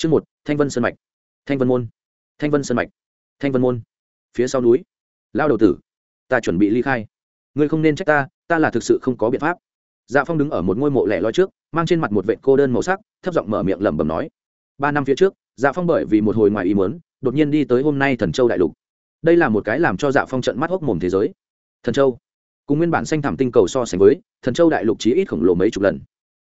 chương một, thanh vân sơn mạch. Thanh vân môn. Thanh vân sơn mạch. Thanh vân môn. Phía sau núi. Lao đầu tử, ta chuẩn bị ly khai. Ngươi không nên trách ta ta là thực sự không có biện pháp. Dạ phong đứng ở một ngôi mộ lẻ loi trước, mang trên mặt một vệ cô đơn màu sắc, thấp giọng mở miệng lẩm bẩm nói. Ba năm phía trước dạ phong bởi vì một hồi ngoài ý mớn đột nhiên đi tới hôm nay thần châu đại lục. Đây là một cái làm cho dạ phong trận mắt hốc mồm thế giới. Thần châu. Cùng nguyên bản xanh thảm tinh cầu so sánh với, thần châu đại lục chí ít khổng lồ mấy chục lần.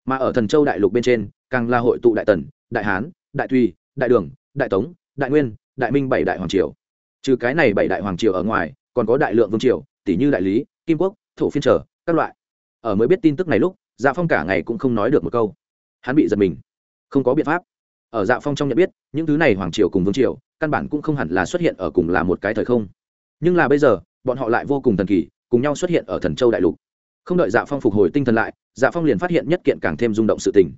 Mà ở thần châu đại lục bên trên, càng là hội tụ đại tần, đại hán đại tùy đại đường, đại tống, đại nguyên, đại minh bảy đại hoàng triều. Trừ cái này bảy đại hoàng triều ở ngoài, còn có đại lượng vương triều tỷ như đại lý, kim quốc, thổ phiên trở, các loại. Ở mới biết tin tức này lúc dạ phong cả ngày cũng không nói được một câu. Hắn bị giật mình. Không có biện pháp. Ở dạ phong trong nhận biết, những thứ này hoàng triều cùng vương triều, căn bản cũng không hẳn là xuất hiện ở cùng là một cái thời không. Nhưng là bây giờ, bọn họ lại vô cùng thần kỳ, cùng nhau xuất hiện ở thần châu đại lục. Không đợi dạ phong phục hồi tinh thần lại dạ phong liền phát hiện nhất kiện càng thêm rung động sự tình.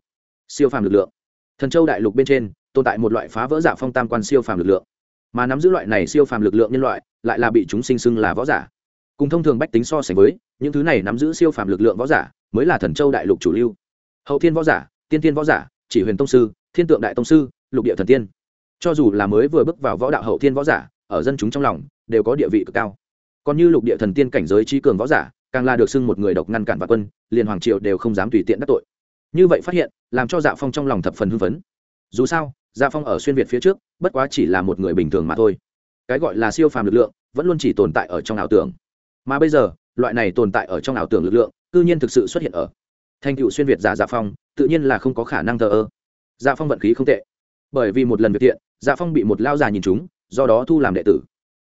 Siêu phàm lực lượng thần châu đại lục bên trên, tồn tại một loại phá vỡ giả phong tam quan siêu phàm lực lượng. Mà nắm giữ loại này siêu phàm lực lượng nhân loại, lại là bị chúng sinh xưng là võ giả. Cùng thông thường bách tính so sánh với, những thứ này nắm giữ siêu phàm lực lượng võ giả, mới là thần châu đại lục chủ lưu. Hậu thiên võ giả, tiên tiên võ giả, chỉ huyền tông sư, thiên tượng đại tông sư, lục địa thần tiên. Cho dù là mới vừa bước vào võ đạo hậu thiên võ giả, ở dân chúng trong lòng, đều có địa vị cực cao. Còn như lục địa thần tiên cảnh giới trí cường võ giả, càng là được xưng một người độc ngăn cản và quân, liền hoàng triều đều không dám tùy tiện đắc tội như vậy phát hiện, làm cho dạ phong trong lòng thập phần hưng phấn. Dù sao dạ phong ở xuyên việt phía trước, bất quá chỉ là một người bình thường mà thôi. Cái gọi là siêu phàm lực lượng, vẫn luôn chỉ tồn tại ở trong ảo tưởng. Mà bây giờ, loại này tồn tại ở trong ảo tưởng lực lượng, cư nhiên thực sự xuất hiện ở. Thành cựu xuyên việt giả dạ phong, tự nhiên là không có khả năng thờ ơ. Dạ phong vận khí không tệ. Bởi vì một lần việc thiện dạ phong bị một lao già nhìn chúng do đó thu làm đệ tử.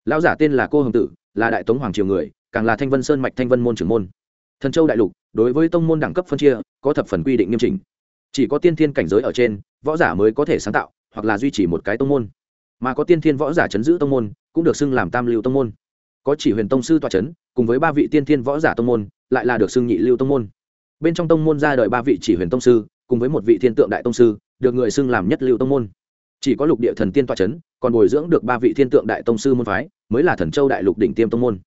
Lao giả tên là cô hồng tử, là đại tống hoàng triều người, càng là thanh vân sơn mạch thanh vân môn trưởng môn. Thần châu đại lục đối với tông môn đẳng cấp phân chia, có thập phần quy định nghiêm chỉnh. Chỉ có tiên thiên cảnh giới ở trên, võ giả mới có thể sáng tạo, hoặc là duy trì một cái tông môn. Mà có tiên thiên võ giả chấn giữ tông môn, cũng được xưng làm tam lưu tông môn. Có chỉ huyền tông sư tòa chấn, cùng với ba vị tiên thiên võ giả tông môn, lại là được xưng nhị lưu tông môn. Bên trong tông môn ra đời ba vị chỉ huyền tông sư, cùng với một vị thiên tượng đại tông sư, được người xưng làm nhất lưu tông môn. Chỉ có lục địa thần tiên tòa chấn, còn bồi dưỡng được ba vị thiên tượng đại tông sư môn phái, mới là thần châu đại lục đỉnh tiêm tông môn.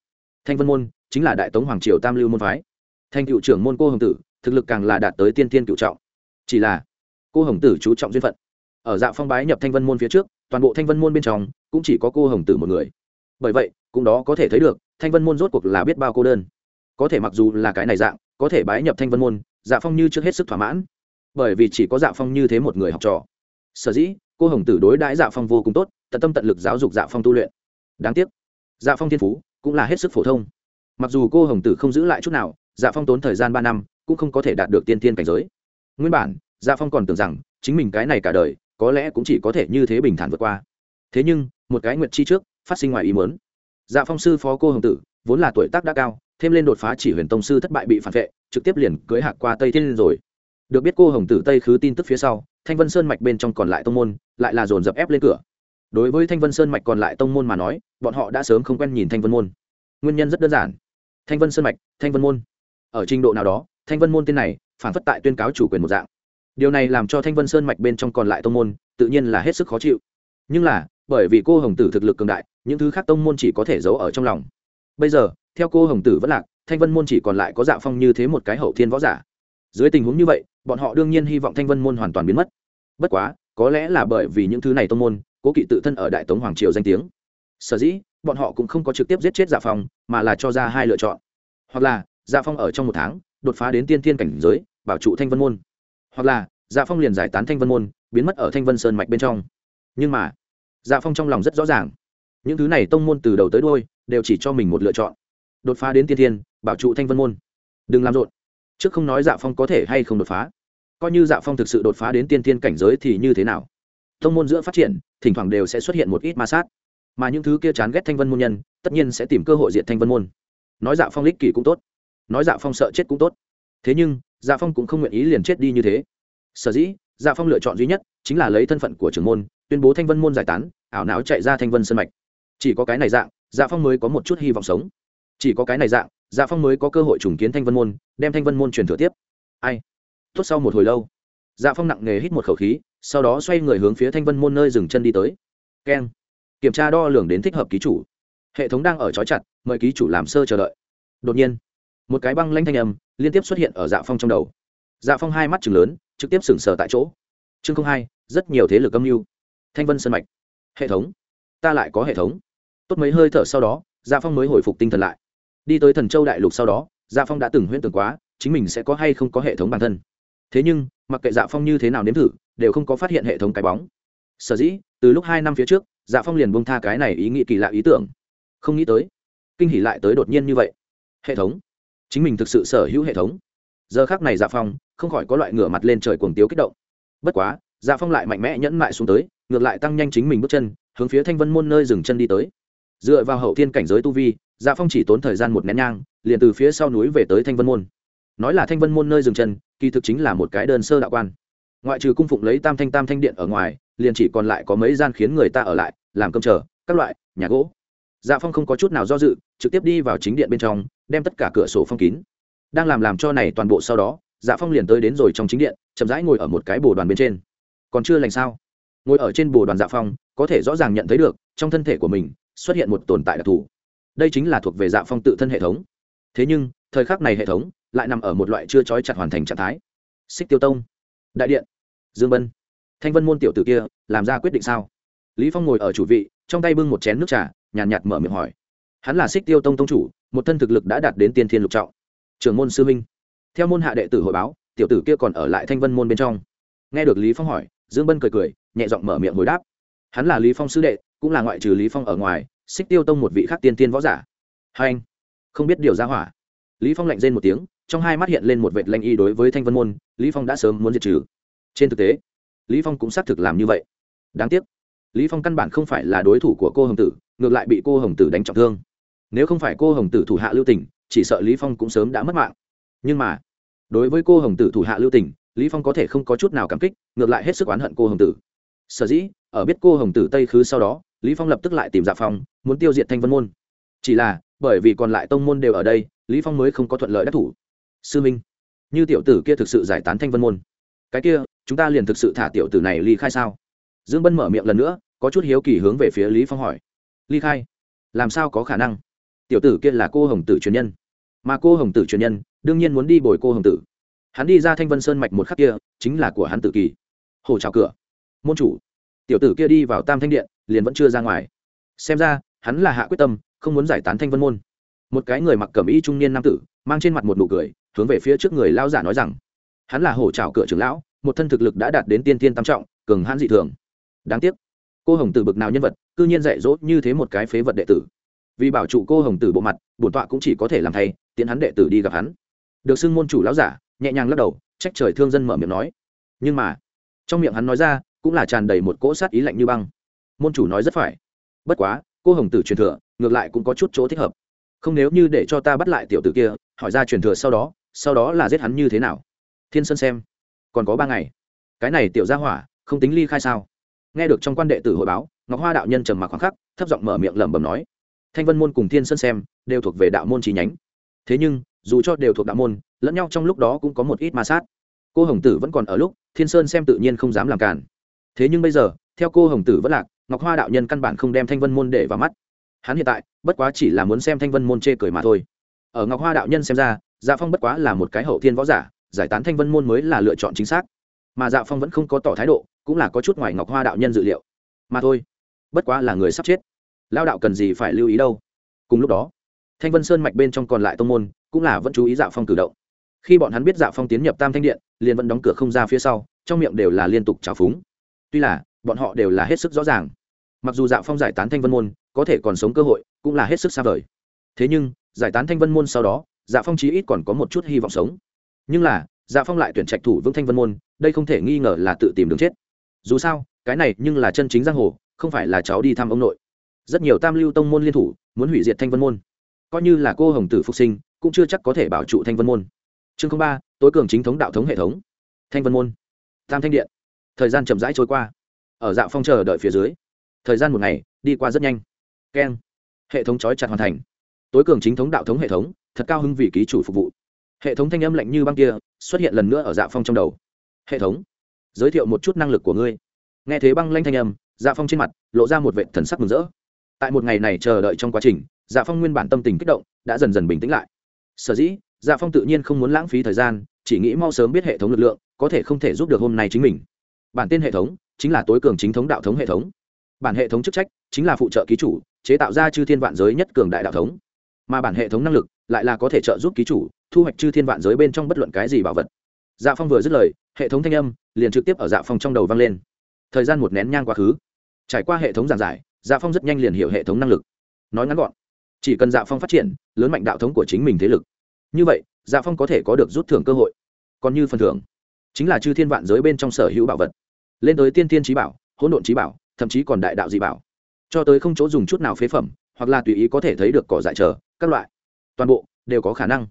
Thanh vân môn, chính là đại tống hoàng triều tam lưu môn phái thanh cựu trưởng môn cô hồng tử, thực lực càng là đạt tới tiên tiên cựu trọng. Chỉ là, cô hồng tử chú trọng duyên phận. Ở dạ phong bái nhập thanh vân môn phía trước, toàn bộ thanh vân môn bên trong, cũng chỉ có cô hồng tử một người. Bởi vậy, cũng đó có thể thấy được, thanh vân môn rốt cuộc là biết bao cô đơn. Có thể mặc dù là cái này dạng, có thể bái nhập thanh vân môn dạ phong như trước hết sức thỏa mãn. Bởi vì chỉ có dạ phong như thế một người học trò. Sở dĩ, cô hồng tử đối đãi dạ phong vô cùng tốt, tận tâm tận lực giáo dục dạ phong tu luyện. Đáng tiếc dạ phong thiên phú cũng là hết sức phổ thông. Mặc dù cô hồng tử không giữ lại chút nào dạ phong tốn thời gian ba năm, cũng không có thể đạt được tiên tiên cảnh giới. Nguyên bản dạ phong còn tưởng rằng, chính mình cái này cả đời, có lẽ cũng chỉ có thể như thế bình thản vượt qua. Thế nhưng, một cái nguyệt chi trước, phát sinh ngoài ý muốn. Dạ phong sư phó cô hồng tử, vốn là tuổi tác đã cao, thêm lên đột phá chỉ huyền tông sư thất bại bị phản vệ, trực tiếp liền cưới hạc qua tây thiên rồi. Được biết cô hồng tử tây khứ tin tức phía sau, thanh vân sơn mạch bên trong còn lại tông môn, lại là dồn dập ép lên cửa. Đối với thanh vân sơn mạch còn lại tông môn mà nói, bọn họ đã sớm không quen nhìn thanh vân môn. Nguyên nhân rất đơn giản. Thanh vân sơn mạch, thanh vân môn ở trình độ nào đó, thanh vân môn tên này phản phất tại tuyên cáo chủ quyền một dạng. Điều này làm cho thanh vân sơn mạch bên trong còn lại tông môn, tự nhiên là hết sức khó chịu. Nhưng là, bởi vì cô hồng tử thực lực cường đại, những thứ khác tông môn chỉ có thể giấu ở trong lòng. Bây giờ, theo cô hồng tử vẫn lạc, thanh vân môn chỉ còn lại có dạ phong như thế một cái hậu thiên võ giả. Dưới tình huống như vậy, bọn họ đương nhiên hy vọng thanh vân môn hoàn toàn biến mất. Bất quá, có lẽ là bởi vì những thứ này tông môn, cố kỵ tự thân ở đại tống hoàng triều danh tiếng. Sở dĩ, bọn họ cũng không có trực tiếp giết chết dạ phong, mà là cho ra hai lựa chọn. Hoặc là dạ phong ở trong một tháng, đột phá đến tiên thiên cảnh giới, bảo trụ thanh vân môn. Hoặc là dạ phong liền giải tán thanh vân môn, biến mất ở thanh vân sơn mạch bên trong. Nhưng mà dạ phong trong lòng rất rõ ràng. Những thứ này tông môn từ đầu tới đôi đều chỉ cho mình một lựa chọn. Đột phá đến tiên thiên, bảo trụ thanh vân môn. Đừng làm rộn. Trước không nói dạ phong có thể hay không đột phá. Coi như dạ phong thực sự đột phá đến tiên thiên cảnh giới thì như thế nào? Tông môn giữa phát triển, thỉnh thoảng đều sẽ xuất hiện một ít ma sát. Mà những thứ kia chán ghét thanh vân môn nhân, tất nhiên sẽ tìm cơ hội diện thanh vân môn. Nói dạ phong lích kỷ cũng tốt nói dạ phong sợ chết cũng tốt. Thế nhưng dạ phong cũng không nguyện ý liền chết đi như thế. Sở dĩ dạ phong lựa chọn duy nhất chính là lấy thân phận của trưởng môn, tuyên bố thanh vân môn giải tán, ảo não chạy ra thanh vân sân mạch. Chỉ có cái này dạng dạ phong mới có một chút hy vọng sống. Chỉ có cái này dạng dạ phong mới có cơ hội trùng kiến thanh vân môn, đem thanh vân môn truyền thừa tiếp. Ai? Tốt sau một hồi lâu dạ phong nặng nề hít một khẩu khí, sau đó xoay người hướng phía thanh vân môn nơi dừng chân đi tới. Keng. Kiểm tra đo lường đến thích hợp ký chủ. Hệ thống đang ở trói chặt, mời ký chủ làm sơ chờ đợi. Đột nhiên một cái băng lanh thanh âm liên tiếp xuất hiện ở dạ phong trong đầu dạ phong hai mắt chừng lớn trực tiếp sừng sờ tại chỗ chương không hai rất nhiều thế lực âm mưu thanh vân sân mạch hệ thống ta lại có hệ thống tốt mấy hơi thở sau đó Dạ phong mới hồi phục tinh thần lại đi tới thần châu đại lục sau đó Dạ phong đã từng huyễn tưởng quá chính mình sẽ có hay không có hệ thống bản thân thế nhưng mặc kệ dạ phong như thế nào nếm thử đều không có phát hiện hệ thống cái bóng sở dĩ từ lúc hai năm phía trước dạ phong liền bông tha cái này ý nghĩ kỳ lạ ý tưởng không nghĩ tới kinh hỉ lại tới đột nhiên như vậy hệ thống chính mình thực sự sở hữu hệ thống. Giờ khác này dạ phong không khỏi có loại ngửa mặt lên trời cuồng tiếu kích động. Bất quá dạ phong lại mạnh mẽ nhẫn mại xuống tới, ngược lại tăng nhanh chính mình bước chân, hướng phía thanh vân môn nơi dừng chân đi tới. Dựa vào hậu thiên cảnh giới tu vi dạ phong chỉ tốn thời gian một nén nhang, liền từ phía sau núi về tới thanh vân môn. Nói là thanh vân môn nơi dừng chân, kỳ thực chính là một cái đơn sơ đạo quan. Ngoại trừ cung phụng lấy tam thanh tam thanh điện ở ngoài, liền chỉ còn lại có mấy gian khiến người ta ở lại, làm cơm chờ, các loại, nhà gỗ. Dạ phong không có chút nào do dự trực tiếp đi vào chính điện bên trong đem tất cả cửa sổ phong kín. Đang làm làm cho này toàn bộ sau đó dạ phong liền tới đến rồi trong chính điện chậm rãi ngồi ở một cái bồ đoàn bên trên. Còn chưa lành sao? Ngồi ở trên bồ đoàn dạ phong có thể rõ ràng nhận thấy được trong thân thể của mình xuất hiện một tồn tại đặc thù. Đây chính là thuộc về dạ phong tự thân hệ thống. Thế nhưng thời khắc này hệ thống lại nằm ở một loại chưa trói chặt hoàn thành trạng thái. Xích tiêu tông đại điện dương bân thanh vân môn tiểu t ử kia làm ra quyết định sao? Lý phong ngồi ở chủ vị trong tay bưng một chén nước trà nhàn nhạt, nhạt mở miệng hỏi hắn là xích tiêu tông tông chủ, một thân thực lực đã đạt đến tiên thiên lục trọng. Trưởng môn sư minh theo môn hạ đệ tử hội báo, tiểu tử kia còn ở lại thanh vân môn bên trong. Nghe được lý phong hỏi, dương bân cười cười, nhẹ giọng mở miệng hồi đáp. Hắn là lý phong sư đệ, cũng là ngoại trừ lý phong ở ngoài, xích tiêu tông một vị khác tiên tiên võ giả. Hai anh, không biết điều ra hỏa. Lý phong lạnh rên một tiếng, trong hai mắt hiện lên một vệt lanh y đối với thanh vân môn, lý phong đã sớm muốn diệt trừ. Trên thực tế, lý phong cũng xác thực làm như vậy. Đáng tiếc, lý phong căn bản không phải là đối thủ của cô hồng tử, ngược lại bị cô hồng tử đánh trọng thương nếu không phải cô hồng tử thủ hạ lưu tình, chỉ sợ lý phong cũng sớm đã mất mạng. Nhưng mà, đối với cô hồng tử thủ hạ lưu tình, lý phong có thể không có chút nào cảm kích, ngược lại hết sức oán hận cô hồng tử. Sở dĩ, ở biết cô hồng tử tây khứ sau đó, lý phong lập tức lại tìm dạ phong, muốn tiêu diệt thanh vân môn. Chỉ là, bởi vì còn lại tông môn đều ở đây, lý phong mới không có thuận lợi đắc thủ. Sư minh, như tiểu tử kia thực sự giải tán thanh vân môn. Cái kia, chúng ta liền thực sự thả tiểu tử này ly khai sao? Dương bân mở miệng lần nữa, có chút hiếu kỳ hướng về phía lý phong hỏi. Ly khai? Làm sao có khả năng? Tiểu tử kia là cô hồng tử truyền nhân. Mà cô hồng tử truyền nhân, đương nhiên muốn đi bồi cô hồng tử. Hắn đi ra thanh vân sơn mạch một khắc kia, chính là của hắn tử kỳ. Hồ trào cửa. Môn chủ. Tiểu tử kia đi vào tam thanh điện, liền vẫn chưa ra ngoài. Xem ra, hắn là hạ quyết tâm, không muốn giải tán thanh vân môn. Một cái người mặc cẩm y trung niên nam tử, mang trên mặt một nụ cười, hướng về phía trước người lao giả nói rằng, hắn là hổ trào cửa trưởng lão, một thân thực lực đã đạt đến tiên tiên tam trọng, cường hãn dị thường. Đáng tiếc, cô hồng tử bực nào nhân vật, cư nhiên dạy dỗ như thế một cái phế vật đệ tử vì bảo trụ cô hồng tử bộ mặt, bổn tọa cũng chỉ có thể làm thay tiến hắn đệ tử đi gặp hắn. Được xưng môn chủ lão giả, nhẹ nhàng lắc đầu, trách trời thương dân mở miệng nói. Nhưng mà, trong miệng hắn nói ra, cũng là tràn đầy một cỗ sát ý lạnh như băng. Môn chủ nói rất phải. Bất quá, cô hồng tử truyền thừa, ngược lại cũng có chút chỗ thích hợp. Không nếu như để cho ta bắt lại tiểu tử kia, hỏi ra truyền thừa sau đó sau đó là giết hắn như thế nào? Thiên sơn xem. Còn có ba ngày. Cái này tiểu ra hỏa, không tính ly khai sao? Nghe được trong quan đệ tử hội báo, ngọc hoa đạo nhân trầm mặc khoảng khắc, thấp giọng mở miệng lẩm bẩm nói thanh vân môn cùng thiên sơn xem, đều thuộc về đạo môn chi nhánh. Thế nhưng, dù cho đều thuộc đạo môn, lẫn nhau trong lúc đó cũng có một ít ma sát. Cô hồng tử vẫn còn ở lúc, thiên sơn xem tự nhiên không dám làm cản. Thế nhưng bây giờ, theo cô hồng tử vẫn lạc, ngọc hoa đạo nhân căn bản không đem thanh vân môn để vào mắt. Hắn hiện tại, bất quá chỉ là muốn xem thanh vân môn chê cười mà thôi. Ở ngọc hoa đạo nhân xem ra dạ phong bất quá là một cái hậu thiên võ giả, giải tán thanh vân môn mới là lựa chọn chính xác. Mà dạ phong vẫn không có tỏ thái độ, cũng là có chút ngoài ngọc hoa đạo nhân dự liệu. Mà thôi, bất quá là người sắp chết lao đạo cần gì phải lưu ý đâu. Cùng lúc đó, thanh vân sơn mạch bên trong còn lại tông môn cũng là vẫn chú ý dạ phong cử động. Khi bọn hắn biết dạ phong tiến nhập tam thanh điện, liền vẫn đóng cửa không ra phía sau, trong miệng đều là liên tục trào phúng. Tuy là, bọn họ đều là hết sức rõ ràng. Mặc dù dạ phong giải tán thanh vân môn, có thể còn sống cơ hội, cũng là hết sức xa vời. Thế nhưng, giải tán thanh vân môn sau đó dạ phong chí ít còn có một chút hy vọng sống. Nhưng là dạ phong lại tuyển trạch thủ vững thanh vân môn, đây không thể nghi ngờ là tự tìm đường chết. Dù sao, cái này nhưng là chân chính giang hồ, không phải là cháu đi thăm ông nội rất nhiều tam lưu tông môn liên thủ muốn hủy diệt thanh vân môn. Coi như là cô hồng tử phục sinh, cũng chưa chắc có thể bảo trụ thanh vân môn. Chương ba, tối cường chính thống đạo thống hệ thống. Thanh vân môn. Tam thanh điện. Thời gian chậm rãi trôi qua. Ở dạo phong chờ đợi phía dưới, thời gian một ngày đi qua rất nhanh. Keng. Hệ thống trói chặt hoàn thành. Tối cường chính thống đạo thống hệ thống, thật cao hưng vị ký chủ phục vụ. Hệ thống thanh âm lạnh như băng kia xuất hiện lần nữa ở dạ phong trong đầu. Hệ thống, giới thiệu một chút năng lực của ngươi. Nghe thế băng lanh thanh âm dạ phong trên mặt lộ ra một vệ thần sắc mừng rỡ tại một ngày này chờ đợi trong quá trình dạ phong nguyên bản tâm tình kích động, đã dần dần bình tĩnh lại. Sở dĩ dạ phong tự nhiên không muốn lãng phí thời gian, chỉ nghĩ mau sớm biết hệ thống lực lượng, có thể không thể giúp được hôm nay chính mình. Bản tên hệ thống chính là tối cường chính thống đạo thống hệ thống. Bản hệ thống chức trách chính là phụ trợ ký chủ, chế tạo ra chư thiên vạn giới nhất cường đại đạo thống. Mà bản hệ thống năng lực lại là có thể trợ giúp ký chủ, thu hoạch chư thiên vạn giới bên trong bất luận cái gì bảo vật. Dạ phong vừa dứt lời, hệ thống thanh âm liền trực tiếp ở dạ phong trong đầu vang lên. Thời gian một nén nhang quá khứ. Trải qua hệ thống giảng giải dạ phong rất nhanh liền hiểu hệ thống năng lực. Nói ngắn gọn, chỉ cần dạ phong phát triển, lớn mạnh đạo thống của chính mình thế lực. Như vậy dạ phong có thể có được rút thưởng cơ hội. Còn như phần thưởng, chính là chư thiên vạn giới bên trong sở hữu bảo vật. Lên tới tiên tiên trí bảo, hỗn độn trí bảo, thậm chí còn đại đạo dị bảo. Cho tới không chỗ dùng chút nào phế phẩm, hoặc là tùy ý có thể thấy được cỏ dại trở các loại. Toàn bộ đều có khả năng.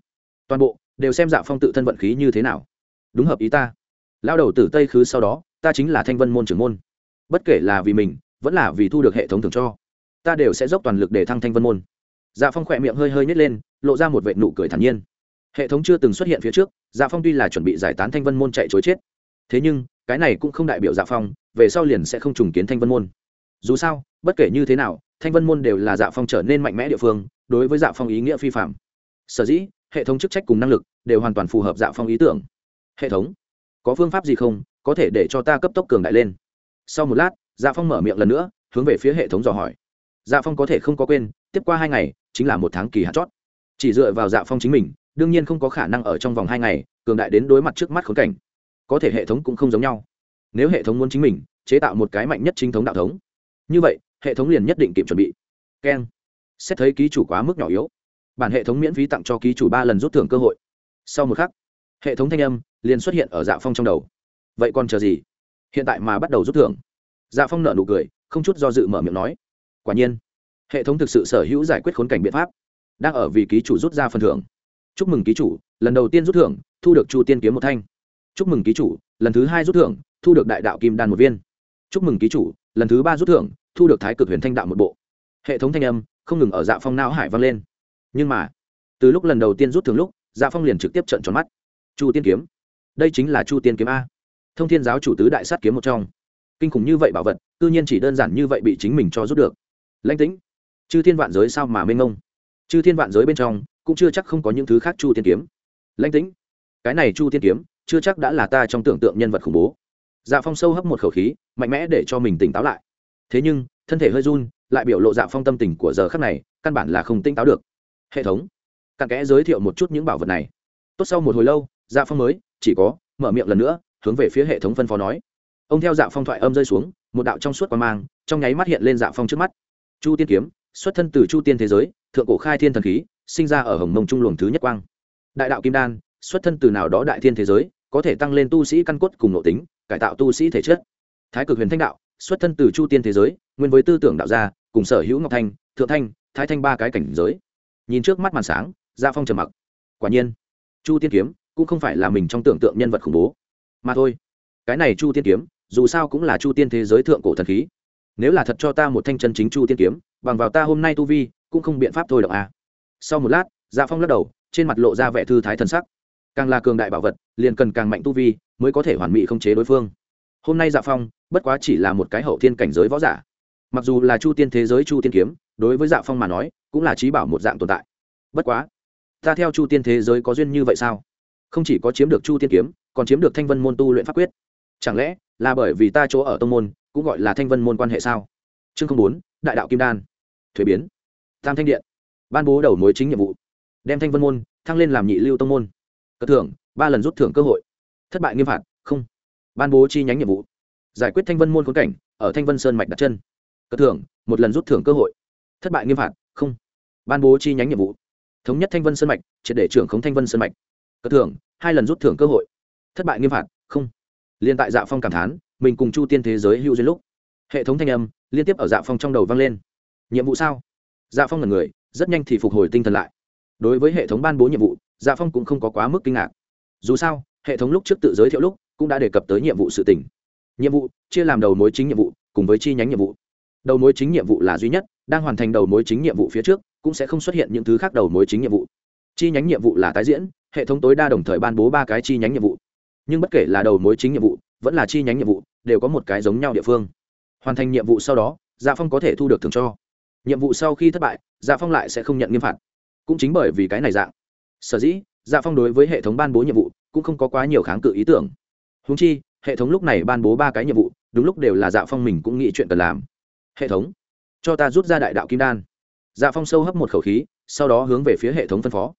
Toàn bộ đều xem dạ phong tự thân vận khí như thế nào. Đúng hợp ý ta. Lao đầu từ tây khứ sau đó, ta chính là thanh vân môn trưởng môn. Bất kể là vì mình vẫn là vì thu được hệ thống thường cho. Ta đều sẽ dốc toàn lực để thăng thanh vân môn. Dạ phong khỏe miệng hơi hơi nhét lên, lộ ra một vệ nụ cười thản nhiên. Hệ thống chưa từng xuất hiện phía trước dạ phong tuy là chuẩn bị giải tán thanh vân môn chạy chối chết, thế nhưng, cái này cũng không đại biểu dạ phong, về sau liền sẽ không trùng kiến thanh vân môn. Dù sao, bất kể như thế nào, thanh vân môn đều là dạ phong trở nên mạnh mẽ địa phương, đối với dạ phong ý nghĩa phi phạm. Sở dĩ, hệ thống chức trách cùng năng lực đều hoàn toàn phù hợp dạ phong ý tưởng. Hệ thống, có phương pháp gì không, có thể để cho ta cấp tốc cường đại lên. Sau một lát dạ phong mở miệng lần nữa, hướng về phía hệ thống dò hỏi. Dạ phong có thể không có quên, tiếp qua hai ngày, chính là một tháng kỳ hạn chót. Chỉ dựa vào dạ phong chính mình, đương nhiên không có khả năng ở trong vòng hai ngày, cường đại đến đối mặt trước mắt khốn cảnh. Có thể hệ thống cũng không giống nhau. Nếu hệ thống muốn chính mình, chế tạo một cái mạnh nhất chính thống đạo thống. Như vậy, hệ thống liền nhất định kịp chuẩn bị. Keng. Xét thấy ký chủ quá mức nhỏ yếu. Bản hệ thống miễn phí tặng cho ký chủ ba lần rút thưởng cơ hội. Sau một khắc, hệ thống thanh âm liền xuất hiện ở dạ phong trong đầu. Vậy còn chờ gì? Hiện tại mà bắt đầu rút thưởng dạ phong nợ nụ cười, không chút do dự mở miệng nói, quả nhiên, hệ thống thực sự sở hữu giải quyết khốn cảnh biện pháp, đang ở vì ký chủ rút ra phần thưởng. Chúc mừng ký chủ, lần đầu tiên rút thưởng, thu được chu tiên kiếm một thanh. Chúc mừng ký chủ, lần thứ hai rút thưởng, thu được đại đạo kim đan một viên. Chúc mừng ký chủ, lần thứ ba rút thưởng, thu được thái cực huyền thanh đạo một bộ. Hệ thống thanh âm không ngừng ở dạ phong não hải vang lên. Nhưng mà, từ lúc lần đầu tiên rút thưởng lúc dạ phong liền trực tiếp trận tròn mắt. Chu tiên kiếm, đây chính là chu tiên kiếm a. Thông thiên giáo chủ tứ đại sát kiếm một trong kinh khủng như vậy bảo vật tự nhiên chỉ đơn giản như vậy bị chính mình cho rút được. Lãnh tĩnh, chư thiên vạn giới sao mà mênh mông? Chư thiên vạn giới bên trong, cũng chưa chắc không có những thứ khác chu tiên kiếm. Lãnh tĩnh, cái này chu tiên kiếm, chưa chắc đã là ta trong tưởng tượng nhân vật khủng bố. Dạ phong sâu hấp một khẩu khí, mạnh mẽ để cho mình tỉnh táo lại. Thế nhưng, thân thể hơi run, lại biểu lộ dạ phong tâm tình của giờ khắc này, căn bản là không tỉnh táo được. Hệ thống, cặn kẽ giới thiệu một chút những bảo vật này. Tốt, sau một hồi lâu dạ phong mới, chỉ có, mở miệng lần nữa, hướng về phía hệ thống phân phó nói ông theo dạ phong thoại âm rơi xuống, một đạo trong suốt qua mang, trong nháy mắt hiện lên dạ phong trước mắt. Chu tiên kiếm, xuất thân từ chu tiên thế giới, thượng cổ khai thiên thần khí, sinh ra ở hồng mông trung luồng thứ nhất quang. Đại đạo kim đan, xuất thân từ nào đó đại thiên thế giới, có thể tăng lên tu sĩ căn cốt cùng nội tính, cải tạo tu sĩ thể chất. Thái cực huyền thanh đạo, xuất thân từ chu tiên thế giới, nguyên với tư tưởng đạo gia, cùng sở hữu ngọc thanh, thượng thanh, thái thanh ba cái cảnh giới. Nhìn trước mắt màn sáng gia phong trầm mặc. Quả nhiên, chu tiên kiếm cũng không phải là mình trong tưởng tượng nhân vật khủng bố. Mà thôi, cái này chu tiên kiếm dù sao cũng là chu tiên thế giới thượng cổ thần khí. Nếu là thật cho ta một thanh chân chính chu tiên kiếm, bằng vào ta hôm nay tu vi, cũng không biện pháp thôi động à. sau một lát gia phong lắc đầu, trên mặt lộ ra vẻ thư thái thần sắc. Càng là cường đại bảo vật, liền cần càng mạnh tu vi, mới có thể hoàn mỹ không chế đối phương. Hôm nay dạ phong, bất quá chỉ là một cái hậu thiên cảnh giới võ giả. Mặc dù là chu tiên thế giới chu tiên kiếm, đối với dạ phong mà nói, cũng là trí bảo một dạng tồn tại. Bất quá, ta theo chu tiên thế giới có duyên như vậy sao? Không chỉ có chiếm được chu tiên kiếm, còn chiếm được thanh vân môn tu luyện pháp quyết. Chẳng lẽ là bởi vì ta chỗ ở tông môn, cũng gọi là thanh vân môn quan hệ sao? Chương không bốn, đại đạo kim đan. Thuế biến. Tam thanh điện. Ban bố đầu mối chính nhiệm vụ. Đem thanh vân môn, thăng lên làm nhị lưu tông môn. Cất thưởng, ba lần rút thưởng cơ hội. Thất bại nghiêm phạt, không. Ban bố chi nhánh nhiệm vụ. Giải quyết thanh vân môn khốn cảnh, ở thanh vân sơn mạch đặt chân. Cất thưởng, một lần rút thưởng cơ hội. Thất bại nghiêm phạt, không. Ban bố chi nhánh nhiệm vụ. Thống nhất thanh vân sơn mạch, triệt để trưởng khống thanh vân sơn mạch. Cất thưởng, hai lần rút thưởng cơ hội. Thất bại nghiêm phạt, không liên tại dạ phong cảm thán, mình cùng chu tiên thế giới hữu duyên lúc, hệ thống thanh âm liên tiếp ở dạ phong trong đầu vang lên. Nhiệm vụ sao? Dạ phong là người, rất nhanh thì phục hồi tinh thần lại. Đối với hệ thống ban bố nhiệm vụ dạ phong cũng không có quá mức kinh ngạc. Dù sao, hệ thống lúc trước tự giới thiệu lúc cũng đã đề cập tới nhiệm vụ sự tỉnh nhiệm vụ, chia làm đầu mối chính nhiệm vụ cùng với chi nhánh nhiệm vụ. Đầu mối chính nhiệm vụ là duy nhất, đang hoàn thành đầu mối chính nhiệm vụ phía trước cũng sẽ không xuất hiện những thứ khác đầu mối chính nhiệm vụ. Chi nhánh nhiệm vụ là tái diễn, hệ thống tối đa đồng thời ban bố ba cái chi nhánh nhiệm vụ nhưng bất kể là đầu mối chính nhiệm vụ, vẫn là chi nhánh nhiệm vụ, đều có một cái giống nhau địa phương. Hoàn thành nhiệm vụ sau đó dạ phong có thể thu được thưởng cho. Nhiệm vụ sau khi thất bại dạ phong lại sẽ không nhận nghiêm phạt. Cũng chính bởi vì cái này dạng. Sở dĩ dạ phong đối với hệ thống ban bố nhiệm vụ cũng không có quá nhiều kháng cự ý tưởng. Húng chi, hệ thống lúc này ban bố ba cái nhiệm vụ, đúng lúc đều là dạ phong mình cũng nghĩ chuyện cần làm. Hệ thống, cho ta rút ra đại đạo kim đan. Dạ phong sâu hấp một khẩu khí, sau đó hướng về phía hệ thống phân phó.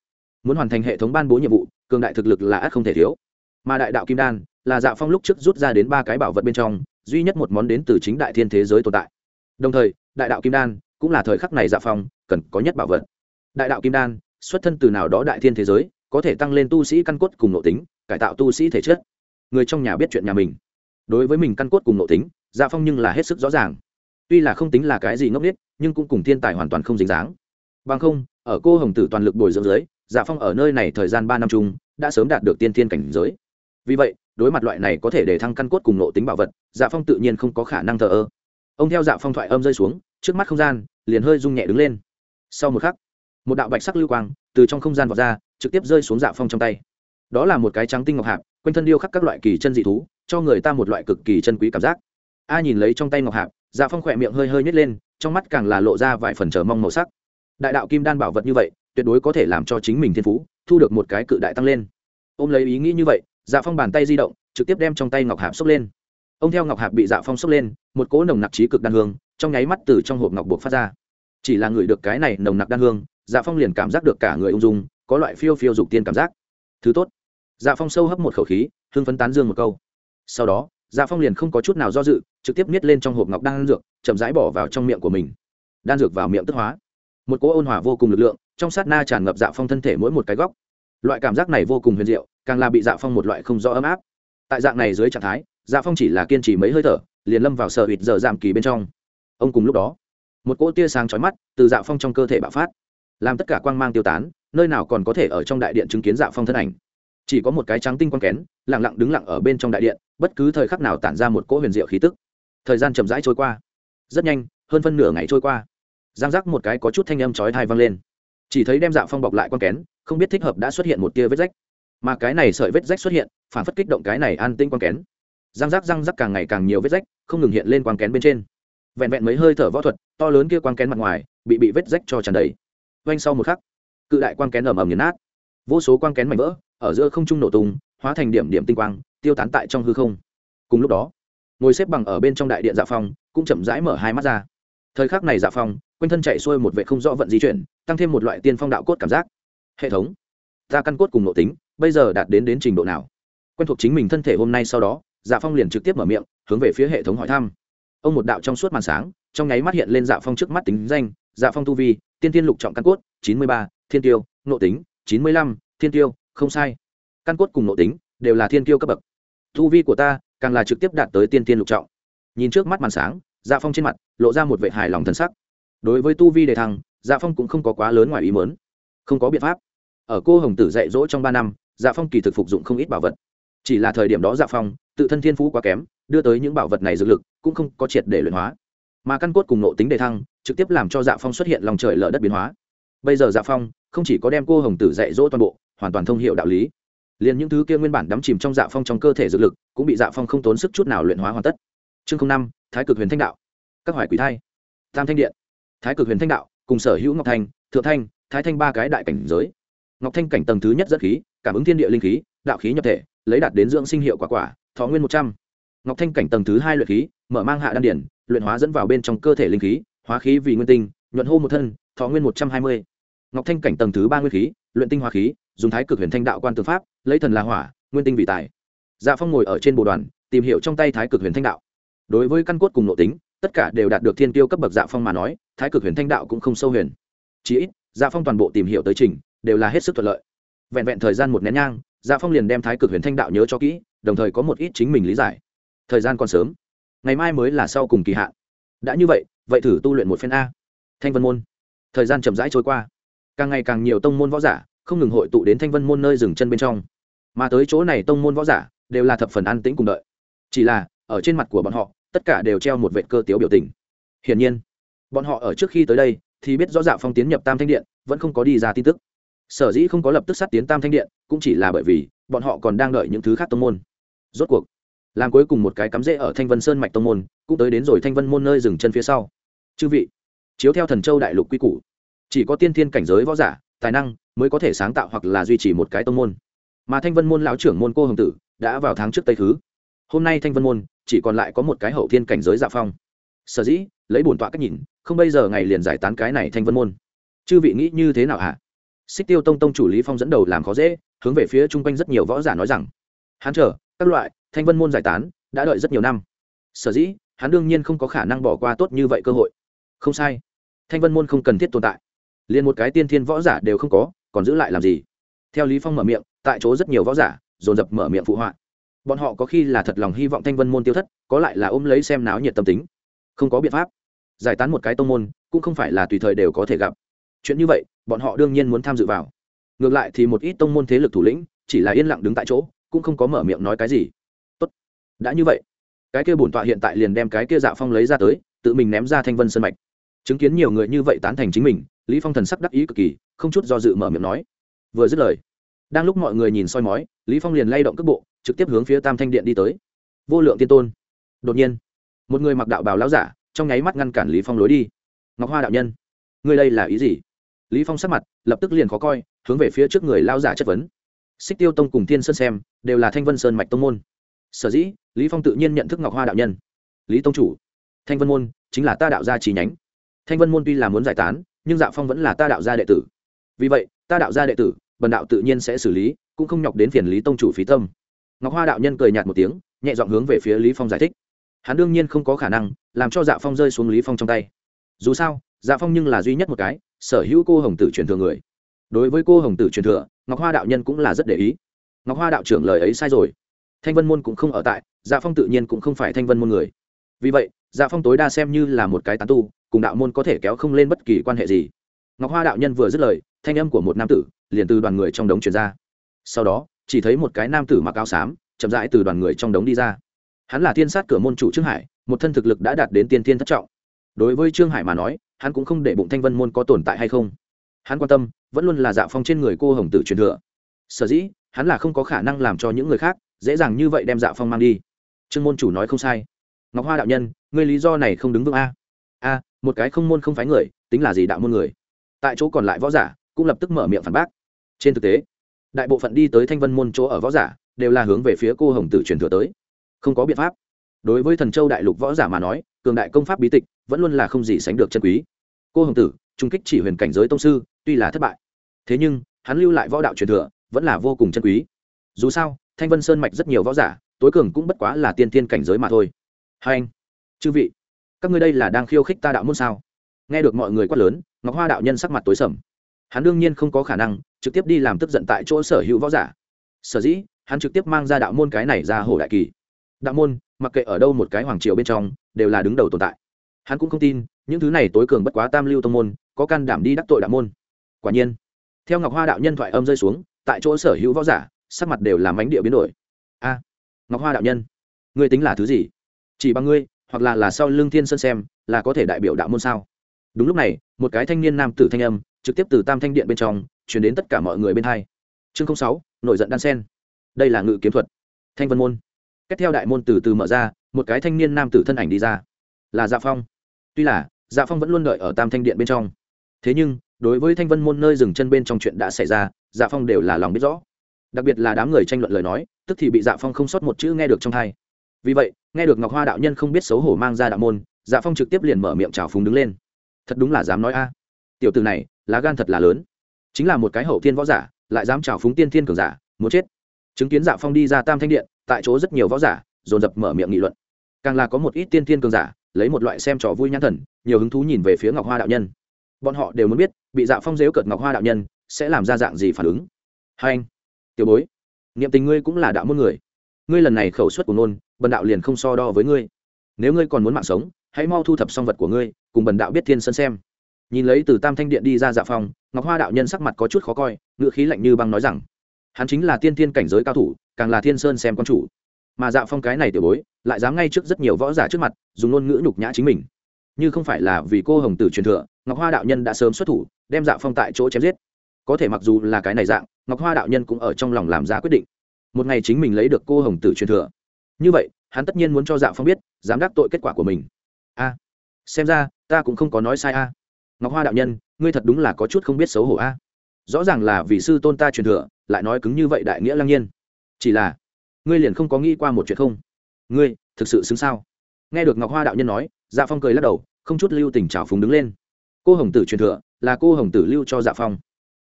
Muốn hoàn thành hệ thống ban bố nhiệm vụ, cường đại thực lực là ắt không thể thiếu mà đại đạo kim đan là dạ phong lúc trước rút ra đến ba cái bảo vật bên trong, duy nhất một món đến từ chính đại thiên thế giới tồn tại. Đồng thời, đại đạo kim đan cũng là thời khắc này dạ phong cần có nhất bảo vật. Đại đạo kim đan xuất thân từ nào đó đại thiên thế giới, có thể tăng lên tu sĩ căn cốt cùng nội tính, cải tạo tu sĩ thể chất. Người trong nhà biết chuyện nhà mình. Đối với mình căn cốt cùng nội tính dạ phong nhưng là hết sức rõ ràng. Tuy là không tính là cái gì ngốc nghếch, nhưng cũng cùng thiên tài hoàn toàn không dính dáng. Bằng không, ở cô hồng tử toàn lực bồi dưỡng dưới dạ phong ở nơi này thời gian ba năm chung, đã sớm đạt được tiên thiên cảnh giới vì vậy, đối mặt loại này có thể để thăng căn cốt cùng nộ tính bảo vật dạ phong tự nhiên không có khả năng thờ ơ. Ông theo dạ phong thoại âm rơi xuống, trước mắt không gian, liền hơi rung nhẹ đứng lên. Sau một khắc, một đạo bạch sắc lưu quang từ trong không gian vọt ra, trực tiếp rơi xuống dạ phong trong tay. Đó là một cái trắng tinh ngọc hạp, quanh thân điêu khắc các loại kỳ chân dị thú, cho người ta một loại cực kỳ chân quý cảm giác. A nhìn lấy trong tay ngọc hạp dạ phong khỏe miệng hơi hơi nhét lên, trong mắt càng là lộ ra vài phần chờ mong màu sắc. Đại đạo kim đan bảo vật như vậy, tuyệt đối có thể làm cho chính mình thiên phú, thu được một cái cự đại tăng lên. Ôm lấy ý nghĩ như vậy dạ phong bàn tay di động trực tiếp đem trong tay ngọc hạp xốc lên ông theo ngọc hạp bị dạ phong xốc lên một cỗ nồng nặc trí cực đan hương trong nháy mắt từ trong hộp ngọc buộc phát ra chỉ là người được cái này nồng nặc đan hương dạ phong liền cảm giác được cả người ung dung có loại phiêu phiêu dục tiên cảm giác thứ tốt dạ phong sâu hấp một khẩu khí hưng phấn tán dương một câu sau đó dạ phong liền không có chút nào do dự trực tiếp miết lên trong hộp ngọc đan dược chậm rãi bỏ vào trong miệng của mình đan dược vào miệng tức hóa một cỗ ôn hòa vô cùng lực lượng trong sát na tràn ngập dạ phong thân thể mỗi một cái góc loại cảm giác này vô cùng huyền diệu, càng là bị dạ phong một loại không rõ ấm áp. Tại dạng này dưới trạng thái dạ phong chỉ là kiên trì mấy hơi thở, liền lâm vào sợ hụt giờ giảm kỳ bên trong. Ông cùng lúc đó, một cỗ tia sáng chói mắt từ dạ phong trong cơ thể bạo phát, làm tất cả quang mang tiêu tán, nơi nào còn có thể ở trong đại điện chứng kiến dạ phong thân ảnh. Chỉ có một cái trắng tinh quang kén lẳng lặng đứng lặng ở bên trong đại điện, bất cứ thời khắc nào tản ra một cỗ huyền diệu khí tức. Thời gian chậm rãi trôi qua. Rất nhanh, hơn phân nửa ngày trôi qua. Giang giác một cái có chút thanh âm chói thai vang lên. Chỉ thấy đem dạ phong bọc lại quang kén không biết thích hợp đã xuất hiện một tia vết rách. Mà cái này sợi vết rách xuất hiện, phản phất kích động cái này an tinh quang kén. Răng rác răng rác càng ngày càng nhiều vết rách, không ngừng hiện lên quang kén bên trên. Vẹn vẹn mấy hơi thở võ thuật, to lớn kia quang kén mặt ngoài, bị bị vết rách cho tràn đầy. Oanh sau một khắc, cự đại quang kén ầm ầm nghiền nát. Vô số quang kén mảnh vỡ, ở giữa không trung nổ tung, hóa thành điểm điểm tinh quang, tiêu tán tại trong hư không. Cùng lúc đó, ngồi xếp bằng ở bên trong đại điện dạ phong cũng chậm rãi mở hai mắt ra. Thời khắc này dạ phong quanh thân chạy xuôi một vệ không rõ vận di chuyển, tăng thêm một loại tiên phong đạo cốt cảm giác hệ thống. Ta căn cốt cùng nội tính, bây giờ đạt đến đến trình độ nào? Quen thuộc chính mình thân thể hôm nay sau đó dạ phong liền trực tiếp mở miệng, hướng về phía hệ thống hỏi thăm. Ông một đạo trong suốt màn sáng, trong nháy mắt hiện lên dạ phong trước mắt tính danh dạ phong tu vi, tiên tiên lục trọng căn cốt, chín mươi ba, thiên tiêu, nội tính, chín mươi lăm, thiên tiêu, không sai. Căn cốt cùng nội tính đều là thiên tiêu cấp bậc. Tu vi của ta càng là trực tiếp đạt tới tiên tiên lục trọng. Nhìn trước mắt màn sáng dạ phong trên mặt lộ ra một vệ hài lòng thân sắc. Đối với tu vi đề thăng dạ phong cũng không có quá lớn ngoài ý mớn không có biện pháp. Ở cô hồng tử dạy dỗ trong ba năm dạ phong kỳ thực phục dụng không ít bảo vật. Chỉ là thời điểm đó dạ phong, tự thân thiên phú quá kém, đưa tới những bảo vật này dược lực cũng không có triệt để luyện hóa. Mà căn cốt cùng nộ tính đề thăng, trực tiếp làm cho dạ phong xuất hiện lòng trời lở đất biến hóa. Bây giờ dạ phong không chỉ có đem cô hồng tử dạy dỗ toàn bộ, hoàn toàn thông hiệu đạo lý. Liền những thứ kia nguyên bản đắm chìm trong dạ phong trong cơ thể dược lực cũng bị dạ phong không tốn sức chút nào luyện hóa hoàn tất. Chương năm, thái cực huyền thanh đạo. Các hoài quỷ thai. Tam thanh điện. Thái cực huyền thanh đạo, cùng sở hữu ngọc thanh thượng thanh thái thanh ba cái đại cảnh giới. Ngọc thanh cảnh tầng thứ nhất dẫn khí, cảm ứng thiên địa linh khí, đạo khí nhập thể, lấy đạt đến dưỡng sinh hiệu quả quả, thọ nguyên một trăm. Ngọc thanh cảnh tầng thứ hai luyện khí, mở mang hạ đan điển, luyện hóa dẫn vào bên trong cơ thể linh khí, hóa khí vì nguyên tinh, nhuận hô một thân, thọ nguyên một trăm hai mươi. Ngọc thanh cảnh tầng thứ ba nguyên khí, luyện tinh hóa khí, dùng thái cực huyền thanh đạo quan tư pháp, lấy thần là hỏa, nguyên tinh vị tài. Dạ phong ngồi ở trên bộ đoàn, tìm hiểu trong tay thái cực huyền thanh đạo. Đối với căn cốt cùng nội tính, tất cả đều đạt được thiên tiêu cấp bậc dạ phong mà nói, thái cực huyền thanh đạo cũng không sâu huyền. Chỉ ít dạ phong toàn bộ tìm hiểu tới trình, đều là hết sức thuận lợi. Vẹn vẹn thời gian một nén nhang dạ phong liền đem thái cực huyền thanh đạo nhớ cho kỹ, đồng thời có một ít chính mình lý giải. Thời gian còn sớm. Ngày mai mới là sau cùng kỳ hạn. Đã như vậy vậy thử tu luyện một phen a. Thanh vân môn. Thời gian chậm rãi trôi qua. Càng ngày càng nhiều tông môn võ giả không ngừng hội tụ đến thanh vân môn nơi dừng chân bên trong. Mà tới chỗ này tông môn võ giả đều là thập phần an tĩnh cùng đợi. Chỉ là, ở trên mặt của bọn họ, tất cả đều treo một vệ cơ tiếu biểu tình. Hiển nhiên, bọn họ ở trước khi tới đây thì biết rõ dạ phong tiến nhập tam thanh điện, vẫn không có đi ra tin tức. Sở dĩ không có lập tức sát tiến tam thanh điện, cũng chỉ là bởi vì bọn họ còn đang đợi những thứ khác tông môn. Rốt cuộc, làm cuối cùng một cái cắm rễ ở thanh vân sơn mạch tông môn, cũng tới đến rồi thanh vân môn nơi dừng chân phía sau. Chư vị, chiếu theo thần châu đại lục quy củ, chỉ có tiên thiên cảnh giới võ giả, tài năng mới có thể sáng tạo hoặc là duy trì một cái tông môn. Mà thanh vân môn lão trưởng môn cô hồng tử đã vào tháng trước tây thứ. Hôm nay thanh vân môn chỉ còn lại có một cái hậu thiên cảnh giới dạ phong. Sở dĩ lấy bổn tọa cách nhìn, không bây giờ ngày liền giải tán cái này thanh vân môn. Chư vị nghĩ như thế nào hả? Xích tiêu tông tông chủ lý phong dẫn đầu làm khó dễ, hướng về phía chung quanh rất nhiều võ giả nói rằng, hắn chờ, các loại, thanh vân môn giải tán, đã đợi rất nhiều năm. Sở dĩ, hắn đương nhiên không có khả năng bỏ qua tốt như vậy cơ hội. Không sai. Thanh vân môn không cần thiết tồn tại. Liền một cái tiên thiên võ giả đều không có, còn giữ lại làm gì? Theo lý phong mở miệng, tại chỗ rất nhiều võ giả, dồn dập mở miệng phụ họa. Bọn họ có khi là thật lòng hy vọng thanh vân môn tiêu thất, có lại là ôm lấy xem náo nhiệt tâm tính không có biện pháp. Giải tán một cái tông môn, cũng không phải là tùy thời đều có thể gặp. Chuyện như vậy, bọn họ đương nhiên muốn tham dự vào. Ngược lại thì một ít tông môn thế lực thủ lĩnh, chỉ là yên lặng đứng tại chỗ, cũng không có mở miệng nói cái gì. Tốt. Đã như vậy, cái kia bổn tọa hiện tại liền đem cái kia dạ phong lấy ra tới, tự mình ném ra thanh vân sân mạch. Chứng kiến nhiều người như vậy tán thành chính mình, lý phong thần sắc đắc ý cực kỳ, không chút do dự mở miệng nói. Vừa dứt lời, đang lúc mọi người nhìn soi mói, lý phong liền lay động cước bộ, trực tiếp hướng phía tam thanh điện đi tới. Vô lượng tiên tôn. Đột nhiên một người mặc đạo bào lão giả, trong nháy mắt ngăn cản lý phong lối đi. Ngọc hoa đạo nhân, ngươi đây là ý gì? Lý phong sắc mặt lập tức liền khó coi, hướng về phía trước người lao giả chất vấn. Xích tiêu tông cùng thiên sơn xem, đều là thanh vân sơn mạch tông môn. Sở dĩ, lý phong tự nhiên nhận thức ngọc hoa đạo nhân. Lý tông chủ, thanh vân môn chính là ta đạo gia chi nhánh. Thanh vân môn tuy là muốn giải tán, nhưng dạ phong vẫn là ta đạo gia đệ tử. Vì vậy, ta đạo gia đệ tử, bần đạo tự nhiên sẽ xử lý, cũng không nhọc đến phiền lý tông chủ phí tâm. Ngọc hoa đạo nhân cười nhạt một tiếng, nhẹ giọng hướng về phía lý phong giải thích hắn đương nhiên không có khả năng làm cho dạ phong rơi xuống lý phong trong tay dù sao dạ phong nhưng là duy nhất một cái sở hữu cô hồng tử truyền thừa người đối với cô hồng tử truyền thừa ngọc hoa đạo nhân cũng là rất để ý ngọc hoa đạo trưởng lời ấy sai rồi thanh vân môn cũng không ở tại dạ phong tự nhiên cũng không phải thanh vân môn người vì vậy dạ phong tối đa xem như là một cái tán tu cùng đạo môn có thể kéo không lên bất kỳ quan hệ gì ngọc hoa đạo nhân vừa dứt lời thanh âm của một nam tử liền từ đoàn người trong đống truyền ra sau đó chỉ thấy một cái nam tử mặc áo xám chậm rãi từ đoàn người trong đống đi ra hắn là thiên sát cửa môn chủ trương hải, một thân thực lực đã đạt đến tiên thiên thất trọng. Đối với trương hải mà nói, hắn cũng không để bụng thanh vân môn có tồn tại hay không. Hắn quan tâm, vẫn luôn là dạ phong trên người cô hồng tử truyền thừa. Sở dĩ, hắn là không có khả năng làm cho những người khác dễ dàng như vậy đem dạ phong mang đi. Trương môn chủ nói không sai. Ngọc hoa đạo nhân, ngươi lý do này không đứng vững a? A, một cái không môn không phái người, tính là gì đạo môn người? Tại chỗ còn lại võ giả, cũng lập tức mở miệng phản bác. Trên thực tế, đại bộ phận đi tới thanh vân môn chỗ ở võ giả, đều là hướng về phía cô hồng tử truyền thừa tới không có biện pháp. Đối với thần châu đại lục võ giả mà nói, cường đại công pháp bí tịch vẫn luôn là không gì sánh được chân quý. Cô hồng tử, trung kích chỉ huyền cảnh giới tông sư, tuy là thất bại, thế nhưng hắn lưu lại võ đạo truyền thừa vẫn là vô cùng chân quý. Dù sao, thanh vân sơn mạch rất nhiều võ giả, tối cường cũng bất quá là tiên tiên cảnh giới mà thôi. Hai anh, chư vị, các ngươi đây là đang khiêu khích ta đạo môn sao? Nghe được mọi người quát lớn, ngọc hoa đạo nhân sắc mặt tối sầm. Hắn đương nhiên không có khả năng trực tiếp đi làm tức giận tại chỗ sở hữu võ giả. Sở dĩ, hắn trực tiếp mang ra đạo môn cái này ra hồ đại kỳ đạo môn, mặc kệ ở đâu một cái hoàng triều bên trong, đều là đứng đầu tồn tại. Hắn cũng không tin, những thứ này tối cường bất quá tam lưu tông môn, có can đảm đi đắc tội đạo môn. Quả nhiên, theo ngọc hoa đạo nhân thoại âm rơi xuống, tại chỗ sở hữu võ giả, sắc mặt đều làm ánh địa biến đổi. A, ngọc hoa đạo nhân, ngươi tính là thứ gì? Chỉ bằng ngươi, hoặc là là sau lương thiên sơn xem, là có thể đại biểu đạo môn sao? Đúng lúc này, một cái thanh niên nam tử thanh âm, trực tiếp từ tam thanh điện bên trong chuyển đến tất cả mọi người bên hai. Chương sáu, nổi giận đan sen. Đây là ngự kiếm thuật. Thanh vân môn cách theo đại môn từ từ mở ra, một cái thanh niên nam tử thân ảnh đi ra. Là dạ phong. Tuy là dạ phong vẫn luôn đợi ở tam thanh điện bên trong. Thế nhưng, đối với thanh vân môn nơi dừng chân bên trong chuyện đã xảy ra dạ phong đều là lòng biết rõ. Đặc biệt là đám người tranh luận lời nói, tức thì bị dạ phong không sót một chữ nghe được trong thai vì vậy, nghe được ngọc hoa đạo nhân không biết xấu hổ mang ra đạo môn dạ phong trực tiếp liền mở miệng trào phúng đứng lên. Thật đúng là dám nói a. Tiểu từ này, lá gan thật là lớn. Chính là một cái hậu thiên võ giả, lại dám trào phúng tiên thiên cường giả, muốn chết. Chứng kiến dạ phong đi ra tam thanh điện tại chỗ rất nhiều võ giả, dồn dập mở miệng nghị luận. Càng là có một ít tiên thiên cường giả, lấy một loại xem trò vui nhãn thần, nhiều hứng thú nhìn về phía ngọc hoa đạo nhân. Bọn họ đều muốn biết, bị dạ phong dếu cợt ngọc hoa đạo nhân sẽ làm ra dạng gì phản ứng. Hai anh, tiểu bối, niệm tình ngươi cũng là đạo môn người. Ngươi lần này khẩu suất của ngôn, bần đạo liền không so đo với ngươi. Nếu ngươi còn muốn mạng sống, hãy mau thu thập xong vật của ngươi, cùng bần đạo biết thiên sân xem. Nhìn lấy từ tam thanh điện đi ra dạ phong, ngọc hoa đạo nhân sắc mặt có chút khó coi ngựa khí lạnh như băng nói rằng, hắn chính là tiên thiên cảnh giới cao thủ càng là thiên sơn xem con chủ. Mà dạ phong cái này tiểu bối, lại dám ngay trước rất nhiều võ giả trước mặt, dùng ngôn ngữ nhục nhã chính mình. Như không phải là vì cô hồng tử truyền thừa, ngọc hoa đạo nhân đã sớm xuất thủ, đem dạ phong tại chỗ chém giết. Có thể mặc dù là cái này dạng, ngọc hoa đạo nhân cũng ở trong lòng làm ra quyết định. Một ngày chính mình lấy được cô hồng tử truyền thừa. Như vậy, hắn tất nhiên muốn cho dạ phong biết, dám đắc tội kết quả của mình. A, xem ra, ta cũng không có nói sai a. Ngọc hoa đạo nhân, ngươi thật đúng là có chút không biết xấu hổ a. Rõ ràng là vì sư tôn ta truyền thừa, lại nói cứng như vậy đại nghĩa lăng nhiên chỉ là, ngươi liền không có nghĩ qua một chuyện không? Ngươi, thực sự xứng sao? Nghe được ngọc hoa đạo nhân nói dạ phong cười lắc đầu, không chút lưu tình trào phúng đứng lên. Cô hồng tử truyền thừa, là cô hồng tử lưu cho dạ phong.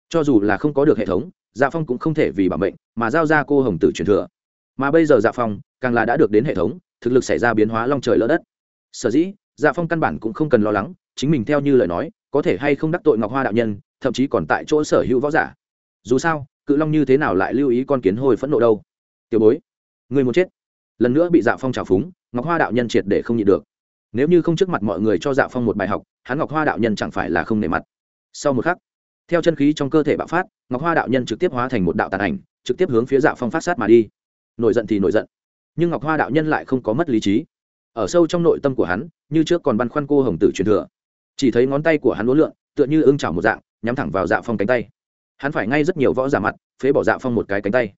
Cho dù là không có được hệ thống dạ phong cũng không thể vì bảo mệnh, mà giao ra cô hồng tử truyền thừa. Mà bây giờ dạ phong, càng là đã được đến hệ thống, thực lực xảy ra biến hóa long trời lỡ đất. Sở dĩ dạ phong căn bản cũng không cần lo lắng, chính mình theo như lời nói, có thể hay không đắc tội ngọc hoa đạo nhân, thậm chí còn tại chỗ sở hữu võ giả. Dù sao, cự long như thế nào lại lưu ý con kiến hồi phẫn nộ đâu? Tiểu bối người muốn chết. Lần nữa bị dạ phong trào phúng, ngọc hoa đạo nhân triệt để không nhịn được. Nếu như không trước mặt mọi người cho dạ phong một bài học, hắn ngọc hoa đạo nhân chẳng phải là không nề mặt. Sau một khắc, theo chân khí trong cơ thể bạo phát, ngọc hoa đạo nhân trực tiếp hóa thành một đạo tàn ảnh, trực tiếp hướng phía dạ phong phát sát mà đi. Nổi giận thì nổi giận, nhưng ngọc hoa đạo nhân lại không có mất lý trí. Ở sâu trong nội tâm của hắn, như trước còn băn khoăn cô hồng tử truyền thừa. Chỉ thấy ngón tay của hắn uốn lượn, tựa như ưng chảo một dạng, nhắm thẳng vào dạ phong cánh tay. Hắn phải ngay rất nhiều võ giả mặt, phế bỏ dạ phong một cái cánh tay.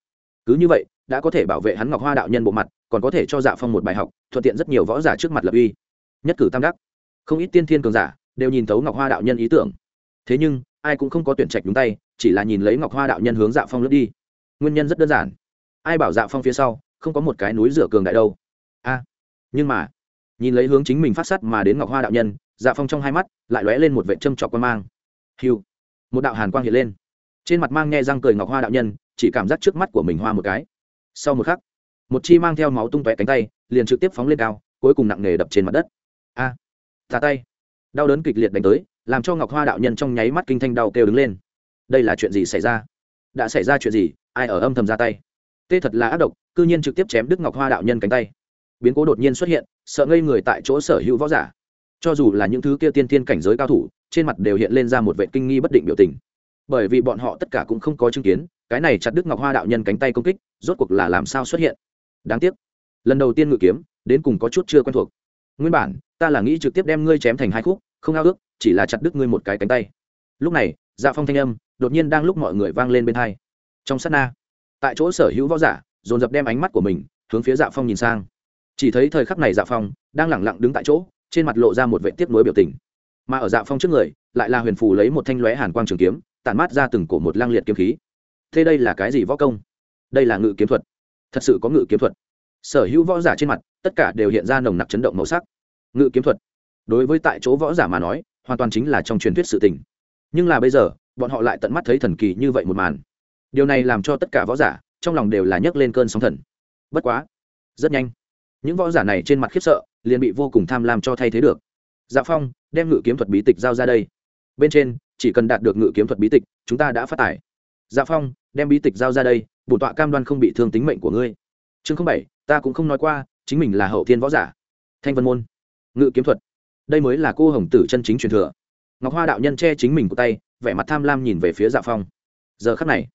Cứ như vậy đã có thể bảo vệ hắn ngọc hoa đạo nhân bộ mặt, còn có thể cho dạ phong một bài học, thuận tiện rất nhiều võ giả trước mặt lập uy. Nhất cử tam đắc. Không ít tiên thiên cường giả đều nhìn thấu ngọc hoa đạo nhân ý tưởng. Thế nhưng, ai cũng không có tuyển trạch đúng tay, chỉ là nhìn lấy ngọc hoa đạo nhân hướng dạ phong lướt đi. Nguyên nhân rất đơn giản. Ai bảo dạ phong phía sau không có một cái núi rửa cường đại đâu? A, nhưng mà, nhìn lấy hướng chính mình phát sắt mà đến ngọc hoa đạo nhân dạ phong trong hai mắt lại lóe lên một vệ châm trọc quan mang. Hiu, một đạo hàn quang hiện lên. Trên mặt mang nghe răng cười ngọc hoa đạo nhân, chỉ cảm giác trước mắt của mình hoa một cái sau một khắc một chi mang theo máu tung tóe cánh tay liền trực tiếp phóng lên cao cuối cùng nặng nề đập trên mặt đất. A à, tay. Đau đớn kịch liệt đánh tới làm cho ngọc hoa đạo nhân trong nháy mắt kinh thanh đau kêu đứng lên. Đây là chuyện gì xảy ra? Đã xảy ra chuyện gì? Ai ở âm thầm ra tay? Tê thật là ác độc cư nhiên trực tiếp chém đức ngọc hoa đạo nhân cánh tay. Biến cố đột nhiên xuất hiện sợ ngây người tại chỗ sở hữu võ giả. Cho dù là những thứ kia tiên tiên cảnh giới cao thủ trên mặt đều hiện lên ra một vệ kinh nghi bất định biểu tình. Bởi vì bọn họ tất cả cũng không có chứng kiến cái này chặt đứt ngọc hoa đạo nhân cánh tay công kích, rốt cuộc là làm sao xuất hiện? Đáng tiếc, lần đầu tiên ngự kiếm, đến cùng có chút chưa quen thuộc. Nguyên bản, ta là nghĩ trực tiếp đem ngươi chém thành hai khúc, không ao ước, chỉ là chặt đứt ngươi một cái cánh tay. Lúc này dạ phong thanh âm, đột nhiên đang lúc mọi người vang lên bên hai. Trong sát na, tại chỗ sở hữu võ giả, dồn dập đem ánh mắt của mình, hướng phía dạ phong nhìn sang. Chỉ thấy thời khắc này dạ phong, đang lẳng lặng đứng tại chỗ, trên mặt lộ ra một vệ tiếp nối biểu tình. Mà ở dạ phong trước người, lại là huyền phù lấy một thanh lóe hàn quang trường kiếm, tản mát ra từng cổ một lang liệt kiếm khí thế đây là cái gì võ công? Đây là ngự kiếm thuật. Thật sự có ngự kiếm thuật. Sở hữu võ giả trên mặt, tất cả đều hiện ra nồng nặc chấn động màu sắc. Ngự kiếm thuật. Đối với tại chỗ võ giả mà nói, hoàn toàn chính là trong truyền thuyết sự tình. Nhưng là bây giờ, bọn họ lại tận mắt thấy thần kỳ như vậy một màn. Điều này làm cho tất cả võ giả, trong lòng đều là nhấc lên cơn sóng thần. Bất quá, rất nhanh, những võ giả này trên mặt khiếp sợ, liền bị vô cùng tham lam cho thay thế được. Dạ phong, đem ngự kiếm thuật bí tịch giao ra đây. Bên trên, chỉ cần đạt được ngự kiếm thuật bí tịch, chúng ta đã phát tải dạ phong, đem bí tịch giao ra đây bổn tọa cam đoan không bị thương tính mệnh của ngươi. Chương bảy, ta cũng không nói qua, chính mình là hậu thiên võ giả. Thanh vân môn. Ngự kiếm thuật. Đây mới là cô hồng tử chân chính truyền thừa. Ngọc hoa đạo nhân che chính mình của tay, vẻ mặt tham lam nhìn về phía dạ phong. Giờ khắc này,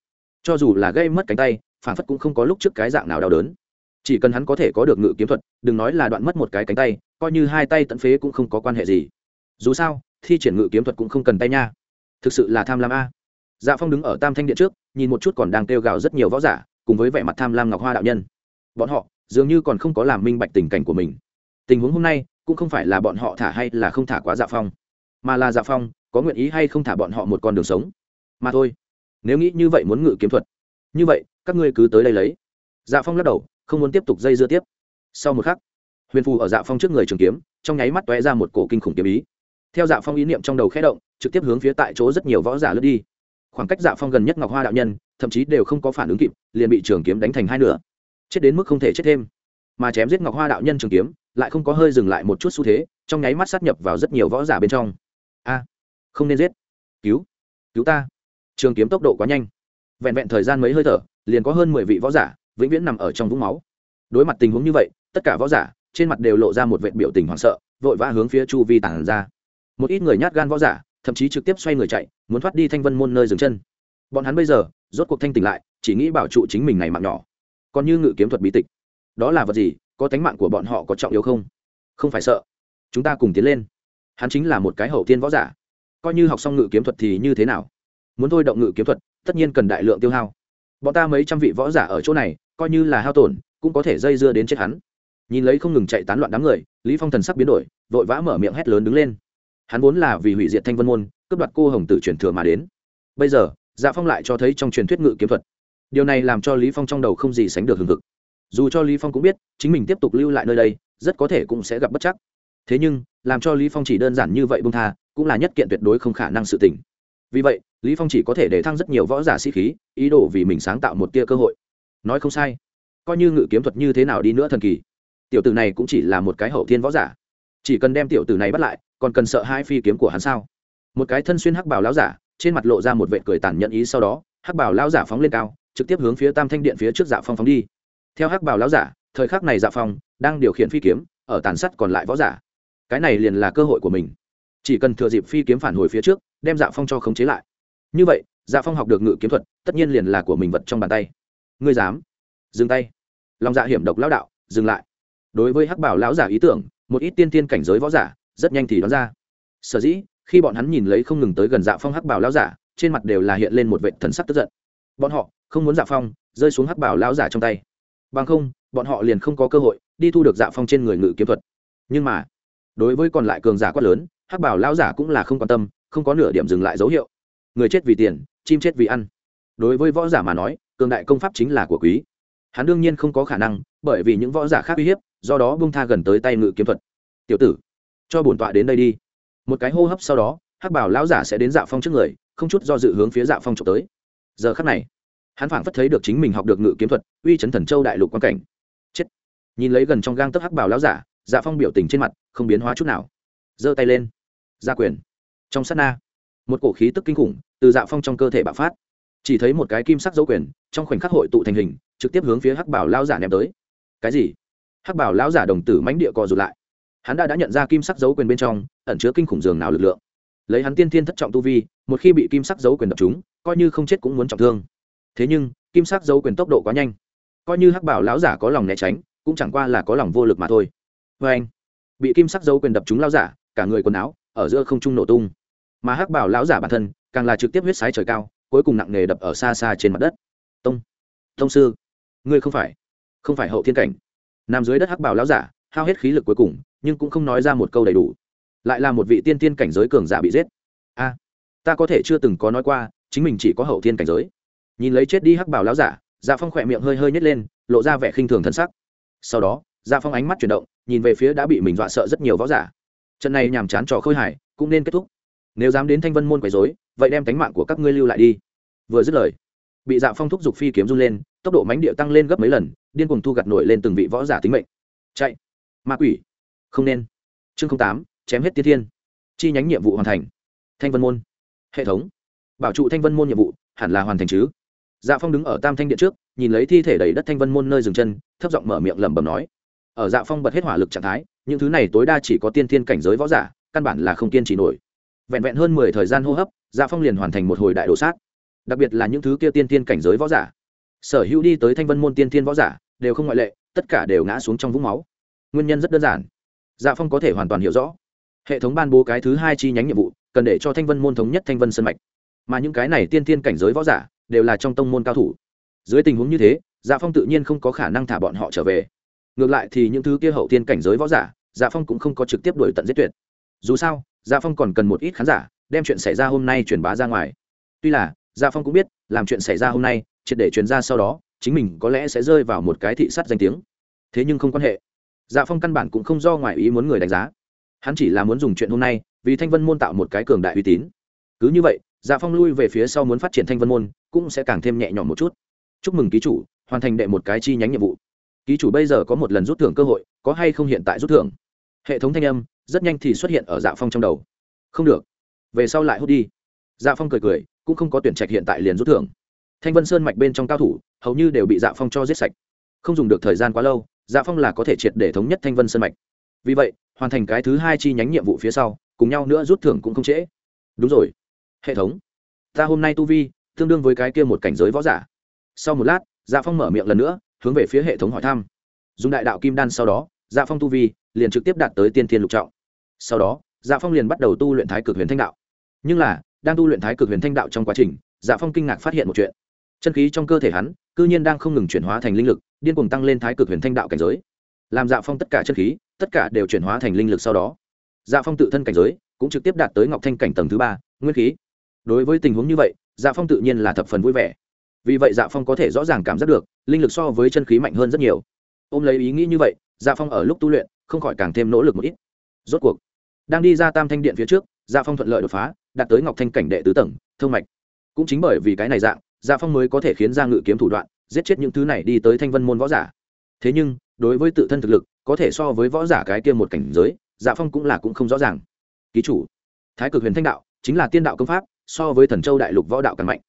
cho dù là gây mất cánh tay, phản phất cũng không có lúc trước cái dạng nào đau đớn. Chỉ cần hắn có thể có được ngự kiếm thuật, đừng nói là đoạn mất một cái cánh tay, coi như hai tay tận phế cũng không có quan hệ gì. Dù sao, thi triển ngự kiếm thuật cũng không cần tay nha. Thực sự là tham lam a dạ phong đứng ở tam thanh điện trước, nhìn một chút còn đang kêu gào rất nhiều võ giả, cùng với vẻ mặt tham lam ngọc hoa đạo nhân. Bọn họ, dường như còn không có làm minh bạch tình cảnh của mình. Tình huống hôm nay, cũng không phải là bọn họ thả hay là không thả quá dạ phong, mà là dạ phong, có nguyện ý hay không thả bọn họ một con đường sống. Mà thôi, nếu nghĩ như vậy muốn ngự kiếm thuật. Như vậy, các ngươi cứ tới đây lấy. Dạ phong lắc đầu, không muốn tiếp tục dây dưa tiếp. Sau một khắc, huyền phù ở dạ phong trước người trường kiếm, trong nháy mắt t ra một cổ kinh khủng kiếm ý. Theo dạ phong ý niệm trong đầu khẽ động, trực tiếp hướng phía tại chỗ rất nhiều võ giả lướt đi khoảng cách dạ phong gần nhất ngọc hoa đạo nhân, thậm chí đều không có phản ứng kịp, liền bị trường kiếm đánh thành hai nửa. Chết đến mức không thể chết thêm. Mà chém giết ngọc hoa đạo nhân trường kiếm, lại không có hơi dừng lại một chút xu thế, trong nháy mắt sát nhập vào rất nhiều võ giả bên trong. A, không nên giết. Cứu cứu ta. Trường kiếm tốc độ quá nhanh. Vẹn vẹn thời gian mấy hơi thở, liền có hơn mười vị võ giả, vĩnh viễn nằm ở trong vũng máu. Đối mặt tình huống như vậy, tất cả võ giả, trên mặt đều lộ ra một vệ biểu tình hoảng sợ, vội vã hướng phía chu vi tản ra. Một ít người nhát gan võ giả thậm chí trực tiếp xoay người chạy, muốn thoát đi thanh vân môn nơi dừng chân. Bọn hắn bây giờ, rốt cuộc thanh tỉnh lại, chỉ nghĩ bảo trụ chính mình này mạng nhỏ. Còn như ngự kiếm thuật bí tịch. Đó là vật gì, có tánh mạng của bọn họ có trọng yếu không? Không phải sợ. Chúng ta cùng tiến lên. Hắn chính là một cái hậu tiên võ giả. Coi như học xong ngự kiếm thuật thì như thế nào? Muốn thôi động ngự kiếm thuật, tất nhiên cần đại lượng tiêu hao. Bọn ta mấy trăm vị võ giả ở chỗ này, coi như là hao tổn, cũng có thể dây dưa đến chết hắn. Nhìn lấy không ngừng chạy tán loạn đám người, lý phong thần sắc biến đổi, vội vã mở miệng hét lớn đứng lên hắn vốn là vì hủy diệt thanh vân môn, cướp đoạt cô hồng tử truyền thừa mà đến. Bây giờ dạ phong lại cho thấy trong truyền thuyết ngự kiếm thuật. Điều này làm cho lý phong trong đầu không gì sánh được hừng hực. Dù cho lý phong cũng biết, chính mình tiếp tục lưu lại nơi đây, rất có thể cũng sẽ gặp bất chắc. Thế nhưng, làm cho lý phong chỉ đơn giản như vậy buông tha, cũng là nhất kiện tuyệt đối không khả năng sự tình. Vì vậy, lý phong chỉ có thể để thăng rất nhiều võ giả sĩ khí, ý đồ vì mình sáng tạo một tia cơ hội. Nói không sai. Coi như ngự kiếm thuật như thế nào đi nữa thần kỳ, tiểu tử này cũng chỉ là một cái hậu thiên võ giả chỉ cần đem tiểu tử này bắt lại, còn cần sợ hai phi kiếm của hắn sao? Một cái thân xuyên hắc bào lão giả, trên mặt lộ ra một vệ cười tàn nhẫn ý sau đó, hắc bào lão giả phóng lên cao, trực tiếp hướng phía tam thanh điện phía trước dạ phong phóng đi. Theo hắc bào lão giả, thời khắc này dạ phong đang điều khiển phi kiếm, ở tàn sắt còn lại võ giả. Cái này liền là cơ hội của mình. Chỉ cần thừa dịp phi kiếm phản hồi phía trước, đem dạ phong cho khống chế lại. Như vậy dạ phong học được ngự kiếm thuật, tất nhiên liền là của mình vật trong bàn tay. Ngươi dám? Dừng tay. Lòng dạ hiểm độc lão đạo, dừng lại. Đối với hắc bảo lão giả ý tưởng một ít tiên tiên cảnh giới võ giả, rất nhanh thì đoán ra. Sở dĩ, khi bọn hắn nhìn lấy không ngừng tới gần dạ phong hắc bảo lão giả, trên mặt đều là hiện lên một vệ thần sắc tức giận. Bọn họ, không muốn dạ phong, rơi xuống hắc bảo lão giả trong tay. Bằng không, bọn họ liền không có cơ hội đi thu được dạ phong trên người ngự kiếm thuật. Nhưng mà, đối với còn lại cường giả quát lớn, hắc bảo lão giả cũng là không quan tâm, không có nửa điểm dừng lại dấu hiệu. Người chết vì tiền, chim chết vì ăn. Đối với võ giả mà nói, cường đại công pháp chính là của quý. Hắn đương nhiên không có khả năng, bởi vì những võ giả khác uy hiếp do đó bung tha gần tới tay ngự kiếm thuật. Tiểu tử, cho bổn tọa đến đây đi. Một cái hô hấp sau đó, hắc bảo lão giả sẽ đến dạ phong trước người, không chút do dự hướng phía dạ phong trộm tới. Giờ khắc này, hắn phảng phất thấy được chính mình học được ngự kiếm thuật, uy chấn thần châu đại lục quan cảnh. Chết. Nhìn lấy gần trong gang tấc hắc bảo lão giả dạ phong biểu tình trên mặt không biến hóa chút nào. Giơ tay lên. Ra quyền. Trong sát na, một cổ khí tức kinh khủng từ dạ phong trong cơ thể bạo phát. Chỉ thấy một cái kim sắc dấu quyền, trong khoảnh khắc hội tụ thành hình, trực tiếp hướng phía hắc bảo lão giả ném tới. Cái gì? Hắc bảo lão giả đồng tử mãnh địa co rụt lại. Hắn đã đã nhận ra kim sắc dấu quyền bên trong ẩn chứa kinh khủng dường nào lực lượng. Lấy hắn tiên thiên thất trọng tu vi, một khi bị kim sắc dấu quyền đập chúng coi như không chết cũng muốn trọng thương. Thế nhưng, kim sắc dấu quyền tốc độ quá nhanh. Coi như hắc bảo lão giả có lòng né tránh, cũng chẳng qua là có lòng vô lực mà thôi. Vê anh, bị kim sắc dấu quyền đập chúng lão giả, cả người quần áo ở giữa không trung nổ tung. Mà hắc bảo lão giả bản thân, càng là trực tiếp huyết sái trời cao, cuối cùng nặng nề đập ở xa xa trên mặt đất. Tông tông sư, ngươi không phải không phải hậu thiên cảnh nằm dưới đất hắc bảo lão giả, hao hết khí lực cuối cùng, nhưng cũng không nói ra một câu đầy đủ. Lại là một vị tiên tiên cảnh giới cường giả bị giết. A, ta có thể chưa từng có nói qua, chính mình chỉ có hậu thiên cảnh giới. Nhìn lấy chết đi hắc bảo lão giả dạ phong khỏe miệng hơi hơi nhét lên, lộ ra vẻ khinh thường thân sắc. Sau đó dạ phong ánh mắt chuyển động, nhìn về phía đã bị mình dọa sợ rất nhiều võ giả. Trận này nhàm chán trò khôi hải cũng nên kết thúc. Nếu dám đến thanh vân môn quấy dối vậy đem tánh mạng của các ngươi lưu lại đi. Vừa dứt lời, bị dạ phong thúc giục phi kiếm run lên tốc độ mánh địa tăng lên gấp mấy lần, điên cuồng thu gặt nổi lên từng vị võ giả tính mệnh. Chạy. Ma quỷ. Không nên. Chương tám, chém hết tiên thiên. Chi nhánh nhiệm vụ hoàn thành. Thanh vân môn. Hệ thống. Bảo trụ thanh vân môn nhiệm vụ, hẳn là hoàn thành chứ? Dạ phong đứng ở tam thanh điện trước, nhìn lấy thi thể đầy đất thanh vân môn nơi dừng chân, thấp giọng mở miệng lẩm bẩm nói. Ở dạ phong bật hết hỏa lực trạng thái, những thứ này tối đa chỉ có tiên thiên cảnh giới võ giả, căn bản là không kiên trì nổi. Vẹn vẹn hơn mười thời gian hô hấp dạ phong liền hoàn thành một hồi đại đồ sát. Đặc biệt là những thứ kia tiên thiên cảnh giới võ giả sở hữu đi tới thanh vân môn tiên thiên võ giả, đều không ngoại lệ, tất cả đều ngã xuống trong vũng máu. Nguyên nhân rất đơn giản. Dạ phong có thể hoàn toàn hiểu rõ. Hệ thống ban bố cái thứ hai chi nhánh nhiệm vụ, cần để cho thanh vân môn thống nhất thanh vân sân mạch. Mà những cái này tiên tiên cảnh giới võ giả, đều là trong tông môn cao thủ. Dưới tình huống như thế dạ phong tự nhiên không có khả năng thả bọn họ trở về. Ngược lại thì những thứ kia hậu tiên cảnh giới võ giả dạ phong cũng không có trực tiếp đổi tận giết tuyệt. Dù sao dạ phong còn cần một ít khán giả, đem chuyện xảy ra hôm nay truyền bá ra ngoài. Tuy là dạ phong cũng biết, làm chuyện xảy ra hôm nay triệt để truyền ra sau đó, chính mình có lẽ sẽ rơi vào một cái thị sát danh tiếng. Thế nhưng không quan hệ. Dạ phong căn bản cũng không do ngoại ý muốn người đánh giá. Hắn chỉ là muốn dùng chuyện hôm nay, vì thanh vân môn tạo một cái cường đại uy tín. Cứ như vậy dạ phong lui về phía sau muốn phát triển thanh vân môn, cũng sẽ càng thêm nhẹ nhõm một chút. Chúc mừng ký chủ, hoàn thành đệ một cái chi nhánh nhiệm vụ. Ký chủ bây giờ có một lần rút thưởng cơ hội, có hay không hiện tại rút thưởng? Hệ thống thanh âm, rất nhanh thì xuất hiện ở dạ phong trong đầu. Không được. Về sau lại hút đi. Dạ phong cười cười, cũng không có tuyển trạch hiện tại liền rút thưởng thanh vân sơn mạch bên trong cao thủ, hầu như đều bị dạ phong cho giết sạch. Không dùng được thời gian quá lâu dạ phong là có thể triệt để thống nhất thanh vân sơn mạch. Vì vậy, hoàn thành cái thứ hai chi nhánh nhiệm vụ phía sau, cùng nhau nữa rút thưởng cũng không trễ. Đúng rồi. Hệ thống. Ta hôm nay tu vi, tương đương với cái kia một cảnh giới võ giả. Sau một lát dạ phong mở miệng lần nữa, hướng về phía hệ thống hỏi thăm. Dùng đại đạo kim đan sau đó dạ phong tu vi liền trực tiếp đạt tới tiên thiên lục trọng. Sau đó dạ phong liền bắt đầu tu luyện thái cực huyền thanh đạo. Nhưng là, đang tu luyện thái cực huyền thanh đạo trong quá trình dạ phong kinh ngạc phát hiện một chuyện chân khí trong cơ thể hắn, cư nhiên đang không ngừng chuyển hóa thành linh lực, điên cuồng tăng lên thái cực huyền thanh đạo cảnh giới. Làm dạ phong tất cả chân khí, tất cả đều chuyển hóa thành linh lực sau đó. Dạ phong tự thân cảnh giới cũng trực tiếp đạt tới ngọc thanh cảnh tầng thứ ba, nguyên khí. Đối với tình huống như vậy dạ phong tự nhiên là thập phần vui vẻ. Vì vậy dạ phong có thể rõ ràng cảm giác được, linh lực so với chân khí mạnh hơn rất nhiều. Ôm lấy ý nghĩ như vậy dạ phong ở lúc tu luyện, không khỏi càng thêm nỗ lực một ít. Rốt cuộc, đang đi ra tam thanh điện phía trước dạ phong thuận lợi đột phá, đạt tới ngọc thanh cảnh đệ tứ tầng, thông mạch. Cũng chính bởi vì cái này dạng dạ phong mới có thể khiến ra ngự kiếm thủ đoạn, giết chết những thứ này đi tới thanh vân môn võ giả. Thế nhưng, đối với tự thân thực lực, có thể so với võ giả cái kia một cảnh giới dạ phong cũng là cũng không rõ ràng. Ký chủ, thái cực huyền thanh đạo, chính là tiên đạo công pháp, so với thần châu đại lục võ đạo càng mạnh.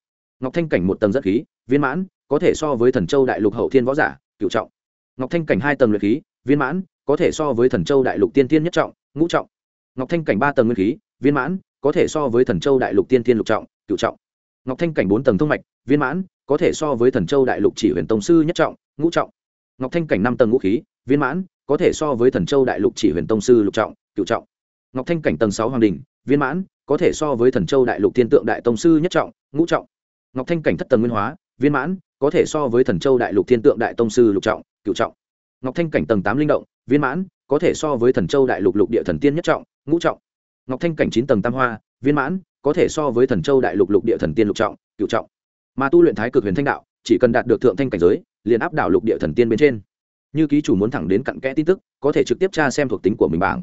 Ngọc thanh cảnh một tầng rất khí, viên mãn, có thể so với thần châu đại lục hậu thiên võ giả cựu trọng. Ngọc thanh cảnh hai tầng luyện khí, viên mãn, có thể so với thần châu đại lục tiên tiên nhất trọng, ngũ trọng. Ngọc thanh cảnh ba tầng nguyên khí, viên mãn, có thể so với thần châu đại lục tiên tiên lục trọng cựu trọng ngọc thanh cảnh bốn tầng thông mạch, viên mãn, có thể so với thần châu đại lục chỉ huyền tông sư nhất trọng, ngũ trọng. Ngọc thanh cảnh năm tầng ngũ khí, viên mãn, có thể so với thần châu đại lục chỉ huyền tông sư lục trọng cựu trọng. Ngọc thanh cảnh tầng sáu hoàng đình, viên mãn, có thể so với thần châu đại lục Thiên tượng đại tông sư nhất trọng, ngũ trọng. Ngọc thanh cảnh thất tầng nguyên hóa, viên mãn, có thể so với thần châu đại lục thiên tượng đại tông sư lục trọng cựu trọng. Ngọc thanh cảnh tầng tám linh động, viên mãn, có thể so với thần châu đại lục lục địa thần tiên nhất trọng, ngũ trọng. Ngọc thanh cảnh chín tầng tam hoa viên mãn, có thể so với thần châu đại lục lục địa thần tiên lục trọng cựu trọng. Mà tu luyện thái cực huyền thanh đạo, chỉ cần đạt được thượng thanh cảnh giới, liền áp đảo lục địa thần tiên bên trên. Như ký chủ muốn thẳng đến cặn kẽ tin tức, có thể trực tiếp tra xem thuộc tính của mình bảng.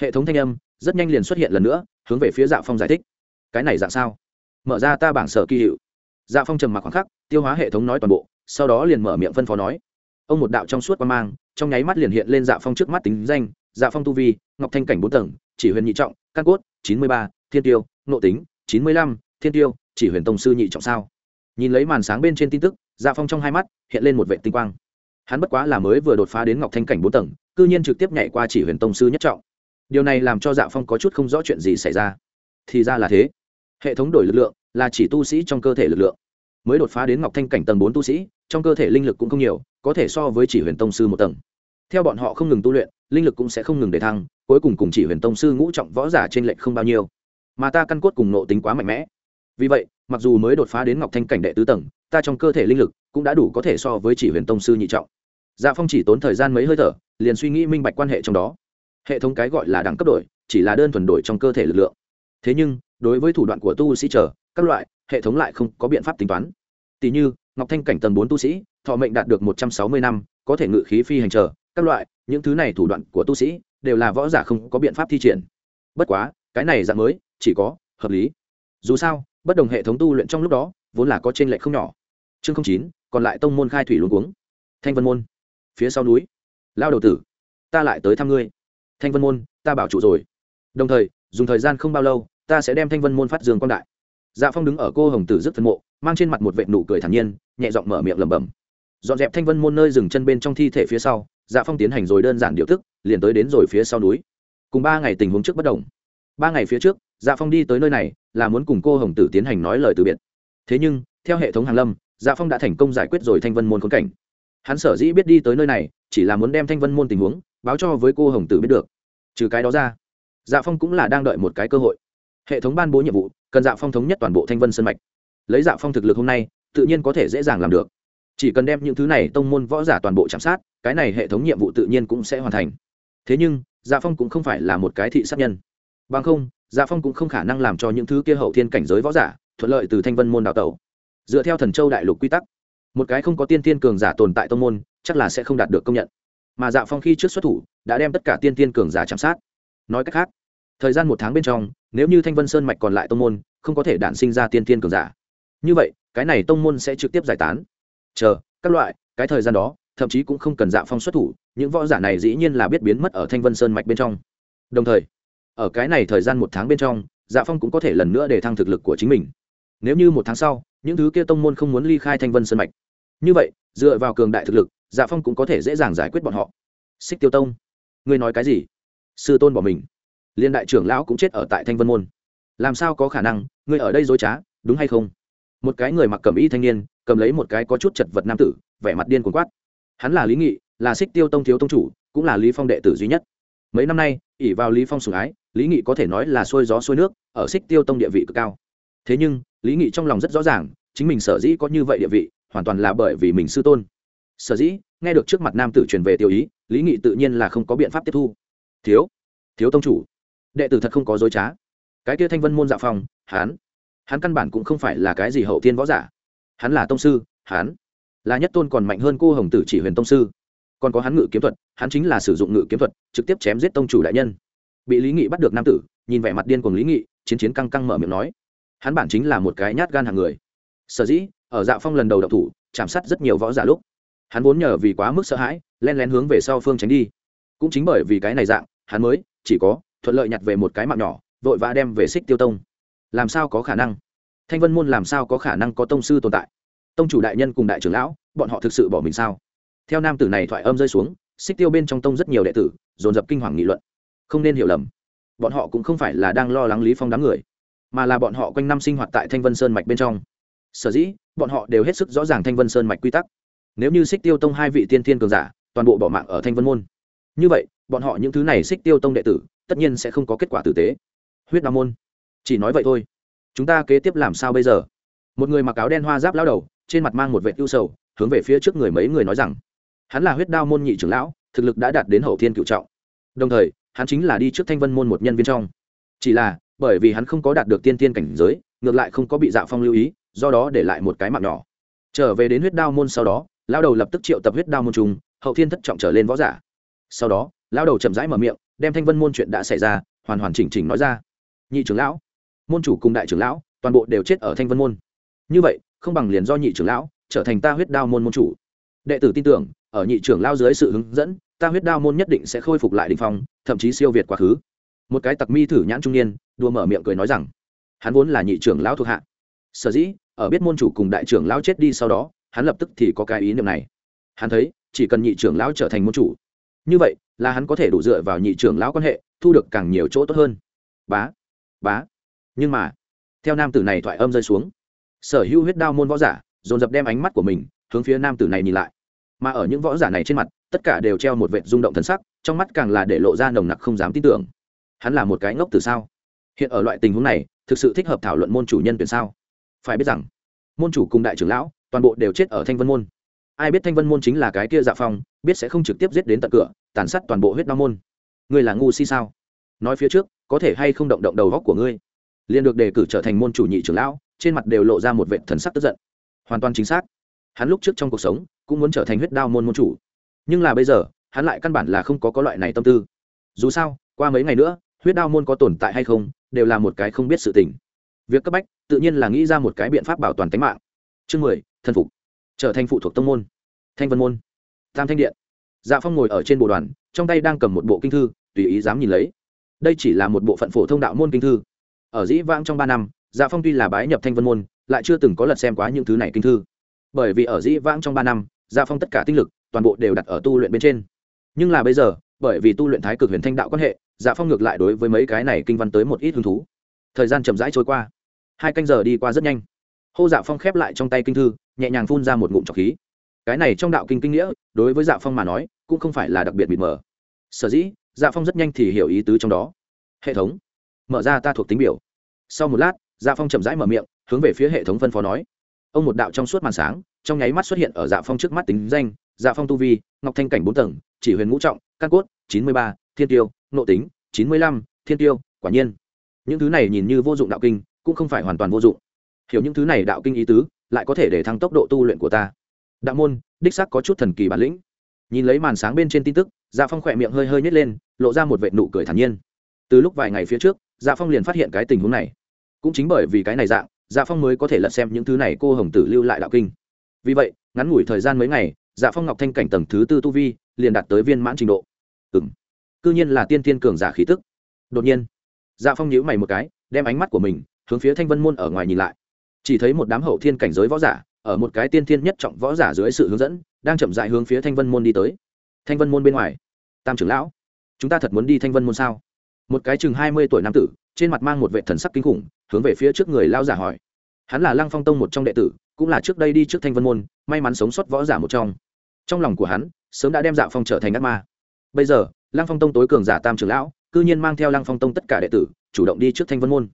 Hệ thống thanh âm, rất nhanh liền xuất hiện lần nữa, hướng về phía dạ phong giải thích. Cái này dạng sao? Mở ra ta bảng sở kỳ hiệu. Dạ phong trầm mặc khoảng khắc, tiêu hóa hệ thống nói toàn bộ, sau đó liền mở miệng phân phó nói. Ông một đạo trong suốt qua mang, trong nháy mắt liền hiện lên dạ phong trước mắt tính danh dạ phong tu vi, ngọc thanh cảnh bốn tầng, chỉ huyền nhị trọng, căn cốt, chín mươi ba thiên tiêu, nộ tính, chín mươi lăm, thiên tiêu, chỉ huyền tông sư nhị trọng sao. Nhìn lấy màn sáng bên trên tin tức dạ phong trong hai mắt hiện lên một vệ tinh quang. Hắn bất quá là mới vừa đột phá đến ngọc thanh cảnh bốn tầng, cư nhiên trực tiếp nhảy qua chỉ huyền tông sư nhất trọng. Điều này làm cho dạ phong có chút không rõ chuyện gì xảy ra. Thì ra là thế. Hệ thống đổi lực lượng là chỉ tu sĩ trong cơ thể lực lượng. Mới đột phá đến ngọc thanh cảnh tầng bốn tu sĩ, trong cơ thể linh lực cũng không nhiều, có thể so với chỉ huyền tông sư một tầng. Theo bọn họ không ngừng tu luyện, linh lực cũng sẽ không ngừng để thăng, cuối cùng cùng chỉ huyền tông sư ngũ trọng võ giả trên lệnh không bao nhiêu mà ta căn cốt cùng nộ tính quá mạnh mẽ. Vì vậy, mặc dù mới đột phá đến ngọc thanh cảnh đệ tứ tầng, ta trong cơ thể linh lực cũng đã đủ có thể so với chỉ huyền tông sư nhị trọng. Dạ phong chỉ tốn thời gian mấy hơi thở, liền suy nghĩ minh bạch quan hệ trong đó. Hệ thống cái gọi là đẳng cấp đổi, chỉ là đơn thuần đổi trong cơ thể lực lượng. Thế nhưng, đối với thủ đoạn của tu sĩ trở các loại, hệ thống lại không có biện pháp tính toán. Tỷ như, ngọc thanh cảnh tầng bốn tu sĩ, thọ mệnh đạt được một trăm sáu mươi năm, có thể ngự khí phi hành trở các loại, những thứ này thủ đoạn của tu sĩ đều là võ giả không có biện pháp thi triển. Bất quá, cái này dạng mới chỉ có, hợp lý. Dù sao, bất đồng hệ thống tu luyện trong lúc đó, vốn là có t r ê n lệch không nhỏ. Chương chín, còn lại tông môn khai thủy luôn cuống. Thanh vân môn. Phía sau núi. Lao đầu tử, ta lại tới thăm ngươi. Thanh vân môn, ta bảo trụ rồi. Đồng thời, dùng thời gian không bao lâu, ta sẽ đem thanh vân môn phát dương quang đại. Dạ phong đứng ở cô hồng tử rất phân mộ, mang trên mặt một vệ nụ cười thản nhiên, nhẹ giọng mở miệng lẩm bẩm. Dọn dẹp thanh vân môn nơi dừng chân bên trong thi thể phía sau dạ phong tiến hành rồi đơn giản điều thức liền tới đến rồi phía sau núi. Cùng ba ngày tình huống trước bất đồng. Ba ngày phía trước dạ phong đi tới nơi này, là muốn cùng cô hồng tử tiến hành nói lời từ biệt. Thế nhưng, theo hệ thống hàn lâm dạ phong đã thành công giải quyết rồi thanh vân môn khốn cảnh. Hắn sở dĩ biết đi tới nơi này, chỉ là muốn đem thanh vân môn tình huống báo cho với cô hồng tử biết được. Trừ cái đó ra dạ phong cũng là đang đợi một cái cơ hội. Hệ thống ban bố nhiệm vụ, cần dạ phong thống nhất toàn bộ thanh vân sân mạch. Lấy dạ phong thực lực hôm nay, tự nhiên có thể dễ dàng làm được. Chỉ cần đem những thứ này tông môn võ giả toàn bộ chạm sát, cái này hệ thống nhiệm vụ tự nhiên cũng sẽ hoàn thành. Thế nhưng dạ phong cũng không phải là một cái thị sát nhân. Bằng không dạ phong cũng không khả năng làm cho những thứ kia hậu thiên cảnh giới võ giả thuận lợi từ thanh vân môn đào tẩu. Dựa theo thần châu đại lục quy tắc, một cái không có tiên tiên cường giả tồn tại tông môn, chắc là sẽ không đạt được công nhận. Mà dạ phong khi trước xuất thủ, đã đem tất cả tiên tiên cường giả chạm sát. Nói cách khác, thời gian một tháng bên trong, nếu như thanh vân sơn mạch còn lại tông môn, không có thể đản sinh ra tiên tiên cường giả. Như vậy, cái này tông môn sẽ trực tiếp giải tán. Chờ, các loại, cái thời gian đó, thậm chí cũng không cần dạ phong xuất thủ, những võ giả này dĩ nhiên là biết biến mất ở thanh vân sơn mạch bên trong. Đồng thời ở cái này thời gian một tháng bên trong dạ phong cũng có thể lần nữa để thăng thực lực của chính mình. Nếu như một tháng sau, những thứ kia tông môn không muốn ly khai thanh vân sân mạch. Như vậy, dựa vào cường đại thực lực dạ phong cũng có thể dễ dàng giải quyết bọn họ. Xích tiêu tông, ngươi nói cái gì? Sư tôn bỏ mình. Liên đại trưởng lão cũng chết ở tại thanh vân môn. Làm sao có khả năng, ngươi ở đây dối trá, đúng hay không? Một cái người mặc cầm y thanh niên, cầm lấy một cái có chút chật vật nam tử, vẻ mặt điên cuồng quát. Hắn là lý nghị, là xích tiêu tông thiếu tông chủ, cũng là lý phong đệ tử duy nhất mấy năm nay, ỷ vào lý phong sủng ái, lý nghị có thể nói là xuôi gió xuôi nước, ở xích tiêu tông địa vị cực cao. Thế nhưng, lý nghị trong lòng rất rõ ràng, chính mình sở dĩ có như vậy địa vị, hoàn toàn là bởi vì mình sư tôn. Sở dĩ, nghe được trước mặt nam tử truyền về tiêu ý, lý nghị tự nhiên là không có biện pháp tiếp thu. Thiếu thiếu tông chủ. Đệ tử thật không có dối trá. Cái kia thanh vân môn dạ phong hán hắn căn bản cũng không phải là cái gì hậu tiên võ giả. Hắn là tông sư, hắn là nhất tôn còn mạnh hơn cô hồng tử chỉ huyền tông sư còn có hắn ngự kiếm thuật, hắn chính là sử dụng ngự kiếm thuật, trực tiếp chém giết tông chủ đại nhân. Bị lý nghị bắt được nam tử, nhìn vẻ mặt điên cùng lý nghị, chiến chiến căng căng mở miệng nói, hắn bản chính là một cái nhát gan hàng người. Sở dĩ, ở dạ phong lần đầu đậu thủ, chạm sát rất nhiều võ giả lúc, hắn vốn nhờ vì quá mức sợ hãi len lén hướng về sau phương tránh đi. Cũng chính bởi vì cái này dạng, hắn mới, chỉ có, thuận lợi nhặt về một cái mạng nhỏ, vội vã đem về xích tiêu tông. Làm sao có khả năng? Thanh vân môn làm sao có khả năng có tông sư tồn tại? Tông chủ đại nhân cùng đại trưởng lão, bọn họ thực sự bỏ mình sao? Theo nam tử này thoại âm rơi xuống, xích tiêu bên trong tông rất nhiều đệ tử, dồn dập kinh hoàng nghị luận. Không nên hiểu lầm, bọn họ cũng không phải là đang lo lắng lý phong đám người, mà là bọn họ quanh năm sinh hoạt tại thanh vân sơn mạch bên trong. Sở dĩ, bọn họ đều hết sức rõ ràng thanh vân sơn mạch quy tắc. Nếu như xích tiêu tông hai vị tiên thiên cường giả, toàn bộ bỏ mạng ở thanh vân môn, như vậy, bọn họ những thứ này xích tiêu tông đệ tử, tất nhiên sẽ không có kết quả tử tế. Huyết đao môn, chỉ nói vậy thôi. Chúng ta kế tiếp làm sao bây giờ? Một người mặc áo đen hoa giáp lao đầu, trên mặt mang một vệ ưu sầu, hướng về phía trước người mấy người nói rằng hắn là huyết đao môn nhị trưởng lão, thực lực đã đạt đến hậu thiên cựu trọng. Đồng thời, hắn chính là đi trước thanh vân môn một nhân viên trong. Chỉ là, bởi vì hắn không có đạt được tiên tiên cảnh giới, ngược lại không có bị dạ phong lưu ý, do đó để lại một cái mạng nhỏ. Trở về đến huyết đao môn sau đó lao đầu lập tức triệu tập huyết đao môn trùng, hậu thiên thất trọng trở lên võ giả. Sau đó lao đầu chậm rãi mở miệng, đem thanh vân môn chuyện đã xảy ra, hoàn hoàn chỉnh chỉnh nói ra. Nhị trưởng lão, môn chủ cùng đại trưởng lão, toàn bộ đều chết ở thanh vân môn. Như vậy, không bằng liền do nhị trưởng lão trở thành ta huyết đao môn môn chủ. Đệ tử tin tưởng ở nhị trưởng lao dưới sự hướng dẫn, ta huyết đao môn nhất định sẽ khôi phục lại đình phong, thậm chí siêu việt quá khứ. Một cái tặc mi thử nhãn trung niên đua mở miệng cười nói rằng, hắn vốn là nhị trưởng lão thuộc hạ. Sở dĩ, ở biết môn chủ cùng đại trưởng lão chết đi sau đó, hắn lập tức thì có cái ý niệm này. Hắn thấy, chỉ cần nhị trưởng lão trở thành môn chủ, như vậy là hắn có thể đủ dựa vào nhị trưởng lão quan hệ, thu được càng nhiều chỗ tốt hơn. Bá bá. Nhưng mà, theo nam tử này thoại âm rơi xuống, sở hữu huyết đao môn võ giả, dồn dập đem ánh mắt của mình hướng phía nam tử này nhìn lại mà ở những võ giả này trên mặt, tất cả đều treo một vệ rung động thân sắc, trong mắt càng là để lộ ra nồng nặc không dám tin tưởng. Hắn là một cái ngốc từ sao? Hiện ở loại tình huống này, thực sự thích hợp thảo luận môn chủ nhân tuyển sao? Phải biết rằng, môn chủ cùng đại trưởng lão, toàn bộ đều chết ở thanh vân môn. Ai biết thanh vân môn chính là cái kia dạ phong, biết sẽ không trực tiếp giết đến tận cửa, tàn sát toàn bộ huyết đao môn. Ngươi là ngu si sao? Nói phía trước, có thể hay không động động đầu góc của ngươi? Liền được đề cử trở thành môn chủ nhị trưởng lão, trên mặt đều lộ ra một vệ thần sắc tức giận. Hoàn toàn chính xác. Hắn lúc trước trong cuộc sống cũng muốn trở thành huyết đao môn môn chủ. Nhưng là bây giờ, hắn lại căn bản là không có có loại này tâm tư. Dù sao, qua mấy ngày nữa, huyết đao môn có tồn tại hay không, đều là một cái không biết sự tình. Việc cấp bách, tự nhiên là nghĩ ra một cái biện pháp bảo toàn tính mạng. Chương mười thân phục. Trở thành phụ thuộc tông môn. Thanh vân môn. Tam thanh điện. Dạ phong ngồi ở trên bộ đoàn, trong tay đang cầm một bộ kinh thư, tùy ý dám nhìn lấy. Đây chỉ là một bộ phận phổ thông đạo môn kinh thư. Ở dĩ vãng trong ba năm dạ phong tuy là bái nhập thanh vân môn, lại chưa từng có lật xem quá những thứ này kinh thư. Bởi vì ở dĩ vãng trong ba năm dạ phong tất cả tinh lực, toàn bộ đều đặt ở tu luyện bên trên. Nhưng là bây giờ, bởi vì tu luyện thái cực huyền thanh đạo quan hệ dạ phong ngược lại đối với mấy cái này kinh văn tới một ít hứng thú. Thời gian chậm rãi trôi qua. Hai canh giờ đi qua rất nhanh. Hô dạ phong khép lại trong tay kinh thư, nhẹ nhàng phun ra một ngụm trọc khí. Cái này trong đạo kinh kinh nghĩa, đối với dạ phong mà nói, cũng không phải là đặc biệt mịt mờ. Sở dĩ dạ phong rất nhanh thì hiểu ý tứ trong đó. Hệ thống. Mở ra ta thuộc tính biểu. Sau một lát dạ phong chậm rãi mở miệng, hướng về phía hệ thống phân phó nói. Ông một đạo trong suốt màn sáng trong nháy mắt xuất hiện ở dạ phong trước mắt tính danh dạ phong tu vi, ngọc thanh cảnh bốn tầng, chỉ huyền ngũ trọng, căn cốt, chín mươi ba, thiên tiêu, nộ tính, chín mươi lăm, thiên tiêu, quả nhiên. Những thứ này nhìn như vô dụng đạo kinh, cũng không phải hoàn toàn vô dụng. Hiểu những thứ này đạo kinh ý tứ, lại có thể để thăng tốc độ tu luyện của ta. Đạo môn, đích sắc có chút thần kỳ bản lĩnh. Nhìn lấy màn sáng bên trên tin tức dạ phong khỏe miệng hơi hơi nhét lên, lộ ra một vệ nụ cười thản nhiên. Từ lúc vài ngày phía trước dạ phong liền phát hiện cái tình huống này. Cũng chính bởi vì cái này dạng dạ phong mới có thể lật xem những thứ này cô hồng tử lưu lại đạo kinh vì vậy, ngắn ngủi thời gian mấy ngày dạ phong ngọc thanh cảnh tầng thứ tư tu vi liền đạt tới viên mãn trình độ. Ừng m c nhiên là tiên thiên cường giả khí tức. Đột nhiên dạ phong nhíu mày một cái, đem ánh mắt của mình hướng phía thanh vân môn ở ngoài nhìn lại. Chỉ thấy một đám hậu thiên cảnh giới võ giả ở một cái tiên thiên nhất trọng võ giả dưới sự hướng dẫn, đang chậm dại hướng phía thanh vân môn đi tới. Thanh vân môn bên ngoài. Tam trưởng lão, chúng ta thật muốn đi thanh vân môn sao? Một cái chừng hai mươi tuổi nam tử, trên mặt mang một vệ thần sắc kinh khủng, hướng về phía trước người lao giả hỏi. Hắn là lăng phong tông một trong đệ tử cũng là trước đây đi trước thanh vân môn, may mắn sống sót võ giả một trong. Trong lòng của hắn, sớm đã đem dạ phong trở thành ác ma. Bây giờ, lăng phong tông tối cường giả tam trưởng lão, cư nhiên mang theo lăng phong tông tất cả đệ tử, chủ động đi trước thanh vân môn.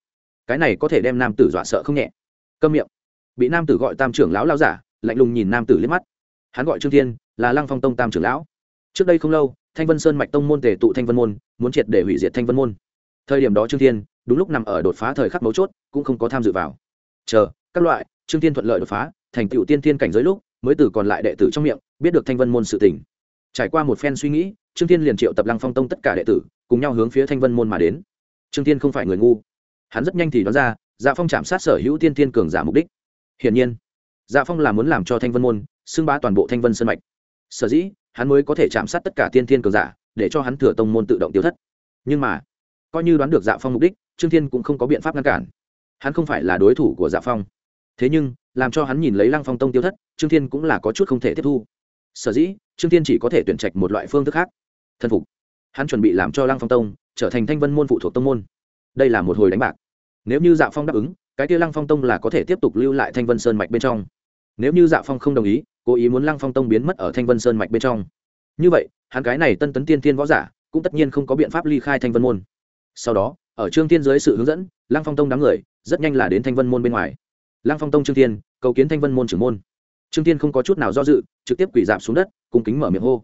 Cái này có thể đem nam tử dọa sợ không nhẹ. Câm miệng. Bị nam tử gọi tam trưởng lão lao giả, lạnh lùng nhìn nam tử liếc mắt. Hắn gọi trương thiên, là lăng phong tông tam trưởng lão. Trước đây không lâu, thanh vân sơn mạch tông môn tề tụ thanh vân môn, muốn triệt để hủy diệt thanh vân môn. Thời điểm đó trương thiên, đúng lúc nằm ở đột phá thời khắc mấu chốt, cũng không có tham dự vào. Chờ, các loại trương thiên thuận lợi đột phá, thành tựu tiên thiên cảnh giới lúc, mới từ còn lại đệ tử trong miệng, biết được thanh vân môn sự tình. Trải qua một phen suy nghĩ, trương thiên liền triệu tập lăng phong tông tất cả đệ tử, cùng nhau hướng phía thanh vân môn mà đến. Trương thiên không phải người ngu. Hắn rất nhanh thì đoán ra dạ phong chạm sát sở hữu tiên thiên cường giả mục đích. Hiển nhiên dạ phong là muốn làm cho thanh vân môn xưng bá toàn bộ thanh vân sân mạch. Sở dĩ, hắn mới có thể chạm sát tất cả tiên thiên cường giả, để cho hắn thừa tông môn tự động tiêu thất. Nhưng mà, coi như đoán được dạ phong mục đích, trương thiên cũng không có biện pháp ngăn cản. Hắn không phải là đối thủ của dạ phong thế nhưng, làm cho hắn nhìn lấy lăng phong tông tiêu thất, trương thiên cũng là có chút không thể tiếp thu. Sở dĩ, trương thiên chỉ có thể tuyển trạch một loại phương thức khác. Thân phục. Hắn chuẩn bị làm cho lăng phong tông trở thành thanh vân môn phụ thuộc tông môn. Đây là một hồi đánh bạc. Nếu như dạ phong đáp ứng, cái kia lăng phong tông là có thể tiếp tục lưu lại thanh vân sơn mạch bên trong. Nếu như dạ phong không đồng ý, cố ý muốn lăng phong tông biến mất ở thanh vân sơn mạch bên trong. Như vậy, hắn cái này tân tấn tiên thiên võ giả, cũng tất nhiên không có biện pháp ly khai thanh vân môn. Sau đó, ở trương thiên dưới sự hướng dẫn, lăng phong tông đám người rất nhanh là đến thanh vân môn bên ngoài lăng phong tông trương thiên, cầu kiến thanh vân môn trưởng môn. Trương thiên không có chút nào do dự, trực tiếp quỳ dạp xuống đất, cung kính mở miệng hô.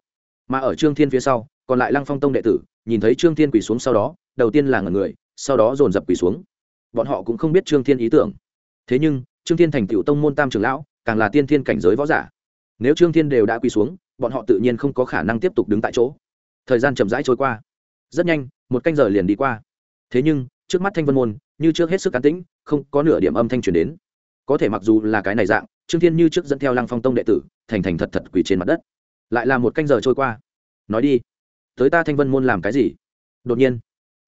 Mà ở trương thiên phía sau, còn lại lăng phong tông đệ tử, nhìn thấy trương thiên quỳ xuống sau đó, đầu tiên là ngần người, sau đó dồn dập quỳ xuống. Bọn họ cũng không biết trương thiên ý tưởng. Thế nhưng, trương thiên thành tựu tông môn tam trưởng lão, càng là tiên thiên cảnh giới võ giả. Nếu trương thiên đều đã quỳ xuống, bọn họ tự nhiên không có khả năng tiếp tục đứng tại chỗ. Thời gian chậm rãi trôi qua. Rất nhanh, một canh giờ liền đi qua. Thế nhưng, trước mắt thanh vân môn, như trước hết sức cán tĩnh, không có nửa điểm âm thanh truyền đến có thể mặc dù là cái này dạng, trương thiên như trước dẫn theo lăng phong tông đệ tử, thành thành thật thật quỳ trên mặt đất. Lại là một canh giờ trôi qua. Nói đi, tới ta thanh vân môn làm cái gì? Đột nhiên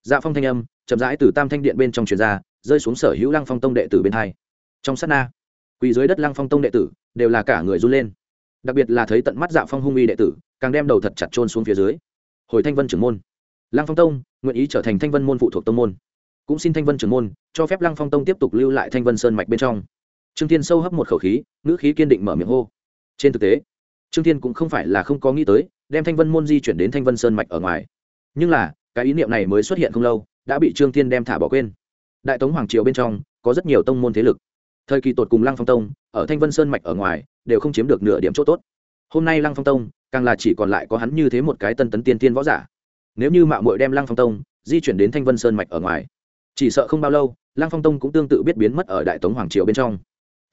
dạ phong thanh âm, chậm rãi từ tam thanh điện bên trong truyền ra, rơi xuống sở hữu lăng phong tông đệ tử bên hai. Trong sát na, quỳ dưới đất lăng phong tông đệ tử, đều là cả người run lên. Đặc biệt là thấy tận mắt dạ phong hung uy đệ tử, càng đem đầu thật chặt trôn xuống phía dưới. Hồi thanh vân trưởng môn. Lăng phong tông, nguyện ý trở thành thanh vân môn phụ thuộc tông môn. Cũng xin thanh vân trưởng môn, cho phép lăng phong tông tiếp tục lưu lại thanh vân sơn mạch bên trong trương thiên sâu hấp một khẩu khí, ngữ khí kiên định mở miệng hô. Trên thực tế, trương thiên cũng không phải là không có nghĩ tới, đem thanh vân môn di chuyển đến thanh vân sơn mạch ở ngoài. Nhưng là, cái ý niệm này mới xuất hiện không lâu, đã bị trương thiên đem thả bỏ quên. Đại tống hoàng triều bên trong, có rất nhiều tông môn thế lực. Thời kỳ tột cùng lăng phong tông, ở thanh vân sơn mạch ở ngoài, đều không chiếm được nửa điểm chỗ tốt. Hôm nay lăng phong tông, càng là chỉ còn lại có hắn như thế một cái tân tấn tiên tiên võ giả. Nếu như mạo muội đem lăng phong tông di chuyển đến thanh vân sơn mạch ở ngoài, chỉ sợ không bao lâu, lăng phong tông cũng tương tự biết biến mất ở đại tống hoàng triều bên trong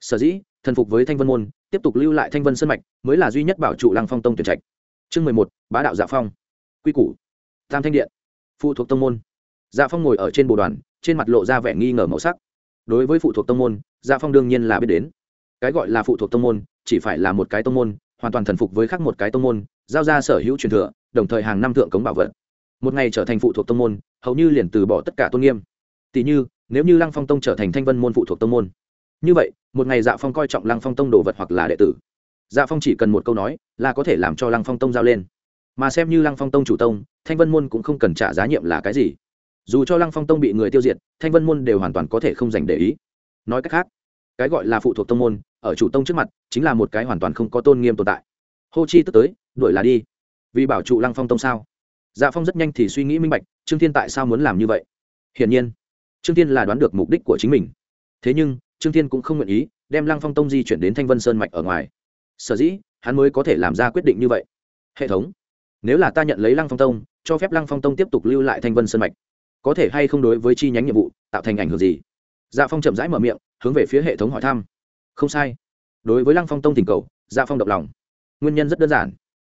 sở dĩ, thần phục với thanh vân môn, tiếp tục lưu lại thanh vân sơn mạch, mới là duy nhất bảo trụ lăng phong tông tuyển trạch. Chương mười một, bá đạo dạ phong. Quy củ. Tam thanh điện. Phụ thuộc tông môn. Dạ phong ngồi ở trên bồ đoàn, trên mặt lộ ra vẻ nghi ngờ màu sắc. Đối với phụ thuộc tông môn dạ phong đương nhiên là biết đến. Cái gọi là phụ thuộc tông môn, chỉ phải là một cái tông môn, hoàn toàn thần phục với khác một cái tông môn, giao ra sở hữu truyền thừa, đồng thời hàng năm thượng cống bảo vật. Một ngày trở thành phụ thuộc tông môn, hầu như liền từ bỏ tất cả tôn nghiêm. Tỷ như, nếu như lăng phong tông trở thành thanh vân môn phụ thuộc tông môn. Như vậy một ngày dạ phong coi trọng lăng phong tông đồ vật hoặc là đệ tử. Dạ phong chỉ cần một câu nói, là có thể làm cho lăng phong tông giao lên. Mà xem như lăng phong tông chủ tông, thanh vân môn cũng không cần trả giá nhiệm là cái gì. Dù cho lăng phong tông bị người tiêu diệt, thanh vân môn đều hoàn toàn có thể không dành để ý. Nói cách khác, cái gọi là phụ thuộc tông môn, ở chủ tông trước mặt, chính là một cái hoàn toàn không có tôn nghiêm tồn tại. Hô chi tức tới, đuổi là đi. Vì bảo trụ lăng phong tông sao? Dạ phong rất nhanh thì suy nghĩ minh bạch, trương thiên tại sao muốn làm như vậy? Hiển nhiên, trương thiên là đoán được mục đích của chính mình. Thế nhưng trương thiên cũng không nguyện ý đem lăng phong tông di chuyển đến thanh vân sơn mạch ở ngoài. Sở dĩ, hắn mới có thể làm ra quyết định như vậy. Hệ thống, nếu là ta nhận lấy lăng phong tông, cho phép lăng phong tông tiếp tục lưu lại thanh vân sơn mạch, có thể hay không đối với chi nhánh nhiệm vụ tạo thành ảnh hưởng gì? Dạ phong chậm rãi mở miệng, hướng về phía hệ thống hỏi thăm. Không sai. Đối với lăng phong tông tình cầu dạ phong động lòng. Nguyên nhân rất đơn giản.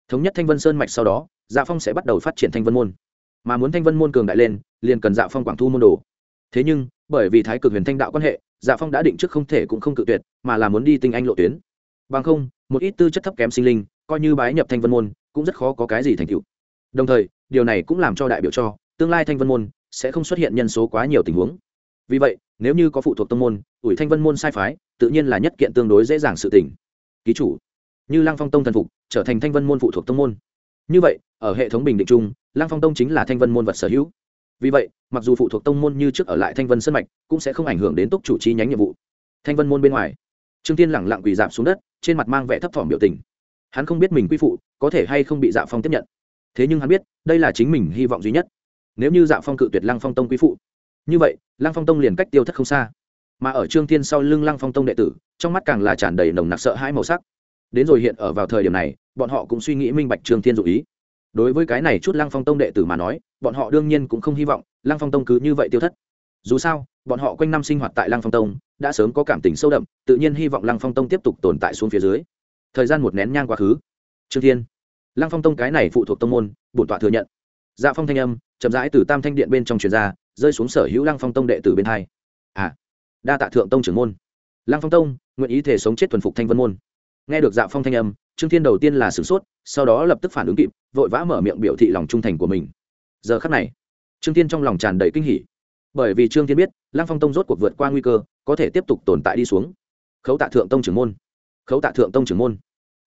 Thống nhất thanh vân sơn mạch sau đó dạ phong sẽ bắt đầu phát triển thanh vân môn. Mà muốn thanh vân môn cường đại lên, liền cần dạ phong quảng thu môn đồ. Thế nhưng, bởi vì thái cực huyền thanh đạo quan hệ dạ phong đã định trước không thể cũng không cự tuyệt, mà là muốn đi tinh anh lộ tuyến. Bằng không, một ít tư chất thấp kém sinh linh, coi như bái nhập thanh vân môn, cũng rất khó có cái gì thành tựu. Đồng thời, điều này cũng làm cho đại biểu cho, tương lai thanh vân môn sẽ không xuất hiện nhân số quá nhiều tình huống. Vì vậy, nếu như có phụ thuộc tông môn, ủi thanh vân môn sai phái, tự nhiên là nhất kiện tương đối dễ dàng sự tỉnh ký chủ, như lăng phong tông thần phục, trở thành thanh vân môn phụ thuộc tông môn. Như vậy, ở hệ thống bình định chung, lăng phong tông chính là thanh vân môn vật sở hữu vì vậy, mặc dù phụ thuộc tông môn như trước ở lại thanh vân sân mạch, cũng sẽ không ảnh hưởng đến túc chủ chi nhánh nhiệm vụ. Thanh vân môn bên ngoài, trương tiên lẳng lặng quỳ dạp xuống đất, trên mặt mang vẻ thấp thỏm biểu tình. Hắn không biết mình quy phụ, có thể hay không bị dạ phong tiếp nhận. Thế nhưng hắn biết, đây là chính mình hy vọng duy nhất. Nếu như dạ phong cự tuyệt lăng phong tông quý phụ, như vậy, lăng phong tông liền cách tiêu thất không xa. Mà ở trương thiên sau lưng lăng phong tông đệ tử, trong mắt càng là tràn đầy nồng nặc sợ hãi màu sắc. Đến rồi hiện ở vào thời điểm này, bọn họ cũng suy nghĩ minh bạch trương thiên dụ ý. Đối với cái này chút lăng phong tông đệ tử mà nói bọn họ đương nhiên cũng không hy vọng lăng phong tông cứ như vậy tiêu thất. Dù sao, bọn họ quanh năm sinh hoạt tại lăng phong tông, đã sớm có cảm tình sâu đậm, tự nhiên hy vọng lăng phong tông tiếp tục tồn tại xuống phía dưới. Thời gian một nén nhang quá khứ. Trương thiên, lăng phong tông cái này phụ thuộc tông môn, bổn tọa thừa nhận. Dạ phong thanh âm, chậm rãi từ tam thanh điện bên trong truyền ra, rơi xuống sở hữu lăng phong tông đệ tử bên hai. À đa tạ thượng tông trưởng môn. Lăng phong tông, nguyện ý thể sống chết thuần phục thanh vân môn. Nghe được dạ phong thanh âm, trương thiên đầu tiên là sửng sốt, sau đó lập tức phản ứng kịp, vội vã mở miệng biểu thị lòng trung thành của mình giờ khắc này, trương thiên trong lòng tràn đầy kinh hỉ. Bởi vì trương thiên biết, lăng phong tông rốt cuộc vượt qua nguy cơ, có thể tiếp tục tồn tại đi xuống. Khấu tạ thượng tông trưởng môn. Khấu tạ thượng tông trưởng môn.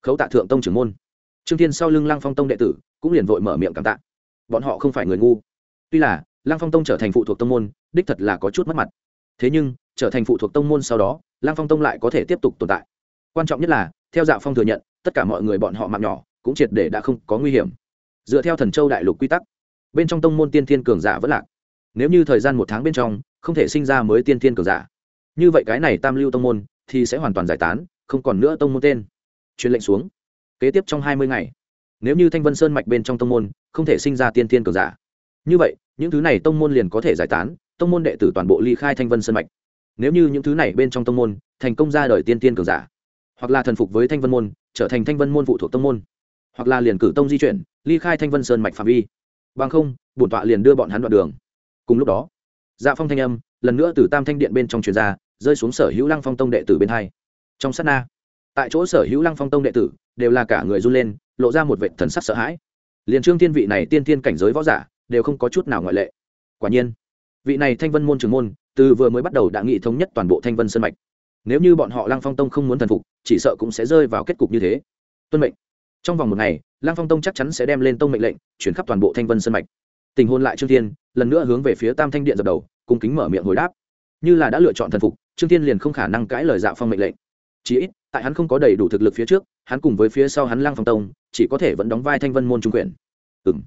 Khấu tạ thượng tông trưởng môn. Trương thiên sau lưng lăng phong tông đệ tử, cũng liền vội mở miệng cảm tạ. Bọn họ không phải người ngu. Tuy là, lăng phong tông trở thành phụ thuộc tông môn, đích thật là có chút mất mặt. Thế nhưng, trở thành phụ thuộc tông môn sau đó, lăng phong tông lại có thể tiếp tục tồn tại. Quan trọng nhất là, theo dạ phong thừa nhận, tất cả mọi người bọn họ mạng nhỏ, cũng triệt để đã không có nguy hiểm. Dựa theo thần châu đại lục quy tắc bên trong tông môn tiên thiên cường giả vẫn lạc. Nếu như thời gian một tháng bên trong, không thể sinh ra mới tiên thiên cường giả. Như vậy cái này tam lưu tông môn thì sẽ hoàn toàn giải tán, không còn nữa tông môn tên. Truyền lệnh xuống. Kế tiếp trong hai mươi ngày, nếu như thanh vân sơn mạch bên trong tông môn không thể sinh ra tiên thiên cường giả. Như vậy, những thứ này tông môn liền có thể giải tán, tông môn đệ tử toàn bộ ly khai thanh vân sơn mạch. Nếu như những thứ này bên trong tông môn thành công ra đời tiên tiên cường giả, hoặc là thần phục với thanh vân môn, trở thành thanh vân môn phụ thuộc tông môn, hoặc là liền cử tông di chuyển, ly khai thanh vân sơn mạch phạm vi bằng không, bổn tọa liền đưa bọn hắn đoạn đường. Cùng lúc đó dạ phong thanh âm lần nữa từ tam thanh điện bên trong truyền ra, rơi xuống sở hữu lăng phong tông đệ tử bên hai. Trong sát na, tại chỗ sở hữu lăng phong tông đệ tử đều là cả người run lên, lộ ra một vệ thần sắc sợ hãi. Liền trương thiên vị này tiên tiên cảnh giới võ giả đều không có chút nào ngoại lệ. Quả nhiên, vị này thanh vân môn trường môn từ vừa mới bắt đầu đã nghị thống nhất toàn bộ thanh vân sơn mạch. Nếu như bọn họ lăng phong tông không muốn thần phục, chỉ sợ cũng sẽ rơi vào kết cục như thế. Tuân mệnh trong vòng một ngày lang phong tông chắc chắn sẽ đem lên tông mệnh lệnh, chuyển khắp toàn bộ thanh vân sơn mạch. Tình hôn lại trương thiên, lần nữa hướng về phía tam thanh điện dập đầu, cung kính mở miệng hồi đáp. Như là đã lựa chọn thần phục, trương thiên liền không khả năng cãi lời dạ phong mệnh lệnh. Chỉ ít, tại hắn không có đầy đủ thực lực phía trước, hắn cùng với phía sau hắn lang phong tông, chỉ có thể vẫn đóng vai thanh vân môn trung quyền. Ừ m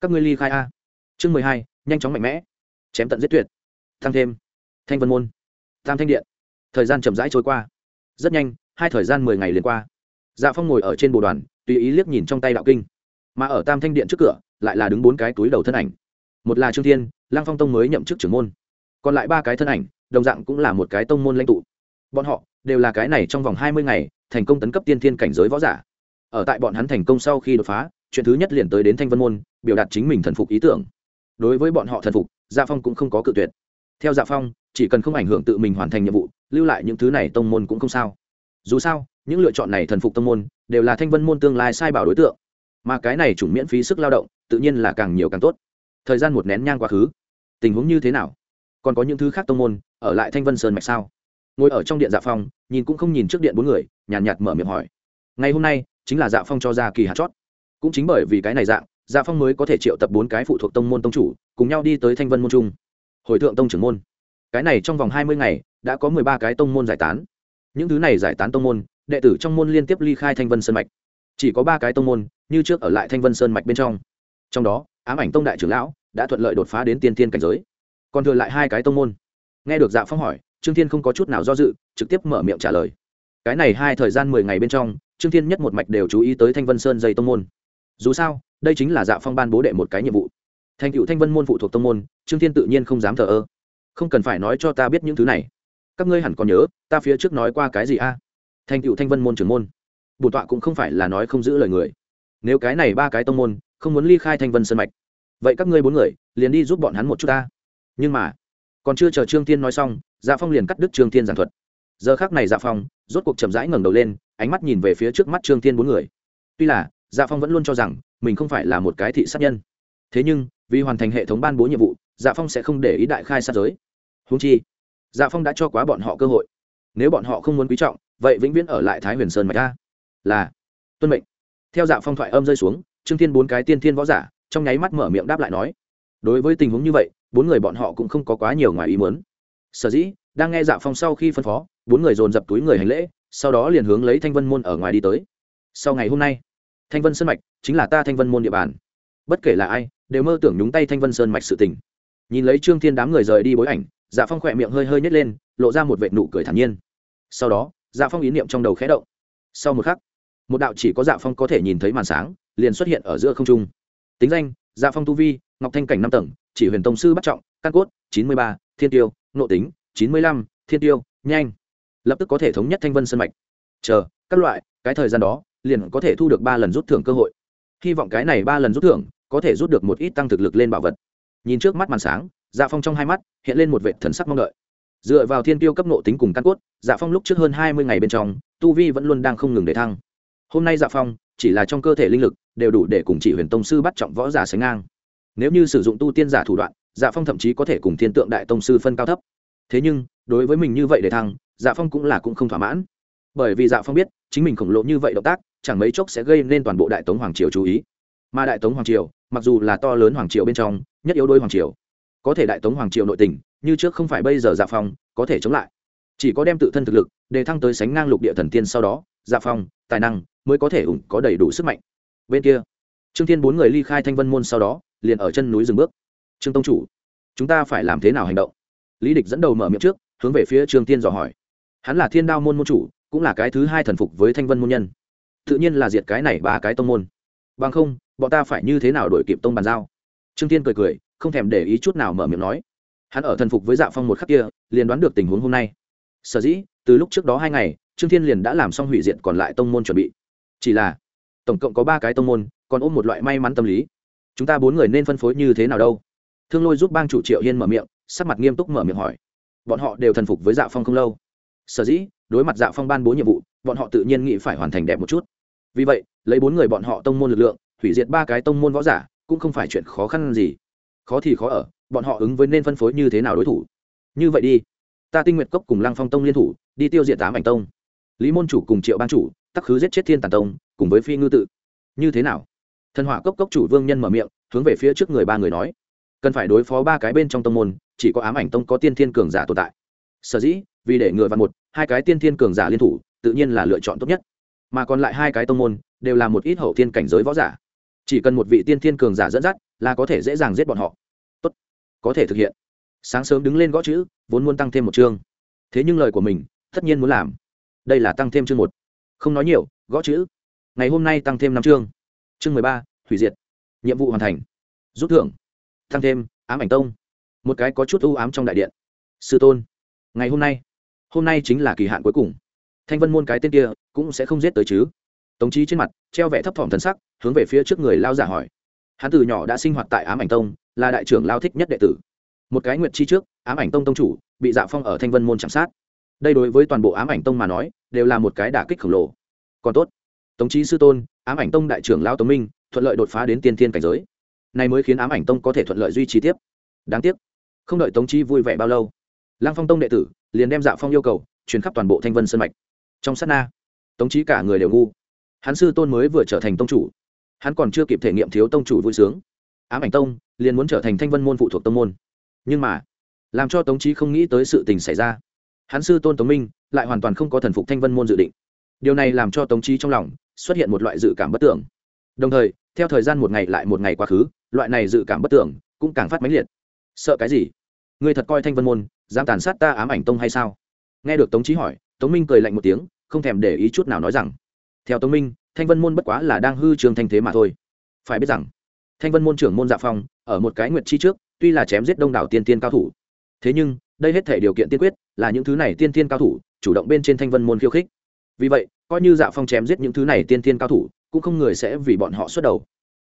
các ngươi ly khai a. Chương mười hai, nhanh chóng mạnh mẽ. Chém tận giết tuyệt. Thăng thêm. Thanh vân môn. Tam thanh điện. Thời gian chậm rãi trôi qua. Rất nhanh, hai thời gian mười ngày liền qua dạ phong ngồi ở trên bồ đoàn, tùy ý liếc nhìn trong tay đạo kinh. Mà ở tam thanh điện trước cửa, lại là đứng bốn cái túi đầu thân ảnh. Một là trương thiên, lăng phong tông mới nhậm chức trưởng môn. Còn lại ba cái thân ảnh, đồng dạng cũng là một cái tông môn lãnh tụ. Bọn họ đều là cái này trong vòng hai mươi ngày, thành công tấn cấp tiên thiên cảnh giới võ giả. Ở tại bọn hắn thành công sau khi đột phá, chuyện thứ nhất liền tới đến thanh vân môn, biểu đạt chính mình thần phục ý tưởng. Đối với bọn họ thần phục Gia phong cũng không có cự tuyệt. Theo Gia phong, chỉ cần không ảnh hưởng tự mình hoàn thành nhiệm vụ, lưu lại những thứ này tông môn cũng không sao. Dù sao những lựa chọn này thần phục tông môn đều là thanh vân môn tương lai sai bảo đối tượng. Mà cái này chủng miễn phí sức lao động tự nhiên là càng nhiều càng tốt. Thời gian một nén nhang quá khứ. Tình huống như thế nào? Còn có những thứ khác tông môn ở lại thanh vân sơn mạch sao? Ngồi ở trong điện dạ phong nhìn cũng không nhìn trước điện bốn người nhàn nhạt, nhạt mở miệng hỏi. Ngày hôm nay chính là dạ phong cho ra kỳ hạt chót. Cũng chính bởi vì cái này dạng dạ phong mới có thể triệu tập bốn cái phụ thuộc tông môn tông chủ cùng nhau đi tới thanh vân môn trung hồi thượng tông trưởng môn. Cái này trong vòng hai mươi ngày đã có mười ba cái tông môn giải tán. Những thứ này giải tán tông môn đệ tử trong môn liên tiếp ly khai thanh vân sơn mạch. Chỉ có ba cái tông môn, như trước ở lại thanh vân sơn mạch bên trong. Trong đó, ám ảnh tông đại trưởng lão đã thuận lợi đột phá đến tiên tiên cảnh giới. Còn thừa lại hai cái tông môn. Nghe được dạ phong hỏi, trương thiên không có chút nào do dự, trực tiếp mở miệng trả lời. Cái này hai thời gian mười ngày bên trong, trương thiên nhất một mạch đều chú ý tới thanh vân sơn dây tông môn. Dù sao, đây chính là dạ phong ban bố đệ một cái nhiệm vụ. Thành cựu thanh vân môn phụ thuộc tông môn, trương thiên tự nhiên không dám thờ ơ. Không cần phải nói cho ta biết những thứ này. Các ngươi hẳn còn nhớ, ta phía trước nói qua cái gì a? Thành cựu thanh vân môn trưởng môn. Bổn tọa cũng không phải là nói không giữ lời người. Nếu cái này ba cái tông môn, không muốn ly khai thanh vân sơn mạch, vậy các ngươi bốn người liền đi giúp bọn hắn một chút ta. Nhưng mà, còn chưa chờ trương tiên nói xong dạ phong liền cắt đứt trương tiên giảng thuật. Giờ khác này dạ phong rốt cuộc chậm rãi ngẩng đầu lên, ánh mắt nhìn về phía trước mắt trương tiên bốn người. Tuy là dạ phong vẫn luôn cho rằng mình không phải là một cái thị sát nhân. Thế nhưng, vì hoàn thành hệ thống ban bố nhiệm vụ dạ phong sẽ không để ý đại khai sát giới. Húng chi dạ phong đã cho quá bọn họ cơ hội. Nếu bọn họ không muốn quý trọng vậy vĩnh viễn ở lại thái huyền sơn mạch ta. Là, tuân mệnh. Theo dạ phong thoại âm rơi xuống, trương thiên bốn cái tiên thiên võ giả, trong nháy mắt mở miệng đáp lại nói, đối với tình huống như vậy, bốn người bọn họ cũng không có quá nhiều ngoài ý muốn. Sở dĩ, đang nghe dạ phong sau khi phân phó, bốn người dồn dập túi người hành lễ, sau đó liền hướng lấy thanh vân môn ở ngoài đi tới. Sau ngày hôm nay, thanh vân sơn mạch chính là ta thanh vân môn địa bàn. Bất kể là ai, đều mơ tưởng nhúng tay thanh vân sơn mạch sự tình. Nhìn lấy trương thiên đám người rời đi bối ảnh dạ phong khỏe miệng hơi hơi nhét lên, lộ ra một vệ nụ cười thản nhiên. Sau đó dạ phong ý niệm trong đầu khẽ động. Sau một khắc, một đạo chỉ có dạ phong có thể nhìn thấy màn sáng, liền xuất hiện ở giữa không trung. Tính danh dạ phong tu vi, ngọc thanh cảnh năm tầng, chỉ huyền tông sư bắt trọng, căn cốt, chín mươi ba, thiên tiêu nộ tính, chín mươi lăm, thiên tiêu, nhanh. Lập tức có thể thống nhất thanh vân sân mạch. Chờ, các loại, cái thời gian đó, liền có thể thu được ba lần rút thưởng cơ hội. Hy vọng cái này ba lần rút thưởng có thể rút được một ít tăng thực lực lên bảo vật. Nhìn trước mắt màn sáng dạ phong trong hai mắt hiện lên một vệ thần sắc mong đợi dựa vào thiên tiêu cấp nộ tính cùng căn cốt dạ phong lúc trước hơn hai mươi ngày bên trong, tu vi vẫn luôn đang không ngừng để thăng. Hôm nay dạ phong, chỉ là trong cơ thể linh lực, đều đủ để cùng chỉ huyền tông sư bắt trọng võ giả sánh ngang. Nếu như sử dụng tu tiên giả thủ đoạn dạ phong thậm chí có thể cùng thiên tượng đại tông sư phân cao thấp. Thế nhưng, đối với mình như vậy để thăng dạ phong cũng là cũng không thỏa mãn. Bởi vì dạ phong biết, chính mình khổng lồ như vậy động tác, chẳng mấy chốc sẽ gây nên toàn bộ đại tống hoàng triều chú ý. Mà đại tống hoàng triều, mặc dù là to lớn hoàng triều bên trong, nhất yếu đôi hoàng triều có thể đại tống hoàng triều nội tình, như trước không phải bây giờ dạ phong, có thể chống lại. Chỉ có đem tự thân thực lực, để thăng tới sánh ngang lục địa thần tiên sau đó dạ phong, tài năng, mới có thể ủng có đầy đủ sức mạnh. Bên kia, trương thiên bốn người ly khai thanh vân môn sau đó, liền ở chân núi dừng bước. Trương tông chủ, chúng ta phải làm thế nào hành động? Lý địch dẫn đầu mở miệng trước, hướng về phía trương thiên dò hỏi. Hắn là thiên đao môn môn chủ, cũng là cái thứ hai thần phục với thanh vân môn nhân. Tự nhiên là diệt cái này ba cái tông môn. Bằng không, bọn ta phải như thế nào đổi kịp tông bàn giao? Trương thiên cười cười không thèm để ý chút nào mở miệng nói. Hắn ở thần phục với dạ phong một khắc kia, liền đoán được tình huống hôm nay. Sở dĩ, từ lúc trước đó hai ngày, trương thiên liền đã làm xong hủy diện còn lại tông môn chuẩn bị. Chỉ là, tổng cộng có ba cái tông môn, còn ôm một loại may mắn tâm lý. Chúng ta bốn người nên phân phối như thế nào đâu? Thương lôi giúp bang chủ triệu hiên mở miệng, sắc mặt nghiêm túc mở miệng hỏi. Bọn họ đều thần phục với dạ phong không lâu. Sở dĩ, đối mặt dạ phong ban bố nhiệm vụ, bọn họ tự nhiên nghĩ phải hoàn thành đẹp một chút. Vì vậy, lấy bốn người bọn họ tông môn lực lượng, hủy diệt ba cái tông môn võ giả, cũng không phải chuyện khó khăn gì khó thì khó ở, bọn họ ứng với nên phân phối như thế nào đối thủ? Như vậy đi, ta tinh nguyệt cốc cùng lăng phong tông liên thủ, đi tiêu diệt tám ảnh tông. Lý môn chủ cùng triệu ban chủ, tắc khứ giết chết thiên tàn tông, cùng với phi ngư tự. Như thế nào? Thần hỏa cốc cốc chủ vương nhân mở miệng, hướng về phía trước người ba người nói. Cần phải đối phó ba cái bên trong tông môn, chỉ có ám ảnh tông có tiên thiên cường giả tồn tại. Sở dĩ, vì để ngừa vặn một, hai cái tiên thiên cường giả liên thủ, tự nhiên là lựa chọn tốt nhất. Mà còn lại hai cái tông môn, đều là một ít hậu thiên cảnh giới võ giả chỉ cần một vị tiên thiên cường giả dẫn dắt là có thể dễ dàng giết bọn họ. Tốt, có thể thực hiện. Sáng sớm đứng lên gõ chữ, vốn muốn tăng thêm một chương. Thế nhưng lời của mình, tất nhiên muốn làm. Đây là tăng thêm chương một. Không nói nhiều, gõ chữ. Ngày hôm nay tăng thêm năm chương. Chương mười ba, hủy diệt. Nhiệm vụ hoàn thành. Rút thưởng. Tăng thêm, ám ảnh tông. Một cái có chút ưu ám trong đại điện. Sư tôn, ngày hôm nay hôm nay chính là kỳ hạn cuối cùng. Thanh vân môn cái tên kia cũng sẽ không giết tới chứ tống trí trên mặt, treo vẻ thấp thỏm thân sắc, hướng về phía trước người lao giả hỏi. Hắn từ nhỏ đã sinh hoạt tại ám ảnh tông, là đại trưởng lao thích nhất đệ tử. Một cái nguyện chi trước, ám ảnh tông tông chủ, bị dạ phong ở thanh vân môn chạm sát. Đây đối với toàn bộ ám ảnh tông mà nói, đều là một cái đả kích khổng lồ. Còn tốt, tống trí sư tôn, ám ảnh tông đại trưởng lao tống minh, thuận lợi đột phá đến tiên thiên cảnh giới. Này mới khiến ám ảnh tông có thể thuận lợi duy trì tiếp. Đáng tiếc, không đợi tống trí vui vẻ bao lâu, lăng phong tông đệ tử liền đem dạ phong yêu cầu truyền khắp toàn bộ thanh vân sân mạch. Trong sát na, tống trí cả người đều ngu hắn sư tôn mới vừa trở thành tông chủ. Hắn còn chưa kịp thể nghiệm thiếu tông chủ vui sướng. Ám ảnh tông, liền muốn trở thành thanh vân môn phụ thuộc tông môn. Nhưng mà, làm cho tống trí không nghĩ tới sự tình xảy ra. Hắn sư tôn tống minh, lại hoàn toàn không có thần phục thanh vân môn dự định. Điều này làm cho tống trí trong lòng xuất hiện một loại dự cảm bất tưởng. Đồng thời, theo thời gian một ngày lại một ngày quá khứ, loại này dự cảm bất tưởng cũng càng phát mãnh liệt. Sợ cái gì? Người thật coi thanh vân môn, dám tàn sát ta ám ảnh tông hay sao? Nghe được tống trí hỏi, tống minh cười lạnh một tiếng, không thèm để ý chút nào nói rằng theo tống minh, thanh vân môn bất quá là đang hư trường thanh thế mà thôi. Phải biết rằng, thanh vân môn trưởng môn dạ phong, ở một cái nguyệt chi trước, tuy là chém giết đông đảo tiên tiên cao thủ. Thế nhưng, đây hết thể điều kiện tiên quyết, là những thứ này tiên tiên cao thủ, chủ động bên trên thanh vân môn khiêu khích. Vì vậy, coi như dạ phong chém giết những thứ này tiên tiên cao thủ, cũng không người sẽ vì bọn họ xuất đầu.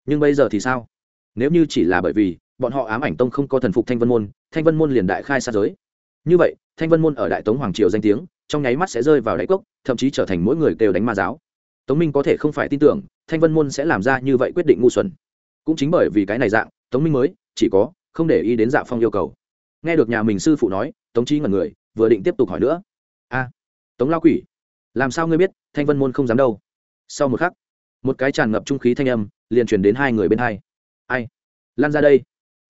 Nhưng bây giờ thì sao? Nếu như chỉ là bởi vì, bọn họ ám ảnh tông không có thần phục thanh vân môn, thanh vân môn liền đại khai xa giới. Như vậy, thanh vân môn ở đại tống hoàng triều danh tiếng, trong nháy mắt sẽ rơi vào đáy cốc, thậm chí trở thành mỗi người đều đánh ma giáo tống minh có thể không phải tin tưởng, thanh vân môn sẽ làm ra như vậy quyết định ngu xuẩn. Cũng chính bởi vì cái này dạng, tống minh mới, chỉ có, không để ý đến dạ phong yêu cầu. Nghe được nhà mình sư phụ nói, tống trí ngẩn người, vừa định tiếp tục hỏi nữa. A, tống lao quỷ, làm sao ngươi biết, thanh vân môn không dám đâu? Sau một khắc, một cái tràn ngập trung khí thanh âm liền truyền đến hai người bên hai. Ai lan ra đây.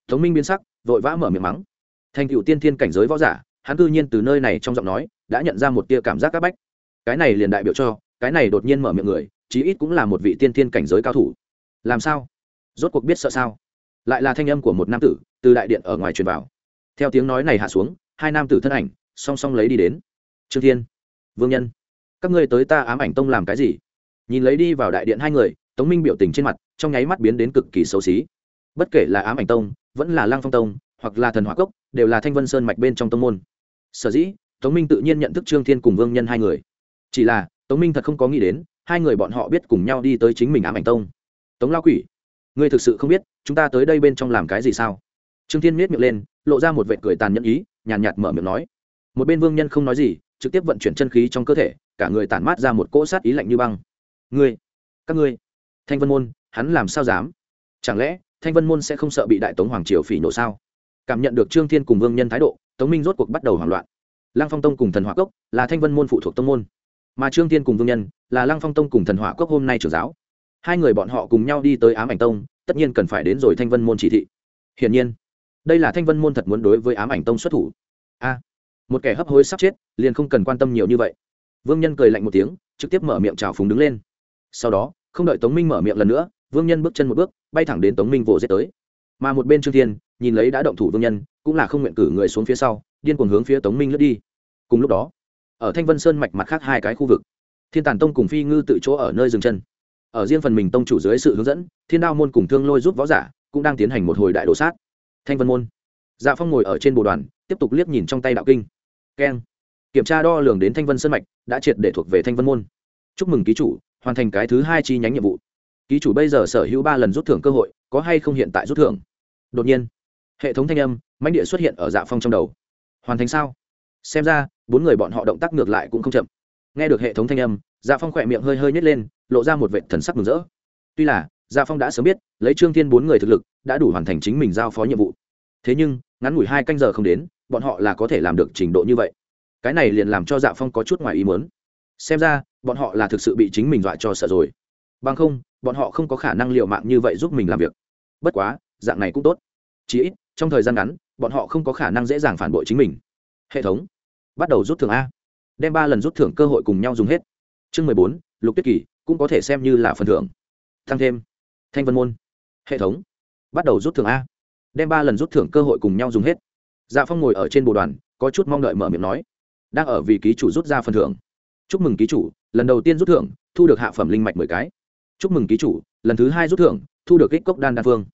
Tống minh biến sắc, vội vã mở miệng mắng. Thành cựu tiên thiên cảnh giới võ giả, hắn cư nhiên từ nơi này trong giọng nói đã nhận ra một tia cảm giác áp bách. Cái này liền đại biểu cho cái này đột nhiên mở miệng người, chí ít cũng là một vị tiên thiên cảnh giới cao thủ. Làm sao? Rốt cuộc biết sợ sao? Lại là thanh âm của một nam tử, từ đại điện ở ngoài truyền vào. Theo tiếng nói này hạ xuống, hai nam tử thân ảnh, song song lấy đi đến. Trương thiên, vương nhân, các ngươi tới ta ám ảnh tông làm cái gì? Nhìn lấy đi vào đại điện hai người, tống minh biểu tình trên mặt, trong nháy mắt biến đến cực kỳ xấu xí. Bất kể là ám ảnh tông, vẫn là lang phong tông, hoặc là thần hỏa cốc, đều là thanh vân sơn mạch bên trong tông môn. Sở dĩ, tống minh tự nhiên nhận thức trương thiên cùng vương nhân hai người. Chỉ là tống minh thật không có nghĩ đến, hai người bọn họ biết cùng nhau đi tới chính mình ám ảnh tông. Tống lao quỷ, ngươi thực sự không biết, chúng ta tới đây bên trong làm cái gì sao? Trương thiên miết miệng lên, lộ ra một vệ cười tàn nhẫn ý, nhàn nhạt mở miệng nói. Một bên vương nhân không nói gì, trực tiếp vận chuyển chân khí trong cơ thể, cả người tản mát ra một cỗ sát ý lạnh như băng. Ngươi, các ngươi, thanh vân môn, hắn làm sao dám? Chẳng lẽ, thanh vân môn sẽ không sợ bị đại tống hoàng triều phỉ nổ sao? Cảm nhận được trương thiên cùng vương nhân thái độ, tống minh rốt cuộc bắt đầu hoảng loạn. Lang phong tông cùng thần hỏa cốc là thanh vân môn phụ thuộc tông môn mà trương thiên cùng vương nhân là lăng phong tông cùng thần hỏa cốc hôm nay trưởng giáo. hai người bọn họ cùng nhau đi tới ám ảnh tông, tất nhiên cần phải đến rồi thanh vân môn chỉ thị. hiển nhiên, đây là thanh vân môn thật muốn đối với ám ảnh tông xuất thủ. a, một kẻ hấp hối sắp chết, liền không cần quan tâm nhiều như vậy. vương nhân cười lạnh một tiếng, trực tiếp mở miệng trào phúng đứng lên. sau đó, không đợi tống minh mở miệng lần nữa, vương nhân bước chân một bước, bay thẳng đến tống minh vỗ giết tới. mà một bên trương thiên, nhìn lấy đã động thủ vương nhân, cũng là không nguyện cử người xuống phía sau, điên cuồng hướng phía tống minh lướt đi. cùng lúc đó ở thanh vân sơn mạch mặt khác hai cái khu vực. Thiên tàn tông cùng phi ngư tự chỗ ở nơi dừng chân. Ở riêng phần mình tông chủ dưới sự hướng dẫn, thiên đao môn cùng thương lôi giúp võ giả cũng đang tiến hành một hồi đại đồ sát. Thanh vân môn. Dạ phong ngồi ở trên bồ đoàn, tiếp tục liếc nhìn trong tay đạo kinh. Keng. Kiểm tra đo lường đến thanh vân sơn mạch, đã triệt để thuộc về thanh vân môn. Chúc mừng ký chủ, hoàn thành cái thứ hai chi nhánh nhiệm vụ. Ký chủ bây giờ sở hữu ba lần rút thưởng cơ hội, có hay không hiện tại rút thưởng? Đột nhiên, hệ thống thanh âm, mãnh địa xuất hiện ở dạ phong trong đầu. Hoàn thành sao? Xem ra, bốn người bọn họ động tác ngược lại cũng không chậm. Nghe được hệ thống thanh âm dạ phong khỏe miệng hơi hơi nhét lên, lộ ra một vệ thần sắc mừng rỡ. Tuy là dạ phong đã sớm biết, lấy trương thiên bốn người thực lực, đã đủ hoàn thành chính mình giao phó nhiệm vụ. Thế nhưng, ngắn ngủi hai canh giờ không đến, bọn họ là có thể làm được trình độ như vậy. Cái này liền làm cho dạ phong có chút ngoài ý muốn. Xem ra, bọn họ là thực sự bị chính mình dọa cho sợ rồi. Bằng không, bọn họ không có khả năng liệu mạng như vậy giúp mình làm việc. Bất quá, dạng này cũng tốt. Chí ít, trong thời gian ngắn, bọn họ không có khả năng dễ dàng phản bội chính mình hệ thống. Bắt đầu rút thưởng a. Đem ba lần rút thưởng cơ hội cùng nhau dùng hết. Chương mười bốn, lục tuyết kỳ, cũng có thể xem như là phần thưởng. Tăng thêm. Thanh vân môn. Hệ thống. Bắt đầu rút thưởng a. Đem ba lần rút thưởng cơ hội cùng nhau dùng hết. Dạ phong ngồi ở trên bộ đoàn, có chút mong đợi mở miệng nói. Đang ở vì ký chủ rút ra phần thưởng. Chúc mừng ký chủ, lần đầu tiên rút thưởng, thu được hạ phẩm linh mạch mười cái. Chúc mừng ký chủ, lần thứ hai rút thưởng, thu được kích cốc đan đan phương.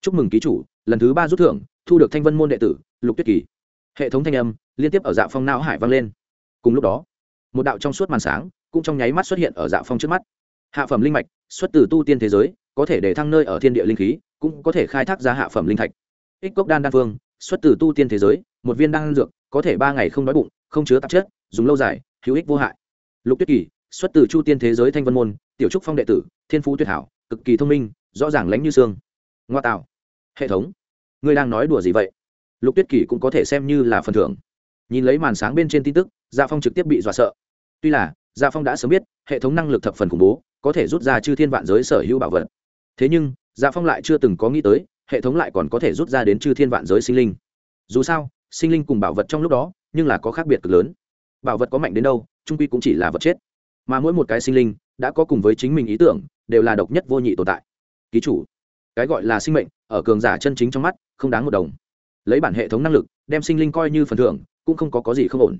Chúc mừng ký chủ, lần thứ ba rút thưởng, thu được thanh vân môn đệ tử, lục tuyết kỳ. Hệ thống thanh âm liên tiếp ở dạ phong não hải vang lên. Cùng lúc đó, một đạo trong suốt màn sáng cũng trong nháy mắt xuất hiện ở dạ phong trước mắt. Hạ phẩm linh mạch xuất từ tu tiên thế giới, có thể để thăng nơi ở thiên địa linh khí, cũng có thể khai thác ra hạ phẩm linh thạch. Ích cốc đan đan phương xuất từ tu tiên thế giới, một viên đan dược, có thể ba ngày không đói bụng, không chứa tạp chất, dùng lâu dài, hữu ích vô hại. Lục tuyết kỳ xuất từ chu tiên thế giới thanh vân môn, tiểu trúc phong đệ tử, thiên phú tuyệt hảo, cực kỳ thông minh, rõ ràng lánh như xương. Ngoa tạo. Hệ thống. Ngươi đang nói đùa gì vậy? Lục tuyết kỳ cũng có thể xem như là phần thưởng nhìn lấy màn sáng bên trên tin tức gia phong trực tiếp bị dọa sợ. Tuy là gia phong đã sớm biết, hệ thống năng lực thập phần khủng bố, có thể rút ra chư thiên vạn giới sở hữu bảo vật. Thế nhưng gia phong lại chưa từng có nghĩ tới, hệ thống lại còn có thể rút ra đến chư thiên vạn giới sinh linh. Dù sao, sinh linh cùng bảo vật trong lúc đó, nhưng là có khác biệt cực lớn. Bảo vật có mạnh đến đâu, trung quy cũng chỉ là vật chết. Mà mỗi một cái sinh linh, đã có cùng với chính mình ý tưởng, đều là độc nhất vô nhị tồn tại. Ký chủ, cái gọi là sinh mệnh, ở cường giả chân chính trong mắt, không đáng một đồng. Lấy bản hệ thống năng lực, đem sinh linh coi như phần thưởng cũng không có, có gì không ổn.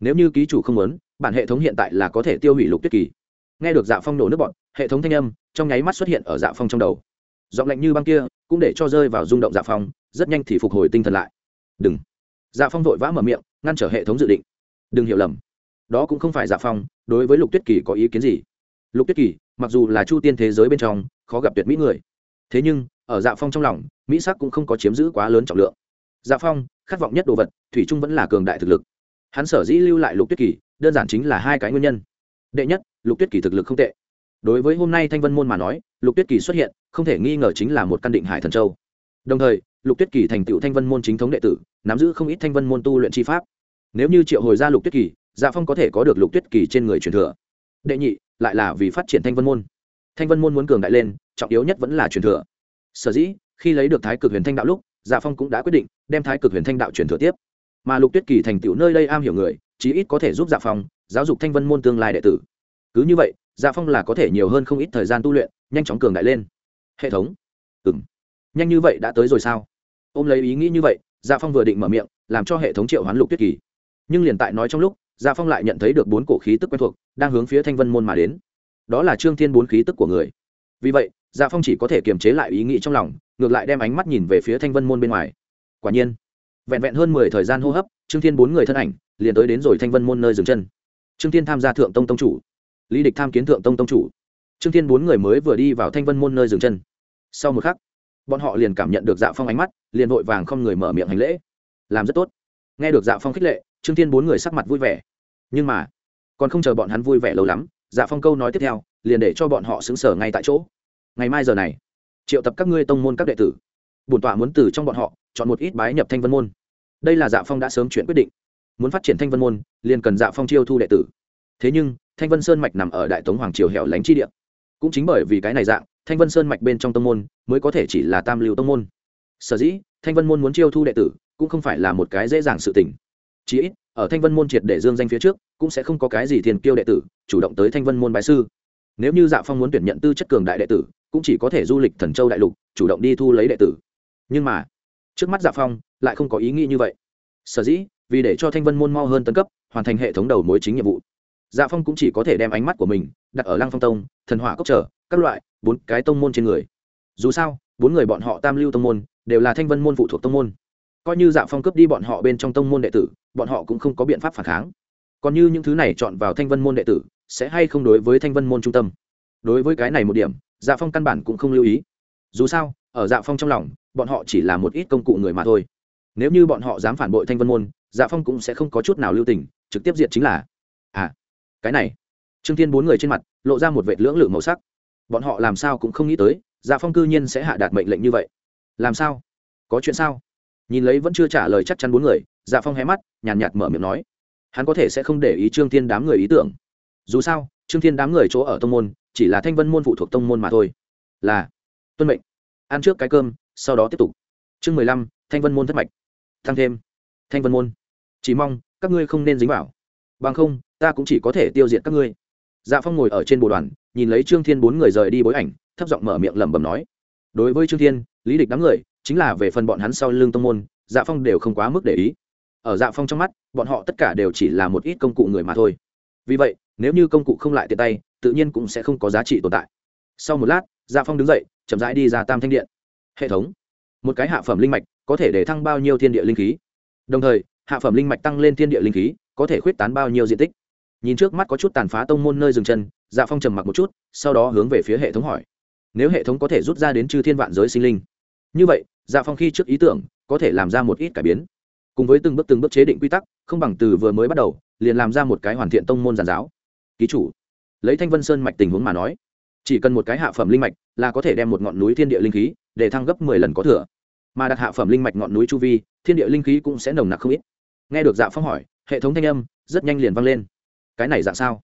Nếu như ký chủ không muốn bản hệ thống hiện tại là có thể tiêu hủy lục tuyết kỳ. Nghe được dạ phong nổ nước bọn hệ thống thanh âm trong nháy mắt xuất hiện ở dạ phong trong đầu. Giọng lạnh như băng kia cũng để cho rơi vào rung động dạ phong rất nhanh thì phục hồi tinh thần lại. Đừng. Dạ phong vội vã mở miệng ngăn trở hệ thống dự định. Đừng hiểu lầm. Đó cũng không phải dạ phong đối với lục tuyết kỳ có ý kiến gì. Lục tuyết kỳ mặc dù là chu tiên thế giới bên trong khó gặp tuyệt mỹ người. Thế nhưng ở dạ phong trong lòng mỹ sắc cũng không có chiếm giữ quá lớn trọng lượng. Dạ phong khát vọng nhất đồ vật, thủy trung vẫn là cường đại thực lực. Hắn sở dĩ lưu lại lục tuyết kỳ, đơn giản chính là hai cái nguyên nhân. Đệ nhất, lục tuyết kỳ thực lực không tệ. Đối với hôm nay thanh vân môn mà nói, lục tuyết kỳ xuất hiện, không thể nghi ngờ chính là một căn định hải thần châu. Đồng thời, lục tuyết kỳ thành tựu thanh vân môn chính thống đệ tử, nắm giữ không ít thanh vân môn tu luyện tri pháp. Nếu như triệu hồi ra lục tuyết kỳ dạ phong có thể có được lục tuyết kỳ trên người truyền thừa. Đệ nhị, lại là vì phát triển thanh vân môn. Thanh vân môn muốn cường đại lên, trọng yếu nhất vẫn là truyền thừa. Sở dĩ khi lấy được thái cực huyền thanh đạo lúc dạ phong cũng đã quyết định đem thái cực huyền thanh đạo truyền thừa tiếp. Mà lục tuyết kỳ thành tựu nơi đây am hiểu người, chí ít có thể giúp dạ phong giáo dục thanh vân môn tương lai đệ tử. Cứ như vậy dạ phong là có thể nhiều hơn không ít thời gian tu luyện, nhanh chóng cường đại lên. Hệ thống. Ừng nhanh như vậy đã tới rồi sao? Ôm lấy ý nghĩ như vậy dạ phong vừa định mở miệng, làm cho hệ thống triệu hoán lục tuyết kỳ. Nhưng liền tại nói trong lúc dạ phong lại nhận thấy được bốn cổ khí tức quen thuộc đang hướng phía thanh vân môn mà đến. Đó là trương thiên bốn khí tức của người. Vì vậy dạ phong chỉ có thể kiềm chế lại ý nghĩ trong lòng ngược lại đem ánh mắt nhìn về phía thanh vân môn bên ngoài. Quả nhiên, vẹn vẹn hơn mười thời gian hô hấp, trương thiên bốn người thân ảnh liền tới đến rồi thanh vân môn nơi dừng chân. Trương thiên tham gia thượng tông tông chủ, lý địch tham kiến thượng tông tông chủ. Trương thiên bốn người mới vừa đi vào thanh vân môn nơi dừng chân. Sau một khắc, bọn họ liền cảm nhận được dạ phong ánh mắt, liền vội vàng không người mở miệng hành lễ. Làm rất tốt. Nghe được dạ phong khích lệ, trương thiên bốn người sắc mặt vui vẻ. Nhưng mà, còn không chờ bọn hắn vui vẻ lâu lắm dạ phong câu nói tiếp theo, liền để cho bọn họ xứng sở ngay tại chỗ. Ngày mai giờ này triệu tập các ngươi tông môn các đệ tử. Bổn tọa muốn từ trong bọn họ chọn một ít bái nhập thanh vân môn. Đây là dạ phong đã sớm chuyển quyết định. Muốn phát triển thanh vân môn, liền cần dạ phong chiêu thu đệ tử. Thế nhưng, thanh vân sơn mạch nằm ở đại tống hoàng triều hẻo lánh chi địa. Cũng chính bởi vì cái này dạng, thanh vân sơn mạch bên trong tông môn mới có thể chỉ là tam lưu tông môn. Sở dĩ, thanh vân môn muốn chiêu thu đệ tử cũng không phải là một cái dễ dàng sự tình. Chí ít, ở thanh vân môn triệt để dương danh phía trước, cũng sẽ không có cái gì thiền kiêu đệ tử chủ động tới thanh vân môn bái sư. Nếu như dạ phong muốn tuyển nhận tư chất cường đại đệ tử cũng chỉ có thể du lịch thần châu đại lục, chủ động đi thu lấy đệ tử. Nhưng mà, trước mắt dạ phong lại không có ý nghĩ như vậy. Sở dĩ, vì để cho thanh vân môn mau hơn tấn cấp, hoàn thành hệ thống đầu mối chính nhiệm vụ. Dạ phong cũng chỉ có thể đem ánh mắt của mình đặt ở lăng phong tông, thần hỏa cốc trở, các loại bốn cái tông môn trên người. Dù sao, bốn người bọn họ tam lưu tông môn đều là thanh vân môn phụ thuộc tông môn. Coi như dạ phong cướp đi bọn họ bên trong tông môn đệ tử, bọn họ cũng không có biện pháp phản kháng. Còn như những thứ này chọn vào thanh vân môn đệ tử, sẽ hay không đối với thanh vân môn trung tâm? Đối với cái này một điểm dạ phong căn bản cũng không lưu ý. Dù sao, ở dạ phong trong lòng, bọn họ chỉ là một ít công cụ người mà thôi. Nếu như bọn họ dám phản bội thanh vân môn dạ phong cũng sẽ không có chút nào lưu tình, trực tiếp diệt chính là. À cái này. Trương thiên bốn người trên mặt, lộ ra một vệt lưỡng lự màu sắc. Bọn họ làm sao cũng không nghĩ tới dạ phong cư nhiên sẽ hạ đạt mệnh lệnh như vậy. Làm sao? Có chuyện sao? Nhìn lấy vẫn chưa trả lời chắc chắn bốn người dạ phong hé mắt, nhàn nhạt mở miệng nói. Hắn có thể sẽ không để ý trương thiên đám người ý tưởng. Dù sao trương thiên đám người chỗ ở tông môn, chỉ là thanh vân môn phụ thuộc tông môn mà thôi. Là, tuân mệnh. Ăn trước cái cơm, sau đó tiếp tục. Chương mười lăm, thanh vân môn thất mạch. Thăng thêm. Thanh vân môn. Chỉ mong, các ngươi không nên dính vào. Bằng không, ta cũng chỉ có thể tiêu diệt các ngươi. Dạ phong ngồi ở trên bồ đoàn, nhìn lấy trương thiên bốn người rời đi bối ảnh, thấp giọng mở miệng lẩm bẩm nói. Đối với trương thiên, lý địch đám người, chính là về phần bọn hắn sau lưng tông môn dạ phong đều không quá mức để ý. Ở dạ phong trong mắt, bọn họ tất cả đều chỉ là một ít công cụ người mà thôi. Vì vậy nếu như công cụ không lại tiện tay, tự nhiên cũng sẽ không có giá trị tồn tại. Sau một lát dạ phong đứng dậy, chậm rãi đi ra tam thanh điện. Hệ thống. Một cái hạ phẩm linh mạch, có thể để thăng bao nhiêu thiên địa linh khí? Đồng thời, hạ phẩm linh mạch tăng lên thiên địa linh khí, có thể khuyết tán bao nhiêu diện tích? Nhìn trước mắt có chút tàn phá tông môn nơi dừng chân dạ phong trầm mặc một chút, sau đó hướng về phía hệ thống hỏi. Nếu hệ thống có thể rút ra đến chư thiên vạn giới sinh linh? Như vậy dạ phong khi trước ý tưởng, có thể làm ra một ít cải biến. Cùng với từng bước từng bước chế định quy tắc, không bằng từ vừa mới bắt đầu, liền làm ra một cái hoàn thiện tông môn giàn giáo ký chủ. Lấy thanh vân sơn mạch tình huống mà nói, chỉ cần một cái hạ phẩm linh mạch là có thể đem một ngọn núi thiên địa linh khí để thăng gấp mười lần có thừa. Mà đặt hạ phẩm linh mạch ngọn núi chu vi, thiên địa linh khí cũng sẽ nồng nặc không ít. Nghe được dạ phong hỏi, hệ thống thanh âm rất nhanh liền vang lên. Cái này dạ sao?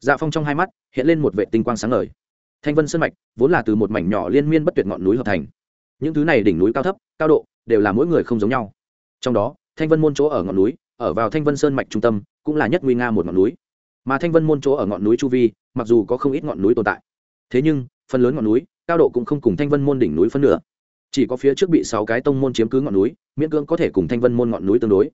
Dạ phong trong hai mắt hiện lên một vệ tinh quang sáng ngời. Thanh vân sơn mạch vốn là từ một mảnh nhỏ liên miên bất tuyệt ngọn núi hợp thành. Những thứ này đỉnh núi cao thấp, cao độ đều là mỗi người không giống nhau. Trong đó, thanh vân môn chỗ ở ngọn núi, ở vào thanh vân sơn mạch trung tâm cũng là nhất nguy nga một ngọn núi mà thanh vân môn chỗ ở ngọn núi chu vi, mặc dù có không ít ngọn núi tồn tại. Thế nhưng, phần lớn ngọn núi, cao độ cũng không cùng thanh vân môn đỉnh núi phân nửa. Chỉ có phía trước bị sáu cái tông môn chiếm cứ ngọn núi, miễn cưỡng có thể cùng thanh vân môn ngọn núi tương đối.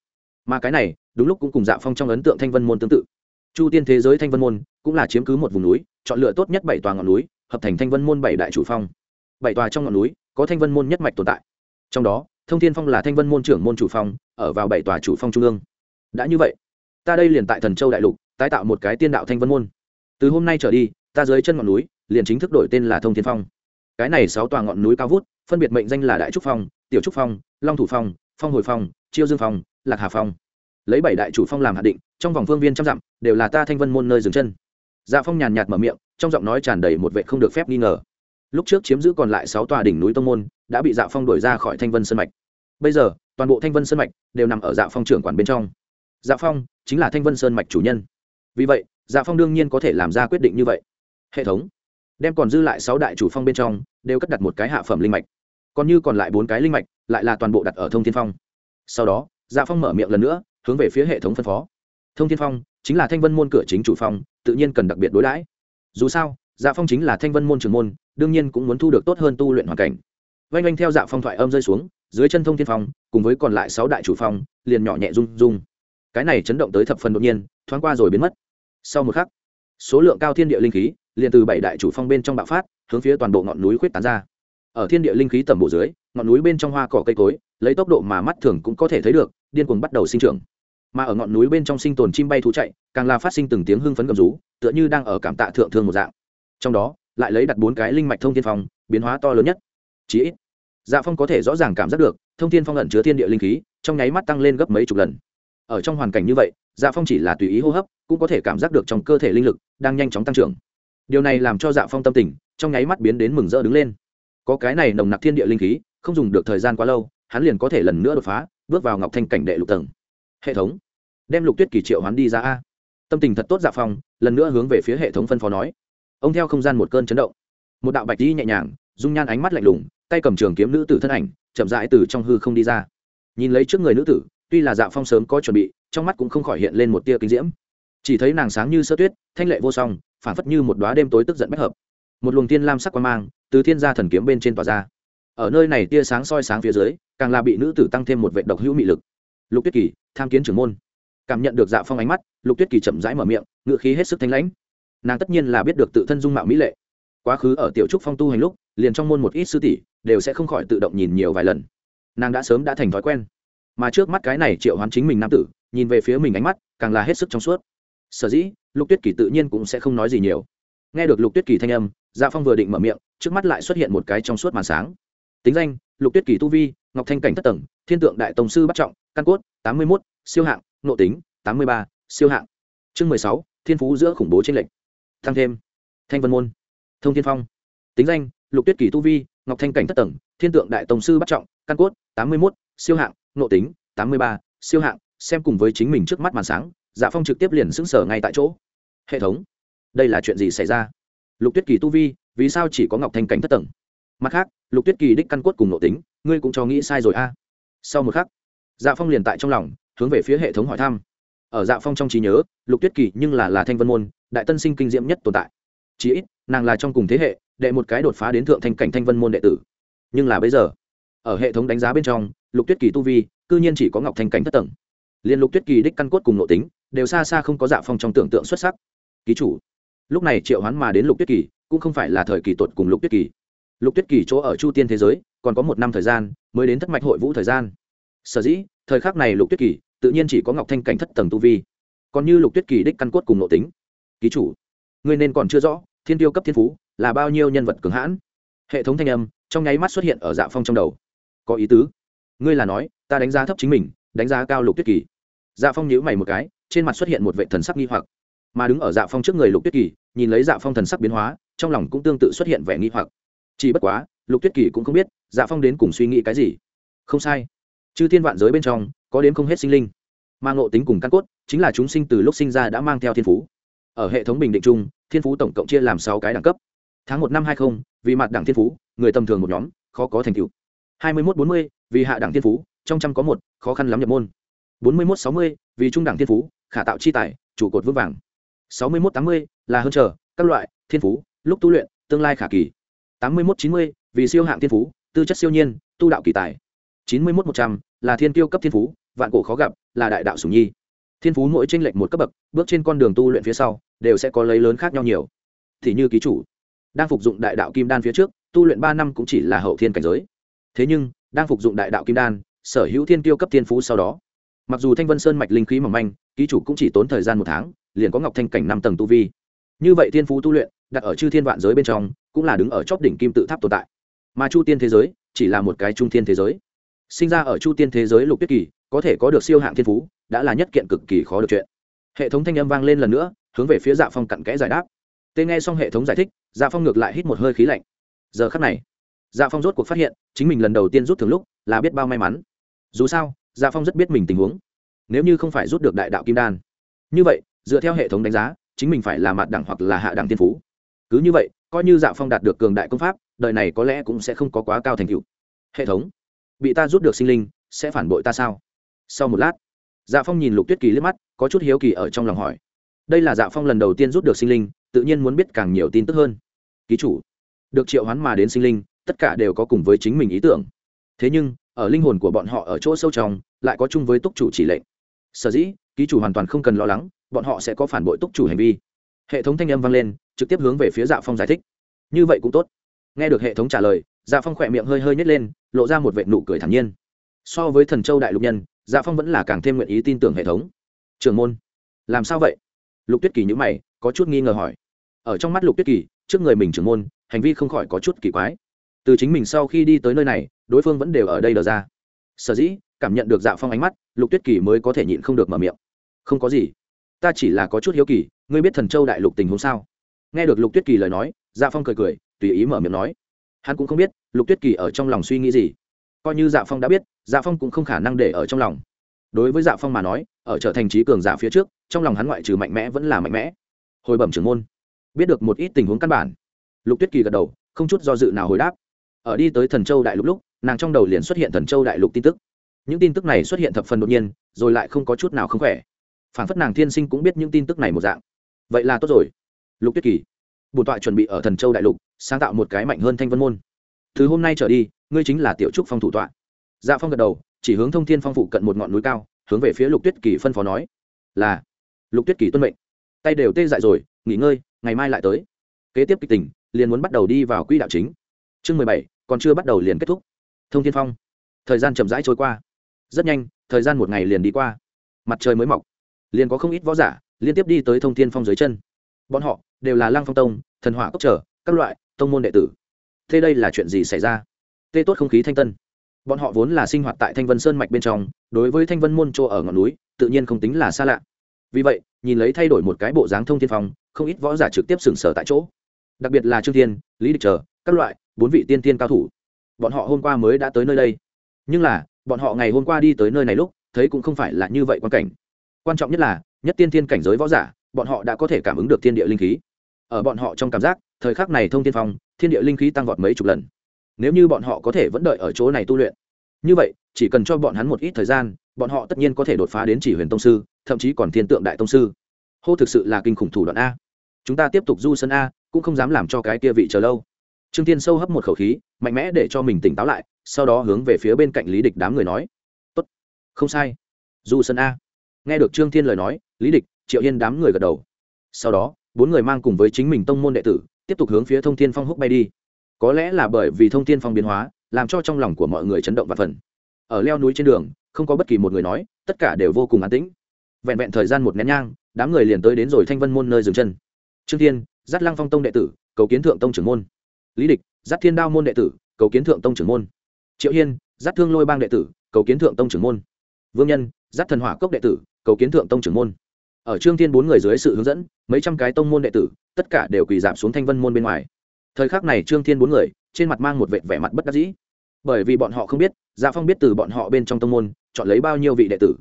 Mà cái này, đúng lúc cũng cùng dạ phong trong ấn tượng thanh vân môn tương tự. Chu tiên thế giới thanh vân môn, cũng là chiếm cứ một vùng núi, chọn lựa tốt nhất bảy tòa ngọn núi, hợp thành thanh vân môn bảy đại chủ phong. Bảy tòa trong ngọn núi, có thanh vân môn nhất mạch tồn tại. Trong đó, thông thiên phong là thanh vân môn trưởng môn chủ phong, ở vào bảy tòa chủ phong trung ương. Đã như vậy, ta đây liền tại thần châu đại lục tái tạo một cái tiên đạo thanh vân môn. Từ hôm nay trở đi, ta dưới chân ngọn núi, liền chính thức đổi tên là thông thiên phong. Cái này sáu tòa ngọn núi cao vút, phân biệt mệnh danh là đại trúc phong, tiểu trúc phong, long thủ phong phong hồi phong, chiêu dương phong, lạc hà phong. Lấy bảy đại chủ phong làm hạt định, trong vòng phương viên trăm dặm, đều là ta thanh vân môn nơi dừng chân. Dạ phong nhàn nhạt mở miệng, trong giọng nói tràn đầy một vệ không được phép nghi ngờ. Lúc trước chiếm giữ còn lại sáu tòa đỉnh núi tông môn, đã bị dạ phong đổi ra khỏi thanh vân sơn mạch. Bây giờ, toàn bộ thanh vân sơn mạch đều nằm ở dạ phong trưởng quản bên trong. Dạ phong chính là thanh vân sơn mạch chủ nhân vì vậy dạ phong đương nhiên có thể làm ra quyết định như vậy. Hệ thống, đem còn dư lại sáu đại chủ phong bên trong, đều cất đặt một cái hạ phẩm linh mạch. Còn như còn lại bốn cái linh mạch, lại là toàn bộ đặt ở thông thiên phong. Sau đó dạ phong mở miệng lần nữa, hướng về phía hệ thống phân phó. Thông thiên phong chính là thanh vân môn cửa chính chủ phong, tự nhiên cần đặc biệt đối đãi. Dù sao dạ phong chính là thanh vân môn trường môn, đương nhiên cũng muốn thu được tốt hơn tu luyện hoàn cảnh. Vanh vanh theo dạ phong thoại âm rơi xuống, dưới chân thông thiên phong, cùng với còn lại sáu đại chủ phong, liền nhỏ nhẹ rung rung. Cái này chấn động tới thập phần đột nhiên thoáng qua rồi biến mất. Sau một khắc, số lượng cao thiên địa linh khí liền từ bảy đại chủ phong bên trong bạo phát, hướng phía toàn bộ ngọn núi khuyết tán ra. Ở thiên địa linh khí tầm bộ dưới, ngọn núi bên trong hoa cỏ cây cối, lấy tốc độ mà mắt thường cũng có thể thấy được, điên cuồng bắt đầu sinh trưởng. Mà ở ngọn núi bên trong sinh tồn chim bay thú chạy, càng là phát sinh từng tiếng hưng phấn gầm rú, tựa như đang ở cảm tạ thượng thương một dạng. Trong đó, lại lấy đặt bốn cái linh mạch thông thiên phong, biến hóa to lớn nhất. Chí ít dạ phong có thể rõ ràng cảm giác được, thông thiên phong ẩn chứa thiên địa linh khí, trong nháy mắt tăng lên gấp mấy chục lần. Ở trong hoàn cảnh như vậy dạ phong chỉ là tùy ý hô hấp, cũng có thể cảm giác được trong cơ thể linh lực đang nhanh chóng tăng trưởng. Điều này làm cho dạ phong tâm tình trong nháy mắt biến đến mừng rỡ đứng lên. Có cái này nồng nặc thiên địa linh khí, không dùng được thời gian quá lâu, hắn liền có thể lần nữa đột phá, bước vào ngọc thanh cảnh đệ lục tầng. Hệ thống. Đem lục tuyết kỳ triệu hắn đi ra a. Tâm tình thật tốt dạ phong, lần nữa hướng về phía hệ thống phân phó nói. Ông theo không gian một cơn chấn động. Một đạo bạch đi nhẹ nhàng, dung nhan ánh mắt lạnh lùng, tay cầm trường kiếm nữ tử thân ảnh, chậm rãi từ trong hư không đi ra. Nhìn lấy trước người nữ tử tuy là dạ phong sớm có chuẩn bị, trong mắt cũng không khỏi hiện lên một tia kinh diễm. Chỉ thấy nàng sáng như sơ tuyết, thanh lệ vô song, phản phất như một đoá đêm tối tức giận bất hợp. Một luồng tiên lam sắc quan mang từ thiên gia thần kiếm bên trên tỏa ra. Ở nơi này tia sáng soi sáng phía dưới, càng là bị nữ tử tăng thêm một vệ độc hữu mị lực. Lục tuyết kỳ, tham kiến trưởng môn. Cảm nhận được dạ phong ánh mắt, lục tuyết kỳ chậm rãi mở miệng ngựa khí hết sức thanh lãnh. Nàng tất nhiên là biết được tự thân dung mạo mỹ lệ. Quá khứ ở tiểu trúc phong tu hành lúc, liền trong môn một ít sư tỷ đều sẽ không khỏi tự động nhìn nhiều vài lần. Nàng đã sớm đã thành thói quen mà trước mắt cái này triệu hoán chính mình nam tử, nhìn về phía mình ánh mắt, càng là hết sức trong suốt. Sở dĩ, lục tuyết kỳ tự nhiên cũng sẽ không nói gì nhiều. Nghe được lục tuyết kỳ thanh âm dạ phong vừa định mở miệng, trước mắt lại xuất hiện một cái trong suốt màn sáng. Tính danh, lục tuyết kỳ tu vi, ngọc thanh cảnh thất tầng, thiên tượng đại tổng sư bắt trọng, căn cốt, tám mươi một siêu hạng nộ tính, tám mươi ba, siêu hạng. Chương mười sáu, thiên phú giữa khủng bố tranh lệch. Thăng thêm. Thanh vân môn. Thông thiên phong. Tính danh, lục tuyết kỳ tu vi, ngọc thanh cảnh thất tầng, thiên tượng đại tổng sư bắt trọng, căn cốt, tám mươi một siêu hạng nộ tính, tám mươi ba, siêu hạng, xem cùng với chính mình trước mắt màn sáng dạ phong trực tiếp liền xứng sở ngay tại chỗ. Hệ thống, đây là chuyện gì xảy ra? Lục tuyết kỳ tu vi, vì sao chỉ có ngọc thanh cảnh thất tầng? Mặt khác, lục tuyết kỳ đích căn cốt cùng nội tính, ngươi cũng cho nghĩ sai rồi a. Sau một khắc dạ phong liền tại trong lòng, hướng về phía hệ thống hỏi thăm. Ở dạ phong trong trí nhớ, lục tuyết kỳ nhưng là là thanh vân môn, đại tân sinh kinh diễm nhất tồn tại. Chí ít, nàng là trong cùng thế hệ, đệ một cái đột phá đến thượng thanh cảnh thanh vân môn đệ tử. Nhưng là bây giờ, ở hệ thống đánh giá bên trong lục tuyết kỳ tu vi, cư nhiên chỉ có ngọc thanh cảnh thất tầng. Liên lục tuyết kỳ đích căn cốt cùng nội tính, đều xa xa không có dạ phong trong tưởng tượng xuất sắc. Ký chủ. Lúc này triệu hoán mà đến lục tuyết kỳ, cũng không phải là thời kỳ tột cùng lục tuyết kỳ. Lục tuyết kỳ chỗ ở chu tiên thế giới, còn có một năm thời gian, mới đến thất mạch hội vũ thời gian. Sở dĩ, thời khắc này lục tuyết kỳ, tự nhiên chỉ có ngọc thanh cảnh thất tầng tu vi. Còn như lục tuyết kỳ đích căn cốt cùng nội tính. Ký chủ. Người nên còn chưa rõ, thiên tiêu cấp thiên phú, là bao nhiêu nhân vật cường hãn. Hệ thống thanh âm, trong nháy mắt xuất hiện ở dạ phong trong đầu. Có ý tứ ngươi là nói, ta đánh giá thấp chính mình, đánh giá cao lục tuyết kỳ. Dạ phong nhíu mày một cái, trên mặt xuất hiện một vệ thần sắc nghi hoặc. Mà đứng ở dạ phong trước người lục tuyết kỳ, nhìn lấy dạ phong thần sắc biến hóa, trong lòng cũng tương tự xuất hiện vẻ nghi hoặc. Chỉ bất quá, lục tuyết kỳ cũng không biết dạ phong đến cùng suy nghĩ cái gì. Không sai. Chư thiên vạn giới bên trong, có đến không hết sinh linh. Mà ngộ tính cùng căn cốt, chính là chúng sinh từ lúc sinh ra đã mang theo thiên phú. Ở hệ thống bình định chung, thiên phú tổng cộng chia làm sáu cái đẳng cấp. Tháng một năm hai mươi vì mặt đẳng thiên phú, người tầm thường một nhóm, khó có thành tựu hai mươi một bốn mươi, vì hạ đẳng thiên phú, trong trăm có một, khó khăn lắm nhập môn. bốn mươi một sáu mươi, vì trung đẳng thiên phú, khả tạo chi tài, trụ cột vững vàng. sáu mươi một tám mươi, là hơn trở các loại, thiên phú, lúc tu luyện, tương lai khả kỳ. tám mươi một chín mươi, vì siêu hạng thiên phú, tư chất siêu nhiên, tu đạo kỳ tài. chín mươi một một trăm, là thiên tiêu cấp thiên phú, vạn cổ khó gặp, là đại đạo sủng nhi. Thiên phú mỗi tranh lệch một cấp bậc, bước trên con đường tu luyện phía sau, đều sẽ có lấy lớn khác nhau nhiều. Thì như ký chủ, đang phục dụng đại đạo kim đan phía trước, tu luyện ba năm cũng chỉ là hậu thiên cảnh giới thế nhưng, đang phục dụng đại đạo kim đan, sở hữu thiên tiêu cấp thiên phú sau đó, mặc dù thanh vân sơn mạch linh khí mỏng manh, ký chủ cũng chỉ tốn thời gian một tháng, liền có ngọc thanh cảnh năm tầng tu vi. Như vậy thiên phú tu luyện, đặt ở chư thiên vạn giới bên trong, cũng là đứng ở chóp đỉnh kim tự tháp tồn tại. Mà chu tiên thế giới, chỉ là một cái trung thiên thế giới. Sinh ra ở chu tiên thế giới lục tiết kỳ, có thể có được siêu hạng thiên phú, đã là nhất kiện cực kỳ khó được chuyện. Hệ thống thanh âm vang lên lần nữa, hướng về phía dạ phong cặn kẽ giải đáp. Tê nghe xong hệ thống giải thích dạ phong ngược lại hít một hơi khí lạnh. Giờ khắc này dạ phong rốt cuộc phát hiện, chính mình lần đầu tiên rút thường lúc là biết bao may mắn. Dù sao dạ phong rất biết mình tình huống. Nếu như không phải rút được đại đạo kim đan. Như vậy, dựa theo hệ thống đánh giá, chính mình phải là mặt đẳng hoặc là hạ đẳng tiên phú. Cứ như vậy, coi như dạ phong đạt được cường đại công pháp, đời này có lẽ cũng sẽ không có quá cao thành tựu. Hệ thống, bị ta rút được sinh linh, sẽ phản bội ta sao? Sau một lát dạ phong nhìn lục tuyết kỳ liếc mắt, có chút hiếu kỳ ở trong lòng hỏi. Đây là dạ phong lần đầu tiên rút được sinh linh, tự nhiên muốn biết càng nhiều tin tức hơn. Ký chủ, được triệu hoán mà đến sinh linh tất cả đều có cùng với chính mình ý tưởng. Thế nhưng, ở linh hồn của bọn họ ở chỗ sâu trong, lại có chung với túc chủ chỉ lệnh. Sở dĩ, ký chủ hoàn toàn không cần lo lắng, bọn họ sẽ có phản bội túc chủ hành vi. Hệ thống thanh âm vang lên, trực tiếp hướng về phía dạ phong giải thích. Như vậy cũng tốt. Nghe được hệ thống trả lời dạ phong khỏe miệng hơi hơi nhét lên, lộ ra một vệ nụ cười thản nhiên. So với thần châu đại lục nhân dạ phong vẫn là càng thêm nguyện ý tin tưởng hệ thống. Trường môn, làm sao vậy? Lục tuyết kỳ nhữ mày, có chút nghi ngờ hỏi. Ở trong mắt lục tuyết kỳ, trước người mình trưởng môn, hành vi không khỏi có chút kỳ quái từ chính mình sau khi đi tới nơi này, đối phương vẫn đều ở đây đờ ra. Sở dĩ, cảm nhận được dạ phong ánh mắt, lục tuyết kỳ mới có thể nhịn không được mở miệng. Không có gì. Ta chỉ là có chút hiếu kỳ, ngươi biết thần châu đại lục tình huống sao? Nghe được lục tuyết kỳ lời nói dạ phong cười cười, tùy ý mở miệng nói. Hắn cũng không biết, lục tuyết kỳ ở trong lòng suy nghĩ gì. Coi như dạ phong đã biết dạ phong cũng không khả năng để ở trong lòng. Đối với dạ phong mà nói, ở trở thành trí cường giả phía trước, trong lòng hắn ngoại trừ mạnh mẽ vẫn là mạnh mẽ. Hồi bẩm trưởng môn. Biết được một ít tình huống căn bản. Lục tuyết kỳ gật đầu, không chút do dự nào hồi đáp ở đi tới thần châu đại lục lúc, nàng trong đầu liền xuất hiện thần châu đại lục tin tức. Những tin tức này xuất hiện thập phần đột nhiên, rồi lại không có chút nào không khỏe. Phản phất nàng thiên sinh cũng biết những tin tức này một dạng. Vậy là tốt rồi. Lục tuyết kỳ, bổn tọa chuẩn bị ở thần châu đại lục, sáng tạo một cái mạnh hơn thanh vân môn. Từ hôm nay trở đi, ngươi chính là tiểu trúc phong thủ tọa. Dạ phong gật đầu, chỉ hướng thông thiên phong phụ cận một ngọn núi cao, hướng về phía lục tuyết kỳ phân phó nói. Là, lục tuyết kỳ tuân mệnh. Tay đều tê dại rồi, nghỉ ngơi, ngày mai lại tới. Kế tiếp kịch tình, liền muốn bắt đầu đi vào quỹ đạo chính. Chương mười bảy còn chưa bắt đầu liền kết thúc. Thông thiên phong, thời gian chậm rãi trôi qua. Rất nhanh, thời gian một ngày liền đi qua. Mặt trời mới mọc. Liền có không ít võ giả liên tiếp đi tới thông thiên phong dưới chân. Bọn họ đều là lăng phong tông, thần hỏa cốc trở, các loại tông môn đệ tử. Thế đây là chuyện gì xảy ra? Tê tốt không khí thanh tân. Bọn họ vốn là sinh hoạt tại thanh vân sơn mạch bên trong, đối với thanh vân môn chỗ ở ngọn núi, tự nhiên không tính là xa lạ. Vì vậy, nhìn lấy thay đổi một cái bộ dáng thông thiên phong, không ít võ giả trực tiếp sừng sờ tại chỗ đặc biệt là trương thiên, lý địch chờ, các loại, bốn vị tiên tiên cao thủ. Bọn họ hôm qua mới đã tới nơi đây. Nhưng là, bọn họ ngày hôm qua đi tới nơi này lúc, thấy cũng không phải là như vậy quan cảnh. Quan trọng nhất là, nhất tiên tiên cảnh giới võ giả, bọn họ đã có thể cảm ứng được thiên địa linh khí. Ở bọn họ trong cảm giác, thời khắc này thông tiên phong, thiên địa linh khí tăng vọt mấy chục lần. Nếu như bọn họ có thể vẫn đợi ở chỗ này tu luyện. Như vậy, chỉ cần cho bọn hắn một ít thời gian, bọn họ tất nhiên có thể đột phá đến chỉ huyền tông sư, thậm chí còn thiên tượng đại tông sư. Hô thực sự là kinh khủng thủ đoạn a. Chúng ta tiếp tục du sân a cũng không dám làm cho cái kia vị chờ lâu. Trương tiên sâu hấp một khẩu khí, mạnh mẽ để cho mình tỉnh táo lại, sau đó hướng về phía bên cạnh lý địch đám người nói, tốt, không sai. Du sân a. Nghe được trương thiên lời nói, lý địch, triệu hiên đám người gật đầu. Sau đó, bốn người mang cùng với chính mình tông môn đệ tử, tiếp tục hướng phía thông thiên phong húc bay đi. Có lẽ là bởi vì thông thiên phong biến hóa, làm cho trong lòng của mọi người chấn động và phần ở leo núi trên đường, không có bất kỳ một người nói, tất cả đều vô cùng an tĩnh. Vẹn vẹn thời gian một nén nhang, đám người liền tới đến rồi thanh vân môn nơi dừng chân. Trương thiên giắt lăng phong tông đệ tử, cầu kiến thượng tông trưởng môn. Lý địch, giắt thiên đao môn đệ tử, cầu kiến thượng tông trưởng môn. Triệu hiên, giắt thương lôi bang đệ tử, cầu kiến thượng tông trưởng môn. Vương nhân, giắt thần hỏa cốc đệ tử, cầu kiến thượng tông trưởng môn. Ở trương thiên bốn người dưới sự hướng dẫn, mấy trăm cái tông môn đệ tử, tất cả đều quỳ giảm xuống thanh vân môn bên ngoài. Thời khắc này trương thiên bốn người, trên mặt mang một vệt vẻ mặt bất đắc dĩ. Bởi vì bọn họ không biết dạ phong biết từ bọn họ bên trong tông môn, chọn lấy bao nhiêu vị đệ tử.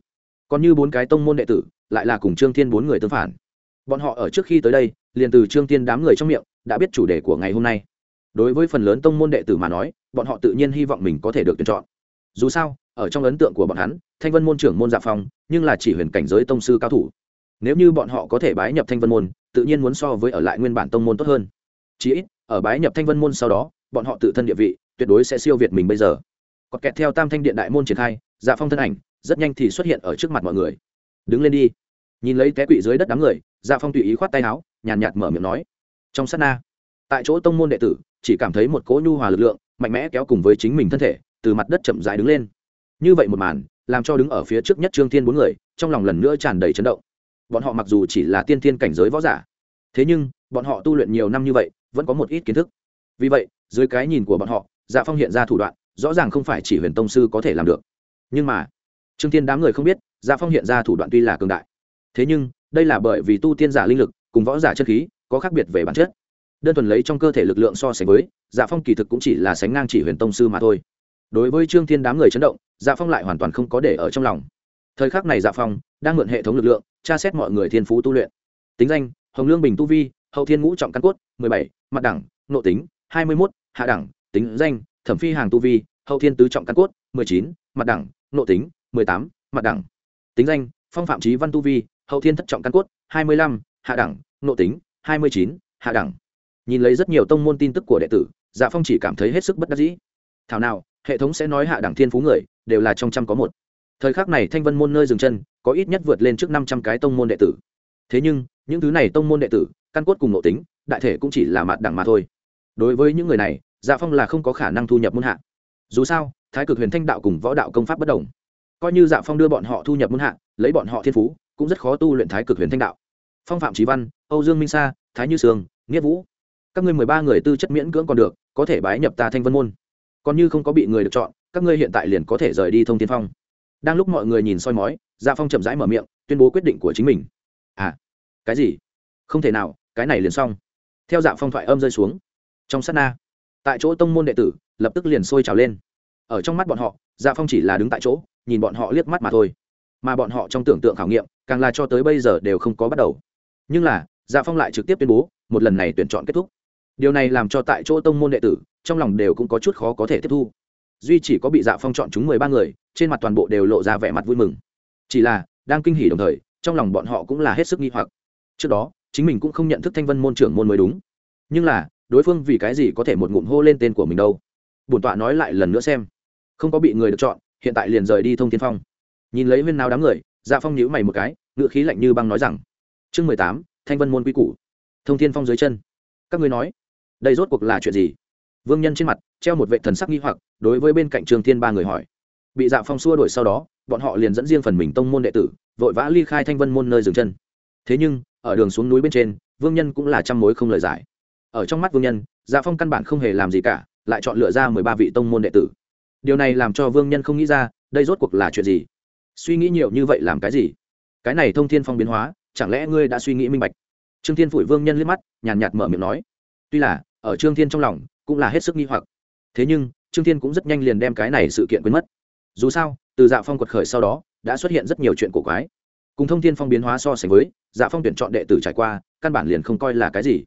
Còn như bốn cái tông môn đệ tử, lại là cùng trương thiên bốn người tương phản bọn họ ở trước khi tới đây, liền từ trương tiên đám người trong miệng, đã biết chủ đề của ngày hôm nay. Đối với phần lớn tông môn đệ tử mà nói, bọn họ tự nhiên hy vọng mình có thể được tuyển chọn. Dù sao, ở trong ấn tượng của bọn hắn, thanh vân môn trưởng môn dạ phong, nhưng là chỉ huyền cảnh giới tông sư cao thủ. Nếu như bọn họ có thể bái nhập thanh vân môn, tự nhiên muốn so với ở lại nguyên bản tông môn tốt hơn. Chí ít, ở bái nhập thanh vân môn sau đó, bọn họ tự thân địa vị, tuyệt đối sẽ siêu việt mình bây giờ. Còn kẹt theo tam thanh điện đại môn triển khai dạ phong thân ảnh, rất nhanh thì xuất hiện ở trước mặt mọi người. Đứng lên đi nhìn lấy té quỵ dưới đất đám người dạ phong tùy ý khoát tay áo, nhàn nhạt mở miệng nói, trong sát na, tại chỗ tông môn đệ tử, chỉ cảm thấy một cỗ nhu hòa lực lượng, mạnh mẽ kéo cùng với chính mình thân thể, từ mặt đất chậm dài đứng lên. Như vậy một màn, làm cho đứng ở phía trước nhất trương thiên bốn người, trong lòng lần nữa tràn đầy chấn động. Bọn họ mặc dù chỉ là tiên thiên cảnh giới võ giả, thế nhưng, bọn họ tu luyện nhiều năm như vậy, vẫn có một ít kiến thức. Vì vậy, dưới cái nhìn của bọn họ dạ phong hiện ra thủ đoạn, rõ ràng không phải chỉ huyền tông sư có thể làm được. Nhưng mà, trương thiên đám người không biết dạ phong hiện ra thủ đoạn tuy là cường đại thế nhưng, đây là bởi vì tu tiên giả linh lực cùng võ giả chất khí có khác biệt về bản chất. Đơn thuần lấy trong cơ thể lực lượng so sánh với dạ phong kỳ thực cũng chỉ là sánh ngang chỉ huyền tông sư mà thôi. Đối với trương thiên đám người chấn động dạ phong lại hoàn toàn không có để ở trong lòng. Thời khắc này dạ phong đang mượn hệ thống lực lượng, tra xét mọi người thiên phú tu luyện. Tính danh, hồng lương bình tu vi, hậu thiên ngũ trọng căn cốt, mười bảy, mặt đẳng, nội tính, hai mươi mốt, hạ đẳng, tính danh, thẩm phi hàng tu vi, hậu thiên tứ trọng căn cốt, mười chín, mặt đẳng, nội tính, mười tám, mặt đẳng. Tính danh, phong phạm trí văn tu vi hậu thiên thất trọng căn cốt, hai mươi lăm, hạ đẳng, nộ tính, hai mươi chín, hạ đẳng. Nhìn lấy rất nhiều tông môn tin tức của đệ tử dạ phong chỉ cảm thấy hết sức bất đắc dĩ. Thảo nào, hệ thống sẽ nói hạ đẳng thiên phú người, đều là trong trăm có một. Thời khắc này thanh vân môn nơi dừng chân, có ít nhất vượt lên trước năm trăm cái tông môn đệ tử. Thế nhưng, những thứ này tông môn đệ tử, căn cốt cùng nội tính, đại thể cũng chỉ là mặt đẳng mà thôi. Đối với những người này dạ phong là không có khả năng thu nhập môn hạ. Dù sao, thái cực huyền thanh đạo cùng võ đạo công pháp bất đồng. Coi như dạ phong đưa bọn họ thu nhập môn hạ, lấy bọn họ thiên phú cũng rất khó tu luyện thái cực huyền thanh đạo. Phong phạm trí văn, âu dương minh sa, thái như sương, nghĩa vũ. Các ngươi mười ba người tư chất miễn cưỡng còn được, có thể bái nhập ta thanh vân môn. Còn như không có bị người được chọn, các ngươi hiện tại liền có thể rời đi thông tiên phong. Đang lúc mọi người nhìn soi mói dạ phong chậm rãi mở miệng, tuyên bố quyết định của chính mình. À cái gì? Không thể nào, cái này liền xong. Theo dạ phong thoại âm rơi xuống. Trong sát na, tại chỗ tông môn đệ tử, lập tức liền sôi trào lên. Ở trong mắt bọn họ dạ phong chỉ là đứng tại chỗ, nhìn bọn họ liếc mắt mà thôi mà bọn họ trong tưởng tượng khảo nghiệm, càng là cho tới bây giờ đều không có bắt đầu. Nhưng là dạ phong lại trực tiếp tuyên bố, một lần này tuyển chọn kết thúc. Điều này làm cho tại chỗ tông môn đệ tử, trong lòng đều cũng có chút khó có thể tiếp thu. Duy chỉ có bị dạ phong chọn chúng mười ba người, trên mặt toàn bộ đều lộ ra vẻ mặt vui mừng. Chỉ là, đang kinh hỉ đồng thời, trong lòng bọn họ cũng là hết sức nghi hoặc. Trước đó, chính mình cũng không nhận thức thanh vân môn trưởng môn mới đúng. Nhưng là, đối phương vì cái gì có thể một ngụm hô lên tên của mình đâu? Bổn tọa nói lại lần nữa xem. Không có bị người được chọn, hiện tại liền rời đi thông tiên phong nhìn lấy huyên nào đám người dạ phong nhíu mày một cái ngựa khí lạnh như băng nói rằng, chương mười tám, thanh vân môn quy củ. Thông thiên phong dưới chân. Các ngươi nói, đây rốt cuộc là chuyện gì? Vương nhân trên mặt, treo một vệ thần sắc nghi hoặc, đối với bên cạnh trường thiên ba người hỏi. Bị dạ phong xua đuổi sau đó, bọn họ liền dẫn riêng phần mình tông môn đệ tử, vội vã ly khai thanh vân môn nơi dừng chân. Thế nhưng, ở đường xuống núi bên trên, vương nhân cũng là trăm mối không lời giải. Ở trong mắt vương nhân dạ phong căn bản không hề làm gì cả, lại chọn lựa ra mười ba vị tông môn đệ tử. Điều này làm cho vương nhân không nghĩ ra, đây rốt cuộc là chuyện gì? Suy nghĩ nhiều như vậy làm cái gì? Cái này thông thiên phong biến hóa, chẳng lẽ ngươi đã suy nghĩ minh bạch? Trương thiên phủi vương nhân liếc mắt, nhàn nhạt mở miệng nói. Tuy là, ở trương thiên trong lòng, cũng là hết sức nghi hoặc. Thế nhưng, trương thiên cũng rất nhanh liền đem cái này sự kiện quên mất. Dù sao, từ dạ phong quật khởi sau đó, đã xuất hiện rất nhiều chuyện cổ quái. Cùng thông thiên phong biến hóa so sánh với dạ phong tuyển chọn đệ tử trải qua, căn bản liền không coi là cái gì.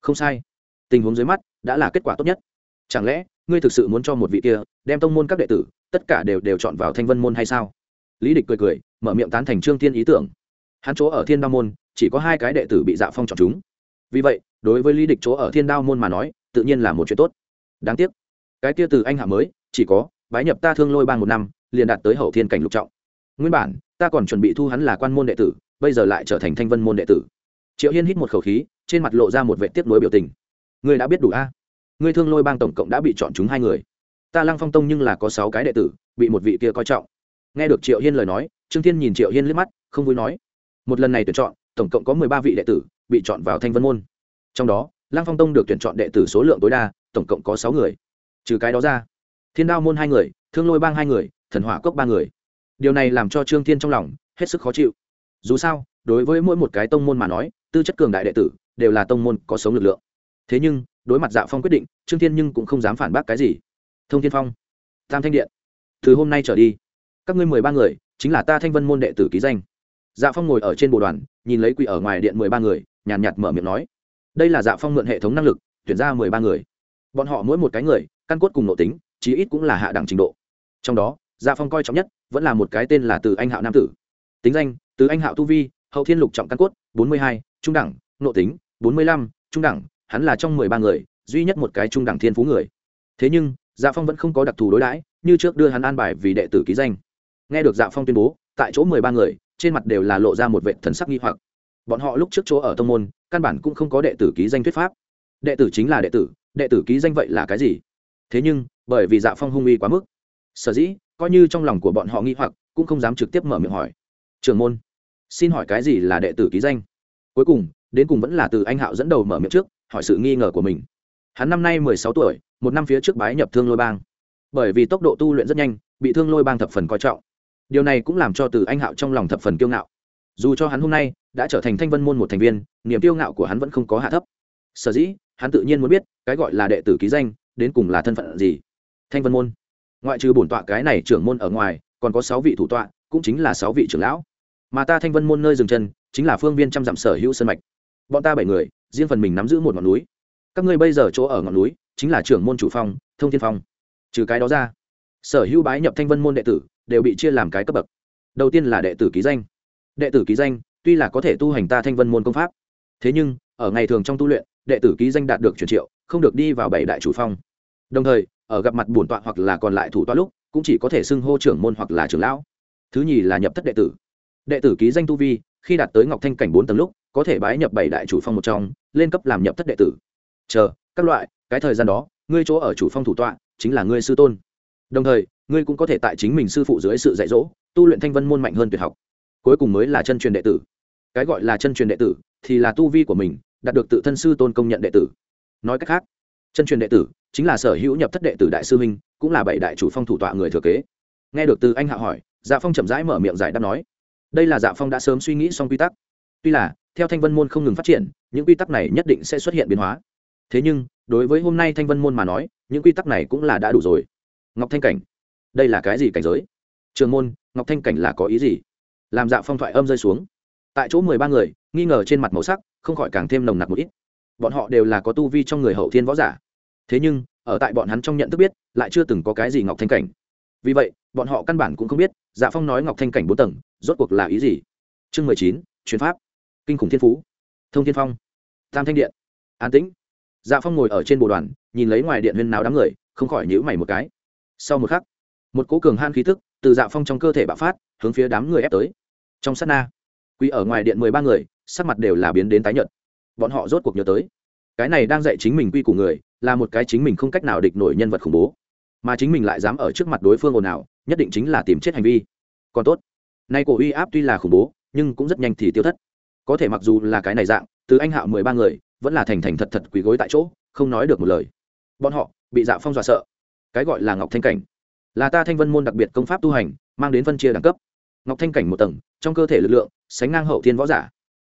Không sai. Tình huống dưới mắt, đã là kết quả tốt nhất. Chẳng lẽ, ngươi thực sự muốn cho một vị kia, đem tông môn các đệ tử, tất cả đều đều chọn vào thanh vân môn hay sao? Lý địch cười cười, mở miệng tán thành trương thiên ý tưởng. Hắn chỗ ở thiên đao môn, chỉ có hai cái đệ tử bị dạ phong chọn chúng. Vì vậy, đối với lý địch chỗ ở thiên đao môn mà nói, tự nhiên là một chuyện tốt. Đáng tiếc, cái kia từ anh hạ mới, chỉ có, bái nhập ta thương lôi bang một năm, liền đạt tới hậu thiên cảnh lục trọng. Nguyên bản, ta còn chuẩn bị thu hắn là quan môn đệ tử, bây giờ lại trở thành thanh vân môn đệ tử. Triệu hiên hít một khẩu khí, trên mặt lộ ra một vệ tiếp nối biểu tình. Ngươi đã biết đủ a? Ngươi thương lôi bang tổng cộng đã bị chọn chúng hai người. Ta lăng phong tông nhưng là có sáu cái đệ tử, bị một vị kia coi trọng nghe được triệu hiên lời nói, trương thiên nhìn triệu hiên liếc mắt, không vui nói. Một lần này tuyển chọn, tổng cộng có mười ba vị đệ tử, bị chọn vào thanh vân môn. Trong đó, lăng phong tông được tuyển chọn đệ tử số lượng tối đa, tổng cộng có sáu người. Trừ cái đó ra, thiên đao môn hai người, thương lôi bang hai người, thần hỏa cốc ba người. Điều này làm cho trương thiên trong lòng hết sức khó chịu. Dù sao, đối với mỗi một cái tông môn mà nói, tư chất cường đại đệ tử đều là tông môn có sống lực lượng. Thế nhưng, đối mặt dạ phong quyết định, trương thiên nhưng cũng không dám phản bác cái gì. Thông thiên phong, tam thanh điện, từ hôm nay trở đi các ngươi mười ba người chính là ta thanh vân môn đệ tử ký danh. Dạ phong ngồi ở trên bộ đoàn nhìn lấy quỷ ở ngoài điện mười ba người nhàn nhạt, mở miệng nói. Đây là dạ phong mượn hệ thống năng lực tuyển ra mười ba người. Bọn họ mỗi một cái người căn cốt cùng nội tính chí ít cũng là hạ đẳng trình độ. Trong đó dạ phong coi trọng nhất vẫn là một cái tên là từ anh hạo nam tử. Tính danh từ anh hạo tu vi hậu thiên lục trọng căn cốt bốn mươi hai trung đẳng nội tính bốn mươi lăm trung đẳng hắn là trong mười ba người duy nhất một cái trung đẳng thiên phú người. Thế nhưng dạ phong vẫn không có đặc thù đối đãi như trước đưa hắn an bài vì đệ tử ký danh nghe được dạ phong tuyên bố, tại chỗ mười ba người, trên mặt đều là lộ ra một vệ thần sắc nghi hoặc. Bọn họ lúc trước chỗ ở tông môn, căn bản cũng không có đệ tử ký danh thuyết pháp. Đệ tử chính là đệ tử đệ tử ký danh vậy là cái gì? Thế nhưng, bởi vì dạ phong hung uy quá mức, sở dĩ, coi như trong lòng của bọn họ nghi hoặc, cũng không dám trực tiếp mở miệng hỏi. Trường môn, xin hỏi cái gì là đệ tử ký danh? Cuối cùng, đến cùng vẫn là từ anh hạo dẫn đầu mở miệng trước, hỏi sự nghi ngờ của mình. Hắn năm nay mười sáu tuổi, một năm phía trước bái nhập thương lôi bang. Bởi vì tốc độ tu luyện rất nhanh, bị thương lôi bang thập phần coi trọng điều này cũng làm cho từ anh hạo trong lòng thập phần kiêu ngạo. Dù cho hắn hôm nay đã trở thành thanh vân môn một thành viên, niềm kiêu ngạo của hắn vẫn không có hạ thấp. Sở dĩ, hắn tự nhiên muốn biết, cái gọi là đệ tử ký danh, đến cùng là thân phận gì? Thanh vân môn. Ngoại trừ bổn tọa cái này trưởng môn ở ngoài, còn có sáu vị thủ tọa, cũng chính là sáu vị trưởng lão. Mà ta thanh vân môn nơi dừng chân, chính là phương viên trăm dặm sở hữu sân mạch. Bọn ta bảy người, riêng phần mình nắm giữ một ngọn núi. Các ngươi bây giờ chỗ ở ngọn núi, chính là trưởng môn chủ phong, thông thiên phong. Trừ cái đó ra, sở hữu bái nhập thanh vân môn đệ tử đều bị chia làm cái cấp bậc. Đầu tiên là đệ tử ký danh. Đệ tử ký danh, tuy là có thể tu hành ta thanh vân môn công pháp, thế nhưng, ở ngày thường trong tu luyện, đệ tử ký danh đạt được truyền triệu, không được đi vào bảy đại chủ phong. Đồng thời, ở gặp mặt bổn tọa hoặc là còn lại thủ tọa lúc, cũng chỉ có thể xưng hô trưởng môn hoặc là trưởng lão. Thứ nhì là nhập thất đệ tử. Đệ tử ký danh tu vi, khi đạt tới ngọc thanh cảnh bốn tầng lúc, có thể bái nhập bảy đại chủ phong một trong, lên cấp làm nhập thất đệ tử. Chờ, các loại, cái thời gian đó, ngươi chỗ ở chủ phong thủ tọa, chính là ngươi sư tôn. Đồng thời ngươi cũng có thể tại chính mình sư phụ dưới sự dạy dỗ, tu luyện thanh vân môn mạnh hơn tuyệt học. Cuối cùng mới là chân truyền đệ tử. Cái gọi là chân truyền đệ tử thì là tu vi của mình, đạt được tự thân sư tôn công nhận đệ tử. Nói cách khác, chân truyền đệ tử chính là sở hữu nhập thất đệ tử đại sư minh cũng là bảy đại chủ phong thủ tọa người thừa kế. Nghe được từ anh hạ hỏi dạ phong chậm rãi mở miệng giải đáp nói, đây là dạ phong đã sớm suy nghĩ xong quy tắc. Tuy là, theo thanh vân môn không ngừng phát triển, những quy tắc này nhất định sẽ xuất hiện biến hóa. Thế nhưng, đối với hôm nay thanh vân môn mà nói, những quy tắc này cũng là đã đủ rồi. Ngọc thanh cảnh đây là cái gì cảnh giới? Trường môn, ngọc thanh cảnh là có ý gì? Làm dạ phong thoại âm rơi xuống. Tại chỗ mười ba người, nghi ngờ trên mặt màu sắc, không khỏi càng thêm nồng nặc một ít. Bọn họ đều là có tu vi trong người hậu thiên võ giả. Thế nhưng, ở tại bọn hắn trong nhận thức biết, lại chưa từng có cái gì ngọc thanh cảnh. Vì vậy, bọn họ căn bản cũng không biết dạ phong nói ngọc thanh cảnh bốn tầng, rốt cuộc là ý gì? Chương mười chín chuyến pháp. Kinh khủng thiên phú. Thông thiên phong. Tam thanh điện. An tĩnh. Dạ phong ngồi ở trên bồ đoàn, nhìn lấy ngoài điện huyên nào đám người, không khỏi nhữ mày một cái. Sau một khắc một cố cường han khí thức từ dạ phong trong cơ thể bạo phát, hướng phía đám người ép tới. Trong sát na, quỳ ở ngoài điện mười ba người, sắc mặt đều là biến đến tái nhợt. Bọn họ rốt cuộc nhớ tới, cái này đang dạy chính mình quy của người, là một cái chính mình không cách nào địch nổi nhân vật khủng bố. Mà chính mình lại dám ở trước mặt đối phương ồn ào, nhất định chính là tìm chết hành vi. Còn tốt, nay cổ uy áp tuy là khủng bố, nhưng cũng rất nhanh thì tiêu thất. Có thể mặc dù là cái này dạng, từ anh hạo mười ba người, vẫn là thành thành thật thật quỳ gối tại chỗ, không nói được một lời. Bọn họ bị dạ phong dọa sợ. Cái gọi là ngọc thanh cảnh là ta thanh vân môn đặc biệt công pháp tu hành, mang đến phân chia đẳng cấp. Ngọc thanh cảnh một tầng, trong cơ thể lực lượng, sánh ngang hậu thiên võ giả.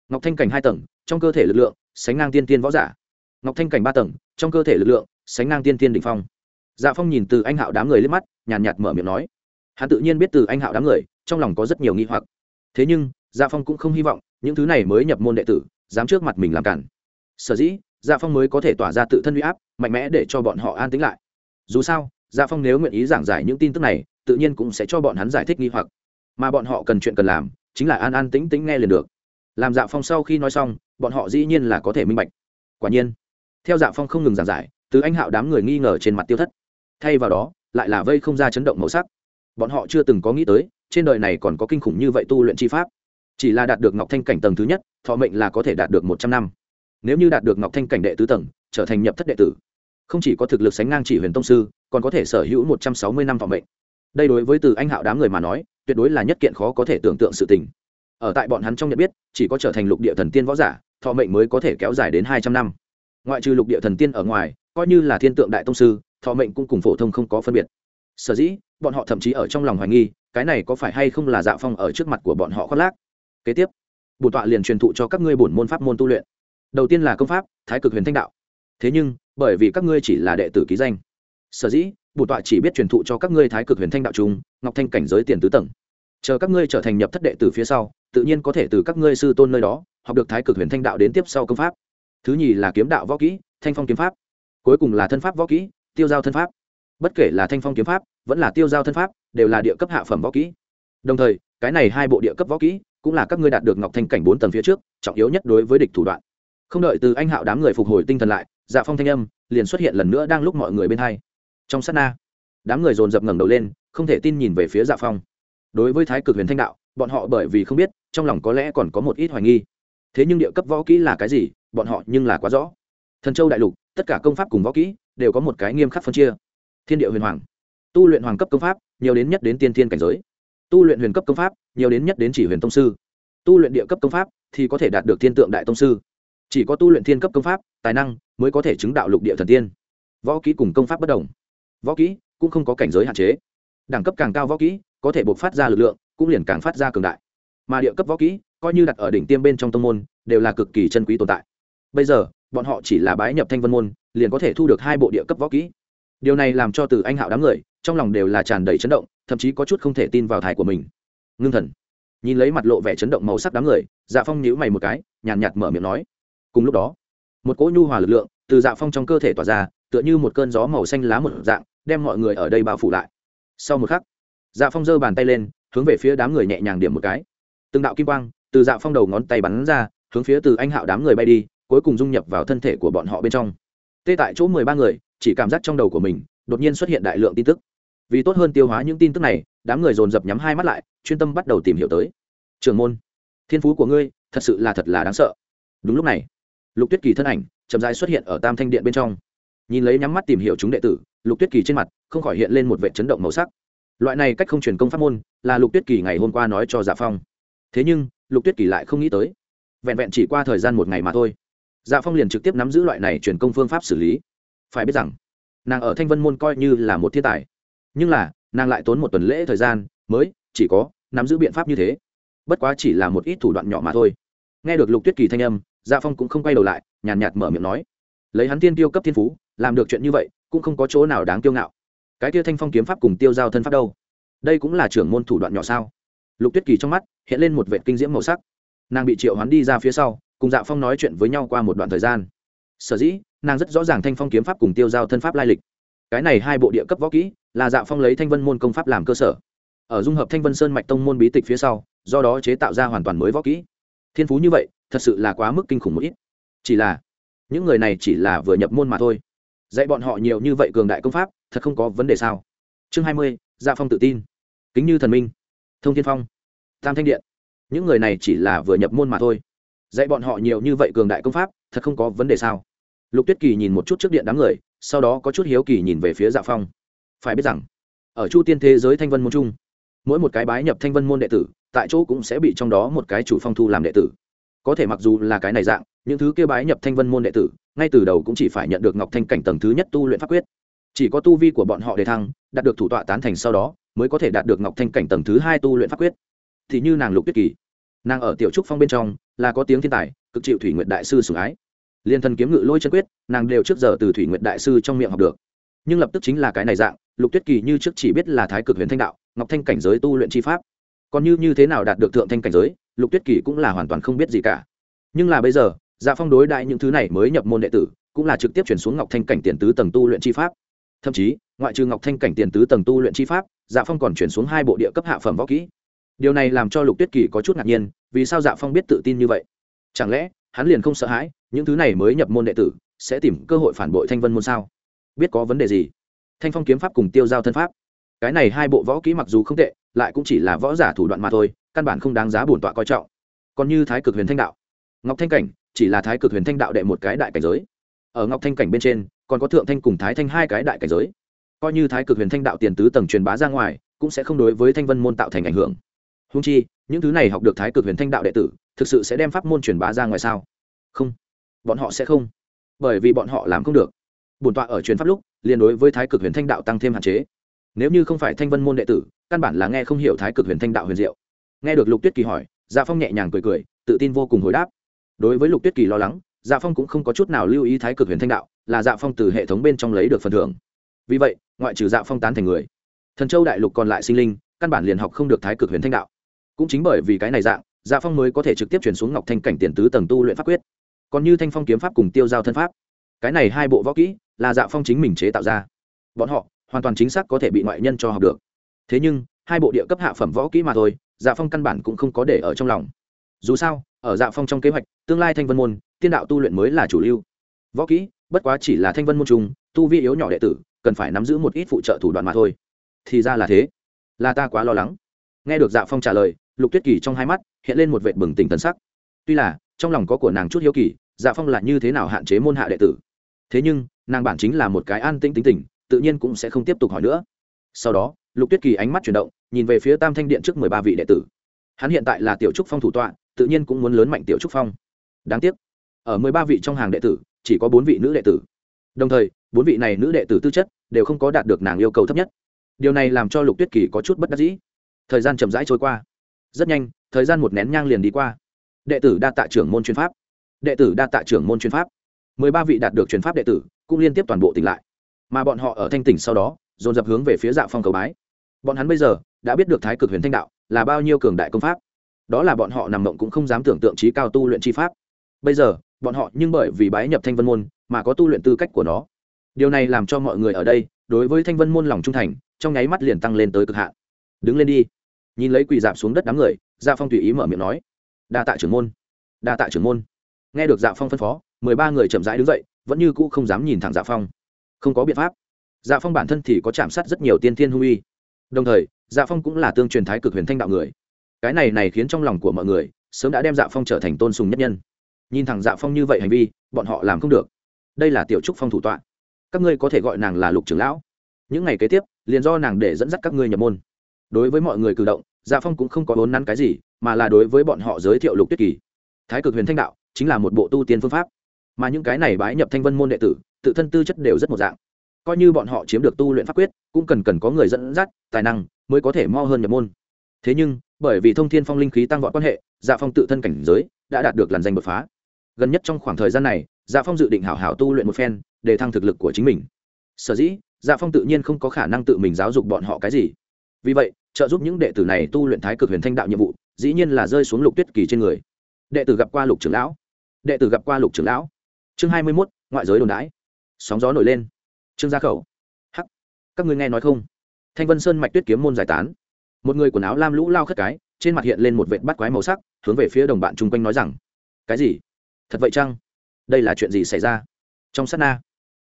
Ngọc thanh cảnh hai tầng, trong cơ thể lực lượng, sánh ngang tiên tiên võ giả. Ngọc thanh cảnh ba tầng, trong cơ thể lực lượng, sánh ngang tiên tiên đ ỉ n h phong. Dạ phong nhìn từ anh hạo đám người lên mắt, nhàn nhạt mở miệng nói. Hắn tự nhiên biết từ anh hạo đám người, trong lòng có rất nhiều nghi hoặc. Thế nhưng dạ phong cũng không hy vọng, những thứ này mới nhập môn đệ tử, dám trước mặt mình làm cản. Sở dĩ dạ phong mới có thể tỏa ra tự thân huy áp, mạnh mẽ để cho bọn họ an tính lại. Dù sao dạ phong nếu nguyện ý giảng giải những tin tức này, tự nhiên cũng sẽ cho bọn hắn giải thích nghi hoặc. Mà bọn họ cần chuyện cần làm, chính là an an tĩnh tĩnh nghe liền được. Làm dạ phong sau khi nói xong, bọn họ dĩ nhiên là có thể minh bạch. Quả nhiên, theo dạ phong không ngừng giảng giải, từ anh hạo đám người nghi ngờ trên mặt tiêu thất. Thay vào đó, lại là vây không ra chấn động màu sắc. Bọn họ chưa từng có nghĩ tới, trên đời này còn có kinh khủng như vậy tu luyện chi pháp. Chỉ là đạt được ngọc thanh cảnh tầng thứ nhất, thọ mệnh là có thể đạt được một trăm năm. Nếu như đạt được ngọc thanh cảnh đệ tứ tầng, trở thành nhập thất đệ tử không chỉ có thực lực sánh ngang chỉ huyền tông sư, còn có thể sở hữu một trăm sáu mươi năm thọ mệnh. Đây đối với từ anh hạo đám người mà nói, tuyệt đối là nhất kiện khó có thể tưởng tượng sự tình. Ở tại bọn hắn trong nhận biết, chỉ có trở thành lục địa thần tiên võ giả, thọ mệnh mới có thể kéo dài đến hai trăm năm. Ngoại trừ lục địa thần tiên ở ngoài, coi như là thiên tượng đại tông sư, thọ mệnh cũng cùng phổ thông không có phân biệt. Sở dĩ, bọn họ thậm chí ở trong lòng hoài nghi, cái này có phải hay không là dạ phong ở trước mặt của bọn họ khoác lác? Kế tiếp, bổn tọa liền truyền thụ cho các ngươi bổn môn pháp môn tu luyện. Đầu tiên là công pháp, thái cực huyền thanh đạo. Thế nhưng bởi vì các ngươi chỉ là đệ tử ký danh. Sở dĩ bổn tọa chỉ biết truyền thụ cho các ngươi thái cực huyền thanh đạo trung, ngọc thanh cảnh giới tiền tứ tầng. Chờ các ngươi trở thành nhập thất đệ tử phía sau, tự nhiên có thể từ các ngươi sư tôn nơi đó, học được thái cực huyền thanh đạo đến tiếp sau công pháp. Thứ nhì là kiếm đạo võ kỹ, thanh phong kiếm pháp. Cuối cùng là thân pháp võ kỹ, tiêu giao thân pháp. Bất kể là thanh phong kiếm pháp, vẫn là tiêu giao thân pháp, đều là địa cấp hạ phẩm võ kỹ. Đồng thời, cái này hai bộ địa cấp võ kỹ cũng là các ngươi đạt được ngọc thanh cảnh bốn tầng phía trước, trọng yếu nhất đối với địch thủ đoạn. Không đợi từ anh hạo đám người phục hồi tinh thần lại dạ phong thanh âm liền xuất hiện lần nữa đang lúc mọi người bên hai. Trong sát na, đám người dồn dập ngẩng đầu lên, không thể tin nhìn về phía dạ phong. Đối với thái cực huyền thanh đạo, bọn họ bởi vì không biết, trong lòng có lẽ còn có một ít hoài nghi. Thế nhưng địa cấp võ kỹ là cái gì, bọn họ nhưng là quá rõ. Thần châu đại lục, tất cả công pháp cùng võ kỹ đều có một cái nghiêm khắc phân chia. Thiên địa huyền hoàng, tu luyện hoàng cấp công pháp, nhiều đến nhất đến tiên thiên cảnh giới. Tu luyện huyền cấp công pháp, nhiều đến nhất đến chỉ huyền tông sư. Tu luyện địa cấp công pháp thì có thể đạt được thiên tượng đại tông sư chỉ có tu luyện thiên cấp công pháp tài năng mới có thể chứng đạo lục địa thần tiên. Võ kỹ cùng công pháp bất đồng. Võ kỹ cũng không có cảnh giới hạn chế. Đẳng cấp càng cao võ kỹ có thể buộc phát ra lực lượng cũng liền càng phát ra cường đại. Mà địa cấp võ kỹ coi như đặt ở đỉnh tiêm bên trong tông môn đều là cực kỳ chân quý tồn tại. Bây giờ bọn họ chỉ là bái nhập thanh vân môn liền có thể thu được hai bộ địa cấp võ kỹ. Điều này làm cho từ anh hạo đám người trong lòng đều là tràn đầy chấn động thậm chí có chút không thể tin vào thái của mình. Ngưng thần. Nhìn lấy mặt lộ vẻ chấn động màu sắc đám người dạ phong nhíu mày một cái nhàn nhạt, nhạt mở miệng nói cùng lúc đó, một cỗ nhu hòa lực lượng từ dạ phong trong cơ thể tỏa ra, tựa như một cơn gió màu xanh lá một dạng, đem mọi người ở đây bao phủ lại. Sau một khắc dạ phong giơ bàn tay lên, hướng về phía đám người nhẹ nhàng điểm một cái. Từng đạo kim quang từ dạ phong đầu ngón tay bắn ra, hướng phía từ anh hạo đám người bay đi, cuối cùng dung nhập vào thân thể của bọn họ bên trong. Tê tại chỗ mười ba người, chỉ cảm giác trong đầu của mình, đột nhiên xuất hiện đại lượng tin tức. Vì tốt hơn tiêu hóa những tin tức này, đám người dồn dập nhắm hai mắt lại, chuyên tâm bắt đầu tìm hiểu tới. Trường môn, thiên phú của ngươi thật sự là thật là đáng sợ. Đúng lúc này lục tuyết kỳ thân ảnh chậm dài xuất hiện ở tam thanh điện bên trong. Nhìn lấy nhắm mắt tìm hiểu chúng đệ tử, lục tuyết kỳ trên mặt không khỏi hiện lên một vệ chấn động màu sắc. Loại này cách không truyền công pháp môn là lục tuyết kỳ ngày hôm qua nói cho dạ phong. Thế nhưng, lục tuyết kỳ lại không nghĩ tới. Vẹn vẹn chỉ qua thời gian một ngày mà thôi dạ phong liền trực tiếp nắm giữ loại này truyền công phương pháp xử lý. Phải biết rằng, nàng ở thanh vân môn coi như là một thiên tài. Nhưng là, nàng lại tốn một tuần lễ thời gian mới chỉ có nắm giữ biện pháp như thế. Bất quá chỉ là một ít thủ đoạn nhỏ mà thôi. Nghe được lục tuyết kỳ thanh âm dạ phong cũng không quay đầu lại, nhàn nhạt mở miệng nói, lấy hắn tiên tiêu cấp thiên phú, làm được chuyện như vậy, cũng không có chỗ nào đáng kiêu ngạo. Cái kia thanh phong kiếm pháp cùng tiêu giao thân pháp đâu? Đây cũng là trưởng môn thủ đoạn nhỏ sao? Lục tuyết kỳ trong mắt hiện lên một vệ kinh diễm màu sắc. Nàng bị triệu hoán đi ra phía sau, cùng dạ phong nói chuyện với nhau qua một đoạn thời gian. Sở dĩ, nàng rất rõ ràng thanh phong kiếm pháp cùng tiêu giao thân pháp lai lịch. Cái này hai bộ địa cấp võ kỹ là dạ phong lấy thanh vân môn công pháp làm cơ sở. Ở dung hợp thanh vân sơn mạch tông môn bí tịch phía sau, do đó chế tạo ra hoàn toàn mới võ kỹ. Thiên phú như vậy thật sự là quá mức kinh khủng một ít. Chỉ là, những người này chỉ là vừa nhập môn mà thôi. Dạy bọn họ nhiều như vậy cường đại công pháp, thật không có vấn đề sao? Chương hai mươi dạ phong tự tin. Kính như thần minh. Thông thiên phong. Tam thanh điện. Những người này chỉ là vừa nhập môn mà thôi. Dạy bọn họ nhiều như vậy cường đại công pháp, thật không có vấn đề sao? Lục tuyết kỳ nhìn một chút trước điện đám người, sau đó có chút hiếu kỳ nhìn về phía dạ phong. Phải biết rằng, ở chu tiên thế giới thanh vân môn chung mỗi một cái bái nhập thanh vân môn đệ tử, tại chỗ cũng sẽ bị trong đó một cái chủ phong thu làm đệ tử có thể mặc dù là cái này dạng, những thứ kia bái nhập thanh vân môn đệ tử, ngay từ đầu cũng chỉ phải nhận được ngọc thanh cảnh tầng thứ nhất tu luyện pháp quyết. Chỉ có tu vi của bọn họ đề thăng, đạt được thủ tọa tán thành sau đó, mới có thể đạt được ngọc thanh cảnh tầng thứ hai tu luyện pháp quyết. Thì như nàng lục tuyết kỳ, nàng ở tiểu trúc phong bên trong, là có tiếng thiên tài, cực chịu thủy nguyện đại sư sủng ái. Liên thân kiếm ngự lôi chân quyết, nàng đều trước giờ từ thủy nguyện đại sư trong miệng học được. Nhưng lập tức chính là cái này dạng, lục tuyết kỳ như trước chỉ biết là thái cực huyền thanh đạo, ngọc thanh cảnh giới tu luyện chi pháp. Còn như như thế nào đạt được thượng thanh cảnh giới lục tuyết kỳ cũng là hoàn toàn không biết gì cả. Nhưng là bây giờ dạ phong đối đại những thứ này mới nhập môn đệ tử, cũng là trực tiếp chuyển xuống ngọc thanh cảnh tiền tứ tầng tu luyện chi pháp. Thậm chí, ngoại trừ ngọc thanh cảnh tiền tứ tầng tu luyện chi pháp dạ phong còn chuyển xuống hai bộ địa cấp hạ phẩm võ kỹ. Điều này làm cho lục tuyết kỳ có chút ngạc nhiên, vì sao dạ phong biết tự tin như vậy? Chẳng lẽ, hắn liền không sợ hãi, những thứ này mới nhập môn đệ tử, sẽ tìm cơ hội phản bội thanh vân môn sao? Biết có vấn đề gì? Thanh phong kiếm pháp cùng tiêu giao thân pháp. Cái này hai bộ võ kỹ mặc dù không tệ lại cũng chỉ là võ giả thủ đoạn mà thôi, căn bản không đáng giá bổn tọa coi trọng. Còn như thái cực huyền thanh đạo. Ngọc thanh cảnh chỉ là thái cực huyền thanh đạo đệ một cái đại cảnh giới. Ở ngọc thanh cảnh bên trên, còn có thượng thanh cùng thái thanh hai cái đại cảnh giới. Coi như thái cực huyền thanh đạo tiền tứ tầng truyền bá ra ngoài, cũng sẽ không đối với thanh vân môn tạo thành ảnh hưởng. Húng chi, những thứ này học được thái cực huyền thanh đạo đệ tử, thực sự sẽ đem pháp môn truyền bá ra ngoài sao? Không. Bọn họ sẽ không. Bởi vì bọn họ làm không được. Bổn tọa ở truyền pháp lúc liên đối với thái cực huyền thanh đạo tăng thêm hạn chế. Nếu như không phải thanh vân môn đệ tử căn bản là nghe không hiểu thái cực huyền thanh đạo huyền diệu. Nghe được lục tuyết kỳ hỏi dạ phong nhẹ nhàng cười cười, tự tin vô cùng hồi đáp. Đối với lục tuyết kỳ lo lắng dạ phong cũng không có chút nào lưu ý thái cực huyền thanh đạo, là dạ phong từ hệ thống bên trong lấy được phần thưởng. Vì vậy, ngoại trừ dạ phong tán thành người, thần châu đại lục còn lại sinh linh, căn bản liền học không được thái cực huyền thanh đạo. Cũng chính bởi vì cái này dạng dạ phong mới có thể trực tiếp chuyển xuống ngọc thanh cảnh tiền tứ tầng tu luyện pháp quyết. Còn như thanh phong kiếm pháp cùng tiêu giao thân pháp. Cái này hai bộ võ kỹ là dạ phong chính mình chế tạo ra. Bọn họ hoàn toàn chính xác có thể bị ngoại nhân cho học được thế nhưng, hai bộ địa cấp hạ phẩm võ kỹ mà thôi dạ phong căn bản cũng không có để ở trong lòng. Dù sao, ở dạ phong trong kế hoạch, tương lai thanh vân môn, tiên đạo tu luyện mới là chủ lưu. Võ kỹ, bất quá chỉ là thanh vân môn trung tu vi yếu nhỏ đệ tử, cần phải nắm giữ một ít phụ trợ thủ đoạn mà thôi. Thì ra là thế. Là ta quá lo lắng. Nghe được dạ phong trả lời, lục tuyết kỳ trong hai mắt hiện lên một vệ bừng tỉnh tân sắc. Tuy là, trong lòng có của nàng chút hiếu kỳ dạ phong là như thế nào hạn chế môn hạ đệ tử? Thế nhưng, nàng bản chính là một cái an tĩnh tính tình, tự nhiên cũng sẽ không tiếp tục hỏi nữa. Sau đó lục tuyết kỳ ánh mắt chuyển động, nhìn về phía tam thanh điện trước mười ba vị đệ tử. Hắn hiện tại là tiểu trúc phong thủ tọa, tự nhiên cũng muốn lớn mạnh tiểu trúc phong. Đáng tiếc, ở mười ba vị trong hàng đệ tử, chỉ có bốn vị nữ đệ tử. Đồng thời, bốn vị này nữ đệ tử tư chất đều không có đạt được nàng yêu cầu thấp nhất. Điều này làm cho lục tuyết kỳ có chút bất đắc dĩ. Thời gian chậm rãi trôi qua. Rất nhanh, thời gian một nén nhang liền đi qua. Đệ tử đa tạ trưởng môn chuyên pháp. Đệ tử đa tạ trưởng môn chuyên pháp. Mười ba vị đạt được truyền pháp đệ tử cũng liên tiếp toàn bộ tỉnh lại. Mà bọn họ ở thanh tỉnh sau đó, dồn dập hướng về phía dạ phong cầu bái bọn hắn bây giờ đã biết được thái cực huyền thanh đạo là bao nhiêu cường đại công pháp. Đó là bọn họ nằm mộng cũng không dám tưởng tượng trí cao tu luyện chi pháp. Bây giờ, bọn họ nhưng bởi vì bái nhập thanh vân môn mà có tu luyện tư cách của nó. Điều này làm cho mọi người ở đây đối với thanh vân môn lòng trung thành, trong nháy mắt liền tăng lên tới cực hạn. Đứng lên đi. Nhìn lấy quỳ dạp xuống đất đám người dạ phong tùy ý mở miệng nói, đa tạ trưởng môn. Đa tạ trưởng môn. Nghe được dạ phong phân phó, mười ba người chậm rãi đứng dậy, vẫn như cũ không dám nhìn thẳng dạ phong. Không có biện pháp. Dạ phong bản thân thì có chạm sát rất nhiều tiên thiên hung uy đồng thời dạ phong cũng là tương truyền thái cực huyền thanh đạo người. Cái này này khiến trong lòng của mọi người, sớm đã đem dạ phong trở thành tôn sùng nhất nhân. Nhìn thẳng dạ phong như vậy hành vi, bọn họ làm không được. Đây là tiểu trúc phong thủ tọa. Các ngươi có thể gọi nàng là lục trưởng lão. Những ngày kế tiếp, liền do nàng để dẫn dắt các ngươi nhập môn. Đối với mọi người cử động dạ phong cũng không có vốn nắn cái gì, mà là đối với bọn họ giới thiệu lục tuyết kỳ. Thái cực huyền thanh đạo chính là một bộ tu tiên phương pháp. Mà những cái này bái nhập thanh vân môn đệ tử, tự thân tư chất đều rất một dạng coi như bọn họ chiếm được tu luyện pháp quyết, cũng cần cần có người dẫn dắt, tài năng mới có thể mo hơn nhập môn. Thế nhưng, bởi vì thông thiên phong linh khí tăng vọt quan hệ dạ phong tự thân cảnh giới đã đạt được làn danh đột phá. Gần nhất trong khoảng thời gian này dạ phong dự định hảo hảo tu luyện một phen, để thăng thực lực của chính mình. Sở dĩ dạ phong tự nhiên không có khả năng tự mình giáo dục bọn họ cái gì. Vì vậy, trợ giúp những đệ tử này tu luyện thái cực huyền thanh đạo nhiệm vụ, dĩ nhiên là rơi xuống lục tuyết kỳ trên người. Đệ tử gặp qua lục trưởng lão. Đệ tử gặp qua lục trưởng lão. Chương hai mươi mốt, ngoại giới đồn đãi. Sóng gió nổi lên trương gia khẩu. Hắc. Các ngươi nghe nói không? Thanh vân sơn mạch tuyết kiếm môn giải tán. Một người quần áo lam lũ lao khất cái, trên mặt hiện lên một vệt bắt quái màu sắc, hướng về phía đồng bạn chung quanh nói rằng, cái gì? Thật vậy chăng? Đây là chuyện gì xảy ra? Trong sát na,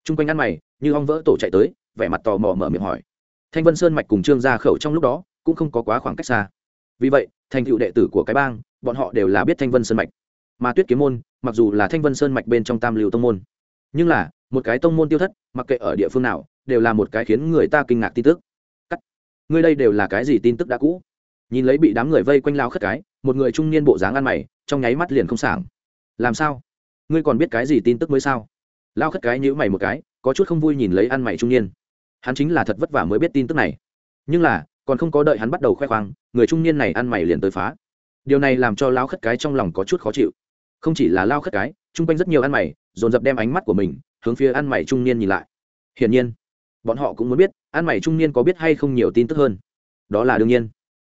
chung quanh ăn mày, như ong vỡ tổ chạy tới, vẻ mặt tò mò mở miệng hỏi. Thanh vân sơn mạch cùng trương gia khẩu trong lúc đó, cũng không có quá khoảng cách xa. Vì vậy, thành cựu đệ tử của cái bang, bọn họ đều là biết thanh vân sơn mạch. Mà tuyết kiếm môn, mặc dù là thanh vân sơn mạch bên trong tam lưu tông môn nhưng là, một cái tông môn tiêu thất, mặc kệ ở địa phương nào, đều là một cái khiến người ta kinh ngạc tin tức. Cắt. Ngươi đây đều là cái gì tin tức đã cũ? Nhìn lấy bị đám người vây quanh lao khất cái, một người trung niên bộ dáng ăn mày, trong nháy mắt liền không sảng. Làm sao? Ngươi còn biết cái gì tin tức mới sao? Lao khất cái nhữ mày một cái, có chút không vui nhìn lấy ăn mày trung niên. Hắn chính là thật vất vả mới biết tin tức này. Nhưng là, còn không có đợi hắn bắt đầu khoe khoang, người trung niên này ăn mày liền tới phá. Điều này làm cho lao khất cái trong lòng có chút khó chịu. Không chỉ là lao khất cái, chung quanh rất nhiều ăn mày dồn dập đem ánh mắt của mình hướng phía ăn mày trung niên nhìn lại. Hiển nhiên, bọn họ cũng muốn biết, ăn mày trung niên có biết hay không nhiều tin tức hơn. Đó là đương nhiên.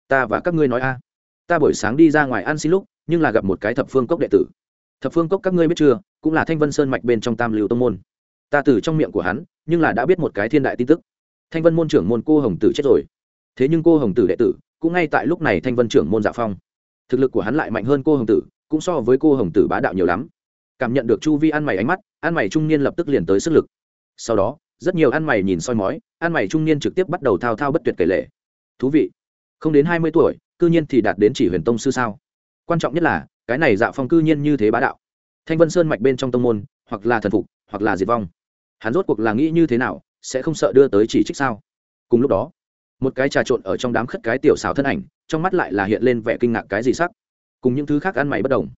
Ta và các ngươi nói a. Ta buổi sáng đi ra ngoài ăn xin lúc, nhưng là gặp một cái thập phương cốc đệ tử. Thập phương cốc các ngươi biết chưa, cũng là thanh vân sơn mạch bên trong tam lưu tông môn. Ta từ trong miệng của hắn, nhưng là đã biết một cái thiên đại tin tức. Thanh vân môn trưởng môn cô hồng tử chết rồi. Thế nhưng cô hồng tử đệ tử, cũng ngay tại lúc này thanh vân trưởng môn dạ phong. Thực lực của hắn lại mạnh hơn cô hồng tử, cũng so với cô hồng tử bá đạo nhiều lắm cảm nhận được chu vi ăn mày ánh mắt, ăn mày trung niên lập tức liền tới sức lực. Sau đó, rất nhiều ăn mày nhìn soi mói, ăn mày trung niên trực tiếp bắt đầu thao thao bất tuyệt kể lệ thú vị, không đến hai mươi tuổi, cư nhiên thì đạt đến chỉ huyền tông sư sao? Quan trọng nhất là, cái này dạ phong cư nhiên như thế bá đạo. Thanh vân sơn mạch bên trong tông môn, hoặc là thần phục, hoặc là diệt vong. Hắn rốt cuộc là nghĩ như thế nào, sẽ không sợ đưa tới chỉ trích sao? Cùng lúc đó, một cái trà trộn ở trong đám khất cái tiểu xào thân ảnh, trong mắt lại là hiện lên vẻ kinh ngạc cái gì sắc. Cùng những thứ khác ăn mày bất đồng.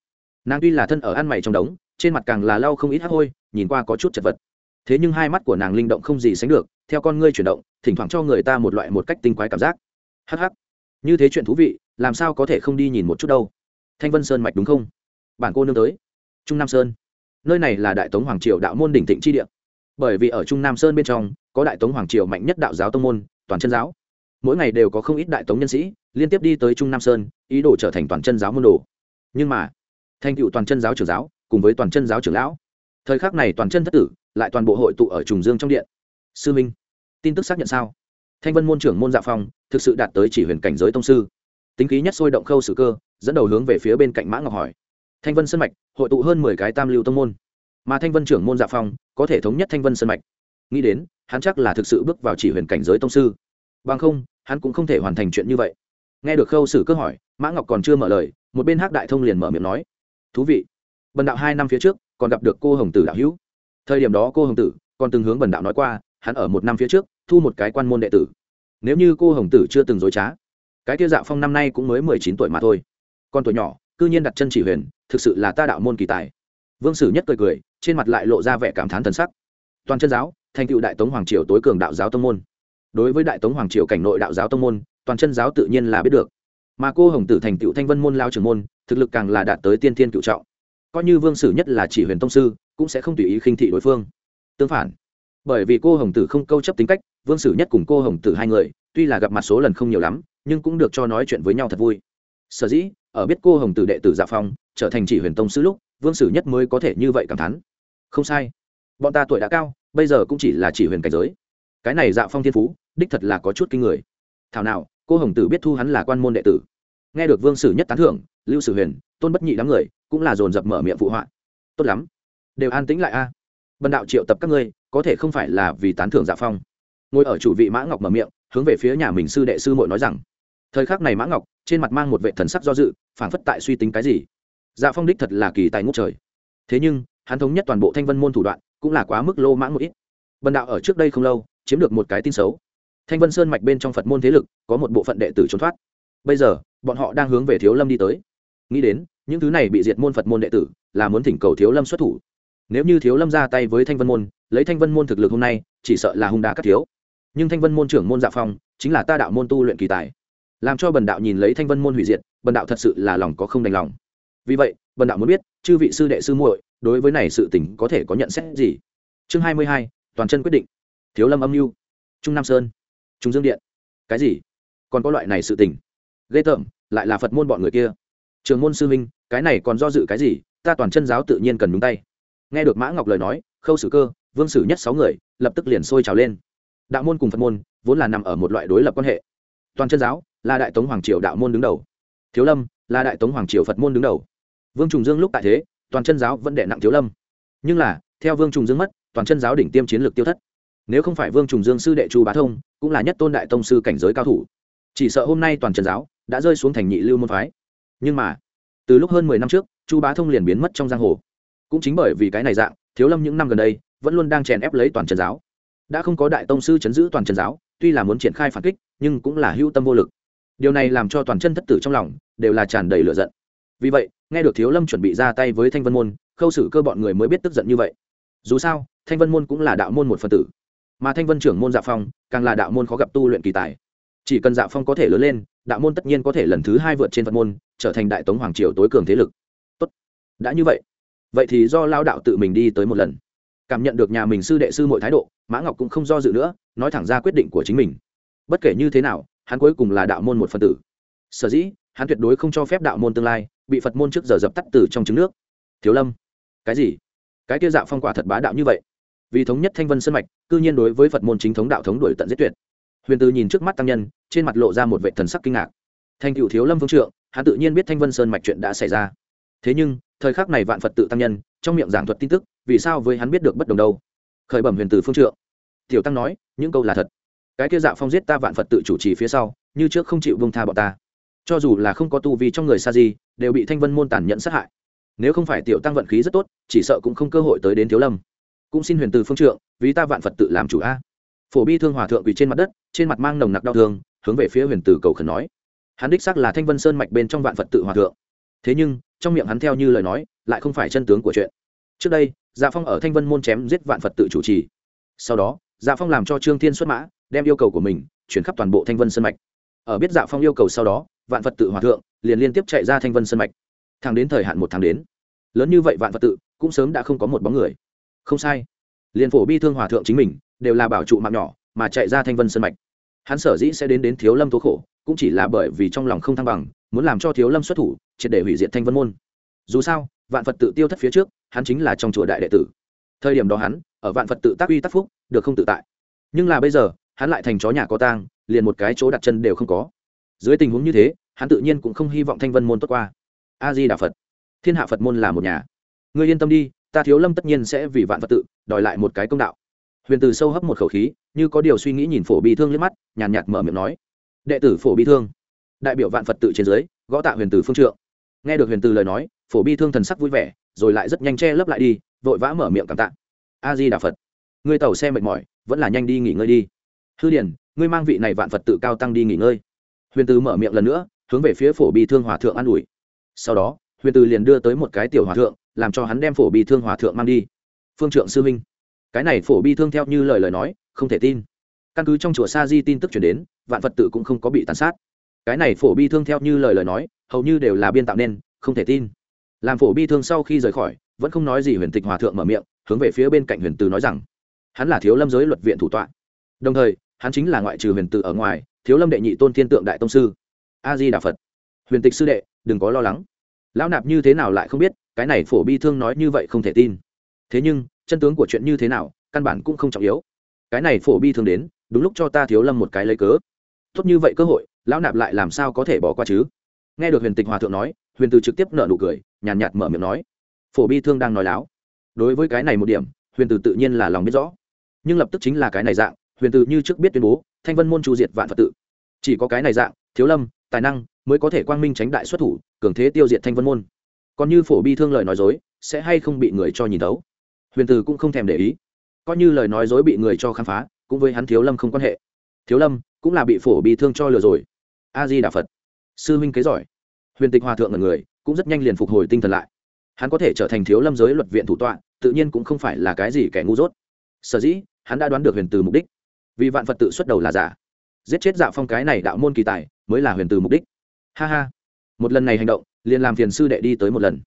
Nàng tuy là thân ở ăn mày trong đống trên mặt càng là lau không ít hắc hôi, nhìn qua có chút chật vật. Thế nhưng hai mắt của nàng linh động không gì sánh được, theo con ngươi chuyển động, thỉnh thoảng cho người ta một loại một cách tinh quái cảm giác. Hắc hắc. Như thế chuyện thú vị, làm sao có thể không đi nhìn một chút đâu? Thanh vân sơn mạch đúng không? Bản cô nương tới. Trung nam sơn. Nơi này là đại tống hoàng triều đạo môn đỉnh thịnh chi địa. Bởi vì ở trung nam sơn bên trong, có đại tống hoàng triều mạnh nhất đạo giáo tông môn, toàn chân giáo. Mỗi ngày đều có không ít đại tống nhân sĩ liên tiếp đi tới trung nam sơn, ý đồ trở thành toàn chân giáo môn đồ. Nhưng mà, thành cựu toàn chân giáo trưởng giáo cùng với toàn chân giáo trưởng lão. Thời khắc này toàn chân thất tử, lại toàn bộ hội tụ ở trùng dương trong điện. Sư minh, tin tức xác nhận sao? Thanh vân môn trưởng môn dạ phong, thực sự đạt tới chỉ huyền cảnh giới tông sư. Tính khí nhất sôi động khâu sử cơ, dẫn đầu hướng về phía bên cạnh mã ngọc hỏi. Thanh vân sân mạch, hội tụ hơn mười cái tam lưu tông môn. Mà thanh vân trưởng môn dạ phong, có thể thống nhất thanh vân sân mạch. Nghĩ đến, hắn chắc là thực sự bước vào chỉ huyền cảnh giới tông sư. Bằng không, hắn cũng không thể hoàn thành chuyện như vậy. Nghe được khâu sử cơ hỏi, mã ngọc còn chưa mở lời, một bên hắc đại thông liền mở miệng nói. Thú vị bần đạo hai năm phía trước, còn gặp được cô hồng tử đạo hữu. Thời điểm đó cô hồng tử còn từng hướng bần đạo nói qua, hắn ở một năm phía trước, thu một cái quan môn đệ tử. Nếu như cô hồng tử chưa từng dối trá, cái kia dạ phong năm nay cũng mới mười chín tuổi mà thôi. Con tuổi nhỏ, cư nhiên đặt chân chỉ huyền, thực sự là ta đạo môn kỳ tài. Vương sử nhất cười cười, trên mặt lại lộ ra vẻ cảm thán thần sắc. Toàn chân giáo, thành cựu đại tống hoàng triều tối cường đạo giáo tông môn. Đối với đại tống hoàng triều cảnh nội đạo giáo tông môn, toàn chân giáo tự nhiên là biết được. Mà cô hồng tử thành cựu thanh vân môn lao trưởng môn, thực lực càng là đạt tới tiên thiên cựu trọng coi như vương sử nhất là chỉ huyền tông sư, cũng sẽ không tùy ý khinh thị đối phương. Tương phản, bởi vì cô hồng tử không câu chấp tính cách, vương sử nhất cùng cô hồng tử hai người, tuy là gặp mặt số lần không nhiều lắm, nhưng cũng được cho nói chuyện với nhau thật vui. Sở dĩ, ở biết cô hồng tử đệ tử dạ phong, trở thành chỉ huyền tông sư lúc, vương sử nhất mới có thể như vậy cảm thán. Không sai. Bọn ta tuổi đã cao, bây giờ cũng chỉ là chỉ huyền cảnh giới. Cái này dạ phong thiên phú, đích thật là có chút kinh người. Thảo nào, cô hồng tử biết thu hắn là quan môn đệ tử. Nghe được vương sử nhất tán thưởng, lưu sử huyền, tôn bất nhị đám người cũng là dồn dập mở miệng phụ họa. Tốt lắm. Đều an tĩnh lại a. À. bần đạo triệu tập các ngươi, có thể không phải là vì tán thưởng dạ phong. Ngồi ở chủ vị mã ngọc mở miệng, hướng về phía nhà mình sư đệ sư muội nói rằng, thời khắc này mã ngọc, trên mặt mang một vệ thần sắc do dự, phảng phất tại suy tính cái gì. Dạ phong đích thật là kỳ tài ngốc trời. Thế nhưng, hắn thống nhất toàn bộ thanh vân môn thủ đoạn, cũng là quá mức lô mãng một ít. Bần đạo ở trước đây không lâu, chiếm được một cái tin xấu. Thanh vân sơn mạch bên trong phật môn thế lực, có một bộ phận đệ tử trốn thoát. Bây giờ, bọn họ đang hướng về thiếu lâm đi tới. Nghĩ đến những thứ này bị diệt môn phật môn đệ tử là muốn thỉnh cầu thiếu lâm xuất thủ nếu như thiếu lâm ra tay với thanh vân môn lấy thanh vân môn thực lực hôm nay chỉ sợ là hung đá cắt thiếu nhưng thanh vân môn trưởng môn dạ phong chính là ta đạo môn tu luyện kỳ tài làm cho bần đạo nhìn lấy thanh vân môn hủy diệt bần đạo thật sự là lòng có không đành lòng vì vậy bần đạo muốn biết chư vị sư đệ sư muội đối với này sự tình có thể có nhận xét gì chương hai mươi hai toàn chân quyết định thiếu lâm âm mưu trung nam sơn trung dương điện cái gì còn có loại này sự tình ghê tởm lại là phật môn bọn người kia trường môn sư minh cái này còn do dự cái gì? Ta toàn chân giáo tự nhiên cần nhúng tay. Nghe được mã ngọc lời nói, khâu sử cơ, vương sử nhất sáu người, lập tức liền sôi trào lên. Đạo môn cùng phật môn, vốn là nằm ở một loại đối lập quan hệ. Toàn chân giáo, là đại tống hoàng triều đạo môn đứng đầu. Thiếu lâm, là đại tống hoàng triều phật môn đứng đầu. Vương trùng dương lúc tại thế, toàn chân giáo vẫn đệ nặng thiếu lâm. Nhưng là, theo vương trùng dương mất, toàn chân giáo đỉnh tiêm chiến lược tiêu thất. Nếu không phải vương trùng dương sư đệ chu bá thông, cũng là nhất tôn đại tông sư cảnh giới cao thủ. Chỉ sợ hôm nay toàn chân giáo đã rơi xuống thành nhị lưu môn phái nhưng mà, từ lúc hơn mười năm trước, chu bá thông liền biến mất trong giang hồ. Cũng chính bởi vì cái này dạng, thiếu lâm những năm gần đây, vẫn luôn đang chèn ép lấy toàn chân giáo. Đã không có đại tông sư chấn giữ toàn chân giáo, tuy là muốn triển khai phản kích, nhưng cũng là hữu tâm vô lực. Điều này làm cho toàn chân thất tử trong lòng đều là tràn đầy lửa giận. Vì vậy, nghe được thiếu lâm chuẩn bị ra tay với thanh vân môn, khâu xử cơ bọn người mới biết tức giận như vậy. Dù sao, thanh vân môn cũng là đạo môn một phần tử. Mà thanh vân trưởng môn dạ phong, càng là đạo môn khó gặp tu luyện kỳ tài. Chỉ cần dạ phong có thể lớn lên đạo môn tất nhiên có thể lần thứ hai vượt trên phật môn, trở thành đại tống hoàng triều tối cường thế lực. Tốt. Đã như vậy vậy thì do lao đạo tự mình đi tới một lần. Cảm nhận được nhà mình sư đệ sư mọi thái độ, mã ngọc cũng không do dự nữa, nói thẳng ra quyết định của chính mình. Bất kể như thế nào, hắn cuối cùng là đạo môn một phần tử. Sở dĩ, hắn tuyệt đối không cho phép đạo môn tương lai bị phật môn trước giờ dập tắt từ trong trứng nước. Thiếu lâm, cái gì? Cái kia dạo phong quả thật bá đạo như vậy. Vì thống nhất thanh vân sân mạch, cư nhiên đối với phật môn chính thống đạo thống đuổi tận giết tuyệt huyền từ nhìn trước mắt tăng nhân, trên mặt lộ ra một vệ thần sắc kinh ngạc. Thành cựu thiếu lâm phương trượng, hắn tự nhiên biết thanh vân sơn mạch chuyện đã xảy ra. Thế nhưng, thời khắc này vạn phật tự tăng nhân, trong miệng giảng thuật tin tức, vì sao với hắn biết được bất đồng đâu? Khởi bẩm huyền từ phương trượng. Tiểu tăng nói, những câu là thật. Cái kia dạo phong giết ta vạn phật tự chủ trì phía sau, như trước không chịu vương tha bọn ta. Cho dù là không có tu vi trong người sa di, đều bị thanh vân môn tàn nhẫn sát hại. Nếu không phải tiểu tăng vận khí rất tốt, chỉ sợ cũng không cơ hội tới đến thiếu lâm. Cũng xin huyền từ phương trượng, vì ta vạn phật tự làm chủ a phổ bi thương hòa thượng quỳ trên mặt đất, trên mặt mang nồng nặc đau thương, hướng về phía huyền Tử cầu khẩn nói. Hắn đích xác là thanh vân sơn mạch bên trong vạn phật tự hòa thượng. Thế nhưng, trong miệng hắn theo như lời nói, lại không phải chân tướng của chuyện. Trước đây dạ phong ở thanh vân môn chém giết vạn phật tự chủ trì. Sau đó dạ phong làm cho trương thiên xuất mã, đem yêu cầu của mình chuyển khắp toàn bộ thanh vân sơn mạch. Ở biết dạ phong yêu cầu sau đó, vạn phật tự hòa thượng liền liên tiếp chạy ra thanh vân sơn mạch. Thẳng đến thời hạn một tháng đến, lớn như vậy vạn phật tự cũng sớm đã không có một bóng người. Không sai, liền phổ bi thương hòa thượng chính mình đều là bảo trụ mạng nhỏ, mà chạy ra thanh vân sân mạch. Hắn sở dĩ sẽ đến đến thiếu lâm tố khổ, cũng chỉ là bởi vì trong lòng không thăng bằng, muốn làm cho thiếu lâm xuất thủ, triệt để hủy diệt thanh vân môn. Dù sao, vạn phật tự tiêu thất phía trước, hắn chính là trong chùa đại đệ tử. Thời điểm đó hắn, ở vạn phật tự tác uy tác phúc, được không tự tại. Nhưng là bây giờ, hắn lại thành chó nhà có tang, liền một cái chỗ đặt chân đều không có. Dưới tình huống như thế, hắn tự nhiên cũng không hy vọng thanh vân môn tốt qua. A di đà phật. Thiên hạ phật môn là một nhà. Ngươi yên tâm đi, ta thiếu lâm tất nhiên sẽ vì vạn phật tự, đòi lại một cái công đạo huyền từ sâu hấp một khẩu khí, như có điều suy nghĩ nhìn phổ bi thương liếc mắt, nhàn nhạt mở miệng nói, đệ tử phổ bi thương. Đại biểu vạn phật tự trên dưới, gõ tạ huyền từ phương trượng. Nghe được huyền từ lời nói, phổ bi thương thần sắc vui vẻ, rồi lại rất nhanh che lấp lại đi, vội vã mở miệng cảm tạ. A di đà phật, ngươi tàu xe mệt mỏi, vẫn là nhanh đi nghỉ ngơi đi. Hư điển ngươi mang vị này vạn phật tự cao tăng đi nghỉ ngơi. Huyền từ mở miệng lần nữa, hướng về phía phổ bi thương hòa thượng an ủi. Sau đó, huyền từ liền đưa tới một cái tiểu hòa thượng, làm cho hắn đem phổ bi thương hòa thượng mang đi. Phương trượng sư minh cái này phổ bi thương theo như lời lời nói, không thể tin. Căn cứ trong chùa sa di tin tức chuyển đến, vạn phật tự cũng không có bị tàn sát. Cái này phổ bi thương theo như lời lời nói, hầu như đều là biên tạo nên, không thể tin. Làm phổ bi thương sau khi rời khỏi, vẫn không nói gì huyền tịch hòa thượng mở miệng, hướng về phía bên cạnh huyền từ nói rằng, hắn là thiếu lâm giới luật viện thủ tọa. Đồng thời, hắn chính là ngoại trừ huyền từ ở ngoài, thiếu lâm đệ nhị tôn thiên tượng đại tông sư. A di đà phật. Huyền tịch sư đệ, đừng có lo lắng. Lão nạp như thế nào lại không biết, cái này phổ bi thương nói như vậy không thể tin. Thế nhưng chân tướng của chuyện như thế nào căn bản cũng không trọng yếu. Cái này phổ bi thường đến đúng lúc cho ta thiếu lâm một cái lấy cớ. Tốt như vậy cơ hội lão nạp lại làm sao có thể bỏ qua chứ? Nghe được huyền tịch hòa thượng nói huyền từ trực tiếp nợ nụ cười nhàn nhạt, nhạt mở miệng nói. Phổ bi thương đang nói láo. Đối với cái này một điểm huyền từ tự nhiên là lòng biết rõ. Nhưng lập tức chính là cái này dạng huyền từ như trước biết tuyên bố thanh vân môn chu diệt vạn phật tự. Chỉ có cái này dạng thiếu lâm tài năng mới có thể quang minh tránh đại xuất thủ cường thế tiêu diệt thanh vân môn. Còn như phổ bi thương lời nói dối sẽ hay không bị người cho nhìn tấu huyền từ cũng không thèm để ý. Coi như lời nói dối bị người cho khám phá, cũng với hắn thiếu lâm không quan hệ. Thiếu lâm cũng là bị phổ bị thương cho lừa rồi. A di đà phật. Sư minh kế giỏi. Huyền tịch hòa thượng là người, cũng rất nhanh liền phục hồi tinh thần lại. Hắn có thể trở thành thiếu lâm giới luật viện thủ tọa, tự nhiên cũng không phải là cái gì kẻ ngu dốt. Sở dĩ, hắn đã đoán được huyền từ mục đích. Vì vạn phật tự xuất đầu là giả. Giết chết dạ phong cái này đạo môn kỳ tài, mới là huyền từ mục đích. Ha ha. Một lần này hành động, liền làm phiền sư đệ đi tới một lần.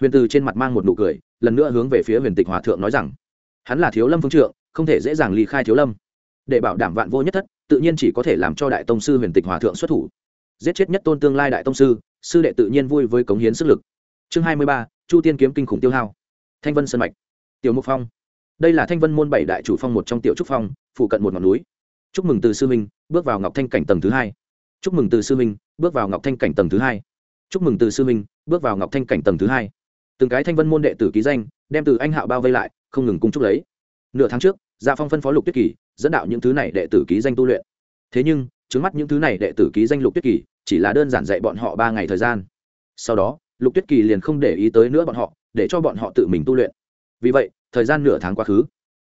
Huyền từ trên mặt mang một nụ cười lần nữa hướng về phía huyền tịch hòa thượng nói rằng, hắn là thiếu lâm phương trượng, không thể dễ dàng ly khai thiếu lâm. Để bảo đảm vạn vô nhất thất, tự nhiên chỉ có thể làm cho đại tông sư huyền tịch hòa thượng xuất thủ. Giết chết nhất tôn tương lai đại tông sư sư đệ tự nhiên vui với cống hiến sức lực. Chương hai mươi ba, chu tiên kiếm kinh khủng tiêu hao. Thanh vân sơn mạch. Tiểu mục phong. Đây là thanh vân môn bảy đại chủ phong một trong tiểu trúc phong, phụ cận một ngọn núi. Chúc mừng từ sư minh, bước vào ngọc thanh cảnh tầng thứ hai. Chúc mừng từ sư minh, bước vào ngọc thanh cảnh tầng thứ hai. Chúc mừng từ sư minh, bước vào ngọc thanh cảnh tầng thứ hai từng cái thanh vân môn đệ tử ký danh, đem từ anh hạo bao vây lại, không ngừng cung trúc lấy. Nửa tháng trước gia phong phân phó lục tuyết kỳ, dẫn đạo những thứ này đệ tử ký danh tu luyện. Thế nhưng, trước mắt những thứ này đệ tử ký danh lục tuyết kỳ, chỉ là đơn giản dạy bọn họ ba ngày thời gian. Sau đó, lục tuyết kỳ liền không để ý tới nữa bọn họ, để cho bọn họ tự mình tu luyện. Vì vậy, thời gian nửa tháng quá khứ.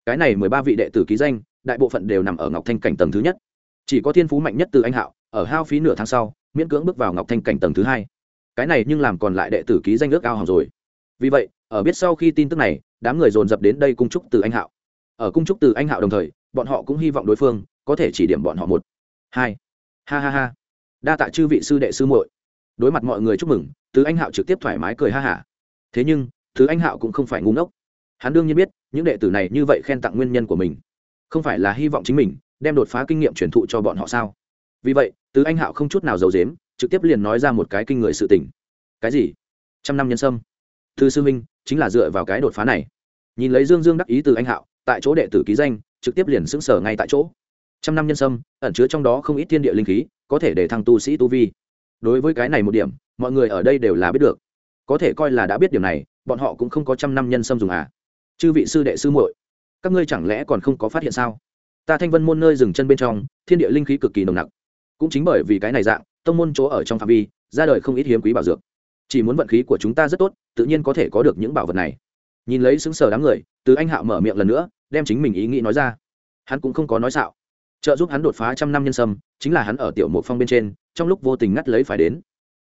Cái này mười ba vị đệ tử ký danh, đại bộ phận đều nằm ở ngọc thanh cảnh tầng thứ nhất. Chỉ có thiên phú mạnh nhất từ anh hạo, ở hao phí nửa tháng sau, miễn cưỡng bước vào ngọc thanh cảnh tầng thứ hai. Cái này nhưng làm còn lại đệ tử ký danh ước ao hỏng rồi vì vậy, ở biết sau khi tin tức này, đám người dồn dập đến đây cung chúc từ anh hạo. Ở cung chúc từ anh hạo đồng thời, bọn họ cũng hy vọng đối phương có thể chỉ điểm bọn họ một, hai. Ha ha ha. Đa tạ chư vị sư đệ sư muội. Đối mặt mọi người chúc mừng từ anh hạo trực tiếp thoải mái cười ha hả. Thế nhưng thứ anh hạo cũng không phải ngu ngốc. Hắn đương nhiên biết, những đệ tử này như vậy khen tặng nguyên nhân của mình. Không phải là hy vọng chính mình đem đột phá kinh nghiệm truyền thụ cho bọn họ sao? Vì vậy, tứ anh hạo không chút nào giấu dếm trực tiếp liền nói ra một cái kinh người sự tình. Cái gì? Trăm năm nhân sâm thư sư minh chính là dựa vào cái đột phá này. Nhìn lấy dương dương đắc ý từ anh hạo, tại chỗ đệ tử ký danh, trực tiếp liền xứng sở ngay tại chỗ. Trăm năm nhân sâm, ẩn chứa trong đó không ít thiên địa linh khí, có thể để thăng tu sĩ tu vi. Đối với cái này một điểm, mọi người ở đây đều là biết được. Có thể coi là đã biết điều này, bọn họ cũng không có trăm năm nhân sâm dùng à. Chư vị sư đệ sư muội, các ngươi chẳng lẽ còn không có phát hiện sao? Ta thanh vân môn nơi dừng chân bên trong, thiên địa linh khí cực kỳ nồng nặc. Cũng chính bởi vì cái này dạng, tông môn chỗ ở trong phạm vi, ra đời không ít hiếm quý bảo dược chỉ muốn vận khí của chúng ta rất tốt, tự nhiên có thể có được những bảo vật này. Nhìn lấy xứng sờ đám người, từ anh hạo mở miệng lần nữa, đem chính mình ý nghĩ nói ra. Hắn cũng không có nói xạo. Trợ giúp hắn đột phá trăm năm nhân sâm, chính là hắn ở tiểu một phong bên trên, trong lúc vô tình ngắt lấy phải đến.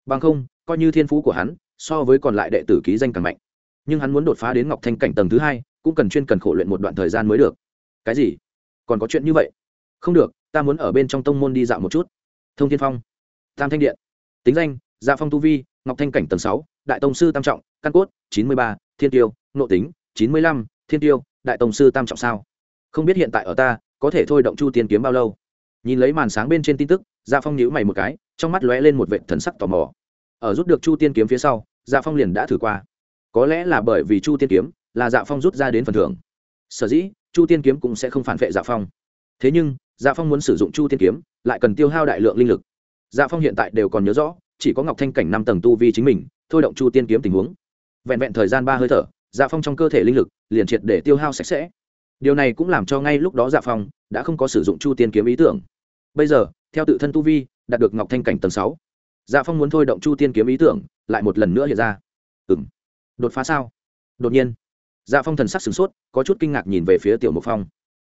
Bằng không, coi như thiên phú của hắn, so với còn lại đệ tử ký danh càng mạnh. Nhưng hắn muốn đột phá đến ngọc thanh cảnh tầng thứ hai, cũng cần chuyên cần khổ luyện một đoạn thời gian mới được. Cái gì? Còn có chuyện như vậy? Không được, ta muốn ở bên trong tông môn đi dạo một chút. Thông thiên phong. Tam thanh điện. Tính danh dạ phong tu vi ngọc thanh cảnh tầng sáu, đại tông sư tam trọng, căn cốt, chín mươi ba, thiên tiêu nộ tính, chín mươi lăm, thiên tiêu, đại tông sư tam trọng sao? Không biết hiện tại ở ta, có thể thôi động chu tiên kiếm bao lâu? Nhìn lấy màn sáng bên trên tin tức Gia phong nhíu mày một cái, trong mắt lóe lên một vệ thần sắc tò mò. Ở rút được chu tiên kiếm phía sau dạ phong liền đã thử qua. Có lẽ là bởi vì chu tiên kiếm là dạ phong rút ra đến phần thưởng. Sở dĩ, chu tiên kiếm cũng sẽ không phản vệ dạ phong. Thế nhưng dạ phong muốn sử dụng chu tiên kiếm, lại cần tiêu hao đại lượng linh lực. Dạ phong hiện tại đều còn nhớ rõ chỉ có ngọc thanh cảnh năm tầng tu vi chính mình, thôi động chu tiên kiếm tình huống. Vẹn vẹn thời gian ba hơi thở dạ phong trong cơ thể linh lực liền triệt để tiêu hao sạch sẽ. Điều này cũng làm cho ngay lúc đó dạ phong đã không có sử dụng chu tiên kiếm ý tưởng. Bây giờ, theo tự thân tu vi, đạt được ngọc thanh cảnh tầng sáu. Dạ phong muốn thôi động chu tiên kiếm ý tưởng, lại một lần nữa hiện ra. Ừ m đột phá sao? Đột nhiên. Dạ phong thần sắc sửng sốt, có chút kinh ngạc nhìn về phía tiểu mục phong.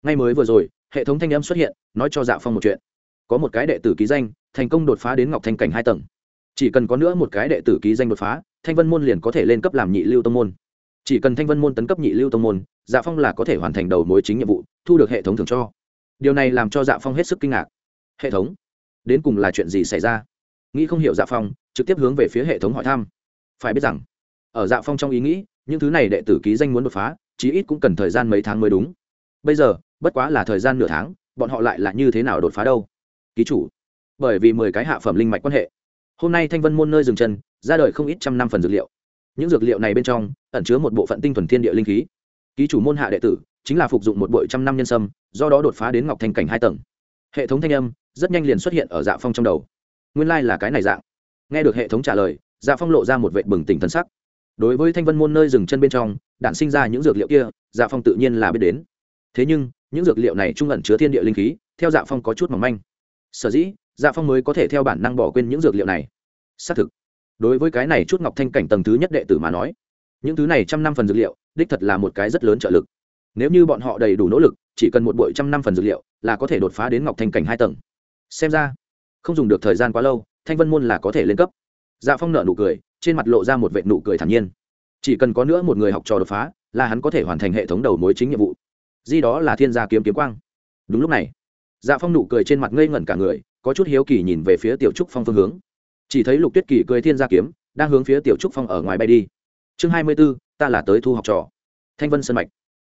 Ngay mới vừa rồi, hệ thống thanh âm xuất hiện, nói cho dạ phong một chuyện. Có một cái đệ tử ký danh, thành công đột phá đến ngọc thanh cảnh hai tầng chỉ cần có nữa một cái đệ tử ký danh đột phá, thanh vân môn liền có thể lên cấp làm nhị lưu tông môn. Chỉ cần thanh vân môn tấn cấp nhị lưu tông môn dạ phong là có thể hoàn thành đầu mối chính nhiệm vụ, thu được hệ thống thưởng cho. Điều này làm cho dạ phong hết sức kinh ngạc. Hệ thống? Đến cùng là chuyện gì xảy ra? Nghĩ không hiểu dạ phong, trực tiếp hướng về phía hệ thống hỏi thăm. Phải biết rằng, ở dạ phong trong ý nghĩ, những thứ này đệ tử ký danh muốn đột phá, chí ít cũng cần thời gian mấy tháng mới đúng. Bây giờ, bất quá là thời gian nửa tháng, bọn họ lại là như thế nào đột phá đâu? Ký chủ, bởi vì mười cái hạ phẩm linh mạch quan hệ hôm nay thanh vân môn nơi dừng chân, ra đời không ít trăm năm phần dược liệu. Những dược liệu này bên trong, ẩn chứa một bộ phận tinh thuần thiên địa linh khí. Ký chủ môn hạ đệ tử, chính là phục dụng một bội trăm năm nhân sâm, do đó đột phá đến ngọc thanh cảnh hai tầng. Hệ thống thanh âm, rất nhanh liền xuất hiện ở dạ phong trong đầu. Nguyên lai、like、là cái này dạng. Nghe được hệ thống trả lời dạ phong lộ ra một vệ bừng tỉnh thân sắc. Đối với thanh vân môn nơi dừng chân bên trong, đản sinh ra những dược liệu kia dạ phong tự nhiên là biết đến. Thế nhưng, những dược liệu này trung ẩn chứa thiên địa linh khí, theo dạ phong có chút mỏng manh. Sở dĩ dạ phong mới có thể theo bản năng bỏ quên những dược liệu này xác thực đối với cái này chút ngọc thanh cảnh tầng thứ nhất đệ tử mà nói những thứ này trăm năm phần dược liệu đích thật là một cái rất lớn trợ lực nếu như bọn họ đầy đủ nỗ lực chỉ cần một buổi trăm năm phần dược liệu là có thể đột phá đến ngọc thanh cảnh hai tầng xem ra không dùng được thời gian quá lâu thanh vân môn là có thể lên cấp dạ phong nợ nụ cười trên mặt lộ ra một vệ nụ cười thản nhiên chỉ cần có nữa một người học trò đột phá là hắn có thể hoàn thành hệ thống đầu mối chính nhiệm vụ di đó là thiên gia kiếm kiếm quang đúng lúc này dạ phong nụ cười trên mặt ngây ngẩn cả người có chút hiếu kỳ nhìn về phía tiểu trúc phong phương hướng. Chỉ thấy lục tuyết kỳ cười thiên gia kiếm, đang hướng phía tiểu trúc phong ở ngoài bay đi. Chương hai mươi b ố ta là tới thu học trò. Thanh vân sân mạch.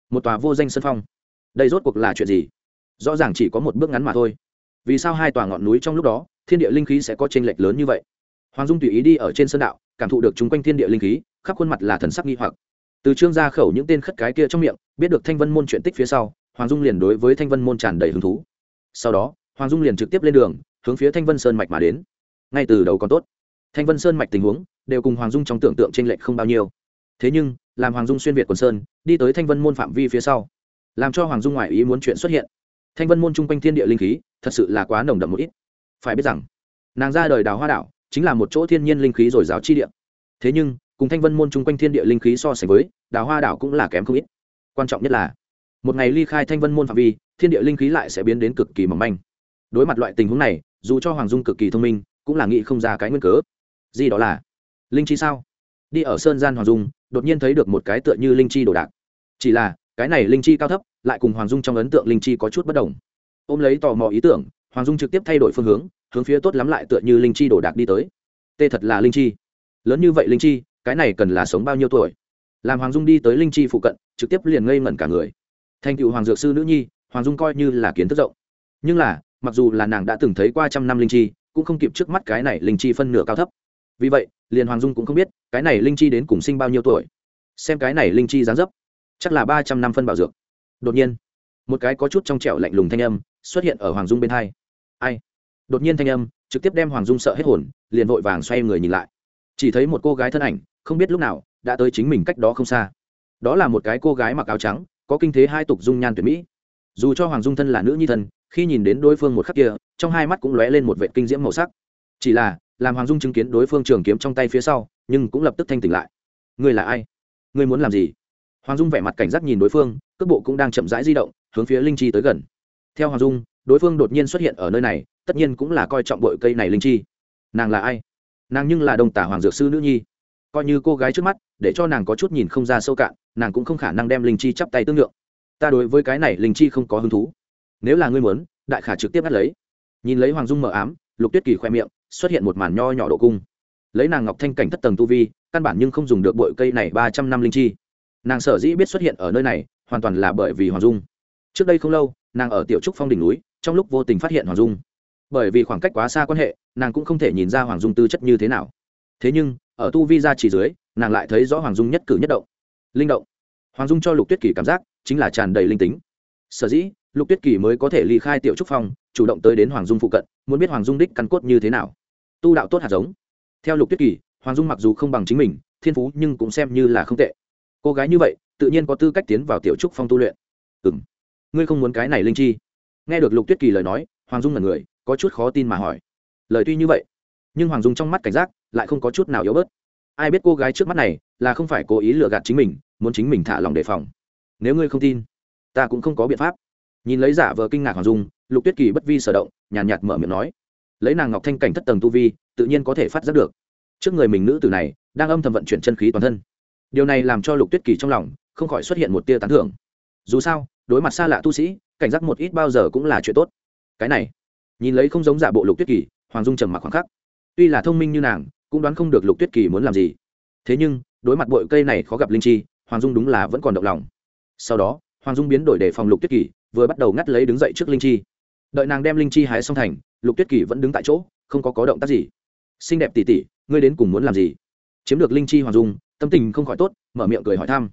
Một tòa vô danh sân phong. Đây rốt cuộc là chuyện gì? Rõ ràng chỉ có một bước ngắn mà thôi. Vì sao hai tòa ngọn núi trong lúc đó, thiên địa linh khí sẽ có t r ê n lệch lớn như vậy? Hoàng dung tùy ý đi ở trên sân đạo, cảm thụ được chung quanh thiên địa linh khí, khắp khuôn mặt là thần sắc nghi hoặc. Từ trương ra khẩu những tên khất cái kia trong miệng, biết được thanh vân môn chuyện tích phía sau, hoàng dung liền đối với thanh vân môn tràn đầy hứng thú. Sau đó hoàng dung liền trực tiếp lên đường, hướng phía thanh vân sơn mạch mà đến. Ngay từ đầu còn tốt. Thanh vân sơn mạch tình huống đều cùng hoàng dung trong tưởng tượng t r ê n lệch không bao nhiêu. Thế nhưng, làm hoàng dung xuyên việt quần sơn, đi tới thanh vân môn phạm vi phía sau, làm cho hoàng dung ngoại ý muốn chuyện xuất hiện. Thanh vân môn chung quanh thiên địa linh khí, thật sự là quá nồng đậm một ít. Phải biết rằng, nàng ra đời đào hoa đảo, chính là một chỗ thiên nhiên linh khí dồi giáo chi địa. Thế nhưng, cùng thanh vân môn chung quanh thiên địa linh khí so sánh với, đào hoa đảo cũng là kém không ít. Quan trọng nhất là, một ngày ly khai thanh vân môn phạm vi, thiên địa linh khí lại sẽ biến đến cực kỳ mỏng manh đối mặt loại tình huống này, dù cho hoàng dung cực kỳ thông minh, cũng là nghĩ không ra cái nguyên cớ. Gì đó là, linh chi sao? Đi ở sơn gian hoàng dung, đột nhiên thấy được một cái tựa như linh chi đồ đạc. Chỉ là, cái này linh chi cao thấp, lại cùng hoàng dung trong ấn tượng linh chi có chút bất đồng. Ôm lấy tò mò ý tưởng, hoàng dung trực tiếp thay đổi phương hướng hướng phía tốt lắm lại tựa như linh chi đồ đạc đi tới. Tê thật là linh chi. Lớn như vậy linh chi, cái này cần là sống bao nhiêu tuổi? Làm hoàng dung đi tới linh chi phụ cận, trực tiếp liền ngây ngẩn cả người. Thành cựu hoàng dược sư nữ nhi, hoàng dung coi như là kiến thức rộng. Nhưng là mặc dù là nàng đã từng thấy qua trăm năm linh chi, cũng không kịp trước mắt cái này linh chi phân nửa cao thấp. Vì vậy, liền hoàng dung cũng không biết, cái này linh chi đến cùng sinh bao nhiêu tuổi. Xem cái này linh chi dán dấp, chắc là ba trăm năm phân bảo dược. Đột nhiên, một cái có chút trong trẻo lạnh lùng thanh âm xuất hiện ở hoàng dung bên hai. Ai? Đột nhiên thanh âm, trực tiếp đem hoàng dung sợ hết hồn, liền vội vàng xoay người nhìn lại. Chỉ thấy một cô gái thân ảnh, không biết lúc nào, đã tới chính mình cách đó không xa. Đó là một cái cô gái mặc áo trắng, có kinh thế hai tục dung nhan tuyệt mỹ. Dù cho hoàng dung thân là nữ nhi thân khi nhìn đến đối phương một khắc kia, trong hai mắt cũng lóe lên một vệ kinh diễm màu sắc. Chỉ là, làm hoàng dung chứng kiến đối phương trường kiếm trong tay phía sau, nhưng cũng lập tức thanh tỉnh lại. Ngươi là ai? Ngươi muốn làm gì? Hoàng dung vẻ mặt cảnh giác nhìn đối phương, cước bộ cũng đang chậm rãi di động, hướng phía linh chi tới gần. Theo hoàng dung, đối phương đột nhiên xuất hiện ở nơi này, tất nhiên cũng là coi trọng bội cây này linh chi. Nàng là ai? Nàng nhưng là đồng tả hoàng dược sư nữ nhi. Coi như cô gái trước mắt, để cho nàng có chút nhìn không ra sâu cạn, nàng cũng không khả năng đem linh chi chắp tay tương lượng. Ta đối với cái này linh chi không có hứng thú nếu là ngươi muốn, đại khả trực tiếp ngắt lấy. Nhìn lấy hoàng dung mờ ám, lục tuyết kỳ khoe miệng, xuất hiện một màn nho nhỏ độ cung. Lấy nàng ngọc thanh cảnh thất tầng tu vi, căn bản nhưng không dùng được bội cây này ba trăm năm linh chi. Nàng sở dĩ biết xuất hiện ở nơi này, hoàn toàn là bởi vì hoàng dung. Trước đây không lâu, nàng ở tiểu trúc phong đỉnh núi, trong lúc vô tình phát hiện hoàng dung. Bởi vì khoảng cách quá xa quan hệ, nàng cũng không thể nhìn ra hoàng dung tư chất như thế nào. Thế nhưng, ở tu vi ra chỉ dưới, nàng lại thấy rõ hoàng dung nhất cử nhất động. Linh động. Hoàng dung cho lục tuyết kỳ cảm giác, chính là tràn đầy linh tính. Sở dĩ lục tuyết kỳ mới có thể ly khai tiểu trúc phong, chủ động tới đến hoàng dung phụ cận, muốn biết hoàng dung đích căn cốt như thế nào. Tu đạo tốt hạt giống. Theo lục tuyết kỳ, hoàng dung mặc dù không bằng chính mình, thiên phú nhưng cũng xem như là không tệ. Cô gái như vậy, tự nhiên có tư cách tiến vào tiểu trúc phong tu luyện. Ừ m ngươi không muốn cái này linh chi? Nghe được lục tuyết kỳ lời nói, hoàng dung là người, có chút khó tin mà hỏi. Lời tuy như vậy, nhưng hoàng dung trong mắt cảnh giác lại không có chút nào yếu bớt. Ai biết cô gái trước mắt này là không phải cố ý lừa gạt chính mình, muốn chính mình thả lòng đề phòng. Nếu ngươi không tin, ta cũng không có biện pháp nhìn lấy giả vờ kinh ngạc hoàng dung, lục tuyết kỳ bất vi sở động, nhàn nhạt mở miệng nói, lấy nàng ngọc thanh cảnh thất tầng tu vi, tự nhiên có thể phát giác được. Trước người mình nữ tử này, đang âm thầm vận chuyển chân khí toàn thân. Điều này làm cho lục tuyết kỳ trong lòng, không khỏi xuất hiện một tia tán thưởng. Dù sao, đối mặt xa lạ tu sĩ, cảnh giác một ít bao giờ cũng là chuyện tốt. Cái này, nhìn lấy không giống giả bộ lục tuyết kỳ, hoàng dung trầm mặc khoảng khắc. Tuy là thông minh như nàng, cũng đoán không được lục tuyết kỳ muốn làm gì. Thế nhưng, đối mặt bội cây này khó gặp linh chi, hoàng dung đúng là vẫn còn động lòng. Sau đó, hoàng dung biến đổi để phòng lục tuyết kỳ vừa bắt đầu ngắt lấy đứng dậy trước linh chi đợi nàng đem linh chi hái xong thành lục tuyết kỳ vẫn đứng tại chỗ không có có động tác gì xinh đẹp tỉ tỉ ngươi đến cùng muốn làm gì chiếm được linh chi hoàng dung tâm tình không khỏi tốt mở miệng cười hỏi thăm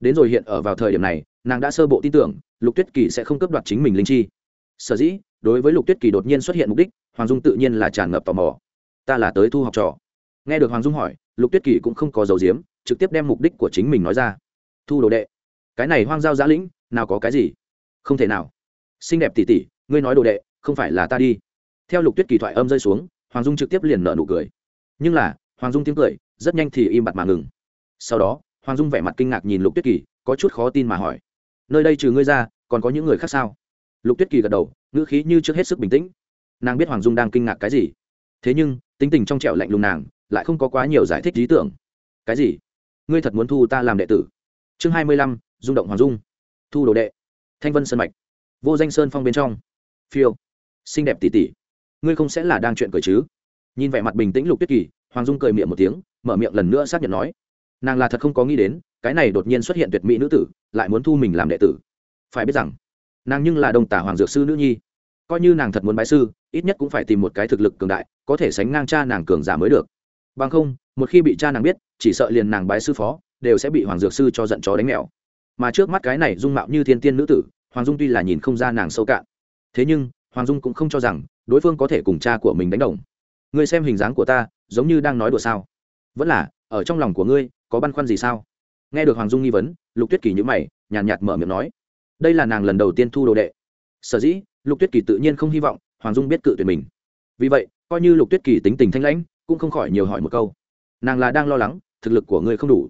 đến rồi hiện ở vào thời điểm này nàng đã sơ bộ tin tưởng lục tuyết kỳ sẽ không cấp đoạt chính mình linh chi sở dĩ đối với lục tuyết kỳ đột nhiên xuất hiện mục đích hoàng dung tự nhiên là tràn ngập tò mò ta là tới thu học trò nghe được hoàng dung hỏi lục tuyết kỳ cũng không có dấu diếm trực tiếp đem mục đích của chính mình nói ra thu đồ đệ cái này hoang giao giã lĩnh nào có cái gì không thể nào. Xinh đẹp tỉ tỉ ngươi nói đồ đệ, không phải là ta đi. Theo lục tuyết kỳ thoại âm rơi xuống, hoàng dung trực tiếp liền nợ nụ cười. Nhưng là, hoàng dung tiếng cười, rất nhanh thì im bặt mà ngừng. Sau đó, hoàng dung vẻ mặt kinh ngạc nhìn lục tuyết kỳ, có chút khó tin mà hỏi. Nơi đây trừ ngươi ra, còn có những người khác sao? Lục tuyết kỳ gật đầu, ngữ khí như trước hết sức bình tĩnh. Nàng biết hoàng dung đang kinh ngạc cái gì. Thế nhưng, tính tình trong trẻo lạnh lùng nàng, lại không có quá nhiều giải thích lý tưởng. Cái gì? Ngươi thật muốn thu ta làm đệ tử? Chương hai mươi lăm, rung động hoàng dung. Thu đồ đệ thanh vân sơn mạch. Vô danh sơn phong bên trong. Phiêu. Xinh đẹp tỉ tỉ. Ngươi không sẽ là đang chuyện cười chứ? Nhìn vẻ mặt bình tĩnh lục tuyết kỳ, hoàng dung cười miệng một tiếng, mở miệng lần nữa xác nhận nói. Nàng là thật không có nghĩ đến, cái này đột nhiên xuất hiện tuyệt mỹ nữ tử, lại muốn thu mình làm đệ tử. Phải biết rằng, nàng nhưng là đồng tả hoàng dược sư nữ nhi. Coi như nàng thật muốn bái sư, ít nhất cũng phải tìm một cái thực lực cường đại, có thể sánh ngang cha nàng cường giả mới được. Bằng không, một khi bị cha nàng biết, chỉ sợ liền nàng bái sư phó, đều sẽ bị hoàng dược sư cho giận chó đánh mèo mà trước mắt cái này dung mạo như thiên tiên nữ tử, hoàng dung tuy là nhìn không ra nàng sâu cạn. Thế nhưng, hoàng dung cũng không cho rằng đối phương có thể cùng cha của mình đánh đồng. Ngươi xem hình dáng của ta, giống như đang nói đùa sao? Vẫn là, ở trong lòng của ngươi, có băn khoăn gì sao? Nghe được hoàng dung nghi vấn, lục tuyết kỳ nhữ mày, nhàn nhạt mở miệng nói, đây là nàng lần đầu tiên thu đồ đệ. Sở dĩ, lục tuyết kỳ tự nhiên không hy vọng hoàng dung biết cự tuyệt mình. Vì vậy, coi như lục tuyết kỳ tính tình thanh lãnh, cũng không khỏi nhiều hỏi một câu. Nàng là đang lo lắng, thực lực của ngươi không đủ.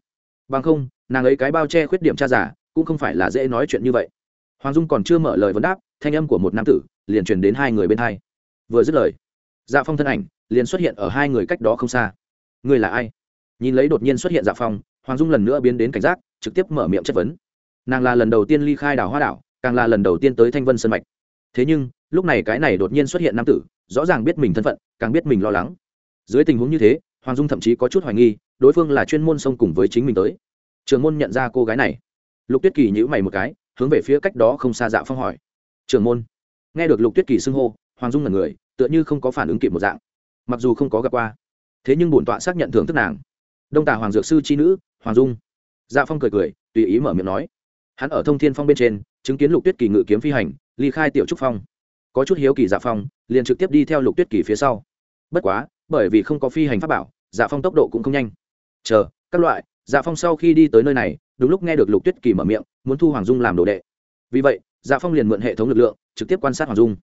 Bằng không nàng ấy cái bao che khuyết điểm cha giả cũng không phải là dễ nói chuyện như vậy. Hoàng dung còn chưa mở lời vấn đáp, thanh âm của một nam tử liền truyền đến hai người bên hai. Vừa dứt lời dạ phong thân ảnh liền xuất hiện ở hai người cách đó không xa. Người là ai? Nhìn lấy đột nhiên xuất hiện dạ phong, hoàng dung lần nữa biến đến cảnh giác, trực tiếp mở miệng chất vấn. Nàng là lần đầu tiên ly khai đảo hoa đảo, càng là lần đầu tiên tới thanh vân sân mạch. Thế nhưng, lúc này cái này đột nhiên xuất hiện nam tử, rõ ràng biết mình thân phận, càng biết mình lo lắng. Dưới tình huống như thế, hoàng dung thậm chí có chút hoài nghi, đối phương là chuyên môn sông cùng với chính mình tới trường môn nhận ra cô gái này. Lục tuyết kỳ nhữ mày một cái, hướng về phía cách đó không xa dạ phong hỏi. Trường môn. Nghe được lục tuyết kỳ xưng hô, hoàng dung là người, tựa như không có phản ứng kịp một dạng. Mặc dù không có gặp qua, thế nhưng bổn tọa xác nhận thưởng thức nàng. Đông tả hoàng dược sư c h i nữ, hoàng dung. Dạ phong cười cười, tùy ý mở miệng nói. Hắn ở thông thiên phong bên trên, chứng kiến lục tuyết kỳ ngự kiếm phi hành, ly khai tiểu trúc phong. Có chút hiếu kỳ dạ phong, liền trực tiếp đi theo lục tuyết kỳ phía sau. Bất quá, bởi vì không có phi hành pháp bảo dạ phong tốc độ cũng không nhanh. Chờ, các loại dạ phong sau khi đi tới nơi này, đúng lúc nghe được lục tuyết kỳ mở miệng, muốn thu hoàng dung làm đồ đệ. Vì vậy dạ phong liền mượn hệ thống lực lượng, trực tiếp quan sát hoàng dung.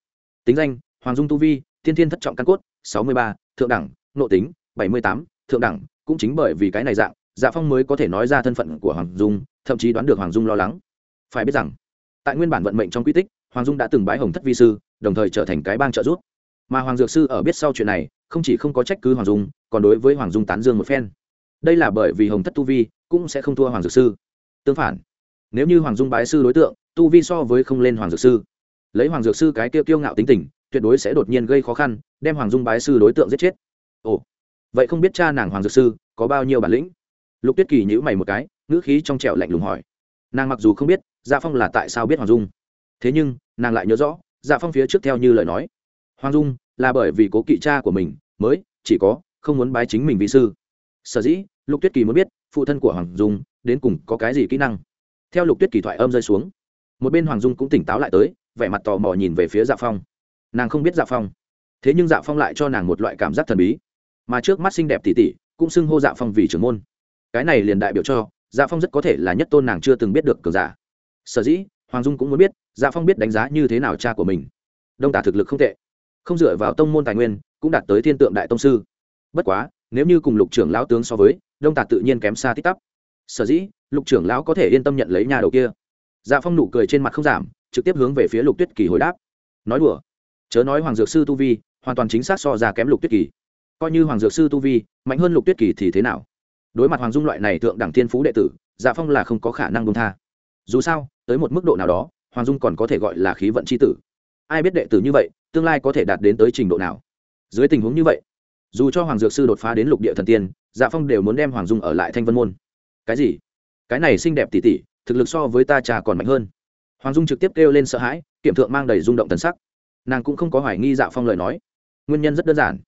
Tính danh, hoàng dung tu vi, thiên thiên thất trọng căn cốt, sáu mươi ba, thượng đẳng, nộ tính, bảy mươi tám, thượng đẳng, cũng chính bởi vì cái này dạng dạ phong mới có thể nói ra thân phận của hoàng dung, thậm chí đoán được hoàng dung lo lắng. Phải biết rằng, tại nguyên bản vận mệnh trong quy tích, hoàng dung đã từng bái hồng thất vi sư, đồng thời trở thành cái bang trợ giúp. Mà hoàng dược sư ở biết sau chuyện này, không chỉ không có trách cứ hoàng dung, còn đối với hoàng dung tán dương một phen đây là bởi vì hồng thất tu vi cũng sẽ không thua hoàng dược sư. Tương phản, nếu như hoàng dung bái sư đối tượng, tu vi so với không lên hoàng dược sư. Lấy hoàng dược sư cái tiêu kiêu ngạo tính tình, tuyệt đối sẽ đột nhiên gây khó khăn, đem hoàng dung bái sư đối tượng giết chết. Ồ, vậy không biết cha nàng hoàng dược sư có bao nhiêu bản lĩnh? Lục tuyết kỳ nhữ mày một cái, ngữ khí trong trẻo lạnh lùng hỏi. Nàng mặc dù không biết dạ phong là tại sao biết hoàng dung, thế nhưng nàng lại nhớ rõ dạ phong phía trước theo như lời nói. Hoàng dung là bởi vì cố kỵ cha của mình mới chỉ có không muốn bái chính mình vị sư. Sở dĩ lục tuyết kỳ muốn biết, phụ thân của hoàng dung đến cùng có cái gì kỹ năng. Theo lục tuyết kỳ thoại âm rơi xuống, một bên hoàng dung cũng tỉnh táo lại tới, vẻ mặt tò mò nhìn về phía dạ phong. Nàng không biết dạ phong. Thế nhưng dạ phong lại cho nàng một loại cảm giác thần bí. Mà trước mắt xinh đẹp tỉ tỉ cũng xưng hô dạ phong vì trưởng môn. Cái này liền đại biểu cho dạ phong rất có thể là nhất tôn nàng chưa từng biết được cường giả. Sở dĩ, hoàng dung cũng muốn biết dạ phong biết đánh giá như thế nào cha của mình. Đông tả thực lực không tệ. Không dựa vào tông môn tài nguyên, cũng đạt tới thiên tượng đại tông sư. Bất quá, nếu như cùng lục trưởng lão tướng so với đông tả tự nhiên kém xa tít tắp. Sở dĩ, lục trưởng lão có thể yên tâm nhận lấy nhà đầu kia. Dạ phong nụ cười trên mặt không giảm, trực tiếp hướng về phía lục tuyết kỳ hồi đáp. Nói đùa. Chớ nói hoàng dược sư tu vi, hoàn toàn chính xác so ra kém lục tuyết kỳ. Coi như hoàng dược sư tu vi, mạnh hơn lục tuyết kỳ thì thế nào? Đối mặt hoàng dung loại này thượng đẳng thiên phú đệ tử dạ phong là không có khả năng công tha. Dù sao, tới một mức độ nào đó, hoàng dung còn có thể gọi là khí vận c h i tử. Ai biết đệ tử như vậy, tương lai có thể đạt đến tới trình độ nào? Dưới tình huống như vậy dù cho hoàng dược sư đột phá đến lục địa thần tiên dạ phong đều muốn đem hoàng dung ở lại thanh vân môn. Cái gì? Cái này xinh đẹp tỉ tỉ, thực lực so với ta trà còn mạnh hơn. Hoàng dung trực tiếp kêu lên sợ hãi, kiểm thượng mang đầy rung động tân sắc. Nàng cũng không có hoài nghi dạ phong lời nói. Nguyên nhân rất đơn giản.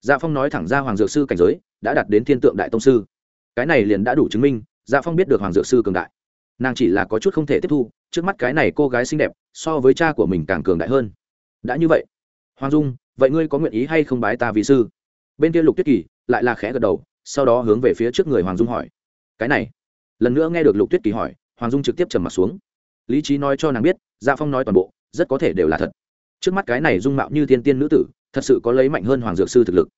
Dạ phong nói thẳng ra hoàng dược sư cảnh giới, đã đạt đến thiên tượng đại tông sư. Cái này liền đã đủ chứng minh dạ phong biết được hoàng dược sư cường đại. Nàng chỉ là có chút không thể tiếp thu, trước mắt cái này cô gái xinh đẹp, so với cha của mình càng cường đại hơn. Đã như vậy. Hoàng dung, vậy ngươi có nguyện ý hay không bái ta vì sư? Bên kia lục tuyết kỳ lại là khẽ gật đầu, sau đó hướng về phía trước người hoàng dung hỏi. Cái này, lần nữa nghe được lục tuyết kỳ hỏi, hoàng dung trực tiếp trầm m ặ t xuống. Lý trí nói cho nàng biết dạ phong nói toàn bộ, rất có thể đều là thật. Trước mắt cái này dung mạo như tiên tiên nữ tử, thật sự có lấy mạnh hơn hoàng dược sư thực lực.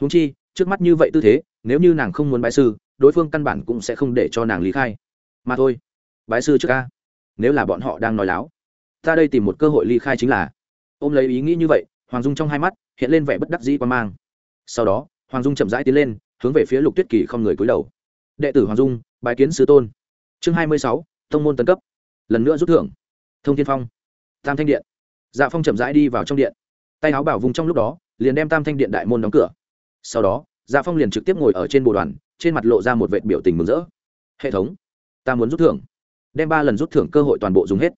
Húng chi, trước mắt như vậy tư thế, nếu như nàng không muốn bái sư, đối phương căn bản cũng sẽ không để cho nàng lý khai. Mà thôi, bái sư trước ca nếu là bọn họ đang nói láo, ta đây tìm một cơ hội ly khai chính là. Ôm lấy ý nghĩ như vậy, hoàng dung trong hai mắt hiện lên vẻ bất đắc dĩ quan mang sau đó, hoàng dung chậm rãi tiến lên, hướng về phía lục tuyết kỳ không người cúi đầu. Đệ tử hoàng dung bài kiến sứ tôn. Chương hai mươi sáu, thông môn tân cấp. Lần nữa rút thưởng. Thông thiên phong. Tam thanh điện. Dạ phong chậm rãi đi vào trong điện. Tay áo bảo vùng trong lúc đó, liền đem tam thanh điện đại môn đóng cửa. Sau đó dạ phong liền trực tiếp ngồi ở trên bồ đoàn, trên mặt lộ ra một vệ biểu tình mừng rỡ. Hệ thống, ta muốn rút thưởng. Đem ba lần rút thưởng cơ hội toàn bộ dùng hết.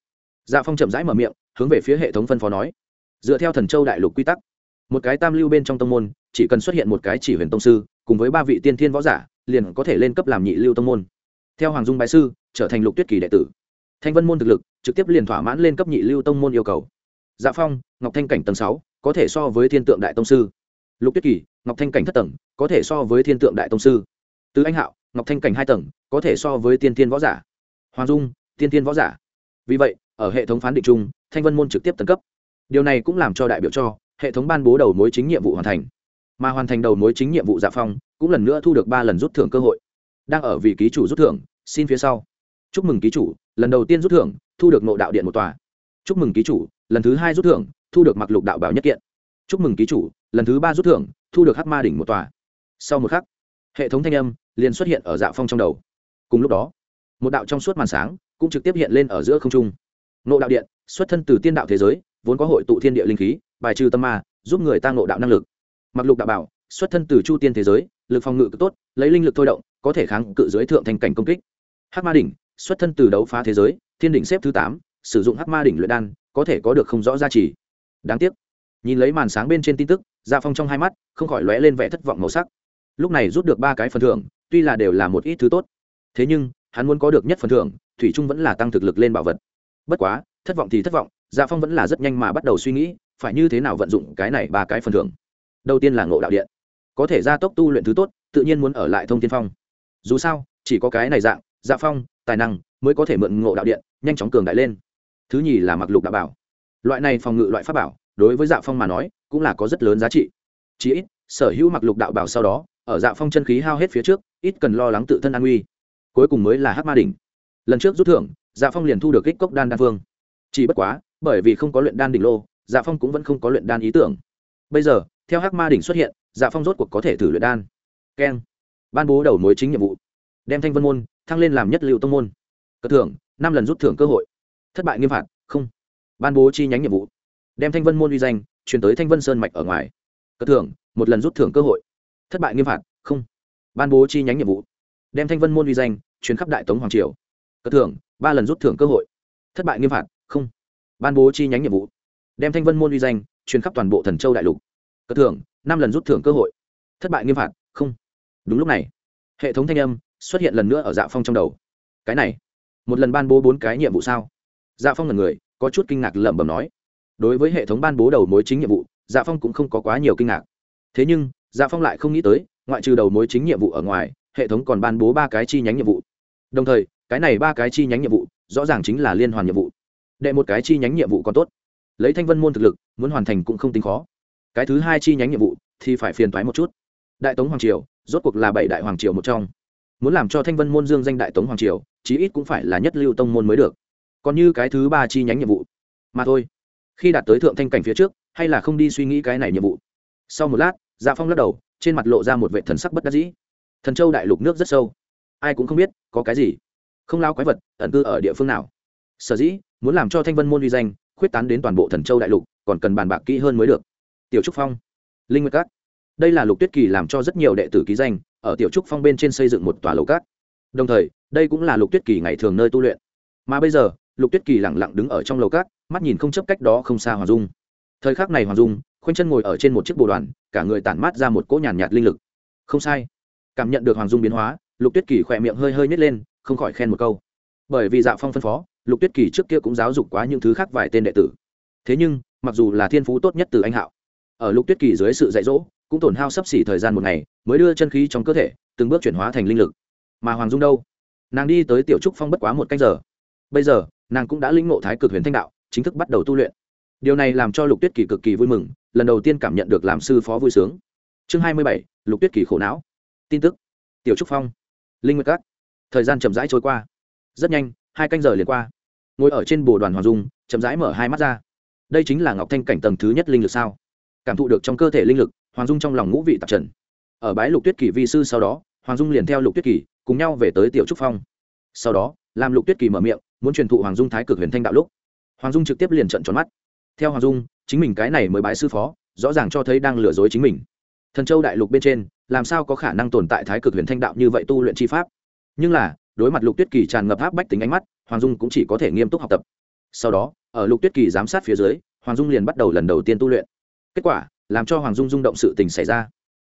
Dạ phong chậm rãi mở miệng, hướng về phía hệ thống phân phó nói. Dựa theo thần châu đại lục quy tắc, một cái tam lưu bên trong tông môn chỉ cần xuất hiện một cái chỉ huyền tông sư, cùng với ba vị tiên thiên võ giả, liền có thể lên cấp làm nhị lưu tông môn. Theo hoàng dung bái sư, trở thành lục tuyết kỳ đệ tử. Thanh vân môn thực lực, trực tiếp liền thỏa mãn lên cấp nhị lưu tông môn yêu cầu. Dạ phong, ngọc thanh cảnh tầng sáu, có thể so với thiên tượng đại tông sư. Lục tuyết kỳ, ngọc thanh cảnh thất tầng, có thể so với thiên tượng đại tông sư. Tứ anh hạo, ngọc thanh cảnh hai tầng, có thể so với tiên thiên võ giả. Hoàng dung, tiên thiên võ giả. Vì vậy, ở hệ thống phán định chung, thanh vân môn trực tiếp tấn cấp. Điều này cũng làm cho đại biểu cho, hệ thống ban bố đầu mối chính nhiệm vụ hoàn thành mà hoàn thành đầu mối chính nhiệm vụ dạ phong, cũng lần nữa thu được ba lần rút thưởng cơ hội. Đang ở vị ký chủ rút thưởng, xin phía sau. Chúc mừng ký chủ, lần đầu tiên rút thưởng, thu được nộ đạo điện một tòa. Chúc mừng ký chủ, lần thứ hai rút thưởng, thu được mặc lục đạo bảo nhất kiện. Chúc mừng ký chủ, lần thứ ba rút thưởng, thu được hắc ma đỉnh một tòa. Sau một khắc, hệ thống thanh âm liền xuất hiện ở dạ phong trong đầu. Cùng lúc đó, một đạo trong suốt màn sáng cũng trực tiếp hiện lên ở giữa không trung. Nộ đạo điện xuất thân từ tiên đạo thế giới, vốn có hội tụ thiên địa linh khí, bài trừ tâm ma, giúp người ta nộ đạo năng lực mặc lục đạo bảo, xuất thân từ chu tiên thế giới, lực phòng ngự cực tốt, lấy linh lực thôi động, có thể kháng cự dưới thượng thành cảnh công kích. Hắc ma đỉnh, xuất thân từ đấu phá thế giới, thiên đỉnh xếp thứ tám, sử dụng hắc ma đỉnh luyện đan, có thể có được không rõ giá trị đáng tiếc. Nhìn lấy màn sáng bên trên tin tức gia phong trong hai mắt, không khỏi lóe lên vẻ thất vọng màu sắc. Lúc này rút được ba cái phần thưởng, tuy là đều là một ít thứ tốt, thế nhưng, hắn muốn có được nhất phần thưởng, thủy trung vẫn là tăng thực lực lên bảo vật. Bất quá, thất vọng thì thất vọng gia phong vẫn là rất nhanh mà bắt đầu suy nghĩ, phải như thế nào vận dụng cái này ba cái phần thưởng đầu tiên là ngộ đạo điện. Có thể gia tốc tu luyện thứ tốt, tự nhiên muốn ở lại thông tiên phong. Dù sao, chỉ có cái này dạng dạ phong, tài năng mới có thể mượn ngộ đạo điện, nhanh chóng cường đại lên. Thứ nhì là mặc lục đạo bảo. Loại này phòng ngự loại pháp bảo, đối với dạ phong mà nói, cũng là có rất lớn giá trị. Chí ít, sở hữu mặc lục đạo bảo sau đó, ở dạ phong chân khí hao hết phía trước, ít cần lo lắng tự thân an nguy. Cuối cùng mới là hát ma đỉnh. Lần trước rút thưởng dạ phong liền thu được kích cốc đan đan phương chỉ bất quá, bởi vì không có luyện đan đỉnh lô dạ phong cũng vẫn không có luyện đan ý tưởng. Bây giờ theo hắc ma đỉnh xuất hiện dạ phong rốt cuộc có thể thử luyện đan. Keng. Ban bố đầu mối chính nhiệm vụ. Đem thanh vân môn, thăng lên làm nhất liệu tông môn. Cất thưởng, năm lần rút thưởng cơ hội. Thất bại nghiêm phạt, không. Ban bố chi nhánh nhiệm vụ. Đem thanh vân môn uy danh, chuyển tới thanh vân sơn mạch ở ngoài. Cất thưởng, một lần rút thưởng cơ hội. Thất bại nghiêm phạt, không. Ban bố chi nhánh nhiệm vụ. Đem thanh vân môn uy danh, chuyển khắp đại tống hoàng triều. Cất thưởng, ba lần rút thưởng cơ hội. Thất bại nghiêm phạt, không. Ban bố chi nhánh nhiệm vụ. Đem thanh vân môn uy danh, chuyển khắp toàn bộ thần châu đại lục cất thưởng, năm lần rút thưởng cơ hội. Thất bại nghiêm phạt, không. Đúng lúc này, hệ thống thanh âm xuất hiện lần nữa ở dạ phong trong đầu. Cái này, một lần ban bố bốn cái nhiệm vụ sao? Dạ phong là người, có chút kinh ngạc lẩm bẩm nói. Đối với hệ thống ban bố đầu mối chính nhiệm vụ dạ phong cũng không có quá nhiều kinh ngạc. Thế nhưng dạ phong lại không nghĩ tới, ngoại trừ đầu mối chính nhiệm vụ ở ngoài, hệ thống còn ban bố ba cái chi nhánh nhiệm vụ. Đồng thời, cái này ba cái chi nhánh nhiệm vụ, rõ ràng chính là liên hoàn nhiệm vụ. Đệ một cái chi nhánh nhiệm vụ còn tốt. Lấy thanh vân môn thực lực, muốn hoàn thành cũng không tính khó cái thứ hai chi nhánh nhiệm vụ thì phải phiền toái một chút. Đại tống hoàng triều, rốt cuộc là bảy đại hoàng triều một trong. Muốn làm cho thanh vân môn dương danh đại tống hoàng triều, chí ít cũng phải là nhất lưu tông môn mới được. Còn như cái thứ ba chi nhánh nhiệm vụ. Mà thôi, khi đạt tới thượng thanh cảnh phía trước, hay là không đi suy nghĩ cái này nhiệm vụ. Sau một lát dạ phong lắc đầu, trên mặt lộ ra một vệ thần sắc bất đắc dĩ. Thần châu đại lục nước rất sâu. Ai cũng không biết, có cái gì. Không lao quái vật, ẩn cư ở địa phương nào. Sở dĩ, muốn làm cho thanh vân môn uy danh, khuyết tán đến toàn bộ thần châu đại lục, còn cần bàn bạc kỹ hơn mới được tiểu trúc phong. Linh nguyệt các. Đây là lục tuyết kỳ làm cho rất nhiều đệ tử ký danh ở tiểu trúc phong bên trên xây dựng một tòa lầu cát đồng thời đây cũng là lục tuyết kỳ ngày thường nơi tu luyện. Mà bây giờ lục tuyết kỳ lẳng lặng đứng ở trong lầu cát mắt nhìn không chấp cách đó không xa hoàng dung. Thời khắc này hoàng dung khoanh chân ngồi ở trên một chiếc bồ đoàn cả người tản mát ra một cỗ nhàn nhạt, nhạt linh lực. Không sai. Cảm nhận được hoàng dung biến hóa lục tuyết kỳ khỏe miệng hơi hơi nhét lên không khỏi khen một câu. Bởi vì dạ phong phân phó lục tuyết kỳ trước kia cũng giáo dục quá những thứ khác vài tên đệ tử. Thế nhưng mặc dù là thiên phú tốt nhất từ anh hạo ở lục tuyết kỳ dưới sự dạy dỗ, cũng tổn hao sấp xỉ thời gian một ngày, mới đưa chân khí trong cơ thể, từng bước chuyển hóa thành linh lực. Mà hoàng dung đâu? Nàng đi tới tiểu trúc phong bất quá một canh giờ. Bây giờ, nàng cũng đã lĩnh ngộ thái cực huyền thanh đạo, chính thức bắt đầu tu luyện. Điều này làm cho lục tuyết kỳ cực kỳ vui mừng, lần đầu tiên cảm nhận được làm sư phó vui sướng. Chương hai mươi bảy, lục tuyết kỳ khổ não. Tin tức. Tiểu trúc phong. Linh nguyệt các. Thời gian chậm rãi trôi qua. Rất nhanh, hai canh giờ liền qua. Ngồi ở trên bồ đoàn hoàng dung, chậm rãi mở hai mắt ra. Đây chính là ngọc thanh cảnh tầng thứ nhất linh lực sao? Cảm thụ được trong cơ thể linh lực, hoàng dung trong lòng ngũ vị tạp trần. Ở bái lục tuyết kỳ vi sư sau đó, hoàng dung liền theo lục tuyết kỳ, cùng nhau về tới tiểu trúc phong. Sau đó, làm lục tuyết kỳ mở miệng, muốn truyền thụ hoàng dung thái cực huyền thanh đạo lúc. Hoàng dung trực tiếp liền trận tròn mắt. Theo hoàng dung, chính mình cái này mới bái sư phó, rõ ràng cho thấy đang lừa dối chính mình. Thần châu đại lục bên trên, làm sao có khả năng tồn tại thái cực huyền thanh đạo như vậy tu luyện chi pháp? Nhưng là, đối mặt lục tuyết kỳ tràn ngập áp bách tính ánh mắt, hoàng dung cũng chỉ có thể nghiêm túc học tập. Sau đó, ở lục tuyết kỳ giám sát phía dưới, hoàng dung liền bắt đầu lần đầu tiên tu luyện kết quả, làm cho hoàng dung rung động sự tình xảy ra.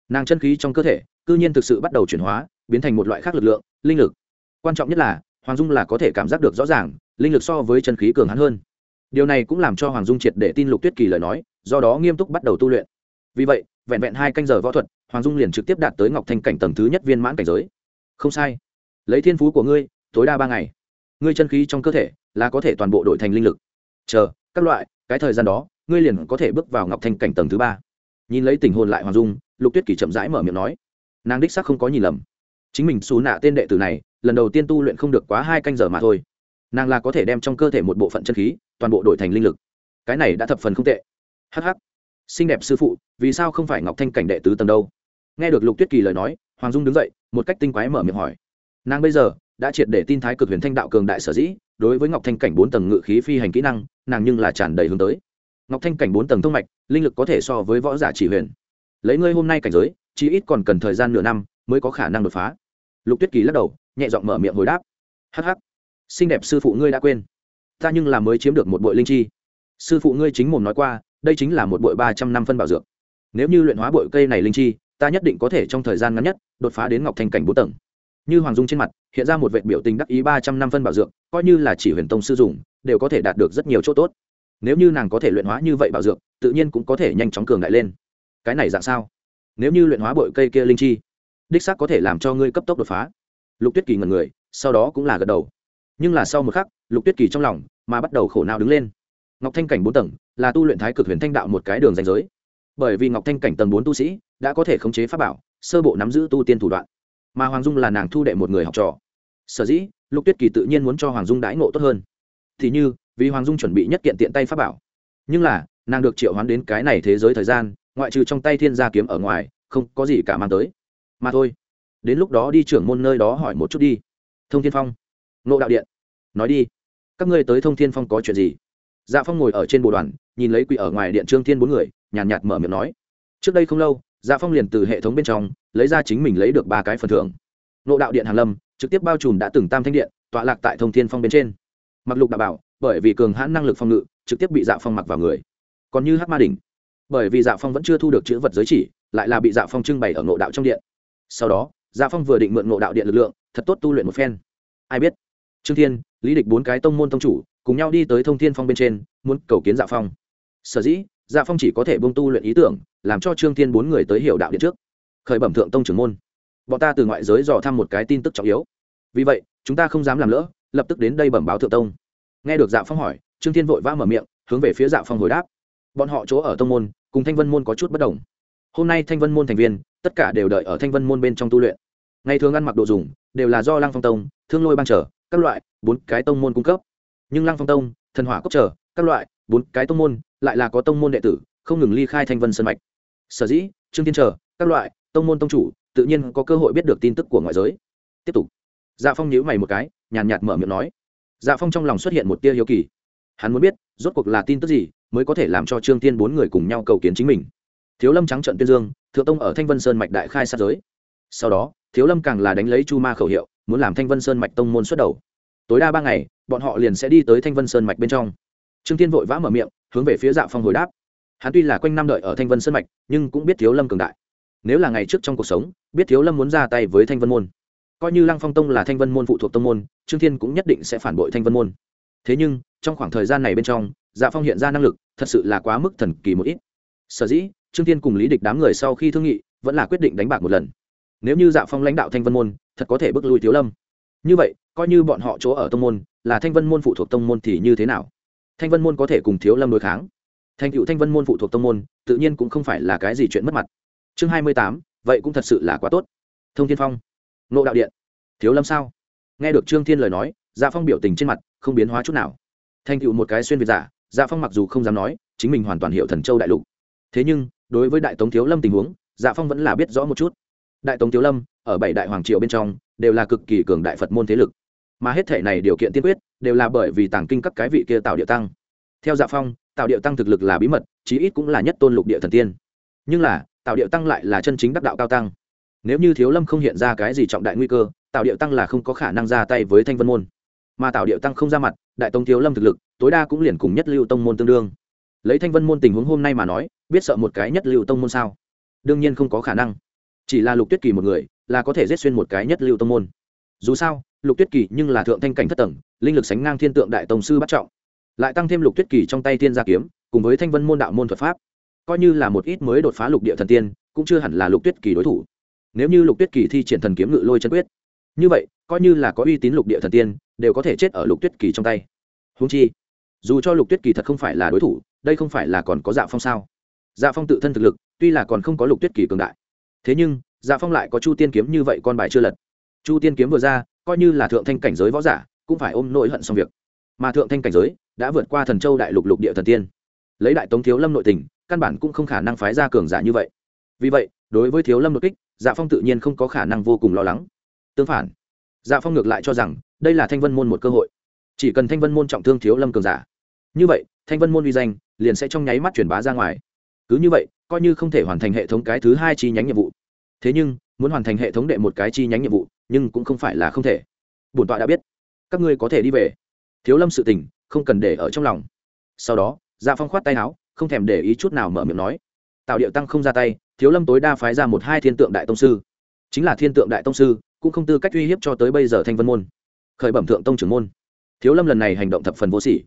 Nàng chân khí trong cơ thể, cư nhiên thực sự bắt đầu chuyển hóa, biến thành một loại khác lực lượng, linh lực. Quan trọng nhất là, hoàng dung là có thể cảm giác được rõ ràng, linh lực so với chân khí cường hắn hơn. Điều này cũng làm cho hoàng dung triệt để tin lục tuyết kỳ lời nói, do đó nghiêm túc bắt đầu tu luyện. Vì vậy, vẹn vẹn hai canh giờ võ thuật, hoàng dung liền trực tiếp đạt tới ngọc thanh cảnh tầng thứ nhất viên mãn cảnh giới. Không sai. Lấy thiên phú của ngươi, tối đa ba ngày. Ngươi chân khí trong cơ thể là có thể toàn bộ đổi thành linh lực. Chờ, các loại, cái thời gian đó ngươi liền có thể bước vào ngọc thanh cảnh tầng thứ ba. Nhìn lấy tình hồn lại hoàng dung, lục tuyết kỳ chậm rãi mở miệng nói. Nàng đích sắc không có nhìn lầm. Chính mình xù nạ tên đệ tử này, lần đầu tiên tu luyện không được quá hai canh giờ mà thôi. Nàng là có thể đem trong cơ thể một bộ phận chân khí, toàn bộ đổi thành linh lực. Cái này đã thập phần không tệ. Hh xinh đẹp sư phụ, vì sao không phải ngọc thanh cảnh đệ tứ tầng đâu? Nghe được lục tuyết kỳ lời nói, hoàng dung đứng dậy, một cách tinh quái mở miệng hỏi. Nàng bây giờ đã triệt để tin thái cực huyền thanh đạo cường đại sở dĩ, đối với ngọc thanh cảnh bốn tầng ngự khí phi hành kỹ năng, nàng nhưng là tràn đầy hướng tới ngọc thanh cảnh bốn tầng thông mạch, linh lực có thể so với võ giả chỉ huyền. Lấy ngươi hôm nay cảnh giới chỉ ít còn cần thời gian nửa năm mới có khả năng đột phá. Lục tuyết kỳ lắc đầu, nhẹ giọng mở miệng hồi đáp. Hh xinh đẹp sư phụ ngươi đã quên. Ta nhưng là mới chiếm được một bội linh chi. Sư phụ ngươi chính mồm nói qua, đây chính là một bội ba trăm năm phân bảo dược. Nếu như luyện hóa bội cây này linh chi, ta nhất định có thể trong thời gian ngắn nhất đột phá đến ngọc thanh cảnh bốn tầng. Như hoàng dung trên mặt, hiện ra một vệ biểu tình đắc ý ba trăm năm phân bảo dược, coi như là chỉ huyền tông sư dùng, đều có thể đạt được rất nhiều chỗ tốt nếu như nàng có thể luyện hóa như vậy bảo dược, tự nhiên cũng có thể nhanh chóng cường đại lên. Cái này dạng sao? Nếu như luyện hóa bội cây kia linh chi, đích xác có thể làm cho ngươi cấp tốc đột phá. Lục tuyết kỳ ngần người, sau đó cũng là gật đầu. Nhưng là sau một khắc, lục tuyết kỳ trong lòng mà bắt đầu khổ nào đứng lên. Ngọc thanh cảnh bốn tầng là tu luyện thái cực huyền thanh đạo một cái đường danh giới. Bởi vì ngọc thanh cảnh tầng bốn tu sĩ đã có thể khống chế pháp bảo, sơ bộ nắm giữ tu tiên thủ đoạn. Mà hoàng dung là nàng thu đệ một người học trò. Sở dĩ, lục tuyết kỳ tự nhiên muốn cho hoàng dung đãi ngộ tốt hơn. Thì như vì hoàng dung chuẩn bị nhất kiện tiện tay pháp bảo. Nhưng là nàng được triệu hoán đến cái này thế giới thời gian ngoại trừ trong tay thiên gia kiếm ở ngoài không có gì cả mang tới. Mà thôi đến lúc đó đi trưởng môn nơi đó hỏi một chút đi. Thông thiên phong. Nộ đạo điện. Nói đi các ngươi tới thông thiên phong có chuyện gì? Dạ phong ngồi ở trên bồ đoàn nhìn lấy quỷ ở ngoài điện trương thiên bốn người nhàn nhạt, nhạt mở miệng nói. Trước đây không lâu dạ phong liền từ hệ thống bên trong lấy ra chính mình lấy được ba cái phần thưởng. Nộ đạo điện hàn lâm trực tiếp bao trùm đã từng tam thanh điện tọa lạc tại thông thiên phong bên trên. Mặc lục đạo bảo bởi vì cường hãn năng lực phong ngự, trực tiếp bị dạ phong mặc vào người. Còn như hát ma đỉnh, bởi vì dạ phong vẫn chưa thu được chữ vật giới chỉ, lại là bị dạ phong trưng bày ở ngộ đạo trong điện. Sau đó dạ phong vừa định mượn ngộ đạo điện lực lượng, thật tốt tu luyện một phen. Ai biết? Trương thiên, lý địch bốn cái tông môn tông chủ, cùng nhau đi tới thông thiên phong bên trên, muốn cầu kiến dạ phong. Sở dĩ dạ phong chỉ có thể bông tu luyện ý tưởng, làm cho trương thiên bốn người tới hiểu đạo điện trước. Khởi bẩm thượng tông trưởng môn. Bọn ta từ ngoại giới dò thăm một cái tin tức trọng yếu. Vì vậy, chúng ta không dám làm lỡ, lập tức đến đây bẩm báo thượng tông nghe được dạ phong hỏi, trương thiên vội vã mở miệng, hướng về phía dạ phong hồi đáp. Bọn họ chỗ ở tông môn, cùng thanh vân môn có chút bất đồng. Hôm nay thanh vân môn thành viên, tất cả đều đợi ở thanh vân môn bên trong tu luyện. Ngày thường ăn mặc đồ dùng, đều là do lăng phong tông, thương lôi ban trở các loại, bốn cái tông môn cung cấp. Nhưng lăng phong tông, thần hỏa cốc trở các loại, bốn cái tông môn, lại là có tông môn đệ tử, không ngừng ly khai thanh vân sân mạch. Sở dĩ, trương tiên trở các loại, tông môn tông chủ, tự nhiên có cơ hội biết được tin tức của ngoại giới. Tiếp tục. Dạ phong nhíu mày một cái, nhàn nhạt mở miệng nói dạ phong trong lòng xuất hiện một tia hiếu kỳ. Hắn muốn biết, rốt cuộc là tin tức gì mới có thể làm cho trương tiên bốn người cùng nhau cầu kiến chính mình? Thiếu lâm trắng trận tuyên dương, thượng tông ở thanh vân sơn mạch đại khai sát giới. Sau đó, thiếu lâm càng là đánh lấy chu ma khẩu hiệu, muốn làm thanh vân sơn mạch tông môn xuất đầu. Tối đa ba ngày, bọn họ liền sẽ đi tới thanh vân sơn mạch bên trong. Trương tiên vội vã mở miệng, hướng về phía dạ phong hồi đáp. Hắn tuy là quanh năm đợi ở thanh vân sơn mạch, nhưng cũng biết thiếu lâm cường đại. Nếu là ngày trước trong cuộc sống, biết thiếu lâm muốn ra tay với thanh vân môn coi như lăng phong tông là thanh vân môn phụ thuộc tông môn, trương thiên cũng nhất định sẽ phản bội thanh vân môn. Thế nhưng, trong khoảng thời gian này bên trong dạ phong hiện ra năng lực thật sự là quá mức thần kỳ một ít. Sở dĩ, trương thiên cùng lý địch đám người sau khi thương nghị, vẫn là quyết định đánh bạc một lần. Nếu như dạ phong lãnh đạo thanh vân môn, thật có thể bước lui thiếu lâm. Như vậy, coi như bọn họ chỗ ở tông môn, là thanh vân môn phụ thuộc tông môn thì như thế nào? Thanh vân môn có thể cùng thiếu lâm đối kháng. Thành cựu thanh vân môn phụ thuộc tông môn, tự nhiên cũng không phải là cái gì chuyện mất mặt. Chương hai mươi tám, vậy cũng thật sự là quá tốt. Thông thiên phong nộ đạo điện. Thiếu lâm sao? Nghe được trương thiên lời nói dạ phong biểu tình trên mặt không biến hóa chút nào. Thành tựu một cái xuyên việt giả dạ phong mặc dù không dám nói, chính mình hoàn toàn hiểu thần châu đại lục. Thế nhưng, đối với đại tống thiếu lâm tình huống dạ phong vẫn là biết rõ một chút. Đại tống thiếu lâm, ở bảy đại hoàng triều bên trong, đều là cực kỳ cường đại phật môn thế lực. Mà hết thể này điều kiện tiên quyết, đều là bởi vì tàng kinh các cái vị kia tạo địa tăng. Theo dạ phong tạo địa tăng thực lực là bí mật, chí ít cũng là nhất tôn lục địa thần tiên. Nhưng là tạo địa tăng lại là chân chính đắc đạo cao tăng nếu như thiếu lâm không hiện ra cái gì trọng đại nguy cơ tạo địa tăng là không có khả năng ra tay với thanh vân môn. Mà tạo địa tăng không ra mặt, đại tông thiếu lâm thực lực, tối đa cũng liền cùng nhất lưu tông môn tương đương. Lấy thanh vân môn tình huống hôm nay mà nói, biết sợ một cái nhất lưu tông môn sao? Đương nhiên không có khả năng. Chỉ là lục tuyết kỳ một người, là có thể giết xuyên một cái nhất lưu tông môn. Dù sao, lục tuyết kỳ nhưng là thượng thanh cảnh thất tầng, linh lực sánh ngang thiên tượng đại tông sư bắt trọng. Lại tăng thêm lục tuyết kỳ trong tay thiên gia kiếm, cùng với thanh vân môn đạo môn thuật pháp, coi như là một ít mới đột phá lục địa thần tiên, cũng chưa hẳn là lục tuyết kỳ đối thủ nếu như lục tuyết kỳ thi triển thần kiếm ngự lôi chân quyết, như vậy, coi như là có uy tín lục địa thần tiên, đều có thể chết ở lục tuyết kỳ trong tay. Húng chi, dù cho lục tuyết kỳ thật không phải là đối thủ, đây không phải là còn có dạ phong sao? Dạ phong tự thân thực lực, tuy là còn không có lục tuyết kỳ cường đại, thế nhưng dạ phong lại có chu tiên kiếm như vậy con bài chưa lật. Chu tiên kiếm vừa ra, coi như là thượng thanh cảnh giới võ giả, cũng phải ôm nỗi hận xong việc. Mà thượng thanh cảnh giới đã vượt qua thần châu đại lục lục địa thần tiên. Lấy đại tống thiếu lâm nội tình, căn bản cũng không khả năng phái ra cường giả như vậy. Vì vậy, đối với thiếu lâm đột kích dạ phong tự nhiên không có khả năng vô cùng lo lắng tương phản dạ phong ngược lại cho rằng đây là thanh vân môn một cơ hội chỉ cần thanh vân môn trọng thương thiếu lâm cường giả như vậy thanh vân môn uy danh liền sẽ trong nháy mắt truyền bá ra ngoài cứ như vậy coi như không thể hoàn thành hệ thống cái thứ hai chi nhánh nhiệm vụ thế nhưng muốn hoàn thành hệ thống đệ một cái chi nhánh nhiệm vụ nhưng cũng không phải là không thể bổn tọa đã biết các ngươi có thể đi về thiếu lâm sự tình không cần để ở trong lòng sau đó dạ phong khoát tay áo không thèm để ý chút nào mở miệng nói tạo điệu tăng không ra tay thiếu lâm tối đa phái ra một hai thiên tượng đại tông sư. Chính là thiên tượng đại tông sư, cũng không tư cách uy hiếp cho tới bây giờ thanh vân môn. Khởi bẩm thượng tông trưởng môn. Thiếu lâm lần này hành động thập phần vô sỉ.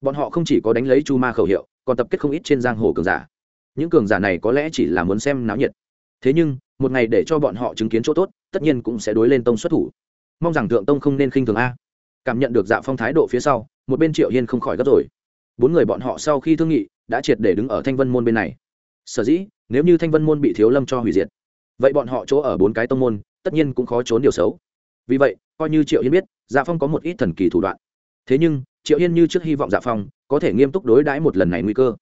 Bọn họ không chỉ có đánh lấy chu ma khẩu hiệu, còn tập kết không ít trên giang hồ cường giả. Những cường giả này có lẽ chỉ là muốn xem náo nhiệt. Thế nhưng, một ngày để cho bọn họ chứng kiến chỗ tốt, tất nhiên cũng sẽ đối lên tông xuất thủ. Mong rằng thượng tông không nên khinh thường a. Cảm nhận được dạ phong thái độ phía sau, một bên triệu hiên không khỏi gấp rồi. Bốn người bọn họ sau khi thương nghị, đã triệt để đứng ở thanh vân môn bên này sở dĩ, nếu như thanh vân môn bị thiếu lâm cho hủy diệt, vậy bọn họ chỗ ở bốn cái tông môn, tất nhiên cũng khó trốn điều xấu. Vì vậy, coi như triệu hiên biết dạ phong có một ít thần kỳ thủ đoạn. Thế nhưng, triệu hiên như trước hy vọng dạ phong có thể nghiêm túc đối đãi một lần này nguy cơ.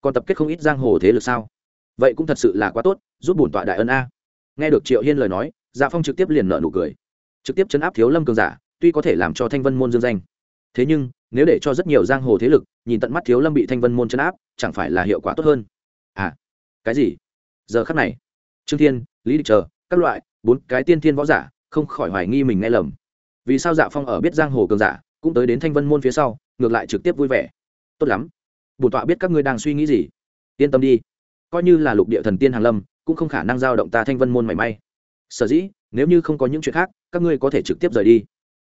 Còn tập kết không ít giang hồ thế lực sao? Vậy cũng thật sự là quá tốt, giúp bổn tọa đại ân a. Nghe được triệu hiên lời nói dạ phong trực tiếp liền nợ nụ cười. Trực tiếp chấn áp thiếu lâm cường giả, tuy có thể làm cho thanh vân môn dương danh. Thế nhưng, nếu để cho rất nhiều giang hồ thế lực nhìn tận mắt thiếu lâm bị thanh vân môn chấn áp, chẳng phải là hiệu quả tốt hơn? À cái gì? Giờ khắc này, trương thiên, lý địch chờ, các loại, bốn cái tiên thiên võ giả, không khỏi hoài nghi mình nghe lầm. Vì sao dạ phong ở biết giang hồ cường giả, cũng tới đến thanh vân môn phía sau, ngược lại trực tiếp vui vẻ. Tốt lắm. Bổn tọa biết các ngươi đang suy nghĩ gì? Yên tâm đi. Coi như là lục địa thần tiên hàng lâm, cũng không khả năng giao động ta thanh vân môn mảy may. Sở dĩ, nếu như không có những chuyện khác, các ngươi có thể trực tiếp rời đi.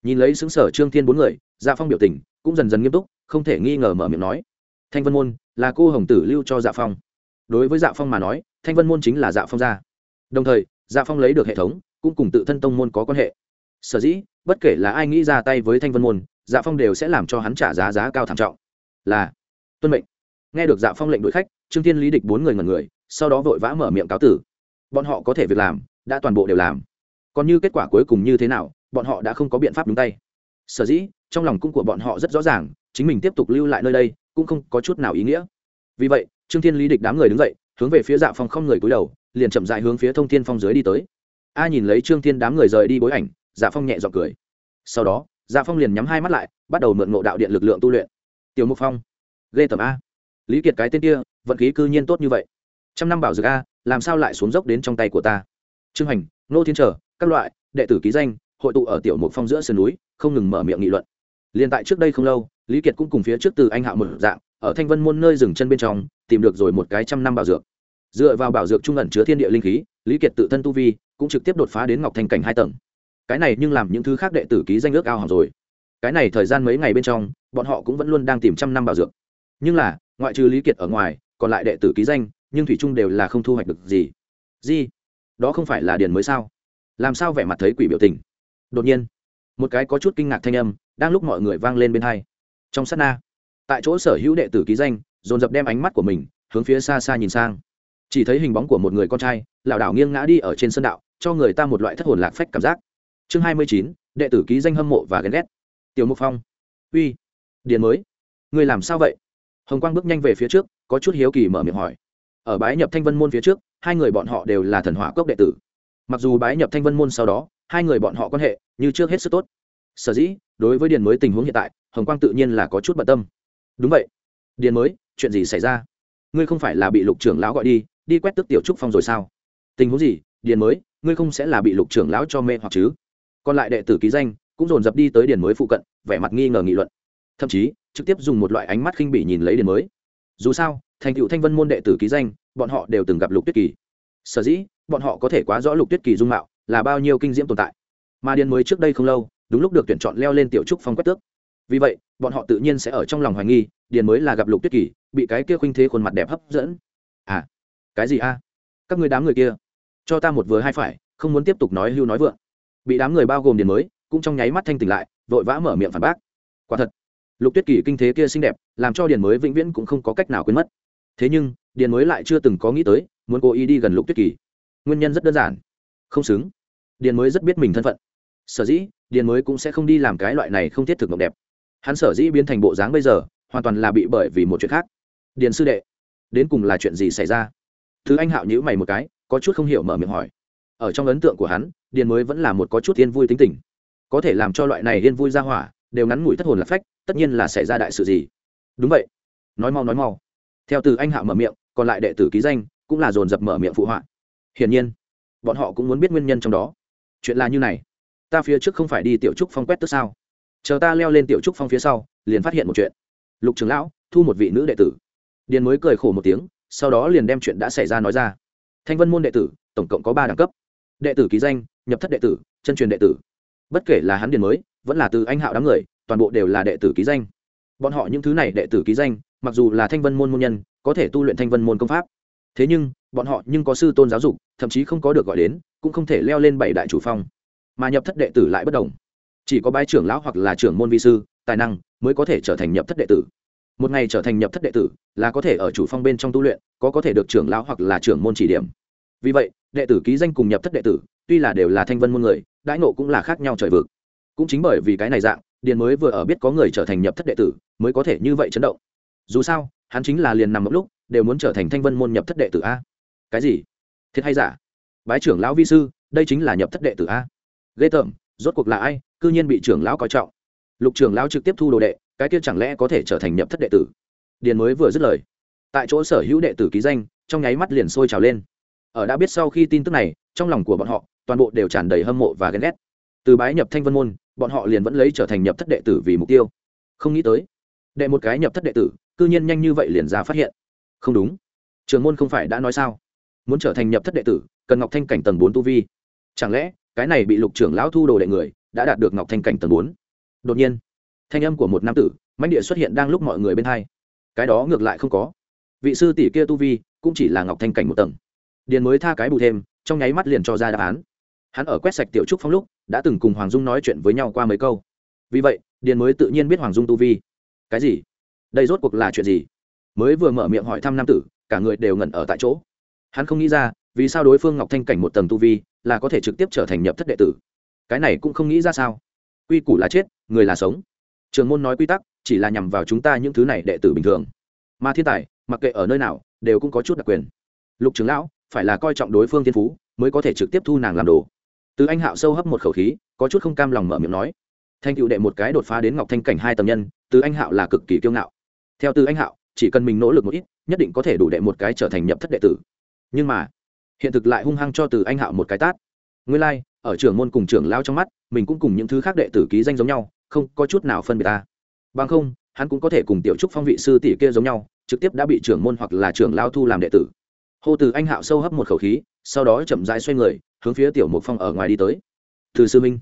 Nhìn lấy xứng sở trương thiên bốn người dạ phong biểu tình cũng dần dần nghiêm túc, không thể nghi ngờ mở miệng nói. Thanh vân môn là cô hồng tử lưu cho dạ phong đối với dạ phong mà nói, thanh vân môn chính là dạ phong gia. Đồng thời dạ phong lấy được hệ thống, cũng cùng tự thân tông môn có quan hệ. Sở dĩ, bất kể là ai nghĩ ra tay với thanh vân môn dạ phong đều sẽ làm cho hắn trả giá giá cao thảm trọng. Là, tuân mệnh. Nghe được dạ phong lệnh đội khách, trương thiên lý địch bốn người ngần người, sau đó vội vã mở miệng cáo tử. Bọn họ có thể việc làm, đã toàn bộ đều làm. Còn như kết quả cuối cùng như thế nào, bọn họ đã không có biện pháp đúng tay. Sở dĩ, trong lòng cung của bọn họ rất rõ ràng, chính mình tiếp tục lưu lại nơi đây, cũng không có chút nào ý nghĩa. Vì vậy trương thiên lý địch đám người đứng dậy, hướng về phía dạ phong không người cúi đầu, liền chậm dại hướng phía thông thiên phong dưới đi tới. A nhìn lấy trương thiên đám người rời đi bối ảnh dạ phong nhẹ g i ọ n cười. Sau đó dạ phong liền nhắm hai mắt lại, bắt đầu mượn ngộ đạo điện lực lượng tu luyện. Tiểu mục phong, ghê tầm a. Lý kiệt cái tên kia, vận khí cư nhiên tốt như vậy. Trăm năm bảo dược a, làm sao lại xuống dốc đến trong tay của ta? Trương hành nô thiên trở, các loại, đệ tử ký danh, hội tụ ở tiểu mục phong giữa sườn núi, không ngừng mở miệng nghị luận. Liền tại trước đây không lâu, lý kiệt cũng cùng phía trước từ anh hạo một dạng, ở thanh vân môn nơi dừng chân bên trong tìm được rồi một cái trăm năm bảo dược. Dựa vào bảo dược trung ẩn chứa thiên địa linh khí, lý kiệt tự thân tu vi cũng trực tiếp đột phá đến ngọc thành cảnh hai tầng. Cái này nhưng làm những thứ khác đệ tử ký danh ước ao hỏng rồi. Cái này thời gian mấy ngày bên trong, bọn họ cũng vẫn luôn đang tìm trăm năm bảo dược. Nhưng là, ngoại trừ lý kiệt ở ngoài, còn lại đệ tử ký danh, nhưng thủy trung đều là không thu hoạch được gì. Gì? Đó không phải là điền mới sao? Làm sao vẻ mặt thấy quỷ biểu tình? Đột nhiên, một cái có chút kinh ngạc thanh âm đang lúc mọi người vang lên bên hai. Trong sát na, tại chỗ sở hữu đệ tử ký danh dồn dập đem ánh mắt của mình hướng phía xa xa nhìn sang. Chỉ thấy hình bóng của một người con trai, lảo đảo nghiêng ngã đi ở trên sân đạo, cho người ta một loại thất hồn lạc phách cảm giác. Chương hai mươi chín, đệ tử ký danh hâm mộ và ghen ghét. Tiểu mục phong. Uy, điền mới. Người làm sao vậy? Hồng quang bước nhanh về phía trước, có chút hiếu kỳ mở miệng hỏi. Ở bái nhập thanh vân môn phía trước, hai người bọn họ đều là thần hỏa cốc đệ tử. Mặc dù bái nhập thanh vân môn sau đó, hai người bọn họ quan hệ như trước hết sức tốt. Sở dĩ, đối với điền mới tình huống hiện tại, hồng quang tự nhiên là có chút bận tâm. Đúng vậy. Điền mới chuyện gì xảy ra? Ngươi không phải là bị lục trưởng lão gọi đi đi quét tức tiểu trúc phong rồi sao? Tình huống gì? Điền mới, ngươi không sẽ là bị lục trưởng lão cho mê hoặc chứ? Còn lại đệ tử ký danh cũng dồn dập đi tới điền mới phụ cận, vẻ mặt nghi ngờ nghị luận. Thậm chí, trực tiếp dùng một loại ánh mắt khinh bỉ nhìn lấy điền mới. Dù sao, thành cựu thanh vân môn đệ tử ký danh, bọn họ đều từng gặp lục tuyết kỳ. Sở dĩ, bọn họ có thể quá rõ lục tuyết kỳ dung mạo là bao nhiêu kinh diễm tồn tại. Mà điền mới trước đây không lâu, đúng lúc được tuyển chọn leo lên tiểu trúc phong quét tước. Vì vậy bọn họ tự nhiên sẽ ở trong lòng hoài nghi, điền mới là gặp lục tuyết kỳ, bị cái kia khuynh thế khuôn mặt đẹp hấp dẫn. À cái gì a? Các người đám người kia, cho ta một vừa hai phải, không muốn tiếp tục nói hưu nói vượng. Bị đám người bao gồm điền mới, cũng trong nháy mắt thanh tỉnh lại, vội vã mở miệng phản bác. Quả thật, lục tuyết kỳ kinh thế kia xinh đẹp, làm cho điền mới vĩnh viễn cũng không có cách nào quên mất. Thế nhưng, điền mới lại chưa từng có nghĩ tới, muốn cố ý đi gần lục tuyết kỳ. Nguyên nhân rất đơn giản. Không xứng. Điền mới rất biết mình thân phận. Sở dĩ, điền mới cũng sẽ không đi làm cái loại này không thiết thực mộng đẹp hắn sở dĩ biến thành bộ dáng bây giờ, hoàn toàn là bị bởi vì một chuyện khác. Điền sư đệ, đến cùng là chuyện gì xảy ra? Thứ anh hạo nhữ mày một cái, có chút không hiểu mở miệng hỏi. Ở trong ấn tượng của hắn, điền mới vẫn là một có chút yên vui tính tình. Có thể làm cho loại này yên vui ra hỏa, đều ngắn ngủi thất hồn là phách, tất nhiên là xảy ra đại sự gì? Đúng vậy. Nói mau nói mau. Theo từ anh hạo mở miệng, còn lại đệ tử ký danh, cũng là dồn dập mở miệng phụ họa. Hiển nhiên, bọn họ cũng muốn biết nguyên nhân trong đó. Chuyện là như này. Ta phía trước không phải đi tiểu trúc phong quét tức sao? Chờ ta leo lên tiểu trúc phong phía sau, liền phát hiện một chuyện. Lục trường lão, thu một vị nữ đệ tử. Điền mới cười khổ một tiếng, sau đó liền đem chuyện đã xảy ra nói ra. Thanh vân môn đệ tử, tổng cộng có ba đẳng cấp. Đệ tử ký danh, nhập thất đệ tử, chân truyền đệ tử. Bất kể là hắn điền mới, vẫn là từ anh hạo đám người, toàn bộ đều là đệ tử ký danh. Bọn họ những thứ này đệ tử ký danh, mặc dù là thanh vân môn môn nhân, có thể tu luyện thanh vân môn công pháp. Thế nhưng, bọn họ nhưng có sư tôn giáo dục, thậm chí không có được gọi đến, cũng không thể leo lên bảy đại chủ phong. Mà nhập thất đệ tử lại bất đồng chỉ có bái trưởng lão hoặc là trưởng môn vi sư, tài năng mới có thể trở thành nhập thất đệ tử. Một ngày trở thành nhập thất đệ tử là có thể ở chủ phong bên trong tu luyện, có có thể được trưởng lão hoặc là trưởng môn chỉ điểm. Vì vậy, đệ tử ký danh cùng nhập thất đệ tử, tuy là đều là thanh vân môn người, đãi nộ cũng là khác nhau trời vực. Cũng chính bởi vì cái này dạng, điền mới vừa ở biết có người trở thành nhập thất đệ tử, mới có thể như vậy chấn động. Dù sao, hắn chính là liền nằm một lúc, đều muốn trở thành thanh vân môn nhập thất đệ tử a. Cái gì? Thiệt hay giả? Bái trưởng lão vi sư, đây chính là nhập thất đệ tử a. Ghê tởm rốt cuộc là ai, cư nhiên bị trưởng lão coi trọng. Lục trưởng lão trực tiếp thu đồ đệ, cái kia chẳng lẽ có thể trở thành nhập thất đệ tử? Điền mới vừa dứt lời, tại chỗ sở hữu đệ tử ký danh, trong nháy mắt liền sôi trào lên. Ở đã biết sau khi tin tức này, trong lòng của bọn họ, toàn bộ đều tràn đầy hâm mộ và ghen ghét. Từ bái nhập thanh vân môn, bọn họ liền vẫn lấy trở thành nhập thất đệ tử vì mục tiêu. Không nghĩ tới, đệ một cái nhập thất đệ tử, cư nhiên nhanh như vậy liền ra phát hiện. Không đúng. Trường môn không phải đã nói sao? Muốn trở thành nhập thất đệ tử, cần ngọc thanh cảnh tầng bốn tu vi. Chẳng lẽ cái này bị lục trưởng lão thu đồ đệ người, đã đạt được ngọc thanh cảnh tầng bốn. Đột nhiên, thanh âm của một nam tử, mãnh địa xuất hiện đang lúc mọi người bên hai. Cái đó ngược lại không có. Vị sư tỷ kia tu vi, cũng chỉ là ngọc thanh cảnh một tầng. Điền mới tha cái bù thêm, trong nháy mắt liền cho ra đáp án. Hắn ở quét sạch tiểu trúc phong lúc, đã từng cùng hoàng dung nói chuyện với nhau qua mấy câu. Vì vậy, điền mới tự nhiên biết hoàng dung tu vi. Cái gì? Đây rốt cuộc là chuyện gì? Mới vừa mở miệng hỏi thăm nam tử, cả người đều ngẩn ở tại chỗ. Hắn không nghĩ ra, vì sao đối phương ngọc thanh cảnh một tầng tu vi là có thể trực tiếp trở thành nhập thất đệ tử. Cái này cũng không nghĩ ra sao? Quy củ là chết, người là sống. Trường môn nói quy tắc, chỉ là nhằm vào chúng ta những thứ này đệ tử bình thường. Mà thiên tài, mặc kệ ở nơi nào, đều cũng có chút đặc quyền. Lục trưởng lão, phải là coi trọng đối phương thiên phú, mới có thể trực tiếp thu nàng làm đồ. Từ anh hạo sâu hấp một khẩu khí, có chút không cam lòng mở miệng nói. Thanh cựu đệ một cái đột phá đến ngọc thanh cảnh hai tầm nhân, từ anh hạo là cực kỳ kiêu ngạo. Theo từ anh hạo, chỉ cần mình nỗ lực một ít, nhất định có thể đủ đệ một cái trở thành nhập thất đệ tử. Nhưng mà hiện thực lại hung hăng cho từ anh hạo một cái tát. Ngươi lai、like, ở trưởng môn cùng trưởng lao trong mắt mình cũng cùng những thứ khác đệ tử ký danh giống nhau không có chút nào phân biệt ta. Bằng không hắn cũng có thể cùng tiểu trúc phong vị sư tỷ kia giống nhau trực tiếp đã bị trưởng môn hoặc là trưởng lao thu làm đệ tử. Hô từ anh hạo sâu hấp một khẩu khí sau đó chậm rãi xoay người hướng phía tiểu mục phong ở ngoài đi tới. Từ sư minh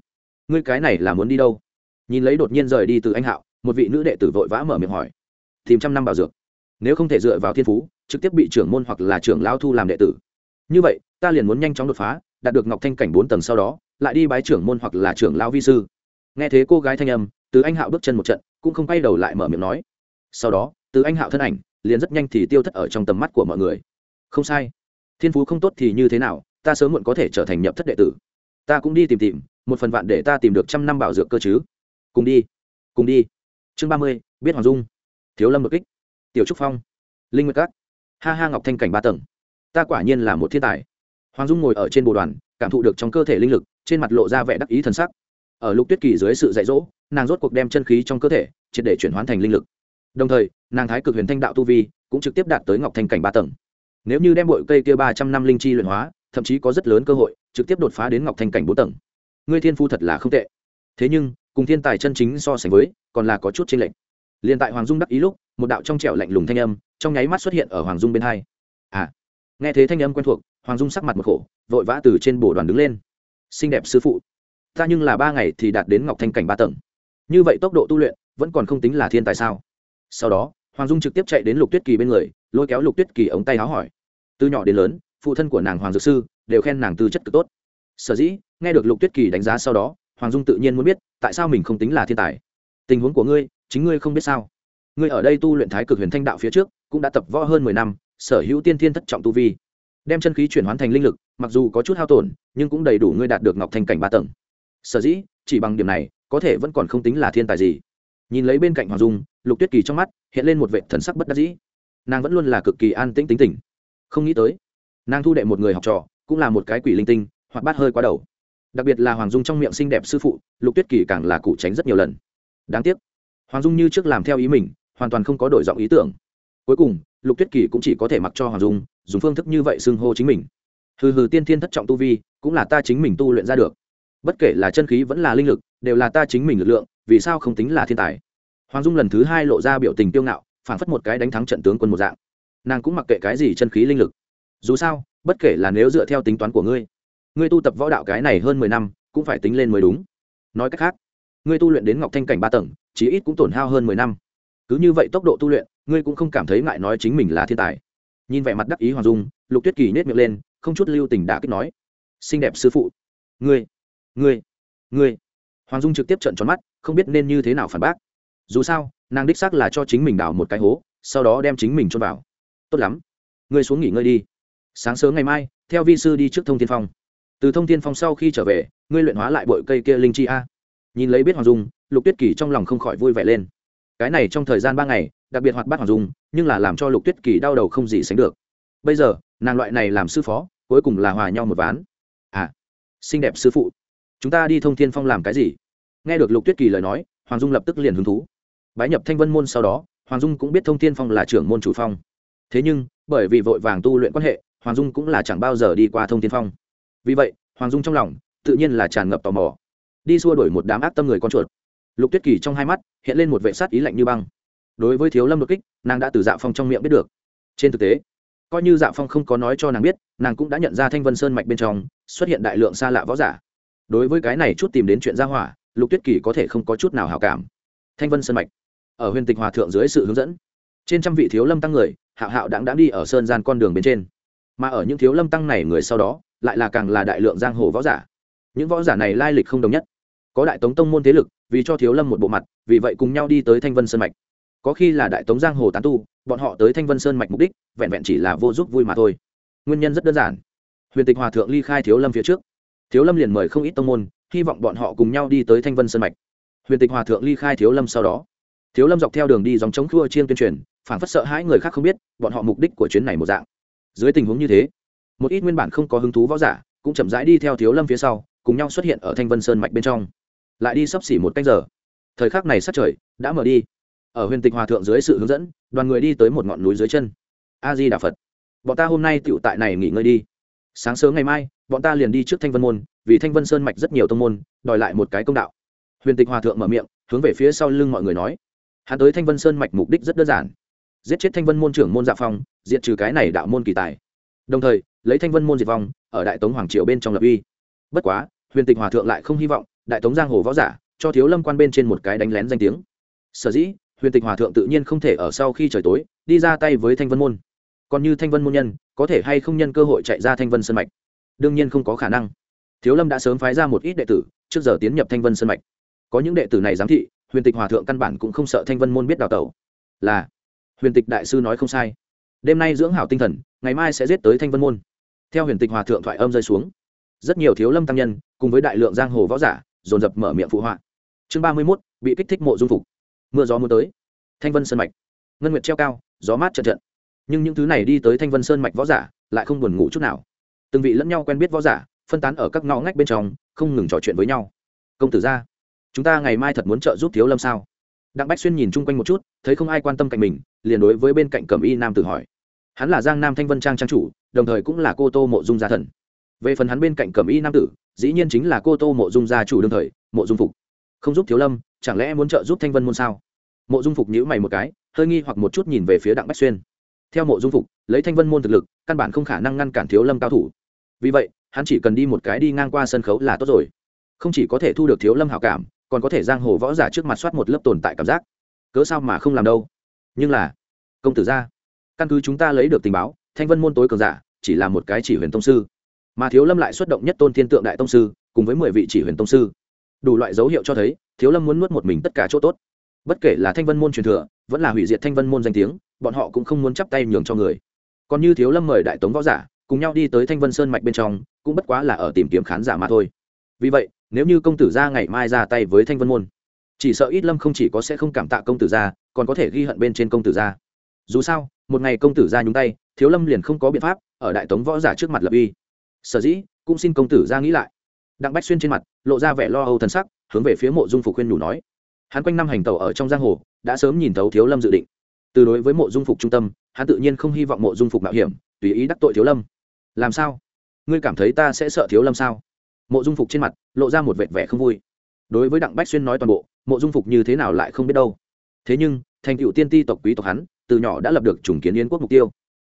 ngươi cái này là muốn đi đâu? Nhìn lấy đột nhiên rời đi từ anh hạo một vị nữ đệ tử vội vã mở miệng hỏi. Tìm trăm năm bảo dược. Nếu không thể dựa vào thiên phú trực tiếp bị trưởng môn hoặc là trưởng lao thu làm đệ tử như vậy, ta liền muốn nhanh chóng đột phá, đạt được ngọc thanh cảnh bốn tầng sau đó, lại đi bái trưởng môn hoặc là trưởng lao vi sư. Nghe thế cô gái thanh âm, từ anh hạo bước chân một trận, cũng không quay đầu lại mở miệng nói. Sau đó, từ anh hạo thân ảnh, liền rất nhanh thì tiêu thất ở trong tầm mắt của mọi người. Không sai. Thiên phú không tốt thì như thế nào, ta sớm muộn có thể trở thành nhập thất đệ tử. Ta cũng đi tìm tìm, một phần vạn để ta tìm được trăm năm bảo dược cơ chứ. Cùng đi. Cùng đi. Chương ba mươi, biết hoàng dung. Thiếu lâm bực kích. Tiểu trúc phong. Linh nguyệt các. Ha ha ngọc thanh cảnh ba tầng ta quả nhiên là một thiên tài. Hoàng dung ngồi ở trên bồ đoàn, cảm thụ được trong cơ thể linh lực, trên mặt lộ ra vẻ đắc ý thần sắc. Ở lục tuyết kỳ dưới sự dạy dỗ, nàng rốt cuộc đem chân khí trong cơ thể, triệt để chuyển hóa thành linh lực. Đồng thời, nàng thái cực huyền thanh đạo tu vi cũng trực tiếp đạt tới ngọc thanh cảnh ba tầng. Nếu như đem bội cây kia ba trăm năm linh chi luyện hóa, thậm chí có rất lớn cơ hội, trực tiếp đột phá đến ngọc thanh cảnh bốn tầng. Ngươi thiên phu thật là không tệ. Thế nhưng, cùng thiên tài chân chính so sánh với, còn là có chút chênh lệch. Liền tại hoàng dung đắc ý lúc, một đạo trong trẻo lạnh lùng thanh âm, trong nháy mắt xuất hiện ở hoàng dung bên hai. À nghe thế thanh âm quen thuộc, hoàng dung sắc mặt một khổ, vội vã từ trên bồ đoàn đứng lên. Xinh đẹp sư phụ, ta nhưng là ba ngày thì đạt đến ngọc thanh cảnh ba tầng. Như vậy tốc độ tu luyện, vẫn còn không tính là thiên tài sao? Sau đó, hoàng dung trực tiếp chạy đến lục tuyết kỳ bên người, lôi kéo lục tuyết kỳ ống tay háo hỏi. Từ nhỏ đến lớn, phụ thân của nàng hoàng dược sư đều khen nàng tư chất cực tốt. Sở dĩ, nghe được lục tuyết kỳ đánh giá sau đó, hoàng dung tự nhiên muốn biết, tại sao mình không tính là thiên tài? Tình huống của ngươi, chính ngươi không biết sao. Ngươi ở đây tu luyện thái cực huyền thanh đạo phía trước, cũng đã tập võ hơn mười năm sở hữu tiên thiên thất trọng tu vi. Đem chân khí chuyển hóa thành linh lực, mặc dù có chút hao tổn, nhưng cũng đầy đủ ngươi đạt được ngọc thanh cảnh ba tầng. Sở dĩ, chỉ bằng điểm này, có thể vẫn còn không tính là thiên tài gì. Nhìn lấy bên cạnh hoàng dung, lục tuyết kỳ trong mắt, hiện lên một vệ thần sắc bất đắc dĩ. Nàng vẫn luôn là cực kỳ an tĩnh tính tình. Không nghĩ tới, nàng thu đệ một người học trò, cũng là một cái quỷ linh tinh hoặc bát hơi quá đầu. Đặc biệt là hoàng dung trong miệng xinh đẹp sư phụ, lục tuyết kỳ càng là cụ tránh rất nhiều lần. Đáng tiếc, hoàng dung như trước làm theo ý mình, hoàn toàn không có đổi giọng ý tưởng cuối cùng, lục tuyết kỳ cũng chỉ có thể mặc cho hoàng dung, dùng phương thức như vậy xưng hô chính mình. Hừ hừ, tiên thiên thất trọng tu vi, cũng là ta chính mình tu luyện ra được. Bất kể là chân khí vẫn là linh lực, đều là ta chính mình lực lượng, vì sao không tính là thiên tài? Hoàng dung lần thứ hai lộ ra biểu tình tiêu ngạo phản phất một cái đánh thắng trận tướng quân một dạng. Nàng cũng mặc kệ cái gì chân khí linh lực. Dù sao, bất kể là nếu dựa theo tính toán của ngươi ngươi tu tập võ đạo cái này hơn mười năm, cũng phải tính lên mới đúng. Nói cách khác, ngươi tu luyện đến ngọc thanh cảnh ba tầng, chí ít cũng tổn hao hơn mười năm. Cứ như vậy tốc độ tu luyện ngươi cũng không cảm thấy ngại nói chính mình là thiên tài. Nhìn vẻ mặt đắc ý hoàng dung, lục tuyết kỳ nhét miệng lên, không chút lưu tình đã kích nói, xinh đẹp sư phụ, ngươi ngươi ngươi. Hoàng dung trực tiếp trận tròn mắt, không biết nên như thế nào phản bác. Dù sao, nàng đích xác là cho chính mình đào một cái hố, sau đó đem chính mình trôn vào. Tốt lắm, ngươi xuống nghỉ ngơi đi. Sáng sớm ngày mai, theo vi sư đi trước thông tiên phong. Từ thông tiên phong sau khi trở về, ngươi luyện hóa lại bội cây kia linh chi a. Nhìn lấy biết hoàng dung, lục tuyết kỳ trong lòng không khỏi vui vẻ lên cái này trong thời gian ba ngày, đặc biệt hoạt bát hoàng dung, nhưng là làm cho lục tuyết kỳ đau đầu không gì sánh được. Bây giờ, nàng loại này làm sư phó, cuối cùng là hòa nhau một ván. À xinh đẹp sư phụ. Chúng ta đi thông thiên phong làm cái gì? Nghe được lục tuyết kỳ lời nói, hoàng dung lập tức liền hứng thú. Bái nhập thanh vân môn sau đó, hoàng dung cũng biết thông thiên phong là trưởng môn chủ phong. Thế nhưng, bởi vì vội vàng tu luyện quan hệ, hoàng dung cũng là chẳng bao giờ đi qua thông thiên phong. Vì vậy, hoàng dung trong lòng, tự nhiên là tràn ngập tò mò. Đi xua đuổi một đám ác tâm người con chuột lục tuyết kỳ trong hai mắt hiện lên một vệ sát ý lạnh như băng. Đối với thiếu lâm đột kích, nàng đã từ dạ phong trong miệng biết được. Trên thực tế, coi như dạ phong không có nói cho nàng biết, nàng cũng đã nhận ra thanh vân sơn mạch bên trong xuất hiện đại lượng xa lạ võ giả. Đối với cái này chút tìm đến chuyện gia hỏa, lục tuyết kỳ có thể không có chút nào hào cảm. Thanh vân sơn mạch, ở huyền tịch hòa thượng dưới sự hướng dẫn, trên trăm vị thiếu lâm tăng người, hạo hạo đáng đáng đi ở sơn gian con đường bên trên. Mà ở những thiếu lâm tăng này người sau đó, lại là càng là đại lượng giang hồ võ giả. Những võ giả này lai lịch không đồng nhất có đại tống tông môn thế lực, vì cho thiếu lâm một bộ mặt, vì vậy cùng nhau đi tới thanh vân sơn mạch. Có khi là đại tống giang hồ tán tu, bọn họ tới thanh vân sơn mạch mục đích, vẹn vẹn chỉ là vô giúp vui mà thôi. Nguyên nhân rất đơn giản. Huyền tịch hòa thượng ly khai thiếu lâm phía trước. Thiếu lâm liền mời không ít tông môn, hy vọng bọn họ cùng nhau đi tới thanh vân sơn mạch. Huyền tịch hòa thượng ly khai thiếu lâm sau đó. Thiếu lâm dọc theo đường đi dòng chống khua chiên tuyên truyền phản phất sợ hãi người khác không biết, bọn họ mục đích của chuyến này một dạng. Dưới tình huống như thế, một ít nguyên bản không có hứng thú võ giả cũng chậm rãi đi theo thiếu lâm phía sau, cùng nhau xuất hiện ở thanh vân sơn mạch bên trong lại đi sắp xỉ một canh giờ. Thời khắc này sát trời đã mở đi. Ở huyền tịch hòa thượng dưới sự hướng dẫn, đoàn người đi tới một ngọn núi dưới chân. A di đà phật. Bọn ta hôm nay tựu tại này nghỉ ngơi đi. Sáng sớm ngày mai, bọn ta liền đi trước thanh vân môn, vì thanh vân sơn mạch rất nhiều tông môn, đòi lại một cái công đạo. Huyền tịch hòa thượng mở miệng, hướng về phía sau lưng mọi người nói. Hắn tới thanh vân sơn mạch mục đích rất đơn giản. Giết chết thanh vân môn trưởng môn dạ phong, diệt trừ cái này đạo môn kỳ tài. Đồng thời, lấy thanh vân môn diệt vong, ở đại tống hoàng triều bên trong lập uy. Bất quá, huyền tịch hòa thượng lại không hy vọng đại tống giang hồ võ giả, cho thiếu lâm quan bên trên một cái đánh lén danh tiếng. Sở dĩ, huyền tịch hòa thượng tự nhiên không thể ở sau khi trời tối, đi ra tay với thanh vân môn. Còn như thanh vân môn nhân, có thể hay không nhân cơ hội chạy ra thanh vân sân mạch? Đương nhiên không có khả năng. Thiếu lâm đã sớm phái ra một ít đệ tử, trước giờ tiến nhập thanh vân sân mạch. Có những đệ tử này giám thị, huyền tịch hòa thượng căn bản cũng không sợ thanh vân môn biết đào tẩu. Là, huyền tịch đại sư nói không sai. Đêm nay dưỡng hảo tinh thần, ngày mai sẽ giết tới thanh vân môn. Theo huyền tịch hòa thượng thoại âm rơi xuống, rất nhiều thiếu lâm tăng nhân, cùng với đại lượng giang hồ võ giả dồn dập mở miệng phụ họa. Chương ba mươi mốt, bị kích thích mộ dung phục. Mưa gió mưa tới. Thanh vân sơn mạch. Ngân nguyệt treo cao, gió mát trận trận. Nhưng những thứ này đi tới thanh vân sơn mạch võ giả, lại không buồn ngủ chút nào. Từng vị lẫn nhau quen biết võ giả, phân tán ở các ngõ ngách bên trong, không ngừng trò chuyện với nhau. Công tử gia chúng ta ngày mai thật muốn trợ giúp thiếu lâm sao? Đặng bách xuyên nhìn chung quanh một chút, thấy không ai quan tâm cạnh mình, liền đối với bên cạnh cẩm y nam tử hỏi. Hắn là giang nam thanh vân trang trang chủ, đồng thời cũng là cô tô mộ dung gia thần về phần hắn bên cạnh cẩm y nam tử, dĩ nhiên chính là cô tô mộ dung gia chủ đương thời, mộ dung phục. Không giúp thiếu lâm, chẳng lẽ muốn trợ giúp thanh vân môn sao? Mộ dung phục nhữ mày một cái, hơi nghi hoặc một chút nhìn về phía đặng bách xuyên. Theo mộ dung phục, lấy thanh vân môn thực lực, căn bản không khả năng ngăn cản thiếu lâm cao thủ. Vì vậy, hắn chỉ cần đi một cái đi ngang qua sân khấu là tốt rồi. Không chỉ có thể thu được thiếu lâm hảo cảm, còn có thể giang hồ võ giả trước mặt soát một lớp tồn tại cảm giác. Cớ sao mà không làm đâu? Nhưng là, công tử ra căn cứ chúng ta lấy được tình báo, thanh vân môn tối cường giả, chỉ là một cái chỉ huyền tông sư mà thiếu lâm lại xuất động nhất tôn thiên tượng đại tông sư, cùng với mười vị chỉ huyền tông sư. Đủ loại dấu hiệu cho thấy, thiếu lâm muốn nuốt một mình tất cả chỗ tốt. Bất kể là thanh vân môn truyền thừa, vẫn là hủy diệt thanh vân môn danh tiếng, bọn họ cũng không muốn chắp tay nhường cho người. Còn như thiếu lâm mời đại tống võ giả, cùng nhau đi tới thanh vân sơn mạch bên trong, cũng bất quá là ở tìm kiếm khán giả mà thôi. Vì vậy, nếu như công tử gia ngày mai ra tay với thanh vân môn, chỉ sợ ít lâm không chỉ có sẽ không cảm tạ công tử gia còn có thể ghi hận bên trên công tử gia dù sao, một ngày công tử gia nhúng tay, thiếu lâm liền không có biện pháp ở đại tống võ giả trước mặt lập uy sở dĩ, cũng xin công tử ra nghĩ lại. Đặng bách xuyên trên mặt, lộ ra vẻ lo âu thần sắc, hướng về phía mộ dung phục khuyên nhủ nói. Hắn quanh năm hành tàu ở trong giang hồ, đã sớm nhìn thấu thiếu lâm dự định. Từ đối với mộ dung phục trung tâm, hắn tự nhiên không hy vọng mộ dung phục mạo hiểm, tùy ý đắc tội thiếu lâm. Làm sao? Ngươi cảm thấy ta sẽ sợ thiếu lâm sao? Mộ dung phục trên mặt, lộ ra một vệt vẻ không vui. Đối với đặng bách xuyên nói toàn bộ, mộ dung phục như thế nào lại không biết đâu. Thế nhưng, thành cựu tiên ti tộc quý tộc hắn, từ nhỏ đã lập được chủng kiến yến quốc mục tiêu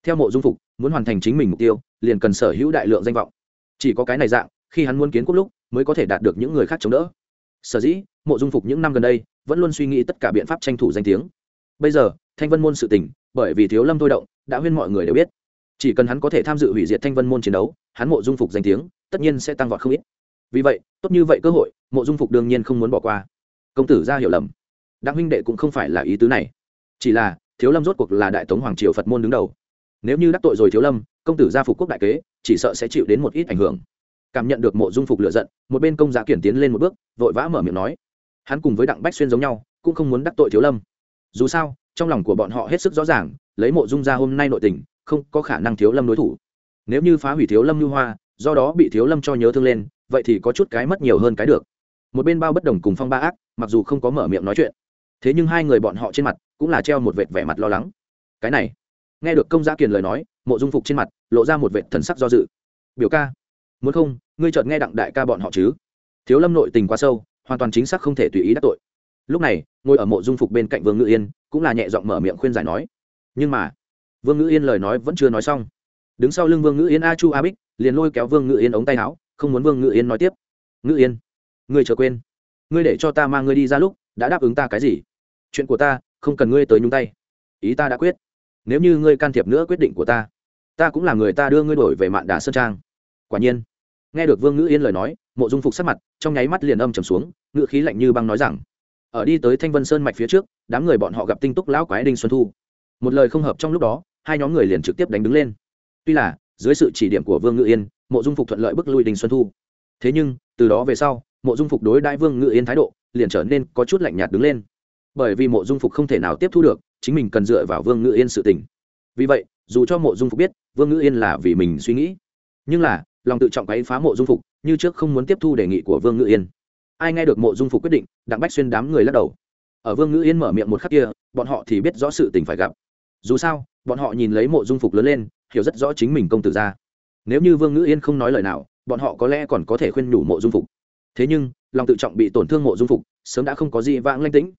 theo mộ dung phục, muốn hoàn thành chính mình mục tiêu, liền cần sở hữu đại lượng danh vọng. Chỉ có cái này dạng, khi hắn muốn kiến quốc lúc, mới có thể đạt được những người khác chống đỡ. Sở dĩ, mộ dung phục những năm gần đây, vẫn luôn suy nghĩ tất cả biện pháp tranh thủ danh tiếng. Bây giờ, thanh vân môn sự tình, bởi vì thiếu lâm thôi động, đã huyên mọi người đều biết. Chỉ cần hắn có thể tham dự hủy diệt thanh vân môn chiến đấu, hắn mộ dung phục danh tiếng, tất nhiên sẽ tăng vọt không ít. Vì vậy, tốt như vậy cơ hội, mộ dung phục đương nhiên không muốn bỏ qua. Công tử ra hiểu lầm. Đặng huynh đệ cũng không phải là ý tứ này. Chỉ là, thiếu lâm rốt cuộc là đại tống hoàng triều phật môn đứng đầu nếu như đắc tội rồi thiếu lâm, công tử gia phục quốc đại kế, chỉ sợ sẽ chịu đến một ít ảnh hưởng. Cảm nhận được mộ dung phục lựa giận, một bên công giá kiển tiến lên một bước, vội vã mở miệng nói. Hắn cùng với đặng bách xuyên giống nhau, cũng không muốn đắc tội thiếu lâm. Dù sao, trong lòng của bọn họ hết sức rõ ràng, lấy mộ dung ra hôm nay nội tình, không có khả năng thiếu lâm đối thủ. Nếu như phá hủy thiếu lâm lưu hoa, do đó bị thiếu lâm cho nhớ thương lên, vậy thì có chút cái mất nhiều hơn cái được. Một bên bao bất đồng cùng phong ba ác, mặc dù không có mở miệng nói chuyện, thế nhưng hai người bọn họ trên mặt cũng là treo một vệt vẻ mặt lo lắng. Cái này nghe được công gia kiền lời nói, mộ dung phục trên mặt lộ ra một vệ thần sắc do dự. Biểu ca, muốn không, ngươi chợt nghe đặng đại ca bọn họ chứ? Thiếu lâm nội tình quá sâu, hoàn toàn chính xác không thể tùy ý đắc tội. Lúc này, ngồi ở mộ dung phục bên cạnh vương ngự yên, cũng là nhẹ giọng mở miệng khuyên giải nói. Nhưng mà, vương ngự yên lời nói vẫn chưa nói xong. Đứng sau lưng vương ngự yên a chu a bích, liền lôi kéo vương ngự yên ống tay áo, không muốn vương ngự yên nói tiếp. Ngự yên, ngươi chờ quên. Ngươi để cho ta mang ngươi đi ra lúc, đã đáp ứng ta cái gì? Chuyện của ta, không cần ngươi tới nhung tay. Ý ta đã quyết nếu như ngươi can thiệp nữa quyết định của ta ta cũng là người ta đưa ngươi đổi về mạn đà sơn trang. Quả nhiên, nghe được vương ngữ yên lời nói, mộ dung phục sắc mặt trong nháy mắt liền âm trầm xuống, ngữ khí lạnh như băng nói rằng, ở đi tới thanh vân sơn mạch phía trước, đám người bọn họ gặp tinh túc lão quái đinh xuân thu. Một lời không hợp trong lúc đó, hai nhóm người liền trực tiếp đánh đứng lên. Tuy là, dưới sự chỉ điểm của vương ngự yên, mộ dung phục thuận lợi bức lui đinh xuân thu. Thế nhưng, từ đó về sau, mộ dung phục đối đại vương ngự yên thái độ liền trở nên có chút lạnh nhạt đứng lên. Bởi vì mộ dung phục không thể nào tiếp thu được chính mình cần dựa vào vương ngự yên sự tình. Vì vậy, dù cho mộ dung phục biết, vương ngự yên là vì mình suy nghĩ. Nhưng là, lòng tự trọng quấy phá mộ dung phục, như trước không muốn tiếp thu đề nghị của vương ngự yên. Ai nghe được mộ dung phục quyết định, đặng bách xuyên đám người lắc đầu. Ở vương ngự yên mở miệng một khắc kia, bọn họ thì biết rõ sự tình phải gặp. Dù sao, bọn họ nhìn lấy mộ dung phục lớn lên, hiểu rất rõ chính mình công tử ra. Nếu như vương ngự yên không nói lời nào, bọn họ có lẽ còn có thể khuyên nhủ mộ dung phục. Thế nhưng, lòng tự trọng bị tổn thương mộ dung phục, sớm đã không có gì vãng lanh tĩnh.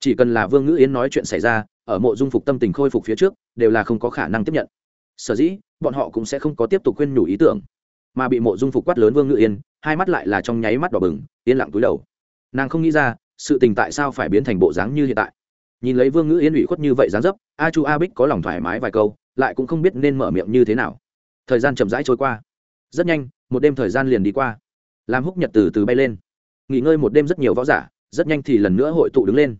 Chỉ cần là vương ngữ Yên nói chuyện xảy ra ở mộ dung phục tâm tình khôi phục phía trước, đều là không có khả năng tiếp nhận. Sở dĩ, bọn họ cũng sẽ không có tiếp tục khuyên nhủ ý tưởng, mà bị mộ dung phục quát lớn vương ngữ yên, hai mắt lại là trong nháy mắt đỏ bừng, yên lặng túi đầu. Nàng không nghĩ ra, sự tình tại sao phải biến thành bộ dáng như hiện tại. Nhìn lấy vương ngữ yên ủy khuất như vậy dáng dấp, a chu a bích có lòng thoải mái vài câu, lại cũng không biết nên mở miệng như thế nào. Thời gian chậm rãi trôi qua. Rất nhanh, một đêm thời gian liền đi qua. Làm húc nhật từ từ bay lên. Nghỉ ngơi một đêm rất nhiều võ giả, rất nhanh thì lần nữa hội tụ đứng lên.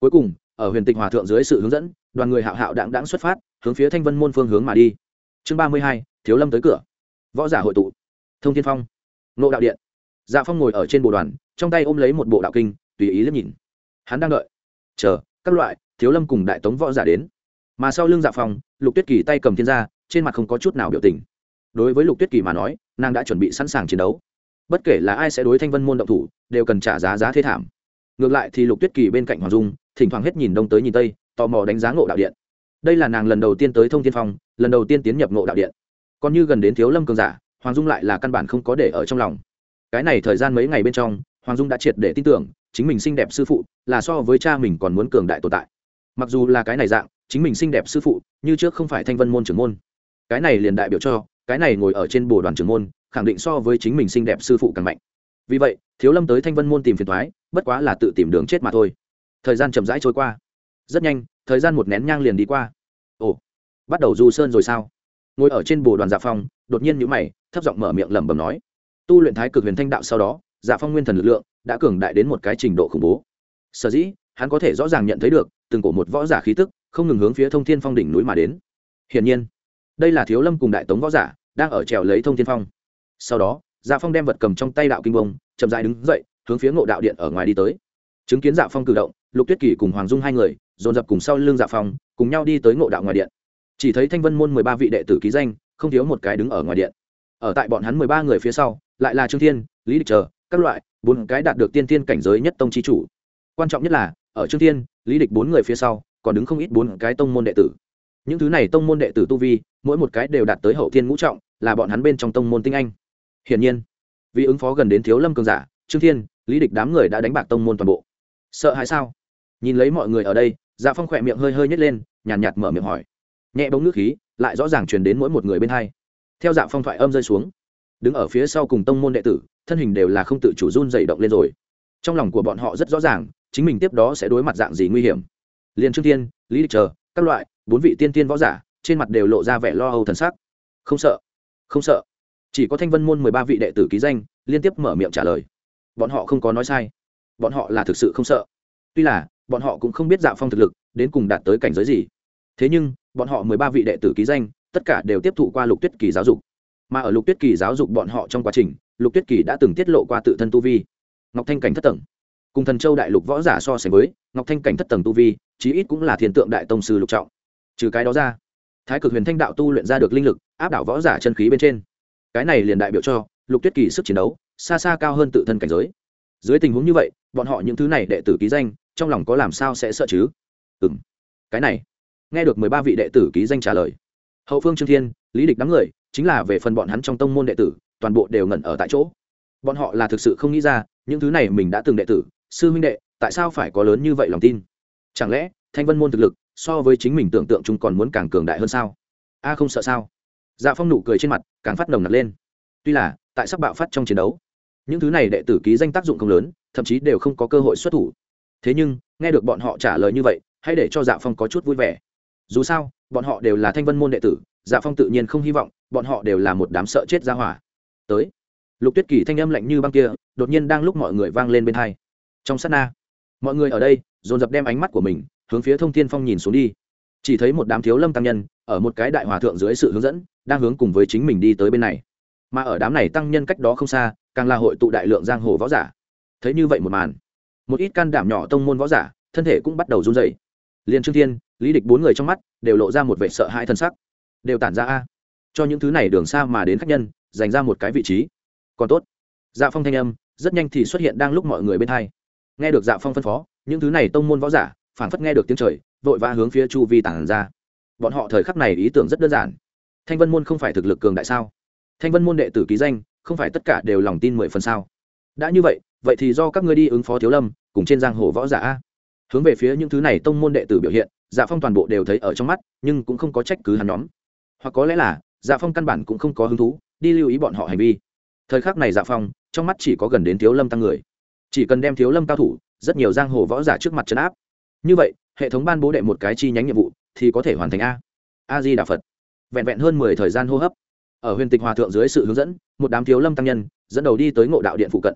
Cuối cùng ở huyền tịch hòa thượng dưới sự hướng dẫn, đoàn người hạo hạo đãng đãng xuất phát, hướng phía thanh vân môn phương hướng mà đi. Chương ba mươi hai, thiếu lâm tới cửa. Võ giả hội tụ. Thông thiên phong. Nộ đạo điện. Dạ phong ngồi ở trên bộ đoàn, trong tay ôm lấy một bộ đạo kinh, tùy ý liếc nhìn. Hắn đang đợi. Chờ, các loại, thiếu lâm cùng đại tống võ giả đến. Mà sau lưng dạ phong, lục tuyết kỳ tay cầm thiên gia, trên mặt không có chút nào biểu tình. Đối với lục tuyết kỳ mà nói, nàng đã chuẩn bị sẵn sàng chiến đấu. Bất kể là ai sẽ đối thanh vân môn động thủ, đều cần trả giá giá thế thảm. Ngược lại thì lục tuyết kỳ bên cạnh hoàng dung thỉnh thoảng hết nhìn đông tới nhìn tây, tò mò đánh giá ngộ đạo điện. Đây là nàng lần đầu tiên tới thông tiên phong, lần đầu tiên tiến nhập ngộ đạo điện. Còn như gần đến thiếu lâm cường giả, hoàng dung lại là căn bản không có để ở trong lòng. Cái này thời gian mấy ngày bên trong, hoàng dung đã triệt để tin tưởng, chính mình xinh đẹp sư phụ là so với cha mình còn muốn cường đại tồn tại. Mặc dù là cái này dạng, chính mình xinh đẹp sư phụ, như trước không phải thanh vân môn trưởng môn. Cái này liền đại biểu cho, cái này ngồi ở trên bồ đoàn trưởng môn, khẳng định so với chính mình xinh đẹp sư phụ càng mạnh. Vì vậy, thiếu lâm tới thanh vân môn tìm phiền thoái bất quá là tự tìm đường chết mà thôi thời gian chậm rãi trôi qua. Rất nhanh, thời gian một nén nhang liền đi qua. Ồ, bắt đầu du sơn rồi sao? Ngồi ở trên bồ đoàn dạ phong, đột nhiên nhữ mày, thấp giọng mở miệng lẩm bẩm nói. Tu luyện thái cực huyền thanh đạo sau đó dạ phong nguyên thần lực lượng đã cường đại đến một cái trình độ khủng bố. Sở dĩ, hắn có thể rõ ràng nhận thấy được, từng cổ một võ giả khí tức không ngừng hướng phía thông thiên phong đỉnh núi mà đến. Hiển nhiên, đây là thiếu lâm cùng đại tống võ giả đang ở trèo lấy thông thiên phong. Sau đó dạ phong đem vật cầm trong tay đạo kinh bông, chậm dài đứng dậy, hướng phía ngộ đạo điện ở ngoài đi tới. Chứng kiến dạ phong cử động lục tuyết kỳ cùng hoàng dung hai người dồn dập cùng sau lưng dạ phòng, cùng nhau đi tới ngộ đạo ngoài điện. Chỉ thấy thanh vân môn mười ba vị đệ tử ký danh không thiếu một cái đứng ở ngoài điện. Ở tại bọn hắn mười ba người phía sau lại là trương thiên lý địch chờ các loại bốn cái đạt được tiên tiên cảnh giới nhất tông chi chủ. Quan trọng nhất là ở trương thiên lý địch bốn người phía sau còn đứng không ít bốn cái tông môn đệ tử. Những thứ này tông môn đệ tử tu vi mỗi một cái đều đạt tới hậu thiên ngũ trọng là bọn hắn bên trong tông môn tinh anh. Hiển nhiên vì ứng phó gần đến thiếu lâm cường giả trương thiên lý địch đám người đã đánh bạc tông môn toàn bộ. Sợ hãi sao? Nhìn lấy mọi người ở đây dạ phong khỏe miệng hơi hơi nhét lên nhàn nhạt, nhạt mở miệng hỏi. Nhẹ bóng nước khí lại rõ ràng truyền đến mỗi một người bên hai. Theo dạ phong thoại âm rơi xuống đứng ở phía sau cùng tông môn đệ tử thân hình đều là không tự chủ run dày động lên rồi. Trong lòng của bọn họ rất rõ ràng chính mình tiếp đó sẽ đối mặt dạng gì nguy hiểm. Liền trương tiên lý địch chờ các loại bốn vị tiên tiên võ giả trên mặt đều lộ ra vẻ lo âu thần sắc. Không sợ không sợ. Chỉ có thanh vân môn mười ba vị đệ tử ký danh liên tiếp mở miệng trả lời. Bọn họ không có nói sai. Bọn họ là thực sự không sợ. Tuy là bọn họ cũng không biết dạo phong thực lực đến cùng đạt tới cảnh giới gì. Thế nhưng, bọn họ mười ba vị đệ tử ký danh, tất cả đều tiếp thụ qua lục tuyết kỳ giáo dục. Mà ở lục tuyết kỳ giáo dục bọn họ trong quá trình, lục tuyết kỳ đã từng tiết lộ qua tự thân tu vi. Ngọc thanh cảnh thất tầng. Cùng thần châu đại lục võ giả so sánh với, ngọc thanh cảnh thất tầng tu vi, chí ít cũng là thiền tượng đại tông sư lục trọng. Trừ cái đó ra, thái cực huyền thanh đạo tu luyện ra được linh lực, áp đảo võ giả chân khí bên trên. Cái này liền đại biểu cho, lục tuyết kỳ sức chiến đấu, xa xa cao hơn tự thân cảnh giới. Dưới tình huống như vậy, bọn họ những thứ này đệ tử ký danh trong lòng có làm sao sẽ sợ chứ? Ừ m cái này, nghe được mười ba vị đệ tử ký danh trả lời. Hậu phương trương thiên, lý địch đám người, chính là về phần bọn hắn trong tông môn đệ tử, toàn bộ đều ngẩn ở tại chỗ. Bọn họ là thực sự không nghĩ ra, những thứ này mình đã từng đệ tử, sư huynh đệ, tại sao phải có lớn như vậy lòng tin? Chẳng lẽ, thanh vân môn thực lực, so với chính mình tưởng tượng chúng còn muốn càng cường đại hơn sao? A không sợ sao? Dạ phong nụ cười trên mặt, càng phát nồng nặc lên. Tuy là, tại sắc bạo phát trong chiến đấu, những thứ này đệ tử ký danh tác dụng không lớn, thậm chí đều không có cơ hội xuất thủ thế nhưng, nghe được bọn họ trả lời như vậy, hãy để cho dạ phong có chút vui vẻ. Dù sao, bọn họ đều là thanh vân môn đệ tử dạ phong tự nhiên không hy vọng bọn họ đều là một đám sợ chết ra hỏa. Tới. Lục tuyết kỳ thanh âm lạnh như băng kia, đột nhiên đang lúc mọi người vang lên bên hai. Trong sát na, mọi người ở đây, dồn dập đem ánh mắt của mình hướng phía thông thiên phong nhìn xuống đi. Chỉ thấy một đám thiếu lâm tăng nhân, ở một cái đại hòa thượng dưới sự hướng dẫn, đang hướng cùng với chính mình đi tới bên này. Mà ở đám này tăng nhân cách đó không xa, càng là hội tụ đại lượng giang hồ võ giả. Thấy như vậy một màn một ít can đảm nhỏ tông môn võ giả, thân thể cũng bắt đầu run dày liền trương thiên, lý địch bốn người trong mắt đều lộ ra một vệ sợ hãi thân sắc. Đều tản ra a. Cho những thứ này đường xa mà đến khách nhân, dành ra một cái vị trí. Còn tốt. Dạ phong thanh âm, rất nhanh thì xuất hiện đang lúc mọi người bên hai nghe được dạ phong phân phó, những thứ này tông môn võ giả phản phất nghe được tiếng trời, vội vã hướng phía chu vi tản ra. Bọn họ thời khắc này ý tưởng rất đơn giản. Thanh vân môn không phải thực lực cường đại sao? Thanh vân môn đệ tử ký danh, không phải tất cả đều lòng tin mười phần sao? Đã như vậy vậy thì do các ngươi đi ứng phó thiếu lâm, cùng trên giang hồ võ giả a. Hướng về phía những thứ này tông môn đệ tử biểu hiện dạ phong toàn bộ đều thấy ở trong mắt, nhưng cũng không có trách cứ hắn nhóm. Hoặc có lẽ là dạ phong căn bản cũng không có hứng thú, đi lưu ý bọn họ hành vi. Thời khắc này dạ phong, trong mắt chỉ có gần đến thiếu lâm tăng người. Chỉ cần đem thiếu lâm cao thủ, rất nhiều giang hồ võ giả trước mặt trấn áp. Như vậy, hệ thống ban bố đệ một cái chi nhánh nhiệm vụ, thì có thể hoàn thành a. A di đà phật. Vẹn vẹn hơn mười thời gian hô hấp. Ở huyền tịch hòa thượng dưới sự hướng dẫn, một đám thiếu lâm tăng nhân, dẫn đầu đi tới ngộ đạo điện phụ cận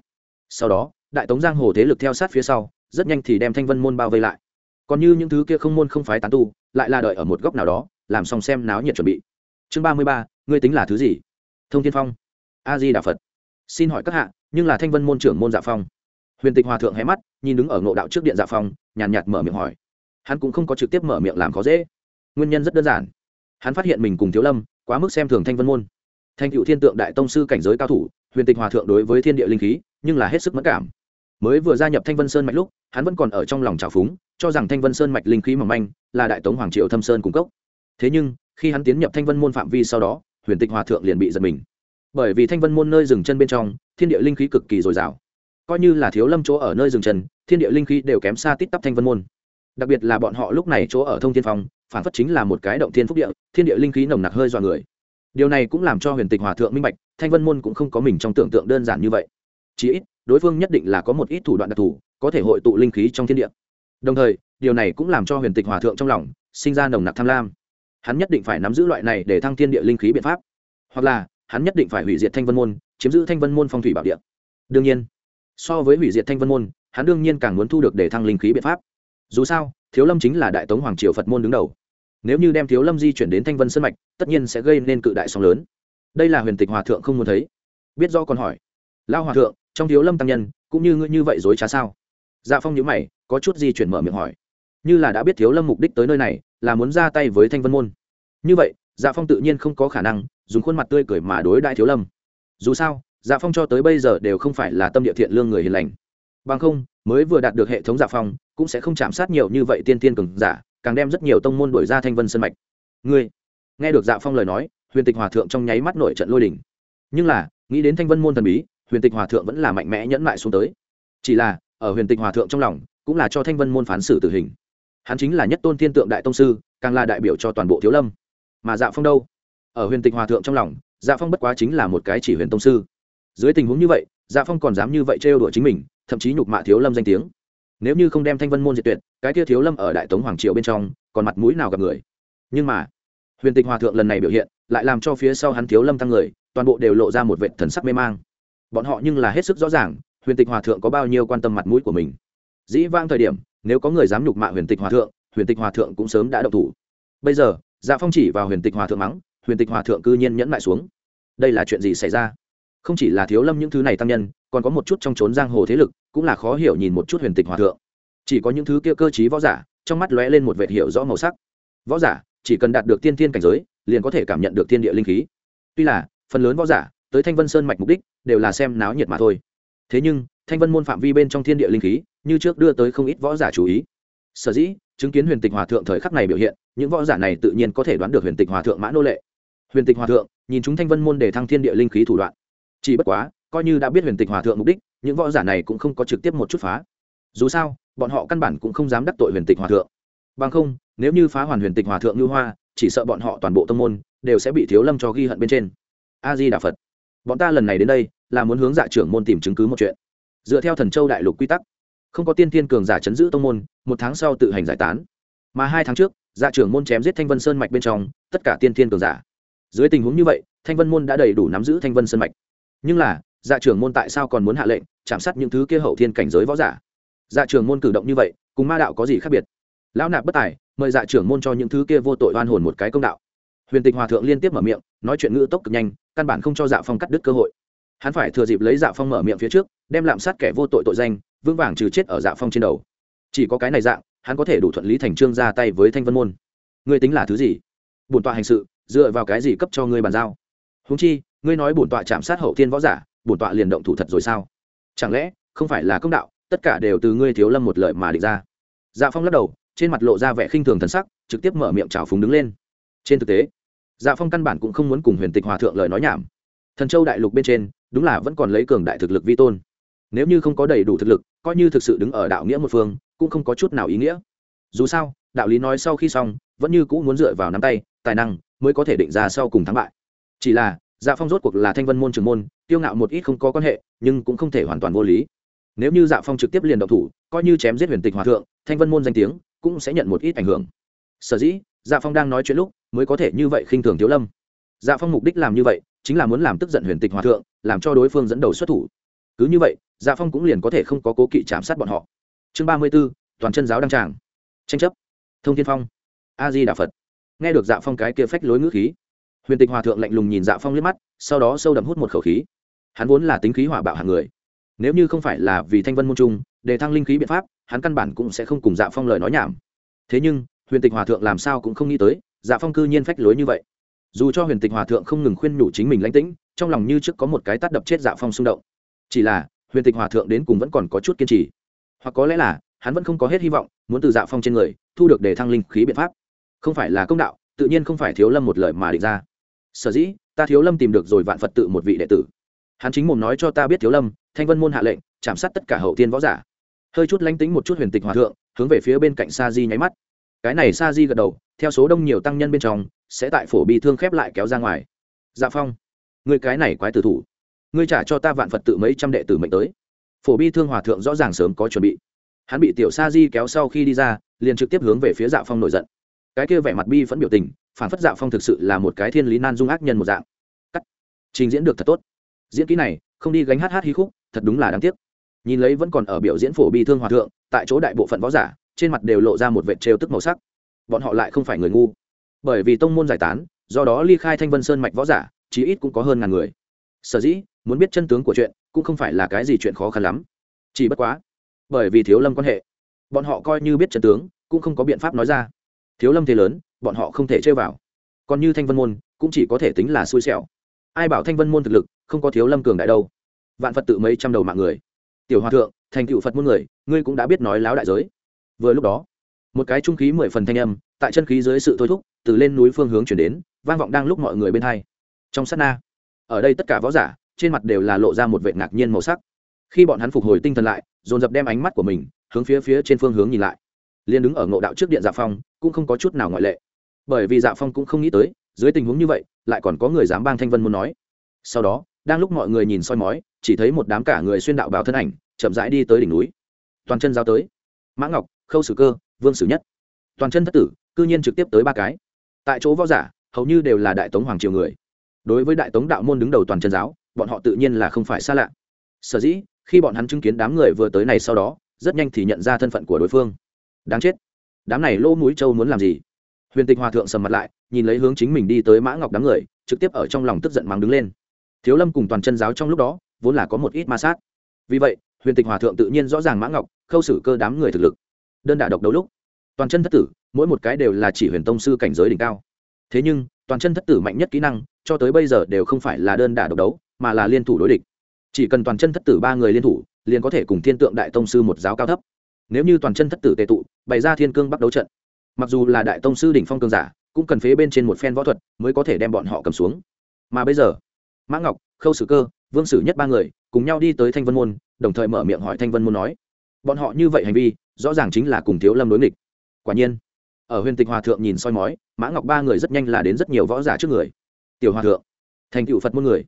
sau đó, đại tống giang hồ thế lực theo sát phía sau, rất nhanh thì đem thanh vân môn bao vây lại. Còn như những thứ kia không môn không phái tán tu, lại là đợi ở một góc nào đó, làm xong xem náo nhiệt chuẩn bị. Chương ba mươi ba, ngươi tính là thứ gì? Thông thiên phong. A di đà phật. Xin hỏi các hạ, nhưng là thanh vân môn trưởng môn dạ phong. Huyền tịch hòa thượng hé mắt, nhìn đứng ở ngộ đạo trước điện dạ phong, nhàn nhạt mở miệng hỏi. Hắn cũng không có trực tiếp mở miệng làm khó dễ. Nguyên nhân rất đơn giản. Hắn phát hiện mình cùng thiếu lâm, quá mức xem thường thanh vân môn. Thanh cựu thiên tượng đại tông sư cảnh giới cao thủ, huyền tịch hòa thượng đối với thiên địa linh khí nhưng là hết sức mất cảm. Mới vừa gia nhập thanh vân sơn mạch lúc, hắn vẫn còn ở trong lòng trào phúng, cho rằng thanh vân sơn mạch linh khí mỏng manh, là đại tống hoàng triệu thâm sơn cung cấp thế nhưng, khi hắn tiến nhập thanh vân môn phạm vi sau đó, huyền tịch hòa thượng liền bị giật mình. Bởi vì thanh vân môn nơi dừng chân bên trong, thiên địa linh khí cực kỳ dồi dào. Coi như là thiếu lâm chỗ ở nơi dừng chân, thiên địa linh khí đều kém xa tít tắp thanh vân môn. Đặc biệt là bọn họ lúc này chỗ ở thông thiên phong, phản phất chính là một cái động thiên phúc địa, thiên địa linh khí nồng nặc hơi dọa người. Điều này cũng làm cho huyền tịch hòa thượng minh bạch, thanh vân môn cũng không có mình trong tưởng tượng đơn giản như vậy chỉ ít, đối phương nhất định là có một ít thủ đoạn đặc thù, có thể hội tụ linh khí trong thiên địa. Đồng thời, điều này cũng làm cho huyền tịch hòa thượng trong lòng sinh ra nồng nặc tham lam. Hắn nhất định phải nắm giữ loại này để thăng thiên địa linh khí biện pháp. Hoặc là, hắn nhất định phải hủy diệt thanh vân môn, chiếm giữ thanh vân môn phong thủy bảo địa. Đương nhiên, so với hủy diệt thanh vân môn, hắn đương nhiên càng muốn thu được để thăng linh khí biện pháp. Dù sao, thiếu lâm chính là đại tống hoàng triều phật môn đứng đầu. Nếu như đem thiếu lâm di chuyển đến thanh vân sân mạch, tất nhiên sẽ gây nên cự đại sóng lớn. Đây là huyền tịch hòa thượng không muốn thấy. Biết do còn hỏi lao hòa thượng trong thiếu lâm tăng nhân, cũng như ngươi như vậy dối trá sao? Dạ phong nhữ mày, có chút di chuyển mở miệng hỏi. Như là đã biết thiếu lâm mục đích tới nơi này, là muốn ra tay với thanh vân môn. Như vậy dạ phong tự nhiên không có khả năng, dùng khuôn mặt tươi cười mà đối đại thiếu lâm. Dù sao dạ phong cho tới bây giờ đều không phải là tâm địa thiện lương người hiền lành. Bằng không, mới vừa đạt được hệ thống dạ phong, cũng sẽ không chạm sát nhiều như vậy tiên tiên cường giả, càng đem rất nhiều tông môn đổi ra thanh vân sân mạch. Ngươi, nghe được dạ phong lời nói, huyền tịch hòa thượng trong nháy mắt nổi trận lôi đỉnh nhưng là, nghĩ đến thanh vân môn thần bí huyền tịch hòa thượng vẫn là mạnh mẽ nhẫn lại xuống tới. Chỉ là, ở huyền tịch hòa thượng trong lòng, cũng là cho thanh vân môn phán xử tử hình. Hắn chính là nhất tôn thiên tượng đại tông sư, càng là đại biểu cho toàn bộ thiếu lâm. Mà dạ phong đâu? Ở huyền tịch hòa thượng trong lòng dạ phong bất quá chính là một cái chỉ huyền tông sư. Dưới tình huống như vậy dạ phong còn dám như vậy trêu đùa chính mình, thậm chí nhục mạ thiếu lâm danh tiếng. Nếu như không đem thanh vân môn diệt tuyệt, cái kia thiếu lâm ở đại tống hoàng triệu bên trong, còn mặt mũi nào gặp người? Nhưng mà, huyền tịch hòa thượng lần này biểu hiện, lại làm cho phía sau hắn thiếu lâm tăng người, toàn bộ đều lộ ra một vệ thần sắc mê mang bọn họ nhưng là hết sức rõ ràng, huyền tịch hòa thượng có bao nhiêu quan tâm mặt mũi của mình. Dĩ vang thời điểm, nếu có người dám nhục mạ huyền tịch hòa thượng, huyền tịch hòa thượng cũng sớm đã đậu thủ. Bây giờ dạ phong chỉ vào huyền tịch hòa thượng mắng, huyền tịch hòa thượng cư nhiên nhẫn lại xuống. Đây là chuyện gì xảy ra? Không chỉ là thiếu lâm những thứ này tăng nhân, còn có một chút trong trốn giang hồ thế lực, cũng là khó hiểu nhìn một chút huyền tịch hòa thượng. Chỉ có những thứ kia cơ t võ giả, trong mắt lóe lên một vệt hiểu rõ màu sắc. Võ giả, chỉ cần đạt được tiên thiên cảnh giới, liền có thể cảm nhận được thiên địa linh khí. Tuy là, phần lớn võ giả tới thanh vân sơn mạch mục đích, đều là xem náo nhiệt mà thôi. Thế nhưng, thanh vân môn phạm vi bên trong thiên địa linh khí, như trước đưa tới không ít võ giả chú ý. Sở dĩ, chứng kiến huyền tịch hòa thượng thời khắc này biểu hiện, những võ giả này tự nhiên có thể đoán được huyền tịch hòa thượng mã nô lệ. Huyền tịch hòa thượng, nhìn chúng thanh vân môn để thăng thiên địa linh khí thủ đoạn. Chỉ bất quá, coi như đã biết huyền tịch hòa thượng mục đích, những võ giả này cũng không có trực tiếp một chút phá. Dù sao, bọn họ căn bản cũng không dám đắc tội huyền tịch hòa thượng. Bằng không, nếu như phá hoàn huyền tịch hòa thượng như hoa, chỉ sợ bọn họ toàn bộ tâm môn, đều sẽ bị thiếu lâm cho ghi hận bên trên. A di đà phật bọn ta lần này đến đây là muốn hướng dạ trưởng môn tìm chứng cứ một chuyện. Dựa theo thần châu đại lục quy tắc, không có tiên thiên cường giả chấn giữ tông môn, một tháng sau tự hành giải tán. Mà hai tháng trước dạ trưởng môn chém giết thanh vân sơn mạch bên trong tất cả tiên thiên cường giả. Dưới tình huống như vậy, thanh vân môn đã đầy đủ nắm giữ thanh vân sơn mạch. Nhưng là dạ trưởng môn tại sao còn muốn hạ lệnh, chạm sát những thứ kia hậu thiên cảnh giới võ giả? Dạ trưởng môn cử động như vậy, cùng ma đạo có gì khác biệt? Lão nạp bất tài, mời dạ trưởng môn cho những thứ kia vô tội oan hồn một cái công đạo huyền tịch hòa thượng liên tiếp mở miệng, nói chuyện ngữ tốc cực nhanh, căn bản không cho dạ phong cắt đứt cơ hội. Hắn phải thừa dịp lấy dạ phong mở miệng phía trước, đem lạm sát kẻ vô tội tội danh, vững vàng trừ chết ở dạ phong trên đầu. Chỉ có cái này dạng, hắn có thể đủ thuận lý thành trương ra tay với thanh vân môn. Ngươi tính là thứ gì? Bổn tọa hành sự, dựa vào cái gì cấp cho ngươi bàn giao? Húng chi, ngươi nói bổn tọa chạm sát hậu thiên võ giả, bổn tọa liền động thủ thật rồi sao? Chẳng lẽ, không phải là công đạo, tất cả đều từ ngươi thiếu lâm một lợi mà định ra? Dạ phong lắc đầu, trên mặt lộ ra vẻ khinh thường thần sắc, trực tiếp mở miệng trào phúng đứng lên. Trên thực tế dạ phong căn bản cũng không muốn cùng huyền tịch hòa thượng lời nói nhảm. Thần châu đại lục bên trên, đúng là vẫn còn lấy cường đại thực lực vi tôn. Nếu như không có đầy đủ thực lực, coi như thực sự đứng ở đạo nghĩa một phương, cũng không có chút nào ý nghĩa. Dù sao, đạo lý nói sau khi xong, vẫn như cũng muốn dựa vào nắm tay, tài năng mới có thể định ra sau cùng thắng bại. Chỉ là dạ phong rốt cuộc là thanh vân môn trường môn tiêu ngạo một ít không có quan hệ, nhưng cũng không thể hoàn toàn vô lý. Nếu như dạ phong trực tiếp liền độc thủ, coi như chém giết huyền tịch hòa thượng, thanh vân môn danh tiếng cũng sẽ nhận một ít ảnh hưởng. Sở dĩ dạ phong đang nói chuyện lúc mới có thể như vậy khinh thường thiếu lâm. Dạ phong mục đích làm như vậy, chính là muốn làm tức giận huyền tịch hòa thượng, làm cho đối phương dẫn đầu xuất thủ. Cứ như vậy dạ phong cũng liền có thể không có cố kỵ chạm sát bọn họ. Chương ba mươi b ố toàn chân giáo đăng tràng. Tranh chấp. Thông thiên phong. A di đà phật. Nghe được dạ phong cái kia phách lối ngữ khí, huyền tịch hòa thượng lạnh lùng nhìn dạ phong liếc mắt, sau đó sâu đậm hút một khẩu khí. Hắn vốn là tính khí hỏa bạo hàng người. Nếu như không phải là vì thanh vân môn trung, để thăng linh khí biện pháp, hắn căn bản cũng sẽ không cùng dạ phong lời nói nhảm. Thế nhưng, huyền tịch hòa thượng làm sao cũng không nghĩ tới dạ phong cư nhiên phách lối như vậy. Dù cho huyền tịch hòa thượng không ngừng khuyên nhủ chính mình lãnh tĩnh, trong lòng như trước có một cái tắt đập chết dạ phong xung động. Chỉ là, huyền tịch hòa thượng đến cùng vẫn còn có chút kiên trì. Hoặc có lẽ là, hắn vẫn không có hết hy vọng, muốn từ dạ phong trên người, thu được để thăng linh khí biện pháp. Không phải là công đạo, tự nhiên không phải thiếu lâm một lời mà định ra. Sở dĩ, ta thiếu lâm tìm được rồi vạn phật tự một vị đệ tử. Hắn chính mồm nói cho ta biết thiếu lâm, thanh vân môn hạ lệnh, chạm sát tất cả hậu tiên võ giả. Hơi chút lánh tính một chút huyền tịch hòa thượng, hướng về phía bên cạnh sa di nháy mắt cái này sa di gật đầu, theo số đông nhiều tăng nhân bên trong, sẽ tại phổ bi thương khép lại kéo ra ngoài. Dạ phong người cái này quái tử thủ. Ngươi trả cho ta vạn phật tự mấy trăm đệ tử mệnh tới. Phổ bi thương hòa thượng rõ ràng sớm có chuẩn bị. Hắn bị tiểu sa di kéo sau khi đi ra, liền trực tiếp hướng về phía dạ phong nổi giận. Cái kia vẻ mặt bi vẫn biểu tình, phản phất dạ phong thực sự là một cái thiên lý nan dung ác nhân một dạng. Cắt. Trình diễn được thật tốt. Diễn kỹ này, không đi gánh hát hát hí khúc, thật đúng là đáng tiếc. Nhìn lấy vẫn còn ở biểu diễn phổ bi thương hòa thượng, tại chỗ đại bộ phận võ giả trên mặt đều lộ ra một vệt trêu tức màu sắc. Bọn họ lại không phải người ngu. Bởi vì tông môn giải tán, do đó ly khai thanh vân sơn mạch võ giả, chí ít cũng có hơn ngàn người. Sở dĩ, muốn biết chân tướng của chuyện, cũng không phải là cái gì chuyện khó khăn lắm. Chỉ bất quá, bởi vì thiếu lâm quan hệ, bọn họ coi như biết chân tướng, cũng không có biện pháp nói ra. Thiếu lâm thế lớn, bọn họ không thể chơi vào. Còn như thanh vân môn, cũng chỉ có thể tính là xui xẻo. Ai bảo thanh vân môn thực lực, không có thiếu lâm cường đại đâu. Vạn phật tự mấy trăm đầu mạng người. Tiểu hòa thượng, thành cựu phật môn người, ngươi cũng đã biết nói láo đại giới vừa lúc đó, một cái trung khí mười phần thanh âm, tại chân khí dưới sự thôi thúc, từ lên núi phương hướng chuyển đến, vang vọng đang lúc mọi người bên hai. Trong sát na, ở đây tất cả võ giả, trên mặt đều là lộ ra một vệ ngạc nhiên màu sắc. Khi bọn hắn phục hồi tinh thần lại, dồn dập đem ánh mắt của mình hướng phía phía trên phương hướng nhìn lại. Liền đứng ở ngộ đạo trước điện dạ phong, cũng không có chút nào ngoại lệ. Bởi vì dạ phong cũng không nghĩ tới, dưới tình huống như vậy, lại còn có người dám bang thanh vân muốn nói. Sau đó, đang lúc mọi người nhìn soi mói, chỉ thấy một đám cả người xuyên đạo báo thân ảnh, chậm rãi đi tới đỉnh núi. Toàn chân giao tới. Mã ngọc khâu sử cơ, vương sử nhất. Toàn chân thất tử, cư nhiên trực tiếp tới ba cái. Tại chỗ võ giả, hầu như đều là đại tống hoàng triều người. Đối với đại tống đạo môn đứng đầu toàn chân giáo, bọn họ tự nhiên là không phải xa lạ. Sở dĩ, khi bọn hắn chứng kiến đám người vừa tới này sau đó, rất nhanh thì nhận ra thân phận của đối phương. Đáng chết. Đám này lô mũi châu muốn làm gì? Huyền tịch hòa thượng sầm mặt lại, nhìn lấy hướng chính mình đi tới mã ngọc đám người, trực tiếp ở trong lòng tức giận mắng đứng lên. Thiếu lâm cùng toàn chân giáo trong lúc đó, vốn là có một ít ma sát. Vì vậy, huyền tịch hòa thượng tự nhiên rõ ràng mã ngọc, khâu xử cơ đám người thực lực đơn đả độc đấu lúc, toàn chân thất tử, mỗi một cái đều là chỉ huyền tông sư cảnh giới đỉnh cao. Thế nhưng, toàn chân thất tử mạnh nhất kỹ năng, cho tới bây giờ đều không phải là đơn đả độc đấu, mà là liên thủ đối địch. Chỉ cần toàn chân thất tử ba người liên thủ, liền có thể cùng thiên tượng đại tông sư một giáo cao thấp. Nếu như toàn chân thất tử tệ tụ, bày ra thiên cương bắt đấu trận. Mặc dù là đại tông sư đỉnh phong cường giả, cũng cần phế bên trên một phen võ thuật mới có thể đem bọn họ cầm xuống. Mà bây giờ, mã ngọc, khâu sử cơ, vương sử nhất ba người cùng nhau đi tới thanh vân môn, đồng thời mở miệng hỏi thanh vân môn nói, bọn họ như vậy hành vi rõ ràng chính là cùng thiếu lâm đối nghịch. Quả nhiên, ở huyền tịch hòa thượng nhìn soi mói, mã ngọc ba người rất nhanh là đến rất nhiều võ giả trước người. Tiểu hòa thượng, thành cựu phật môn người,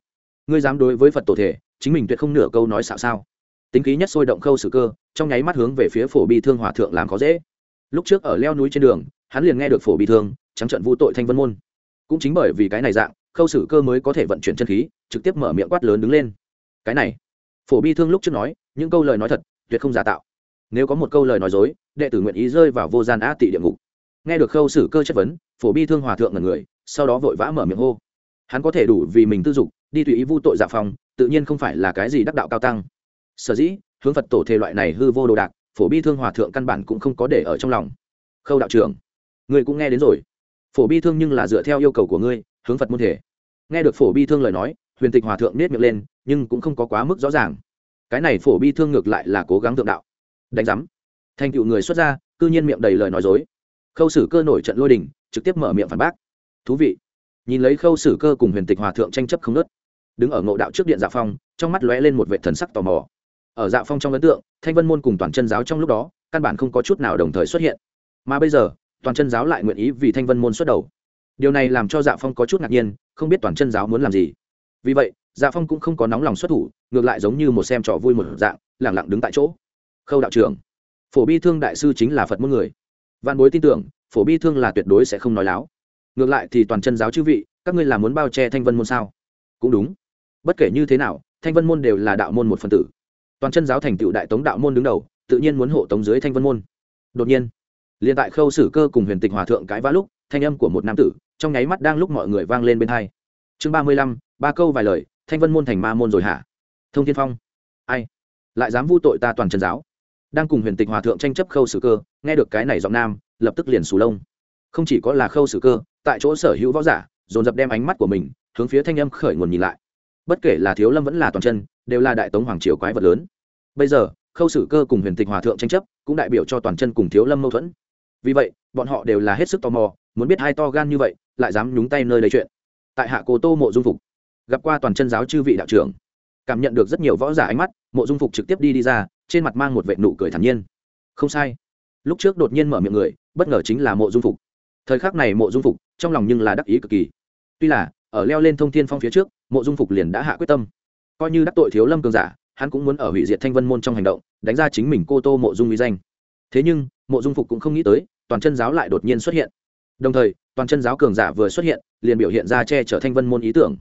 ngươi dám đối với phật tổ thể, chính mình tuyệt không nửa câu nói xạo sao? Tính khí nhất sôi động khâu sử cơ, trong nháy mắt hướng về phía phổ bi thương hòa thượng làm khó dễ. Lúc trước ở leo núi trên đường, hắn liền nghe được phổ bi thương, trắng trận vu tội thanh vân môn. Cũng chính bởi vì cái này dạng, khâu sử cơ mới có thể vận chuyển chân khí, trực tiếp mở miệng quát lớn đứng lên. Cái này? Phổ bi thương lúc trước nói, những câu lời nói thật, tuyệt không giả tạo nếu có một câu lời nói dối, đệ tử nguyện ý rơi vào vô gian á tị địa ngục. Nghe được khâu xử cơ chất vấn, phổ bi thương hòa thượng ngần người, sau đó vội vã mở miệng hô. Hắn có thể đủ vì mình tư dục, đi tùy ý vu tội dạ phòng tự nhiên không phải là cái gì đắc đạo cao tăng. Sở dĩ, hướng phật tổ thể loại này hư vô đồ đạc, phổ bi thương hòa thượng căn bản cũng không có để ở trong lòng. Khâu đạo trưởng, người cũng nghe đến rồi. Phổ bi thương nhưng là dựa theo yêu cầu của ngươi, hướng phật môn thể nghe được phổ bi thương lời nói, huyền tịch hòa thượng nết miệng lên, nhưng cũng không có quá mức rõ ràng. Cái này phổ bi thương ngược lại là cố gắng thượng đạo đánh giám. Thành tựu người xuất gia, cư nhiên miệng đầy lời nói dối. Khâu sử cơ nổi trận lôi đình, trực tiếp mở miệng phản bác. Thú vị. Nhìn lấy khâu sử cơ cùng huyền tịch hòa thượng tranh chấp không nớt đứng ở ngộ đạo trước điện dạ phong, trong mắt lóe lên một vệ thần sắc tò mò. Ở dạ phong trong ấn tượng, thanh vân môn cùng toàn chân giáo trong lúc đó, căn bản không có chút nào đồng thời xuất hiện. Mà bây giờ, toàn chân giáo lại nguyện ý vì thanh vân môn xuất đầu. Điều này làm cho dạ phong có chút ngạc nhiên, không biết toàn chân giáo muốn làm gì. Vì vậy dạ phong cũng không có nóng lòng xuất thủ, ngược lại giống như một xem trò vui một dạng lẳng lặng đứng tại chỗ khâu đạo trưởng. Phổ bi thương đại sư chính là phật môn người. Văn bối tin tưởng, phổ bi thương là tuyệt đối sẽ không nói láo. Ngược lại thì toàn chân giáo chư vị, các ngươi là muốn bao che thanh vân môn sao? Cũng đúng. Bất kể như thế nào, thanh vân môn đều là đạo môn một phần tử. Toàn chân giáo thành tựu đại tống đạo môn đứng đầu, tự nhiên muốn hộ tống dưới thanh vân môn. Đột nhiên, liền tại khâu sử cơ cùng huyền tịch hòa thượng cãi vã lúc, thanh âm của một nam tử, trong nháy mắt đang lúc mọi người vang lên bên hai. Chương ba mươi lăm, ba câu vài lời, thanh vân môn thành ma môn rồi hả? Thông thiên phong. Ai? Lại dám vu tội ta toàn chân giáo? Đang cùng huyền tịch hòa thượng tranh chấp khâu sử cơ, nghe được cái này giọng nam, lập tức liền sù lông. Không chỉ có là khâu sử cơ, tại chỗ sở hữu võ giả, dồn dập đem ánh mắt của mình hướng phía thanh âm khởi nguồn nhìn lại. Bất kể là thiếu lâm vẫn là toàn chân, đều là đại tống hoàng triều quái vật lớn. Bây giờ, khâu sử cơ cùng huyền tịch hòa thượng tranh chấp, cũng đại biểu cho toàn chân cùng thiếu lâm mâu thuẫn. Vì vậy, bọn họ đều là hết sức tò mò, muốn biết hai to gan như vậy, lại dám nhúng tay nơi lấy chuyện. Tại hạ cố tô mộ dung phục, gặp qua toàn chân giáo chư vị đạo trưởng, cảm nhận được rất nhiều võ giả ánh mắt, mộ dung phục trực tiếp đi đi ra trên mặt mang một vệ nụ cười thản nhiên. Không sai. Lúc trước đột nhiên mở miệng người, bất ngờ chính là mộ dung phục. Thời khắc này mộ dung phục trong lòng nhưng là đắc ý cực kỳ. Tuy là, ở leo lên thông thiên phong phía trước, mộ dung phục liền đã hạ quyết tâm. Coi như đắc tội thiếu lâm cường giả, hắn cũng muốn ở hủy diệt thanh vân môn trong hành động, đánh ra chính mình cô tô mộ dung uy danh. Thế nhưng, mộ dung phục cũng không nghĩ tới, toàn chân giáo lại đột nhiên xuất hiện. Đồng thời, toàn chân giáo cường giả vừa xuất hiện, liền biểu hiện ra che chở thanh vân môn ý tưởng.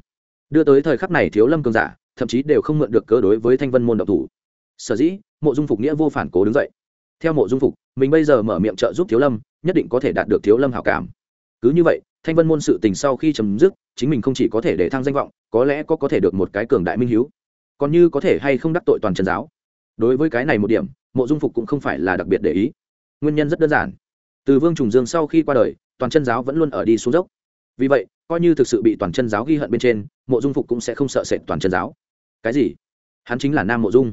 Đưa tới thời khắc này thiếu lâm cường giả, thậm chí đều không mượn được cớ đối với thanh vân môn độc thủ sở dĩ, mộ dung phục nghĩa vô phản cố đứng dậy. Theo mộ dung phục, mình bây giờ mở miệng trợ giúp thiếu lâm, nhất định có thể đạt được thiếu lâm hảo cảm. Cứ như vậy, thanh vân môn sự tình sau khi chấm dứt, chính mình không chỉ có thể để thăng danh vọng, có lẽ có có thể được một cái cường đại minh hiếu. Còn như có thể hay không đắc tội toàn trần giáo. Đối với cái này một điểm, mộ dung phục cũng không phải là đặc biệt để ý. Nguyên nhân rất đơn giản. Từ vương trùng dương sau khi qua đời, toàn chân giáo vẫn luôn ở đi xuống dốc. Vì vậy, coi như thực sự bị toàn chân giáo ghi hận bên trên, mộ dung phục cũng sẽ không sợ sệt toàn chân giáo. Cái gì? Hắn chính là nam mộ dung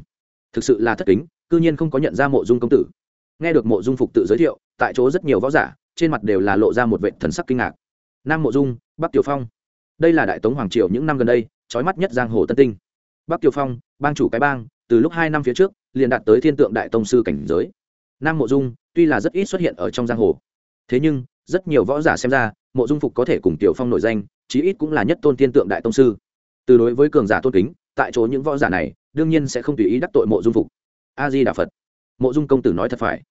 thực sự là thất kính, cư nhiên không có nhận ra mộ dung công tử. Nghe được mộ dung phục tự giới thiệu, tại chỗ rất nhiều võ giả, trên mặt đều là lộ ra một vệ thần sắc kinh ngạc. Nam mộ dung, bắc tiểu phong. Đây là đại tống hoàng triều những năm gần đây, trói mắt nhất giang hồ tân tinh. Bắc tiểu phong, bang chủ cái bang, từ lúc hai năm phía trước, liền đạt tới thiên tượng đại tông sư cảnh giới. Nam mộ dung, tuy là rất ít xuất hiện ở trong giang hồ. Thế nhưng, rất nhiều võ giả xem ra, mộ dung phục có thể cùng tiểu phong nổi danh, chí ít cũng là nhất tôn thiên tượng đại tông sư. Từ đối với cường giả tôn kính, tại chỗ những võ giả này đương nhiên sẽ không tùy ý đắc tội mộ dung phục. A di đà phật. Mộ dung công tử nói thật phải.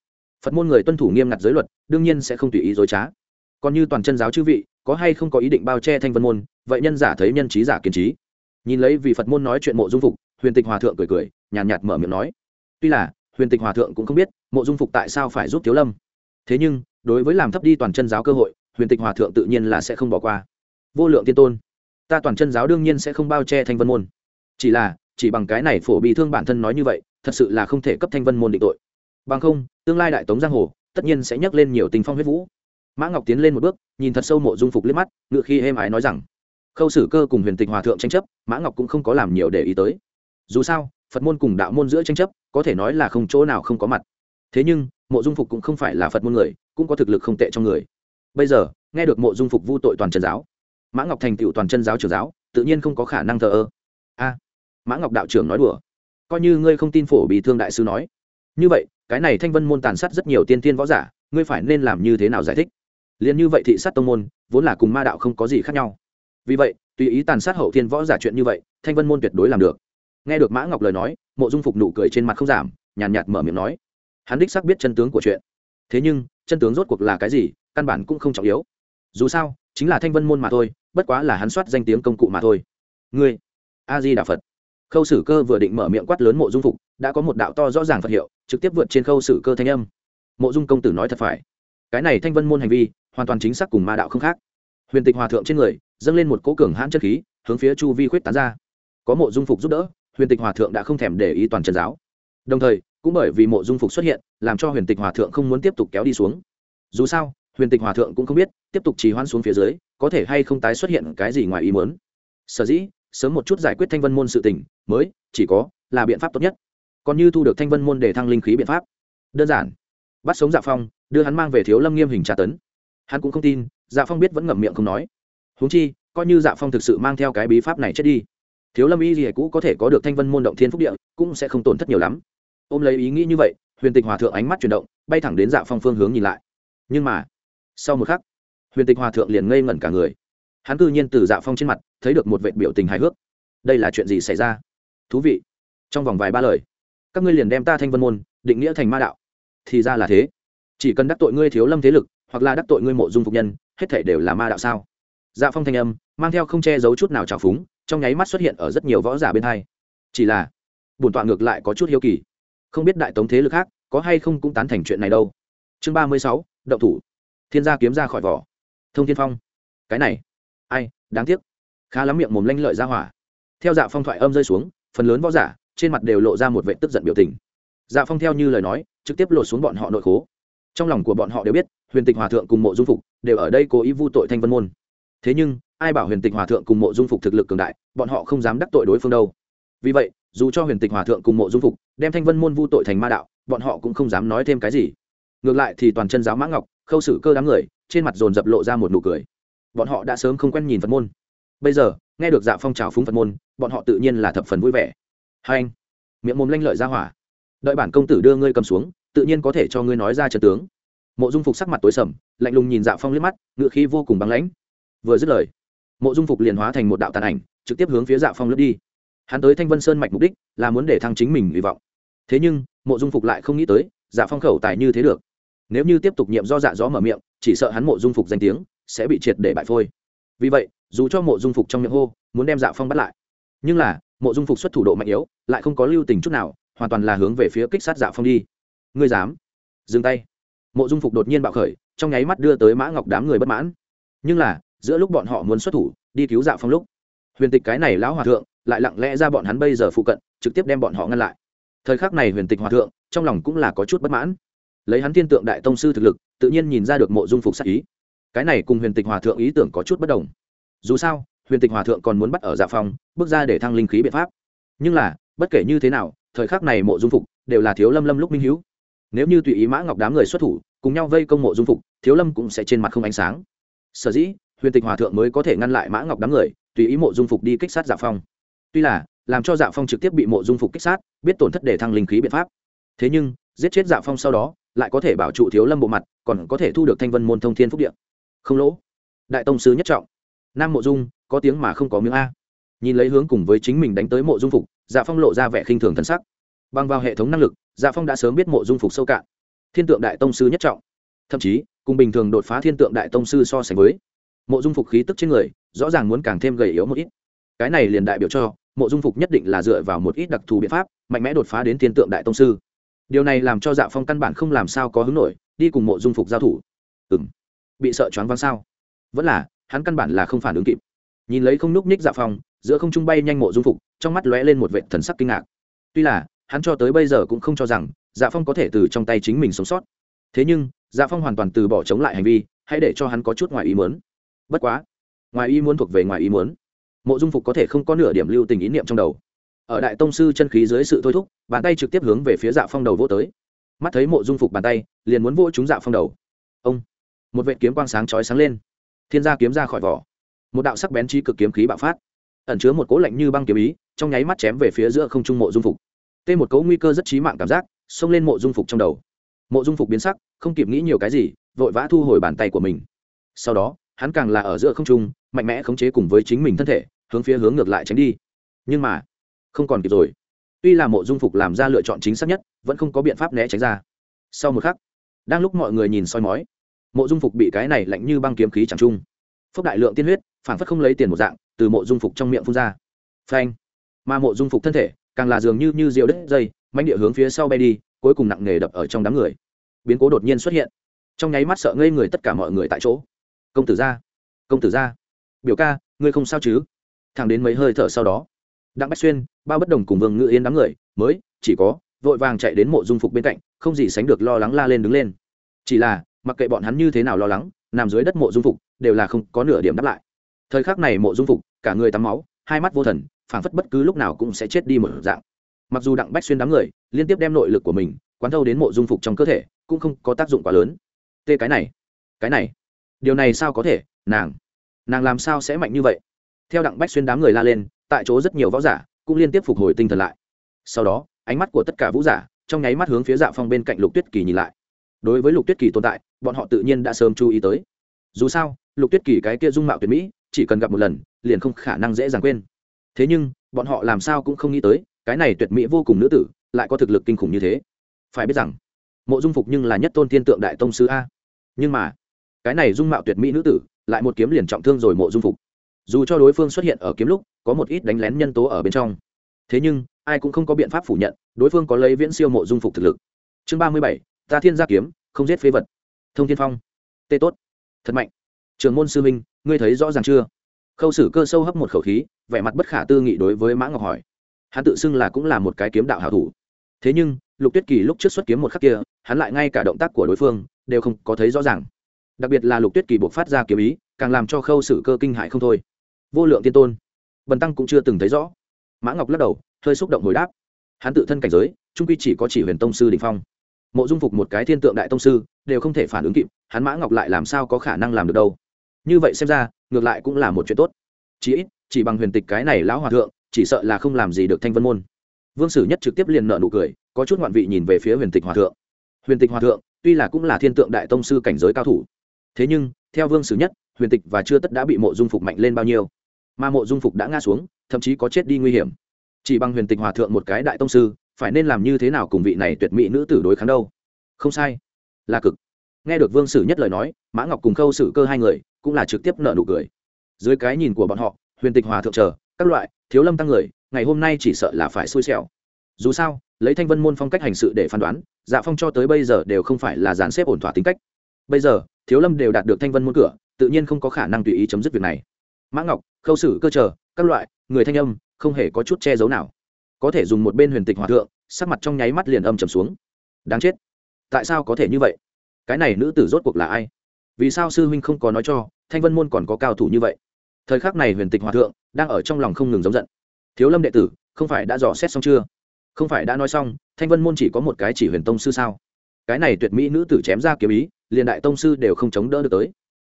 Phật môn người tuân thủ nghiêm ngặt giới luật đương nhiên sẽ không tùy ý dối trá. Còn như toàn chân giáo chư vị có hay không có ý định bao che thanh vân môn vậy nhân giả thấy nhân trí giả kiên trí. Nhìn lấy vì phật môn nói chuyện mộ dung phục huyền tịch hòa thượng cười cười nhàn nhạt, nhạt mở miệng nói. Tuy là huyền tịch hòa thượng cũng không biết mộ dung phục tại sao phải giúp thiếu lâm. Thế nhưng đối với làm thấp đi toàn chân giáo cơ hội huyền tịch hòa thượng tự nhiên là sẽ không bỏ qua. Vô lượng tiên tôn ta toàn chân giáo đương nhiên sẽ không bao che thanh vân môn. Chỉ là chỉ bằng cái này phổ bị thương bản thân nói như vậy, thật sự là không thể cấp thanh vân môn định tội. Bằng không, tương lai đại tống giang hồ, tất nhiên sẽ nhắc lên nhiều tình phong huyết vũ. Mã ngọc tiến lên một bước, nhìn thật sâu mộ dung phục liếc mắt ngự khi êm ái nói rằng, khâu sử cơ cùng huyền tịch hòa thượng tranh chấp, mã ngọc cũng không có làm nhiều để ý tới. Dù sao, phật môn cùng đạo môn giữa tranh chấp, có thể nói là không chỗ nào không có mặt. Thế nhưng, mộ dung phục cũng không phải là phật môn người, cũng có thực lực không tệ trong người. Bây giờ, nghe được mộ dung phục vu tội toàn chân giáo, mã ngọc thành tựu toàn chân giáo trưởng giáo, tự nhiên không có khả năng thờ ơ. A mã ngọc đạo trưởng nói đùa. Coi như ngươi không tin phổ bị thương đại sư nói. Như vậy cái này thanh vân môn tàn sát rất nhiều tiên tiên võ giả ngươi phải nên làm như thế nào giải thích? Liền như vậy thị sát tông môn vốn là cùng ma đạo không có gì khác nhau. Vì vậy tùy ý tàn sát hậu thiên võ giả chuyện như vậy thanh vân môn tuyệt đối làm được. Nghe được mã ngọc lời nói mộ dung phục nụ cười trên mặt không giảm nhàn nhạt, nhạt mở miệng nói. Hắn đích xác biết chân tướng của chuyện. Thế nhưng chân tướng rốt cuộc là cái gì căn bản cũng không trọng yếu. Dù sao chính là thanh vân môn mà thôi bất quá là hắn soát danh tiếng công cụ mà thôi. Ngươi a di đà phật khâu sử cơ vừa định mở miệng quát lớn mộ dung phục, đã có một đạo to rõ ràng phật hiệu, trực tiếp vượt trên khâu sử cơ thanh âm. Mộ dung công tử nói thật phải. Cái này thanh vân môn hành vi, hoàn toàn chính xác cùng ma đạo không khác. Huyền tịch hòa thượng trên người, dâng lên một cố cường hãn chất khí, hướng phía chu vi khuyết tán ra. Có mộ dung phục giúp đỡ, huyền tịch hòa thượng đã không thèm để ý toàn trần giáo. Đồng thời, cũng bởi vì mộ dung phục xuất hiện, làm cho huyền tịch hòa thượng không muốn tiếp tục kéo đi xuống. Dù sao, huyền tịch hòa thượng cũng không biết, tiếp tục trì hoãn xuống phía dưới, có thể hay không tái xuất hiện cái gì ngoài ý muốn. Sở dĩ sớm một chút giải quyết thanh vân môn sự tình, mới, chỉ có, là biện pháp tốt nhất. Còn như thu được thanh vân môn để thăng linh khí biện pháp. Đơn giản. Bắt sống dạ phong, đưa hắn mang về thiếu lâm nghiêm hình tra tấn. Hắn cũng không tin dạ phong biết vẫn ngậm miệng không nói. Huống chi, coi như dạ phong thực sự mang theo cái bí pháp này chết đi, thiếu lâm y gì cũ có thể có được thanh vân môn động thiên phúc địa, cũng sẽ không tổn thất nhiều lắm. Ôm lấy ý nghĩ như vậy, huyền tịch hòa thượng ánh mắt chuyển động, bay thẳng đến dạ phong phương hướng nhìn lại. Nhưng mà, sau một khắc, huyền tịch hòa thượng liền ngây ngẩn cả người. Hắn cư nhiên từ dạ phong trên mặt thấy được một vệ biểu tình hài hước. Đây là chuyện gì xảy ra? Thú vị. Trong vòng vài ba lời, các ngươi liền đem ta thanh vân môn, định nghĩa thành ma đạo. Thì ra là thế. Chỉ cần đắc tội ngươi thiếu lâm thế lực, hoặc là đắc tội ngươi mộ dung phục nhân, hết thể đều là ma đạo sao? Dạ phong thanh âm, mang theo không che giấu chút nào trào phúng, trong nháy mắt xuất hiện ở rất nhiều võ giả bên hai. Chỉ là, bổn tọa ngược lại có chút hiếu kỳ. Không biết đại tống thế lực khác có hay không cũng tán thành chuyện này đâu. Chương ba mươi sáu, động thủ. Thiên gia kiếm ra khỏi vỏ. Thông thiên phong. Cái này. Ai, đáng tiếc khá lắm miệng mồm lanh lợi ra hỏa. Theo dạ phong thoại âm rơi xuống, phần lớn võ giả, trên mặt đều lộ ra một vệ tức giận biểu tình. Dạ phong theo như lời nói, trực tiếp lột xuống bọn họ nội khố. Trong lòng của bọn họ đều biết, huyền tịch hòa thượng cùng mộ dung phục đều ở đây cố ý vu tội thanh vân môn. Thế nhưng, ai bảo huyền tịch hòa thượng cùng mộ dung phục thực lực cường đại, bọn họ không dám đắc tội đối phương đâu. Vì vậy, dù cho huyền tịch hòa thượng cùng mộ dung phục đem thanh vân môn vu tội thành ma đạo, bọn họ cũng không dám nói thêm cái gì. Ngược lại thì toàn chân giáo mã ngọc, khâu xử cơ đám người, trên mặt dồn dập lộ ra một nụ cười. Bọn họ đã sớm không quen nhìn phật môn bây giờ, nghe được dạ phong trào phúng phật môn, bọn họ tự nhiên là thập phần vui vẻ. Hai anh, miệng mồm lanh lợi ra hỏa. Đợi bản công tử đưa ngươi cầm xuống, tự nhiên có thể cho ngươi nói ra trận tướng. Mộ dung phục sắc mặt tối sầm, lạnh lùng nhìn dạ phong liếc mắt, ngựa khí vô cùng băng lãnh. Vừa dứt lời, mộ dung phục liền hóa thành một đạo tàn ảnh, trực tiếp hướng phía dạ phong lướt đi. Hắn tới thanh vân sơn mạch mục đích, là muốn để thăng chính mình hy vọng. Thế nhưng, mộ dung phục lại không nghĩ tới dạ phong khẩu tài như thế được. Nếu như tiếp tục nhiệm do dạ gió mở miệng, chỉ sợ hắn mộ dung phục danh tiếng sẽ bị triệt để bại phôi. Vì vậy dù cho mộ dung phục trong miệng hô, muốn đem dạ phong bắt lại. Nhưng là, mộ dung phục xuất thủ độ mạnh yếu, lại không có lưu tình chút nào, hoàn toàn là hướng về phía kích sát dạ phong đi. Ngươi dám? Dừng tay. Mộ dung phục đột nhiên bạo khởi, trong nháy mắt đưa tới mã ngọc đám người bất mãn. Nhưng là, giữa lúc bọn họ muốn xuất thủ, đi cứu dạ phong lúc, huyền tịch cái này lão hòa thượng, lại lặng lẽ ra bọn hắn bây giờ phụ cận, trực tiếp đem bọn họ ngăn lại. Thời khắc này huyền tịch hòa thượng, trong lòng cũng là có chút bất mãn. Lấy hắn thiên tượng đại tông sư thực lực, tự nhiên nhìn ra được mộ dung phục sắc ý. Cái này cùng huyền tịch hòa thượng ý tưởng có chút bất đồng dù sao, huyền tịch hòa thượng còn muốn bắt ở dạ phong bước ra để thăng linh khí biện pháp. Nhưng là, bất kể như thế nào, thời khắc này mộ dung phục đều là thiếu lâm lâm lúc minh hữu nếu như tùy ý mã ngọc đám người xuất thủ, cùng nhau vây công mộ dung phục, thiếu lâm cũng sẽ trên mặt không ánh sáng. Sở dĩ, huyền tịch hòa thượng mới có thể ngăn lại mã ngọc đám người, tùy ý mộ dung phục đi kích sát dạ phong tuy là, làm cho dạ phong trực tiếp bị mộ dung phục kích sát, biết tổn thất để thăng linh khí biện pháp. Thế nhưng, giết chết dạ phong sau đó, lại có thể bảo trụ thiếu lâm bộ mặt, còn có thể thu được thanh vân môn thông thiên phúc điện không lỗ. Đại tông sứ nhất trọng nam mộ dung, có tiếng mà không có miếng a. Nhìn lấy hướng cùng với chính mình đánh tới mộ dung phục dạ phong lộ ra vẻ khinh thường thân sắc. Bằng vào hệ thống năng lực dạ phong đã sớm biết mộ dung phục sâu cạn. Thiên tượng đại tông sư nhất trọng. Thậm chí, cùng bình thường đột phá thiên tượng đại tông sư so sánh với, mộ dung phục khí tức trên người, rõ ràng muốn càng thêm gầy yếu một ít. Cái này liền đại biểu cho, mộ dung phục nhất định là dựa vào một ít đặc thù biện pháp, mạnh mẽ đột phá đến thiên tượng đại tông sư. Điều này làm cho dạ phong căn bản không làm sao có hứng nổi, đi cùng mộ dung phục giao thủ. Ừ m bị sợ choáng váng sao? Vẫn là hắn căn bản là không phản ứng kịp. Nhìn lấy không núp ních dạ phong giữa không trung bay nhanh mộ dung phục, trong mắt lóe lên một vệ thần sắc kinh ngạc. Tuy là, hắn cho tới bây giờ cũng không cho rằng dạ phong có thể từ trong tay chính mình sống sót. Thế nhưng dạ phong hoàn toàn từ bỏ chống lại hành vi, hãy để cho hắn có chút ngoài ý muốn. Bất quá, ngoài ý muốn thuộc về ngoài ý muốn. Mộ dung phục có thể không có nửa điểm lưu tình ý niệm trong đầu. Ở đại tông sư chân khí dưới sự thôi thúc, bàn tay trực tiếp hướng về phía dạ phong đầu vô tới. Mắt thấy mộ dung phục bàn tay, liền muốn vô chúng dạ phong đầu. Ông, một vệ kiếm quang sáng chói sáng lên thiên gia kiếm ra khỏi vỏ. Một đạo sắc bén chi cực kiếm khí bạo phát. Ẩn chứa một cố lạnh như băng kiếm ý, trong nháy mắt chém về phía giữa không trung mộ dung phục. Tê một cấu nguy cơ rất trí mạng cảm giác, xông lên mộ dung phục trong đầu. Mộ dung phục biến sắc, không kịp nghĩ nhiều cái gì, vội vã thu hồi bàn tay của mình. Sau đó, hắn càng là ở giữa không trung, mạnh mẽ khống chế cùng với chính mình thân thể, hướng phía hướng ngược lại tránh đi. Nhưng mà, không còn kịp rồi. Tuy là mộ dung phục làm ra lựa chọn chính xác nhất, vẫn không có biện pháp né tránh ra. Sau một khắc, đang lúc mọi người nhìn soi mói mộ dung phục bị cái này lạnh như băng kiếm khí chẳng chung, phốc đại lượng tiên huyết phản phất không lấy tiền một dạng từ mộ dung phục trong miệng phun ra. Phanh. Mà mộ dung phục thân thể càng là dường như như rượu đất dây manh địa hướng phía sau bay đi cuối cùng nặng nề đập ở trong đám người. Biến cố đột nhiên xuất hiện. Trong nháy mắt sợ ngây người tất cả mọi người tại chỗ. Công tử ra công tử ra biểu ca ngươi không sao chứ? Thẳng đến mấy hơi thở sau đó đặng bách xuyên bao bất đồng cùng vương ngự yên đám người mới chỉ có vội vàng chạy đến mộ dung phục bên cạnh không gì sánh được lo lắng la lên đứng lên. Chỉ là mặc kệ bọn hắn như thế nào lo lắng, nằm dưới đất mộ dung phục, đều là không có nửa điểm đáp lại. Thời khắc này mộ dung phục, cả người tắm máu, hai mắt vô thần, phảng phất bất cứ lúc nào cũng sẽ chết đi một dạng. Mặc dù đặng bách xuyên đám người, liên tiếp đem nội lực của mình quán thâu đến mộ dung phục trong cơ thể, cũng không có tác dụng quá lớn. Tê cái này cái này, điều này sao có thể, nàng nàng làm sao sẽ mạnh như vậy? Theo đặng bách xuyên đám người la lên, tại chỗ rất nhiều võ giả cũng liên tiếp phục hồi tinh thần lại. Sau đó, ánh mắt của tất cả vũ giả trong nháy mắt hướng phía dạ phong bên cạnh lục tuyết kỳ nhìn lại đối với lục tuyết kỳ tồn tại, bọn họ tự nhiên đã sớm chú ý tới. Dù sao, lục tuyết kỳ cái kia dung mạo tuyệt mỹ, chỉ cần gặp một lần, liền không khả năng dễ dàng quên. Thế nhưng, bọn họ làm sao cũng không nghĩ tới, cái này tuyệt mỹ vô cùng nữ tử, lại có thực lực kinh khủng như thế. Phải biết rằng, mộ dung phục nhưng là nhất tôn thiên tượng đại tông sư a. Nhưng mà, cái này dung mạo tuyệt mỹ nữ tử, lại một kiếm liền trọng thương rồi mộ dung phục. Dù cho đối phương xuất hiện ở kiếm lúc, có một ít đánh lén nhân tố ở bên trong. Thế nhưng, ai cũng không có biện pháp phủ nhận, đối phương có lấy viễn siêu mộ dung phục thực lực. Chương ba mươi bảy ta thiên gia kiếm, không giết phế vật. Thông thiên phong, tê tốt. Thật mạnh. Trường môn sư minh ngươi thấy rõ ràng chưa? Khâu sử cơ sâu hấp một khẩu khí, vẻ mặt bất khả tư nghị đối với mã ngọc hỏi. Hắn tự xưng là cũng là một cái kiếm đạo hảo thủ. Thế nhưng, lục tuyết kỳ lúc trước xuất kiếm một khắc kia, hắn lại ngay cả động tác của đối phương đều không có thấy rõ ràng. Đặc biệt là lục tuyết kỳ buộc phát ra kiếm ý, càng làm cho khâu sử cơ kinh hại không thôi. Vô lượng tiên tôn. Bần tăng cũng chưa từng thấy rõ. Mã ngọc lắc đầu, hơi xúc động hồi đáp. Hắn tự thân cảnh giới, trung quy chỉ có chỉ huyền tông sư đình phong mộ dung phục một cái thiên tượng đại tông sư, đều không thể phản ứng kịp, hắn mã ngọc lại làm sao có khả năng làm được đâu. Như vậy xem ra, ngược lại cũng là một chuyện tốt. Chỉ ít, chỉ bằng huyền tịch cái này lão hòa thượng, chỉ sợ là không làm gì được thanh vân môn. Vương sử nhất trực tiếp liền nợ nụ cười, có chút ngoạn vị nhìn về phía huyền tịch hòa thượng. Huyền tịch hòa thượng, tuy là cũng là thiên tượng đại tông sư cảnh giới cao thủ, thế nhưng, theo vương sử nhất, huyền tịch và chưa tất đã bị mộ dung phục mạnh lên bao nhiêu. Mà mộ dung phục đã ngã xuống, thậm chí có chết đi nguy hiểm. Chỉ bằng huyền tịch hòa thượng một cái đại tông sư phải nên làm như thế nào cùng vị này tuyệt mỹ nữ tử đối kháng đâu? Không sai. Là cực. Nghe được vương sử nhất lời nói, mã ngọc cùng khâu sử cơ hai người cũng là trực tiếp nợ nụ cười. Dưới cái nhìn của bọn họ, huyền tịch hòa thượng chờ, các loại, thiếu lâm tăng người, ngày hôm nay chỉ sợ là phải xui xẻo. Dù sao, lấy thanh vân môn phong cách hành sự để phán đoán dạ phong cho tới bây giờ đều không phải là dàn xếp ổn thỏa tính cách. Bây giờ, thiếu lâm đều đạt được thanh vân môn cửa, tự nhiên không có khả năng tùy ý chấm dứt việc này. Mã ngọc, khâu sử cơ chờ, các loại, người thanh âm, không hề có chút che giấu nào có thể dùng một bên huyền tịch hòa thượng, sắc mặt trong nháy mắt liền âm trầm xuống. Đáng chết. Tại sao có thể như vậy? Cái này nữ tử rốt cuộc là ai? Vì sao sư huynh không có nói cho, thanh vân môn còn có cao thủ như vậy? Thời khắc này huyền tịch hòa thượng đang ở trong lòng không ngừng giống giận. Thiếu lâm đệ tử, không phải đã dò xét xong chưa? Không phải đã nói xong, thanh vân môn chỉ có một cái chỉ huyền tông sư sao? Cái này tuyệt mỹ nữ tử chém ra kiếm ý, liền đại tông sư đều không chống đỡ được tới.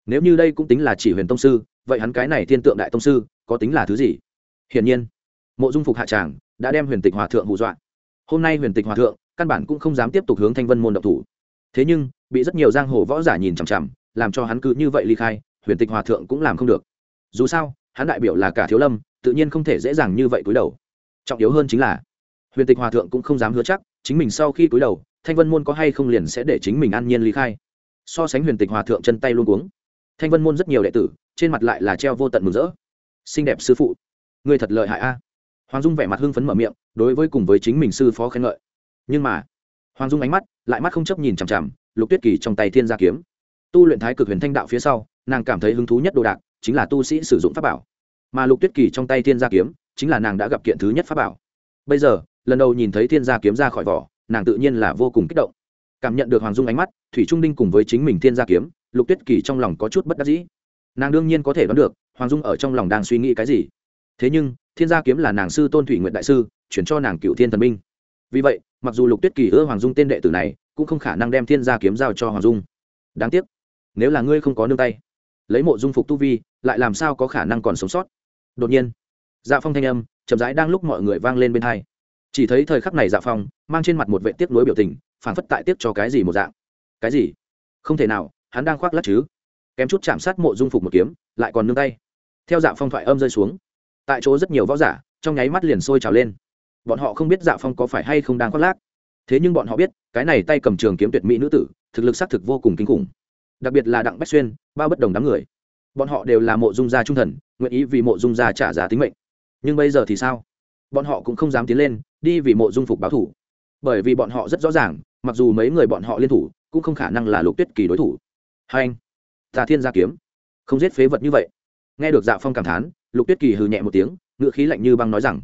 Nếu như đây cũng tính là chỉ huyền tông sư, vậy hắn cái này thiên tượng đại tông sư, có tính là thứ gì? Hiển nhiên mộ dung phục hạ tràng, đã đem huyền tịch hòa thượng hù dọa. Hôm nay huyền tịch hòa thượng, căn bản cũng không dám tiếp tục hướng thanh vân môn độc thủ. Thế nhưng, bị rất nhiều giang hồ võ giả nhìn chằm chằm, làm cho hắn cứ như vậy ly khai, huyền tịch hòa thượng cũng làm không được. Dù sao, hắn đại biểu là cả thiếu lâm, tự nhiên không thể dễ dàng như vậy cúi đầu. Trọng yếu hơn chính là, huyền tịch hòa thượng cũng không dám hứa chắc, chính mình sau khi cúi đầu, thanh vân môn có hay không liền sẽ để chính mình an nhiên ly khai. So sánh huyền tịch hòa thượng chân tay luôn cuống. Thanh vân môn rất nhiều đệ tử, trên mặt lại là treo vô tận mừng rỡ. Xinh đẹp sư phụ người thật lợi hại a hoàng dung vẻ mặt hưng phấn mở miệng, đối với cùng với chính mình sư phó khen ngợi. Nhưng mà, hoàng dung ánh mắt lại mắt không chấp nhìn chằm chằm lục tuyết kỳ trong tay thiên gia kiếm. Tu luyện thái cực huyền thanh đạo phía sau, nàng cảm thấy hứng thú nhất đồ đạc chính là tu sĩ sử dụng pháp bảo. Mà lục tuyết kỳ trong tay thiên gia kiếm chính là nàng đã gặp kiện thứ nhất pháp bảo. Bây giờ, lần đầu nhìn thấy thiên gia kiếm ra khỏi vỏ, nàng tự nhiên là vô cùng kích động. Cảm nhận được hoàng dung ánh mắt, thủy trung đinh cùng với chính mình thiên gia kiếm, lục tuyết kỳ trong lòng có chút bất đắc dĩ. Nàng đương nhiên có thể đoán được hoàng dung ở trong lòng đang suy nghĩ cái gì thế nhưng, thiên gia kiếm là nàng sư tôn thủy nguyện đại sư, chuyển cho nàng cựu thiên thần minh vì vậy, mặc dù lục tuyết kỳ ưa hoàng dung tên đệ tử này, cũng không khả năng đem thiên gia kiếm giao cho hoàng dung. Đáng tiếc, nếu là ngươi không có nương tay, lấy mộ dung phục tu vi, lại làm sao có khả năng còn sống sót? Đột nhiên dạ phong thanh âm chậm rãi đang lúc mọi người vang lên bên hai. Chỉ thấy thời khắc này dạ phong mang trên mặt một vệ tiếc nuối biểu tình phản phất tại tiếc cho cái gì một dạng. Cái gì? Không thể nào, hắn đang khoác lắc chứ. Kém chút chạm sát mộ dung phục một kiếm, lại còn nương tay. Theo dạ phong thoại âm rơi xuống tại chỗ rất nhiều võ giả, trong nháy mắt liền sôi trào lên. Bọn họ không biết dạ phong có phải hay không đang khoác lác. Thế nhưng bọn họ biết, cái này tay cầm trường kiếm tuyệt mỹ nữ tử, thực lực xác thực vô cùng kinh khủng. Đặc biệt là đặng bách xuyên ba bất đồng đám người. Bọn họ đều là mộ dung gia trung thần, nguyện ý vì mộ dung gia trả giá tính mệnh. Nhưng bây giờ thì sao? Bọn họ cũng không dám tiến lên, đi vì mộ dung phục báo thủ. Bởi vì bọn họ rất rõ ràng, mặc dù mấy người bọn họ liên thủ, cũng không khả năng là lục tuyết kỳ đối thủ. Hai anh tà thiên gia kiếm. Không giết phế vật như vậy. Nghe được dạ phong cảm thán lục tuyết kỳ hừ nhẹ một tiếng ngựa khí lạnh như băng nói rằng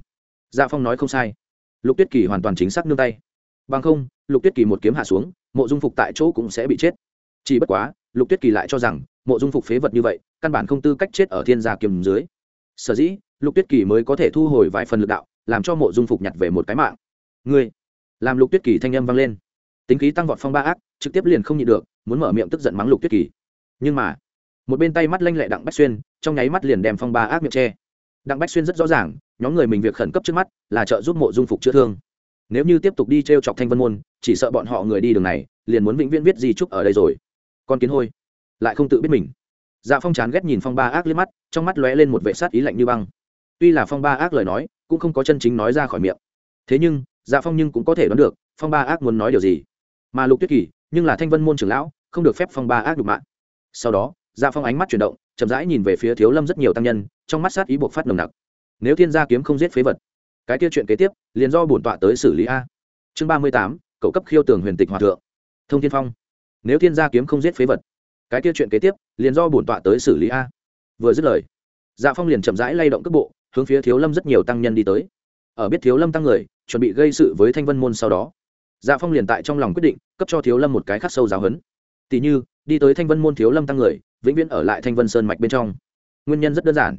dạ phong nói không sai. Lục tuyết kỳ hoàn toàn chính xác nương tay. Bằng không, lục tuyết kỳ một kiếm hạ xuống, mộ dung phục tại chỗ cũng sẽ bị chết. Chỉ bất quá, lục tuyết kỳ lại cho rằng, mộ dung phục phế vật như vậy, căn bản không tư cách chết ở thiên gia kiềm dưới. Sở dĩ, lục tuyết kỳ mới có thể thu hồi vài phần lực đạo, làm cho mộ dung phục nhặt về một cái mạng. Ngươi! Làm lục tuyết kỳ thanh âm vang lên. Tính khí tăng vọt phong ba ác, trực tiếp liền không nhịn được, muốn mở miệng tức giận mắng lục tuyết kỳ. Nhưng mà, một bên tay mắt lanh lẹ đặng bách xuyên trong nháy mắt liền đem phong ba ác miệng che. Đặng bách xuyên rất rõ ràng, nhóm người mình việc khẩn cấp trước mắt là trợ giúp mộ dung phục chữa thương. Nếu như tiếp tục đi t r e o chọc thanh vân môn, chỉ sợ bọn họ người đi đường này, liền muốn vĩnh viễn viết gì chúc ở đây rồi. Con kiến hôi, lại không tự biết mình. Dạ phong chán ghét nhìn phong ba ác liếc mắt, trong mắt lóe lên một vệ sát ý lạnh như băng. Tuy là phong ba ác lời nói, cũng không có chân chính nói ra khỏi miệng. Thế nhưng dạ phong nhưng cũng có thể đoán được, phong ba ác muốn nói điều gì. Mà lục tuyết kỳ, nhưng là thanh vân môn trưởng lão, không được phép phong ba ác đục mạng sau đó dạ phong ánh mắt chuyển động chậm rãi nhìn về phía thiếu lâm rất nhiều tăng nhân, trong mắt sát ý buộc phát nồng nặc. Nếu thiên gia kiếm không giết phế vật, cái kia chuyện kế tiếp, liền do bổn tọa tới xử lý a. Chương ba mươi tám, cậu cấp khiêu tường huyền tịch hòa thượng. Thông thiên phong. Nếu thiên gia kiếm không giết phế vật, cái kia chuyện kế tiếp, liền do bổn tọa tới xử lý a. Vừa dứt lời dạ phong liền chậm rãi lay động cước bộ, hướng phía thiếu lâm rất nhiều tăng nhân đi tới. Ở biết thiếu lâm tăng người, chuẩn bị gây sự với thanh vân môn sau đó dạ phong liền tại trong lòng quyết định, cấp cho thiếu lâm một cái khắc sâu giáo hấn tỷ như đi tới thanh vân môn thiếu lâm tăng người, vĩnh viễn ở lại thanh vân sơn mạch bên trong. Nguyên nhân rất đơn giản.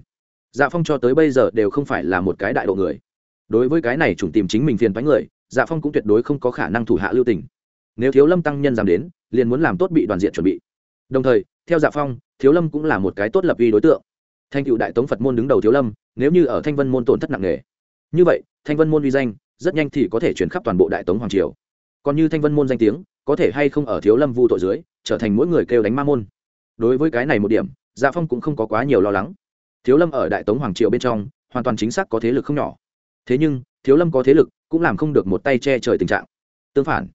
Dạ phong cho tới bây giờ đều không phải là một cái đại độ người. Đối với cái này chủng tìm chính mình phiền thoái người dạ phong cũng tuyệt đối không có khả năng thủ hạ lưu tình. Nếu thiếu lâm tăng nhân dám đến, liền muốn làm tốt bị đoàn diện chuẩn bị. Đồng thời, theo dạ phong, thiếu lâm cũng là một cái tốt lập vi đối tượng. Thanh cựu đại tống phật môn đứng đầu thiếu lâm, nếu như ở thanh vân môn tổn thất nặng nề. Như vậy, thanh vân môn uy danh, rất nhanh thì có thể chuyển khắp toàn bộ đại tống hoàng triều. Còn như thanh vân môn danh tiếng, có thể hay không ở thiếu lâm vu tội dưới trở thành mỗi người kêu đánh ma môn. Đối với cái này một điểm dạ phong cũng không có quá nhiều lo lắng. Thiếu lâm ở đại tống hoàng triều bên trong, hoàn toàn chính xác có thế lực không nhỏ. Thế nhưng, thiếu lâm có thế lực cũng làm không được một tay che trời tình trạng. Tương phản,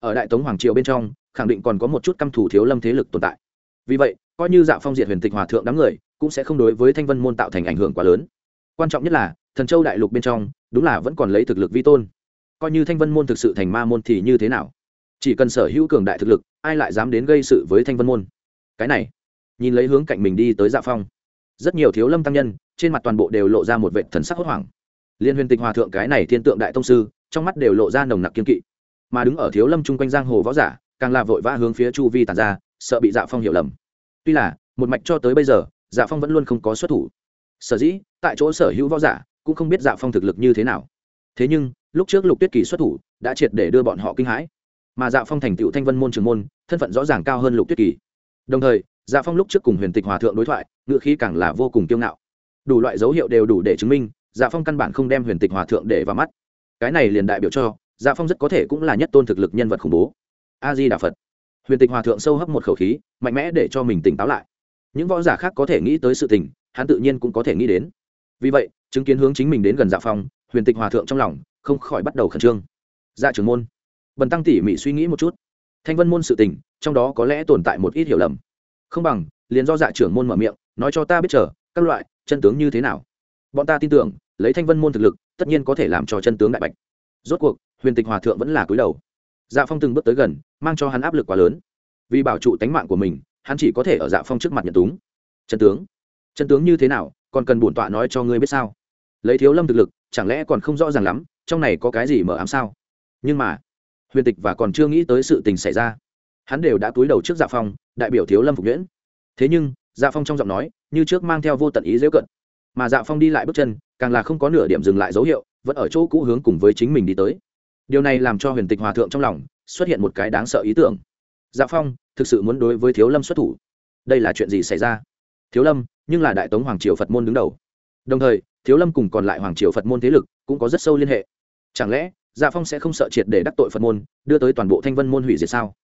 ở đại tống hoàng triều bên trong, khẳng định còn có một chút căm thủ thiếu lâm thế lực tồn tại. Vì vậy, coi như dạ phong diệt huyền tịch hòa thượng đám người, cũng sẽ không đối với thanh vân môn tạo thành ảnh hưởng quá lớn. Quan trọng nhất là, thần châu đại lục bên trong, đúng là vẫn còn lấy thực lực vi tôn. Coi như thanh vân môn thực sự thành ma môn thì như thế nào? Chỉ cần sở hữu cường đại thực lực, ai lại dám đến gây sự với thanh vân môn? Cái này, nhìn lấy hướng cạnh mình đi tới dạ phong. Rất nhiều thiếu lâm tăng nhân, trên mặt toàn bộ đều lộ ra một vệ thần sắc hốt hoảng. Liên huyền tịch hòa thượng cái này thiên tượng đại tông sư, trong mắt đều lộ ra nồng nặc kiên kỵ. Mà đứng ở thiếu lâm chung quanh giang hồ võ giả, càng là vội vã hướng phía chu vi tàn ra, sợ bị dạ phong hiểu lầm. Tuy là, một mạch cho tới bây giờ dạ phong vẫn luôn không có xuất thủ. Sở dĩ, tại chỗ sở hữu võ giả, cũng không biết dạ phong thực lực như thế nào. Thế nhưng, lúc trước lục tuyết kỳ xuất thủ, đã triệt để đưa bọn họ kinh hãi mà dạ phong thành tựu thanh vân môn trường môn, thân phận rõ ràng cao hơn lục tuyết kỳ. Đồng thời dạ phong lúc trước cùng huyền tịch hòa thượng đối thoại ngự khí càng là vô cùng kiêu ngạo. Đủ loại dấu hiệu đều đủ để chứng minh dạ phong căn bản không đem huyền tịch hòa thượng để vào mắt. Cái này liền đại biểu cho dạ phong rất có thể cũng là nhất tôn thực lực nhân vật khủng bố. A di đà phật. Huyền tịch hòa thượng sâu hấp một khẩu khí, mạnh mẽ để cho mình tỉnh táo lại. Những võ giả khác có thể nghĩ tới sự tình, hắn tự nhiên cũng có thể nghĩ đến. Vì vậy, chứng kiến hướng chính mình đến gần dạ phong, huyền tịch hòa thượng trong lòng không khỏi bắt đầu khẩn trương. Dạ trưởng môn bần tăng tỉ mỉ suy nghĩ một chút. Thanh vân môn sự tình, trong đó có lẽ tồn tại một ít hiểu lầm. Không bằng, liền do dạ trưởng môn mở miệng, nói cho ta biết chờ, các loại, chân tướng như thế nào. Bọn ta tin tưởng, lấy thanh vân môn thực lực, tất nhiên có thể làm cho chân tướng đại bạch. Rốt cuộc, huyền tịch hòa thượng vẫn là cúi đầu. Dạ phong từng bước tới gần, mang cho hắn áp lực quá lớn. Vì bảo trụ tánh mạng của mình, hắn chỉ có thể ở dạ phong trước mặt nhận túng. Chân tướng. Chân tướng như thế nào, còn cần bổn tọa nói cho ngươi biết sao? Lấy thiếu lâm thực lực, chẳng lẽ còn không rõ ràng lắm, trong này có cái gì mở ám sao? Nhưng mà huyền tịch và còn chưa nghĩ tới sự tình xảy ra. Hắn đều đã túi đầu trước dạ phong, đại biểu thiếu lâm phục nhuyễn. Thế nhưng dạ phong trong giọng nói, như trước mang theo vô tận ý dễ cận. Mà dạ phong đi lại bước chân, càng là không có nửa điểm dừng lại dấu hiệu, vẫn ở chỗ cũ hướng cùng với chính mình đi tới. Điều này làm cho huyền tịch hòa thượng trong lòng, xuất hiện một cái đáng sợ ý tưởng. Dạ phong, thực sự muốn đối với thiếu lâm xuất thủ. Đây là chuyện gì xảy ra? Thiếu lâm, nhưng là đại tống hoàng triều phật môn đứng đầu. Đồng thời, thiếu lâm cùng còn lại hoàng triều phật môn thế lực cũng có rất sâu liên hệ. Chẳng lẽ dạ phong sẽ không sợ triệt để đắc tội phật môn, đưa tới toàn bộ thanh vân môn hủy diệt sao?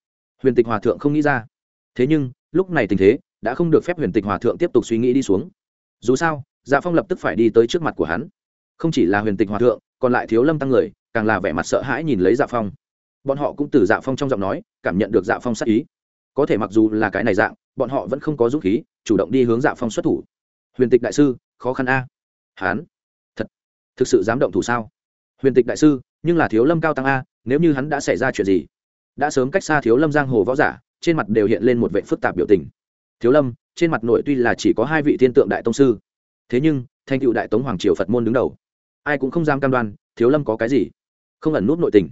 Huyền tịch hòa thượng không nghĩ ra. Thế nhưng, lúc này tình thế đã không được phép huyền tịch hòa thượng tiếp tục suy nghĩ đi xuống. Dù sao dạ phong lập tức phải đi tới trước mặt của hắn. Không chỉ là huyền tịch hòa thượng, còn lại thiếu lâm tăng người, càng là vẻ mặt sợ hãi nhìn lấy dạ phong. Bọn họ cũng từ dạ phong trong giọng nói, cảm nhận được dạ phong sắc ý. Có thể mặc dù là cái này dạng, bọn họ vẫn không có dũng khí, chủ động đi hướng dạ phong xuất thủ. Huyền tịch đại sư, khó khăn a. Hán thật, thực sự dám động thủ sao? Huyền tịch đại sư, nhưng là thiếu lâm cao tăng a, nếu như hắn đã xảy ra chuyện gì, đã sớm cách xa thiếu lâm giang hồ võ giả, trên mặt đều hiện lên một vệ phức tạp biểu tình. Thiếu lâm, trên mặt nội tuy là chỉ có hai vị thiên tượng đại tông sư, thế nhưng, thành cựu đại tống hoàng triều phật môn đứng đầu, ai cũng không dám cam đoan, thiếu lâm có cái gì, không ẩn nút nội tình.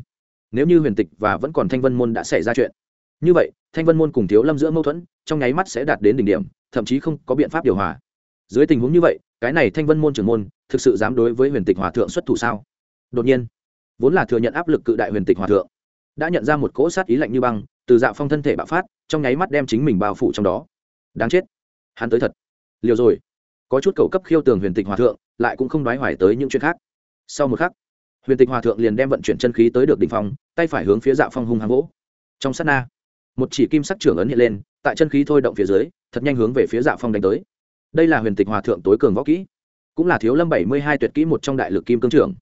Nếu như huyền tịch và vẫn còn thanh vân môn đã xảy ra chuyện, như vậy, thanh vân môn cùng thiếu lâm giữa mâu thuẫn, trong nháy mắt sẽ đạt đến đỉnh điểm, thậm chí không có biện pháp điều hòa. Dưới tình huống như vậy, cái này thanh vân môn trưởng môn, thực sự dám đối với huyền tịch hòa thượng xuất thủ sao? Đột nhiên, vốn là thừa nhận áp lực cự đại huyền tịch hòa thượng, đã nhận ra một cỗ sát ý lạnh như băng, từ dạo phong thân thể bạo phát, trong nháy mắt đem chính mình bao phủ trong đó. Đáng chết, hắn tới thật. Liều rồi, có chút cầu cấp khiêu tường huyền tịch hòa thượng, lại cũng không đoái hoài tới những chuyện khác. Sau một khắc, huyền tịch hòa thượng liền đem vận chuyển chân khí tới được đ ỉ n h phong, tay phải hướng phía dạ phong hung hăng gỗ trong s á t na, một chỉ kim sắc trưởng ấn hiện lên, tại chân khí thôi động phía dưới, thật nhanh hướng về phía dạ phong đánh tới. Đây là huyền tịch hòa thượng tối cường võ kỹ, cũng là thiếu lâm bảy mươi hai tuyệt kỹ một trong đại lực kim cương trưởng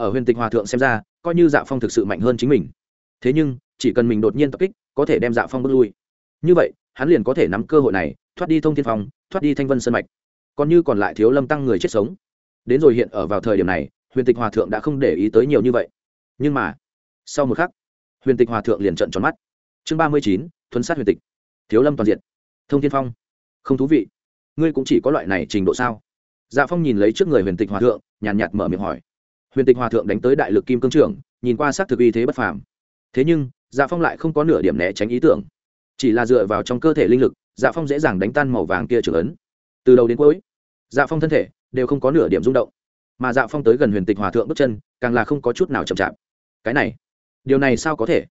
ở huyền tịch hòa thượng xem ra, coi như dạ phong thực sự mạnh hơn chính mình. Thế nhưng, chỉ cần mình đột nhiên tập kích, có thể đem dạ phong bước lui. Như vậy, hắn liền có thể nắm cơ hội này, thoát đi thông thiên phong, thoát đi thanh vân sân mạch. Còn như còn lại thiếu lâm tăng người chết sống. Đến rồi hiện ở vào thời điểm này, huyền tịch hòa thượng đã không để ý tới nhiều như vậy. Nhưng mà, sau một khắc, huyền tịch hòa thượng liền trận tròn mắt. Chương ba mươi chín, thuấn sát huyền tịch. Thiếu lâm toàn diện. Thông thiên phong. Không thú vị. Ngươi cũng chỉ có loại này trình độ sao? Dạ phong nhìn lấy trước người huyền tịch hòa thượng, nhàn nhạt mở miệng hỏi huyền tịch hòa thượng đánh tới đại lực kim cương trưởng, nhìn qua s á c thực uy thế bất phàm. Thế nhưng dạ phong lại không có nửa điểm né tránh ý tưởng. Chỉ là dựa vào trong cơ thể linh lực dạ phong dễ dàng đánh tan màu vàng kia trưởng ấn. Từ đầu đến cuối dạ phong thân thể đều không có nửa điểm rung động. Mà dạ phong tới gần huyền tịch hòa thượng bước chân, càng là không có chút nào chậm chạp. Cái này, điều này sao có thể?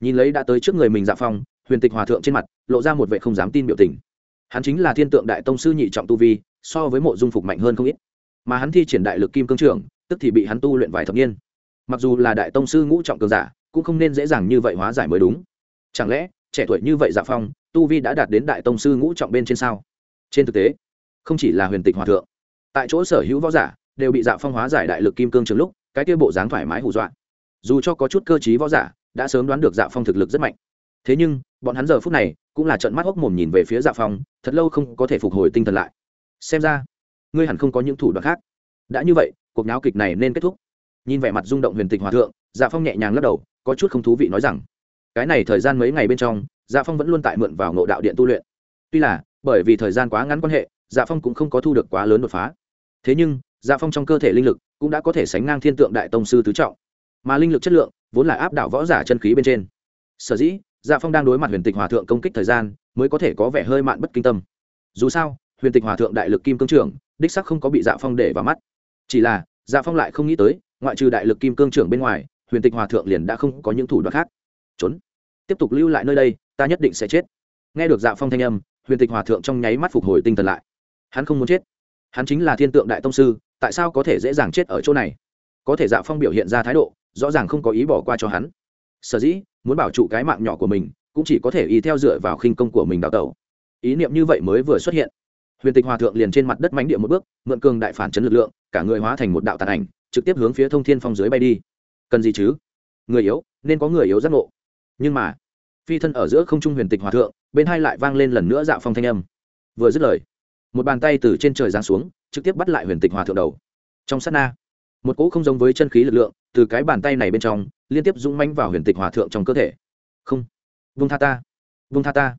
Nhìn lấy đã tới trước người mình dạ phong, huyền tịch hòa thượng trên mặt lộ ra một vệ không dám tin biểu tình. Hắn chính là thiên tượng đại tông sư nhị trọng tu vi, so với mộ dung phục mạnh hơn không ít. Mà hắn thi triển đại lực kim cương trưởng tức thì bị hắn tu luyện vài thập niên. Mặc dù là đại tông sư ngũ trọng cường giả, cũng không nên dễ dàng như vậy hóa giải mới đúng. Chẳng lẽ, trẻ tuổi như vậy dạ phong, tu vi đã đạt đến đại tông sư ngũ trọng bên trên sao? Trên thực tế, không chỉ là huyền tịch hòa thượng. Tại chỗ sở hữu võ giả đều bị dạ phong hóa giải đại lực kim cương trường lúc, cái kia bộ dáng thoải mái hù dọa. Dù cho có chút cơ t võ giả, đã sớm đoán được dạ phong thực lực rất mạnh. Thế nhưng, bọn hắn giờ phút này cũng là trận mắt hốc mồm nhìn về phía dạ phong, thật lâu không có thể phục hồi tinh thần lại. Xem ra, ngươi hẳn không có những thủ đoạn khác. Đã như vậy cuộc náo kịch này nên kết thúc. Nhìn vẻ mặt rung động huyền tịch hòa thượng dạ phong nhẹ nhàng lắc đầu, có chút không thú vị nói rằng, cái này thời gian mấy ngày bên trong dạ phong vẫn luôn tại mượn vào ngộ đạo điện tu luyện. Tuy là, bởi vì thời gian quá ngắn quan hệ dạ phong cũng không có thu được quá lớn đột phá. Thế nhưng dạ phong trong cơ thể linh lực cũng đã có thể sánh ngang thiên tượng đại tông sư tứ trọng. Mà linh lực chất lượng vốn là áp đảo võ giả chân khí bên trên. Sở dĩ dạ phong đang đối mặt huyền tịch hòa thượng công kích thời gian, mới có thể có vẻ hơi mạn bất kinh tâm. Dù sao, huyền tịch hòa thượng đại lực kim cương trưởng, đích sắc không có bị dạ phong để vào mắt chỉ là dạ phong lại không nghĩ tới, ngoại trừ đại lực kim cương trưởng bên ngoài, huyền tịch hòa thượng liền đã không có những thủ đoạn khác. Trốn. Tiếp tục lưu lại nơi đây, ta nhất định sẽ chết. Nghe được dạ phong thanh âm, huyền tịch hòa thượng trong nháy mắt phục hồi tinh thần lại. Hắn không muốn chết. Hắn chính là thiên tượng đại tông sư, tại sao có thể dễ dàng chết ở chỗ này? Có thể dạ phong biểu hiện ra thái độ, rõ ràng không có ý bỏ qua cho hắn. Sở dĩ, muốn bảo trụ cái mạng nhỏ của mình, cũng chỉ có thể ý theo dựa vào khinh công của mình đào tẩu. Ý niệm như vậy mới vừa xuất hiện. Huyền tịch hòa thượng liền trên mặt đất mánh địa một bước, mượn cường đại phản chấn lực lượng cả người hóa thành một đạo tàn ảnh, trực tiếp hướng phía thông thiên phong dưới bay đi. Cần gì chứ? Người yếu, nên có người yếu giác ngộ. Nhưng mà, phi thân ở giữa không trung huyền tịch hòa thượng, bên hai lại vang lên lần nữa dạo phong thanh âm. Vừa dứt lời, một bàn tay từ trên trời giáng xuống, trực tiếp bắt lại huyền tịch hòa thượng đầu. Trong sát na, một cỗ không giống với chân khí lực lượng từ cái bàn tay này bên trong, liên tiếp dũng manh vào huyền tịch hòa thượng trong cơ thể. Không. Vung tha ta. Vung tha ta.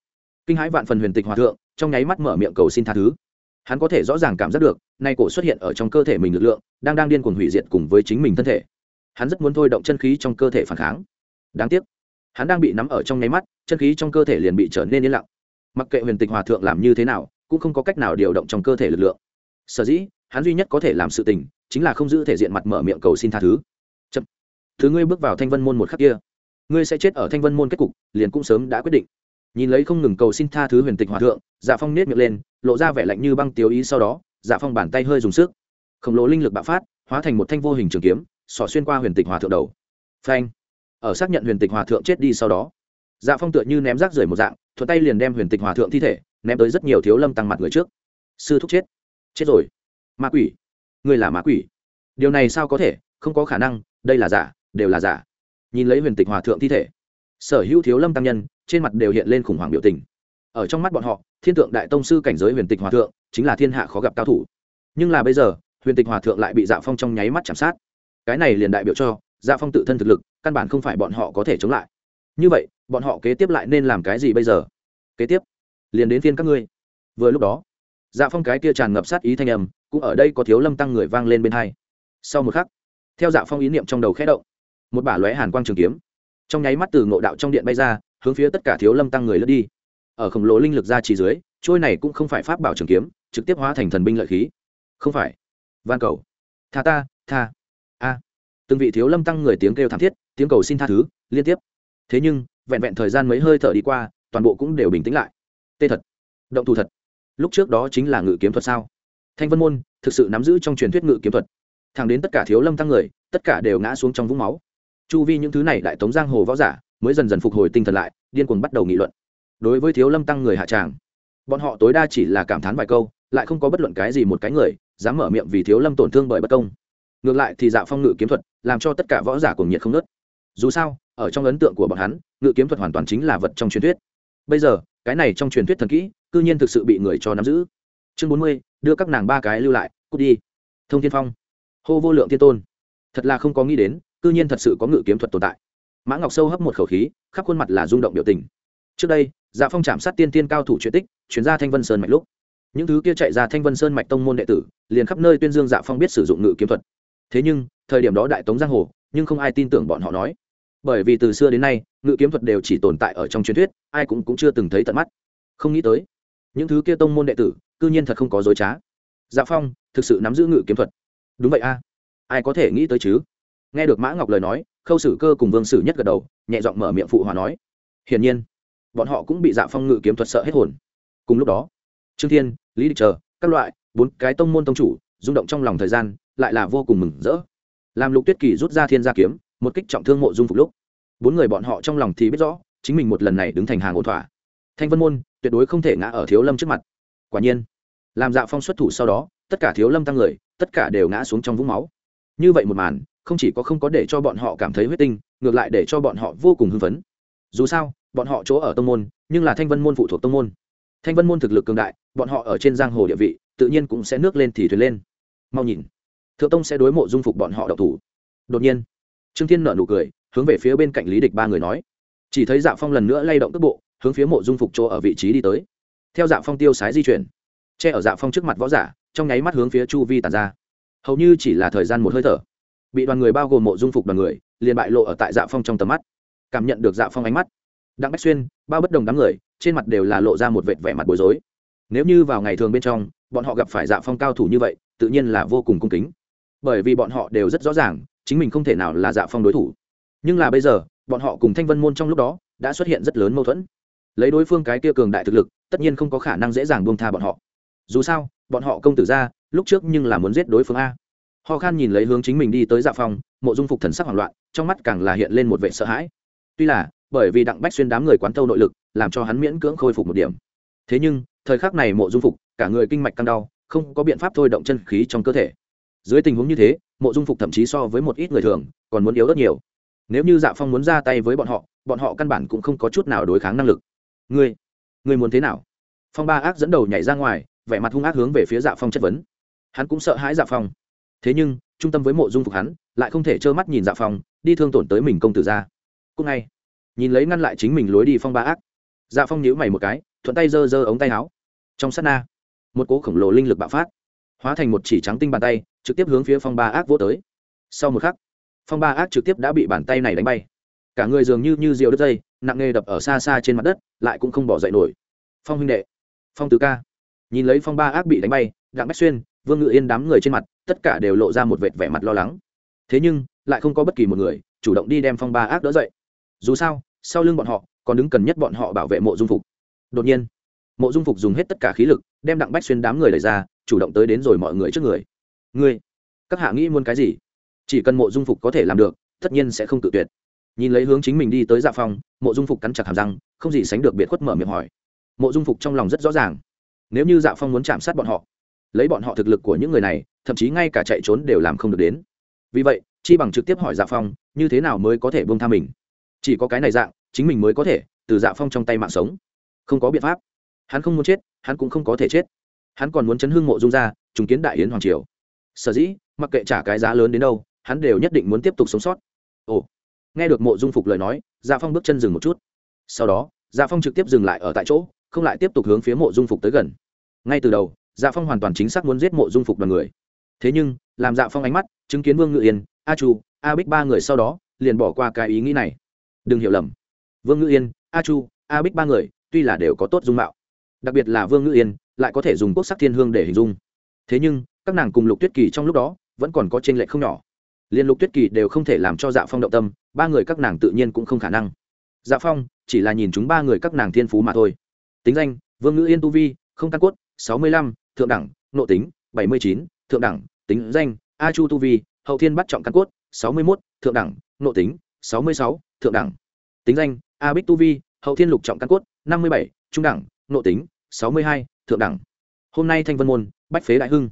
Kinh hãi vạn phần huyền tịch hòa thượng, trong nháy mắt mở miệng cầu xin tha thứ hắn có thể rõ ràng cảm giác được, nay cổ xuất hiện ở trong cơ thể mình lực lượng, đang đang điên cuồng hủy diệt cùng với chính mình thân thể. Hắn rất muốn thôi động chân khí trong cơ thể phản kháng. Đáng tiếc, hắn đang bị nắm ở trong nháy mắt, chân khí trong cơ thể liền bị trở nên yên lặng. Mặc kệ huyền tịch hòa thượng làm như thế nào, cũng không có cách nào điều động trong cơ thể lực lượng. Sở dĩ, hắn duy nhất có thể làm sự tình, chính là không giữ thể diện mặt mở miệng cầu xin tha thứ. Chậm. thứ ngươi bước vào thanh vân môn một khắc kia, ngươi sẽ chết ở thanh vân môn kết cục, liền cũng sớm đã quyết định. Nhìn lấy không ngừng cầu xin tha thứ huyền tịch hòa thượng dạ phong nết miệng lên lộ ra vẻ lạnh như băng tiêu ý sau đó dạ phong bàn tay hơi dùng sức. Khổng lồ linh lực bạo phát, hóa thành một thanh vô hình trường kiếm, xỏ xuyên qua huyền tịch hòa thượng đầu. Phanh. Ở xác nhận huyền tịch hòa thượng chết đi sau đó dạ phong tựa như ném rác rưởi một dạng, thuận tay liền đem huyền tịch hòa thượng thi thể, ném tới rất nhiều thiếu lâm tăng mặt người trước. Sư thúc chết. Chết rồi. Ma quỷ. Người là ma quỷ. Điều này sao có thể? Không có khả năng, đây là giả, đều là giả. Nhìn lấy huyền tịch hòa thượng thi thể, sở hữu thiếu lâm tăng nhân, trên mặt đều hiện lên khủng hoảng biểu tình ở trong mắt bọn họ, thiên tượng đại tông sư cảnh giới huyền tịch hòa thượng chính là thiên hạ khó gặp cao thủ. Nhưng là bây giờ, huyền tịch hòa thượng lại bị dạ phong trong nháy mắt chạm sát. Cái này liền đại biểu cho dạ phong tự thân thực lực, căn bản không phải bọn họ có thể chống lại. Như vậy, bọn họ kế tiếp lại nên làm cái gì bây giờ? Kế tiếp, liền đến phiên các ngươi. Vừa lúc đó dạ phong cái kia tràn ngập sát ý thanh âm, cũng ở đây có thiếu lâm tăng người vang lên bên hai. Sau một khắc, theo dạ phong ý niệm trong đầu khẽ động, một bả lóe hàn quang trường kiếm, trong nháy mắt từ ngộ đạo trong điện bay ra, hướng phía tất cả thiếu lâm tăng người lướt đi ở khổng lồ linh lực ra chỉ dưới, trôi này cũng không phải pháp bảo trường kiếm, trực tiếp hóa thành thần binh lợi khí. Không phải. Van cầu. Tha ta, tha. A. Từng vị thiếu lâm tăng người tiếng kêu thảm thiết, tiếng cầu xin tha thứ, liên tiếp. Thế nhưng, vẹn vẹn thời gian mấy hơi thở đi qua, toàn bộ cũng đều bình tĩnh lại. Tê thật. Động thủ thật. Lúc trước đó chính là ngự kiếm thuật sao? Thanh vân môn, thực sự nắm giữ trong truyền thuyết ngự kiếm thuật. Thẳng đến tất cả thiếu lâm tăng người, tất cả đều ngã xuống trong vũng máu. Chu vi những thứ này đại tống giang hồ võ giả mới dần dần phục hồi tinh thần lại, điên cuồng bắt đầu nghị luận đối với thiếu lâm tăng người hạ tràng. Bọn họ tối đa chỉ là cảm thán vài câu, lại không có bất luận cái gì một cái người dám mở miệng vì thiếu lâm tổn thương bởi bất công. Ngược lại thì dạo phong ngự kiếm thuật làm cho tất cả võ giả cùng nhiệt không nớt dù sao, ở trong ấn tượng của bọn hắn, ngự kiếm thuật hoàn toàn chính là vật trong truyền thuyết. Bây giờ, cái này trong truyền thuyết thần kỹ, cư nhiên thực sự bị người cho nắm giữ. Chương bốn mươi, đưa các nàng ba cái lưu lại, cút đi. Thông thiên phong. Hô vô lượng thiên tôn. Thật là không có nghĩ đến, cư nhiên thật sự có ngự kiếm thuật tồn tại. Mã ngọc sâu hấp một khẩu khí, khắp khuôn mặt là rung động biểu tình. Trước đây dạ phong chạm sát tiên tiên cao thủ truyện tích chuyển ra thanh vân sơn mạch lúc. Những thứ kia chạy ra thanh vân sơn mạch tông môn đệ tử liền khắp nơi tuyên dương dạ phong biết sử dụng ngự kiếm thuật. Thế nhưng thời điểm đó đại tống giang hồ nhưng không ai tin tưởng bọn họ nói. Bởi vì từ xưa đến nay ngự kiếm thuật đều chỉ tồn tại ở trong truyền thuyết ai cũng, cũng chưa từng thấy tận mắt. Không nghĩ tới những thứ kia tông môn đệ tử cư nhiên thật không có dối trá. Dạ phong thực sự nắm giữ ngự kiếm thuật. Đúng vậy a ai có thể nghĩ tới chứ? Nghe được mã ngọc lời nói khâu sử cơ cùng vương sử nhất gật đầu nhẹ giọng mở miệng phụ hòa nói. Hiển nhiên bọn họ cũng bị dạ phong ngự kiếm thuật sợ hết hồn. Cùng lúc đó, trương thiên, lý địch chờ, các loại, bốn cái tông môn tông chủ, rung động trong lòng thời gian, lại là vô cùng mừng rỡ. Làm lục tuyết kỳ rút ra thiên gia kiếm, một kích trọng thương mộ dung phục lúc, bốn người bọn họ trong lòng thì biết rõ, chính mình một lần này đứng thành hàng ổn thỏa. Thanh vân môn tuyệt đối không thể ngã ở thiếu lâm trước mặt. Quả nhiên, làm dạ phong xuất thủ sau đó, tất cả thiếu lâm tăng người, tất cả đều ngã xuống trong vũng máu. Như vậy một màn, không chỉ có không có để cho bọn họ cảm thấy huyết tinh, ngược lại để cho bọn họ vô cùng hưng phấn. Dù sao bọn họ chỗ ở tông môn, nhưng là thanh vân môn phụ thuộc tông môn. Thanh vân môn thực lực cường đại, bọn họ ở trên giang hồ địa vị, tự nhiên cũng sẽ nước lên thì thuyền lên. Mau nhìn. Thượng tông sẽ đối mộ dung phục bọn họ độc thủ. Đột nhiên, trương thiên nở nụ cười, hướng về phía bên cạnh lý địch ba người nói. Chỉ thấy dạ phong lần nữa lay động tức bộ hướng phía mộ dung phục chỗ ở vị trí đi tới. Theo dạ phong tiêu sái di chuyển, che ở dạ phong trước mặt võ giả, trong nháy mắt hướng phía chu vi tàn ra. Hầu như chỉ là thời gian một hơi thở, bị đoàn người bao gồm mộ dung phục đoàn người, liền bại lộ ở tại dạ phong trong tầm mắt. Cảm nhận được dạ phong ánh mắt đặng bách xuyên, bao bất đồng đám người, trên mặt đều là lộ ra một vệt vẻ mặt bối rối. Nếu như vào ngày thường bên trong, bọn họ gặp phải dạ phong cao thủ như vậy, tự nhiên là vô cùng cung kính. Bởi vì bọn họ đều rất rõ ràng, chính mình không thể nào là dạ phong đối thủ. Nhưng là bây giờ, bọn họ cùng thanh vân môn trong lúc đó, đã xuất hiện rất lớn mâu thuẫn. Lấy đối phương cái kia cường đại thực lực, tất nhiên không có khả năng dễ dàng buông tha bọn họ. Dù sao, bọn họ công tử ra, lúc trước nhưng là muốn giết đối phương a. Ho khan nhìn lấy hướng chính mình đi tới dạ phong, mộ dung phục thần sắc hoảng loạn, trong mắt càng là hiện lên một vệ sợ hãi. Tuy là bởi vì đặng bách xuyên đám người quán thâu nội lực, làm cho hắn miễn cưỡng khôi phục một điểm. Thế nhưng, thời khắc này mộ dung phục, cả người kinh mạch căng đau, không có biện pháp thôi động chân khí trong cơ thể. Dưới tình huống như thế, mộ dung phục thậm chí so với một ít người thường, còn muốn yếu rất nhiều. Nếu như dạ phong muốn ra tay với bọn họ bọn họ căn bản cũng không có chút nào đối kháng năng lực. Ngươi ngươi muốn thế nào? Phong ba ác dẫn đầu nhảy ra ngoài, vẻ mặt hung ác hướng về phía dạ phong chất vấn. Hắn cũng sợ hãi dạ phong. Thế nhưng, trung tâm với mộ dung phục hắn, lại không thể trơ mắt nhìn dạ phong, đi thương tổn tới mình công tử ra. Cúc ngay nhìn lấy ngăn lại chính mình lối đi phong ba ác. Dạ phong nhíu mày một cái, thuận tay giơ giơ ống tay áo. Trong sát na, một cỗ khổng lồ linh lực bạo phát, hóa thành một chỉ trắng tinh bàn tay, trực tiếp hướng phía phong ba ác vỗ tới. Sau một khắc, phong ba ác trực tiếp đã bị bàn tay này đánh bay. Cả người dường như như rượu đất dây, nặng nề đập ở xa xa trên mặt đất, lại cũng không bỏ dậy nổi. Phong huynh đệ, phong tứ ca. Nhìn lấy phong ba ác bị đánh bay, đặng bách xuyên, vương ngự yên đám người trên mặt, tất cả đều lộ ra một vệt vẻ mặt lo lắng. Thế nhưng, lại không có bất kỳ một người chủ động đi đem phong ba ác đỡ dậy dù sao, sau lưng bọn họ, còn đứng cần nhất bọn họ bảo vệ mộ dung phục. Đột nhiên, mộ dung phục dùng hết tất cả khí lực, đem đặng bách xuyên đám người đẩy ra, chủ động tới đến rồi mọi người trước người. Ngươi, các hạ nghĩ muốn cái gì? Chỉ cần mộ dung phục có thể làm được, tất nhiên sẽ không tự tuyệt. Nhìn lấy hướng chính mình đi tới dạ phong mộ dung phục cắn chặt hàm răng, không gì sánh được biệt khuất mở miệng hỏi. Mộ dung phục trong lòng rất rõ ràng. Nếu như dạ phong muốn chạm sát bọn họ, lấy bọn họ thực lực của những người này, thậm chí ngay cả chạy trốn đều làm không được đến. Vì vậy, chi bằng trực tiếp hỏi dạ phong, như thế nào mới có thể bông tha mình? Chỉ có cái này dạng, chính mình mới có thể từ dạ phong trong tay mạng sống. Không có biện pháp. Hắn không muốn chết, hắn cũng không có thể chết. Hắn còn muốn chấn hương mộ dung ra, trùng kiến đại yến hoàng triều. Sở dĩ, mặc kệ trả cái giá lớn đến đâu, hắn đều nhất định muốn tiếp tục sống sót. Ồ, nghe được mộ dung phục lời nói dạ phong bước chân dừng một chút. Sau đó dạ phong trực tiếp dừng lại ở tại chỗ, không lại tiếp tục hướng phía mộ dung phục tới gần. Ngay từ đầu dạ phong hoàn toàn chính xác muốn giết mộ dung phục đoàn người. Thế nhưng, làm dạ phong ánh mắt, chứng kiến vương ngự yên, a chu, a bích ba người sau đó, liền bỏ qua cái ý nghĩ này đừng hiểu lầm. Vương Ngữ yên, a chu, a bích ba người, tuy là đều có tốt dung mạo, đặc biệt là vương Ngữ yên, lại có thể dùng quốc sắc thiên hương để hình dung. Thế nhưng, các nàng cùng lục tuyết kỳ trong lúc đó, vẫn còn có tranh lệch không nhỏ. Liên lục tuyết kỳ đều không thể làm cho dạ phong động tâm, ba người các nàng tự nhiên cũng không khả năng. Dạ phong, chỉ là nhìn chúng ba người các nàng thiên phú mà thôi. Tính danh, vương ngữ yên tu vi, không căn cốt, sáu mươi lăm, thượng đẳng nộ tính, bảy mươi chín, thượng đẳng, tính danh, a chu tu vi, hậu thiên bắt trọng căn cốt, sáu mươi mốt, thượng đẳng nộ tính sáu mươi sáu, thượng đẳng. Tính danh, a bích tu vi, hậu thiên lục trọng căn cốt, năm mươi bảy, trung đẳng, nội tính, sáu mươi hai, thượng đẳng. Hôm nay thanh vân môn, bách phế đại hưng.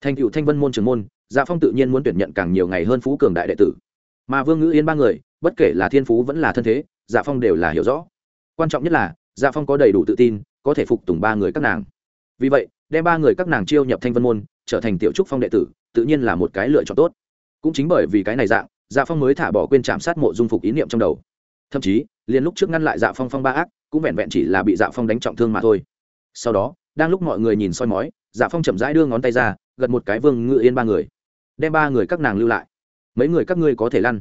Thành cựu thanh vân môn trưởng môn dạ phong tự nhiên muốn tuyển nhận càng nhiều ngày hơn phú cường đại đệ tử. Mà vương ngữ yên ba người, bất kể là thiên phú vẫn là thân thế dạ phong đều là hiểu rõ. Quan trọng nhất là dạ phong có đầy đủ tự tin, có thể phục tùng ba người các nàng. Vì vậy, đem ba người các nàng chiêu nhập thanh vân môn, trở thành tiểu trúc phong đệ tử, tự nhiên là một cái lựa chọn tốt. Cũng chính bởi vì cái này dạng dạ phong mới thả bỏ quên chạm sát mộ dung phục ý niệm trong đầu. Thậm chí, liền lúc trước ngăn lại dạ phong phong ba ác, cũng vẹn vẹn chỉ là bị dạ phong đánh trọng thương mà thôi. Sau đó, đang lúc mọi người nhìn soi mói dạ phong chậm rãi đưa ngón tay ra, gật một cái vương ngự yên ba người. Đem ba người các nàng lưu lại. Mấy người các ngươi có thể lăn.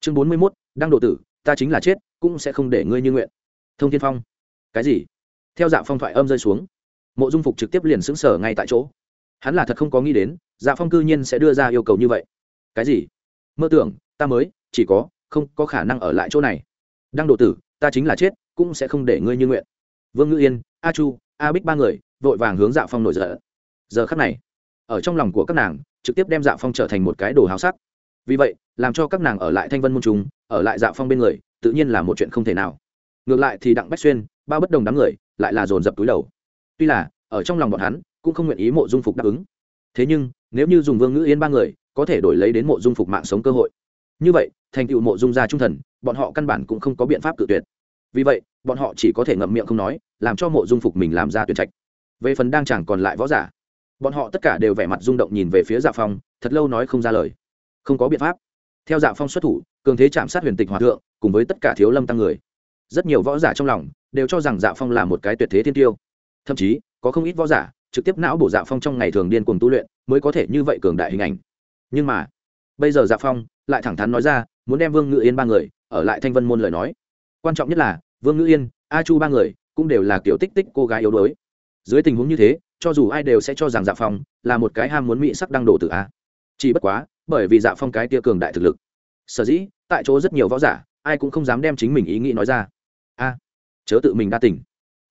Chương bốn mươi mốt đang độ tử, ta chính là chết, cũng sẽ không để ngươi như nguyện. Thông thiên phong. Cái gì? Theo dạ phong thoại âm rơi xuống, mộ dung phục trực tiếp liền xứng sở ngay tại chỗ. Hắn là thật không có nghĩ đến dạ phong cư nhiên sẽ đưa ra yêu cầu như vậy. Cái gì? Mơ tưởng, ta mới, chỉ có, không có khả năng ở lại chỗ này. Đang độ tử, ta chính là chết, cũng sẽ không để ngươi như nguyện. Vương ngữ yên, a chu, a bích ba người, vội vàng hướng dạ phong nổi giận. Giờ khắc này, ở trong lòng của các nàng, trực tiếp đem dạ phong trở thành một cái đồ háo sắc. Vì vậy, làm cho các nàng ở lại thanh vân môn chúng, ở lại dạ phong bên người, tự nhiên là một chuyện không thể nào. Ngược lại thì đặng bách xuyên ba bất đồng đám người, lại là dồn dập túi đầu. Tuy là, ở trong lòng bọn hắn, cũng không nguyện ý mộ dung phục đáp ứng thế nhưng, nếu như dùng vương ngữ yên ba người, có thể đổi lấy đến mộ dung phục mạng sống cơ hội. Như vậy, thành tựu mộ dung gia trung thần, bọn họ căn bản cũng không có biện pháp cự tuyệt. Vì vậy, bọn họ chỉ có thể ngậm miệng không nói, làm cho mộ dung phục mình làm ra tuyển trạch. Về phần đang chẳng còn lại võ giả, bọn họ tất cả đều vẻ mặt rung động nhìn về phía dạ phong, thật lâu nói không ra lời. Không có biện pháp. Theo dạ phong xuất thủ, cường thế chạm sát huyền tịch hòa thượng, cùng với tất cả thiếu lâm tăng người. Rất nhiều võ giả trong lòng đều cho rằng dạ phong là một cái tuyệt thế thiên tiêu. Thậm chí, có không ít võ giả trực tiếp não bổ dạ phong trong ngày thường điên cuồng tu luyện mới có thể như vậy cường đại hình ảnh. Nhưng mà, bây giờ dạ phong lại thẳng thắn nói ra, muốn đem vương ngự yên ba người ở lại thanh vân môn lời nói. Quan trọng nhất là, vương ngự yên, a chu ba người cũng đều là kiểu tích tích cô gái yếu đuối. Dưới tình huống như thế, cho dù ai đều sẽ cho rằng dạ phong là một cái ham muốn mỹ sắc đăng đổ từ a. Chỉ bất quá, bởi vì dạ phong cái tia cường đại thực lực. Sở dĩ, tại chỗ rất nhiều võ giả, ai cũng không dám đem chính mình ý nghĩ nói ra. A, chớ tự mình đa tình.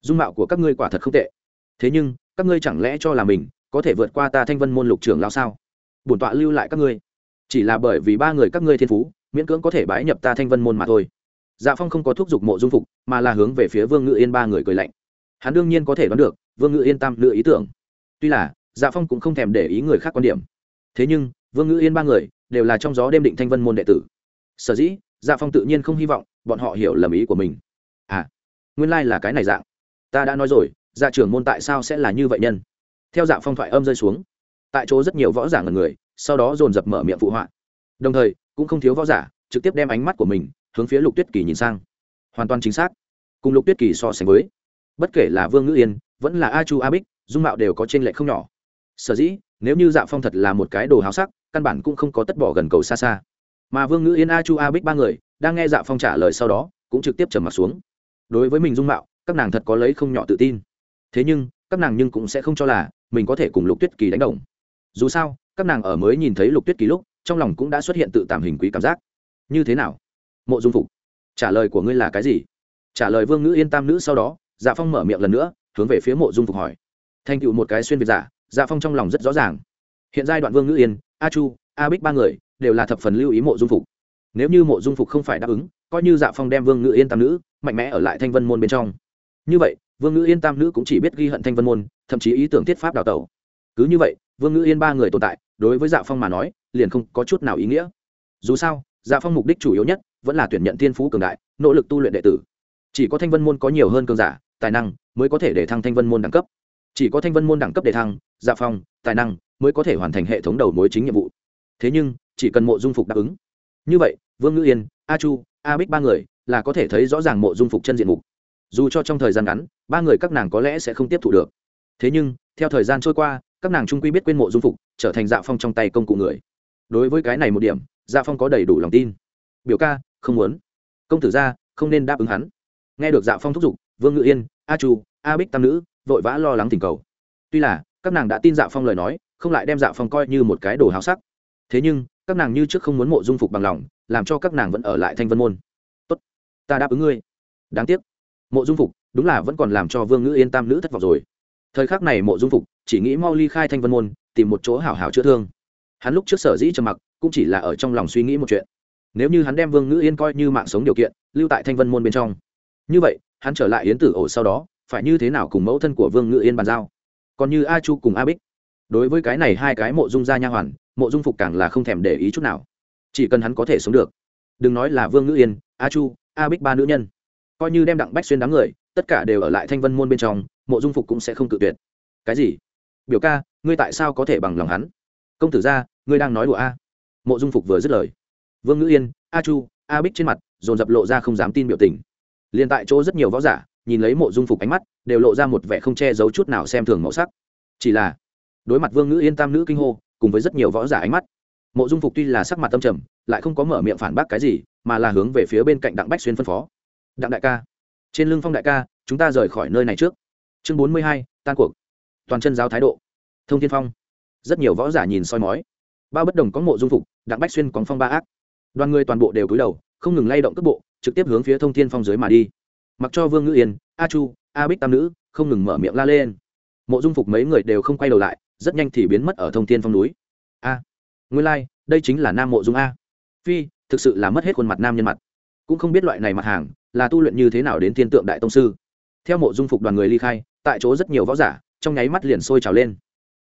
Dung mạo của các ngươi quả thật không tệ. Thế nhưng các ngươi chẳng lẽ cho là mình có thể vượt qua ta thanh vân môn lục trưởng lao sao? Bổn tọa lưu lại các ngươi. Chỉ là bởi vì ba người các ngươi thiên phú, miễn cưỡng có thể bái nhập ta thanh vân môn mà thôi. Dạ phong không có thúc giục mộ dung phục, mà là hướng về phía vương ngự yên ba người cười lạnh. Hắn đương nhiên có thể đoán được, vương ngự yên tam lựa ý tưởng. Tuy là dạ phong cũng không thèm để ý người khác quan điểm. Thế nhưng, vương ngự yên ba người đều là trong gió đêm định thanh vân môn đệ tử. Sở dĩ dạ phong tự nhiên không hy vọng bọn họ hiểu lầm ý của mình. À nguyên lai、like、là cái này dạng. Ta đã nói rồi dạ trưởng môn tại sao sẽ là như vậy nhân? Theo dạ phong thoại âm rơi xuống, tại chỗ rất nhiều võ giả ngần người, sau đó dồn dập mở miệng phụ họa. Đồng thời, cũng không thiếu võ giả, trực tiếp đem ánh mắt của mình hướng phía lục tuyết kỳ nhìn sang. Hoàn toàn chính xác, cùng lục tuyết kỳ so sánh với, bất kể là vương ngữ yên, vẫn là a chu a bích, dung mạo đều có t r ê n lệch không nhỏ. Sở dĩ, nếu như dạ phong thật là một cái đồ háo sắc, căn bản cũng không có tất bỏ gần cầu xa xa. Mà vương ngữ yên, a chu a bích ba người, đang nghe dạ phong trả lời sau đó, cũng trực tiếp trầm m ặ t xuống. Đối với mình dung mạo, các nàng thật có lấy không nhỏ tự tin thế nhưng, các nàng nhưng cũng sẽ không cho là mình có thể cùng lục tuyết kỳ đánh đồng. Dù sao, các nàng ở mới nhìn thấy lục tuyết kỳ lúc, trong lòng cũng đã xuất hiện tự tàm hình quý cảm giác. Như thế nào? Mộ dung phục, trả lời của ngươi là cái gì? Trả lời vương ngữ yên tam nữ sau đó dạ phong mở miệng lần nữa, hướng về phía mộ dung phục hỏi. Thành tựu một cái xuyên việt giả dạ phong trong lòng rất rõ ràng. Hiện giai đoạn vương ngữ yên, a chu, a bích ba người đều là thập phần lưu ý mộ dung phục. Nếu như mộ dung phục không phải đáp ứng, coi như dạ phong đem vương ngữ yên tam nữ mạnh mẽ ở lại thanh vân môn bên trong. Như vậy vương ngữ yên tam nữ cũng chỉ biết ghi hận thanh vân môn, thậm chí ý tưởng thiết pháp đào tẩu. Cứ như vậy, vương ngữ yên ba người tồn tại, đối với dạ phong mà nói, liền không có chút nào ý nghĩa. Dù sao dạ phong mục đích chủ yếu nhất vẫn là tuyển nhận thiên phú cường đại, nỗ lực tu luyện đệ tử. Chỉ có thanh vân môn có nhiều hơn cường giả, tài năng mới có thể để thăng thanh vân môn đẳng cấp. Chỉ có thanh vân môn đẳng cấp để thăng dạ phong, tài năng mới có thể hoàn thành hệ thống đầu mối chính nhiệm vụ. Thế nhưng, chỉ cần mộ dung phục đáp ứng. Như vậy, vương ngữ yên, a chu, a bích ba người là có thể thấy rõ ràng mộ dung phục chân diện mục. Dù cho trong thời gian ngắn ba người các nàng có lẽ sẽ không tiếp thu được. Thế nhưng, theo thời gian trôi qua, các nàng trung quy biết quên mộ dung phục, trở thành dạ phong trong tay công cụ người. Đối với cái này một điểm dạ phong có đầy đủ lòng tin. Biểu ca, không muốn. Công tử gia không nên đáp ứng hắn. Nghe được dạ phong thúc giục, vương ngự yên, a chu, a bích tam nữ, vội vã lo lắng tình cầu. Tuy là, các nàng đã tin dạ phong lời nói, không lại đem dạ phong coi như một cái đồ háo sắc. Thế nhưng, các nàng như trước không muốn mộ dung phục bằng lòng, làm cho các nàng vẫn ở lại thanh vân môn. Tốt, ta đáp ứng ngươi. Đáng tiếc. Mộ dung phục đúng là vẫn còn làm cho vương ngữ yên tam nữ thất vọng rồi. Thời khắc này mộ dung phục chỉ nghĩ mau ly khai thanh vân môn, tìm một chỗ hảo hảo chữa thương. Hắn lúc trước sở dĩ trầm mặc, cũng chỉ là ở trong lòng suy nghĩ một chuyện. Nếu như hắn đem vương ngữ yên coi như mạng sống điều kiện, lưu tại thanh vân môn bên trong. Như vậy, hắn trở lại yến tử ổ sau đó, phải như thế nào cùng mẫu thân của vương ngữ yên bàn giao? Còn như a chu cùng a bích. Đối với cái này hai cái mộ dung gia nha hoàn, mộ dung phục càng là không thèm để ý chút nào. Chỉ cần hắn có thể sống được. Đừng nói là vương ngữ yên, a chu, a bích ba nữ nhân. Coi như đem đặng bách xuyên đám người tất cả đều ở lại thanh vân môn bên trong, mộ dung phục cũng sẽ không tự tuyệt. Cái gì? Biểu ca, ngươi tại sao có thể bằng lòng hắn? Công tử gia, ngươi đang nói đùa a. Mộ dung phục vừa dứt lời. Vương ngữ yên, a chu, a bích trên mặt, dồn dập lộ ra không dám tin biểu tình. Liền tại chỗ rất nhiều võ giả, nhìn lấy mộ dung phục ánh mắt, đều lộ ra một vẻ không che giấu chút nào xem thường màu sắc. Chỉ là, đối mặt vương ngữ yên tam nữ kinh hô, cùng với rất nhiều võ giả ánh mắt, mộ dung phục tuy là sắc mặt tâm trầm, lại không có mở miệng phản bác cái gì, mà là hướng về phía bên cạnh đặng bách xuyên phân phó. Đặng đại ca trên lưng phong đại ca chúng ta rời khỏi nơi này trước. Chương bốn mươi hai tan cuộc. Toàn chân giáo thái độ. Thông thiên phong. Rất nhiều võ giả nhìn soi mói. Ba bất đồng có mộ dung phục đặng bách xuyên có phong ba ác. Đoàn người toàn bộ đều cúi đầu không ngừng lay động cước bộ trực tiếp hướng phía thông thiên phong dưới mà đi. Mặc cho vương ngữ yên a chu a bích tam nữ không ngừng mở miệng la lên. Mộ dung phục mấy người đều không quay đầu lại rất nhanh thì biến mất ở thông thiên phong núi. A. Nguyên lai、like, đây chính là nam mộ dung a. Phi thực sự là mất hết khuôn mặt nam nhân mặt. Cũng không biết loại này mặt hàng là tu luyện như thế nào đến thiên tượng đại tông sư. Theo mộ dung phục đoàn người ly khai, tại chỗ rất nhiều võ giả, trong nháy mắt liền sôi trào lên.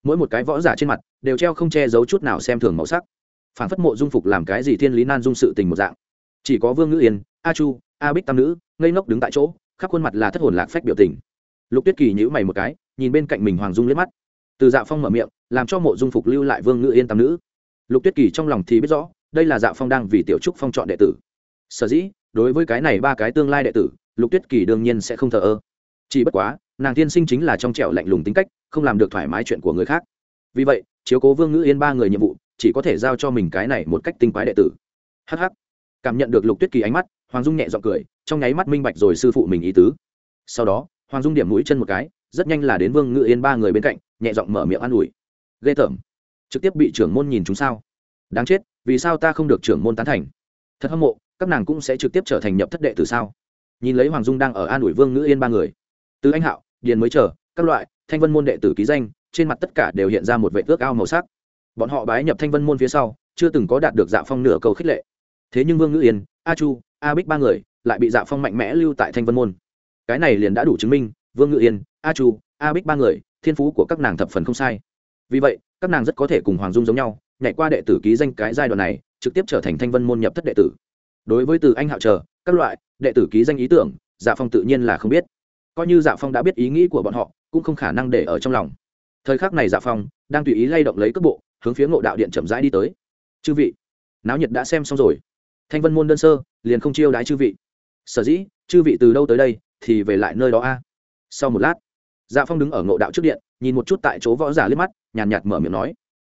Mỗi một cái võ giả trên mặt, đều treo không che giấu chút nào xem thường màu sắc. Phản phất mộ dung phục làm cái gì thiên lý nan dung sự tình một dạng. Chỉ có vương ngữ yên, a chu, a bích tam nữ, ngây ngốc đứng tại chỗ, khắp khuôn mặt là thất hồn lạc phách biểu tình. Lục tuyết kỳ nhữ mày một cái, nhìn bên cạnh mình hoàng dung liếc mắt. Từ dạ phong mở miệng, làm cho mộ dung phục lưu lại vương ngữ yên tam nữ. Lục tuyết kỳ trong lòng thì biết rõ, đây là dạ phong đang vì tiểu trúc phong chọn đệ tử. Sở dĩ đối với cái này ba cái tương lai đệ tử, lục tuyết kỳ đương nhiên sẽ không thờ ơ. Chỉ bất quá, nàng tiên sinh chính là trong trẻo lạnh lùng tính cách, không làm được thoải mái chuyện của người khác. Vì vậy, chiếu cố vương ngữ yên ba người nhiệm vụ, chỉ có thể giao cho mình cái này một cách tinh quái đệ tử. Hh cảm nhận được lục tuyết kỳ ánh mắt, hoàng dung nhẹ g i ọ n g cười, trong nháy mắt minh bạch rồi sư phụ mình ý tứ. Sau đó, hoàng dung điểm mũi chân một cái, rất nhanh là đến vương ngự yên ba người bên cạnh, nhẹ giọng mở miệng an ủi. Ghê tởm. Trực tiếp bị trưởng môn nhìn chúng sao? Đáng chết, vì sao ta không được trưởng môn tán thành? Thật hâm mộ các nàng cũng sẽ trực tiếp trở thành nhập thất đệ từ sao? Nhìn lấy hoàng dung đang ở an ủi vương ngữ yên ba người. Từ anh hạo, điền mới chờ, các loại, thanh vân môn đệ tử ký danh, trên mặt tất cả đều hiện ra một vệ ước ao màu sắc. Bọn họ bái nhập thanh vân môn phía sau, chưa từng có đạt được dạ phong nửa cầu khích lệ. Thế nhưng vương ngữ yên, a chu, a bích ba người lại bị dạ phong mạnh mẽ lưu tại thanh vân môn. Cái này liền đã đủ chứng minh, vương ngữ yên, a chu, a bích ba người, thiên phú của các nàng thập phần không sai. Vì vậy, các nàng rất có thể cùng hoàng dung giống nhau, nhảy qua đệ tử ký danh cái giai đoạn này, trực tiếp trở thành thanh vân môn nhập thất đệ tử đối với từ anh hạo chờ các loại đệ tử ký danh ý tưởng dạ phong tự nhiên là không biết. Coi như dạ phong đã biết ý nghĩ của bọn họ, cũng không khả năng để ở trong lòng. Thời khắc này dạ phong đang tùy ý lay động lấy cước bộ, hướng phía ngộ đạo điện chậm rãi đi tới. Chư vị, náo nhiệt đã xem xong rồi. Thanh vân môn đơn sơ, liền không chiêu đái chư vị. Sở dĩ, chư vị từ đâu tới đây thì về lại nơi đó a. Sau một lát dạ phong đứng ở ngộ đạo trước điện, nhìn một chút tại chỗ võ giả liếc mắt, nhàn nhạt mở miệng nói.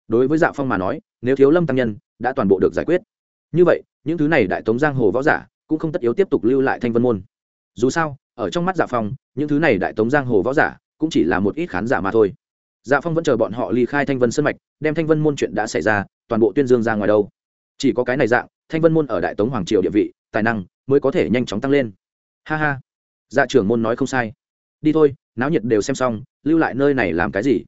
Đối với dạ phong mà nói, nếu thiếu lâm tăng nhân đã toàn bộ được giải quyết. Như vậy những thứ này đại tống giang hồ võ giả cũng không tất yếu tiếp tục lưu lại thanh vân môn. Dù sao, ở trong mắt dạ phong, những thứ này đại tống giang hồ võ giả cũng chỉ là một ít khán giả mà thôi. Dạ phong vẫn chờ bọn họ ly khai thanh vân sân mạch, đem thanh vân môn chuyện đã xảy ra, toàn bộ tuyên dương ra ngoài đâu. Chỉ có cái này dạng, thanh vân môn ở đại tống hoàng triều địa vị, tài năng mới có thể nhanh chóng tăng lên. Ha ha. Dạ trưởng môn nói không sai. Đi thôi, náo nhiệt đều xem xong, lưu lại nơi này làm cái gì?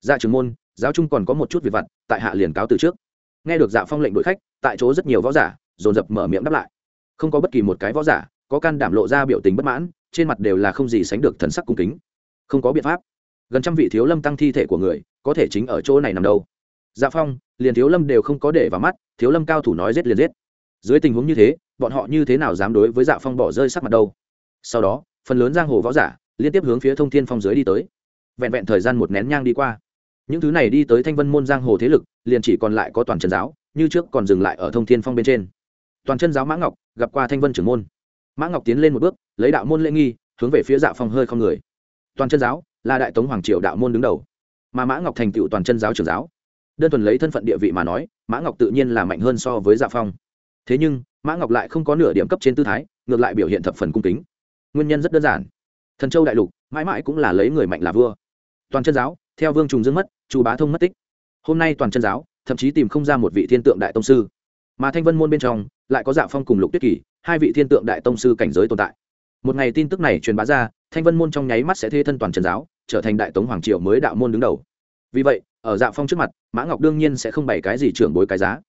Dạ trưởng môn, giáo trung còn có một chút việc vặt, tại hạ liền cáo từ trước. Nghe được dạ phong lệnh đội khách, tại chỗ rất nhiều võ giả dồn dập mở miệng đáp lại. Không có bất kỳ một cái võ giả có can đảm lộ ra biểu tình bất mãn, trên mặt đều là không gì sánh được thần sắc cung kính. Không có biện pháp. Gần trăm vị thiếu lâm tăng thi thể của người, có thể chính ở chỗ này nằm đâu. Dạ phong, liền thiếu lâm đều không có để vào mắt, thiếu lâm cao thủ nói giết liền giết. Dưới tình huống như thế, bọn họ như thế nào dám đối với dạ phong bỏ rơi sắc mặt đâu? Sau đó, phần lớn giang hồ võ giả liên tiếp hướng phía thông thiên phong dưới đi tới. Vẹn vẹn thời gian một nén nhang đi qua, những thứ này đi tới thanh vân môn giang hồ thế lực liền chỉ còn lại có toàn trần giáo, như trước còn dừng lại ở thông thiên phong bên trên toàn chân giáo mã ngọc gặp qua thanh vân trưởng môn mã ngọc tiến lên một bước lấy đạo môn lễ nghi hướng về phía dạ phong hơi không người toàn chân giáo là đại tống hoàng triều đạo môn đứng đầu mà mã ngọc thành tựu toàn chân giáo trưởng giáo đơn thuần lấy thân phận địa vị mà nói mã ngọc tự nhiên là mạnh hơn so với dạ phong thế nhưng mã ngọc lại không có nửa điểm cấp trên tư thái ngược lại biểu hiện thập phần cung kính nguyên nhân rất đơn giản thần châu đại lục mãi mãi cũng là lấy người mạnh là vua toàn chân giáo theo vương trùng dương mất chu bá thông mất tích hôm nay toàn chân giáo thậm chí tìm không ra một vị thiên tượng đại tông sư mà thanh vân môn bên trong lại có dạ phong cùng lục tuyết kỳ, hai vị thiên tượng đại tông sư cảnh giới tồn tại. Một ngày tin tức này truyền bá ra, thanh vân môn trong nháy mắt sẽ thê thân toàn trần giáo, trở thành đại tống hoàng triều mới đạo môn đứng đầu. Vì vậy, ở dạ phong trước mặt, mã ngọc đương nhiên sẽ không bày cái gì trưởng bối cái giá.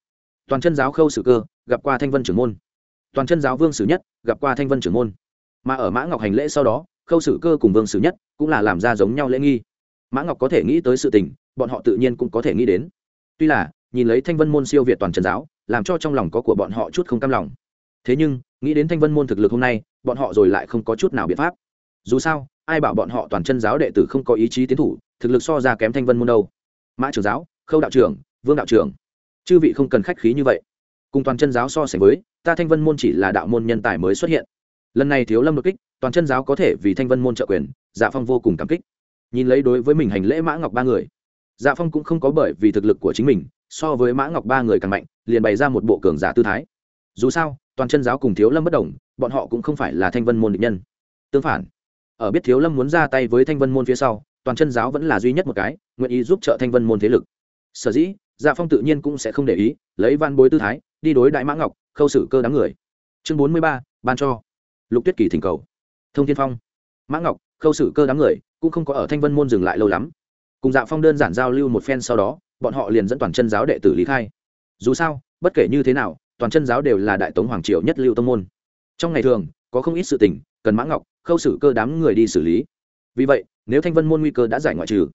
Toàn chân giáo khâu sử cơ, gặp qua thanh vân trưởng môn. Toàn chân giáo vương sử nhất, gặp qua thanh vân trưởng môn. Mà ở mã ngọc hành lễ sau đó, khâu sử cơ cùng vương sử nhất cũng là làm ra giống nhau lễ nghi. Mã ngọc có thể nghĩ tới sự tình, bọn họ tự nhiên cũng có thể nghĩ đến. Tuy là, nhìn lấy thanh vân môn siêu việt toàn chân giáo làm cho trong lòng có của bọn họ chút không cam lòng. Thế nhưng, nghĩ đến thanh vân môn thực lực hôm nay, bọn họ rồi lại không có chút nào biện pháp. Dù sao, ai bảo bọn họ toàn chân giáo đệ tử không có ý chí tiến thủ, thực lực so ra kém thanh vân môn đâu. Mã trưởng giáo, khâu đạo trưởng, vương đạo trưởng. Chư vị không cần khách khí như vậy. Cùng toàn chân giáo so sánh với, ta thanh vân môn chỉ là đạo môn nhân tài mới xuất hiện. Lần này thiếu lâm đột kích, toàn chân giáo có thể vì thanh vân môn trợ quyền dạ phong vô cùng cảm kích. Nhìn lấy đối với mình hành lễ mã ngọc ba người dạ phong cũng không có bởi vì thực lực của chính mình so với mã ngọc ba người càng mạnh, liền bày ra một bộ cường giả tư thái. Dù sao, toàn chân giáo cùng thiếu lâm bất đồng, bọn họ cũng không phải là thanh vân môn định nhân. Tương phản, ở biết thiếu lâm muốn ra tay với thanh vân môn phía sau, toàn chân giáo vẫn là duy nhất một cái, nguyện ý giúp trợ thanh vân môn thế lực. Sở dĩ dạ phong tự nhiên cũng sẽ không để ý, lấy van bối tư thái, đi đối đại mã ngọc, khâu xử cơ đám người. Chương bốn mươi ba, ban cho. Lục tuyết kỳ thỉnh cầu. Thông thiên phong. Mã ngọc, khâu xử cơ đám người, cũng không có ở thanh vân môn dừng lại lâu lắm. Cùng dạ phong đơn giản giao lưu một phen sau đó bọn họ liền dẫn toàn chân giáo đệ tử lý khai. Dù sao, bất kể như thế nào, toàn chân giáo đều là đại tống hoàng triều nhất lưu tông môn. Trong ngày thường, có không ít sự tình, cần mã ngọc, khâu xử cơ đám người đi xử lý. Vì vậy, nếu thanh vân môn nguy cơ đã giải ngoại trừ,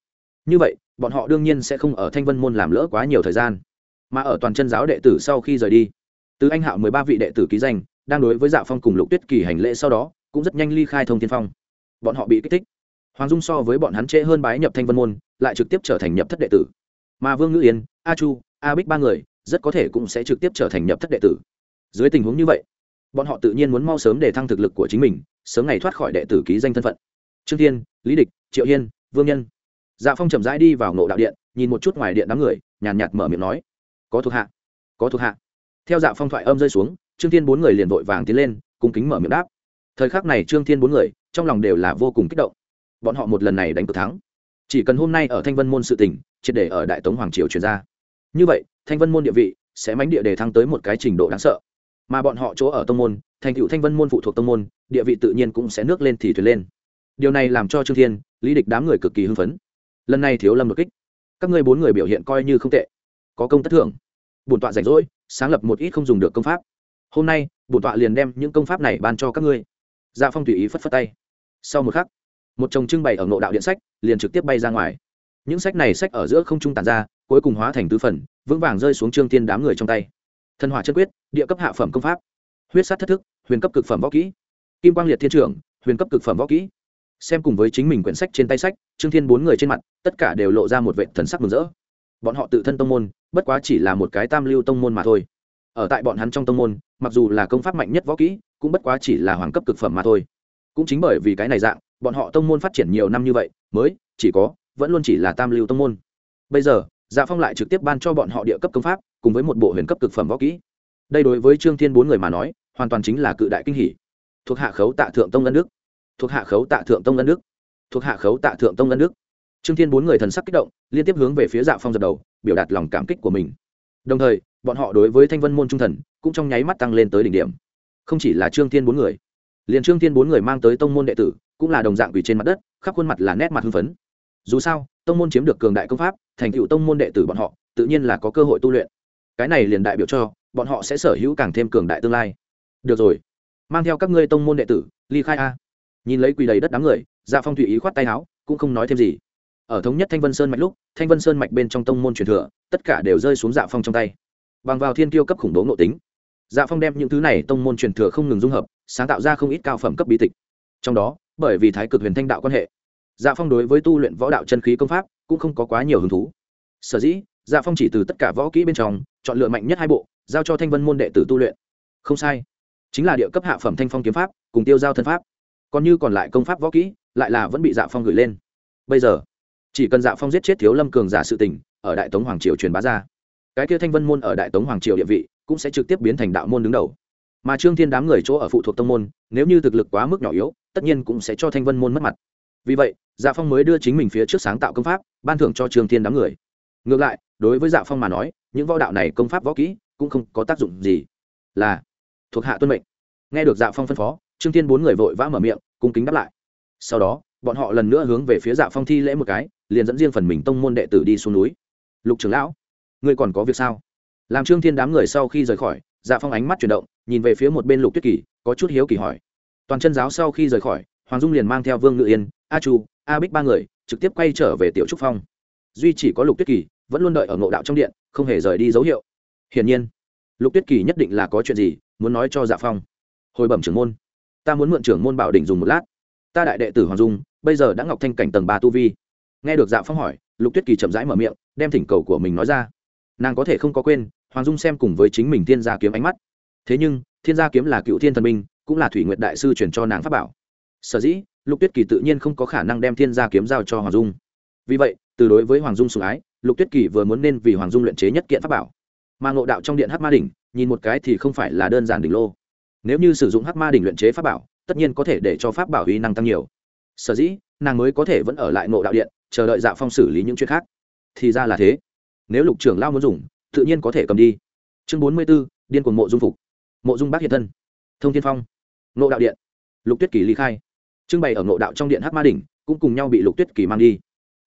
như vậy, bọn họ đương nhiên sẽ không ở thanh vân môn làm lỡ quá nhiều thời gian, mà ở toàn chân giáo đệ tử sau khi rời đi, từ anh hạo mười ba vị đệ tử ký danh, đang đối với dạ phong cùng lục tuyết kỳ hành lễ sau đó, cũng rất nhanh ly khai thông tiên phong. Bọn họ bị kích thích. Hoàng dung so với bọn hắn trễ hơn bái nhập thanh vân môn, lại trực tiếp trở thành nhập thất đệ tử mà vương ngữ yên, a chu, a bích ba người, rất có thể cũng sẽ trực tiếp trở thành nhập thất đệ tử. Dưới tình huống như vậy, bọn họ tự nhiên muốn mau sớm để thăng thực lực của chính mình, sớm ngày thoát khỏi đệ tử ký danh thân phận. Trương thiên, lý địch, triệu hiên, vương nhân. Dạ phong chậm rãi đi vào ngộ đạo điện, nhìn một chút ngoài điện đám người, nhàn nhạt mở miệng nói, có thuộc hạ, có thuộc hạ. Theo dạ phong thoại âm rơi xuống, trương thiên bốn người liền vội vàng tiến lên, cung kính mở miệng đáp. Thời khắc này trương thiên bốn người, trong lòng đều là vô cùng kích động. Bọn họ một lần này đánh cược thắng. Chỉ cần hôm nay ở thanh vân môn sự tỉnh triệt để ở đại tống hoàng triều truyền ra. Như vậy, thanh vân môn địa vị sẽ mánh địa đề thăng tới một cái trình độ đáng sợ. Mà bọn họ chỗ ở tông môn, thành cựu thanh vân môn phụ thuộc tông môn, địa vị tự nhiên cũng sẽ nước lên thì thuyền lên. Điều này làm cho trương thiên, lý địch đám người cực kỳ hưng phấn. Lần này thiếu lâm đột kích, các ngươi bốn người biểu hiện coi như không tệ, có công tất thưởng. Bổn tọa rảnh rỗi, sáng lập một ít không dùng được công pháp. Hôm nay, bổn tọa liền đem những công pháp này ban cho các ngươi. Dạ phong tùy ý phất phất tay. Sau một khắc, một chồng trưng bày ở ngộ đạo điện sách, liền trực tiếp bay ra ngoài những sách này sách ở giữa không trung tàn ra, cuối cùng hóa thành tứ phần, vững vàng rơi xuống trương tiên đám người trong tay. Thần hỏa chân quyết, địa cấp hạ phẩm công pháp. Huyết sát thất thức, huyền cấp cực phẩm võ kỹ. Kim quang liệt thiên trưởng, huyền cấp cực phẩm võ kỹ. Xem cùng với chính mình quyển sách trên tay sách, trương thiên bốn người trên mặt, tất cả đều lộ ra một vệ thần sắc mừng rỡ. Bọn họ tự thân tông môn, bất quá chỉ là một cái tam lưu tông môn mà thôi. Ở tại bọn hắn trong tông môn, mặc dù là công pháp mạnh nhất võ kỹ, cũng bất quá chỉ là hoàng cấp cực phẩm mà thôi. Cũng chính bởi vì cái này dạng, bọn họ tông môn phát triển nhiều năm như vậy, mới chỉ có vẫn luôn chỉ là tam lưu tông môn. Bây giờ dạ phong lại trực tiếp ban cho bọn họ địa cấp công pháp, cùng với một bộ huyền cấp cực phẩm võ kỹ. Đây đối với trương thiên bốn người mà nói, hoàn toàn chính là cự đại kinh hỷ thuộc hạ khấu tạ thượng tông ân đức. Thuộc hạ khấu tạ thượng tông ân đức. Thuộc hạ khấu tạ thượng tông ân đức. Trương thiên bốn người thần sắc kích động, liên tiếp hướng về phía dạ phong dập đầu, biểu đạt lòng cảm kích của mình. Đồng thời, bọn họ đối với thanh vân môn trung thần, cũng trong nháy mắt tăng lên tới đỉnh điểm. Không chỉ là trương thiên bốn người, liền trương thiên bốn người mang tới tông môn đệ tử, cũng là đồng dạng vì trên mặt đất, khắp khuôn mặt là nét mặt hưng phấn dù sao, tông môn chiếm được cường đại công pháp, thành tựu tông môn đệ tử bọn họ, tự nhiên là có cơ hội tu luyện. Cái này liền đại biểu cho, bọn họ sẽ sở hữu càng thêm cường đại tương lai. Được rồi. Mang theo các ngươi tông môn đệ tử, ly khai a. Nhìn lấy quỳ đầy đất đám người dạ phong thủy ý khoát tay áo, cũng không nói thêm gì. Ở thống nhất thanh vân sơn mạch lúc, thanh vân sơn mạch bên trong tông môn truyền thừa, tất cả đều rơi xuống dạ phong trong tay. Bằng vào thiên tiêu cấp khủng bố nội tính dạ phong đem những thứ này tông môn truyền thừa không ngừng dung hợp, sáng tạo ra không ít cao phẩm cấp bí tịch. Trong đó, bởi vì thái cực huyền thanh đạo quan hệ dạ phong đối với tu luyện võ đạo chân khí công pháp cũng không có quá nhiều hứng thú. Sở dĩ dạ phong chỉ từ tất cả võ kỹ bên trong chọn lựa mạnh nhất hai bộ, giao cho thanh vân môn đệ tử tu luyện. Không sai, chính là địa cấp hạ phẩm thanh phong kiếm pháp cùng tiêu giao thân pháp. Còn như còn lại công pháp võ kỹ, lại là vẫn bị dạ phong gửi lên. Bây giờ, chỉ cần dạ phong giết chết thiếu lâm cường giả sự tình ở đại tống hoàng triều truyền bá ra, cái kia thanh vân môn ở đại tống hoàng triều địa vị cũng sẽ trực tiếp biến thành đạo môn đứng đầu. Mà trương thiên đám người chỗ ở phụ thuộc tông môn, nếu như thực lực quá mức nhỏ yếu, tất nhiên cũng sẽ cho thanh vân môn mất mặt vì vậy dạ phong mới đưa chính mình phía trước sáng tạo công pháp, ban thưởng cho trương thiên đám người. Ngược lại, đối với dạ phong mà nói, những võ đạo này công pháp võ kỹ cũng không có tác dụng gì. Là thuộc hạ tuân mệnh. Nghe được dạ phong phân phó, trương thiên bốn người vội vã mở miệng, cung kính đáp lại. Sau đó, bọn họ lần nữa hướng về phía dạ phong thi lễ một cái, liền dẫn riêng phần mình tông môn đệ tử đi xuống núi. Lục trưởng lão, ngươi còn có việc sao? Làm trương thiên đám người sau khi rời khỏi dạ phong ánh mắt chuyển động, nhìn về phía một bên lục tuyết kỳ, có chút hiếu kỳ hỏi. Toàn chân giáo sau khi rời khỏi, hoàng dung liền mang theo vương ngự yên a chu, a bích ba người, trực tiếp quay trở về tiểu trúc phong. Duy chỉ có lục tuyết kỳ, vẫn luôn đợi ở ngộ đạo trong điện, không hề rời đi dấu hiệu. Hiển nhiên, lục tuyết kỳ nhất định là có chuyện gì, muốn nói cho dạ phong. Hồi bẩm trưởng môn, ta muốn mượn trưởng môn bảo đỉnh dùng một lát. Ta đại đệ tử hoàng dung, bây giờ đã ngọc thanh cảnh tầng ba tu vi. Nghe được dạ phong hỏi, lục tuyết kỳ chậm rãi mở miệng, đem thỉnh cầu của mình nói ra. Nàng có thể không có quên, hoàng dung xem cùng với chính mình thiên gia kiếm ánh mắt. Thế nhưng, thiên gia kiếm là cựu thiên thần minh cũng là thủy nguyện đại sư truyền cho nàng pháp bảo. Sở dĩ lục tuyết kỳ tự nhiên không có khả năng đem thiên gia kiếm giao cho hoàng dung. Vì vậy, từ đối với hoàng dung sủng ái, lục tuyết kỳ vừa muốn nên vì hoàng dung luyện chế nhất kiện pháp bảo. Mà ngộ đạo trong điện hát ma đỉnh, nhìn một cái thì không phải là đơn giản đỉnh lô. Nếu như sử dụng Hát ma đỉnh luyện chế pháp bảo, tất nhiên có thể để cho pháp bảo uy năng tăng nhiều. Sở dĩ, nàng mới có thể vẫn ở lại ngộ đạo điện, chờ đợi dạ phong xử lý những chuyện khác. Thì ra là thế. Nếu lục trưởng lao muốn dùng, tự nhiên có thể cầm đi. Chương bốn mươi b ố điên cuồng mộ dung phục. Mộ dung bác hiện thân. Thông tiên phong. Ngộ đạo điện. Lục tuyết kỳ ly khai trưng bày ở ngộ đạo trong điện Hát ma Đình cũng cùng nhau bị lục tuyết kỳ mang đi.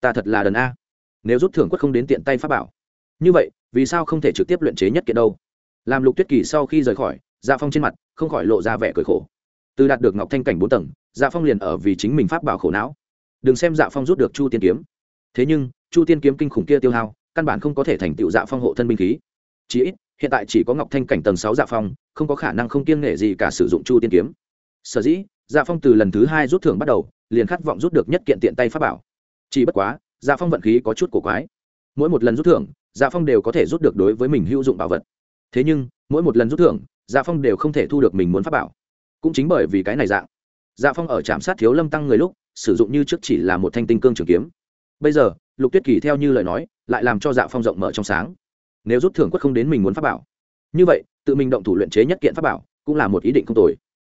Ta thật là đần a. Nếu rút thưởng quất không đến tiện tay pháp bảo. Như vậy, vì sao không thể trực tiếp luyện chế nhất kiện đâu? Làm lục tuyết kỳ sau khi rời khỏi dạ phong trên mặt không khỏi lộ ra vẻ cười khổ. Từ đạt được ngọc thanh cảnh bốn tầng dạ phong liền ở vì chính mình pháp bảo khổ não. Đừng xem dạ phong rút được chu tiên kiếm. Thế nhưng, chu tiên kiếm kinh khủng kia tiêu hao, căn bản không có thể thành tựu dạ phong hộ thân binh khí. Chí ít, hiện tại chỉ có ngọc thanh cảnh tầng sáu dạ phong, không có khả năng không kiêng nghệ gì cả sử dụng chu tiên kiếm. Sở dĩ dạ phong từ lần thứ hai rút thưởng bắt đầu, liền khát vọng rút được nhất kiện tiện tay pháp bảo. Chỉ bất quá dạ phong vận khí có chút cổ quái. Mỗi một lần rút thưởng dạ phong đều có thể rút được đối với mình hữu dụng bảo vật. Thế nhưng, mỗi một lần rút thưởng dạ phong đều không thể thu được mình muốn pháp bảo. Cũng chính bởi vì cái này dạng dạ phong ở trạm sát thiếu lâm tăng người lúc, sử dụng như trước chỉ là một thanh tinh cương trường kiếm. Bây giờ, lục tuyết kỳ theo như lời nói, lại làm cho dạ phong rộng mở trong sáng. Nếu rút thưởng quất không đến mình muốn pháp bảo. Như vậy, tự mình động thủ luyện chế nhất kiện pháp bảo, cũng là một ý định không tồi.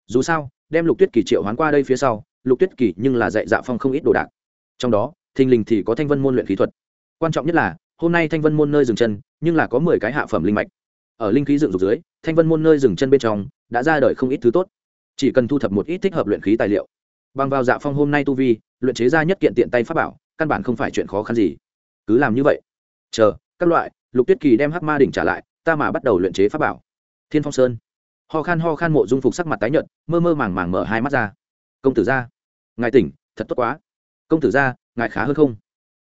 Dù sao đem lục tuyết kỳ triệu hoán qua đây phía sau, lục tuyết kỳ nhưng là dạy dạ phong không ít đồ đạc. Trong đó, thình lình thì có thanh vân môn luyện khí thuật. Quan trọng nhất là, hôm nay thanh vân môn nơi dừng chân, nhưng là có mười cái hạ phẩm linh mạch. Ở linh khí dựng dục dưới, thanh vân môn nơi dừng chân bên trong, đã ra đời không ít thứ tốt. Chỉ cần thu thập một ít thích hợp luyện khí tài liệu. Bằng vào dạ phong hôm nay tu vi, luyện chế ra nhất kiện tiện tay pháp bảo, căn bản không phải chuyện khó khăn gì. Cứ làm như vậy. Chờ, các loại, lục tuyết kỳ đem hắc ma đỉnh trả lại, ta mà bắt đầu luyện chế pháp bảo. Thiên phong sơn ho khan ho khan mộ dung phục sắc mặt tái nhợt, mơ mơ màng màng mở hai mắt ra. Công tử ra ngài tỉnh, thật tốt quá. Công tử ra ngài khá hơn không?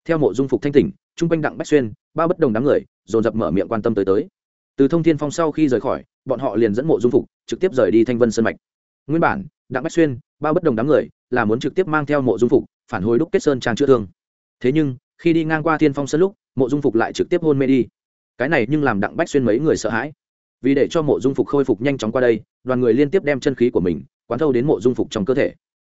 Theo mộ dung phục thanh tỉnh chung quanh đặng bách xuyên ba bất đồng đám người, dồn dập mở miệng quan tâm tới tới. Từ thông thiên phong sau khi rời khỏi, bọn họ liền dẫn mộ dung phục trực tiếp rời đi thanh vân sơn mạch. Nguyên bản, đặng bách xuyên ba bất đồng đám người, là muốn trực tiếp mang theo mộ dung phục, phản hồi đúc kết sơn trang chữa thương. Thế nhưng, khi đi ngang qua thiên phong sân lúc, mộ dung phục lại trực tiếp hôn mê đi. Cái này nhưng làm đặng bách xuyên mấy người sợ hãi vì để cho mộ dung phục khôi phục nhanh chóng qua đây, đoàn người liên tiếp đem chân khí của mình quán thâu đến mộ dung phục trong cơ thể.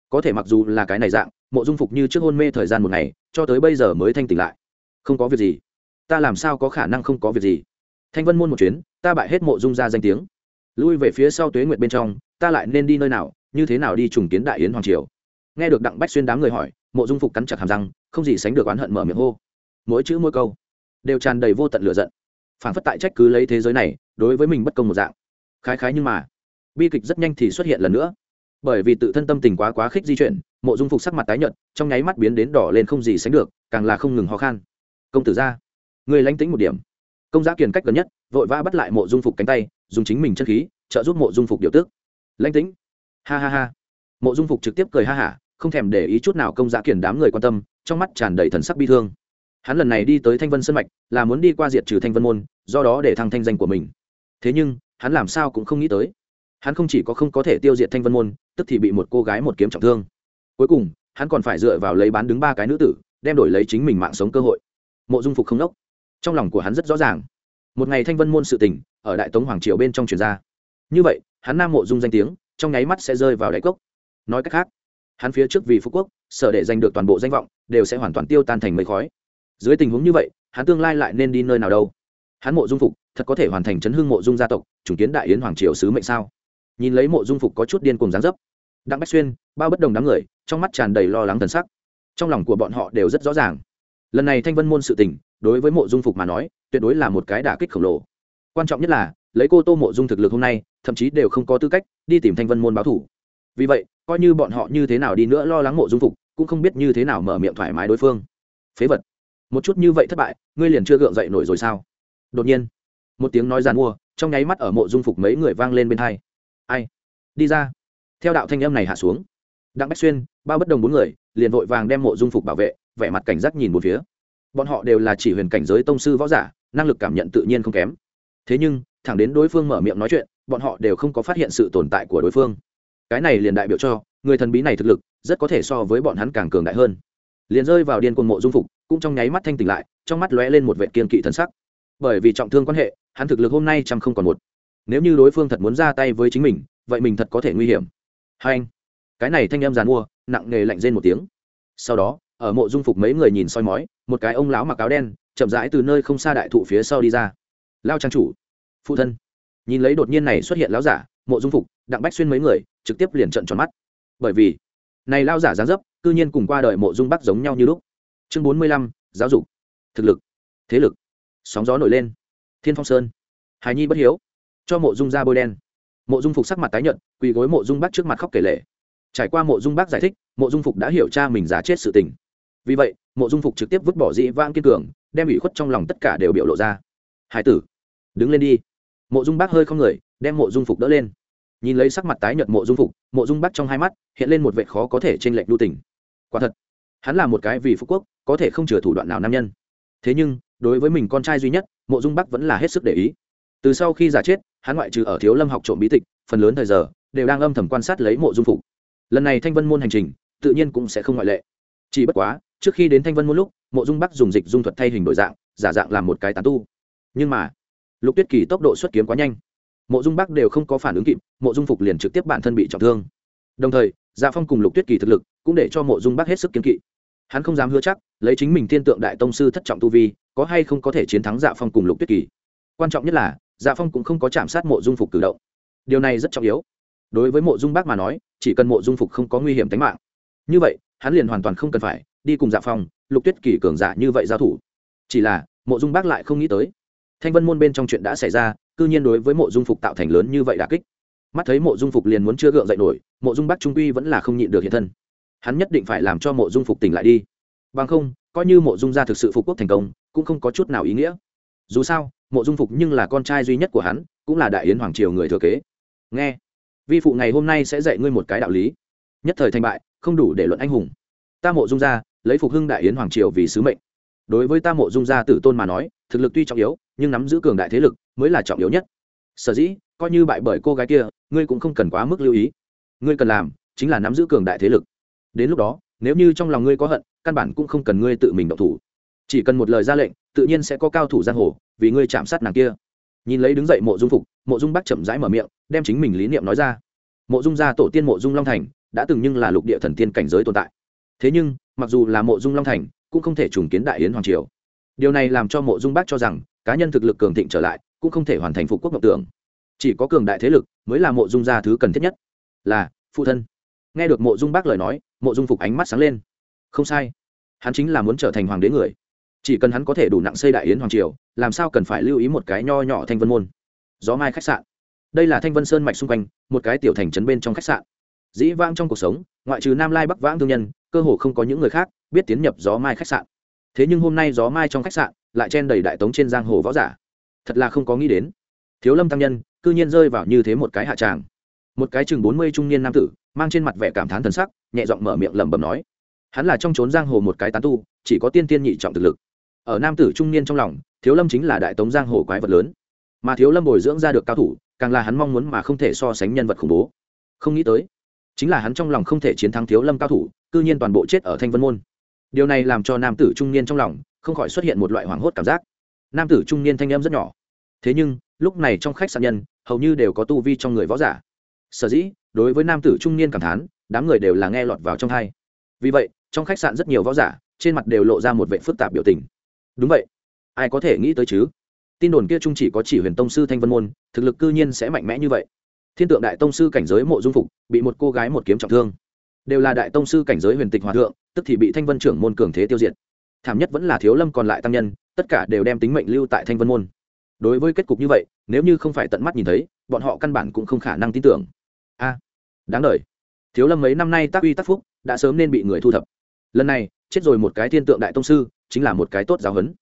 Có thể mặc dù là cái này dạng, mộ dung phục như trước hôn mê thời gian một ngày, cho tới bây giờ mới thanh tỉnh lại. Không có việc gì. Ta làm sao có khả năng không có việc gì? Thanh vân môn một chuyến, ta bại hết mộ dung ra danh tiếng. Lui về phía sau tuế nguyệt bên trong, ta lại nên đi nơi nào, như thế nào đi trùng kiến đại yến hoàng triều? Nghe được đặng bách xuyên đám người hỏi, mộ dung phục cắn chặt hàm răng, không gì sánh được oán hận mở miệng hô. Mỗi chữ mỗi câu, đều tràn đầy vô tận lửa giận phản phất tại trách cứ lấy thế giới này, đối với mình bất công một dạng. Khái khái nhưng mà, bi kịch rất nhanh thì xuất hiện lần nữa. Bởi vì tự thân tâm tình quá quá khích di chuyển, mộ dung phục sắc mặt tái nhợt, trong nháy mắt biến đến đỏ lên không gì sánh được, càng là không ngừng ho khan. Công tử ra, người lánh tính một điểm. Công giá kiền cách gần nhất, vội vã bắt lại mộ dung phục cánh tay, dùng chính mình chân khí, trợ giúp mộ dung phục điều tức lánh tính. Ha ha ha. Mộ dung phục trực tiếp cười ha hả, không thèm để ý chút nào công giá kiền đám người quan tâm, trong mắt tràn đầy thần sắc bi thương hắn lần này đi tới thanh vân sân mạch, là muốn đi qua diệt trừ thanh vân môn, do đó để thăng thanh danh của mình. Thế nhưng, hắn làm sao cũng không nghĩ tới. Hắn không chỉ có không có thể tiêu diệt thanh vân môn, tức thì bị một cô gái một kiếm trọng thương. Cuối cùng, hắn còn phải dựa vào lấy bán đứng ba cái nữ tử, đem đổi lấy chính mình mạng sống cơ hội. Mộ dung phục không đốc. Trong lòng của hắn rất rõ ràng. Một ngày thanh vân môn sự tình, ở đại tống hoàng triều bên trong truyền ra. Như vậy, hắn nam mộ dung danh tiếng, trong nháy mắt sẽ rơi vào đại cốc. Nói cách khác, hắn phía trước vì phú quốc, sở để giành được toàn bộ danh vọng, đều sẽ hoàn toàn tiêu tan thành mây khói dưới tình huống như vậy, hắn tương lai lại nên đi nơi nào đâu? Hắn mộ dung phục, thật có thể hoàn thành chấn hưng mộ dung gia tộc, chủng kiến đại yến hoàng triều sứ mệnh sao? Nhìn lấy mộ dung phục có chút điên cùng dáng dấp. Đặng bách xuyên, bao bất đồng đám người, trong mắt tràn đầy lo lắng thần sắc. Trong lòng của bọn họ đều rất rõ ràng. Lần này thanh vân môn sự tình, đối với mộ dung phục mà nói, tuyệt đối là một cái đả kích khổng lồ. Quan trọng nhất là, lấy cô tô mộ dung thực lực hôm nay, thậm chí đều không có tư cách đi tìm thanh vân môn báo thủ. Vì vậy, coi như bọn họ như thế nào đi nữa lo lắng mộ dung phục, cũng không biết như thế nào mở miệng thoải mái đối phương. Phế vật một chút như vậy thất bại, ngươi liền chưa gượng dậy nổi rồi sao? Đột nhiên, một tiếng nói g i à n mua, trong nháy mắt ở mộ dung phục mấy người vang lên bên thai ai? Đi ra. Theo đạo thanh âm này hạ xuống, đặng bách xuyên ba bất đồng bốn người, liền vội vàng đem mộ dung phục bảo vệ, vẻ mặt cảnh giác nhìn một phía. Bọn họ đều là chỉ huyền cảnh giới tông sư võ giả, năng lực cảm nhận tự nhiên không kém. Thế nhưng, thẳng đến đối phương mở miệng nói chuyện, bọn họ đều không có phát hiện sự tồn tại của đối phương. Cái này liền đại biểu cho, người thần bí này thực lực, rất có thể so với bọn hắn càng cường đại hơn liền rơi vào điên cuồng mộ dung phục, cũng trong nháy mắt thanh tỉnh lại, trong mắt lóe lên một vệ kiên kỵ thần sắc. Bởi vì trọng thương quan hệ, hắn thực lực hôm nay chẳng không còn một. Nếu như đối phương thật muốn ra tay với chính mình, vậy mình thật có thể nguy hiểm. Hai anh, cái này thanh em dàn mua, nặng nề lạnh rên một tiếng. Sau đó, ở mộ dung phục mấy người nhìn soi mói, một cái ông lão mặc áo đen, chậm rãi từ nơi không xa đại thụ phía sau đi ra. Lao trang chủ, phụ thân. Nhìn lấy đột nhiên này xuất hiện lão giả, mộ dung phục, đặng bách xuyên mấy người, trực tiếp liền trận tròn mắt. Bởi vì, này lao giả dáng dấp cư nhiên cùng qua đời mộ dung bắc giống nhau như lúc. Chương bốn mươi lăm, giáo dục. Thực lực. Thế lực. Sóng gió nổi lên. Thiên phong sơn. Hài nhi bất hiếu. Cho mộ dung ra bôi đen. Mộ dung phục sắc mặt tái nhợt, quỳ gối mộ dung bắc trước mặt khóc kể lệ trải qua mộ dung bắc giải thích, mộ dung phục đã hiểu cha mình giả chết sự tình. Vì vậy, mộ dung phục trực tiếp vứt bỏ dĩ vãng kiên cường, đem ủy khuất trong lòng tất cả đều biểu lộ ra. Hải tử, đứng lên đi. Mộ dung bác hơi không người, đem mộ dung phục đỡ lên. Nhìn lấy sắc mặt tái nhợt mộ dung phục, mộ dung bác trong hai mắt hiện lên một vệ khó có thể t r ê n lệch đu tình quả thật, hắn là một cái vì phú quốc, có thể không chừa thủ đoạn nào nam nhân. Thế nhưng, đối với mình con trai duy nhất, mộ dung bắc vẫn là hết sức để ý. Từ sau khi giả chết, hắn ngoại trừ ở thiếu lâm học trộm bí tịch, phần lớn thời giờ, đều đang âm thầm quan sát lấy mộ dung phục. Lần này thanh vân môn hành trình, tự nhiên cũng sẽ không ngoại lệ. Chỉ bất quá, trước khi đến thanh vân môn lúc, mộ dung bắc dùng dịch dung thuật thay hình đổi dạng, giả dạng làm một cái tán tu. Nhưng mà, lục tuyết kỳ tốc độ xuất kiếm quá nhanh. Mộ dung bắc đều không có phản ứng kịp, mộ dung phục liền trực tiếp bản thân bị trọng thương. Đồng thời dạ phong cùng lục tuyết kỳ thực lực cũng để cho mộ dung bắc hết sức kiên kỵ. Hắn không dám hứa chắc, lấy chính mình thiên tượng đại tông sư thất trọng tu vi, có hay không có thể chiến thắng dạ phong cùng lục tuyết kỳ. Quan trọng nhất là dạ phong cũng không có chạm sát mộ dung phục cử động. Điều này rất trọng yếu. Đối với mộ dung bác mà nói, chỉ cần mộ dung phục không có nguy hiểm tính mạng. Như vậy, hắn liền hoàn toàn không cần phải đi cùng dạ phong, lục tuyết kỳ cường giả như vậy giao thủ. Chỉ là, mộ dung bác lại không nghĩ tới. Thanh vân môn bên trong chuyện đã xảy ra, cư nhiên đối với mộ dung phục tạo thành lớn như vậy đà kích mắt thấy mộ dung phục liền muốn chưa gượng dậy nổi, mộ dung bắc trung quy vẫn là không nhịn được hiện thân. Hắn nhất định phải làm cho mộ dung phục tỉnh lại đi. Bằng không, coi như mộ dung gia thực sự phục quốc thành công, cũng không có chút nào ý nghĩa. Dù sao, mộ dung phục nhưng là con trai duy nhất của hắn, cũng là đại yến hoàng triều người thừa kế. Nghe, vi phụ ngày hôm nay sẽ dạy ngươi một cái đạo lý. Nhất thời thành bại, không đủ để luận anh hùng. Ta mộ dung gia, lấy phục hưng đại yến hoàng triều vì sứ mệnh. Đối với ta mộ dung gia tử tôn mà nói, thực lực tuy trọng yếu, nhưng nắm giữ cường đại thế lực mới là trọng yếu nhất. Sở dĩ, coi như bại bởi cô gái kia ngươi cũng không cần quá mức lưu ý. Ngươi cần làm chính là nắm giữ cường đại thế lực. Đến lúc đó, nếu như trong lòng ngươi có hận, căn bản cũng không cần ngươi tự mình động thủ. Chỉ cần một lời ra lệnh, tự nhiên sẽ có cao thủ giang hồ, vì ngươi chạm sát nàng kia. Nhìn lấy đứng dậy mộ dung phục, mộ dung bắc chậm rãi mở miệng, đem chính mình lý niệm nói ra. Mộ dung gia tổ tiên mộ dung long thành đã từng nhưng là lục địa thần tiên cảnh giới tồn tại. Thế nhưng, mặc dù là mộ dung long thành, cũng không thể trùng kiến đại yến hoàng triều. Điều này làm cho mộ dung bác cho rằng, cá nhân thực lực cường thịnh trở lại, cũng không thể hoàn thành phục quốc mộng tưởng chỉ có cường đại thế lực mới là mộ dung gia thứ cần thiết nhất. Là, phụ thân. Nghe được mộ dung bác lời nói, mộ dung phục ánh mắt sáng lên. Không sai. Hắn chính là muốn trở thành hoàng đế người. Chỉ cần hắn có thể đủ nặng xây đại yến hoàng triều, làm sao cần phải lưu ý một cái nho nhỏ thanh vân môn. Gió mai khách sạn. Đây là thanh vân sơn mạch xung quanh, một cái tiểu thành trấn bên trong khách sạn. Dĩ vãng trong cuộc sống, ngoại trừ nam lai bắc vãng thương nhân, cơ hồ không có những người khác biết tiến nhập gió mai khách sạn. Thế nhưng hôm nay gió mai trong khách sạn lại chen đầy đại tống trên giang hồ võ giả. Thật là không có nghĩ đến. Thiếu lâm tăng nhân cư nhiên rơi vào như thế một cái hạ tràng. Một cái chừng bốn mươi trung niên nam tử, mang trên mặt vẻ cảm thán thần sắc, nhẹ giọng mở miệng lẩm bẩm nói. Hắn là trong trốn giang hồ một cái tán tu, chỉ có tiên tiên nhị trọng thực lực. Ở nam tử trung niên trong lòng, thiếu lâm chính là đại tống giang hồ quái vật lớn. Mà thiếu lâm bồi dưỡng ra được cao thủ, càng là hắn mong muốn mà không thể so sánh nhân vật khủng bố. Không nghĩ tới, chính là hắn trong lòng không thể chiến thắng thiếu lâm cao thủ cư nhiên toàn bộ chết ở thanh vân môn. Điều này làm cho nam tử trung niên trong lòng không khỏi xuất hiện một loại hoảng hốt cảm giác. Nam tử trung niên thanh em rất nhỏ thế nhưng, lúc này trong khách sạn nhân, hầu như đều có tu vi trong người võ giả. Sở dĩ, đối với nam tử trung niên cảm thán, đám người đều là nghe lọt vào trong hai vì vậy, trong khách sạn rất nhiều võ giả, trên mặt đều lộ ra một vệ phức tạp biểu tình. Đúng vậy. Ai có thể nghĩ tới chứ? Tin đồn kia trung chỉ có chỉ huyền tông sư thanh vân môn, thực lực cư nhiên sẽ mạnh mẽ như vậy. Thiên tượng đại tông sư cảnh giới mộ dung phục, bị một cô gái một kiếm trọng thương. Đều là đại tông sư cảnh giới huyền tịch hòa thượng, tức thì bị thanh vân trưởng môn cường thế tiêu diệt. Thảm nhất vẫn là thiếu lâm còn lại tăng nhân, tất cả đều đem tính mệnh lưu tại thanh vân môn đối với kết cục như vậy, nếu như không phải tận mắt nhìn thấy, bọn họ căn bản cũng không khả năng tin tưởng. A, đáng đời thiếu lâm mấy năm nay tác uy tác phúc, đã sớm nên bị người thu thập. Lần này, chết rồi một cái thiên tượng đại tông sư, chính là một cái tốt giáo huấn.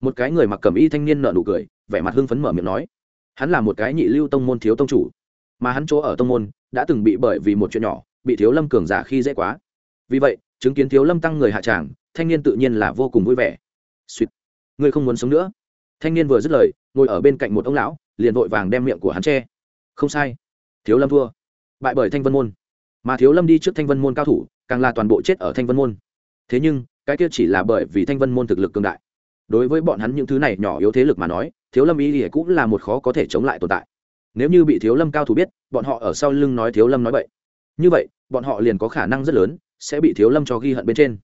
Một cái người mặc cẩm y thanh niên nợ nụ cười, vẻ mặt hưng phấn mở miệng nói. Hắn là một cái nhị lưu tông môn thiếu tông chủ. Mà hắn chỗ ở tông môn, đã từng bị bởi vì một chuyện nhỏ, bị thiếu lâm cường giả khi dễ quá. Vì vậy, chứng kiến thiếu lâm tăng người hạ tràng, thanh niên tự nhiên là vô cùng vui vẻ. Suýt. Ngươi không muốn sống nữa thanh niên vừa dứt lời, ngồi ở bên cạnh một ông lão, liền vội vàng đem miệng của hắn che. Không sai, thiếu lâm thua. Bại bởi thanh vân môn. Mà thiếu lâm đi trước thanh vân môn cao thủ, càng là toàn bộ chết ở thanh vân môn. Thế nhưng, cái kia chỉ là bởi vì thanh vân môn thực lực cường đại. Đối với bọn hắn những thứ này nhỏ yếu thế lực mà nói, thiếu lâm ý ỉa cũng là một khó có thể chống lại tồn tại. Nếu như bị thiếu lâm cao thủ biết, bọn họ ở sau lưng nói thiếu lâm nói vậy như vậy, bọn họ liền có khả năng rất lớn sẽ bị thiếu lâm cho ghi hận bên trên.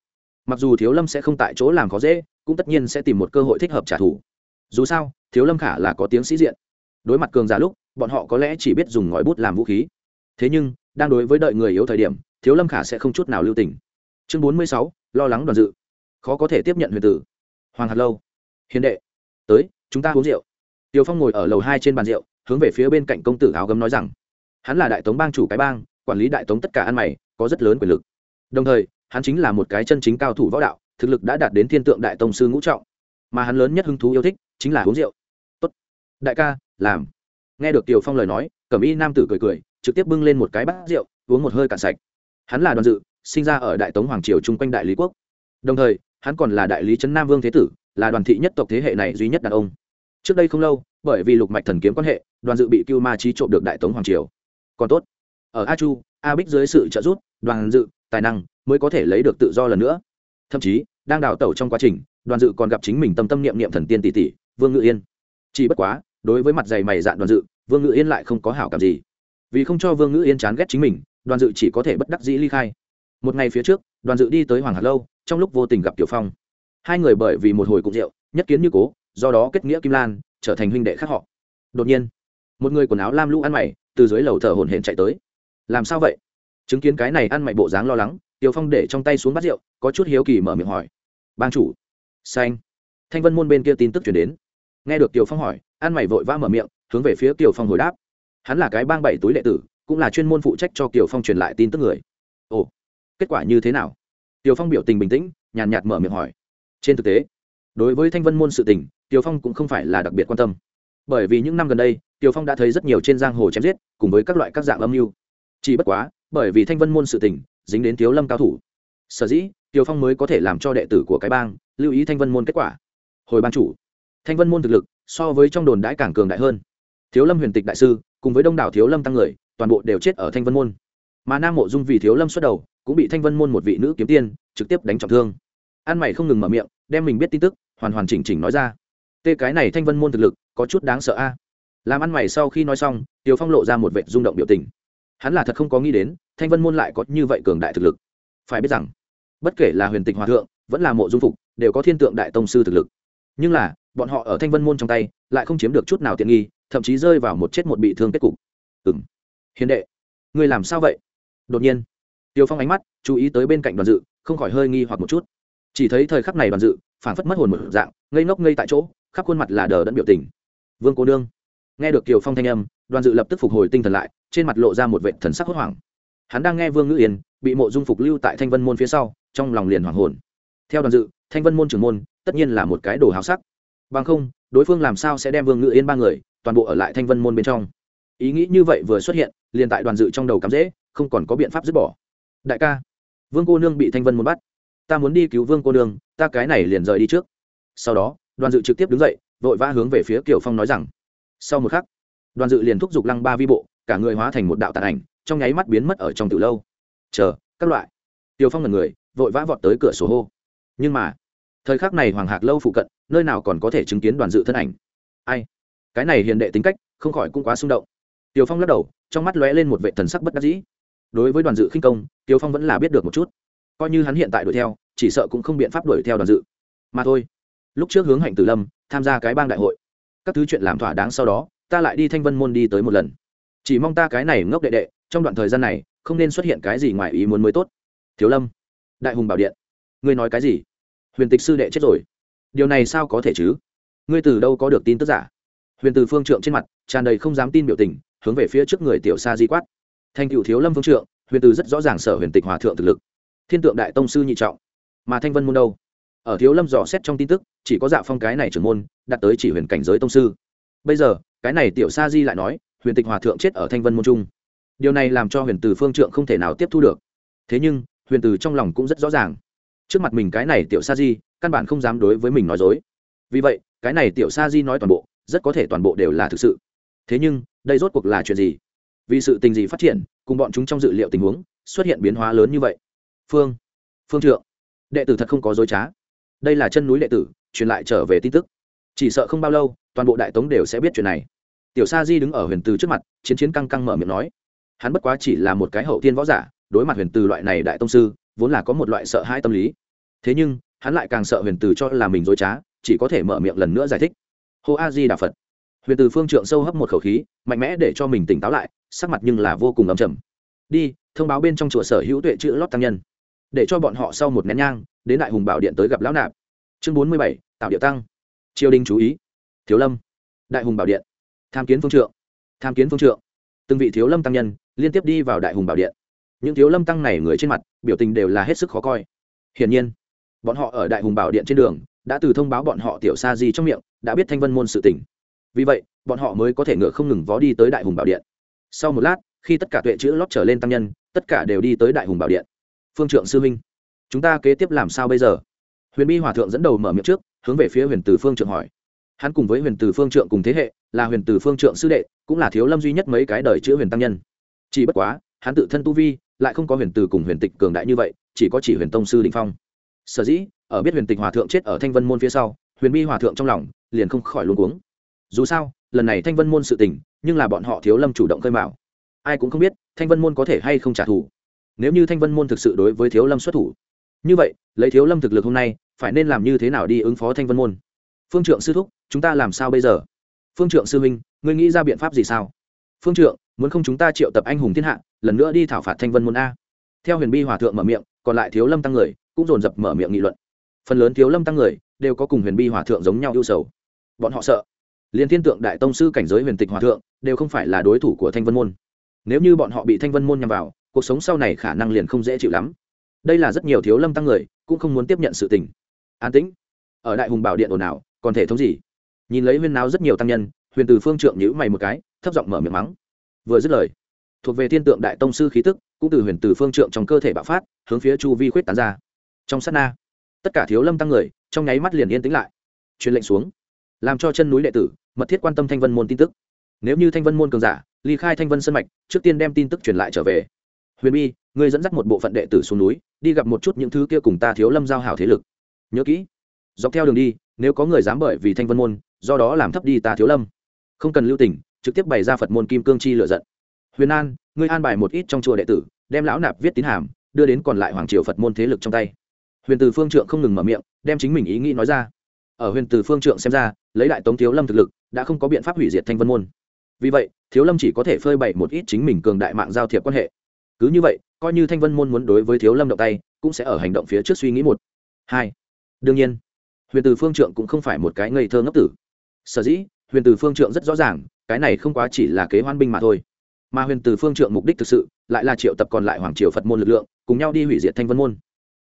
Mặc dù thiếu lâm sẽ không tại chỗ làm khó dễ, cũng tất nhiên sẽ tìm một cơ hội thích hợp trả thù dù sao, thiếu lâm khả là có tiếng sĩ diện. Đối mặt cường giả lúc, bọn họ có lẽ chỉ biết dùng ngòi bút làm vũ khí. Thế nhưng, đang đối với đợi người yếu thời điểm, thiếu lâm khả sẽ không chút nào lưu tình. Chương bốn mươi sáu, lo lắng đoàn dự. Khó có thể tiếp nhận huyền tử. Hoàng hạt lâu. Hiền đệ. Tới, chúng ta uống rượu. Tiều phong ngồi ở lầu hai trên bàn rượu, hướng về phía bên cạnh công tử áo gấm nói rằng, hắn là đại tống bang chủ cái bang, quản lý đại tống tất cả ăn mày, có rất lớn quyền lực. Đồng thời, hắn chính là một cái chân chính cao thủ võ đạo, thực lực đã đạt đến thiên tượng đại tông sư ngũ trọng. Mà hắn lớn nhất hứng thú yêu thích chính là uống rượu. Tốt. Đại ca, làm. Nghe được tiều phong lời nói, cẩm y nam tử cười cười, trực tiếp bưng lên một cái bát rượu, uống một hơi cạn sạch. Hắn là đoàn dự, sinh ra ở đại tống hoàng triều chung quanh đại lý quốc. Đồng thời, hắn còn là đại lý trấn nam vương thế tử, là đoàn thị nhất tộc thế hệ này duy nhất đàn ông. Trước đây không lâu, bởi vì lục mạch thần kiếm quan hệ, đoàn dự bị cưu ma trí trộm được đại tống hoàng triều. Còn tốt, ở a chu, a bích dưới sự trợ giúp, đoàn dự, tài năng mới có thể lấy được tự do lần nữa. Thậm chí, đang đào tẩu trong quá trình, đoàn dự còn gặp chính mình tâm tâm niệm niệm thần tiên tỷ tỷ vương ngự yên. Chỉ bất quá, đối với mặt dày mày dạn đoàn dự, vương ngự yên lại không có hảo cảm gì. Vì không cho vương ngự yên chán ghét chính mình, đoàn dự chỉ có thể bất đắc dĩ ly khai. Một ngày phía trước, đoàn dự đi tới hoàng hạt lâu, trong lúc vô tình gặp tiểu phong. Hai người bởi vì một hồi cụng rượu, nhất kiến như cố, do đó kết nghĩa kim lan, trở thành huynh đệ khác họ. Đột nhiên, một người quần áo lam lũ ăn mày, từ dưới lầu thở hổn hển chạy tới. Làm sao vậy? Chứng kiến cái này ăn mày bộ dáng lo lắng, tiểu phong để trong tay xuống bát rượu, có chút hiếu kỳ mở miệng hỏi. Ban chủ. Xanh. Thanh vân môn bên kia tin tức chuyển đến nghe được tiểu phong hỏi, An mày vội vã mở miệng, hướng về phía tiểu phong hồi đáp. Hắn là cái bang bảy túi đệ tử, cũng là chuyên môn phụ trách cho tiểu phong truyền lại tin tức người. Ồ, kết quả như thế nào? Tiểu phong biểu tình bình tĩnh, nhàn nhạt mở miệng hỏi. Trên thực tế, đối với thanh vân môn sự tình tiểu phong cũng không phải là đặc biệt quan tâm. Bởi vì những năm gần đây tiểu phong đã thấy rất nhiều trên giang hồ chém giết, cùng với các loại các dạng âm mưu. Chỉ bất quá, bởi vì thanh vân môn sự tình, dính đến thiếu lâm cao thủ. Sở dĩ tiểu phong mới có thể làm cho đệ tử của cái bang, lưu ý thanh vân môn kết quả. Hồi ban chủ thanh vân môn thực lực so với trong đồn đãi càng cường đại hơn. Thiếu lâm huyền tịch đại sư cùng với đông đảo thiếu lâm tăng người, toàn bộ đều chết ở thanh vân môn. Mà nam mộ dung vì thiếu lâm xuất đầu, cũng bị thanh vân môn một vị nữ kiếm tiên trực tiếp đánh trọng thương. An mày không ngừng mở miệng, đem mình biết tin tức, hoàn hoàn chỉnh chỉnh nói ra. Tê, cái này thanh vân môn thực lực có chút đáng sợ a. Làm ăn mày sau khi nói xong tiều phong lộ ra một vệ rung động biểu tình. Hắn là thật không có nghĩ đến, thanh vân môn lại có như vậy cường đại thực lực. Phải biết rằng, bất kể là huyền tịch hòa thượng, vẫn là mộ dung phục, đều có thiên tượng đại tông sư thực lực. Nhưng là bọn họ ở thanh vân môn trong tay, lại không chiếm được chút nào tiện nghi, thậm chí rơi vào một chết một bị thương kết cục. Ừng hiền đệ người làm sao vậy? Đột nhiên, tiêu phong ánh mắt chú ý tới bên cạnh đoàn dự, không khỏi hơi nghi hoặc một chút. Chỉ thấy thời khắc này đoàn dự phản phất mất hồn một dạng, ngây ngốc ngây tại chỗ, khắp khuôn mặt là đờ đẫn biểu tình. Vương cô đương nghe được kiều phong thanh âm, đoàn dự lập tức phục hồi tinh thần lại, trên mặt lộ ra một vệ thần sắc hốt hoảng. Hắn đang nghe vương ngữ yên, bị mộ dung phục lưu tại thanh vân môn phía sau, trong lòng liền hoảng hồn. Theo đoàn dự, thanh vân môn trưởng môn, tất nhiên là một cái đồ háo sắc bằng không, đối phương làm sao sẽ đem vương ngự yên ba người toàn bộ ở lại thanh vân môn bên trong? Ý nghĩ như vậy vừa xuất hiện, liền tại đoàn dự trong đầu cắm dễ không còn có biện pháp dứt bỏ. Đại ca, vương cô nương bị thanh vân môn bắt. Ta muốn đi cứu vương cô nương, ta cái này liền rời đi trước. Sau đó, đoàn dự trực tiếp đứng dậy, vội vã hướng về phía kiều phong nói rằng, sau một khắc, đoàn dự liền thúc giục lăng ba vi bộ, cả người hóa thành một đạo tàn ảnh, trong nháy mắt biến mất ở trong từ lâu. Chờ, các loại. Tiều phong là người, vội vã vọt tới cửa sổ hô. Nhưng mà, thời khắc này hoàng hạc lâu phụ cận nơi nào còn có thể chứng kiến đoàn dự thân ảnh. Ai? Cái này hiền đệ tính cách, không khỏi cũng quá xung động. Tiều phong lắc đầu, trong mắt lóe lên một vệ thần sắc bất đắc dĩ. Đối với đoàn dự khinh công tiều phong vẫn là biết được một chút. Coi như hắn hiện tại đuổi theo, chỉ sợ cũng không biện pháp đuổi theo đoàn dự. Mà thôi. Lúc trước hướng hạnh tử lâm, tham gia cái bang đại hội. Các thứ chuyện làm thỏa đáng sau đó, ta lại đi thanh vân môn đi tới một lần. Chỉ mong ta cái này ngốc đệ đệ, trong đoạn thời gian này, không nên xuất hiện cái gì ngoài ý muốn mới tốt. Thiếu lâm. Đại hùng bảo điện. Ngươi nói cái gì? Huyền tịch sư đệ chết rồi điều này sao có thể chứ? Ngươi từ đâu có được tin tức giả? Huyền từ phương trượng trên mặt tràn đầy không dám tin biểu tình, hướng về phía trước người tiểu sa di quát. Thành cựu thiếu lâm phương trượng, huyền từ rất rõ ràng sở huyền tịch hòa thượng thực lực. Thiên tượng đại tông sư nhị trọng. Mà thanh vân môn đâu? Ở thiếu lâm dò xét trong tin tức, chỉ có dạ phong cái này trưởng môn đạt tới chỉ huyền cảnh giới tông sư. Bây giờ, cái này tiểu sa di lại nói, huyền tịch hòa thượng chết ở thanh vân môn trung. Điều này làm cho huyền từ phương trượng không thể nào tiếp thu được. Thế nhưng, huyền từ trong lòng cũng rất rõ ràng. Trước mặt mình cái này tiểu sa di căn bản không dám đối với mình nói dối. Vì vậy, cái này tiểu sa di nói toàn bộ, rất có thể toàn bộ đều là thực sự. Thế nhưng, đây rốt cuộc là chuyện gì? Vì sự tình gì phát triển, cùng bọn chúng trong dự liệu tình huống, xuất hiện biến hóa lớn như vậy? Phương phương trượng, đệ tử thật không có dối trá. Đây là chân núi đệ tử, truyền lại trở về tin tức. Chỉ sợ không bao lâu, toàn bộ đại tống đều sẽ biết chuyện này. Tiểu sa di đứng ở huyền từ trước mặt, chiến chiến căng căng mở miệng nói. Hắn bất quá chỉ là một cái hậu tiên võ giả, đối mặt huyền từ loại này đại tông sư, vốn là có một loại sợ hãi tâm lý. Thế nhưng hắn lại càng sợ huyền từ cho là mình dối trá, chỉ có thể mở miệng lần nữa giải thích. Hô a di đà phật. Huyền từ phương trượng sâu hấp một khẩu khí, mạnh mẽ để cho mình tỉnh táo lại, sắc mặt nhưng là vô cùng ấm chầm đi, thông báo bên trong chùa sở hữu tuệ chữ lót tăng nhân. Để cho bọn họ sau một nén nhang, đến đại hùng bảo điện tới gặp lão nạp. Chương bốn mươi bảy, tạo điệu tăng. Triều đình chú ý. Thiếu lâm. Đại hùng bảo điện. Tham kiến phương trượng. Tham kiến phương trượng. Từng vị thiếu lâm tăng nhân liên tiếp đi vào đại hùng bảo điện. Những thiếu lâm tăng này người trên mặt, biểu tình đều là hết sức khó coi. Hiển nhiên bọn họ ở đại hùng bảo điện trên đường, đã từ thông báo bọn họ tiểu sa di trong miệng, đã biết thanh vân môn sự tỉnh vì vậy, bọn họ mới có thể ngựa không ngừng vó đi tới đại hùng bảo điện. Sau một lát, khi tất cả tuệ chữ lót trở lên tăng nhân, tất cả đều đi tới đại hùng bảo điện. Phương trượng sư minh, chúng ta kế tiếp làm sao bây giờ? Huyền bi hòa thượng dẫn đầu mở miệng trước, hướng về phía huyền từ phương trượng hỏi. Hắn cùng với huyền từ phương trượng cùng thế hệ, là huyền từ phương trượng sư đệ, cũng là thiếu lâm duy nhất mấy cái đời chữ huyền tăng nhân. Chỉ bất quá, hắn tự thân tu vi, lại không có huyền từ cùng huyền tịch cường đại như vậy, chỉ có chỉ huyền tông sư đình phong sở dĩ, ở biết huyền tịch hòa thượng chết ở thanh vân môn phía sau, huyền bi hòa thượng trong lòng liền không khỏi luôn cuống. Dù sao, lần này thanh vân môn sự tình, nhưng là bọn họ thiếu lâm chủ động khơi mạo ai cũng không biết, thanh vân môn có thể hay không trả thù. Nếu như thanh vân môn thực sự đối với thiếu lâm xuất thủ, như vậy, lấy thiếu lâm thực lực hôm nay, phải nên làm như thế nào đi ứng phó thanh vân môn? Phương trượng sư thúc, chúng ta làm sao bây giờ? Phương trượng sư minh ngươi nghĩ ra biện pháp gì sao? Phương trượng, muốn không chúng ta triệu tập anh hùng thiên hạ, lần nữa đi thảo phạt thanh vân môn a. Theo huyền bi hòa thượng mở miệng, còn lại thiếu lâm tăng người cũng dồn dập mở miệng nghị luận. Phần lớn thiếu lâm tăng người đều có cùng huyền bi hòa thượng giống nhau ưu sầu. Bọn họ sợ liên thiên tượng đại tông sư cảnh giới huyền tịch hòa thượng đều không phải là đối thủ của thanh vân môn. Nếu như bọn họ bị thanh vân môn nhằm vào, cuộc sống sau này khả năng liền không dễ chịu lắm. Đây là rất nhiều thiếu lâm tăng người cũng không muốn tiếp nhận sự tình. An tĩnh. Ở đại hùng bảo điện ồn ào, còn thể thống gì? Nhìn lấy huyên náo rất nhiều tăng nhân, huyền từ phương trượng nhữ mày một cái, thấp giọng mở miệng mắng. Vừa dứt lời, thuộc về thiên tượng đại tông sư khí tức cũng từ huyền từ phương trượng trong cơ thể bạo phát, hướng phía chu vi khuyết tán ra trong sát na, tất cả thiếu lâm tăng người, trong nháy mắt liền yên tĩnh lại. Truyền lệnh xuống, làm cho chân núi đệ tử mật thiết quan tâm thanh vân môn tin tức. Nếu như thanh vân môn cường giả, ly khai thanh vân sân mạch, trước tiên đem tin tức truyền lại trở về. Huyền bi người dẫn dắt một bộ phận đệ tử xuống núi, đi gặp một chút những thứ kia cùng ta thiếu lâm giao hảo thế lực. Nhớ kỹ, dọc theo đường đi, nếu có người dám bởi vì thanh vân môn, do đó làm thấp đi ta thiếu lâm. Không cần lưu tình, trực tiếp bày ra phật môn kim cương chi lựa giận. Huyền an, ngươi an bài một ít trong chùa đệ tử, đem lão nạp viết tín hàm, đưa đến còn lại hoàng triều phật môn thế lực trong tay huyền từ phương trượng không ngừng mở miệng, đem chính mình ý nghĩ nói ra. Ở huyền từ phương trượng xem ra, lấy đại tống thiếu lâm thực lực, đã không có biện pháp hủy diệt thanh vân môn. Vì vậy, thiếu lâm chỉ có thể phơi bày một ít chính mình cường đại mạng giao thiệp quan hệ. Cứ như vậy, coi như thanh vân môn muốn đối với thiếu lâm động tay, cũng sẽ ở hành động phía trước suy nghĩ một. Hai. Đương nhiên, huyền từ phương trượng cũng không phải một cái ngây thơ ngốc tử. Sở dĩ, huyền từ phương trượng rất rõ ràng, cái này không quá chỉ là kế hoan binh mà thôi. Mà huyền từ phương trượng mục đích thực sự, lại là triệu tập còn lại hoàng triều phật môn lực lượng, cùng nhau đi hủy diệt thanh vân môn.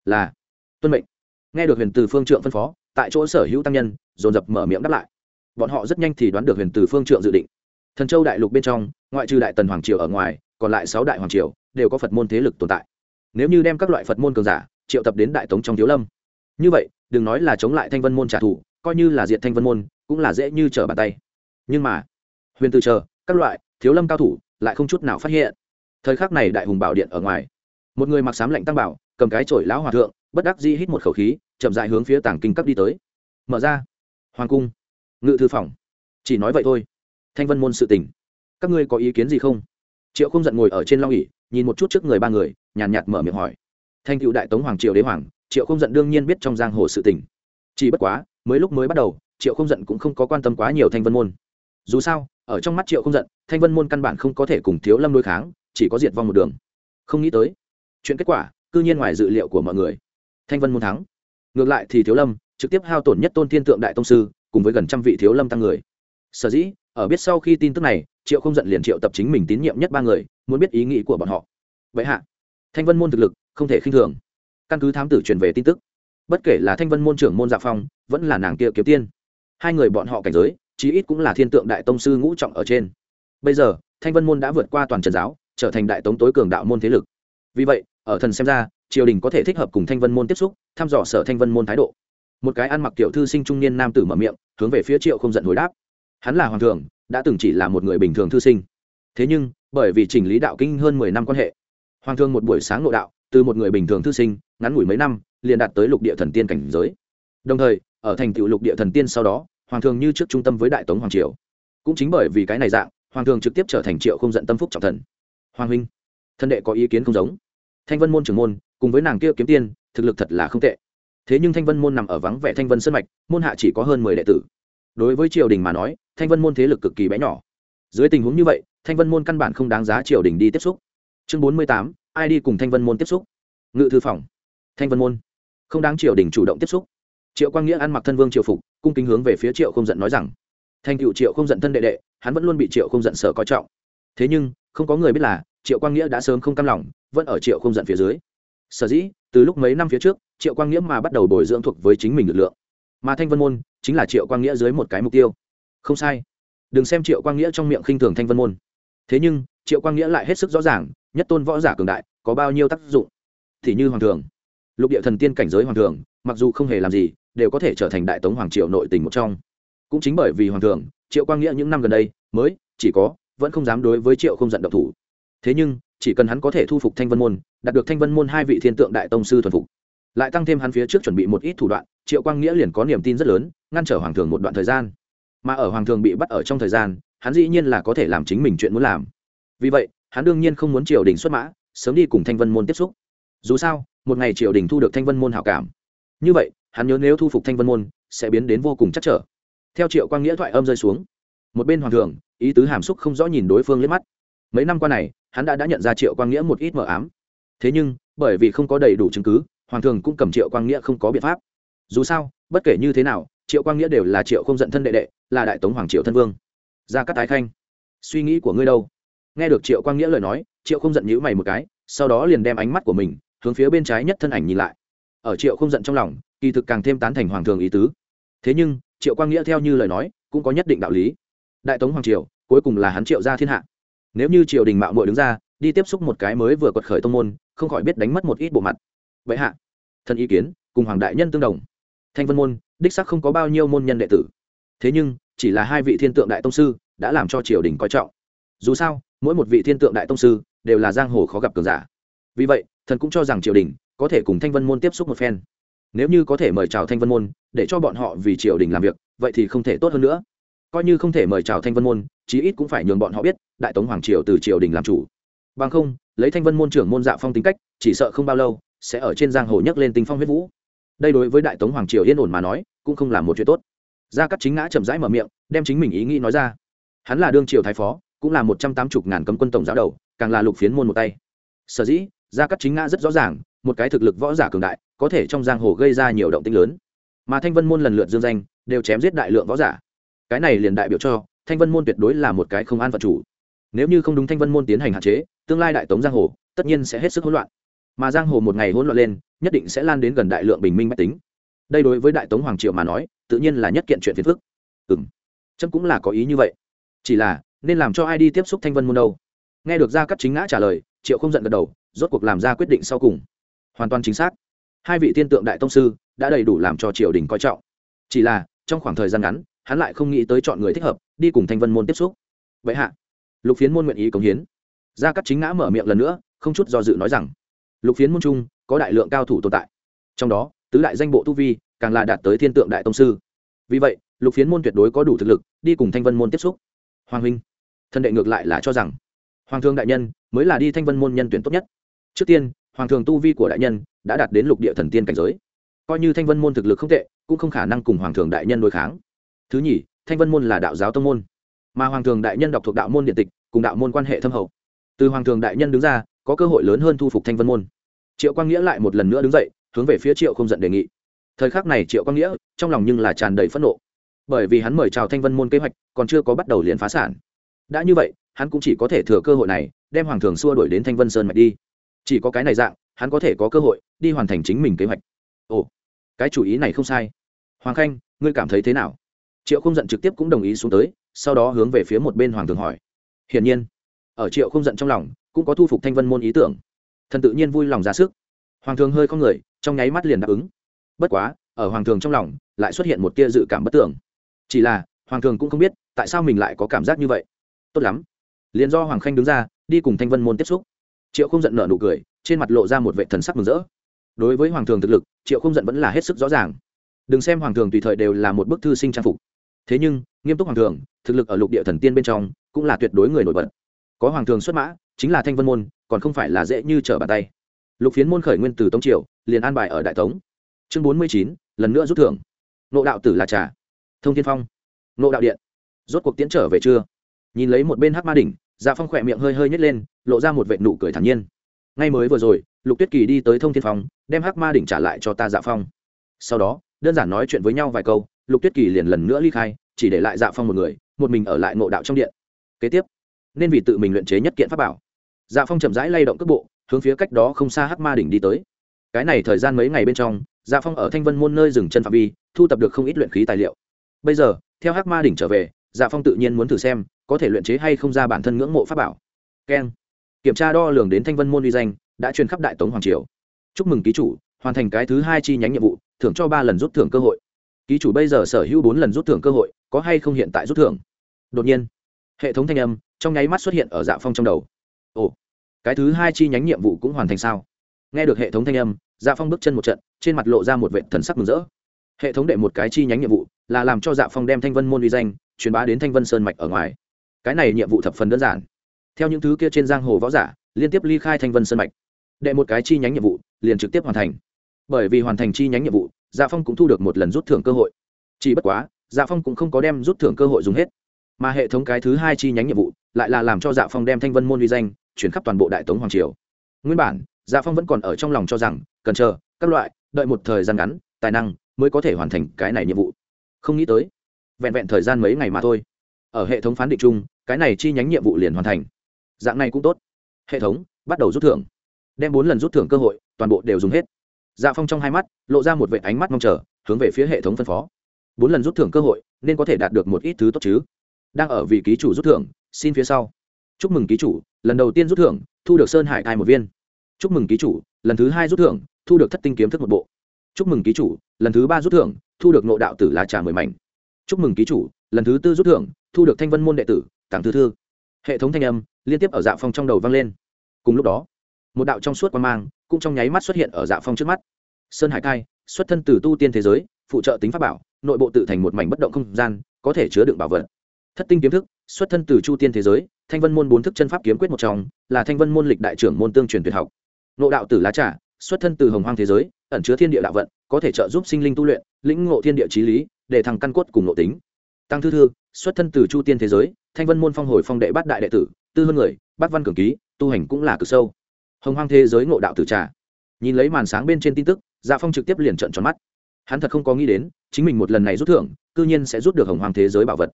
Là tuân mệnh. Nghe được huyền từ phương trượng phân phó, tại chỗ sở hữu tăng nhân, dồn dập mở miệng đáp lại. Bọn họ rất nhanh thì đoán được huyền từ phương trượng dự định. Thần châu đại lục bên trong, ngoại trừ đại tần hoàng triều ở ngoài, còn lại sáu đại hoàng triều đều có phật môn thế lực tồn tại. Nếu như đem các loại phật môn cường giả triệu tập đến đại tống trong thiếu lâm, như vậy, đừng nói là chống lại thanh vân môn trả thù, coi như là diện thanh vân môn, cũng là dễ như trở bàn tay. Nhưng mà, huyền từ chờ, các loại thiếu lâm cao thủ lại không chút nào phát hiện. Thời khắc này đại hùng bảo điện ở ngoài, một người mặc sám lạnh tăng bảo, cầm cái chổi lão hòa thượng bất đắc di hít một khẩu khí, chậm dại hướng phía tảng kinh cấp đi tới. Mở ra. Hoàng cung. Ngự thư phòng. Chỉ nói vậy thôi. Thanh vân môn sự tình. Các ngươi có ý kiến gì không? Triệu không giận ngồi ở trên long ỉ nhìn một chút trước người ba người, nhàn nhạt mở miệng hỏi. Thanh cựu đại tống hoàng triều đế hoàng, triệu không giận đương nhiên biết trong giang hồ sự tình. Chỉ bất quá, mới lúc mới bắt đầu, triệu không giận cũng không có quan tâm quá nhiều thanh vân môn. Dù sao, ở trong mắt triệu không giận, thanh vân môn căn bản không có thể cùng thiếu lâm đối kháng, chỉ có diệt vong một đường. Không nghĩ tới. Chuyện kết quả, cư nhiên ngoài dự liệu của mọi người thanh vân môn thắng. Ngược lại thì thiếu lâm trực tiếp hao tổn nhất tôn thiên tượng đại tông sư, cùng với gần trăm vị thiếu lâm tăng người. Sở dĩ, ở biết sau khi tin tức này, triệu không giận liền triệu tập chính mình tín nhiệm nhất ba người, muốn biết ý nghĩ của bọn họ. Vậy hạ, thanh vân môn thực lực không thể khinh thường. Căn cứ thám tử truyền về tin tức, bất kể là thanh vân môn trưởng môn dạ phong, vẫn là nàng kia kiếm tiên, hai người bọn họ cảnh giới, chí ít cũng là thiên tượng đại tông sư ngũ trọng ở trên. Bây giờ, thanh vân môn đã vượt qua toàn trần giáo, trở thành đại tống tối cường đạo môn thế lực. Vì vậy, ở thần xem ra triều đình có thể thích hợp cùng thanh vân môn tiếp xúc, thăm dò sở thanh vân môn thái độ. Một cái ăn mặc tiểu thư sinh trung niên nam tử mở miệng, hướng về phía triệu không giận hồi đáp. Hắn là hoàng thượng, đã từng chỉ là một người bình thường thư sinh. Thế nhưng, bởi vì chỉnh lý đạo kinh hơn mười năm quan hệ, hoàng thương một buổi sáng nội đạo, từ một người bình thường thư sinh, ngắn ngủi mấy năm, liền đạt tới lục địa thần tiên cảnh giới. Đồng thời, ở thành tựu lục địa thần tiên sau đó, hoàng thường như trước trung tâm với đại tống hoàng triều. Cũng chính bởi vì cái này dạng, hoàng thường trực tiếp trở thành triệu không giận tâm phúc trọng thần. Hoàng huynh, thân đệ có ý kiến không giống? Thanh vân môn trưởng môn cùng với nàng kia kiếm tiên, thực lực thật là không tệ. Thế nhưng thanh vân môn nằm ở vắng vẻ thanh vân sân mạch, môn hạ chỉ có hơn mười đệ tử. Đối với triều đình mà nói, thanh vân môn thế lực cực kỳ bé nhỏ. Dưới tình huống như vậy, thanh vân môn căn bản không đáng giá triều đình đi tiếp xúc. Chương bốn mươi tám, ai đi cùng thanh vân môn tiếp xúc? Ngự thư phòng. Thanh vân môn. Không đáng triều đình chủ động tiếp xúc. Triệu quang nghĩa ăn mặc thân vương triều phục, cung kính hướng về phía triệu không giận nói rằng, thanh cựu triệu không giận thân đệ đệ, hắn vẫn luôn bị triệu không giận sở coi trọng. Thế nhưng, không có người biết là, triệu quang nghĩa đã sớm không cam lòng, vẫn ở triệu không giận phía dưới sở dĩ, từ lúc mấy năm phía trước, triệu quang nghĩa mà bắt đầu bồi dưỡng thuộc với chính mình lực lượng. Mà thanh vân môn chính là triệu quang nghĩa dưới một cái mục tiêu. Không sai. Đừng xem triệu quang nghĩa trong miệng khinh thường thanh vân môn. Thế nhưng, triệu quang nghĩa lại hết sức rõ ràng, nhất tôn võ giả cường đại, có bao nhiêu tác dụng? Thì như hoàng thường lục địa thần tiên cảnh giới hoàng thường mặc dù không hề làm gì, đều có thể trở thành đại tống hoàng triệu nội tình một trong. Cũng chính bởi vì hoàng thường triệu quang nghĩa những năm gần đây, mới, chỉ có, vẫn không dám đối với triệu không giận độc thủ. Thế nhưng, chỉ cần hắn có thể thu phục thanh vân môn đạt được thanh vân môn hai vị thiên tượng đại tông sư thuần phục. Lại tăng thêm hắn phía trước chuẩn bị một ít thủ đoạn, triệu quang nghĩa liền có niềm tin rất lớn, ngăn trở hoàng thường một đoạn thời gian. Mà ở hoàng thường bị bắt ở trong thời gian, hắn dĩ nhiên là có thể làm chính mình chuyện muốn làm. Vì vậy, hắn đương nhiên không muốn triều đình xuất mã, sớm đi cùng thanh vân môn tiếp xúc. Dù sao, một ngày triều đình thu được thanh vân môn hảo cảm. Như vậy, hắn nhớ nếu thu phục thanh vân môn, sẽ biến đến vô cùng chắc trở. Theo triệu quang nghĩa thoại âm rơi xuống, một bên hoàng thường, ý tứ hàm xúc không rõ nhìn đối phương liếc mắt. Mấy năm qua này, hắn đã đã nhận ra triệu quang nghĩa một ít mờ ám thế nhưng, bởi vì không có đầy đủ chứng cứ, hoàng thường cũng cầm triệu quang nghĩa không có biện pháp. Dù sao, bất kể như thế nào, triệu quang nghĩa đều là triệu không giận thân đệ đệ, là đại tống hoàng triệu thân vương. Ra các tái khanh, suy nghĩ của ngươi đâu? Nghe được triệu quang nghĩa lời nói, triệu không giận nhữ mày một cái, sau đó liền đem ánh mắt của mình hướng phía bên trái nhất thân ảnh nhìn lại. Ở triệu không giận trong lòng, kỳ thực càng thêm tán thành hoàng thường ý tứ. Thế nhưng, triệu quang nghĩa theo như lời nói, cũng có nhất định đạo lý. Đại tống hoàng triều, cuối cùng là hắn triệu ra thiên hạ. Nếu như triều đình mạo muội đứng ra đi tiếp xúc một cái mới vừa quật khởi tông môn, không khỏi biết đánh mất một ít bộ mặt. Vậy hạ, thần ý kiến, cùng hoàng đại nhân tương đồng. Thanh vân môn, đích sắc không có bao nhiêu môn nhân đệ tử. Thế nhưng, chỉ là hai vị thiên tượng đại tông sư, đã làm cho triều đình coi trọng. Dù sao, mỗi một vị thiên tượng đại tông sư, đều là giang hồ khó gặp cường giả. Vì vậy, thần cũng cho rằng triều đình có thể cùng thanh vân môn tiếp xúc một phen. Nếu như có thể mời chào thanh vân môn, để cho bọn họ vì triều đình làm việc, vậy thì không thể tốt hơn nữa. Coi như không thể mời chào thanh vân môn, chí ít cũng phải nhường bọn họ biết, đại tống hoàng triều từ triều đình làm chủ bằng không, lấy thanh vân môn trưởng môn dạ phong tính cách, chỉ sợ không bao lâu, sẽ ở trên giang hồ nhấc lên tinh phong huyết vũ. Đây đối với đại tống hoàng triều yên ổn mà nói, cũng không là một chuyện tốt. Gia cắt chính ngã chậm rãi mở miệng, đem chính mình ý nghĩ nói ra. Hắn là đương triều thái phó, cũng là một trăm tám mươi ngàn cấm quân tổng giáo đầu, càng là lục phiến môn một tay. Sở dĩ, gia cắt chính ngã rất rõ ràng, một cái thực lực võ giả cường đại, có thể trong giang hồ gây ra nhiều động tĩnh lớn. Mà thanh vân môn lần lượt dương danh, đều chém giết đại lượng võ giả. Cái này liền đại biểu cho, thanh vân môn tuyệt đối là một cái không an phận chủ nếu như không đúng thanh vân môn tiến hành hạn chế, tương lai đại tống giang hồ tất nhiên sẽ hết sức hỗn loạn. Mà giang hồ một ngày hỗn loạn lên, nhất định sẽ lan đến gần đại lượng bình minh mách tính. Đây đối với đại tống hoàng triệu mà nói, tự nhiên là nhất kiện chuyện phiền phức. Ừ m trâm cũng là có ý như vậy. Chỉ là, nên làm cho ai đi tiếp xúc thanh vân môn đâu? Nghe được ra các chính ngã trả lời, triệu không giận gật đầu, rốt cuộc làm ra quyết định sau cùng. Hoàn toàn chính xác. Hai vị tiên tượng đại tông sư đã đầy đủ làm cho triều đình coi trọng. Chỉ là, trong khoảng thời gian ngắn, hắn lại không nghĩ tới chọn người thích hợp, đi cùng thanh vân môn tiếp xúc. Vậy hạ lục phiến môn nguyện ý cống hiến. Gia cắt chính ngã mở miệng lần nữa, không chút do dự nói rằng, lục phiến môn trung, có đại lượng cao thủ tồn tại. Trong đó, tứ đại danh bộ tu vi càng là đạt tới thiên tượng đại tông sư. Vì vậy, lục phiến môn tuyệt đối có đủ thực lực, đi cùng thanh vân môn tiếp xúc. Hoàng huynh, thân đệ ngược lại là cho rằng, hoàng thương đại nhân mới là đi thanh vân môn nhân tuyển tốt nhất. Trước tiên, hoàng thường tu vi của đại nhân đã đạt đến lục địa thần tiên cảnh giới. Coi như thanh vân môn thực lực không tệ, cũng không khả năng cùng hoàng thường đại nhân đối kháng. Thứ nhì, thanh vân môn là đạo giáo tông môn mà hoàng thường đại nhân đọc thuộc đạo môn điện tịch, cùng đạo môn quan hệ thâm hậu. Từ hoàng thường đại nhân đứng ra, có cơ hội lớn hơn thu phục thanh vân môn. Triệu quang nghĩa lại một lần nữa đứng dậy, hướng về phía triệu không giận đề nghị. Thời khắc này triệu quang nghĩa, trong lòng nhưng là tràn đầy phẫn nộ. Bởi vì hắn mời chào thanh vân môn kế hoạch, còn chưa có bắt đầu liền phá sản. Đã như vậy, hắn cũng chỉ có thể thừa cơ hội này, đem hoàng thường xua đuổi đến thanh vân sơn mạch đi. Chỉ có cái này dạng, hắn có thể có cơ hội, đi hoàn thành chính mình kế hoạch. Ồ, cái chủ ý này không sai. Hoàng khanh, ngươi cảm thấy thế nào? Triệu không giận trực tiếp cũng đồng ý xuống tới sau đó hướng về phía một bên hoàng thường hỏi. Hiển nhiên, ở triệu không giận trong lòng, cũng có thu phục thanh vân môn ý tưởng. Thần tự nhiên vui lòng ra sức. Hoàng thường hơi cong người, trong nháy mắt liền đáp ứng. Bất quá, ở hoàng thường trong lòng, lại xuất hiện một tia dự cảm bất tưởng. Chỉ là, hoàng thường cũng không biết, tại sao mình lại có cảm giác như vậy. Tốt lắm. Liền do hoàng khanh đứng ra, đi cùng thanh vân môn tiếp xúc. Triệu không giận nở nụ cười, trên mặt lộ ra một vệ thần sắc mừng rỡ. Đối với hoàng thường thực lực, triệu không giận vẫn là hết sức rõ ràng. Đừng xem hoàng thường tùy thời đều là một bức thư sinh trang phục thế nhưng, nghiêm túc hoàng thường, thực lực ở lục địa thần tiên bên trong cũng là tuyệt đối người nổi bật. Có hoàng thường xuất mã, chính là thanh vân môn, còn không phải là dễ như trở bàn tay. Lục phiến môn khởi nguyên từ tống triều, liền an bài ở đại tống. Chương bốn mươi chín, lần nữa rút thưởng. Nộ đạo tử là trà. Thông thiên phong. Nộ đạo điện. Rốt cuộc tiến trở về chưa? Nhìn lấy một bên hắc ma đỉnh dạ phong khỏe miệng hơi hơi nhét lên, lộ ra một vệ nụ cười thản nhiên. Ngay mới vừa rồi, lục tuyết kỳ đi tới thông thiên phong, đem hắc ma đỉnh trả lại cho ta dạ phong. Sau đó, đơn giản nói chuyện với nhau vài câu lục tuyết kỳ liền lần nữa ly khai, chỉ để lại dạ phong một người, một mình ở lại ngộ đạo trong điện. Kế tiếp, nên vì tự mình luyện chế nhất kiện pháp bảo. Dạ phong chậm rãi lay động cước bộ, hướng phía cách đó không xa hắc ma đỉnh đi tới. Cái này thời gian mấy ngày bên trong dạ phong ở thanh vân môn nơi dừng chân phạm vi, thu tập được không ít luyện khí tài liệu. Bây giờ, theo hắc ma đỉnh trở về dạ phong tự nhiên muốn thử xem, có thể luyện chế hay không ra bản thân ngưỡng mộ pháp bảo. Keng. Kiểm tra đo lường đến thanh vân môn uy danh, đã truyền khắp đại tống hoàng triều. Chúc mừng ký chủ, hoàn thành cái thứ hai chi nhánh nhiệm vụ, thưởng cho ba lần rút thưởng cơ hội ký chủ bây giờ sở hữu bốn lần rút thưởng cơ hội, có hay không hiện tại rút thưởng? Đột nhiên, hệ thống thanh âm trong nháy mắt xuất hiện ở dạ phong trong đầu. Ồ, cái thứ hai chi nhánh nhiệm vụ cũng hoàn thành sao? Nghe được hệ thống thanh âm dạ phong bước chân một trận, trên mặt lộ ra một vệ thần sắc mừng rỡ. Hệ thống đệ một cái chi nhánh nhiệm vụ là làm cho dạ phong đem thanh vân môn uy danh truyền bá đến thanh vân sơn mạch ở ngoài. Cái này nhiệm vụ thập phần đơn giản. Theo những thứ kia trên giang hồ võ giả, liên tiếp ly khai thanh vân sơn mạch. Đệ một cái chi nhánh nhiệm vụ liền trực tiếp hoàn thành. Bởi vì hoàn thành chi nhánh nhiệm vụ dạ phong cũng thu được một lần rút thưởng cơ hội. Chỉ bất quá dạ phong cũng không có đem rút thưởng cơ hội dùng hết. Mà hệ thống cái thứ hai chi nhánh nhiệm vụ lại là làm cho dạ phong đem thanh vân môn uy danh chuyển khắp toàn bộ đại tống hoàng triều. Nguyên bản dạ phong vẫn còn ở trong lòng cho rằng, cần chờ, các loại, đợi một thời gian ngắn, tài năng mới có thể hoàn thành cái này nhiệm vụ. Không nghĩ tới, vẹn vẹn thời gian mấy ngày mà thôi, ở hệ thống phán định chung, cái này chi nhánh nhiệm vụ liền hoàn thành. Dạng này cũng tốt. Hệ thống bắt đầu rút thưởng. Đem bốn lần rút thưởng cơ hội toàn bộ đều dùng hết dạ phong trong hai mắt lộ ra một vệ ánh mắt mong chờ, hướng về phía hệ thống phân phó. Bốn lần rút thưởng cơ hội, nên có thể đạt được một ít thứ tốt chứ? Đang ở vị ký chủ rút thưởng, xin phía sau. Chúc mừng ký chủ, lần đầu tiên rút thưởng, thu được sơn hải thai một viên. Chúc mừng ký chủ, lần thứ hai rút thưởng, thu được thất tinh kiếm thức một bộ. Chúc mừng ký chủ, lần thứ ba rút thưởng, thu được nộ đạo tử lá trà mười mảnh. Chúc mừng ký chủ, lần thứ tư rút thưởng, thu được thanh vân môn đệ tử tặng thư thư. Hệ thống thanh âm liên tiếp ở dạ phong trong đầu vang lên. Cùng lúc đó, một đạo trong suốt quan mang cũng trong nháy mắt xuất hiện ở dạ phong trước mắt. Sơn hải cai, xuất thân từ tu tiên thế giới, phụ trợ tính pháp bảo, nội bộ tự thành một mảnh bất động không gian, có thể chứa đựng bảo vật. Thất tinh kiếm thức, xuất thân từ chu tiên thế giới, thanh vân môn bốn thức chân pháp kiếm quyết một trong, là thanh vân môn lịch đại trưởng môn tương truyền tuyệt học. Nộ đạo tử lá trà, xuất thân từ hồng hoang thế giới, ẩn chứa thiên địa đạo vận, có thể trợ giúp sinh linh tu luyện, lĩnh ngộ thiên địa trí lý, để thằng căn cốt cùng nội tính. Tăng thư thư, xuất thân từ chu tiên thế giới, thanh vân môn phong hồi phong đệ bát đại đệ tử, tư hơn người, bát văn cường ký, tu hành cũng là cực sâu hồng hoang thế giới ngộ đạo tử trà. Nhìn lấy màn sáng bên trên tin tức dạ phong trực tiếp liền trận tròn mắt. Hắn thật không có nghĩ đến, chính mình một lần này rút thưởng, cư nhiên sẽ rút được hồng hoang thế giới bảo vật.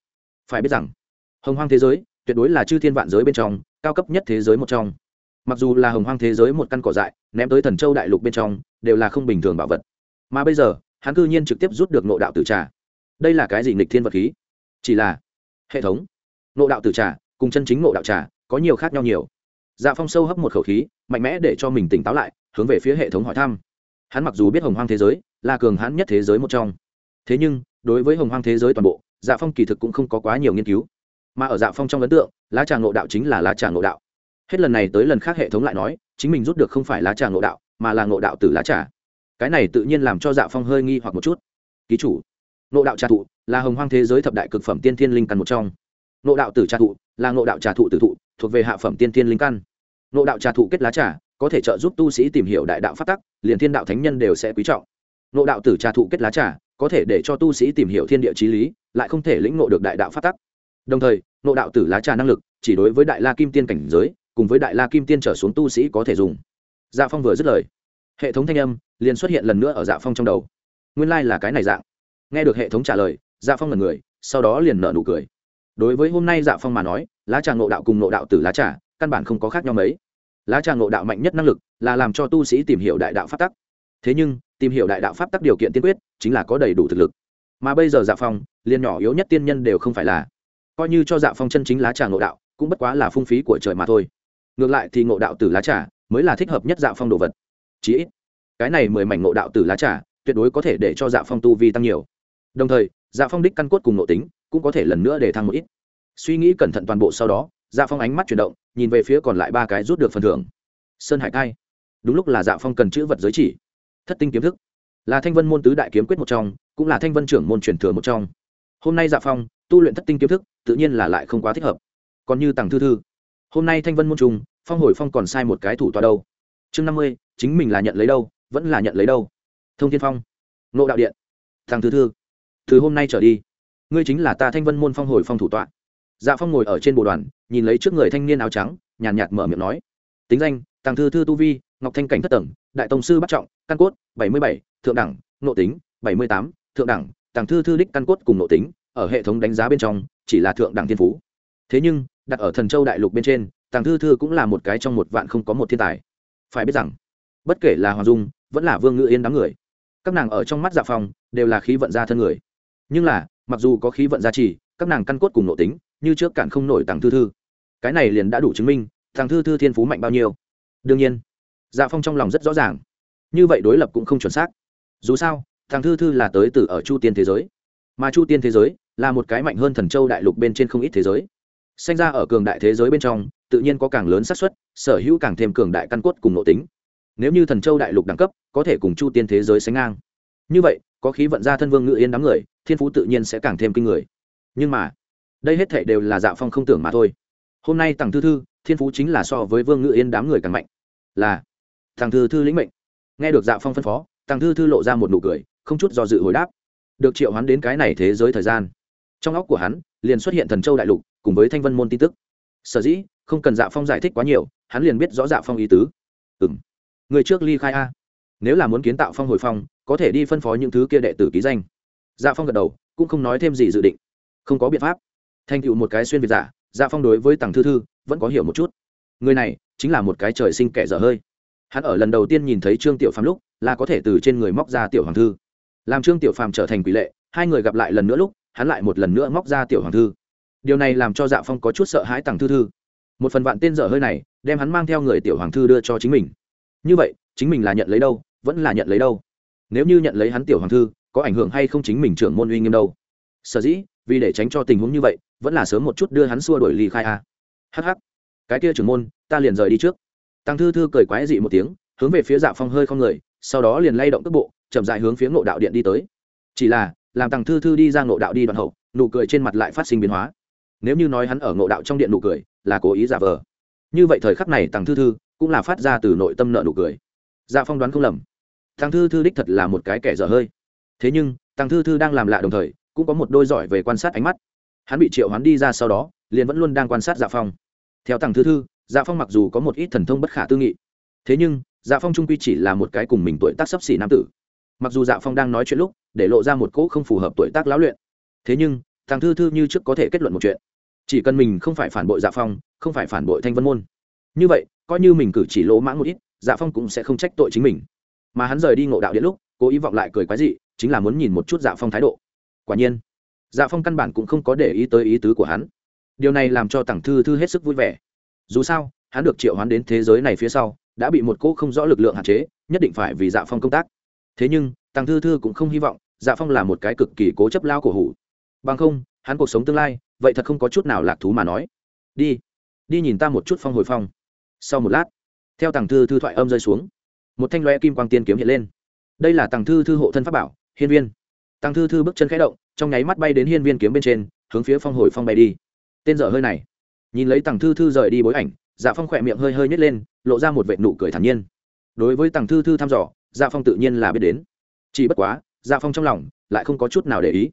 Phải biết rằng, hồng hoang thế giới tuyệt đối là chư thiên vạn giới bên trong, cao cấp nhất thế giới một trong. Mặc dù là hồng hoang thế giới một căn cỏ dại, ném tới thần châu đại lục bên trong, đều là không bình thường bảo vật. Mà bây giờ, hắn cư nhiên trực tiếp rút được nộ đạo tử trà. Đây là cái gì nghịch thiên vật khí? Chỉ là hệ thống. Nộ đạo tử trà cùng chân chính nộ đạo trà có nhiều khác nhau nhiều dạ phong sâu hấp một khẩu khí, mạnh mẽ để cho mình tỉnh táo lại, hướng về phía hệ thống hỏi thăm. Hắn mặc dù biết hồng hoang thế giới là cường hãn nhất thế giới một trong. Thế nhưng, đối với hồng hoang thế giới toàn bộ dạ phong kỳ thực cũng không có quá nhiều nghiên cứu. Mà ở dạ phong trong ấn tượng, lá trà ngộ đạo chính là lá trà ngộ đạo. Hết lần này tới lần khác hệ thống lại nói, chính mình rút được không phải lá trà ngộ đạo, mà là ngộ đạo từ lá trà. Cái này tự nhiên làm cho dạ phong hơi nghi hoặc một chút. Ký chủ, ngộ đạo trà thụ là hồng hoang thế giới thập đại cực phẩm tiên thiên linh căn một trong. Ngộ đạo tử trà thụ là ngộ đạo trà thụ tử thụ thuộc về hạ phẩm tiên thiên linh căn. Nộ đạo trà thụ kết lá trà, có thể trợ giúp tu sĩ tìm hiểu đại đạo phát tắc, liền thiên đạo thánh nhân đều sẽ quý trọng. Nộ đạo tử trà thụ kết lá trà, có thể để cho tu sĩ tìm hiểu thiên địa trí lý, lại không thể lĩnh ngộ được đại đạo phát tắc. Đồng thời nộ đạo tử lá trà năng lực, chỉ đối với đại la kim tiên cảnh giới, cùng với đại la kim tiên trở xuống tu sĩ có thể dùng. Dạ phong vừa dứt lời, hệ thống thanh âm liền xuất hiện lần nữa ở dạ phong trong đầu. Nguyên lai、like、là cái này dạng. Nghe được hệ thống trả lời dạ phong là người, sau đó liền nợ nụ cười. Đối với hôm nay dạ phong mà nói lá trà ngộ đạo cùng ngộ đạo từ lá trà, căn bản không có khác nhau mấy. Lá trà ngộ đạo mạnh nhất năng lực là làm cho tu sĩ tìm hiểu đại đạo pháp tắc. Thế nhưng, tìm hiểu đại đạo pháp tắc điều kiện tiên quyết chính là có đầy đủ thực lực. Mà bây giờ dạ phong, liền nhỏ yếu nhất tiên nhân đều không phải là. Coi như cho dạ phong chân chính lá trà ngộ đạo, cũng bất quá là phung phí của trời mà thôi. Ngược lại thì ngộ đạo từ lá trà mới là thích hợp nhất dạ phong đồ vật. Chí ít, cái này mười mảnh ngộ đạo từ lá trà tuyệt đối có thể để cho dạ phong tu vi tăng nhiều. Đồng thời dạ phong đích căn cốt cùng nội tính cũng có thể lần nữa để thăng một ít suy nghĩ cẩn thận toàn bộ sau đó dạ phong ánh mắt chuyển động, nhìn về phía còn lại ba cái rút được phần thưởng. Sơn hải cai. Đúng lúc là dạ phong cần chữ vật giới chỉ. Thất tinh kiếm thức. Là thanh vân môn tứ đại kiếm quyết một trong, cũng là thanh vân trưởng môn truyền thừa một trong. Hôm nay dạ phong, tu luyện thất tinh kiếm thức, tự nhiên là lại không quá thích hợp. Còn như tàng thư thư. Hôm nay thanh vân môn trùng, phong hồi phong còn sai một cái thủ tọa đâu. Chương năm mươi, chính mình là nhận lấy đâu, vẫn là nhận lấy đâu. Thông thiên phong. Nộ đạo điện. Thằng thư thư. Từ hôm nay trở đi, ngươi chính là ta thanh vân môn phong hồi phong thủ tọa dạ phong ngồi ở trên bộ đoàn, nhìn lấy trước người thanh niên áo trắng, nhàn nhạt mở miệng nói, tính danh, tàng thư thư tu vi, ngọc thanh cảnh thất tầng, đại tông sư bắt trọng, căn cốt, bảy mươi bảy, thượng đẳng nộ tính, bảy mươi tám, thượng đẳng, tàng thư thư đích căn cốt cùng nộ tính, ở hệ thống đánh giá bên trong, chỉ là thượng đẳng thiên phú. Thế nhưng, đặt ở thần châu đại lục bên trên, tàng thư thư cũng là một cái trong một vạn không có một thiên tài. Phải biết rằng, bất kể là hoàng dung, vẫn là vương ngự yên đám người, các nàng ở trong mắt dạ phong đều là khí vận gia thân người. Nhưng là, mặc dù có khí vận gia trì, các nàng căn cốt cùng nội tính như trước cản không nổi tàng thư thư. Cái này liền đã đủ chứng minh tàng thư thư thiên phú mạnh bao nhiêu. Đương nhiên dạ phong trong lòng rất rõ ràng. Như vậy đối lập cũng không chuẩn xác. Dù sao tàng thư thư là tới từ ở chu tiên thế giới. Mà chu tiên thế giới là một cái mạnh hơn thần châu đại lục bên trên không ít thế giới. Sinh ra ở cường đại thế giới bên trong, tự nhiên có càng lớn xác suất, sở hữu càng thêm cường đại căn cốt cùng nội tính. Nếu như thần châu đại lục đẳng cấp, có thể cùng chu tiên thế giới sánh ngang. Như vậy, có khí vận ra thân vương ngự yên đám người, thiên phú tự nhiên sẽ càng thêm kinh người. Nhưng mà đây hết thể đều là dạ phong không tưởng mà thôi. Hôm nay tàng thư thư, thiên phú chính là so với vương ngự yên đám người càng mạnh. Là thằng thư thư lĩnh mệnh. Nghe được dạ phong phân phó thằng thư thư lộ ra một nụ cười, không chút do dự hồi đáp. Được triệu hắn đến cái này thế giới thời gian. Trong óc của hắn, liền xuất hiện thần châu đại lục, cùng với thanh vân môn tin tức. Sở dĩ, không cần dạ phong giải thích quá nhiều, hắn liền biết rõ dạ phong ý tứ. Ừ m người trước ly khai a. Nếu là muốn kiến tạo phong hồi phong, có thể đi phân phó những thứ kia đệ tử ký danh. Dạ phong gật đầu, cũng không nói thêm gì dự định. Không có biện pháp thành tựu một cái xuyên việt giả dạ phong đối với tằng thư thư vẫn có hiểu một chút. Người này chính là một cái trời sinh kẻ dở hơi. Hắn ở lần đầu tiên nhìn thấy trương tiểu phàm lúc là có thể từ trên người móc ra tiểu hoàng thư. Làm trương tiểu phàm trở thành quỷ lệ, hai người gặp lại lần nữa lúc, hắn lại một lần nữa móc ra tiểu hoàng thư. Điều này làm cho dạ phong có chút sợ hãi tằng thư thư. Một phần vạn tên dở hơi này đem hắn mang theo người tiểu hoàng thư đưa cho chính mình. Như vậy, chính mình là nhận lấy đâu, vẫn là nhận lấy đâu? Nếu như nhận lấy hắn tiểu hoàng thư, có ảnh hưởng hay không chính mình trưởng môn uy nghiêm đâu? Sở dĩ vì để tránh cho tình huống như vậy, vẫn là sớm một chút đưa hắn xua đổi ly khai a. Hh cái kia trưởng môn, ta liền rời đi trước. Tăng thư thư cười quái dị một tiếng, hướng về phía dạ phong hơi không người, sau đó liền lay động tức bộ, chậm dại hướng phía ngộ đạo điện đi tới. Chỉ là, làm tăng thư thư đi ra ngộ đạo đi đoạn hậu, nụ cười trên mặt lại phát sinh biến hóa. Nếu như nói hắn ở ngộ đạo trong điện nụ cười, là cố ý giả vờ. Như vậy thời khắc này tăng thư thư cũng là phát ra từ nội tâm nợ nụ cười. Dạ phong đoán không lầm. Tăng thư thư đích thật là một cái kẻ dở hơi. Thế nhưng, tăng thư thư đang làm lạ đồng thời cũng có một đôi giỏi về quan sát ánh mắt. Hắn bị triệu hắn đi ra sau đó, liền vẫn luôn đang quan sát dạ phong. Theo tăng thư thư dạ phong mặc dù có một ít thần thông bất khả tư nghị, thế nhưng dạ phong trung quy chỉ là một cái cùng mình tuổi tác sấp xỉ nam tử. Mặc dù dạ phong đang nói chuyện lúc, để lộ ra một cỗ không phù hợp tuổi tác lão luyện, thế nhưng thằng thư thư như trước có thể kết luận một chuyện. Chỉ cần mình không phải phản bội dạ phong, không phải phản bội thanh vân môn. Như vậy, coi như mình cử chỉ lỗ mãng một ít dạ phong cũng sẽ không trách tội chính mình. Mà hắn rời đi ngộ đạo điện lúc, cố ý vọng lại cười quái dị, chính là muốn nhìn một chút dạ phong thái độ quả nhiên dạ phong căn bản cũng không có để ý tới ý tứ của hắn. Điều này làm cho tặng thư thư hết sức vui vẻ. Dù sao, hắn được triệu hoán đến thế giới này phía sau, đã bị một cô không rõ lực lượng hạn chế, nhất định phải vì dạ phong công tác. Thế nhưng tàng thư thư cũng không hy vọng dạ phong là một cái cực kỳ cố chấp lao cổ hủ. Bằng không, hắn cuộc sống tương lai, vậy thật không có chút nào lạc thú mà nói. Đi đi nhìn ta một chút phong hồi phong. Sau một lát, theo tàng thư thư thoại âm rơi xuống, một thanh loe kim quang tiên kiếm hiện lên. Đây là tàng thư thư hộ thân pháp bảo, hiên viên. Tăng thư thư bước chân khẽ động, trong nháy mắt bay đến hiên viên kiếm bên trên, hướng phía phong hồi phong bay đi. Tên dở hơi này, nhìn lấy tăng thư thư rời đi bối ảnh dạ phong khỏe miệng hơi hơi nhét lên, lộ ra một vệ nụ cười thản nhiên. Đối với tăng thư thư thăm dò dạ phong tự nhiên là biết đến. Chỉ bất quá dạ phong trong lòng lại không có chút nào để ý.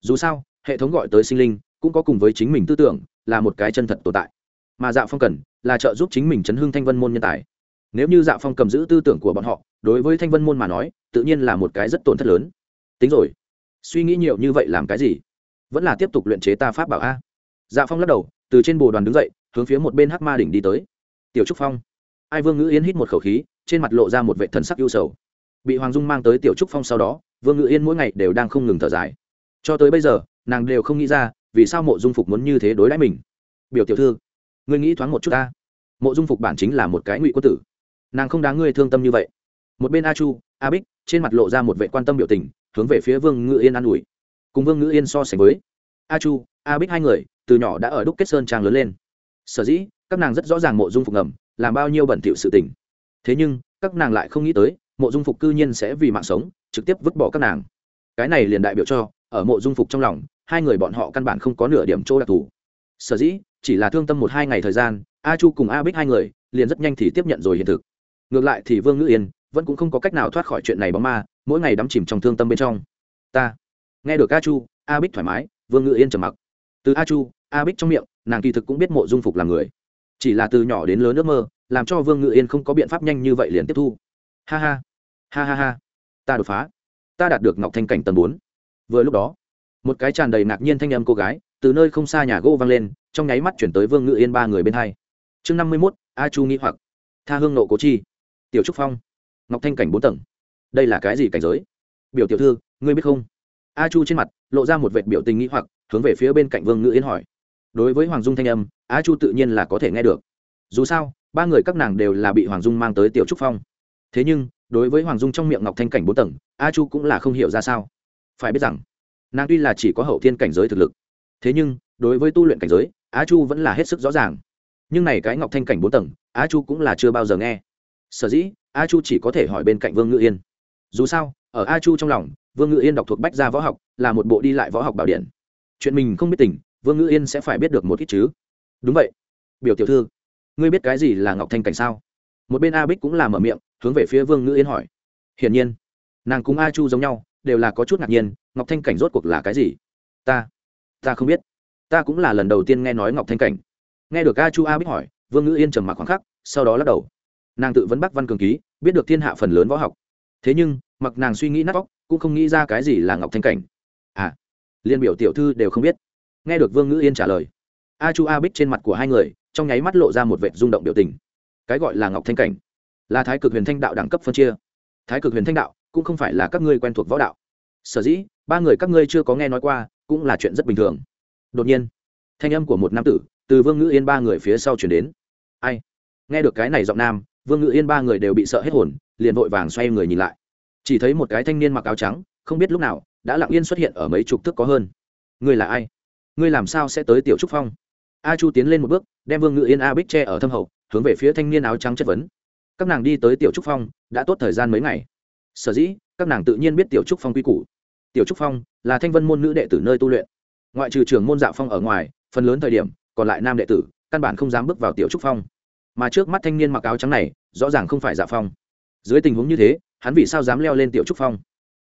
Dù sao, hệ thống gọi tới sinh linh cũng có cùng với chính mình tư tưởng, là một cái chân thật tồn tại. Mà dạ phong cần là trợ giúp chính mình chấn hưng thanh vân môn nhân tài. Nếu như dạ phong cầm giữ tư tưởng của bọn họ, đối với thanh vân môn mà nói, tự nhiên là một cái rất tổn thất lớn. Tính rồi suy nghĩ nhiều như vậy làm cái gì? Vẫn là tiếp tục luyện chế ta pháp bảo a. Dạ phong lắc đầu, từ trên bồ đoàn đứng dậy, hướng phía một bên hắc ma đỉnh đi tới. Tiểu trúc phong. Ai vương ngữ yên hít một khẩu khí, trên mặt lộ ra một vệ thần sắc ưu sầu. Bị hoàng dung mang tới tiểu trúc phong sau đó, vương ngữ yên mỗi ngày đều đang không ngừng thở dài. Cho tới bây giờ, nàng đều không nghĩ ra, vì sao mộ dung phục muốn như thế đối đãi mình. Biểu tiểu thư, ngươi nghĩ thoáng một chút ta. Mộ dung phục bản chính là một cái ngụy quân tử. Nàng không đáng ngươi thương tâm như vậy. Một bên a chu, a bích, trên mặt lộ ra một vệ quan tâm biểu tình hướng về phía vương ngữ yên an ủi. Cùng vương ngữ yên so sánh với a chu, a bích hai người, từ nhỏ đã ở đúc kết sơn trang lớn lên. Sở dĩ, các nàng rất rõ ràng mộ dung phục ngầm, làm bao nhiêu bẩn thỉu sự tình. Thế nhưng, các nàng lại không nghĩ tới, mộ dung phục cư nhiên sẽ vì mạng sống, trực tiếp vứt bỏ các nàng. Cái này liền đại biểu cho, ở mộ dung phục trong lòng, hai người bọn họ căn bản không có nửa điểm chỗ đặc thù. Sở dĩ, chỉ là thương tâm một hai ngày thời gian, a chu cùng a bích hai người, liền rất nhanh thì tiếp nhận rồi hiện thực. Ngược lại thì vương ngữ yên vẫn cũng không có cách nào thoát khỏi chuyện này bóng ma, mỗi ngày đắm chìm trong thương tâm bên trong. Ta, nghe được a chu, a bích thoải mái, vương Ngự yên trầm mặc. Từ a chu, a bích trong miệng, nàng kỳ thực cũng biết mộ dung phục là người. Chỉ là từ nhỏ đến lớn ước mơ, làm cho vương ngự yên không có biện pháp nhanh như vậy liền tiếp thu. Ha ha ha ha ha, ta đột phá. Ta đạt được ngọc thanh cảnh tầng bốn. Vừa lúc đó, một cái tràn đầy ngạc nhiên thanh âm cô gái, từ nơi không xa nhà gỗ vang lên, trong nháy mắt chuyển tới vương ngự yên ba người bên hai. Chương năm mươi mốt, a chu nghĩ hoặc. Tha hương nộ cố chi. Tiểu trúc phong ngọc thanh cảnh bốn tầng. Đây là cái gì cảnh giới? Biểu tiểu thư, ngươi biết không? A chu trên mặt lộ ra một vệt biểu tình nghĩ hoặc, hướng về phía bên cạnh vương ngự yên hỏi. Đối với hoàng dung thanh âm, a chu tự nhiên là có thể nghe được. Dù sao, ba người các nàng đều là bị hoàng dung mang tới tiểu trúc phong. Thế nhưng, đối với hoàng dung trong miệng ngọc thanh cảnh bốn tầng, a chu cũng là không hiểu ra sao. Phải biết rằng, nàng tuy là chỉ có hậu thiên cảnh giới thực lực, thế nhưng, đối với tu luyện cảnh giới, a chu vẫn là hết sức rõ ràng. Nhưng này cái ngọc thanh cảnh bốn tầng, a chu cũng là chưa bao giờ nghe sở dĩ, a chu chỉ có thể hỏi bên cạnh vương ngự yên. Dù sao, ở a chu trong lòng, vương ngự yên đọc thuộc bách gia võ học là một bộ đi lại võ học bảo điện chuyện mình không biết tình, vương ngự yên sẽ phải biết được một ít chứ. Đúng vậy. Biểu tiểu thư, ngươi biết cái gì là ngọc thanh cảnh sao? Một bên a bích cũng làm mở miệng, hướng về phía vương ngự yên hỏi. Hiển nhiên, nàng cùng a chu giống nhau, đều là có chút ngạc nhiên, ngọc thanh cảnh rốt cuộc là cái gì? Ta ta không biết. Ta cũng là lần đầu tiên nghe nói ngọc thanh cảnh. Nghe được a chu a bích hỏi, vương Ngự yên trầm mặc khoảng khắc, sau đó lắc đầu nàng tự vấn bắc văn cường ký, biết được thiên hạ phần lớn võ học. Thế nhưng, mặc nàng suy nghĩ nát vóc cũng không nghĩ ra cái gì là ngọc thanh cảnh. À liên biểu tiểu thư đều không biết. Nghe được vương ngữ yên trả lời, a chu a bích trên mặt của hai người, trong nháy mắt lộ ra một vệ rung động biểu tình. Cái gọi là ngọc thanh cảnh, là thái cực huyền thanh đạo đẳng cấp phân chia. Thái cực huyền thanh đạo cũng không phải là các ngươi quen thuộc võ đạo. Sở dĩ, ba người các ngươi chưa có nghe nói qua, cũng là chuyện rất bình thường. Đột nhiên, thanh âm của một nam tử từ vương ngữ yên ba người phía sau chuyển đến. Ai? Nghe được cái này giọng nam vương Ngự yên ba người đều bị sợ hết hồn, liền vội vàng xoay người nhìn lại. Chỉ thấy một cái thanh niên mặc áo trắng, không biết lúc nào, đã lặng yên xuất hiện ở mấy chục thước có hơn. Ngươi là ai? Ngươi làm sao sẽ tới tiểu trúc phong? A chu tiến lên một bước, đem vương ngự yên a bích tre ở thâm hậu, hướng về phía thanh niên áo trắng chất vấn. Các nàng đi tới tiểu trúc phong, đã tốt thời gian mấy ngày. Sở dĩ, các nàng tự nhiên biết tiểu trúc phong quy củ. Tiểu trúc phong là thanh vân môn nữ đệ tử nơi tu luyện. Ngoại trừ trường môn Dạo phong ở ngoài, phần lớn thời điểm, còn lại nam đệ tử, căn bản không dám bước vào tiểu trúc phong mà trước mắt thanh niên mặc áo trắng này, rõ ràng không phải dạ phong. Dưới tình huống như thế, hắn vì sao dám leo lên tiểu trúc phong?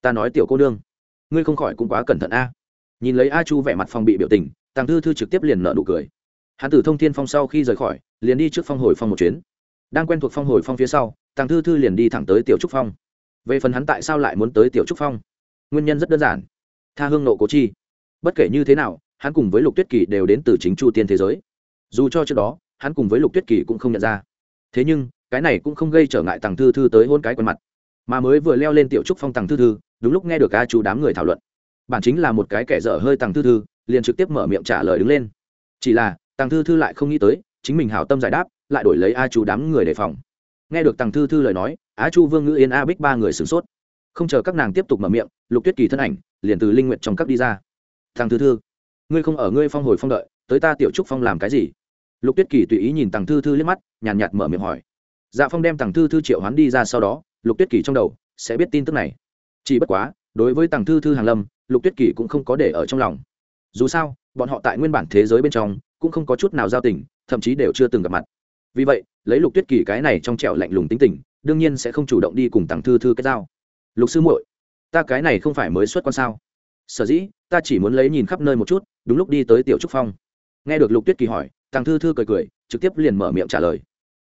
Ta nói tiểu cô nương, ngươi không khỏi cũng quá cẩn thận a. Nhìn lấy a chu vẻ mặt phong bị biểu tình, tàng thư thư trực tiếp liền nợ nụ cười. Hắn tử thông thiên phong sau khi rời khỏi, liền đi trước phong hồi phong một chuyến. Đang quen thuộc phong hồi phong phía sau, tàng thư thư liền đi thẳng tới tiểu trúc phong. Về phần hắn tại sao lại muốn tới tiểu trúc phong? Nguyên nhân rất đơn giản. Tha hương nộ cố chi. Bất kể như thế nào, hắn cùng với lục tuyết kỳ đều đến từ chính chu tiên thế giới. Dù cho trước đó hắn cùng với lục tuyết kỳ cũng không nhận ra. Thế nhưng, cái này cũng không gây trở ngại tàng thư thư tới hôn cái quần mặt. Mà mới vừa leo lên tiểu trúc phong tàng thư thư, đúng lúc nghe được a chú đám người thảo luận. Bản chính là một cái kẻ dở hơi tàng thư thư, liền trực tiếp mở miệng trả lời đứng lên. Chỉ là tàng thư thư lại không nghĩ tới, chính mình hảo tâm giải đáp, lại đổi lấy a chú đám người đề phòng. Nghe được tàng thư thư lời nói á chu vương ngữ yên a bích ba người sửng sốt. Không chờ các nàng tiếp tục mở miệng, lục tuyết kỳ thân ảnh, liền từ linh nguyện trong các đi ra. Thằng thư thư, ngươi không ở ngươi phong hồi phong đợi, tới ta tiểu trúc phong làm cái gì? Lục tuyết kỳ tùy ý nhìn tàng thư thư liếc mắt nhàn nhạt, nhạt mở miệng hỏi. Dạ phong đem tàng thư thư triệu hoán đi ra sau đó lục tuyết kỳ trong đầu sẽ biết tin tức này. Chỉ bất quá đối với tàng thư thư hàng lâm lục tuyết kỳ cũng không có để ở trong lòng. Dù sao bọn họ tại nguyên bản thế giới bên trong cũng không có chút nào giao tình thậm chí đều chưa từng gặp mặt. Vì vậy lấy lục tuyết kỳ cái này trong trẻo lạnh lùng tính tình đương nhiên sẽ không chủ động đi cùng tàng thư thư kết giao. Lục sư muội ta cái này không phải mới xuất quan sao? Sở dĩ ta chỉ muốn lấy nhìn khắp nơi một chút đúng lúc đi tới tiểu trúc phong nghe được lục tuyết kỳ hỏi tàng thư thư cười cười, trực tiếp liền mở miệng trả lời.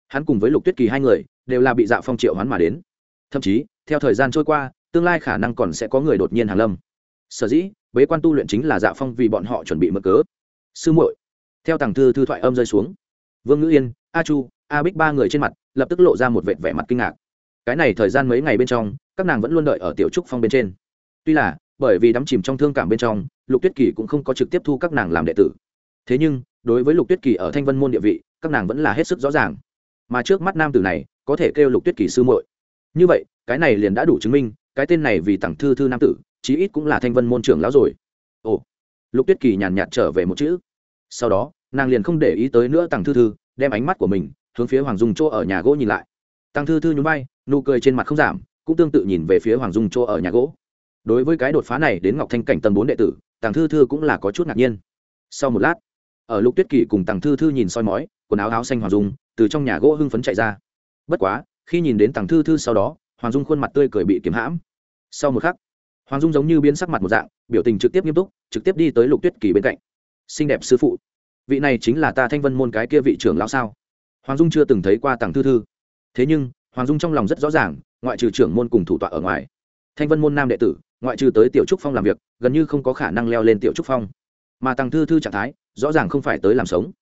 Hắn cùng với lục tuyết kỳ hai người, đều là bị dạ phong triệu hoán mà đến. Thậm chí, theo thời gian trôi qua, tương lai khả năng còn sẽ có người đột nhiên hàn lâm. Sở dĩ, bế quan tu luyện chính là dạ phong vì bọn họ chuẩn bị mở cớ. Sư muội, theo tàng thư thư thoại âm rơi xuống, vương ngữ yên, a chu, a bích ba người trên mặt, lập tức lộ ra một vệt vẻ mặt kinh ngạc. Cái này thời gian mấy ngày bên trong, các nàng vẫn luôn đợi ở tiểu trúc phong bên trên. Tuy là, bởi vì đắm chìm trong thương cảm bên trong, lục tuyết kỳ cũng không có trực tiếp thu các nàng làm đệ tử thế nhưng, đối với lục tuyết kỳ ở thanh vân môn địa vị, các nàng vẫn là hết sức rõ ràng. Mà trước mắt nam tử này, có thể kêu lục tuyết kỳ sư muội. Như vậy, cái này liền đã đủ chứng minh, cái tên này vì tặng thư thư nam tử, chí ít cũng là thanh vân môn trưởng lão rồi. Ồ. Lục tuyết kỳ nhàn nhạt trở về một chữ. Sau đó, nàng liền không để ý tới nữa tặng thư thư, đem ánh mắt của mình hướng phía hoàng dung chỗ ở nhà gỗ nhìn lại. Tăng thư thư nhún bay nụ cười trên mặt không giảm, cũng tương tự nhìn về phía hoàng dung chỗ ở nhà gỗ. Đối với cái đột phá này đến ngọc thanh cảnh tầng bốn đệ tử tàng thư thư cũng là có chút ngạc nhiên. Sau một lát ở lục tuyết kỳ cùng tằng thư thư nhìn soi mói, quần áo áo xanh hoàng dung từ trong nhà gỗ hưng phấn chạy ra. Bất quá, khi nhìn đến tằng thư thư sau đó, hoàng dung khuôn mặt tươi cười bị kiếm hãm. Sau một khắc, hoàng dung giống như biến sắc mặt một dạng, biểu tình trực tiếp nghiêm túc, trực tiếp đi tới lục tuyết kỳ bên cạnh. Xinh đẹp sư phụ, vị này chính là ta thanh vân môn cái kia vị trưởng lão sao? Hoàng dung chưa từng thấy qua tàng thư thư. Thế nhưng, hoàng dung trong lòng rất rõ ràng, ngoại trừ trưởng môn cùng thủ tọa ở ngoài. Thanh vân môn nam đệ tử, ngoại trừ tới tiểu trúc phong làm việc, gần như không có khả năng leo lên tiểu trúc phong mà tàng thư thư trạng thái rõ ràng không phải tới làm sống.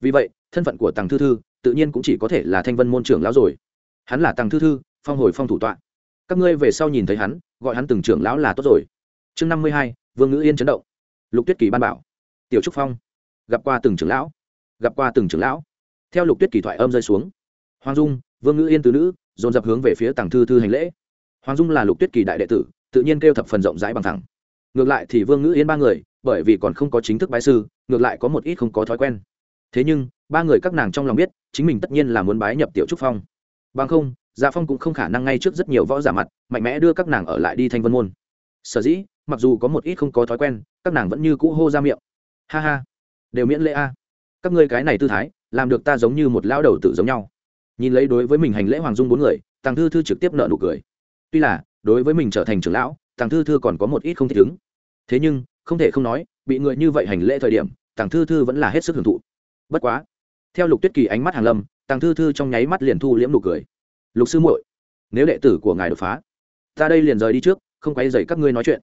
Vì vậy, thân phận của tàng thư thư tự nhiên cũng chỉ có thể là thanh vân môn trưởng lão rồi. Hắn là tàng thư thư, phong hồi phong thủ tọa. Các ngươi về sau nhìn thấy hắn, gọi hắn từng trưởng lão là tốt rồi. Chương năm mươi hai, vương ngữ yên chấn động. Lục tuyết kỳ ban bảo. Tiểu trúc phong. Gặp qua từng trưởng lão. Gặp qua từng trưởng lão. Theo lục tuyết kỳ thoại âm rơi xuống. Hoàng dung, vương ngữ yên từ nữ, dồn dập hướng về phía tàng thư thư hành lễ. Hoàng dung là lục tuyết kỳ đại đệ tử, tự nhiên kêu thập phần rộng rãi bằng thẳng. Ngược lại thì vương ngữ yên ba người bởi vì còn không có chính thức bái sư, ngược lại có một ít không có thói quen. Thế nhưng, ba người các nàng trong lòng biết, chính mình tất nhiên là muốn bái nhập tiểu trúc phong. Bằng không dạ phong cũng không khả năng ngay trước rất nhiều võ giả mặt, mạnh mẽ đưa các nàng ở lại đi thanh vân môn. Sở dĩ, mặc dù có một ít không có thói quen, các nàng vẫn như cũ hô ra miệng. Ha ha, đều miễn lễ a. Các ngươi cái này tư thái, làm được ta giống như một lão đầu tự giống nhau. Nhìn lấy đối với mình hành lễ hoàng dung bốn người tàng thư thư trực tiếp nợ nụ cười. Tuy là, đối với mình trở thành trưởng lão tàng thư thư còn có một ít không thể ứng. Thế nhưng không thể không nói, bị người như vậy hành lễ thời điểm tàng thư thư vẫn là hết sức hưởng thụ. Bất quá, theo lục tuyết kỳ ánh mắt hàng lâm tàng thư thư trong nháy mắt liền thu liễm nụ cười. Lục sư muội, nếu đệ tử của ngài đột phá, ta đây liền rời đi trước, không quay dày các ngươi nói chuyện.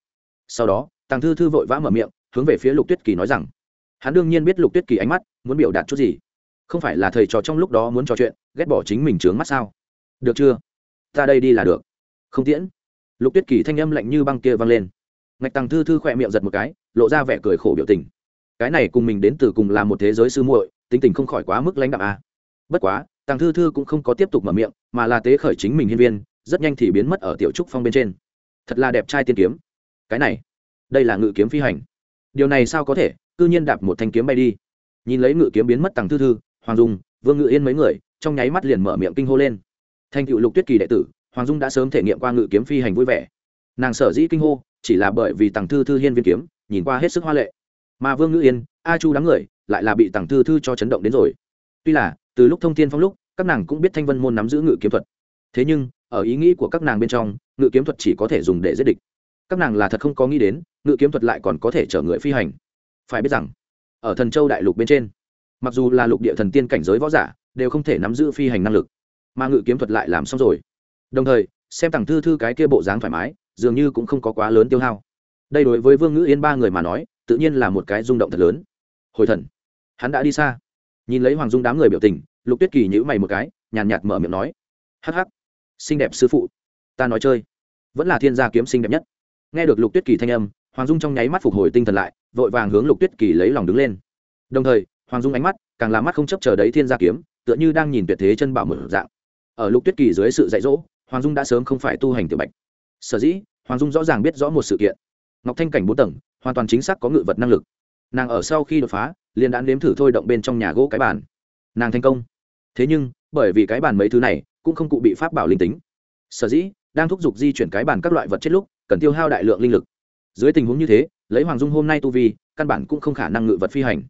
Sau đó tàng thư thư vội vã mở miệng, hướng về phía lục tuyết kỳ nói rằng, hắn đương nhiên biết lục tuyết kỳ ánh mắt, muốn biểu đạt chút gì. Không phải là thầy trò trong lúc đó muốn trò chuyện, ghét bỏ chính mình trướng mắt sao? Được chưa? Ta đây đi là được. Không tiễn. Lục tuyết kỳ thanh âm lạnh như băng kia vang lên ngạch tăng thư thư khỏe miệng giật một cái, lộ ra vẻ cười khổ biểu tình. Cái này cùng mình đến từ cùng là một thế giới sư muội, tính tình không khỏi quá mức lãnh đạm a. À. bất quá tàng thư thư cũng không có tiếp tục mở miệng, mà là tế khởi chính mình hiên viên, rất nhanh thì biến mất ở tiểu trúc phong bên trên. Thật là đẹp trai tiên kiếm. Cái này, đây là ngự kiếm phi hành. Điều này sao có thể, cư nhiên đạp một thanh kiếm bay đi. Nhìn lấy ngự kiếm biến mất tàng thư thư, hoàng dung, vương ngự yên mấy người, trong nháy mắt liền mở miệng kinh hô lên. Thành cựu lục tuyết kỳ đệ tử, hoàng dung đã sớm thể nghiệm qua ngự kiếm phi hành vui vẻ. Nàng sở dĩ kinh hô chỉ là bởi vì tàng thư thư hiên viên kiếm, nhìn qua hết sức hoa lệ. Mà vương ngữ yên, a chu đám người, lại là bị tàng thư thư cho chấn động đến rồi. Tuy là, từ lúc thông tin phong lúc, các nàng cũng biết thanh vân môn nắm giữ ngự kiếm thuật. Thế nhưng, ở ý nghĩ của các nàng bên trong, ngự kiếm thuật chỉ có thể dùng để giết địch. Các nàng là thật không có nghĩ đến, ngự kiếm thuật lại còn có thể chở người phi hành. Phải biết rằng, ở thần châu đại lục bên trên, mặc dù là lục địa thần tiên cảnh giới võ giả, đều không thể nắm giữ phi hành năng lực. Mà ngự kiếm thuật lại làm xong rồi. Đồng thời, xem tặng thư thư cái kia bộ dáng thoải mái dường như cũng không có quá lớn tiêu hao. Đây đối với vương ngữ yên ba người mà nói, tự nhiên là một cái rung động thật lớn. Hồi thần. Hắn đã đi xa. Nhìn lấy hoàng dung đám người biểu tình, lục tuyết kỳ nhữ mày một cái, nhàn nhạt mở miệng nói. Hắc hắc. Xinh đẹp sư phụ. Ta nói chơi. Vẫn là thiên gia kiếm xinh đẹp nhất. Nghe được lục tuyết kỳ thanh âm, hoàng dung trong nháy mắt phục hồi tinh thần lại, vội vàng hướng lục tuyết kỳ lấy lòng đứng lên. Đồng thời, hoàng dung ánh mắt càng làm mắt không chấp chờ đấy thiên gia kiếm, tựa như đang nhìn tuyệt thế chân bảo mở dạng. Ở lục tuyết kỳ dưới sự dạy dỗ, hoàng dung đã sớm không phải tu hành tiểu bạch. Sở dĩ hoàng dung rõ ràng biết rõ một sự kiện. Ngọc thanh cảnh bốn tầng, hoàn toàn chính xác có ngự vật năng lực. Nàng ở sau khi đột phá, liền đã nếm thử thôi động bên trong nhà gỗ cái bàn. Nàng thành công. Thế nhưng, bởi vì cái bàn mấy thứ này, cũng không cụ bị pháp bảo linh tính. Sở dĩ, đang thúc giục di chuyển cái bàn các loại vật chết lúc, cần tiêu hao đại lượng linh lực. Dưới tình huống như thế, lấy hoàng dung hôm nay tu vi, căn bản cũng không khả năng ngự vật phi hành.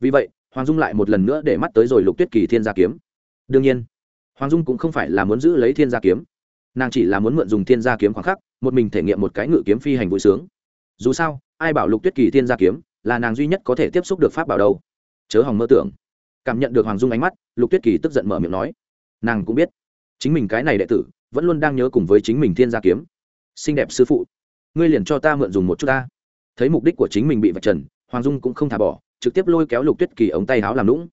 Vì vậy, hoàng dung lại một lần nữa để mắt tới rồi lục tuyết kỳ thiên gia kiếm. Đương nhiên, hoàng dung cũng không phải là muốn giữ lấy thiên gia kiếm. Nàng chỉ là muốn mượn dùng thiên gia kiếm khoảng khắc một mình thể nghiệm một cái ngự kiếm phi hành vui sướng. Dù sao, ai bảo lục tuyết kỳ thiên gia kiếm là nàng duy nhất có thể tiếp xúc được pháp bảo đâu. Chớ hòng mơ tưởng. Cảm nhận được hoàng dung ánh mắt, lục tuyết kỳ tức giận mở miệng nói. Nàng cũng biết, chính mình cái này đệ tử vẫn luôn đang nhớ cùng với chính mình thiên gia kiếm. Xinh đẹp sư phụ, ngươi liền cho ta mượn dùng một chút ta. Thấy mục đích của chính mình bị vạch trần, hoàng dung cũng không thả bỏ, trực tiếp lôi kéo lục tuyết kỳ ống tay áo làm lũng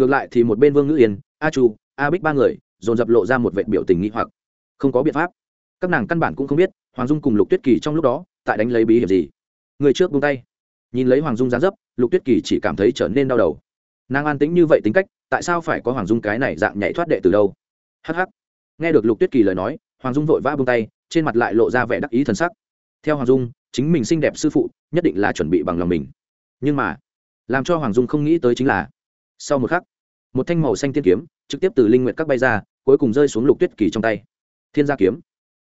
ngược lại thì một bên vương ngữ yên, a chu, a bích ba người, dồn dập lộ ra một vệ biểu tình nghĩ hoặc. Không có biện pháp các nàng căn bản cũng không biết, hoàng dung cùng lục tuyết kỳ trong lúc đó tại đánh lấy bí hiểm gì. Người trước buông tay, nhìn lấy hoàng dung gián dấp, lục tuyết kỳ chỉ cảm thấy trở nên đau đầu. Nàng an tĩnh như vậy tính cách, tại sao phải có hoàng dung cái này dạng nhảy thoát đệ từ đâu? Hh nghe được lục tuyết kỳ lời nói, hoàng dung vội vã buông tay, trên mặt lại lộ ra vẻ đắc ý thần sắc. Theo hoàng dung, chính mình xinh đẹp sư phụ, nhất định là chuẩn bị bằng lòng mình. Nhưng mà, làm cho hoàng dung không nghĩ tới chính là, sau một khắc, một thanh màu xanh tiên kiếm trực tiếp từ linh nguyện các bay ra, cuối cùng rơi xuống lục tuyết kỳ trong tay. Thiên gia kiếm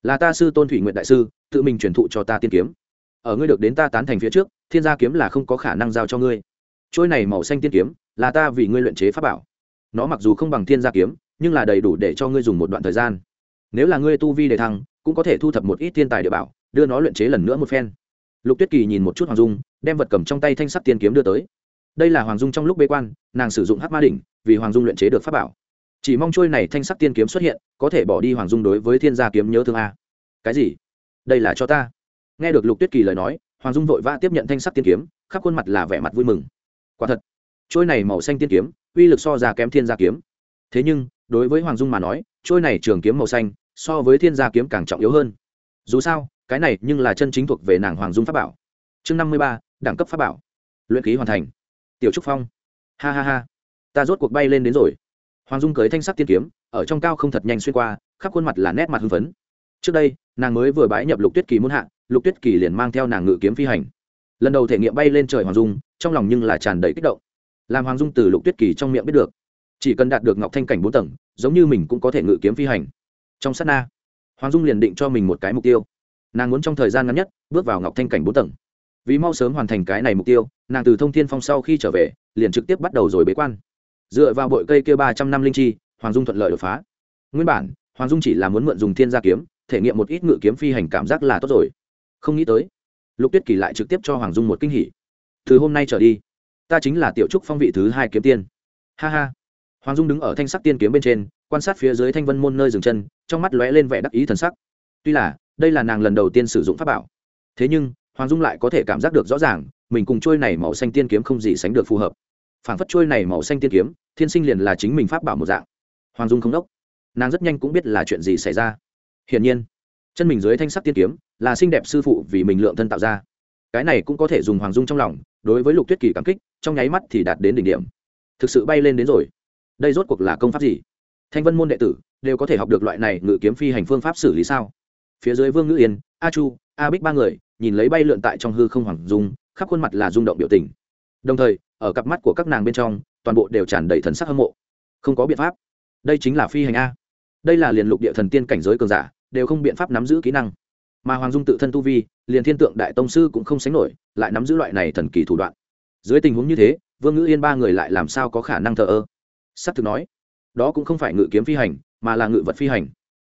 là ta sư tôn thủy nguyện đại sư, tự mình truyền thụ cho ta tiên kiếm. Ở ngươi được đến ta tán thành phía trước, thiên gia kiếm là không có khả năng giao cho ngươi. Trôi này màu xanh tiên kiếm, là ta vì ngươi luyện chế pháp bảo. Nó mặc dù không bằng thiên gia kiếm, nhưng là đầy đủ để cho ngươi dùng một đoạn thời gian. Nếu là ngươi tu vi đề thăng, cũng có thể thu thập một ít thiên tài địa bảo, đưa nó luyện chế lần nữa một phen. Lục tuyết kỳ nhìn một chút hoàng dung, đem vật cầm trong tay thanh sắt tiên kiếm đưa tới. Đây là hoàng dung trong lúc bế quan, nàng sử dụng hát ma đỉnh, vì hoàng dung luyện chế được pháp bảo chỉ mong trôi này thanh sắc tiên kiếm xuất hiện, có thể bỏ đi hoàng dung đối với thiên gia kiếm nhớ thương a. Cái gì? Đây là cho ta. Nghe được lục tuyết kỳ lời nói, hoàng dung vội vã tiếp nhận thanh sắc tiên kiếm, khắp khuôn mặt là vẻ mặt vui mừng. Quả thật, trôi này màu xanh tiên kiếm, uy lực so ra kém thiên gia kiếm. Thế nhưng, đối với hoàng dung mà nói, trôi này trường kiếm màu xanh, so với thiên gia kiếm càng trọng yếu hơn. Dù sao, cái này nhưng là chân chính thuộc về nàng hoàng dung pháp bảo. Chương năm mươi ba, đẳng cấp pháp bảo. Luyện khí hoàn thành. Tiểu trúc phong. Ha ha ha. Ta rốt cuộc bay lên đến rồi hoàng dung cưới thanh sắc tiên kiếm, ở trong cao không thật nhanh xuyên qua, khắp khuôn mặt là nét mặt hưng phấn. Trước đây, nàng mới vừa bái nhập lục tuyết kỳ muôn hạ, lục tuyết kỳ liền mang theo nàng ngự kiếm phi hành. Lần đầu thể nghiệm bay lên trời hoàng dung, trong lòng nhưng là tràn đầy kích động. Làm hoàng dung từ lục tuyết kỳ trong miệng biết được, chỉ cần đạt được ngọc thanh cảnh bốn tầng, giống như mình cũng có thể ngự kiếm phi hành. Trong sát na, hoàng dung liền định cho mình một cái mục tiêu. Nàng muốn trong thời gian ngắn nhất, bước vào ngọc thanh cảnh bốn tầng. Vì mau sớm hoàn thành cái này mục tiêu, nàng từ thông thiên phong sau khi trở về, liền trực tiếp bắt đầu rồi bế quan dựa vào bội cây kia ba trăm năm linh chi, hoàng dung thuận lợi đột phá. Nguyên bản, hoàng dung chỉ là muốn mượn dùng thiên gia kiếm, thể nghiệm một ít ngự kiếm phi hành cảm giác là tốt rồi. Không nghĩ tới, lục tuyết kỳ lại trực tiếp cho hoàng dung một kinh hỉ. Từ hôm nay trở đi, ta chính là tiểu trúc phong vị thứ hai kiếm tiên. Ha ha. Hoàng dung đứng ở thanh sắc tiên kiếm bên trên, quan sát phía dưới thanh vân môn nơi dừng chân, trong mắt lóe lên vẻ đắc ý thần sắc. Tuy là, đây là nàng lần đầu tiên sử dụng pháp bảo. Thế nhưng, hoàng dung lại có thể cảm giác được rõ ràng, mình cùng trôi này màu xanh tiên kiếm không gì sánh được phù hợp phản phất trôi này màu xanh tiên kiếm, thiên sinh liền là chính mình pháp bảo một dạng. Hoàng dung không đốc. Nàng rất nhanh cũng biết là chuyện gì xảy ra. Hiển nhiên, chân mình dưới thanh sắc tiên kiếm, là xinh đẹp sư phụ vì mình lượng thân tạo ra. Cái này cũng có thể dùng hoàng dung trong lòng, đối với lục tuyết kỳ cảm kích, trong nháy mắt thì đạt đến đỉnh điểm. Thực sự bay lên đến rồi. Đây rốt cuộc là công pháp gì? Thanh vân môn đệ tử, đều có thể học được loại này ngự kiếm phi hành phương pháp xử lý sao? Phía dưới vương ngữ yên, a chu, a bích ba người, nhìn lấy bay lượn tại trong hư không hoàng dung, khắp khuôn mặt là rung động biểu tình đồng thời, ở cặp mắt của các nàng bên trong, toàn bộ đều tràn đầy thần sắc hâm mộ. Không có biện pháp. Đây chính là phi hành a. Đây là liền lục địa thần tiên cảnh giới cường giả, đều không biện pháp nắm giữ kỹ năng. Mà hoàng dung tự thân tu vi, liền thiên tượng đại tông sư cũng không sánh nổi, lại nắm giữ loại này thần kỳ thủ đoạn. Dưới tình huống như thế, vương ngữ yên ba người lại làm sao có khả năng thờ ơ? S ắ c thực nói, đó cũng không phải ngự kiếm phi hành, mà là ngự vật phi hành.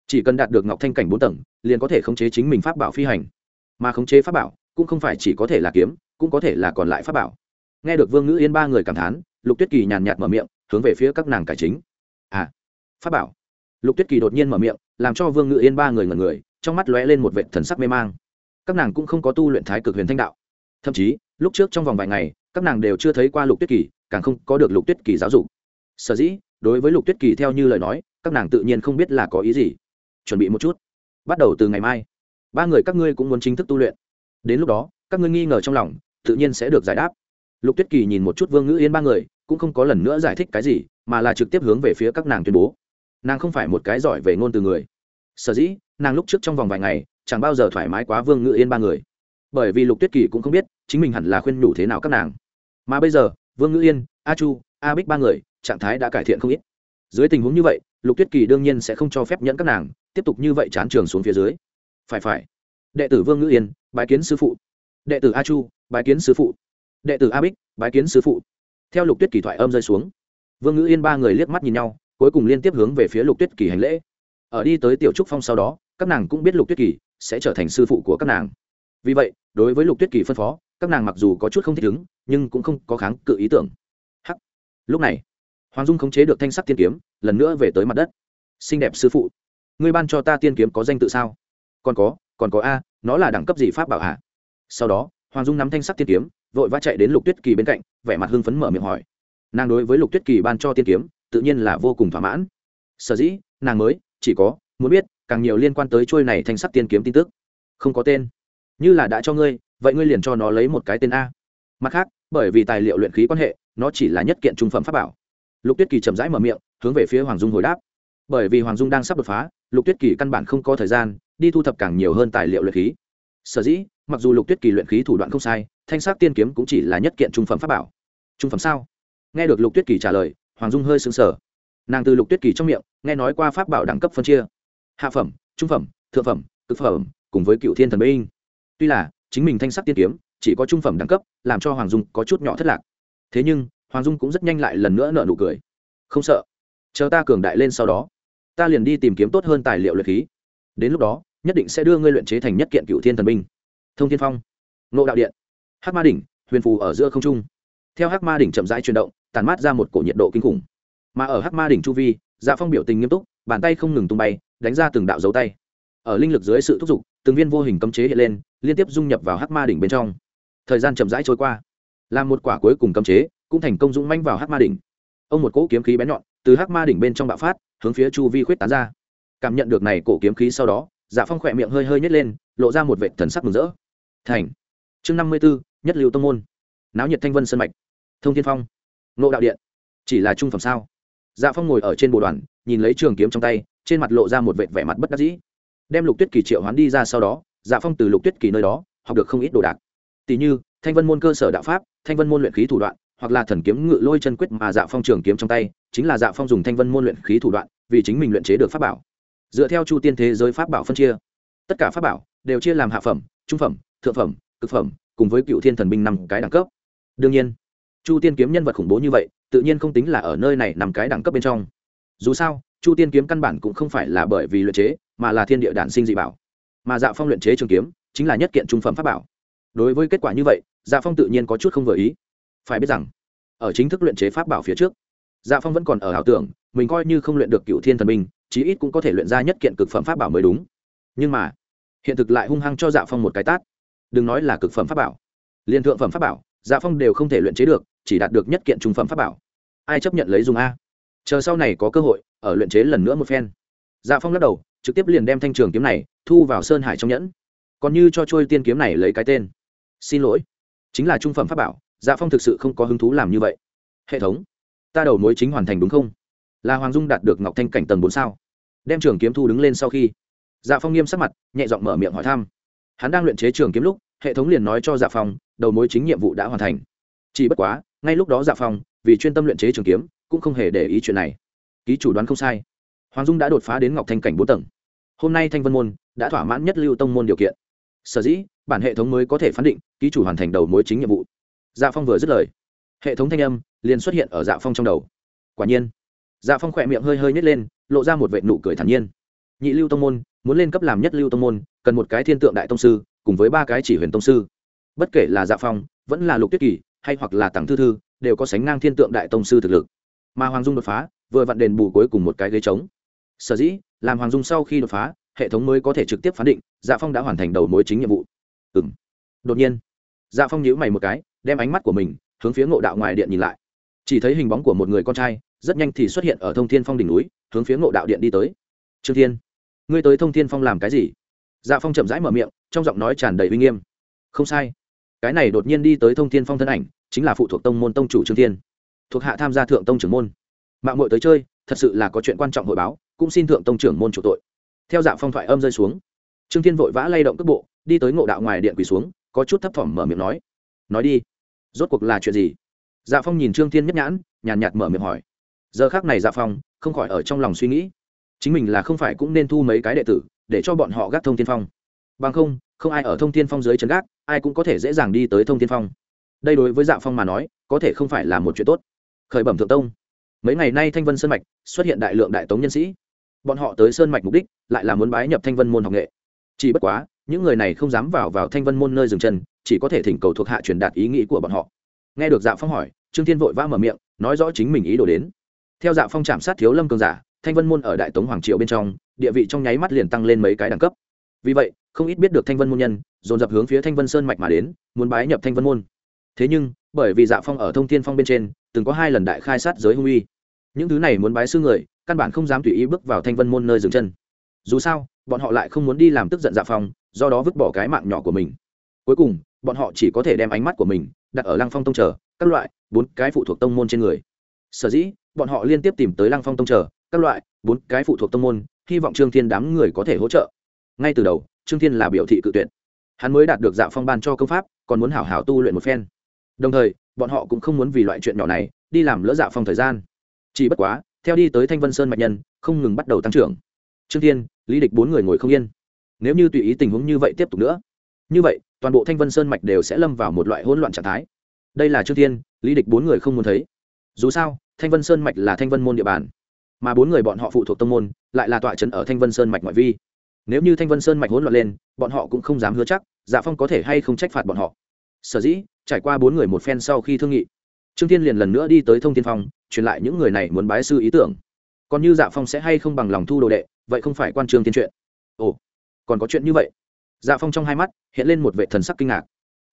Chỉ cần đạt được ngọc thanh cảnh bốn tầng, liền có thể khống chế chính mình pháp bảo phi hành. Mà khống chế pháp bảo, cũng không phải chỉ có thể là kiếm, cũng có thể là còn lại pháp bảo nghe được vương ngữ yên ba người cảm thán, lục tuyết kỳ nhàn nhạt mở miệng, hướng về phía các nàng cải chính. À pháp bảo. Lục tuyết kỳ đột nhiên mở miệng, làm cho vương ngữ yên ba người ngần người, trong mắt lóe lên một vệ thần sắc mê mang. Các nàng cũng không có tu luyện thái cực huyền thanh đạo. Thậm chí, lúc trước trong vòng vài ngày, các nàng đều chưa thấy qua lục tuyết kỳ, càng không có được lục tuyết kỳ giáo dục. Sở dĩ, đối với lục tuyết kỳ theo như lời nói, các nàng tự nhiên không biết là có ý gì. Chuẩn bị một chút. Bắt đầu từ ngày mai, ba người các ngươi cũng muốn chính thức tu luyện. Đến lúc đó, các ngươi nghi ngờ trong lòng, tự nhiên sẽ được giải đáp lục tuyết kỳ nhìn một chút vương ngữ yên ba người, cũng không có lần nữa giải thích cái gì, mà là trực tiếp hướng về phía các nàng tuyên bố. Nàng không phải một cái giỏi về ngôn từ người. Sở dĩ, nàng lúc trước trong vòng vài ngày, chẳng bao giờ thoải mái quá vương ngữ yên ba người. Bởi vì lục tuyết kỳ cũng không biết, chính mình hẳn là khuyên nhủ thế nào các nàng. Mà bây giờ, vương ngữ yên, a chu, a bích ba người, trạng thái đã cải thiện không ít. Dưới tình huống như vậy, lục tuyết kỳ đương nhiên sẽ không cho phép nhẫn các nàng, tiếp tục như vậy chán trường xuống phía dưới. Phải phải. Đệ tử vương ngữ yên, bái kiến sư phụ. Đệ tử a chu, bái kiến sư phụ đệ tử a bích bái kiến sư phụ. Theo lục tuyết kỳ thoại âm rơi xuống, vương ngữ yên ba người liếc mắt nhìn nhau, cuối cùng liên tiếp hướng về phía lục tuyết kỳ hành lễ. Ở đi tới tiểu trúc phong sau đó, các nàng cũng biết lục tuyết kỳ sẽ trở thành sư phụ của các nàng. Vì vậy, đối với lục tuyết kỳ phân phó, các nàng mặc dù có chút không thích ứng, nhưng cũng không có kháng cự ý tưởng. Hắc! Lúc này, hoàng dung khống chế được thanh sắc tiên kiếm, lần nữa về tới mặt đất. Xinh đẹp sư phụ, ngươi ban cho ta tiên kiếm có danh tự sao? Còn có còn có a, nó là đẳng cấp gì pháp bảo hạ sau đó, hoàng dung nắm thanh sắc tiên kiếm vội vã chạy đến lục tuyết kỳ bên cạnh, vẻ mặt hưng phấn mở miệng hỏi. Nàng đối với lục tuyết kỳ ban cho tiên kiếm, tự nhiên là vô cùng thỏa mãn. Sở dĩ, nàng mới, chỉ có, muốn biết, càng nhiều liên quan tới trôi này thanh sắc tiên kiếm tin tức. Không có tên. Như là đã cho ngươi, vậy ngươi liền cho nó lấy một cái tên a. Mặt khác, bởi vì tài liệu luyện khí quan hệ, nó chỉ là nhất kiện trung phẩm pháp bảo. Lục tuyết kỳ chậm rãi mở miệng, hướng về phía hoàng dung hồi đáp. Bởi vì hoàng dung đang sắp đột phá, lục tuyết kỳ căn bản không có thời gian, đi thu thập càng nhiều hơn tài liệu luyện khí. Sở dĩ, mặc dù lục tuyết kỳ luyện khí thủ đoạn không sai thanh sắc tiên kiếm cũng chỉ là nhất kiện trung phẩm pháp bảo. Trung phẩm sao? Nghe được lục tuyết kỳ trả lời, hoàng dung hơi sững sờ. Nàng từ lục tuyết kỳ trong miệng, nghe nói qua pháp bảo đẳng cấp phân chia. Hạ phẩm, trung phẩm, thượng phẩm, cực phẩm, cùng với cựu thiên thần binh. Tuy là, chính mình thanh sắc tiên kiếm, chỉ có trung phẩm đẳng cấp, làm cho hoàng dung có chút nhỏ thất lạc. Thế nhưng, hoàng dung cũng rất nhanh lại lần nữa nợ nụ cười. Không sợ. Chờ ta cường đại lên sau đó, ta liền đi tìm kiếm tốt hơn tài liệu luyện khí. Đến lúc đó, nhất định sẽ đưa ngươi luyện chế thành nhất kiện cựu thiên thần binh. Thông thiên phong. Nộ đạo điện. Hắc ma đỉnh, huyền phù ở giữa không trung. Theo hắc ma đỉnh chậm rãi chuyển động tàn mát ra một cổ nhiệt độ kinh khủng. Mà ở hắc ma đỉnh chu vi dạ phong biểu tình nghiêm túc, bàn tay không ngừng tung bay, đánh ra từng đạo dấu tay. Ở linh lực dưới sự thúc giục, từng viên vô hình cấm chế hiện lên, liên tiếp dung nhập vào hắc ma đỉnh bên trong. Thời gian chậm rãi trôi qua. Làm một quả cuối cùng cấm chế, cũng thành công dũng manh vào hắc ma đỉnh. Ông một cỗ kiếm khí bén nhọn, từ hắc ma đỉnh bên trong bạo phát, hướng phía chu vi khuyết tán ra. Cảm nhận được này cổ kiếm khí sau đó dạ phong khỏe miệng hơi hơi nhét lên, lộ ra một vệ thần sắc mừng rỡ. Thành. Chương năm mươi b ố nhất lưu tông môn, náo nhiệt thanh vân sân mạch, thông thiên phong nộ đạo điện, chỉ là trung phẩm sao? Dạ phong ngồi ở trên bồ đoàn, nhìn lấy trường kiếm trong tay, trên mặt lộ ra một vệ vẻ mặt bất đắc dĩ. Đem lục tuyết kỳ triệu hoán đi ra sau đó dạ phong từ lục tuyết kỳ nơi đó, học được không ít đồ đạc. Tỷ như, thanh vân môn cơ sở đạo pháp, thanh vân môn luyện khí thủ đoạn, hoặc là thần kiếm ngự lôi chân quyết mà dạ phong trường kiếm trong tay, chính là dạ phong dùng thanh vân môn luyện khí thủ đoạn, vì chính mình luyện chế được pháp bảo. Dựa theo chu tiên thế giới pháp bảo phân chia, tất cả pháp bảo đều chia làm hạ phẩm, trung phẩm, thượng phẩm, cực phẩm cùng với cựu thiên thần binh năm cái đẳng cấp. Đương nhiên, chu tiên kiếm nhân vật khủng bố như vậy, tự nhiên không tính là ở nơi này nằm cái đẳng cấp bên trong. Dù sao, chu tiên kiếm căn bản cũng không phải là bởi vì luyện chế, mà là thiên địa đản sinh dị bảo. Mà dạ phong luyện chế trường kiếm, chính là nhất kiện trung phẩm pháp bảo. Đối với kết quả như vậy dạ phong tự nhiên có chút không vừa ý. Phải biết rằng, ở chính thức luyện chế pháp bảo phía trước dạ phong vẫn còn ở ảo tưởng, mình coi như không luyện được cựu thiên thần minh chí ít cũng có thể luyện ra nhất kiện cực phẩm pháp bảo mới đúng. Nhưng mà, hiện thực lại hung hăng cho dạ phong một cái tát đừng nói là cực phẩm pháp bảo liên thượng phẩm pháp bảo dạ phong đều không thể luyện chế được, chỉ đạt được nhất kiện trung phẩm pháp bảo. Ai chấp nhận lấy dùng a? Chờ sau này có cơ hội, ở luyện chế lần nữa một phen. Dạ phong lắc đầu, trực tiếp liền đem thanh trường kiếm này thu vào sơn hải trong nhẫn. Còn như cho trôi tiên kiếm này lấy cái tên. Xin lỗi. Chính là trung phẩm pháp bảo dạ phong thực sự không có hứng thú làm như vậy. Hệ thống. Ta đầu mối chính hoàn thành đúng không? Là hoàng dung đạt được ngọc thanh cảnh tầng bốn sao? Đem trường kiếm thu đứng lên sau khi. Dạ phong nghiêm sắc mặt, nhẹ giọng mở miệng hỏi thăm hắn đang luyện chế trường kiếm lúc, hệ thống liền nói cho dạ phong, đầu mối chính nhiệm vụ đã hoàn thành. Chỉ bất quá, ngay lúc đó dạ phong, vì chuyên tâm luyện chế trường kiếm, cũng không hề để ý chuyện này. Ký chủ đoán không sai. Hoàng dung đã đột phá đến ngọc thanh cảnh bốn tầng. Hôm nay thanh vân môn đã thỏa mãn nhất lưu tông môn điều kiện. Sở dĩ, bản hệ thống mới có thể phán định ký chủ hoàn thành đầu mối chính nhiệm vụ. Dạ phong vừa dứt lời, hệ thống thanh âm liền xuất hiện ở dạ phong trong đầu. Quả nhiên dạ phong khỏe miệng hơi hơi nhét lên, lộ ra một vệ nụ cười thản nhiên. Nhị lưu tông môn muốn lên cấp làm nhất lưu tông môn, cần một cái thiên tượng đại tông sư, cùng với ba cái chỉ huyền tông sư. Bất kể là dạ phong, vẫn là lục tuyết kỳ, hay hoặc là tặng thư thư, đều có sánh ngang thiên tượng đại tông sư thực lực. Mà hoàng dung đột phá, vừa vặn đền bù cuối cùng một cái ghế trống. Sở dĩ, làm hoàng dung sau khi đột phá, hệ thống mới có thể trực tiếp phán định dạ phong đã hoàn thành đầu mối chính nhiệm vụ. Ừ m đột nhiên dạ phong nhíu mày một cái, đem ánh mắt của mình, hướng phía ngộ đạo ngoài điện nhìn lại. Chỉ thấy hình bóng của một người con trai, rất nhanh thì xuất hiện ở thông thiên phong đỉnh núi, hướng phía ngộ đạo điện đi tới. Trương thiên ngươi tới thông thiên phong làm cái gì? Dạ phong chậm rãi mở miệng, trong giọng nói tràn đầy uy nghiêm. Không sai. Cái này đột nhiên đi tới thông thiên phong thân ảnh, chính là phụ thuộc tông môn tông chủ trương thiên. Thuộc hạ tham gia thượng tông trưởng môn. Mạng mội tới chơi, thật sự là có chuyện quan trọng hội báo, cũng xin thượng tông trưởng môn chủ tội. Theo dạ phong thoại âm rơi xuống, trương thiên vội vã lay động cước bộ, đi tới ngộ đạo ngoài điện quỳ xuống, có chút thấp thỏm mở miệng nói. Nói đi, rốt cuộc là chuyện gì? Dạ phong nhìn trương thiên nhất nhãn, nhàn nhạt mở miệng hỏi. Giờ khác này dạ phong không khỏi ở trong lòng suy nghĩ chính mình là không phải cũng nên thu mấy cái đệ tử, để cho bọn họ gác thông tiên phong. Bằng không không ai ở thông tiên phong dưới trấn gác, ai cũng có thể dễ dàng đi tới thông tiên phong. Đây đối với dạ phong mà nói, có thể không phải là một chuyện tốt. Khởi bẩm thượng tông. Mấy ngày nay thanh vân sơn mạch xuất hiện đại lượng đại tống nhân sĩ. Bọn họ tới sơn mạch mục đích lại là muốn bái nhập thanh vân môn học nghệ. Chỉ bất quá, những người này không dám vào vào thanh vân môn nơi dừng chân, chỉ có thể thỉnh cầu thuộc hạ truyền đạt ý nghĩ của bọn họ. Nghe được dạ phong hỏi, trương thiên vội vã mở miệng, nói rõ chính mình ý đồ đến. Theo dạ phong chạm sát thiếu lâm cường giả thanh vân môn ở đại tống hoàng triều bên trong, địa vị trong nháy mắt liền tăng lên mấy cái đẳng cấp. Vì vậy, không ít biết được thanh vân môn nhân, dồn dập hướng phía thanh vân sơn mạch mà đến, muốn bái nhập thanh vân môn. Thế nhưng, bởi vì dạ phong ở thông thiên phong bên trên, từng có hai lần đại khai sát giới hung uy. Những thứ này muốn bái sư người, căn bản không dám tùy ý bước vào thanh vân môn nơi dừng chân. Dù sao, bọn họ lại không muốn đi làm tức giận dạ phong, do đó vứt bỏ cái mạng nhỏ của mình. Cuối cùng, bọn họ chỉ có thể đem ánh mắt của mình đặt ở lăng phong tông chờ, các loại bốn cái phụ thuộc tông môn trên người. Sở dĩ, bọn họ liên tiếp tìm tới lăng phong tông chờ các loại, bốn cái phụ thuộc tông môn, hy vọng trương thiên đám người có thể hỗ trợ. Ngay từ đầu, trương thiên là biểu thị cự tuyệt. Hắn mới đạt được dạ phong ban cho công pháp, còn muốn hảo hảo tu luyện một phen. Đồng thời, bọn họ cũng không muốn vì loại chuyện nhỏ này, đi làm lỡ dạ phong thời gian. Chỉ bất quá, theo đi tới thanh vân sơn mạch nhân, không ngừng bắt đầu tăng trưởng. Trương thiên, lý địch bốn người ngồi không yên. Nếu như tùy ý tình huống như vậy tiếp tục nữa, như vậy, toàn bộ thanh vân sơn mạch đều sẽ lâm vào một loại hỗn loạn trạng thái. Đây là trương thiên, lý địch bốn người không muốn thấy. Dù sao, thanh vân sơn mạch là thanh vân môn địa bàn mà bốn người bọn họ phụ thuộc tông môn, lại là tọa trấn ở thanh vân sơn mạch ngoại vi. Nếu như thanh vân sơn mạch hỗn loạn lên, bọn họ cũng không dám hứa chắc dạ phong có thể hay không trách phạt bọn họ. Sở dĩ, trải qua bốn người một phen sau khi thương nghị, trương thiên liền lần nữa đi tới thông thiên phong, truyền lại những người này muốn bái sư ý tưởng. Còn như dạ phong sẽ hay không bằng lòng thu đồ đệ, vậy không phải quan trương tiên chuyện. Ồ, còn có chuyện như vậy. Dạ phong trong hai mắt hiện lên một vệ thần sắc kinh ngạc.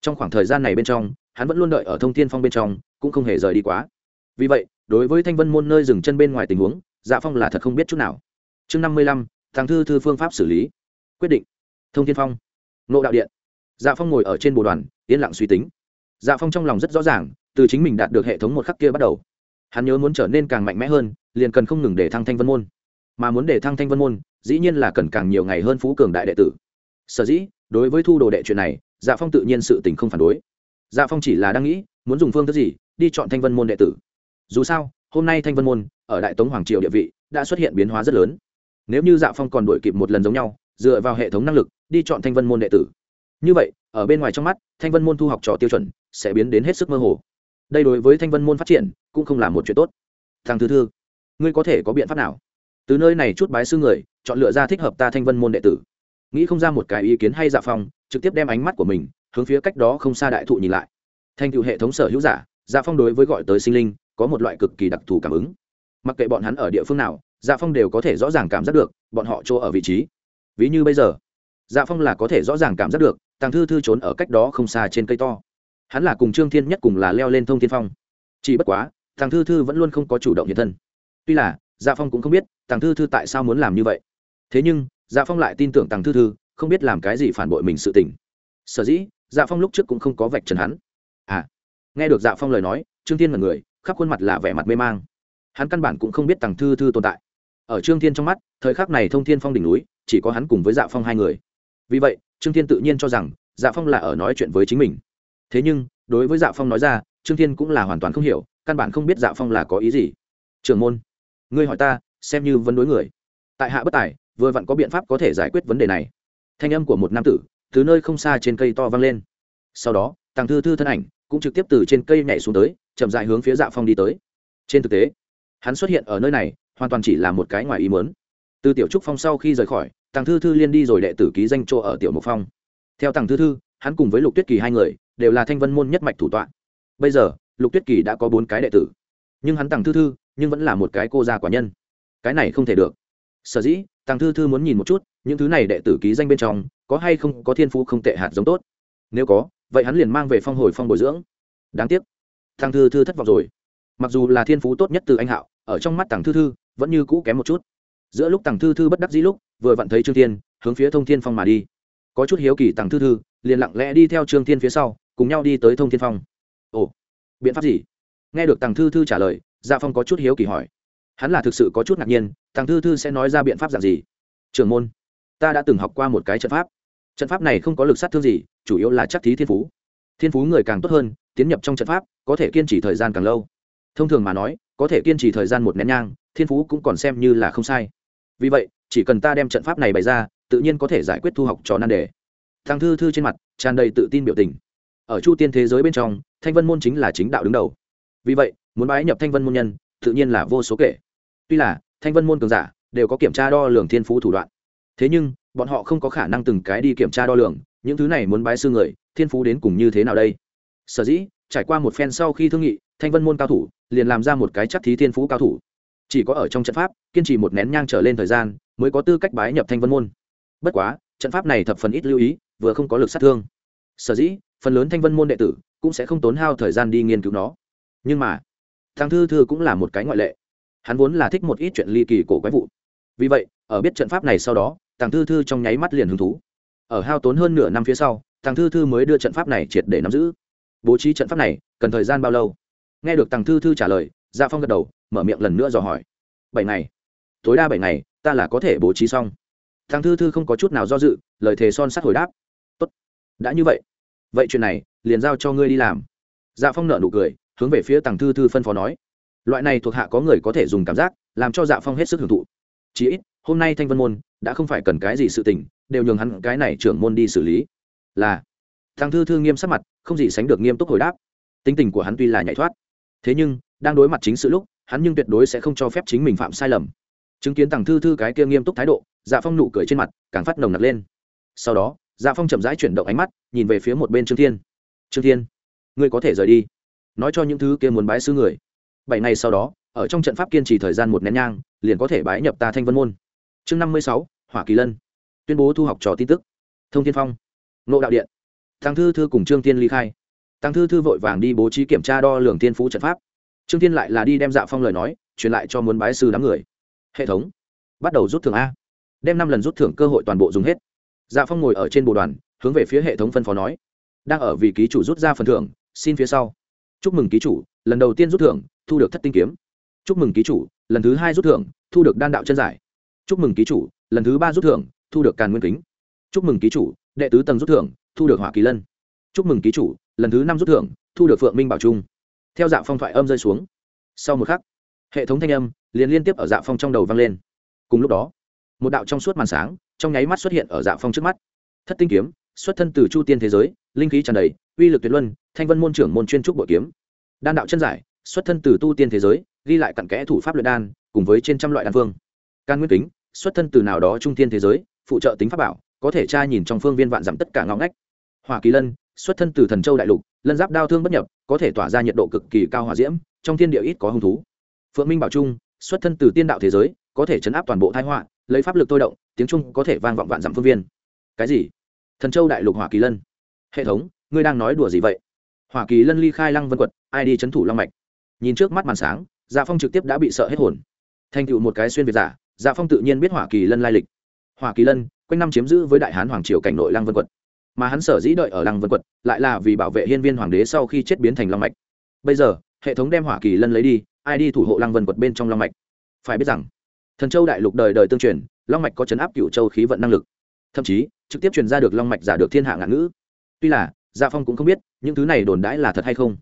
Trong khoảng thời gian này bên trong, hắn vẫn luôn đợi ở thông thiên phong bên trong, cũng không hề rời đi quá. Vì vậy, đối với thanh vân môn nơi dừng chân bên ngoài tình huống dạ phong là thật không biết chút nào chương năm mươi lăm, thằng thư thư phương pháp xử lý. quyết định. thông thiên phong. nộ đạo điện. dạ phong ngồi ở trên bồ đoàn, yên lặng suy tính. dạ phong trong lòng rất rõ ràng, từ chính mình đạt được hệ thống một khắc kia bắt đầu. hắn nhớ muốn trở nên càng mạnh mẽ hơn, liền cần không ngừng để thăng thanh vân môn. mà muốn để thăng thanh vân môn, dĩ nhiên là cần càng nhiều ngày hơn phú cường đại đệ tử. sở dĩ, đối với thu đồ đệ chuyện này dạ phong tự nhiên sự tình không phản đối. dạ phong chỉ là đang nghĩ, muốn dùng phương thức gì, đi chọn thanh vân môn đệ tử. dù sao hôm nay thanh vân môn, ở đại tống hoàng triều địa vị, đã xuất hiện biến hóa rất lớn. Nếu như dạ phong còn đổi kịp một lần giống nhau, dựa vào hệ thống năng lực, đi chọn thanh vân môn đệ tử. Như vậy, ở bên ngoài trong mắt, thanh vân môn thu học trò tiêu chuẩn sẽ biến đến hết sức mơ hồ. Đây đối với thanh vân môn phát triển, cũng không là một chuyện tốt. Thằng thứ thư, ngươi có thể có biện pháp nào? Từ nơi này chút bái sư người, chọn lựa ra thích hợp ta thanh vân môn đệ tử. Nghĩ không ra một cái ý kiến hay dạ phong, trực tiếp đem ánh mắt của mình hướng phía cách đó không xa đại thụ nhìn lại. Thành tựu hệ thống sở hữu giả dạ phong đối với gọi tới sinh linh có một loại cực kỳ đặc thù cảm ứng. Mặc kệ bọn hắn ở địa phương nào dạ phong đều có thể rõ ràng cảm giác được, bọn họ chỗ ở vị trí. Ví như bây giờ dạ phong là có thể rõ ràng cảm giác được, tàng thư thư trốn ở cách đó không xa trên cây to. Hắn là cùng trương thiên nhất cùng là leo lên thông thiên phong. Chỉ bất quá, tàng thư thư vẫn luôn không có chủ động hiện thân. Tuy là dạ phong cũng không biết, tàng thư thư tại sao muốn làm như vậy. Thế nhưng dạ phong lại tin tưởng tàng thư thư, không biết làm cái gì phản bội mình sự tình. Sở dĩ dạ phong lúc trước cũng không có vạch trần hắn. À nghe được dạ phong lời nói, trương thiên là người khắp khuôn mặt là vẻ mặt mê mang. Hắn căn bản cũng không biết Tằng thư thư tồn tại. Ở trương thiên trong mắt, thời khắc này thông thiên phong đỉnh núi, chỉ có hắn cùng với dạ phong hai người. Vì vậy, trương thiên tự nhiên cho rằng dạ phong là ở nói chuyện với chính mình. Thế nhưng, đối với dạ phong nói ra, trương thiên cũng là hoàn toàn không hiểu, căn bản không biết dạ phong là có ý gì. Trường môn, ngươi hỏi ta, xem như vấn đối người. Tại hạ bất tài, vừa vặn có biện pháp có thể giải quyết vấn đề này. Thanh âm của một nam tử từ nơi không xa trên cây to vang lên. Sau đó tàng thư thư thân ảnh cũng trực tiếp từ trên cây nhảy xuống tới chậm dài hướng phía dạ phong đi tới. Trên thực tế, hắn xuất hiện ở nơi này, hoàn toàn chỉ là một cái ngoài ý mớn từ tiểu trúc phong sau khi rời khỏi tàng thư thư liên đi rồi đệ tử ký danh chỗ ở tiểu mộc phong. Theo tàng thư thư, hắn cùng với lục tuyết kỳ hai người, đều là thanh vân môn nhất mạch thủ tọa. Bây giờ, lục tuyết kỳ đã có bốn cái đệ tử. Nhưng hắn tàng thư thư, nhưng vẫn là một cái cô gia quả nhân. Cái này không thể được. Sở dĩ tàng thư thư muốn nhìn một chút, những thứ này đệ tử ký danh bên trong, có hay không có thiên phú không tệ hạt giống tốt. Nếu có, vậy hắn liền mang về phong hồi phong bồi dưỡng. Đáng tiếc tàng thư thư thất vọng rồi. Mặc dù là thiên phú tốt nhất từ anh hạo, ở trong mắt tàng thư thư, vẫn như cũ kém một chút. Giữa lúc tàng thư thư bất đắc dĩ lúc, vừa vặn thấy trương thiên, hướng phía thông thiên phong mà đi. Có chút hiếu kỳ tàng thư thư, liền lặng lẽ đi theo trương thiên phía sau, cùng nhau đi tới thông thiên phong. Ồ, biện pháp gì? Nghe được tàng thư thư trả lời gia dạ phong có chút hiếu kỳ hỏi. Hắn là thực sự có chút ngạc nhiên tàng thư thư sẽ nói ra biện pháp dạng gì? Trường môn, ta đã từng học qua một cái trận pháp. Trận pháp này không có lực sát thương gì, chủ yếu là chắc thí thiên phú. Thiên phú người càng tốt hơn tiến nhập trong trận pháp, có thể kiên trì thời gian càng lâu. Thông thường mà nói, có thể kiên trì thời gian một nén nhang, thiên phú cũng còn xem như là không sai. Vì vậy, chỉ cần ta đem trận pháp này bày ra, tự nhiên có thể giải quyết thu học trò nan đề. Thằng thư thư trên mặt tràn đầy tự tin biểu tình. Ở chu tiên thế giới bên trong, thanh vân môn chính là chính đạo đứng đầu. Vì vậy, muốn bái nhập thanh vân môn nhân, tự nhiên là vô số kể. Tuy là, thanh vân môn cường giả đều có kiểm tra đo lường thiên phú thủ đoạn. Thế nhưng, bọn họ không có khả năng từng cái đi kiểm tra đo lường, những thứ này muốn bái sư người, thiên phú đến cùng như thế nào đây? Sở dĩ, trải qua một phen sau khi thương nghị, thanh vân môn cao thủ liền làm ra một cái chắc thí thiên phú cao thủ. Chỉ có ở trong trận pháp, kiên trì một nén nhang trở lên thời gian mới có tư cách bái nhập thanh vân môn. Bất quá, trận pháp này thập phần ít lưu ý, vừa không có lực sát thương. Sở dĩ, phần lớn thanh vân môn đệ tử cũng sẽ không tốn hao thời gian đi nghiên cứu nó. Nhưng mà thằng thư thư cũng là một cái ngoại lệ. Hắn vốn là thích một ít chuyện ly kỳ cổ quái vụ. Vì vậy, ở biết trận pháp này sau đó thằng thư thư trong nháy mắt liền hứng thú. Ở hao tốn hơn nửa năm phía sau thằng thư thư mới đưa trận pháp này triệt để nắm giữ bố trí trận pháp này, cần thời gian bao lâu? Nghe được thằng thư thư trả lời gia dạ phong gật đầu, mở miệng lần nữa dò hỏi. Bảy ngày. Tối đa bảy ngày, ta là có thể bố trí xong. Thằng thư thư không có chút nào do dự, lời thề son sắt hồi đáp. Tốt. Đã như vậy. Vậy chuyện này, liền giao cho ngươi đi làm. Dạ phong nợ nụ cười, hướng về phía tàng thư thư phân phó nói. Loại này thuộc hạ có người có thể dùng cảm giác, làm cho dạ phong hết sức hưởng thụ. Chí ít, hôm nay thanh vân môn, đã không phải cần cái gì sự tình, đều nhường hắn cái này trưởng môn đi xử lý. Là. Thằng thư thư nghiêm sắc mặt không gì sánh được nghiêm túc hồi đáp. Tính tình của hắn tuy là nhảy thoát, thế nhưng, đang đối mặt chính sự lúc, hắn nhưng tuyệt đối sẽ không cho phép chính mình phạm sai lầm. Chứng kiến tằng thư thư cái kia nghiêm túc thái độ dạ phong nụ cười trên mặt càng phát nồng nặc lên. Sau đó dạ phong chậm rãi chuyển động ánh mắt, nhìn về phía một bên trương thiên. Trương thiên, ngươi có thể rời đi. Nói cho những thứ kia muốn bái sư người. Bảy ngày sau đó, ở trong trận pháp kiên trì thời gian một nén nhang, liền có thể bái nhập ta thanh vân môn. Chương năm mươi sáu, hỏa kỳ lân. Tuyên bố thu học trò tin tức. Thông tiên phong. Nộ đạo điện tăng thư thư cùng trương tiên ly khai. Tăng thư thư vội vàng đi bố trí kiểm tra đo lường tiên phú trận pháp. Trương tiên lại là đi đem dạ phong lời nói truyền lại cho muốn bái sư đám người. Hệ thống, bắt đầu rút thưởng a. Đem năm lần rút thưởng cơ hội toàn bộ dùng hết. Dạ phong ngồi ở trên bộ đoàn, hướng về phía hệ thống phân phó nói. Đang ở vì ký chủ rút ra phần thưởng, xin phía sau. Chúc mừng ký chủ, lần đầu tiên rút thưởng, thu được thất tinh kiếm. Chúc mừng ký chủ, lần thứ hai rút thưởng, thu được đan đạo chân giải. Chúc mừng ký chủ, lần thứ ba rút thưởng, thu được càn nguyên kính. Chúc mừng ký chủ, đệ tứ tầng rút thưởng thu được hỏa kỳ lân. Chúc mừng ký chủ, lần thứ năm rút thưởng, thu được phượng minh bảo trung. Theo dạ phong thoại âm rơi xuống. Sau một khắc, hệ thống thanh âm liền liên tiếp ở dạ phong trong đầu vang lên. Cùng lúc đó, một đạo trong suốt màn sáng, trong nháy mắt xuất hiện ở dạ phong trước mắt. Thất tinh kiếm, xuất thân từ chu tiên thế giới, linh khí tràn đầy, uy lực tuyệt luân, thanh vân môn trưởng môn chuyên trúc bội kiếm. Đan đạo chân giải, xuất thân từ tu tiên thế giới, ghi lại cặn kẽ thủ pháp luyện đan, cùng với trên trăm loại đan phương. Can nguyên kính, xuất thân từ nào đó trung tiên thế giới, phụ trợ tính pháp bảo, có thể tra nhìn trong phương viên vạn dặm tất cả ngõ ngách hỏa kỳ lân, xuất thân từ thần châu đại lục, lân giáp đao thương bất nhập, có thể tỏa ra nhiệt độ cực kỳ cao hỏa diễm, trong thiên địa ít có hứng thú. Phượng minh bảo trung, xuất thân từ tiên đạo thế giới, có thể chấn áp toàn bộ thái họa, lấy pháp lực tôi động, tiếng trung có thể vang vọng vạn dặm phương viên. Cái gì? Thần châu đại lục hỏa kỳ lân. Hệ thống, ngươi đang nói đùa gì vậy? Hỏa kỳ lân ly khai lăng vân quật, ai đi c thủ long mạch? Nhìn trước mắt màn sáng dạ phong trực tiếp đã bị sợ hết hồn. Thành tựu một cái xuyên việt giả dạ phong tự nhiên biết hỏa kỳ lân lai lịch. Hỏa kỳ lân, quanh năm chiếm giữ với đại hán hoàng triều cảnh nội lăng vân quật mà hắn sở dĩ đợi ở lăng vân quật, lại là vì bảo vệ hiên viên hoàng đế sau khi chết biến thành long mạch. Bây giờ, hệ thống đem hỏa kỳ lân lấy đi, ai đi thủ hộ lăng vân quật bên trong long mạch? Phải biết rằng, thần châu đại lục đời đời tương truyền, long mạch có chấn áp cựu châu khí vận năng lực. Thậm chí, trực tiếp truyền ra được long mạch giả được thiên hạ ngạn ngữ. Tuy là gia phong cũng không biết, những thứ này đồn đãi là thật hay không.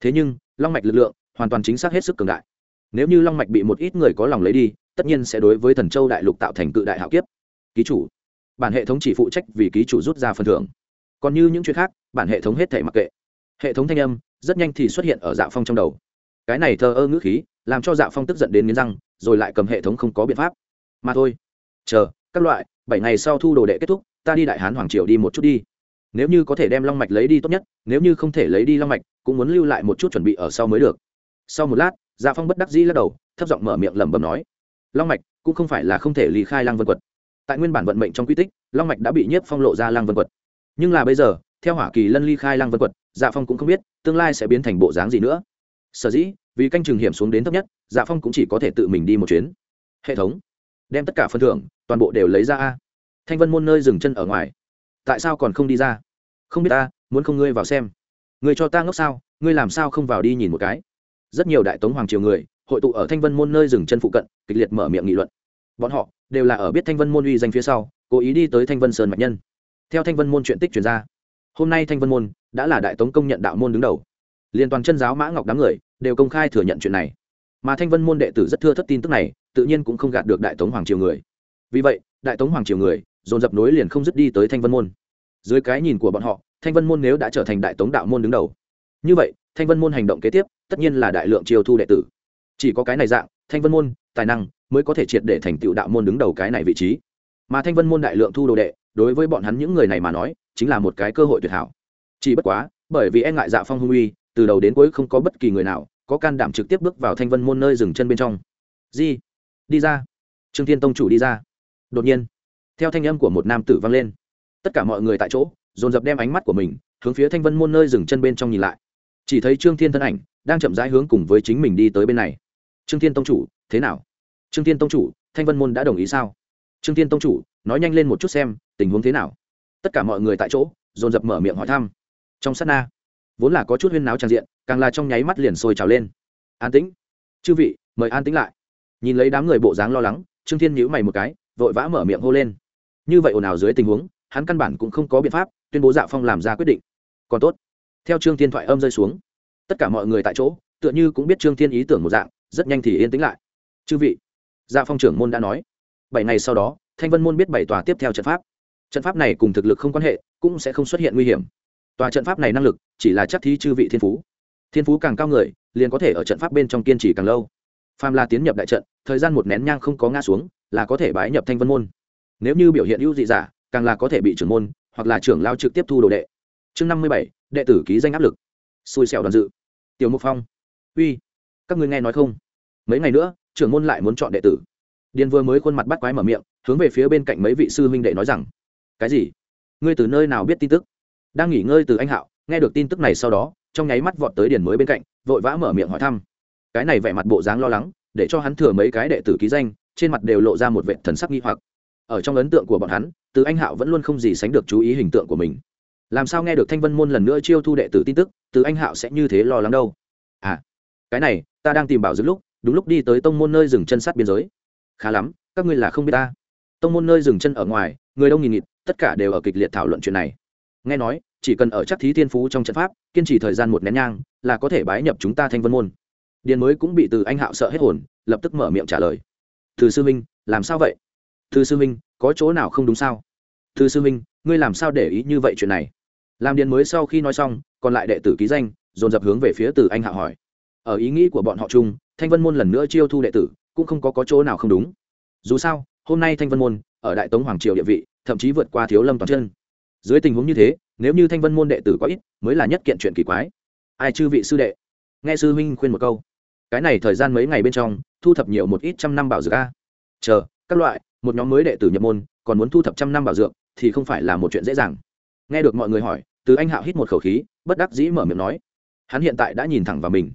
Thế nhưng, long mạch lực lượng hoàn toàn chính xác hết sức cường đại. Nếu như long mạch bị một ít người có lòng lấy đi, tất nhiên sẽ đối với thần châu đại lục tạo thành cự đại hạo kiếp. Ký chủ. Bản hệ thống chỉ phụ trách vì ký chủ rút ra phần thưởng còn như những chuyện khác, bản hệ thống hết thể mặc kệ. Hệ thống thanh âm rất nhanh thì xuất hiện ở dạ phong trong đầu. Cái này thờ ơ ngữ khí, làm cho dạ phong tức giận đến nghiến răng, rồi lại cầm hệ thống không có biện pháp. Mà thôi, chờ, các loại, bảy ngày sau thu đồ đệ kết thúc, ta đi đại hán hoàng triều đi một chút đi. Nếu như có thể đem long mạch lấy đi tốt nhất, nếu như không thể lấy đi long mạch, cũng muốn lưu lại một chút chuẩn bị ở sau mới được. Sau một lát dạ phong bất đắc dĩ lắc đầu, thấp giọng mở miệng lẩm bẩm nói, long mạch cũng không phải là không thể lý khai lang vân quật. Tại nguyên bản vận mệnh trong quy tích, long mạch đã bị nhiếp phong lộ ra lang vân quật nhưng là bây giờ, theo hỏa kỳ lân ly khai lăng vân quật dạ phong cũng không biết tương lai sẽ biến thành bộ dáng gì nữa. Sở dĩ, vì canh chừng hiểm xuống đến thấp nhất dạ phong cũng chỉ có thể tự mình đi một chuyến. Hệ thống, đem tất cả phần thưởng, toàn bộ đều lấy ra a. Thanh vân môn nơi dừng chân ở ngoài. Tại sao còn không đi ra? Không biết ta, muốn không ngươi vào xem. Ngươi cho ta ngốc sao? Ngươi làm sao không vào đi nhìn một cái? Rất nhiều đại tống hoàng triều người, hội tụ ở thanh vân môn nơi dừng chân phụ cận, kịch liệt mở miệng nghị luận. Bọn họ đều là ở biết thanh vân môn uy danh phía sau, cố ý đi tới thanh vân sơn mạch nhân theo thanh vân môn chuyện tích chuyển ra, hôm nay thanh vân môn đã là đại tống công nhận đạo môn đứng đầu. Liên toàn chân giáo mã ngọc đám người đều công khai thừa nhận chuyện này. Mà thanh vân môn đệ tử rất thưa thất tin tức này, tự nhiên cũng không gạt được đại tống hoàng triều người. Vì vậy, đại tống hoàng triều người dồn dập nối liền không dứt đi tới thanh vân môn. Dưới cái nhìn của bọn họ, thanh vân môn nếu đã trở thành đại tống đạo môn đứng đầu, như vậy, thanh vân môn hành động kế tiếp tất nhiên là đại lượng triều thu đệ tử. Chỉ có cái này dạng, thanh vân môn tài năng mới có thể triệt để thành tựu đạo môn đứng đầu cái này vị trí. Mà thanh vân môn đại lượng thu đồ đệ đối với bọn hắn những người này mà nói, chính là một cái cơ hội tuyệt hảo. Chỉ bất quá, bởi vì e ngại dạ phong hung uy, từ đầu đến cuối không có bất kỳ người nào có can đảm trực tiếp bước vào thanh vân môn nơi dừng chân bên trong. Di, đi ra. Trương thiên tông chủ đi ra. Đột nhiên, theo thanh âm của một nam tử vang lên. Tất cả mọi người tại chỗ, dồn dập đem ánh mắt của mình hướng phía thanh vân môn nơi dừng chân bên trong nhìn lại. Chỉ thấy trương thiên thân ảnh đang chậm rãi hướng cùng với chính mình đi tới bên này. Trương thiên tông chủ, thế nào? Trương thiên tông chủ, thanh vân môn đã đồng ý sao? Trương thiên tông chủ nói nhanh lên một chút xem, tình huống thế nào. Tất cả mọi người tại chỗ, dồn dập mở miệng hỏi thăm. Trong sát na, vốn là có chút huyên náo tràn diện, càng là trong nháy mắt liền sôi trào lên. An tĩnh. Chư vị, mời an tĩnh lại. Nhìn lấy đám người bộ dáng lo lắng, trương thiên nhíu mày một cái, vội vã mở miệng hô lên. Như vậy ồn ào dưới tình huống, hắn căn bản cũng không có biện pháp tuyên bố dạ phong làm ra quyết định. Còn tốt. Theo trương thiên thoại âm rơi xuống, tất cả mọi người tại chỗ, tựa như cũng biết trương thiên ý tưởng một dạng, rất nhanh thì yên tĩnh lại. Chư vị dạ phong trưởng môn đã nói, bảy ngày sau đó thanh vân môn biết bảy tòa tiếp theo trận pháp. Trận pháp này cùng thực lực không quan hệ, cũng sẽ không xuất hiện nguy hiểm. Tòa trận pháp này năng lực chỉ là chắc thi chư vị thiên phú. Thiên phú càng cao người, liền có thể ở trận pháp bên trong kiên trì càng lâu. Phàm là tiến nhập đại trận, thời gian một nén nhang không có ngã xuống, là có thể bái nhập thanh vân môn. Nếu như biểu hiện ưu dị giả, càng là có thể bị trưởng môn, hoặc là trưởng lao trực tiếp thu đồ đệ. Chương năm mươi bảy, đệ tử ký danh áp lực. Xui xẻo đoàn dự. Tiểu mục phong. Uy, các ngươi nghe nói không? Mấy ngày nữa, trưởng môn lại muốn chọn đệ tử điền vừa mới khuôn mặt bắt quái mở miệng, hướng về phía bên cạnh mấy vị sư huynh đệ nói rằng, cái gì? Ngươi từ nơi nào biết tin tức? Đang nghỉ ngơi từ anh hạo, nghe được tin tức này sau đó, trong nháy mắt vọt tới điền mới bên cạnh, vội vã mở miệng hỏi thăm. Cái này vẻ mặt bộ dáng lo lắng, để cho hắn thừa mấy cái đệ tử ký danh, trên mặt đều lộ ra một vệ thần sắc nghi hoặc. Ở trong ấn tượng của bọn hắn, từ anh hạo vẫn luôn không gì sánh được chú ý hình tượng của mình. Làm sao nghe được thanh vân môn lần nữa chiêu thu đệ tử tin tức, từ anh hạo sẽ như thế lo lắng đâu? À cái này, ta đang tìm bảo dưỡng lúc, đúng lúc đi tới tông môn nơi dừng chân sát biên giới khá lắm, các ngươi là không biết ta. Tông môn nơi dừng chân ở ngoài, người đông nghìn nghịt, tất cả đều ở kịch liệt thảo luận chuyện này. Nghe nói, chỉ cần ở chắc thí thiên phú trong trận pháp, kiên trì thời gian một nén nhang, là có thể bái nhập chúng ta thanh vân môn. Điền mới cũng bị từ anh hạo sợ hết hồn, lập tức mở miệng trả lời. Từ sư minh làm sao vậy? Từ sư minh có chỗ nào không đúng sao? Từ sư minh ngươi làm sao để ý như vậy chuyện này? Làm điền mới sau khi nói xong, còn lại đệ tử ký danh, dồn dập hướng về phía từ anh hạo hỏi. Ở ý nghĩ của bọn họ chung, thanh vân môn lần nữa chiêu thu đệ tử cũng không có, có chỗ nào không đúng. Dù sao hôm nay thanh vân môn ở đại tống hoàng triều địa vị thậm chí vượt qua thiếu lâm toàn chân. Dưới tình huống như thế nếu như thanh vân môn đệ tử có ít mới là nhất kiện chuyện kỳ quái. Ai chư vị sư đệ? Nghe sư huynh khuyên một câu. Cái này thời gian mấy ngày bên trong thu thập nhiều một ít trăm năm bảo dược a. Chờ các loại một nhóm mới đệ tử nhập môn còn muốn thu thập trăm năm bảo dược thì không phải là một chuyện dễ dàng. Nghe được mọi người hỏi từ anh hạo hít một khẩu khí bất đắc dĩ mở miệng nói. Hắn hiện tại đã nhìn thẳng vào mình.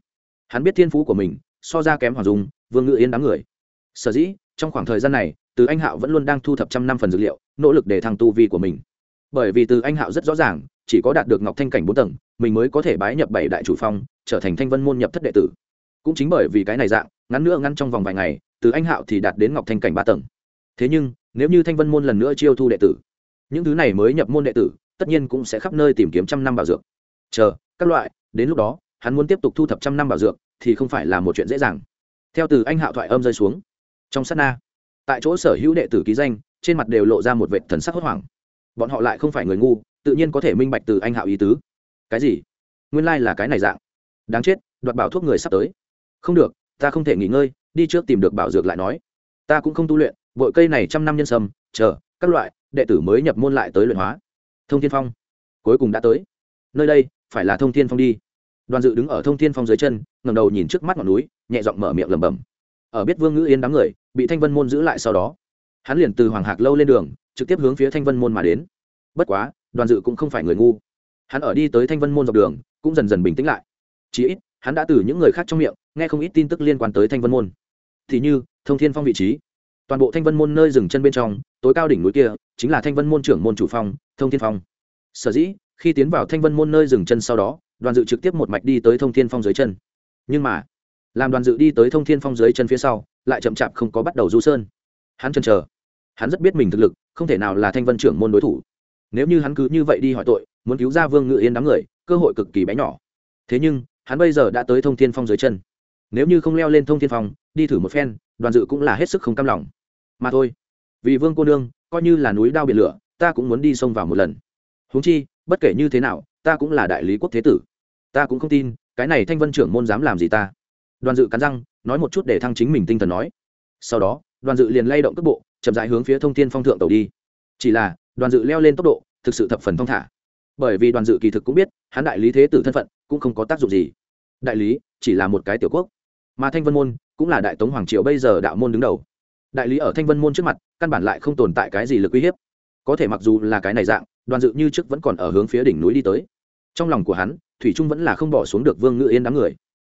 Hắn biết thiên phú của mình so ra kém hoàng dung vương ngự yên đám người sở dĩ trong khoảng thời gian này từ anh hạo vẫn luôn đang thu thập trăm năm phần dược liệu nỗ lực để thăng tu vi của mình bởi vì từ anh hạo rất rõ ràng chỉ có đạt được ngọc thanh cảnh bốn tầng mình mới có thể bái nhập bảy đại chủ phong trở thành thanh vân môn nhập thất đệ tử cũng chính bởi vì cái này dạng ngắn nữa ngăn trong vòng vài ngày từ anh hạo thì đạt đến ngọc thanh cảnh ba tầng thế nhưng nếu như thanh vân môn lần nữa chiêu thu đệ tử những thứ này mới nhập môn đệ tử tất nhiên cũng sẽ khắp nơi tìm kiếm trăm năm bảo dược chờ các loại đến lúc đó hắn muốn tiếp tục thu thập trăm năm bảo dược thì không phải là một chuyện dễ dàng theo từ anh hạo thoại âm rơi xuống. Trong sát na, tại chỗ sở hữu đệ tử ký danh, trên mặt đều lộ ra một vệ thần sắc hốt hoảng. Bọn họ lại không phải người ngu, tự nhiên có thể minh bạch từ anh hạo ý tứ. Cái gì? Nguyên lai、like、là cái này dạng. Đáng chết, đoạt bảo thuốc người sắp tới. Không được, ta không thể nghỉ ngơi, đi trước tìm được bảo dược lại nói. Ta cũng không tu luyện, bội cây này trăm năm nhân sâm, chờ, các loại, đệ tử mới nhập môn lại tới luyện hóa. Thông thiên phong, cuối cùng đã tới. Nơi đây, phải là thông thiên phong đi đoàn dự đứng ở thông thiên phong dưới chân ngầm đầu nhìn trước mắt ngọn núi, nhẹ giọng mở miệng lẩm bẩm. Ở biết vương ngữ yên đám người, bị thanh vân môn giữ lại sau đó, hắn liền từ hoàng hạc lâu lên đường, trực tiếp hướng phía thanh vân môn mà đến. Bất quá, đoàn dự cũng không phải người ngu. Hắn ở đi tới thanh vân môn dọc đường, cũng dần dần bình tĩnh lại. Chỉ ít, hắn đã từ những người khác trong miệng, nghe không ít tin tức liên quan tới thanh vân môn. Thì như, thông thiên phong vị trí. Toàn bộ thanh vân môn nơi dừng chân bên trong, tối cao đỉnh núi kia, chính là thanh vân môn trưởng môn chủ phong, thông thiên phong. Sở dĩ, khi tiến vào thanh vân môn nơi dừng chân sau đó đoàn dự trực tiếp một mạch đi tới thông thiên phong dưới chân. Nhưng mà, làm đoàn dự đi tới thông thiên phong dưới chân phía sau, lại chậm chạp không có bắt đầu du sơn. Hắn chần chờ. Hắn rất biết mình thực lực, không thể nào là thanh vân trưởng môn đối thủ. Nếu như hắn cứ như vậy đi hỏi tội, muốn cứu ra vương ngự yên đám người, cơ hội cực kỳ bé nhỏ. Thế nhưng, hắn bây giờ đã tới thông thiên phong dưới chân. Nếu như không leo lên thông thiên phong, đi thử một phen, đoàn dự cũng là hết sức không cam lòng. Mà thôi, vì vương cô nương, coi như là núi đao biển lửa, ta cũng muốn đi sông vào một lần. Huống chi, bất kể như thế nào, ta cũng là đại lý quốc thế tử ta cũng không tin, cái này thanh vân trưởng môn dám làm gì ta? Đoàn dự cắn răng, nói một chút để thăng chính mình tinh thần nói. Sau đó, đoàn dự liền lay động cước bộ, chậm dại hướng phía thông thiên phong thượng tàu đi. Chỉ là, đoàn dự leo lên tốc độ, thực sự thập phần thong thả. Bởi vì đoàn dự kỳ thực cũng biết, hắn đại lý thế tử thân phận cũng không có tác dụng gì. Đại lý chỉ là một cái tiểu quốc. Mà thanh vân môn cũng là đại tống hoàng triều bây giờ đạo môn đứng đầu. Đại lý ở thanh vân môn trước mặt, căn bản lại không tồn tại cái gì lực uy hiếp. Có thể mặc dù là cái này dạng, đoàn dự như trước vẫn còn ở hướng phía đỉnh núi đi tới. Trong lòng của hắn thủy trung vẫn là không bỏ xuống được vương ngự yên đám người.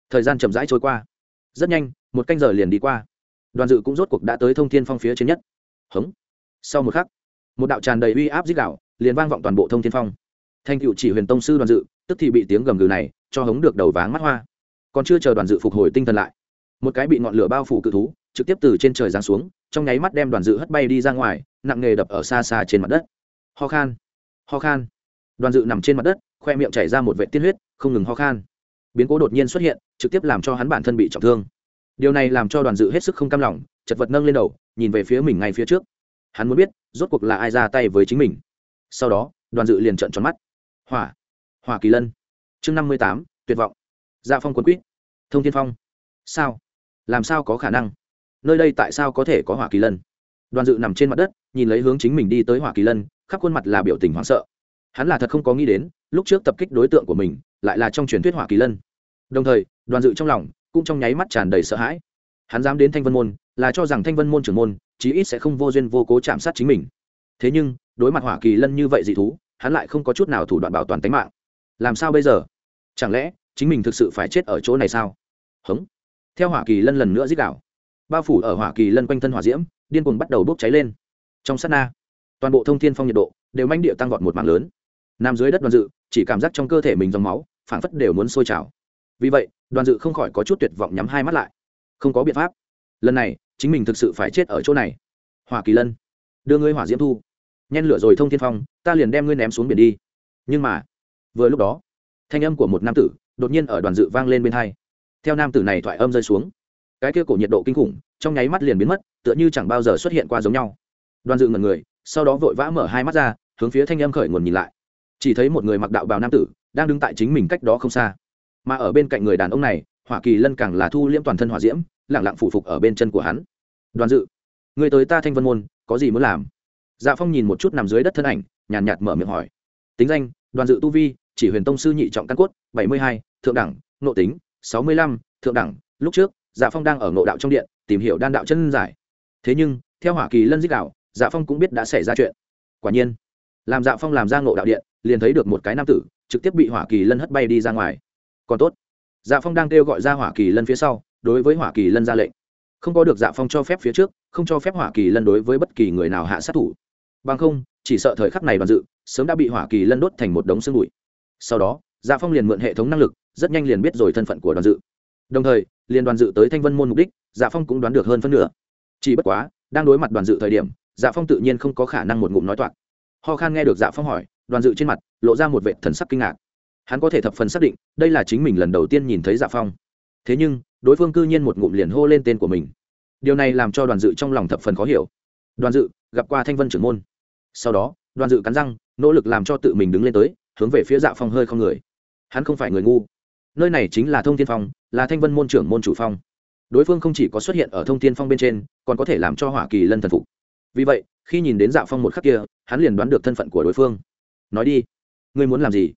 Thời gian chậm rãi trôi qua. Rất nhanh, một canh giờ liền đi qua. Đoàn dự cũng rốt cuộc đã tới thông thiên phong phía trên nhất. Hống. Sau một khắc, một đạo tràn đầy uy áp dích đạo liền vang vọng toàn bộ thông thiên phong. Thanh cựu chỉ huyền tông sư đoàn dự, tức thì bị tiếng gầm gừ này cho hống được đầu váng mắt hoa. Còn chưa chờ đoàn dự phục hồi tinh thần lại, một cái bị ngọn lửa bao phủ cự thú trực tiếp từ trên trời giáng xuống, trong nháy mắt đem đoàn dự hất bay đi ra ngoài, nặng nghề đập ở xa xa trên mặt đất. Ho khan ho khan. Đoàn dự nằm trên mặt đất khoe miệng chảy ra một vệ tiên huyết, không ngừng ho khan. Biến cố đột nhiên xuất hiện, trực tiếp làm cho hắn bản thân bị trọng thương. Điều này làm cho đoàn dự hết sức không cam lòng, chật vật nâng lên đầu, nhìn về phía mình ngay phía trước. Hắn muốn biết, rốt cuộc là ai ra tay với chính mình. Sau đó, đoàn dự liền trợn tròn mắt. Hỏa hỏa kỳ lân. Chương năm mươi tám, tuyệt vọng. Dạ phong quân quýt. Thông thiên phong. Sao? Làm sao có khả năng? Nơi đây tại sao có thể có hỏa kỳ lân? Đoàn dự nằm trên mặt đất, nhìn lấy hướng chính mình đi tới hỏa kỳ lân, khắp khuôn mặt là biểu tình hoảng sợ hắn là thật không có nghĩ đến, lúc trước tập kích đối tượng của mình, lại là trong truyền thuyết hỏa kỳ lân. Đồng thời, đoàn dự trong lòng cũng trong nháy mắt tràn đầy sợ hãi. Hắn dám đến thanh vân môn, là cho rằng thanh vân môn trưởng môn, chí ít sẽ không vô duyên vô cố chạm sát chính mình. Thế nhưng, đối mặt hỏa kỳ lân như vậy dị thú, hắn lại không có chút nào thủ đoạn bảo toàn tính mạng. Làm sao bây giờ? Chẳng lẽ chính mình thực sự phải chết ở chỗ này sao? Hống. Theo hỏa kỳ lân lần nữa giết đảo bao phủ ở hỏa kỳ lân quanh thân hỏa diễm, điên cuồng bắt đầu bốc cháy lên. Trong sát na, toàn bộ thông thiên phong nhiệt độ đều manh địa tăng vọt một mạng lớn nằm dưới đất đoàn dự, chỉ cảm giác trong cơ thể mình dòng máu, phảng phất đều muốn sôi trào. Vì vậy, đoàn dự không khỏi có chút tuyệt vọng nhắm hai mắt lại. Không có biện pháp. Lần này, chính mình thực sự phải chết ở chỗ này. Hỏa kỳ lân, đưa ngươi hỏa diễm thu. Nhen lửa rồi thông thiên phong, ta liền đem ngươi ném xuống biển đi. Nhưng mà, vừa lúc đó, thanh âm của một nam tử đột nhiên ở đoàn dự vang lên bên hai. Theo nam tử này thoại âm rơi xuống, cái kia cổ nhiệt độ kinh khủng trong nháy mắt liền biến mất, tựa như chẳng bao giờ xuất hiện qua giống nhau. Đoàn dự ngần người, sau đó vội vã mở hai mắt ra, hướng phía thanh âm khởi nguồn nhìn lại chỉ thấy một người mặc đạo bào nam tử đang đứng tại chính mình cách đó không xa. Mà ở bên cạnh người đàn ông này, hỏa kỳ lân càng là thu liễm toàn thân hỏa diễm lẳng lặng phủ phục ở bên chân của hắn. Đoàn dự, người tới ta thanh vân môn, có gì muốn làm? Dạ phong nhìn một chút nằm dưới đất thân ảnh, nhàn nhạt mở miệng hỏi. Tính danh, đoàn dự tu vi, chỉ huyền tông sư nhị trọng căn cốt, bảy mươi hai, thượng đẳng nộ tính, sáu mươi lăm, thượng đẳng. Lúc trước dạ phong đang ở ngộ đạo trong điện, tìm hiểu đan đạo chân giải. Thế nhưng, theo hỏa kỳ lân dích đạo dạ phong cũng biết đã xảy ra chuyện. Quả nhiên, làm dạ phong làm ra ngộ đạo điện liền thấy được một cái nam tử, trực tiếp bị hỏa kỳ lân hất bay đi ra ngoài. Còn tốt. Dạ phong đang kêu gọi ra hỏa kỳ lân phía sau, đối với hỏa kỳ lân ra lệnh. Không có được dạ phong cho phép phía trước, không cho phép hỏa kỳ lân đối với bất kỳ người nào hạ sát thủ. Bằng không, chỉ sợ thời khắc này đoàn dự, sớm đã bị hỏa kỳ lân đốt thành một đống xương bụi. Sau đó dạ phong liền mượn hệ thống năng lực, rất nhanh liền biết rồi thân phận của đoàn dự. Đồng thời, liền đoàn dự tới thanh vân môn mục đích dạ phong cũng đoán được hơn phân nửa. Chỉ bất quá, đang đối mặt đoàn dự thời điểm dạ phong tự nhiên không có khả năng một ngụm nói toạc. Ho khan nghe được dạ phong hỏi đoàn dự trên mặt lộ ra một vệ thần sắc kinh ngạc. Hắn có thể thập phần xác định, đây là chính mình lần đầu tiên nhìn thấy dạ phong. Thế nhưng, đối phương cư nhiên một ngụm liền hô lên tên của mình. Điều này làm cho đoàn dự trong lòng thập phần khó hiểu. Đoàn dự, gặp qua thanh vân trưởng môn. Sau đó, đoàn dự cắn răng, nỗ lực làm cho tự mình đứng lên tới, hướng về phía dạ phong hơi không người. Hắn không phải người ngu. Nơi này chính là thông tiên phong, là thanh vân môn trưởng môn chủ phong. Đối phương không chỉ có xuất hiện ở thông tiên phong bên trên, còn có thể làm cho hỏa kỳ lân thần phục. Vì vậy, khi nhìn đến dạ phong một khắc kia, hắn liền đoán được thân phận của đối phương nói đi. Ngươi muốn làm gì?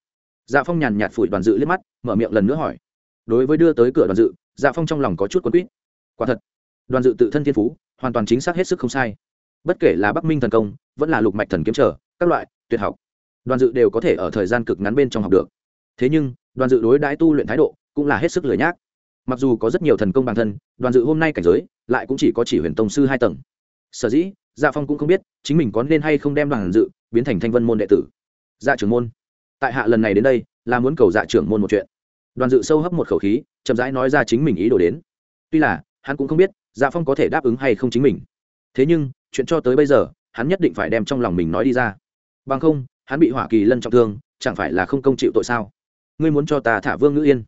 Dạ phong nhàn nhạt phủi đoàn dự liếc mắt, mở miệng lần nữa hỏi. Đối với đưa tới cửa đoàn dự dạ phong trong lòng có chút quân quýt. Quả thật, đoàn dự tự thân thiên phú, hoàn toàn chính xác hết sức không sai. Bất kể là bắc minh thần công, vẫn là lục mạch thần kiếm trở, các loại, tuyệt học, đoàn dự đều có thể ở thời gian cực ngắn bên trong học được. Thế nhưng, đoàn dự đối đãi tu luyện thái độ cũng là hết sức lười nhác. Mặc dù có rất nhiều thần công bản thân, đoàn dự hôm nay cảnh giới lại cũng chỉ có chỉ huyền tông sư hai tầng. Sở dĩ dạ phong cũng không biết chính mình có nên hay không đem đoàn dự biến thành thanh vân môn đệ tử dạ trưởng môn. Tại hạ lần này đến đây, là muốn cầu dạ trưởng môn một chuyện. Đoàn dự sâu hấp một khẩu khí, chậm rãi nói ra chính mình ý đồ đến. Tuy là, hắn cũng không biết dạ phong có thể đáp ứng hay không chính mình. Thế nhưng, chuyện cho tới bây giờ, hắn nhất định phải đem trong lòng mình nói đi ra. Bằng không, hắn bị hỏa kỳ lân trọng thương, chẳng phải là không công chịu tội sao? Ngươi muốn cho ta thả vương ngữ yên?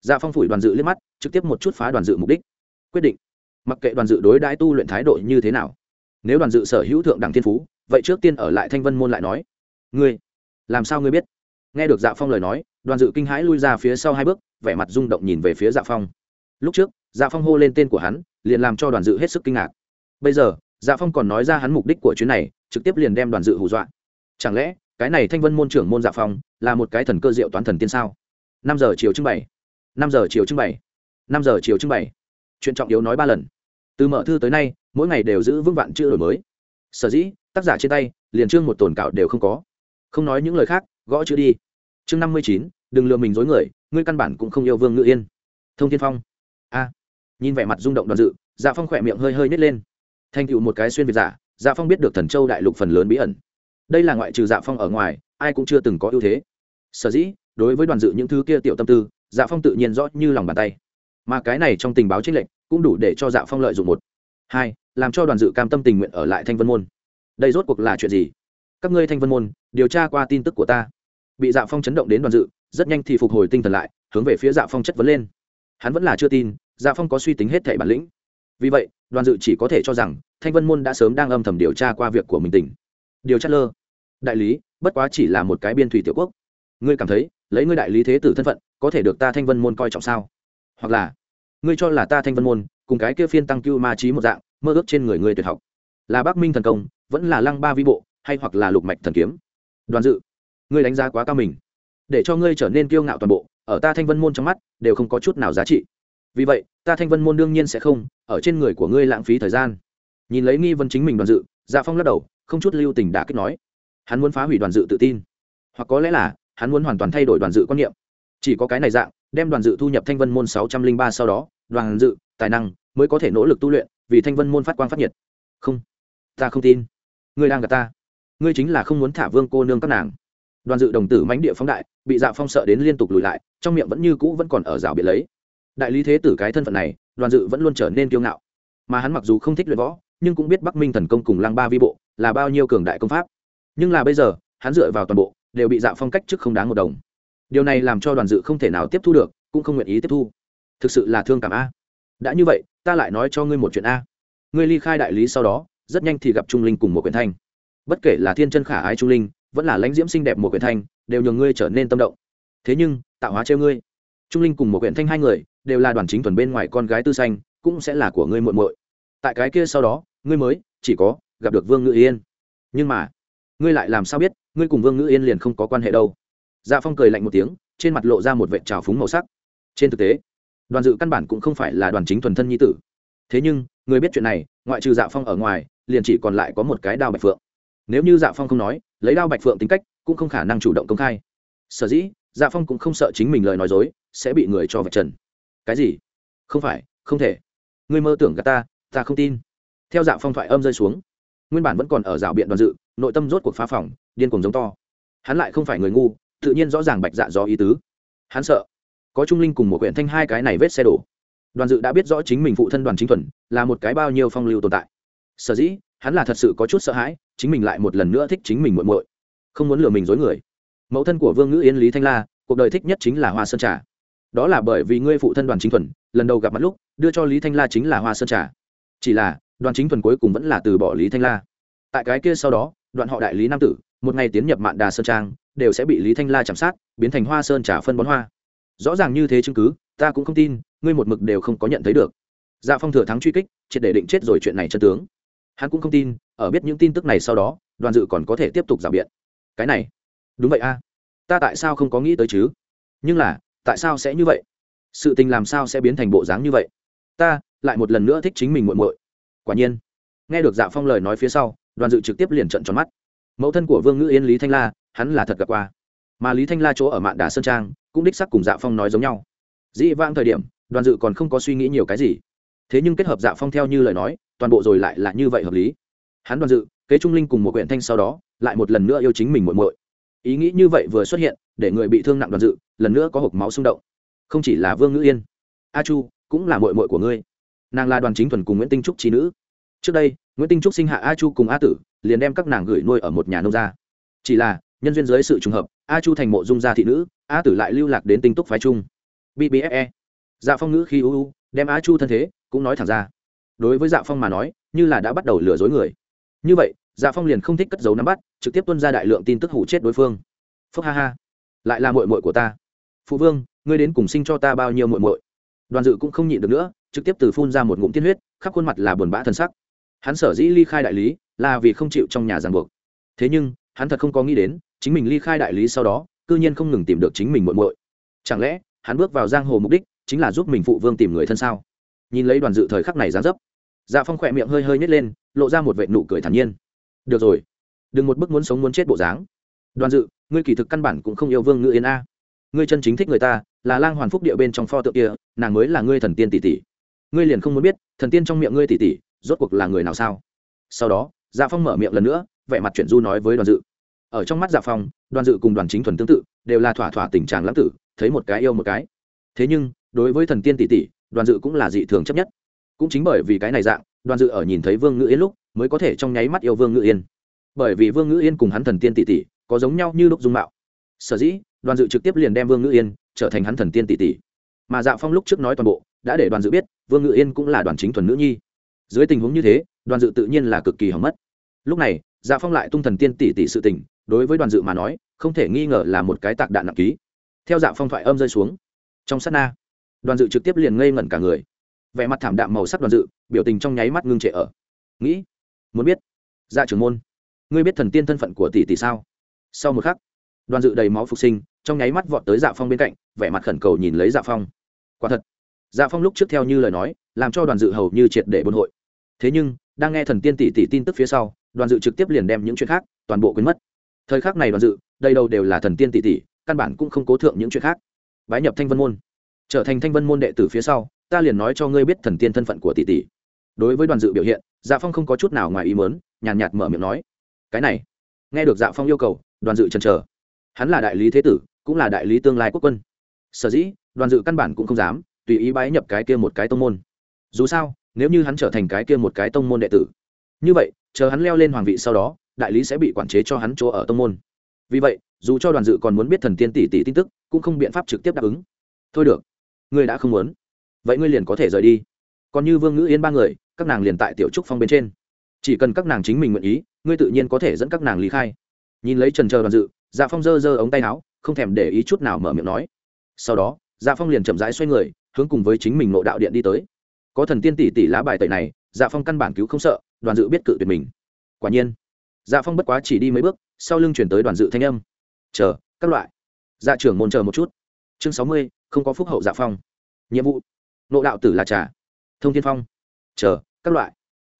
Dạ phong phủi đoàn dự liếc mắt, trực tiếp một chút phá đoàn dự mục đích. Quyết định. Mặc kệ đoàn dự đối đãi tu luyện thái độ như thế nào. Nếu đoàn dự sở hữu thượng đẳng thiên phú, vậy trước tiên ở lại thanh vân môn lại nói. Ngươi làm sao ngươi biết? Nghe được dạ phong lời nói, đoàn dự kinh hãi lui ra phía sau hai bước, vẻ mặt rung động nhìn về phía dạ phong. Lúc trước dạ phong hô lên tên của hắn, liền làm cho đoàn dự hết sức kinh ngạc. Bây giờ dạ phong còn nói ra hắn mục đích của chuyến này, trực tiếp liền đem đoàn dự hù dọa. Chẳng lẽ, cái này thanh vân môn trưởng môn dạ phong, là một cái thần cơ diệu toán thần tiên sao? Năm giờ chiều trưng bày. Năm giờ chiều trưng bày. Năm giờ chiều trưng bày. Chuyện trọng yếu nói ba lần. Từ mở thư tới nay, mỗi ngày đều giữ vững vạn chữ đổi mới. Sở dĩ, tác giả trên tay, liền trương một tồn cạo đều không có không nói những lời khác, gõ chữ đi. Chương năm mươi chín, đừng lừa mình dối người, ngươi căn bản cũng không yêu vương ngự yên. Thông thiên phong. A. Nhìn vẻ mặt rung động đoàn dự dạ phong khỏe miệng hơi hơi nhét lên. Thành tựu một cái xuyên việt giả dạ phong biết được thần châu đại lục phần lớn bí ẩn. Đây là ngoại trừ dạ phong ở ngoài, ai cũng chưa từng có ưu thế. Sở dĩ, đối với đoàn dự những thứ kia tiểu tâm tư dạ phong tự nhiên rõ như lòng bàn tay. Mà cái này trong tình báo trích lệnh cũng đủ để cho dạ phong lợi dụng một. Hai, làm cho đoàn dự cam tâm tình nguyện ở lại thanh vân môn. Đây rốt cuộc là chuyện gì? Các ngươi thanh vân môn, điều tra qua tin tức của ta. Bị dạ phong chấn động đến đoàn dự, rất nhanh thì phục hồi tinh thần lại, hướng về phía dạ phong chất vấn lên. Hắn vẫn là chưa tin dạ phong có suy tính hết thẻ bản lĩnh. Vì vậy, đoàn dự chỉ có thể cho rằng, thanh vân môn đã sớm đang âm thầm điều tra qua việc của mình tỉnh. Điều tra lơ. Đại lý, bất quá chỉ là một cái biên thủy tiểu quốc. Ngươi cảm thấy, lấy ngươi đại lý thế tử thân phận, có thể được ta thanh vân môn coi trọng sao? Hoặc là, ngươi cho là ta thanh vân môn, cùng cái kia phiên tăng cưu ma trí một dạng, mơ ước trên người ngươi tuyệt học. Là bắc minh thần công, vẫn là lăng ba vi bộ hay hoặc là lục mạch thần kiếm. Đoàn dự, ngươi đánh giá quá cao mình. Để cho ngươi trở nên kiêu ngạo toàn bộ, ở ta thanh vân môn trong mắt đều không có chút nào giá trị. Vì vậy, ta thanh vân môn đương nhiên sẽ không, ở trên người của ngươi lãng phí thời gian. Nhìn lấy nghi vấn chính mình đoàn dự dạ phong lắc đầu, không chút lưu tình đã kết nói. Hắn muốn phá hủy đoàn dự tự tin. Hoặc có lẽ là, hắn muốn hoàn toàn thay đổi đoàn dự quan niệm. Chỉ có cái này dạng, đem đoàn dự thu nhập thanh vân môn sáu trăm linh ba sau đó, đoàn dự, tài năng mới có thể nỗ lực tu luyện vì thanh vân môn phát quang phát nhiệt. Không, ta không tin. Ngươi đang gặp ta ngươi chính là không muốn thả vương cô nương các nàng. Đoàn dự đồng tử mánh địa phóng đại, bị dạ phong sợ đến liên tục lùi lại, trong miệng vẫn như cũ vẫn còn ở rào biệt lấy. Đại lý thế tử cái thân phận này, đoàn dự vẫn luôn trở nên kiêu ngạo. Mà hắn mặc dù không thích luyện võ, nhưng cũng biết bắc minh thần công cùng lăng ba vi bộ là bao nhiêu cường đại công pháp. Nhưng là bây giờ, hắn dựa vào toàn bộ, đều bị dạ phong cách trước không đáng một đồng. Điều này làm cho đoàn dự không thể nào tiếp thu được, cũng không nguyện ý tiếp thu. Thực sự là thương cảm a. Đã như vậy, ta lại nói cho ngươi một chuyện a. Ngươi ly khai đại lý sau đó, rất nhanh thì gặp trung linh cùng một quyển thanh bất kể là thiên chân khả ái trung linh, vẫn là lãnh diễm xinh đẹp một quyển thanh, đều nhường ngươi trở nên tâm động. Thế nhưng, tạo hóa treo ngươi. Trung linh cùng một quyển thanh hai người, đều là đoàn chính thuần bên ngoài con gái tư xanh, cũng sẽ là của ngươi muội muội. Tại cái kia sau đó, ngươi mới chỉ có gặp được vương ngự yên. Nhưng mà, ngươi lại làm sao biết, ngươi cùng vương ngự yên liền không có quan hệ đâu? Dạ phong cười lạnh một tiếng, trên mặt lộ ra một vệ trào phúng màu sắc. Trên thực tế, đoàn dự căn bản cũng không phải là đoàn chính thuần thân nhi tử. Thế nhưng, người biết chuyện này, ngoại trừ dạ phong ở ngoài, liền chỉ còn lại có một cái đao bạch phượng nếu như dạ phong không nói, lấy đao bạch phượng tính cách, cũng không khả năng chủ động công khai. Sở dĩ dạ phong cũng không sợ chính mình lời nói dối, sẽ bị người cho vạch trần. Cái gì? Không phải, không thể. Ngươi mơ tưởng gà ta ta không tin. Theo dạ phong thoại âm rơi xuống, nguyên bản vẫn còn ở rào biện đoàn dự, nội tâm rốt cuộc phá phòng điên cùng giống to. Hắn lại không phải người ngu, tự nhiên rõ ràng bạch dạ do ý tứ. Hắn sợ, có trung linh cùng một quyển thanh hai cái này vết xe đổ. Đoàn dự đã biết rõ chính mình phụ thân đoàn chính thuần, là một cái bao nhiêu phong lưu tồn tại. Sở dĩ hắn là thật sự có chút sợ hãi, chính mình lại một lần nữa thích chính mình muộn muội. Không muốn lừa mình dối người. Mẫu thân của vương ngữ yên lý thanh la, cuộc đời thích nhất chính là hoa sơn trà. Đó là bởi vì ngươi phụ thân đoàn chính thuần, lần đầu gặp mặt lúc, đưa cho lý thanh la chính là hoa sơn trà. Chỉ là, đoàn chính thuần cuối cùng vẫn là từ bỏ lý thanh la. Tại cái kia sau đó, đoạn họ đại lý nam tử, một ngày tiến nhập mạn đà sơn trang, đều sẽ bị lý thanh la chạm sát, biến thành hoa sơn trà phân bón hoa. Rõ ràng như thế chứng cứ, ta cũng không tin, ngươi một mực đều không có nhận thấy được. Dạ phong thừa thắng truy kích, triệt để định chết rồi chuyện này chân tướng hắn cũng không tin, ở biết những tin tức này sau đó, đoàn dự còn có thể tiếp tục rào biện. Cái này, đúng vậy a. Ta tại sao không có nghĩ tới chứ? Nhưng là, tại sao sẽ như vậy? Sự tình làm sao sẽ biến thành bộ dáng như vậy? Ta lại một lần nữa thích chính mình muộn muội. Quả nhiên, nghe được dạ phong lời nói phía sau, đoàn dự trực tiếp liền trận tròn mắt. Mẫu thân của vương ngữ yên lý thanh la, hắn là thật gặp qua. Mà lý thanh la chỗ ở mạn đà sơn trang, cũng đích sắc cùng dạ phong nói giống nhau. Dĩ vãng thời điểm, đoàn dự còn không có suy nghĩ nhiều cái gì. Thế nhưng kết hợp dạ phong theo như lời nói toàn bộ rồi lại là như vậy hợp lý. Hắn đoàn dự, kế trung linh cùng một quyển thanh sau đó, lại một lần nữa yêu chính mình muội muội. Ý nghĩ như vậy vừa xuất hiện, để người bị thương nặng đoàn dự, lần nữa có hộp máu xung động. Không chỉ là vương ngữ yên, a chu cũng là muội muội của ngươi. Nàng là đoàn chính thuần cùng nguyễn tinh trúc trí nữ. Trước đây, nguyễn tinh trúc sinh hạ a chu cùng a tử, liền đem các nàng gửi nuôi ở một nhà nông gia. Chỉ là, nhân duyên dưới sự trùng hợp, a chu thành mộ dung gia thị nữ, a tử lại lưu lạc đến tinh túc phái trung bbfe dạ phong ngữ khi uu đem a chu thân thế, cũng nói thẳng ra đối với dạ phong mà nói, như là đã bắt đầu lừa dối người. Như vậy dạ phong liền không thích cất dấu nắm bắt, trực tiếp tuân ra đại lượng tin tức hủ chết đối phương. Phúc ha ha. Lại là mội mội của ta. Phụ vương, ngươi đến cùng sinh cho ta bao nhiêu mội mội đoàn dự cũng không nhịn được nữa, trực tiếp từ phun ra một ngụm tiên huyết, khắp khuôn mặt là buồn bã thân sắc. Hắn sở dĩ ly khai đại lý, là vì không chịu trong nhà ràng buộc. Thế nhưng, hắn thật không có nghĩ đến, chính mình ly khai đại lý sau đó, cư nhiên không ngừng tìm được chính mình muội muội. Chẳng lẽ, hắn bước vào giang hồ mục đích, chính là giúp mình phụ vương tìm người thân sao? Nhìn lấy đoàn dự thời khắc này dán dấp. Dạ phong khỏe miệng hơi hơi nhét lên, lộ ra một vệ nụ cười thản nhiên. Được rồi, đừng một bức muốn sống muốn chết bộ dáng. Đoàn dự, ngươi kỳ thực căn bản cũng không yêu vương ngự yên a. Ngươi chân chính thích người ta, là lang hoàn phúc địa bên trong pho tượng kia, nàng mới là ngươi thần tiên tỷ tỷ. Ngươi liền không muốn biết, thần tiên trong miệng ngươi tỷ tỷ, rốt cuộc là người nào sao? Sau đó dạ phong mở miệng lần nữa, vẻ mặt chuyện du nói với đoàn dự. Ở trong mắt dạ phong, đoàn dự cùng đoàn chính thuần tương tự, đều là thỏa thỏa tình trạng lãng tử, thấy một cái yêu một cái. Thế nhưng, đối với thần tiên tỷ tỷ đoàn dự cũng là dị thường chấp nhất. Cũng chính bởi vì cái này dạng, đoàn dự ở nhìn thấy vương ngữ yên lúc, mới có thể trong nháy mắt yêu vương ngữ yên. Bởi vì vương ngữ yên cùng hắn thần tiên tỷ tỷ, có giống nhau như lúc dung mạo. Sở dĩ, đoàn dự trực tiếp liền đem vương ngữ yên trở thành hắn thần tiên tỷ tỷ. Mà dạ phong lúc trước nói toàn bộ, đã để đoàn dự biết, vương ngữ yên cũng là đoàn chính thuần nữ nhi. Dưới tình huống như thế, đoàn dự tự nhiên là cực kỳ hỏng mất. Lúc này dạ phong lại tung thần tiên tỷ tỷ sự tình, đối với đoàn dự mà nói, không thể nghi ngờ là một cái tạc đạn nặng ký. Theo dạ phong thoại âm rơi xuống, trong sát na đoàn dự trực tiếp liền ngây ngẩn cả người. Vẻ mặt thảm đạm màu sắc đoàn dự, biểu tình trong nháy mắt ngưng trệ ở. Nghĩ, muốn biết dạ trưởng môn, ngươi biết thần tiên thân phận của tỷ tỷ sao? Sau một khắc, đoàn dự đầy máu phục sinh, trong nháy mắt vọt tới dạ phong bên cạnh, vẻ mặt khẩn cầu nhìn lấy dạ phong. Quả thật dạ phong lúc trước theo như lời nói, làm cho đoàn dự hầu như triệt để buôn hội. Thế nhưng, đang nghe thần tiên tỷ tỷ tin tức phía sau, đoàn dự trực tiếp liền đem những chuyện khác, toàn bộ quên mất. Thời khắc này đoàn dự, đây đâu đều là thần tiên tỷ tỷ, căn bản cũng không cố thượng những chuyện khác. Bái nhập thanh vân môn trở thành thanh vân môn đệ tử phía sau, ta liền nói cho ngươi biết thần tiên thân phận của tỷ tỷ. Đối với đoàn dự biểu hiện dạ phong không có chút nào ngoài ý mớn nhàn nhạt mở miệng nói, cái này. Nghe được dạ phong yêu cầu, đoàn dự chần chờ. Hắn là đại lý thế tử, cũng là đại lý tương lai quốc quân. Sở dĩ, đoàn dự căn bản cũng không dám, tùy ý bái nhập cái kia một cái tông môn. Dù sao, nếu như hắn trở thành cái kia một cái tông môn đệ tử, như vậy, chờ hắn leo lên hoàng vị sau đó, đại lý sẽ bị quản chế cho hắn chỗ ở tông môn. Vì vậy, dù cho đoàn dự còn muốn biết thần tiên tỷ tỷ tin tức, cũng không biện pháp trực tiếp đáp ứng. Thôi được ngươi đã không muốn. Vậy ngươi liền có thể rời đi. Còn như vương ngữ yên ba người, các nàng liền tại tiểu trúc phong bên trên. Chỉ cần các nàng chính mình nguyện ý, ngươi tự nhiên có thể dẫn các nàng lý khai. Nhìn lấy trần chờ đoàn dự dạ phong giơ giơ ống tay áo, không thèm để ý chút nào mở miệng nói. Sau đó dạ phong liền chậm rãi xoay người, hướng cùng với chính mình nộ đạo điện đi tới. Có thần tiên tỷ tỷ lá bài tẩy này dạ phong căn bản cứu không sợ, đoàn dự biết cự tuyệt mình. Quả nhiên dạ phong bất quá chỉ đi mấy bước, sau lưng chuyển tới đoàn dự thanh âm. Chờ, các loại. Dạ trưởng môn chờ một chút. Chương sáu mươi không có phúc hậu dạ phong. Nhiệm vụ, nộ đạo tử là trà, thông thiên phong. Chờ, các loại.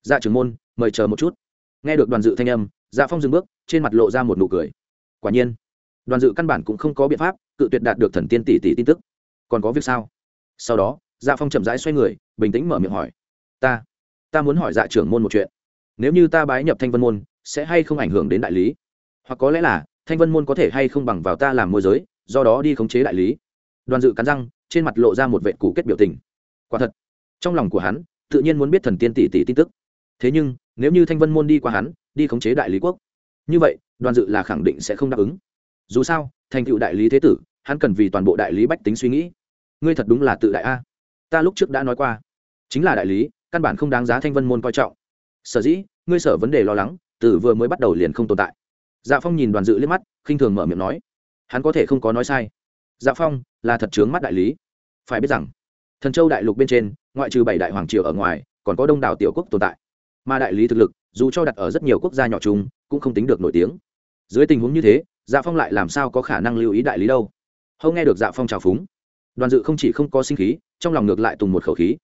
Dạ trưởng môn, mời chờ một chút. Nghe được đoàn dự thanh âm dạ phong dừng bước, trên mặt lộ ra một nụ cười. Quả nhiên, đoàn dự căn bản cũng không có biện pháp cự tuyệt đạt được thần tiên tỷ tỷ tin tức. Còn có việc sao? Sau đó dạ phong chậm rãi xoay người, bình tĩnh mở miệng hỏi. Ta ta muốn hỏi dạ trưởng môn một chuyện. Nếu như ta bái nhập thanh vân môn, sẽ hay không ảnh hưởng đến đại lý? Hoặc có lẽ là, thanh vân môn có thể hay không bằng vào ta làm môi giới, do đó đi khống chế đại lý đoàn dự cắn răng, trên mặt lộ ra một vệ cũ kết biểu tình. Quả thật, trong lòng của hắn, tự nhiên muốn biết thần tiên tỷ tỷ tin tức. Thế nhưng, nếu như thanh vân môn đi qua hắn, đi khống chế đại lý quốc, như vậy, đoàn dự là khẳng định sẽ không đáp ứng. Dù sao, thành tựu đại lý thế tử, hắn cần vì toàn bộ đại lý bách tính suy nghĩ. Ngươi thật đúng là tự đại a. Ta lúc trước đã nói qua. Chính là đại lý, căn bản không đáng giá thanh vân môn coi trọng. Sở dĩ, ngươi sở vấn đề lo lắng, từ vừa mới bắt đầu liền không tồn tại. Dạ phong nhìn đoàn dự liếc mắt, khinh thường mở miệng nói. Hắn có thể không có nói sai dạ phong là thật chướng mắt đại lý. Phải biết rằng, thần châu đại lục bên trên, ngoại trừ bảy đại hoàng triều ở ngoài, còn có đông đảo tiểu quốc tồn tại. Mà đại lý thực lực, dù cho đặt ở rất nhiều quốc gia nhỏ chung, cũng không tính được nổi tiếng. Dưới tình huống như thế dạ phong lại làm sao có khả năng lưu ý đại lý đâu? Hâu nghe được dạ phong trào phúng, đoàn dự không chỉ không có sinh khí, trong lòng ngược lại tùng một khẩu khí.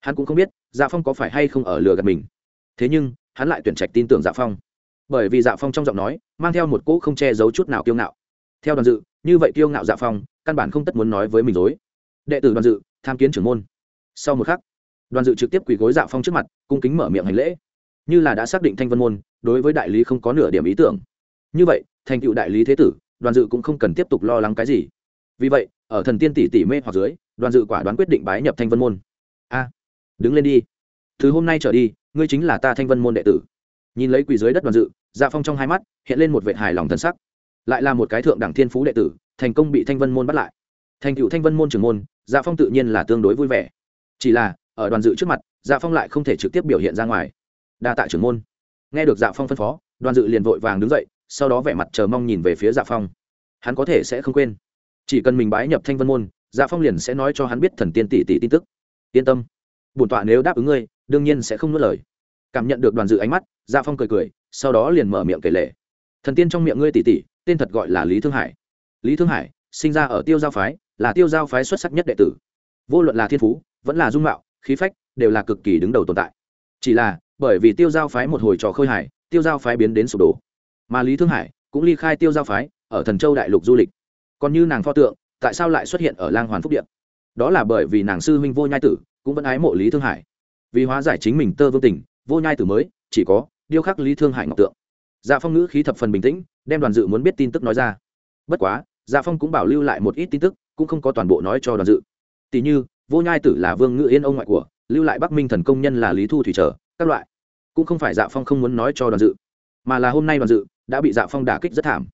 Hắn cũng không biết dạ phong có phải hay không ở lừa gạt mình. Thế nhưng, hắn lại tuyển trạch tin tưởng dạ phong. Bởi vì dạ phong trong giọng nói mang theo một cỗ không che giấu chút nào kiêu ngạo. Theo đoàn dự, như vậy kiêu ngạo dạ phong căn bản không tất muốn nói với mình dối. Đệ tử đoàn dự, tham kiến trưởng môn. Sau một khắc, đoàn dự trực tiếp quỳ gối dạ phong trước mặt, cung kính mở miệng hành lễ. Như là đã xác định thanh vân môn, đối với đại lý không có nửa điểm ý tưởng. Như vậy, thành tựu đại lý thế tử, đoàn dự cũng không cần tiếp tục lo lắng cái gì. Vì vậy, ở thần tiên tỷ tỷ mê hoặc dưới, đoàn dự quả đoán quyết định bái nhập thanh vân môn. A, đứng lên đi. Từ hôm nay trở đi, ngươi chính là ta thanh vân môn đệ tử. Nhìn lấy quỳ dưới đất đoàn dự dạ phong trong hai mắt, hiện lên một vệ hài lòng thân sắc. Lại là một cái thượng đẳng thiên phú đệ tử thành công bị thanh vân môn bắt lại. Thành cựu thanh vân môn trưởng môn dạ phong tự nhiên là tương đối vui vẻ. Chỉ là, ở đoàn dự trước mặt dạ phong lại không thể trực tiếp biểu hiện ra ngoài. Đa tạ trưởng môn. Nghe được dạ phong phân phó, đoàn dự liền vội vàng đứng dậy, sau đó vẻ mặt chờ mong nhìn về phía dạ phong. Hắn có thể sẽ không quên. Chỉ cần mình bái nhập thanh vân môn dạ phong liền sẽ nói cho hắn biết thần tiên tỷ tỷ tin tức. Yên tâm. Bổn tọa nếu đáp ứng ngươi, đương nhiên sẽ không nuốt lời. Cảm nhận được đoàn dự ánh mắt dạ phong cười cười, sau đó liền mở miệng kể lệ thần tiên trong miệng ngươi tỷ tỷ, tên thật gọi là lý thương hải lý thương hải, sinh ra ở tiêu giao phái, là tiêu giao phái xuất sắc nhất đệ tử. Vô luận là thiên phú, vẫn là dung mạo, khí phách, đều là cực kỳ đứng đầu tồn tại. Chỉ là, bởi vì tiêu giao phái một hồi trò khơi hải, tiêu giao phái biến đến sụp đổ. Mà lý thương hải cũng ly khai tiêu giao phái ở thần châu đại lục du lịch. Còn như nàng pho tượng, tại sao lại xuất hiện ở lang hoàn phúc điện? Đó là bởi vì nàng sư huynh vô nhai tử cũng vẫn ái mộ lý thương hải. Vì hóa giải chính mình tơ vương tình, vô nhai tử mới chỉ có điêu khắc lý thương hải ngọc tượng. Dạ phong ngữ khí thập phần bình tĩnh, đem đoàn dự muốn biết tin tức nói ra. Bất quá dạ phong cũng bảo lưu lại một ít tin tức, cũng không có toàn bộ nói cho đoàn dự. Tỷ như, vô nhai tử là vương Ngự yên ông ngoại của, lưu lại bắc minh thần công nhân là lý thu thủy trở, các loại. Cũng không phải dạ phong không muốn nói cho đoàn dự, mà là hôm nay đoàn dự đã bị dạ phong đả kích rất thảm.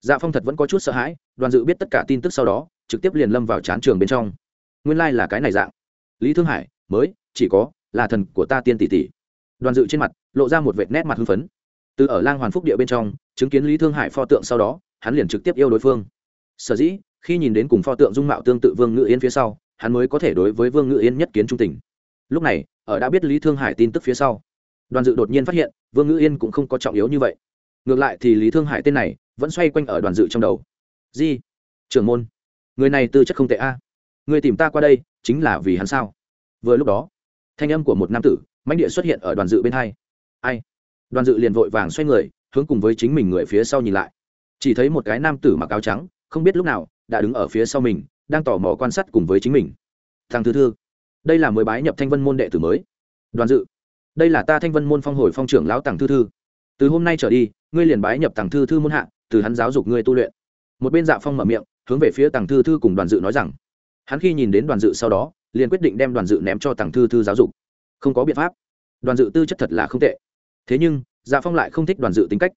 Dạ phong thật vẫn có chút sợ hãi, đoàn dự biết tất cả tin tức sau đó, trực tiếp liền lâm vào chán trường bên trong. Nguyên lai、like、là cái này dạng. Lý thương hải, mới, chỉ có, là thần của ta tiên tỷ tỷ. Đoàn dự trên mặt, lộ ra một vệt nét mặt hưng phấn. Từ ở lang hoàn phúc địa bên trong, chứng kiến lý thương hải pho tượng sau đó, hắn liền trực tiếp yêu đối phương sở dĩ, khi nhìn đến cùng pho tượng dung mạo tương tự vương ngự yên phía sau, hắn mới có thể đối với vương ngự yên nhất kiến trung tình. Lúc này, ở đã biết lý thương hải tin tức phía sau, đoàn dự đột nhiên phát hiện, vương ngự yên cũng không có trọng yếu như vậy. Ngược lại thì lý thương hải tên này vẫn xoay quanh ở đoàn dự trong đầu. Di, trưởng môn, người này tư chất không tệ a. Người tìm ta qua đây, chính là vì hắn sao? Vừa lúc đó, thanh âm của một nam tử, mãnh địa xuất hiện ở đoàn dự bên hai. Ai? Đoàn dự liền vội vàng xoay người, hướng cùng với chính mình người phía sau nhìn lại. Chỉ thấy một cái nam tử mặc áo trắng không biết lúc nào, đã đứng ở phía sau mình, đang tò mò quan sát cùng với chính mình. Thằng thư thư, đây là mới bái nhập thanh vân môn đệ tử mới. Đoàn dự, đây là ta thanh vân môn phong hồi phong trưởng lão tàng thư thư. Từ hôm nay trở đi, ngươi liền bái nhập tàng thư thư môn hạ, từ hắn giáo dục ngươi tu luyện. Một bên dạ phong mở miệng, hướng về phía tàng thư thư cùng đoàn dự nói rằng, hắn khi nhìn đến đoàn dự sau đó, liền quyết định đem đoàn dự ném cho tàng thư thư giáo dục. Không có biện pháp. Đoàn dự tư chất thật là không tệ. Thế nhưng dạ phong lại không thích đoàn dự tính cách.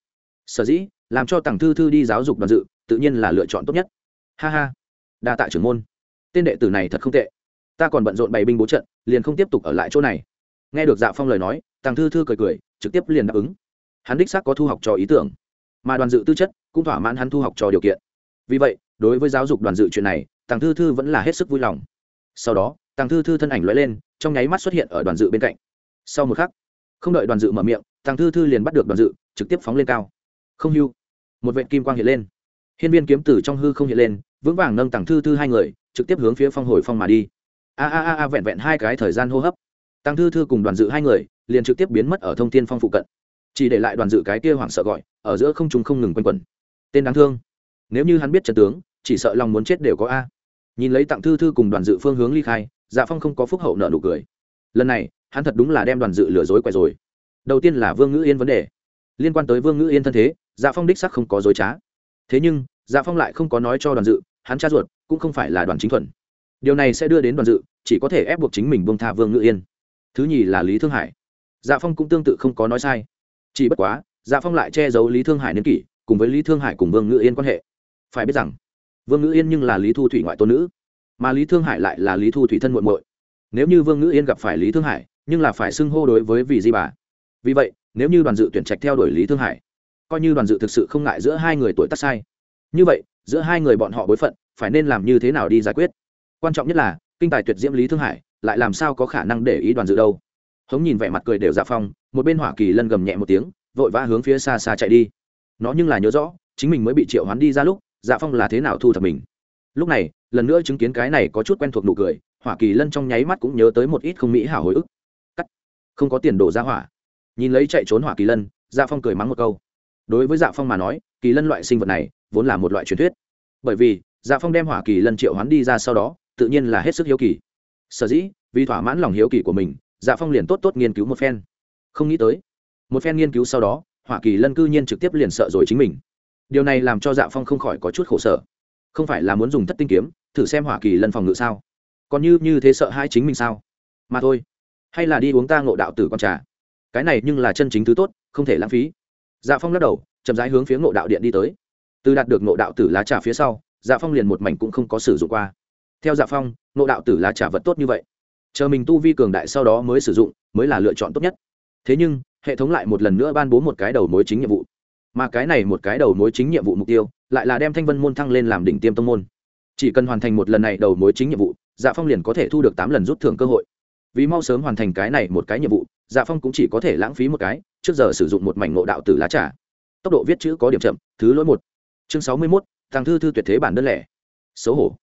Sở dĩ, làm cho tàng thư thư đi giáo dục đoàn dự tự nhiên là lựa chọn tốt nhất. Ha ha. Đa tạ trưởng môn. Tên đệ tử này thật không tệ. Ta còn bận rộn bày binh bố trận, liền không tiếp tục ở lại chỗ này. Nghe được dạ phong lời nói tàng thư thư cười cười, trực tiếp liền đáp ứng. Hắn đích xác có thu học trò ý tưởng, mà đoàn dự tư chất cũng thỏa mãn hắn thu học trò điều kiện. Vì vậy, đối với giáo dục đoàn dự chuyện này tàng thư thư vẫn là hết sức vui lòng. Sau đó tàng thư thư thân ảnh lóe lên, trong nháy mắt xuất hiện ở đoàn dự bên cạnh. Sau một khắc, không đợi đoàn dự mở miệng tàng thư thư liền bắt được đoàn dự, trực tiếp phóng lên cao. Không hưu. Một vệ kim quang hiện lên hiên viên kiếm tử trong hư không hiện lên, vững vàng nâng tàng thư thư hai người, trực tiếp hướng phía phong hồi phong mà đi. A a a a, vẹn vẹn hai cái thời gian hô hấp. Tăng thư thư cùng đoàn dự hai người, liền trực tiếp biến mất ở thông thiên phong phụ cận. Chỉ để lại đoàn dự cái kia hoảng sợ gọi, ở giữa không chúng không ngừng quanh quẩn. Tên đáng thương. Nếu như hắn biết trận tướng, chỉ sợ lòng muốn chết đều có a. Nhìn lấy tặng thư thư cùng đoàn dự phương hướng ly khai dạ phong không có phúc hậu nợ nụ cười. Lần này, hắn thật đúng là đem đoàn dự lừa dối quẻ rồi. Đầu tiên là vương ngữ yên vấn đề. Liên quan tới vương ngữ yên thân thế dạ phong đích sắc không có dối trá. Thế nhưng dạ phong lại không có nói cho đoàn dự, hắn cha ruột, cũng không phải là đoàn chính thuần. Điều này sẽ đưa đến đoàn dự, chỉ có thể ép buộc chính mình bông tha vương ngữ yên. Thứ nhì là lý thương hải. Dạ phong cũng tương tự không có nói sai. Chỉ bất quá dạ phong lại che giấu lý thương hải niên kỷ, cùng với lý thương hải cùng vương ngữ yên quan hệ. Phải biết rằng, vương ngữ yên nhưng là lý thu thủy ngoại tôn nữ, mà lý thương hải lại là lý thu thủy thân muộn muội. Nếu như vương ngữ yên gặp phải lý thương hải, nhưng là phải xưng hô đối với vì di bà. Vì vậy, nếu như đoàn dự tuyển trạch theo đuổi lý thương hải, coi như đoàn dự thực sự không ngại giữa hai người tuổi tác sai như vậy, giữa hai người bọn họ bối phận, phải nên làm như thế nào đi giải quyết? Quan trọng nhất là, kinh tài tuyệt diễm lý thương hải, lại làm sao có khả năng để ý đoàn dự đâu? Hống nhìn vẻ mặt cười đều dạ phong, một bên hỏa kỳ lân gầm nhẹ một tiếng, vội vã hướng phía xa xa chạy đi. Nó nhưng là nhớ rõ, chính mình mới bị triệu hoán đi ra lúc dạ phong là thế nào thu thập mình. Lúc này, lần nữa chứng kiến cái này có chút quen thuộc nụ cười, hỏa kỳ lân trong nháy mắt cũng nhớ tới một ít không mỹ hảo hồi ức. Cắt. Không có tiền đổ ra hỏa. Nhìn lấy chạy trốn hỏa kỳ lân dạ phong cười mắng một câu. Đối với dạ phong mà nói, kỳ lân loại sinh vật này vốn là một loại truyền thuyết. Bởi vì dạ phong đem hỏa kỳ lân triệu hoán đi ra sau đó, tự nhiên là hết sức hiếu kỳ. Sở dĩ, vì thỏa mãn lòng hiếu kỳ của mình dạ phong liền tốt tốt nghiên cứu một phen. Không nghĩ tới, một phen nghiên cứu sau đó, hỏa kỳ lân cư nhiên trực tiếp liền sợ rồi chính mình. Điều này làm cho dạ phong không khỏi có chút khổ sở. Không phải là muốn dùng thất tinh kiếm, thử xem hỏa kỳ lân phòng ngự sao? Còn như như thế sợ hai chính mình sao? Mà thôi, hay là đi uống ta ngộ đạo tử con trà. Cái này nhưng là chân chính thứ tốt, không thể lãng phí. Dạ phong lắc đầu, chậm rãi hướng phía ngộ đạo điện đi tới từ đạt được ngộ đạo tử lá trà phía sau dạ phong liền một mảnh cũng không có sử dụng qua. Theo dạ phong, ngộ đạo tử lá trà vật tốt như vậy. Chờ mình tu vi cường đại sau đó mới sử dụng, mới là lựa chọn tốt nhất. Thế nhưng, hệ thống lại một lần nữa ban bố một cái đầu mối chính nhiệm vụ. Mà cái này một cái đầu mối chính nhiệm vụ mục tiêu, lại là đem thanh vân môn thăng lên làm đỉnh tiêm tông môn. Chỉ cần hoàn thành một lần này đầu mối chính nhiệm vụ dạ phong liền có thể thu được tám lần rút thưởng cơ hội. Vì mau sớm hoàn thành cái này một cái nhiệm vụ dạ phong cũng chỉ có thể lãng phí một cái, trước giờ sử dụng một mảnh ngộ đạo từ lá trà. Tốc độ viết chữ có điểm chậm, thứ lỗi một chương sáu mươi mốt, thằng thư thư tuyệt thế bản đơn lẻ. Xấu hổ.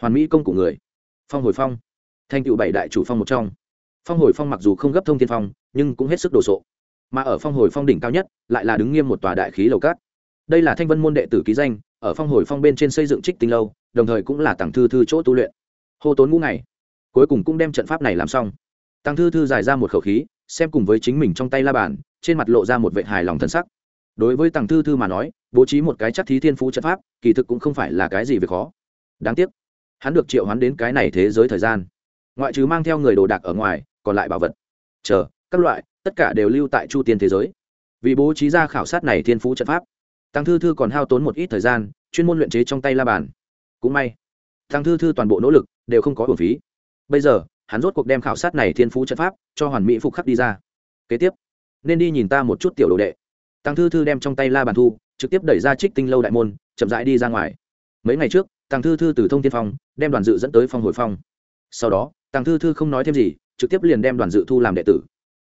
Hoàn mỹ công của người. Phong hồi phong. Thành tựu bảy đại chủ phong một trong. Phong hồi phong mặc dù không gấp thông tiên phong, nhưng cũng hết sức đồ sộ. Mà ở phong hồi phong đỉnh cao nhất, lại là đứng nghiêm một tòa đại khí lầu cát. Đây là thanh vân môn đệ tử ký danh, ở phong hồi phong bên trên xây dựng trích tinh lâu, đồng thời cũng là tàng thư thư chỗ tu luyện. Hô tốn ngũ ngày. Cuối cùng cũng đem trận pháp này làm xong. Tăng thư thư dài ra một khẩu khí, xem cùng với chính mình trong tay la bàn, trên mặt lộ ra một vệ hài lòng thân sắc đối với tăng thư thư mà nói, bố trí một cái chắc thí thiên phú trận pháp, kỳ thực cũng không phải là cái gì về khó. Đáng tiếc, hắn được triệu hắn đến cái này thế giới thời gian. Ngoại trừ mang theo người đồ đạc ở ngoài, còn lại bảo vật. Chờ, các loại, tất cả đều lưu tại chu tiên thế giới. Vì bố trí ra khảo sát này thiên phú trận pháp tăng thư thư còn hao tốn một ít thời gian, chuyên môn luyện chế trong tay la bàn. Cũng may tăng thư thư toàn bộ nỗ lực đều không có hưởng phí. Bây giờ, hắn rốt cuộc đem khảo sát này thiên phú trận pháp cho hoàn mỹ phục khắc đi ra. Kế tiếp, nên đi nhìn ta một chút tiểu đồ đệ tăng thư thư đem trong tay la bàn thu, trực tiếp đẩy ra trích tinh lâu đại môn, chậm rãi đi ra ngoài. Mấy ngày trước, tăng thư thư từ thông tiên phong, đem đoàn dự dẫn tới phong hồi phong. Sau đó, tăng thư thư không nói thêm gì, trực tiếp liền đem đoàn dự thu làm đệ tử.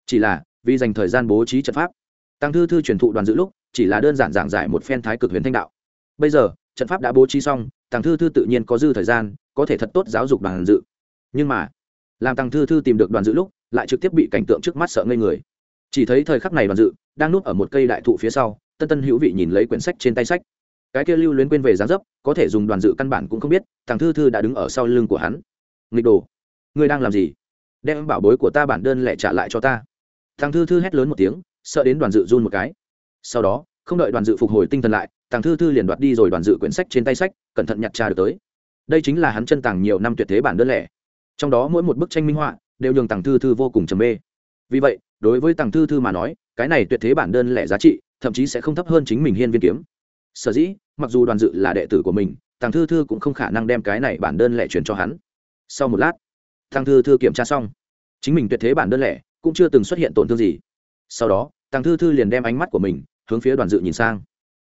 Chỉ là, vì dành thời gian bố trí trận pháp, tăng thư thư truyền thụ đoàn dự lúc, chỉ là đơn giản giảng giải một phen thái cực huyền thanh đạo. Bây giờ, trận pháp đã bố trí xong, tăng thư thư tự nhiên có dư thời gian, có thể thật tốt giáo dục đoàn dự. Nhưng mà, làm tăng thư thư tìm được đoàn dự lúc, lại trực tiếp bị cảnh tượng trước mắt sợ ngây người chỉ thấy thời khắc này đoàn dự đang núp ở một cây đại thụ phía sau, tân tân hữu vị nhìn lấy quyển sách trên tay sách. Cái kia lưu luyến quên về dáng dấp, có thể dùng đoàn dự căn bản cũng không biết, thằng thư thư đã đứng ở sau lưng của hắn. Nghịch đồ, ngươi đang làm gì? Đem bảo bối của ta bản đơn lẻ trả lại cho ta. Thằng thư thư hét lớn một tiếng, sợ đến đoàn dự run một cái. Sau đó, không đợi đoàn dự phục hồi tinh thần lại, thằng thư thư liền đoạt đi rồi đoàn dự quyển sách trên tay sách, cẩn thận nhặt trà được tới. Đây chính là hắn chân tàng nhiều năm tuyệt thế bản đơn lẻ. Trong đó mỗi một bức tranh minh họa, đều nhường tàng thư thư vô cùng trầm mê. Vì vậy đối với tàng thư thư mà nói, cái này tuyệt thế bản đơn lẻ giá trị, thậm chí sẽ không thấp hơn chính mình hiên viên kiếm. Sở dĩ, mặc dù đoàn dự là đệ tử của mình, tàng thư thư cũng không khả năng đem cái này bản đơn lẻ truyền cho hắn. Sau một lát, tàng thư thư kiểm tra xong, chính mình tuyệt thế bản đơn lẻ cũng chưa từng xuất hiện tổn thương gì. Sau đó, tàng thư thư liền đem ánh mắt của mình hướng phía đoàn dự nhìn sang,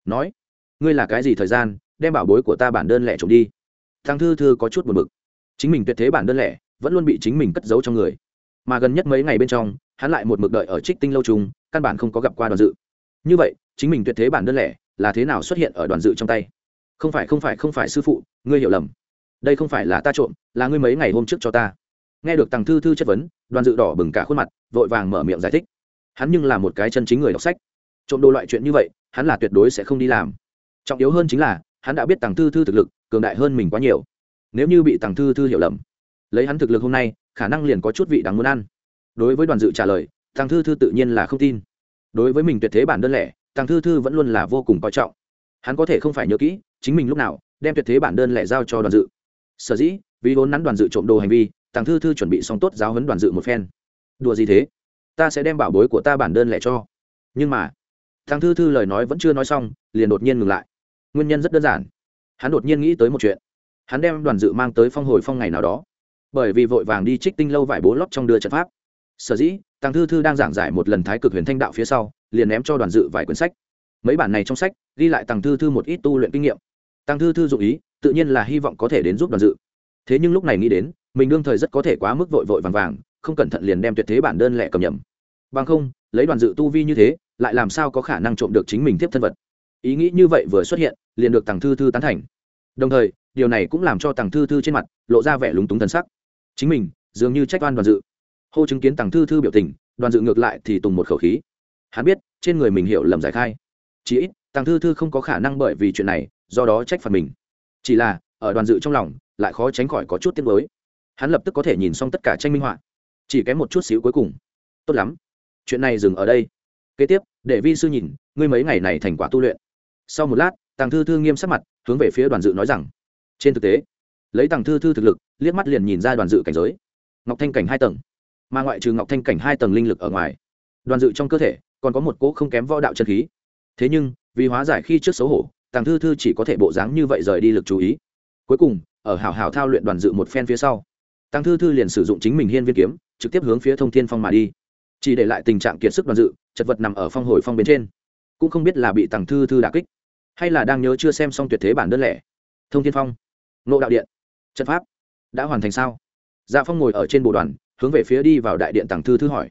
nói, ngươi là cái gì thời gian, đem bảo bối của ta bản đơn lẻ trộm đi? Tàng thư thư có chút buồn bực. Chính mình tuyệt thế bản đơn lẻ vẫn luôn bị chính mình cất giấu trong người mà gần nhất mấy ngày bên trong, hắn lại một mực đợi ở trích tinh lâu trùng căn bản không có gặp qua đoàn dự. Như vậy, chính mình tuyệt thế bản đơn lẻ, là thế nào xuất hiện ở đoàn dự trong tay? Không phải không phải không phải sư phụ, ngươi hiểu lầm. Đây không phải là ta trộm, là ngươi mấy ngày hôm trước cho ta. Nghe được tàng thư thư chất vấn, đoàn dự đỏ bừng cả khuôn mặt, vội vàng mở miệng giải thích. Hắn nhưng là một cái chân chính người đọc sách. Trộm đồ loại chuyện như vậy, hắn là tuyệt đối sẽ không đi làm. Trọng yếu hơn chính là, hắn đã biết tàng thư thư thực lực, cường đại hơn mình quá nhiều. Nếu như bị tàng thư thư hiểu lầm, lấy hắn thực lực hôm nay khả năng liền có chút vị đáng muốn ăn. Đối với đoàn dự trả lời, tàng thư thư tự nhiên là không tin. Đối với mình tuyệt thế bản đơn lẻ, tàng thư thư vẫn luôn là vô cùng coi trọng. Hắn có thể không phải nhớ kỹ, chính mình lúc nào đem tuyệt thế bản đơn lẻ giao cho đoàn dự. Sở dĩ, vì vốn nắn đoàn dự trộm đồ hành vi, tàng thư thư chuẩn bị xong tốt giáo huấn đoàn dự một phen. Đùa gì thế? Ta sẽ đem bảo bối của ta bản đơn lẻ cho. Nhưng mà, tàng thư thư lời nói vẫn chưa nói xong, liền đột nhiên ngừng lại. Nguyên nhân rất đơn giản. Hắn đột nhiên nghĩ tới một chuyện. Hắn đem đoàn dự mang tới phong hồi phong ngày nào đó bởi vì vội vàng đi trích tinh lâu vải bố lót trong đưa trận pháp. Sở dĩ tàng thư thư đang giảng giải một lần thái cực huyền thanh đạo phía sau, liền ném cho đoàn dự vài quyển sách. Mấy bản này trong sách, ghi lại tàng thư thư một ít tu luyện kinh nghiệm. Tàng thư thư dụ ý, tự nhiên là hy vọng có thể đến giúp đoàn dự. Thế nhưng lúc này nghĩ đến, mình đương thời rất có thể quá mức vội vội vàng vàng, không cẩn thận liền đem tuyệt thế bản đơn lẻ cầm nhầm. Bằng không, lấy đoàn dự tu vi như thế, lại làm sao có khả năng trộm được chính mình tiếp thân vật. Ý nghĩ như vậy vừa xuất hiện, liền được tàng thư thư tán thành. Đồng thời, điều này cũng làm cho tàng thư thư trên mặt, lộ ra vẻ lúng túng thân sắc chính mình dường như trách oan đoàn dự. Hô chứng kiến tàng thư thư biểu tình, đoàn dự ngược lại thì tùng một khẩu khí. Hắn biết, trên người mình hiểu lầm giải khai. Chỉ ít tàng thư thư không có khả năng bởi vì chuyện này, do đó trách phạt mình. Chỉ là, ở đoàn dự trong lòng, lại khó tránh khỏi có chút tiếc mới hắn lập tức có thể nhìn xong tất cả tranh minh họa. Chỉ kém một chút xíu cuối cùng. Tốt lắm. Chuyện này dừng ở đây. Kế tiếp, để vi sư nhìn, ngươi mấy ngày này thành quả tu luyện. Sau một lát tàng thư thư nghiêm sắc mặt, hướng về phía đoàn dự nói rằng, trên thực tế lấy tàng thư thư thực lực, liếc mắt liền nhìn ra đoàn dự cảnh giới. Ngọc thanh cảnh hai tầng. Mà ngoại trừ ngọc thanh cảnh hai tầng linh lực ở ngoài, đoàn dự trong cơ thể còn có một cỗ không kém võ đạo chân khí. Thế nhưng, vì hóa giải khi trước xấu hổ, tàng thư thư chỉ có thể bộ dáng như vậy rời đi lực chú ý. Cuối cùng, ở hảo hảo thao luyện đoàn dự một phen phía sau, tàng thư thư liền sử dụng chính mình hiên viên kiếm, trực tiếp hướng phía thông thiên phong mà đi. Chỉ để lại tình trạng kiệt sức đoàn dự, chật vật nằm ở phong hồi phong bên trên. Cũng không biết là bị tàng thư thư đà kích, hay là đang nhớ chưa xem xong tuyệt thế bản đơn lẻ. Thông thiên phong nộ đạo điện trận pháp. Đã hoàn thành sao? Dạ phong ngồi ở trên bộ đoàn, hướng về phía đi vào đại điện tàng thư thư hỏi.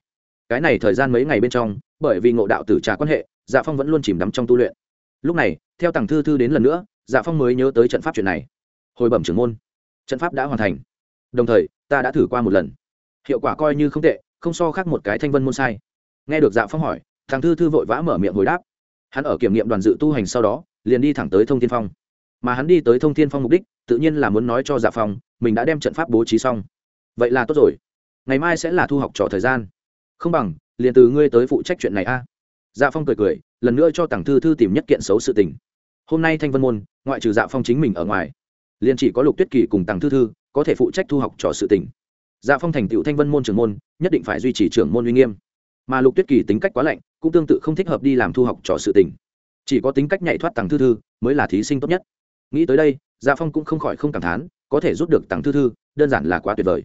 Cái này thời gian mấy ngày bên trong, bởi vì ngộ đạo tử trà quan hệ dạ phong vẫn luôn chìm đắm trong tu luyện. Lúc này, theo tàng thư thư đến lần nữa dạ phong mới nhớ tới trận pháp chuyện này. Hồi bẩm trưởng môn, trận pháp đã hoàn thành. Đồng thời, ta đã thử qua một lần. Hiệu quả coi như không tệ, không so khác một cái thanh vân môn sai. Nghe được dạ phong hỏi thằng thư thư vội vã mở miệng hồi đáp. Hắn ở kiểm nghiệm đoàn dự tu hành sau đó, liền đi thẳng tới thông thiên phong mà hắn đi tới thông thiên phong mục đích, tự nhiên là muốn nói cho dạ phong, mình đã đem trận pháp bố trí xong. Vậy là tốt rồi. Ngày mai sẽ là thu học trò thời gian. Không bằng, liền từ ngươi tới phụ trách chuyện này a. Dạ phong cười cười, lần nữa cho tặng thư thư tìm nhất kiện xấu sự tình. Hôm nay thanh vân môn, ngoại trừ dạ phong chính mình ở ngoài, liền chỉ có lục tuyết kỳ cùng tặng thư thư có thể phụ trách thu học trò sự tình. Dạ phong thành tựu thanh vân môn trưởng môn, nhất định phải duy trì trưởng môn uy nghiêm. Mà lục tuyết kỳ tính cách quá lạnh, cũng tương tự không thích hợp đi làm thu học trò sự tình. Chỉ có tính cách nhạy thoát tặng thư thư mới là thí sinh tốt nhất nghĩ tới đây dạ phong cũng không khỏi không cảm thán, có thể rút được tặng thư thư, đơn giản là quá tuyệt vời.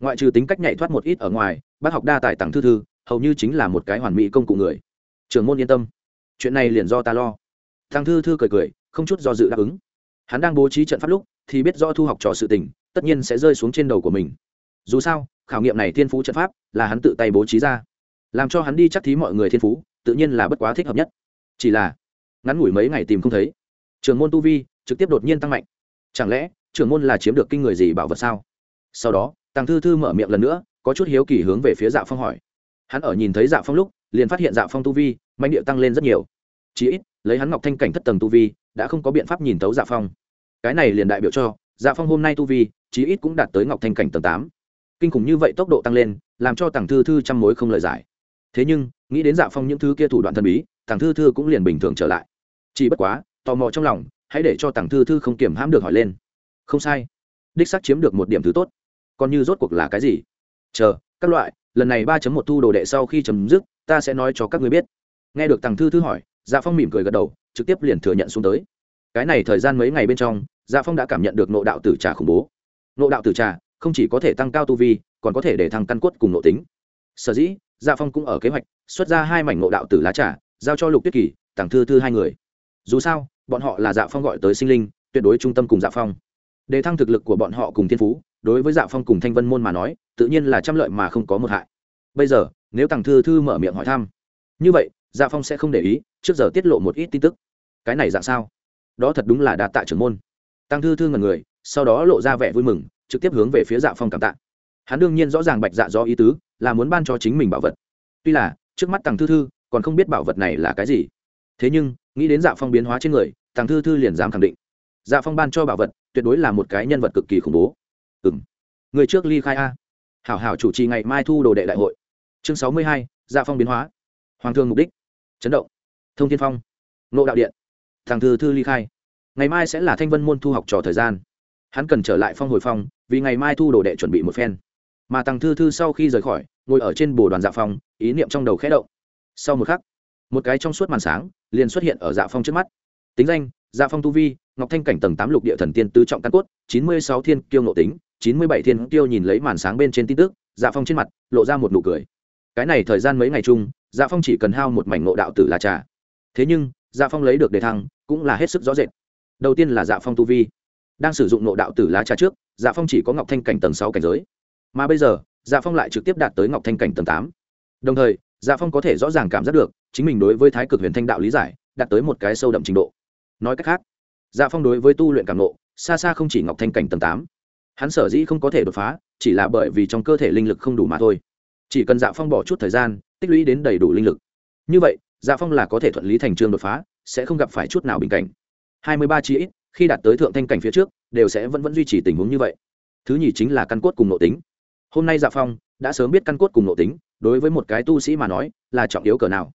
Ngoại trừ tính cách nhạy thoát một ít ở ngoài, bác học đa tài tặng thư thư, hầu như chính là một cái hoàn mỹ công cụ người. Trường môn yên tâm. Chuyện này liền do ta lo. Thằng thư thư cười cười, không chút do dự đáp ứng. Hắn đang bố trí trận pháp lúc, thì biết do thu học trò sự tình, tất nhiên sẽ rơi xuống trên đầu của mình. Dù sao, khảo nghiệm này thiên phú trận pháp, là hắn tự tay bố trí ra. Làm cho hắn đi chắc thí mọi người thiên phú, tự nhiên là bất quá thích hợp nhất. Chỉ là, ngắn ngủi mấy ngày tìm không thấy. Trường môn tu vi trực tiếp đột nhiên tăng mạnh. Chẳng lẽ, trưởng môn là chiếm được kinh người gì bảo vật sao? Sau đó tàng thư thư mở miệng lần nữa, có chút hiếu kỳ hướng về phía dạ phong hỏi. Hắn ở nhìn thấy dạ phong lúc, liền phát hiện dạ phong tu vi mạnh địa tăng lên rất nhiều. Chí ít, lấy hắn ngọc thanh cảnh thất tầng tu vi, đã không có biện pháp nhìn thấu dạ phong. Cái này liền đại biểu cho dạ phong hôm nay tu vi, chí ít cũng đạt tới ngọc thanh cảnh tầng tám. Kinh khủng như vậy tốc độ tăng lên, làm cho tàng thư thư trăm mối không lời giải. Thế nhưng, nghĩ đến dạ phong những thứ kia thủ đoạn thần bí tàng thư thư cũng liền bình thường trở lại. Chỉ bất quá, tò mò trong lòng hãy để cho tàng thư thư không kiểm hãm được hỏi lên. Không sai. Đích xác chiếm được một điểm thứ tốt. Còn như rốt cuộc là cái gì? Chờ, các loại, lần này ba một thu đồ đệ sau khi chấm dứt, ta sẽ nói cho các người biết. Nghe được tàng thư thư hỏi dạ phong mỉm cười gật đầu, trực tiếp liền thừa nhận xuống tới. Cái này thời gian mấy ngày bên trong dạ phong đã cảm nhận được nộ đạo tử trà khủng bố. Nộ đạo tử trà không chỉ có thể tăng cao tu vi, còn có thể để thăng căn cốt cùng nộ tính. Sở dĩ dạ phong cũng ở kế hoạch, xuất ra hai mảnh nộ đạo tử lá trà, giao cho lục tuyết kỳ tàng thư thư hai người. Dù sao bọn họ là dạ phong gọi tới sinh linh, tuyệt đối trung tâm cùng dạ phong. Để thăng thực lực của bọn họ cùng thiên phú, đối với dạ phong cùng thanh vân môn mà nói, tự nhiên là trăm lợi mà không có một hại. Bây giờ, nếu tàng thư thư mở miệng hỏi thăm, như vậy dạ phong sẽ không để ý, trước giờ tiết lộ một ít tin tức. Cái này dạng sao? Đó thật đúng là đạt tạ trưởng môn. Tăng thư thư ngần người, sau đó lộ ra vẻ vui mừng, trực tiếp hướng về phía dạ phong cảm tạ. Hắn đương nhiên rõ ràng bạch dạ do ý tứ, là muốn ban cho chính mình bảo vật. Tuy là, trước mắt Tăng thư thư còn không biết bảo vật này là cái gì. Thế nhưng, nghĩ đến dạ phong biến hóa trên người tàng thư thư liền dám khẳng định. Dạ phong ban cho bảo vật, tuyệt đối là một cái nhân vật cực kỳ khủng bố. Ừ m người trước ly khai a. Hảo hảo chủ trì ngày mai thu đồ đệ đại hội. Chương sáu mươi hai dạ phong biến hóa. Hoàng thương mục đích. Chấn động. Thông tiên phong. Nộ đạo điện. Thằng thư thư ly khai. Ngày mai sẽ là thanh vân môn thu học trò thời gian. Hắn cần trở lại phong hồi phong, vì ngày mai thu đồ đệ chuẩn bị một phen. Mà thằng thư thư sau khi rời khỏi, ngồi ở trên bồ đoàn dạ phong, ý niệm trong đầu khẽ động. Sau một khắc, một cái trong suốt màn sáng, liền xuất hiện ở dạ phong trước mắt tính danh dạ phong tu vi, ngọc thanh cảnh tầng tám lục địa thần tiên tứ trọng căn cốt, chín mươi sáu thiên kiêu nộ tính, chín mươi bảy thiên kiêu nhìn lấy màn sáng bên trên tin tức dạ phong trên mặt lộ ra một nụ cười. Cái này thời gian mấy ngày chung dạ phong chỉ cần hao một mảnh ngộ đạo tử là trà thế nhưng dạ phong lấy được đề thăng, cũng là hết sức rõ rệt. Đầu tiên là dạ phong tu vi. Đang sử dụng ngộ đạo tử lá trà trước dạ phong chỉ có ngọc thanh cảnh tầng sáu cảnh giới. Mà bây giờ dạ phong lại trực tiếp đạt tới ngọc thanh cảnh tầng tám. Đồng thời dạ phong có thể rõ ràng cảm giác được, chính mình đối với thái cực huyền thanh đạo lý giải, đạt tới một cái sâu đậm trình độ nói cách khác dạ phong đối với tu luyện cảm nộ xa xa không chỉ ngọc thanh cảnh tầng tám. Hắn sở dĩ không có thể đột phá, chỉ là bởi vì trong cơ thể linh lực không đủ mà thôi. Chỉ cần dạ phong bỏ chút thời gian, tích lũy đến đầy đủ linh lực. Như vậy dạ phong là có thể thuận lý thành trương đột phá, sẽ không gặp phải chút nào bình cảnh. Hai mươi ba chí ít, khi đạt tới thượng thanh cảnh phía trước, đều sẽ vẫn vẫn duy trì tình huống như vậy. Thứ nhì chính là căn cốt cùng nội tính. Hôm nay dạ phong đã sớm biết căn cốt cùng nội tính, đối với một cái tu sĩ mà nói, là trọng yếu cỡ nào.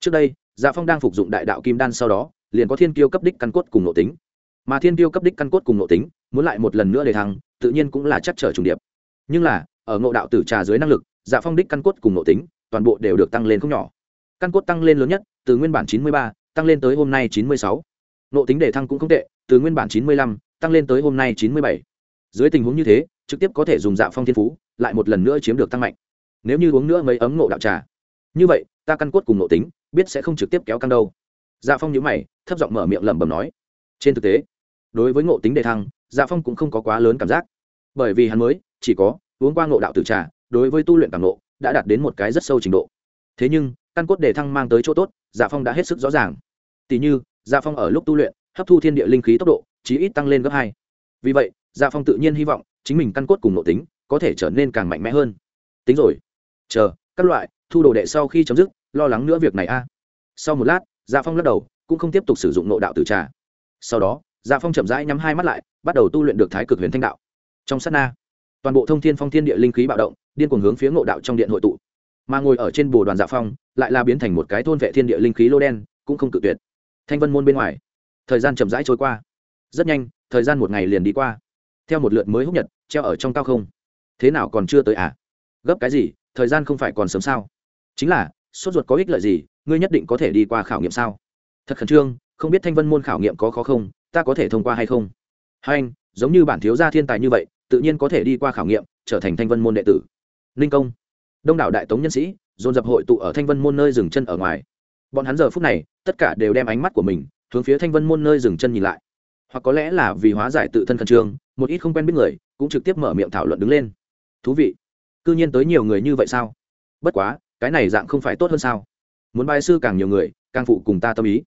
Trước đây dạ phong đang phục dụng đại đạo kim đan sau đó liền có thiên kiêu cấp đích căn cốt cùng nội tính. Mà thiên kiêu cấp đích căn cốt cùng nội tính, muốn lại một lần nữa để thăng, tự nhiên cũng là chắc trở trùng điệp. Nhưng là, ở ngộ đạo tử trà dưới năng lực dạ phong đích căn cốt cùng nội tính, toàn bộ đều được tăng lên không nhỏ. Căn cốt tăng lên lớn nhất, từ nguyên bản chín mươi ba, tăng lên tới hôm nay chín mươi sáu. Nội tính đề thăng cũng không tệ, từ nguyên bản chín mươi lăm, tăng lên tới hôm nay chín mươi bảy. Dưới tình huống như thế, trực tiếp có thể dùng dạ phong thiên phú, lại một lần nữa chiếm được tăng mạnh. Nếu như uống nữa mấy ấm ngộ đạo trà. Như vậy, ta căn cốt cùng nội tính, biết sẽ không trực tiếp kéo căng đâu dạ phong nhíu mày, thấp giọng mở miệng lẩm bẩm nói, trên thực tế, đối với ngộ tính đề thăng dạ phong cũng không có quá lớn cảm giác. Bởi vì hắn mới chỉ có uống qua ngộ đạo tử trà, đối với tu luyện cảm ngộ đã đạt đến một cái rất sâu trình độ. Thế nhưng, căn cốt đề thăng mang tới chỗ tốt dạ phong đã hết sức rõ ràng. Tỉ như dạ phong ở lúc tu luyện, hấp thu thiên địa linh khí tốc độ chí ít tăng lên gấp hai. Vì vậy dạ phong tự nhiên hy vọng chính mình căn cốt cùng nội tính có thể trở nên càng mạnh mẽ hơn. Tính rồi. Chờ, các loại, thu đồ đệ sau khi chấm dứt, lo lắng nữa việc này a. Sau một lát dạ phong lắc đầu, cũng không tiếp tục sử dụng nội đạo từ trà. Sau đó dạ phong chậm rãi nhắm hai mắt lại, bắt đầu tu luyện được thái cực huyền thanh đạo. Trong sát na, toàn bộ thông thiên phong thiên địa linh khí bạo động, điên cuồng hướng phía ngộ đạo trong điện hội tụ. Mà ngồi ở trên bồ đoàn dạ phong, lại là biến thành một cái thôn vệ thiên địa linh khí lô đen, cũng không tự tuyệt. Thanh vân môn bên ngoài, thời gian chậm rãi trôi qua. Rất nhanh, thời gian một ngày liền đi qua. Theo một lượt mới húc nhật, treo ở trong cao không. Thế nào còn chưa tới à? Gấp cái gì, thời gian không phải còn sớm sao? Chính là sốt ruột có ích lợi gì, ngươi nhất định có thể đi qua khảo nghiệm sao? Thật khẩn trương, không biết thanh vân môn khảo nghiệm có khó không, ta có thể thông qua hay không? Hai anh, giống như bản thiếu gia thiên tài như vậy, tự nhiên có thể đi qua khảo nghiệm, trở thành thanh vân môn đệ tử. Ninh công, đông đảo đại tống nhân sĩ, dồn dập hội tụ ở thanh vân môn nơi dừng chân ở ngoài. Bọn hắn giờ phút này, tất cả đều đem ánh mắt của mình, hướng phía thanh vân môn nơi dừng chân nhìn lại. Hoặc có lẽ là vì hóa giải tự thân khẩn trương, một ít không quen biết người, cũng trực tiếp mở miệng thảo luận đứng lên. Thú vị. C nhiên tới nhiều người như vậy sao? Bất quá cái này dạng không phải tốt hơn sao? Muốn bài sư càng nhiều người, càng phụ cùng ta tâm ý.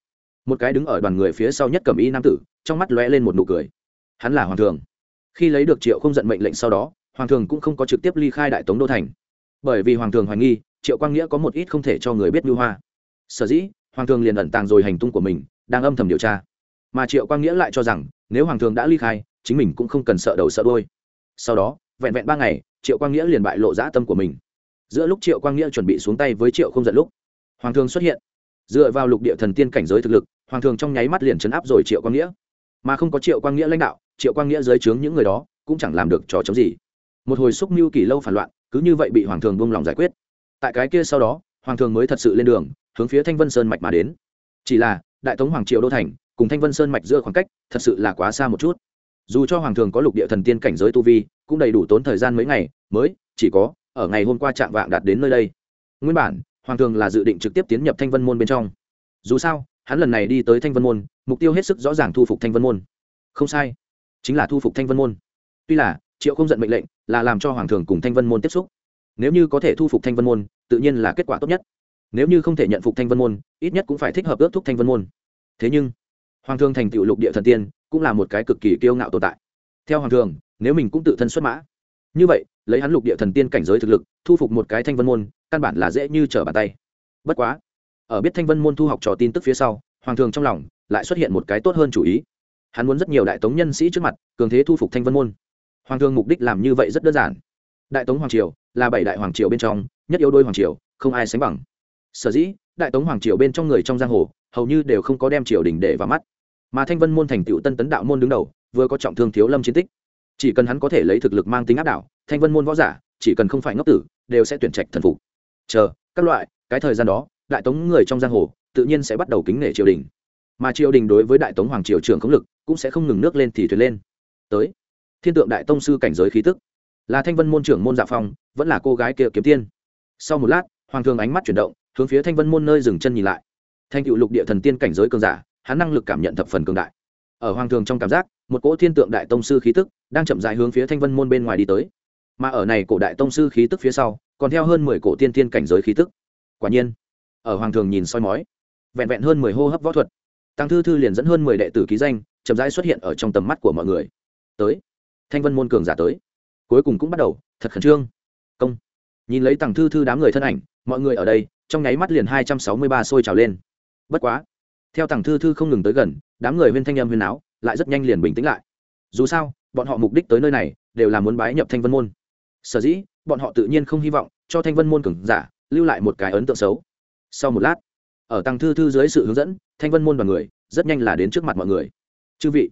Một cái đứng ở đoàn người phía sau nhất cầm y nam tử, trong mắt lóe lên một nụ cười. Hắn là hoàng thường. Khi lấy được triệu không giận mệnh lệnh sau đó, hoàng thường cũng không có trực tiếp ly khai đại tống đô thành. Bởi vì hoàng thường hoài nghi, triệu quang nghĩa có một ít không thể cho người biết mưu hoa. Sở dĩ, hoàng thường liền ẩn tàng rồi hành tung của mình, đang âm thầm điều tra. Mà triệu quang nghĩa lại cho rằng, nếu hoàng thường đã ly khai, chính mình cũng không cần sợ đầu sợ đôi sau đó, vẹn vẹn ba ngày, triệu quang nghĩa liền bại lộ dã tâm của mình giữa lúc triệu quang nghĩa chuẩn bị xuống tay với triệu không giận lúc, hoàng thường xuất hiện. Dựa vào lục địa thần tiên cảnh giới thực lực, hoàng thường trong nháy mắt liền chấn áp rồi triệu quang nghĩa. Mà không có triệu quang nghĩa lãnh đạo, triệu quang nghĩa dưới trướng những người đó cũng chẳng làm được trò chống gì. Một hồi xúc mưu kỳ lâu phản loạn, cứ như vậy bị hoàng thường buông lòng giải quyết. Tại cái kia sau đó, hoàng thường mới thật sự lên đường, hướng phía thanh vân sơn mạch mà đến. Chỉ là, đại tống hoàng triệu đô thành cùng thanh vân sơn mạch giữa khoảng cách thật sự là quá xa một chút. Dù cho hoàng thường có lục địa thần tiên cảnh giới tu vi, cũng đầy đủ tốn thời gian mấy ngày, mới chỉ có ở ngày hôm qua chạm vạng đạt đến nơi đây. Nguyên bản, hoàng thường là dự định trực tiếp tiến nhập thanh vân môn bên trong. Dù sao, hắn lần này đi tới thanh vân môn, mục tiêu hết sức rõ ràng thu phục thanh vân môn. Không sai, chính là thu phục thanh vân môn. Tuy là, triệu không giận mệnh lệnh, là làm cho hoàng thường cùng thanh vân môn tiếp xúc. Nếu như có thể thu phục thanh vân môn, tự nhiên là kết quả tốt nhất. Nếu như không thể nhận phục thanh vân môn, ít nhất cũng phải thích hợp ước thúc thanh vân môn. Thế nhưng, hoàng thường thành tựu lục địa thần tiên, cũng là một cái cực kỳ kiêu ngạo tồn tại. Theo hoàng thường, nếu mình cũng tự thân xuất mã, như vậy lấy hắn lục địa thần tiên cảnh giới thực lực, thu phục một cái thanh vân môn, căn bản là dễ như trở bàn tay. Bất quá, ở biết thanh vân môn thu học trò tin tức phía sau, hoàng thường trong lòng lại xuất hiện một cái tốt hơn chủ ý. Hắn muốn rất nhiều đại tống nhân sĩ trước mặt, cường thế thu phục thanh vân môn. Hoàng thường mục đích làm như vậy rất đơn giản. Đại tống hoàng triều là bảy đại hoàng triều bên trong nhất yếu đôi hoàng triều, không ai sánh bằng. Sở dĩ, đại tống hoàng triều bên trong người trong giang hồ hầu như đều không có đem triều đình để vào mắt. Mà thanh vân môn thành tựu tân tấn đạo môn đứng đầu, vừa có trọng thương thiếu lâm chiến tích. Chỉ cần hắn có thể lấy thực lực mang tính áp đảo thanh vân môn võ giả, chỉ cần không phải ngốc tử, đều sẽ tuyển trạch thần phục. Chờ, các loại, cái thời gian đó, đại tống người trong giang hồ, tự nhiên sẽ bắt đầu kính nể triều đình. Mà triều đình đối với đại tống hoàng triều trưởng khống lực, cũng sẽ không ngừng nước lên thì thuyền lên. Tới, thiên tượng đại tông sư cảnh giới khí tức. Là thanh vân môn trưởng môn dạ phong, vẫn là cô gái kia kiếm tiên. Sau một lát, hoàng thường ánh mắt chuyển động, hướng phía thanh vân môn nơi dừng chân nhìn lại. Thanh cựu lục địa thần tiên cảnh giới cường giả, hắn năng lực cảm nhận thập phần cường đại. Ở hoàng thường trong cảm giác, một cỗ thiên tượng đại tông sư khí tức đang chậm dài hướng phía thanh vân môn bên ngoài đi tới mà ở này cổ đại tông sư khí tức phía sau, còn theo hơn mười cổ tiên tiên cảnh giới khí tức. Quả nhiên, ở hoàng thường nhìn soi mói, vẹn vẹn hơn mười hô hấp võ thuật, tăng thư thư liền dẫn hơn mười đệ tử ký danh, chậm rãi xuất hiện ở trong tầm mắt của mọi người. Tới, thanh vân môn cường giả tới. Cuối cùng cũng bắt đầu, thật khẩn trương. Công. Nhìn lấy tàng thư thư đám người thân ảnh, mọi người ở đây, trong nháy mắt liền hai trăm sáu mươi ba sôi trào lên. Bất quá, theo tàng thư thư không ngừng tới gần, đám người huyên thanh âm huyên áo lại rất nhanh liền bình tĩnh lại. Dù sao, bọn họ mục đích tới nơi này, đều là muốn bái nhập thanh vân môn sở dĩ, bọn họ tự nhiên không hy vọng cho thanh vân môn cường giả lưu lại một cái ấn tượng xấu. Sau một lát, ở tăng thư thư dưới sự hướng dẫn, thanh vân môn và người rất nhanh là đến trước mặt mọi người. Chư vị,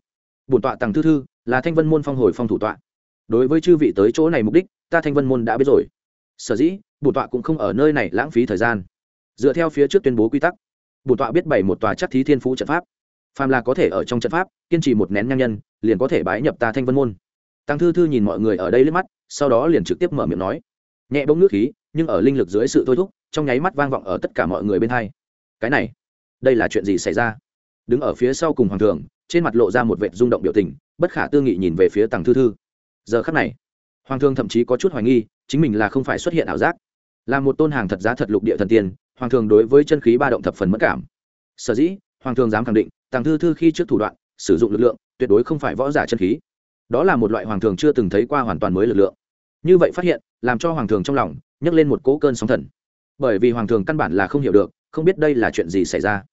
bổn tọa tăng thư thư là thanh vân môn phong hồi phong thủ tọa. Đối với chư vị tới chỗ này mục đích, ta thanh vân môn đã biết rồi. Sở dĩ, bổn tọa cũng không ở nơi này lãng phí thời gian. Dựa theo phía trước tuyên bố quy tắc, bổn tọa biết bày một tòa chắc thí thiên phú trận pháp. Phàm là có thể ở trong trận pháp, kiên trì một nén nhang nhân, liền có thể bái nhập ta thanh vân môn. Tăng thư thư nhìn mọi người ở đây liếc mắt sau đó liền trực tiếp mở miệng nói. Nhẹ bông nước khí, nhưng ở linh lực dưới sự thôi thúc, trong nháy mắt vang vọng ở tất cả mọi người bên hai. Cái này, đây là chuyện gì xảy ra? Đứng ở phía sau cùng hoàng thường trên mặt lộ ra một vệ rung động biểu tình, bất khả tư nghị nhìn về phía tàng thư thư. Giờ khắc này, hoàng thương thậm chí có chút hoài nghi, chính mình là không phải xuất hiện ảo giác. Là một tôn hàng thật giá thật lục địa thần tiên, hoàng thường đối với chân khí ba động thập phần mất cảm. Sở dĩ, hoàng thường dám khẳng định tàng thư thư khi trước thủ đoạn, sử dụng lực lượng, tuyệt đối không phải võ giả chân khí. Đó là một loại hoàng thường chưa từng thấy qua hoàn toàn mới lực lượng như vậy phát hiện, làm cho hoàng thường trong lòng nhấc lên một cỗ cơn sóng thần. Bởi vì hoàng thường căn bản là không hiểu được, không biết đây là chuyện gì xảy ra.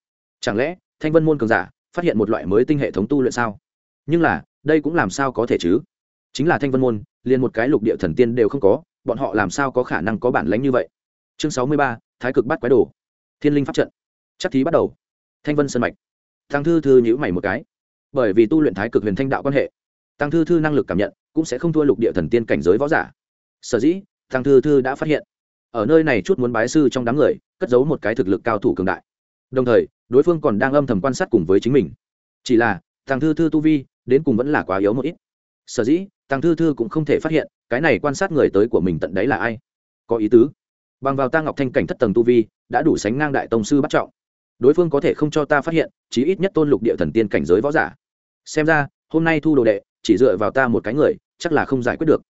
Chẳng lẽ, thanh vân môn cường giả phát hiện một loại mới tinh hệ thống tu luyện sao? Nhưng là, đây cũng làm sao có thể chứ? Chính là thanh vân môn, liền một cái lục địa thần tiên đều không có, bọn họ làm sao có khả năng có bản lánh như vậy? Chương sáu mươi ba, thái cực bắt quái đồ. Thiên linh pháp trận. Chắc thí bắt đầu. Thanh vân sân mạch. Tăng thư thư nhữ mày một cái. Bởi vì tu luyện thái cực huyền thanh đạo quan hệ, tăng thư thư năng lực cảm nhận cũng sẽ không thua lục địa thần tiên cảnh giới võ giả sở dĩ tăng thư thư đã phát hiện, ở nơi này chút muốn bái sư trong đám người, cất giấu một cái thực lực cao thủ cường đại. Đồng thời, đối phương còn đang âm thầm quan sát cùng với chính mình. Chỉ là tăng thư thư tu vi, đến cùng vẫn là quá yếu một ít. Sở dĩ tăng thư thư cũng không thể phát hiện, cái này quan sát người tới của mình tận đấy là ai. Có ý tứ. Bằng vào ta ngọc thanh cảnh thất tầng tu vi, đã đủ sánh ngang đại tông sư bắt trọng. Đối phương có thể không cho ta phát hiện, chí ít nhất tôn lục địa thần tiên cảnh giới võ giả. Xem ra, hôm nay thu đồ đệ, chỉ dựa vào ta một cái người, chắc là không giải quyết được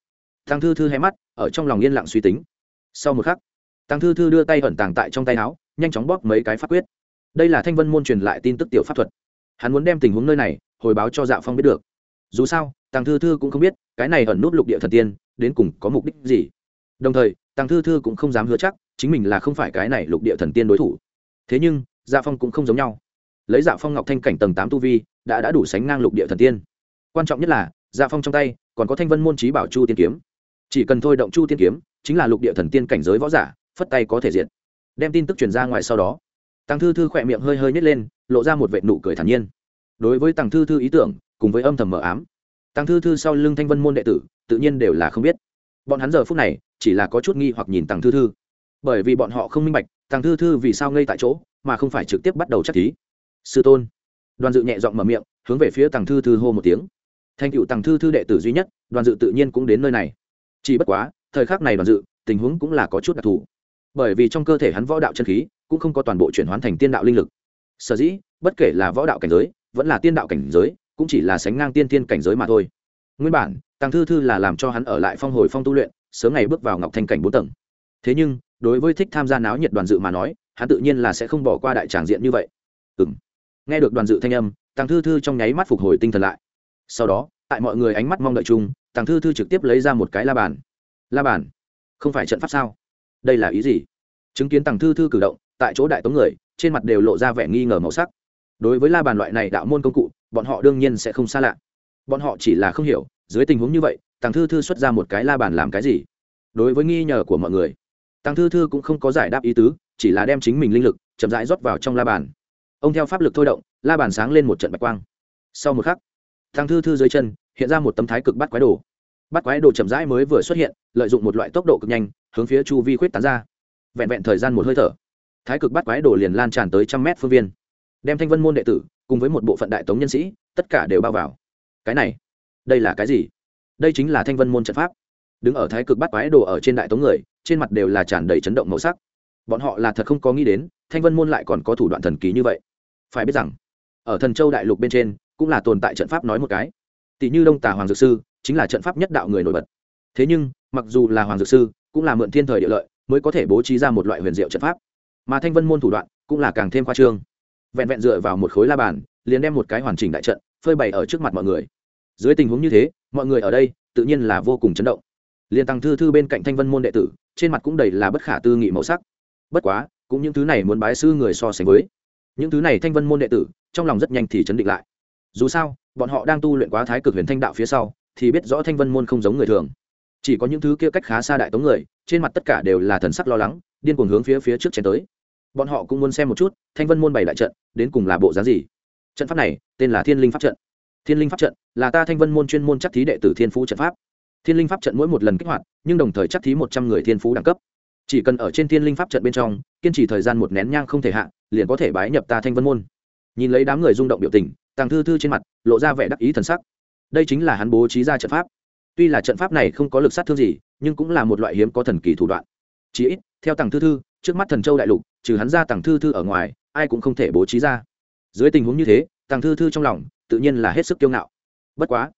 tăng thư thư hé mắt, ở trong lòng yên lặng suy tính. Sau một khắc, tăng thư thư đưa tay ẩn tàng tại trong tay áo, nhanh chóng bóp mấy cái pháp quyết. Đây là thanh vân môn truyền lại tin tức tiểu pháp thuật. Hắn muốn đem tình huống nơi này, hồi báo cho dạ phong biết được. Dù sao Tang thư thư cũng không biết, cái này ẩn nút lục địa thần tiên, đến cùng có mục đích gì. Đồng thời Tang thư thư cũng không dám hứa chắc, chính mình là không phải cái này lục địa thần tiên đối thủ. Thế nhưng dạ phong cũng không giống nhau. Lấy dạ phong ngọc thanh cảnh tầng tám tu vi, đã đã đủ sánh ngang lục địa thần tiên. Quan trọng nhất là dạ phong trong tay, còn có thanh vân môn trí bảo chu tiên kiếm chỉ cần thôi động chu tiên kiếm, chính là lục địa thần tiên cảnh giới võ giả, phất tay có thể diện đem tin tức truyền ra ngoài sau đó tăng thư thư khỏe miệng hơi hơi nhét lên, lộ ra một vệ nụ cười thản nhiên. Đối với tăng thư thư ý tưởng, cùng với âm thầm mờ ám tăng thư thư sau lưng thanh vân môn đệ tử, tự nhiên đều là không biết. Bọn hắn giờ phút này, chỉ là có chút nghi hoặc nhìn tăng thư thư. Bởi vì bọn họ không minh bạch tăng thư thư vì sao ngây tại chỗ, mà không phải trực tiếp bắt đầu chắc thí. Sư tôn. Đoàn dự nhẹ giọng mở miệng, hướng về phía tăng thư thư hô một tiếng. Thành cựu tăng thư thư đệ tử duy nhất, đoàn dự tự nhiên cũng đến nơi này chỉ bất quá, thời khắc này đoàn dự, tình huống cũng là có chút đặc thù. Bởi vì trong cơ thể hắn võ đạo chân khí cũng không có toàn bộ chuyển hóa thành tiên đạo linh lực. Sở dĩ, bất kể là võ đạo cảnh giới, vẫn là tiên đạo cảnh giới, cũng chỉ là sánh ngang tiên tiên cảnh giới mà thôi. Nguyên bản tăng thư thư là làm cho hắn ở lại phong hồi phong tu luyện, sớm ngày bước vào ngọc thanh cảnh bốn tầng. Thế nhưng, đối với thích tham gia náo nhiệt đoàn dự mà nói, hắn tự nhiên là sẽ không bỏ qua đại tràng diện như vậy. Ừ m nghe được đoàn dự thanh âm tăng thư thư trong nháy mắt phục hồi tinh thần lại. Sau đó, tại mọi người ánh mắt mong đợi chung Tàng thư thư trực tiếp lấy ra một cái la bàn. La bàn? Không phải trận pháp sao? Đây là ý gì? Chứng kiến tàng thư thư cử động, tại chỗ đại tống người, trên mặt đều lộ ra vẻ nghi ngờ màu sắc. Đối với la bàn loại này đạo môn công cụ, bọn họ đương nhiên sẽ không xa lạ. Bọn họ chỉ là không hiểu, dưới tình huống như vậy, tàng thư thư xuất ra một cái la bàn làm cái gì? Đối với nghi nhờ của mọi người, tàng thư thư cũng không có giải đáp ý tứ, chỉ là đem chính mình linh lực, chậm rãi rót vào trong la bàn. Ông theo pháp lực thôi động, la bàn sáng lên một trận bạch quang. Sau một khắc, tàng thư thư dưới chân, hiện ra một tấm thái cực bắt quái đồ bắt quái đồ chậm rãi mới vừa xuất hiện, lợi dụng một loại tốc độ cực nhanh, hướng phía chu vi khuyết tán ra. Vẹn vẹn thời gian một hơi thở, thái cực bắt quái đồ liền lan tràn tới trăm mét phương viên. Đem thanh vân môn đệ tử, cùng với một bộ phận đại tống nhân sĩ, tất cả đều bao vào. Cái này, đây là cái gì? Đây chính là thanh vân môn trận pháp. Đứng ở thái cực bắt quái đồ ở trên đại tống người, trên mặt đều là tràn đầy chấn động màu sắc. Bọn họ là thật không có nghĩ đến, thanh vân môn lại còn có thủ đoạn thần kỳ như vậy. Phải biết rằng, ở thần châu đại lục bên trên, cũng là tồn tại trận pháp nói một cái. Tỷ như đông tà hoàng dược sư chính là trận pháp nhất đạo người nổi bật. Thế nhưng, mặc dù là hoàng dược sư, cũng là mượn thiên thời địa lợi, mới có thể bố trí ra một loại huyền diệu trận pháp. Mà thanh vân môn thủ đoạn cũng là càng thêm khoa trương. Vẹn vẹn dựa vào một khối la bàn, liền đem một cái hoàn chỉnh đại trận phơi bày ở trước mặt mọi người. Dưới tình huống như thế, mọi người ở đây tự nhiên là vô cùng chấn động. Liền tăng thư thư bên cạnh thanh vân môn đệ tử, trên mặt cũng đầy là bất khả tư nghị màu sắc. Bất quá, cũng những thứ này muốn bái sư người so sánh với. Những thứ này thanh vân môn đệ tử, trong lòng rất nhanh thì chấn định lại. Dù sao, bọn họ đang tu luyện quá thái cực huyền thanh đạo phía sau thì biết rõ thanh vân môn không giống người thường. Chỉ có những thứ kia cách khá xa đại tống người, trên mặt tất cả đều là thần sắc lo lắng, điên cuồng hướng phía phía trước chén tới. Bọn họ cũng muốn xem một chút thanh vân môn bày đại trận, đến cùng là bộ giá gì. Trận pháp này, tên là thiên linh pháp trận. Thiên linh pháp trận là ta thanh vân môn chuyên môn chắc thí đệ tử thiên phú trận pháp. Thiên linh pháp trận mỗi một lần kích hoạt, nhưng đồng thời chắc thí một trăm người thiên phú đẳng cấp. Chỉ cần ở trên thiên linh pháp trận bên trong, kiên trì thời gian một nén nhang không thể hạ, liền có thể bái nhập ta thanh vân môn. Nhìn lấy đám người rung động biểu tình, tàng thư thư trên mặt lộ ra vẻ đắc ý thần sắc đây chính là hắn bố trí ra trận pháp. Tuy là trận pháp này không có lực sát thương gì, nhưng cũng là một loại hiếm có thần kỳ thủ đoạn. Chỉ ít, theo tàng thư thư, trước mắt thần châu đại lục, trừ hắn ra tàng thư thư ở ngoài, ai cũng không thể bố trí ra. Dưới tình huống như thế tàng thư thư trong lòng, tự nhiên là hết sức kiêu ngạo. Bất quá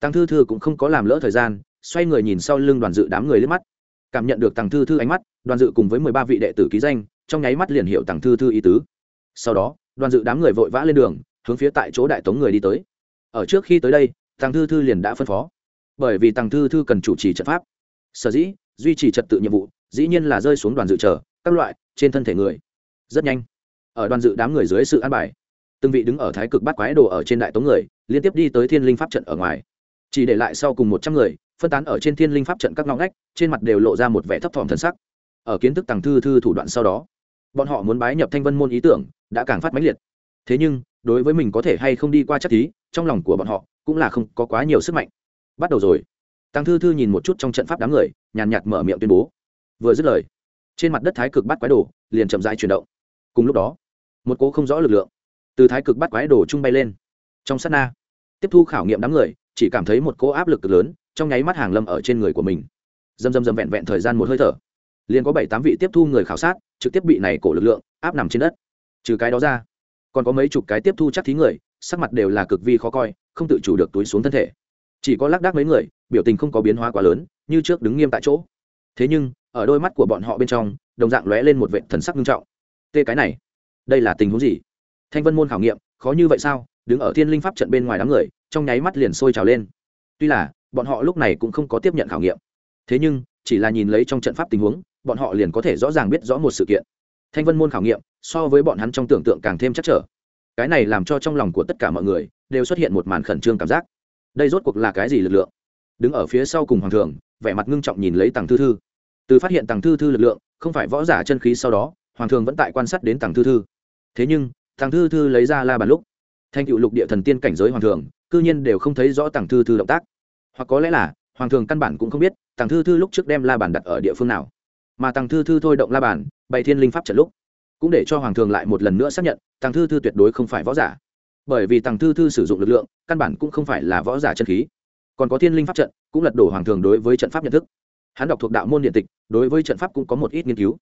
tàng thư thư cũng không có làm lỡ thời gian, xoay người nhìn sau lưng đoàn dự đám người lên mắt. Cảm nhận được tàng thư thư ánh mắt, đoàn dự cùng với mười ba vị đệ tử ký danh, trong nháy mắt liền hiệu tàng thư thư ý tứ. Sau đó, đoàn dự đám người vội vã lên đường, hướng phía tại chỗ đại tống người đi tới. Ở trước khi tới đây tàng thư thư liền đã phân phó. Bởi vì tàng thư thư cần chủ trì trận pháp. Sở dĩ, duy trì trật tự nhiệm vụ, dĩ nhiên là rơi xuống đoàn dự trở các loại, trên thân thể người. Rất nhanh, ở đoàn dự đám người dưới sự an bài, từng vị đứng ở thái cực bắt quái đồ ở trên đại tống người, liên tiếp đi tới thiên linh pháp trận ở ngoài. Chỉ để lại sau cùng một trăm người, phân tán ở trên thiên linh pháp trận các ngõ ngách, trên mặt đều lộ ra một vẻ thấp thỏm thân sắc. Ở kiến thức tàng thư thư thủ đoạn sau đó, bọn họ muốn bái nhập thanh vân môn ý tưởng, đã càng phát mãnh liệt. Thế nhưng, đối với mình có thể hay không đi qua chắc thí trong lòng của bọn họ cũng là không có quá nhiều sức mạnh. Bắt đầu rồi. Tăng thư thư nhìn một chút trong trận pháp đám người, nhàn nhạt mở miệng tuyên bố. Vừa dứt lời, trên mặt đất thái cực bắt quái đồ liền chậm rãi chuyển động. Cùng lúc đó, một cố không rõ lực lượng từ thái cực bắt quái đồ trung bay lên. Trong sát na, tiếp thu khảo nghiệm đám người, chỉ cảm thấy một cố áp lực cực lớn trong nháy mắt hàng lâm ở trên người của mình. Dầm dầm dầm vẹn vẹn thời gian một hơi thở, liền có bảy tám vị tiếp thu người khảo sát trực tiếp bị này cổ lực lượng áp nằm trên đất. Trừ cái đó ra, còn có mấy chục cái tiếp thu chắc thí người, sắc mặt đều là cực vi khó coi không tự chủ được túi xuống thân thể. Chỉ có lác đác mấy người, biểu tình không có biến hóa quá lớn, như trước đứng nghiêm tại chỗ. Thế nhưng, ở đôi mắt của bọn họ bên trong, đồng dạng lóe lên một vệ thần sắc nghiêm trọng. Tê cái này, đây là tình huống gì? Thanh vân môn khảo nghiệm, khó như vậy sao? Đứng ở thiên linh pháp trận bên ngoài đám người, trong nháy mắt liền sôi trào lên. Tuy là, bọn họ lúc này cũng không có tiếp nhận khảo nghiệm. Thế nhưng, chỉ là nhìn lấy trong trận pháp tình huống, bọn họ liền có thể rõ ràng biết rõ một sự kiện. Thanh vân môn khảo nghiệm, so với bọn hắn trong tưởng tượng càng thêm chắc trở cái này làm cho trong lòng của tất cả mọi người đều xuất hiện một màn khẩn trương cảm giác. Đây rốt cuộc là cái gì lực lượng? Đứng ở phía sau cùng hoàng thường vẻ mặt ngưng trọng nhìn lấy tàng thư thư. Từ phát hiện tàng thư thư lực lượng, không phải võ giả chân khí sau đó, hoàng thường vẫn tại quan sát đến tàng thư thư. Thế nhưng tàng thư thư lấy ra la bàn lúc, thanh cựu lục địa thần tiên cảnh giới hoàng thường cư nhiên đều không thấy rõ tàng thư thư động tác. Hoặc có lẽ là, hoàng thường căn bản cũng không biết tàng thư thư lúc trước đem la bàn đặt ở địa phương nào. Mà tàng thư thư thôi động la bàn, bày thiên linh pháp trận lúc cũng để cho hoàng thường lại một lần nữa xác nhận tàng thư thư tuyệt đối không phải võ giả. Bởi vì tàng thư thư sử dụng lực lượng, căn bản cũng không phải là võ giả chân khí. Còn có thiên linh pháp trận, cũng lật đổ hoàng thường đối với trận pháp nhận thức. Hắn đọc thuộc đạo môn điện tịch, đối với trận pháp cũng có một ít nghiên cứu.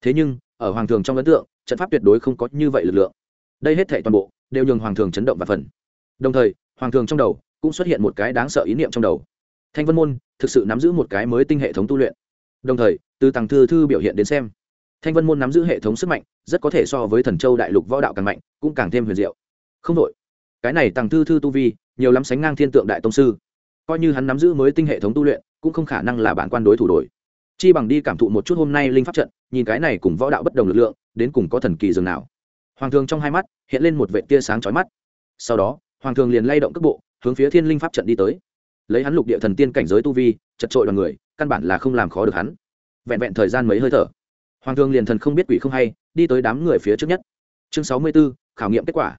Thế nhưng, ở hoàng thường trong ấn tượng, trận pháp tuyệt đối không có như vậy lực lượng. Đây hết thể toàn bộ, đều nhường hoàng thường chấn động và phần. Đồng thời, hoàng thường trong đầu, cũng xuất hiện một cái đáng sợ ý niệm trong đầu. Thanh vân môn thực sự nắm giữ một cái mới tinh hệ thống tu luyện. Đồng thời, từ tàng thư thư biểu hiện đến xem thanh vân môn nắm giữ hệ thống sức mạnh, rất có thể so với thần châu đại lục võ đạo càng mạnh, cũng càng thêm huyền diệu. Không đội cái này tàng thư thư tu vi, nhiều lắm sánh ngang thiên tượng đại tông sư. Coi như hắn nắm giữ mới tinh hệ thống tu luyện, cũng không khả năng là bản quan đối thủ đổi. Chi bằng đi cảm thụ một chút hôm nay linh pháp trận, nhìn cái này cùng võ đạo bất đồng lực lượng, đến cùng có thần kỳ dường nào. Hoàng thường trong hai mắt, hiện lên một vệ tia sáng chói mắt. Sau đó, hoàng thường liền lay động cước bộ, hướng phía thiên linh pháp trận đi tới. Lấy hắn lục địa thần tiên cảnh giới tu vi, chật trội đoàn người, căn bản là không làm khó được hắn. Vẹn vẹn thời gian mấy hơi thở hoàng thương liền thần không biết quỷ không hay, đi tới đám người phía trước nhất. Chương sáu mươi b ố khảo nghiệm kết quả.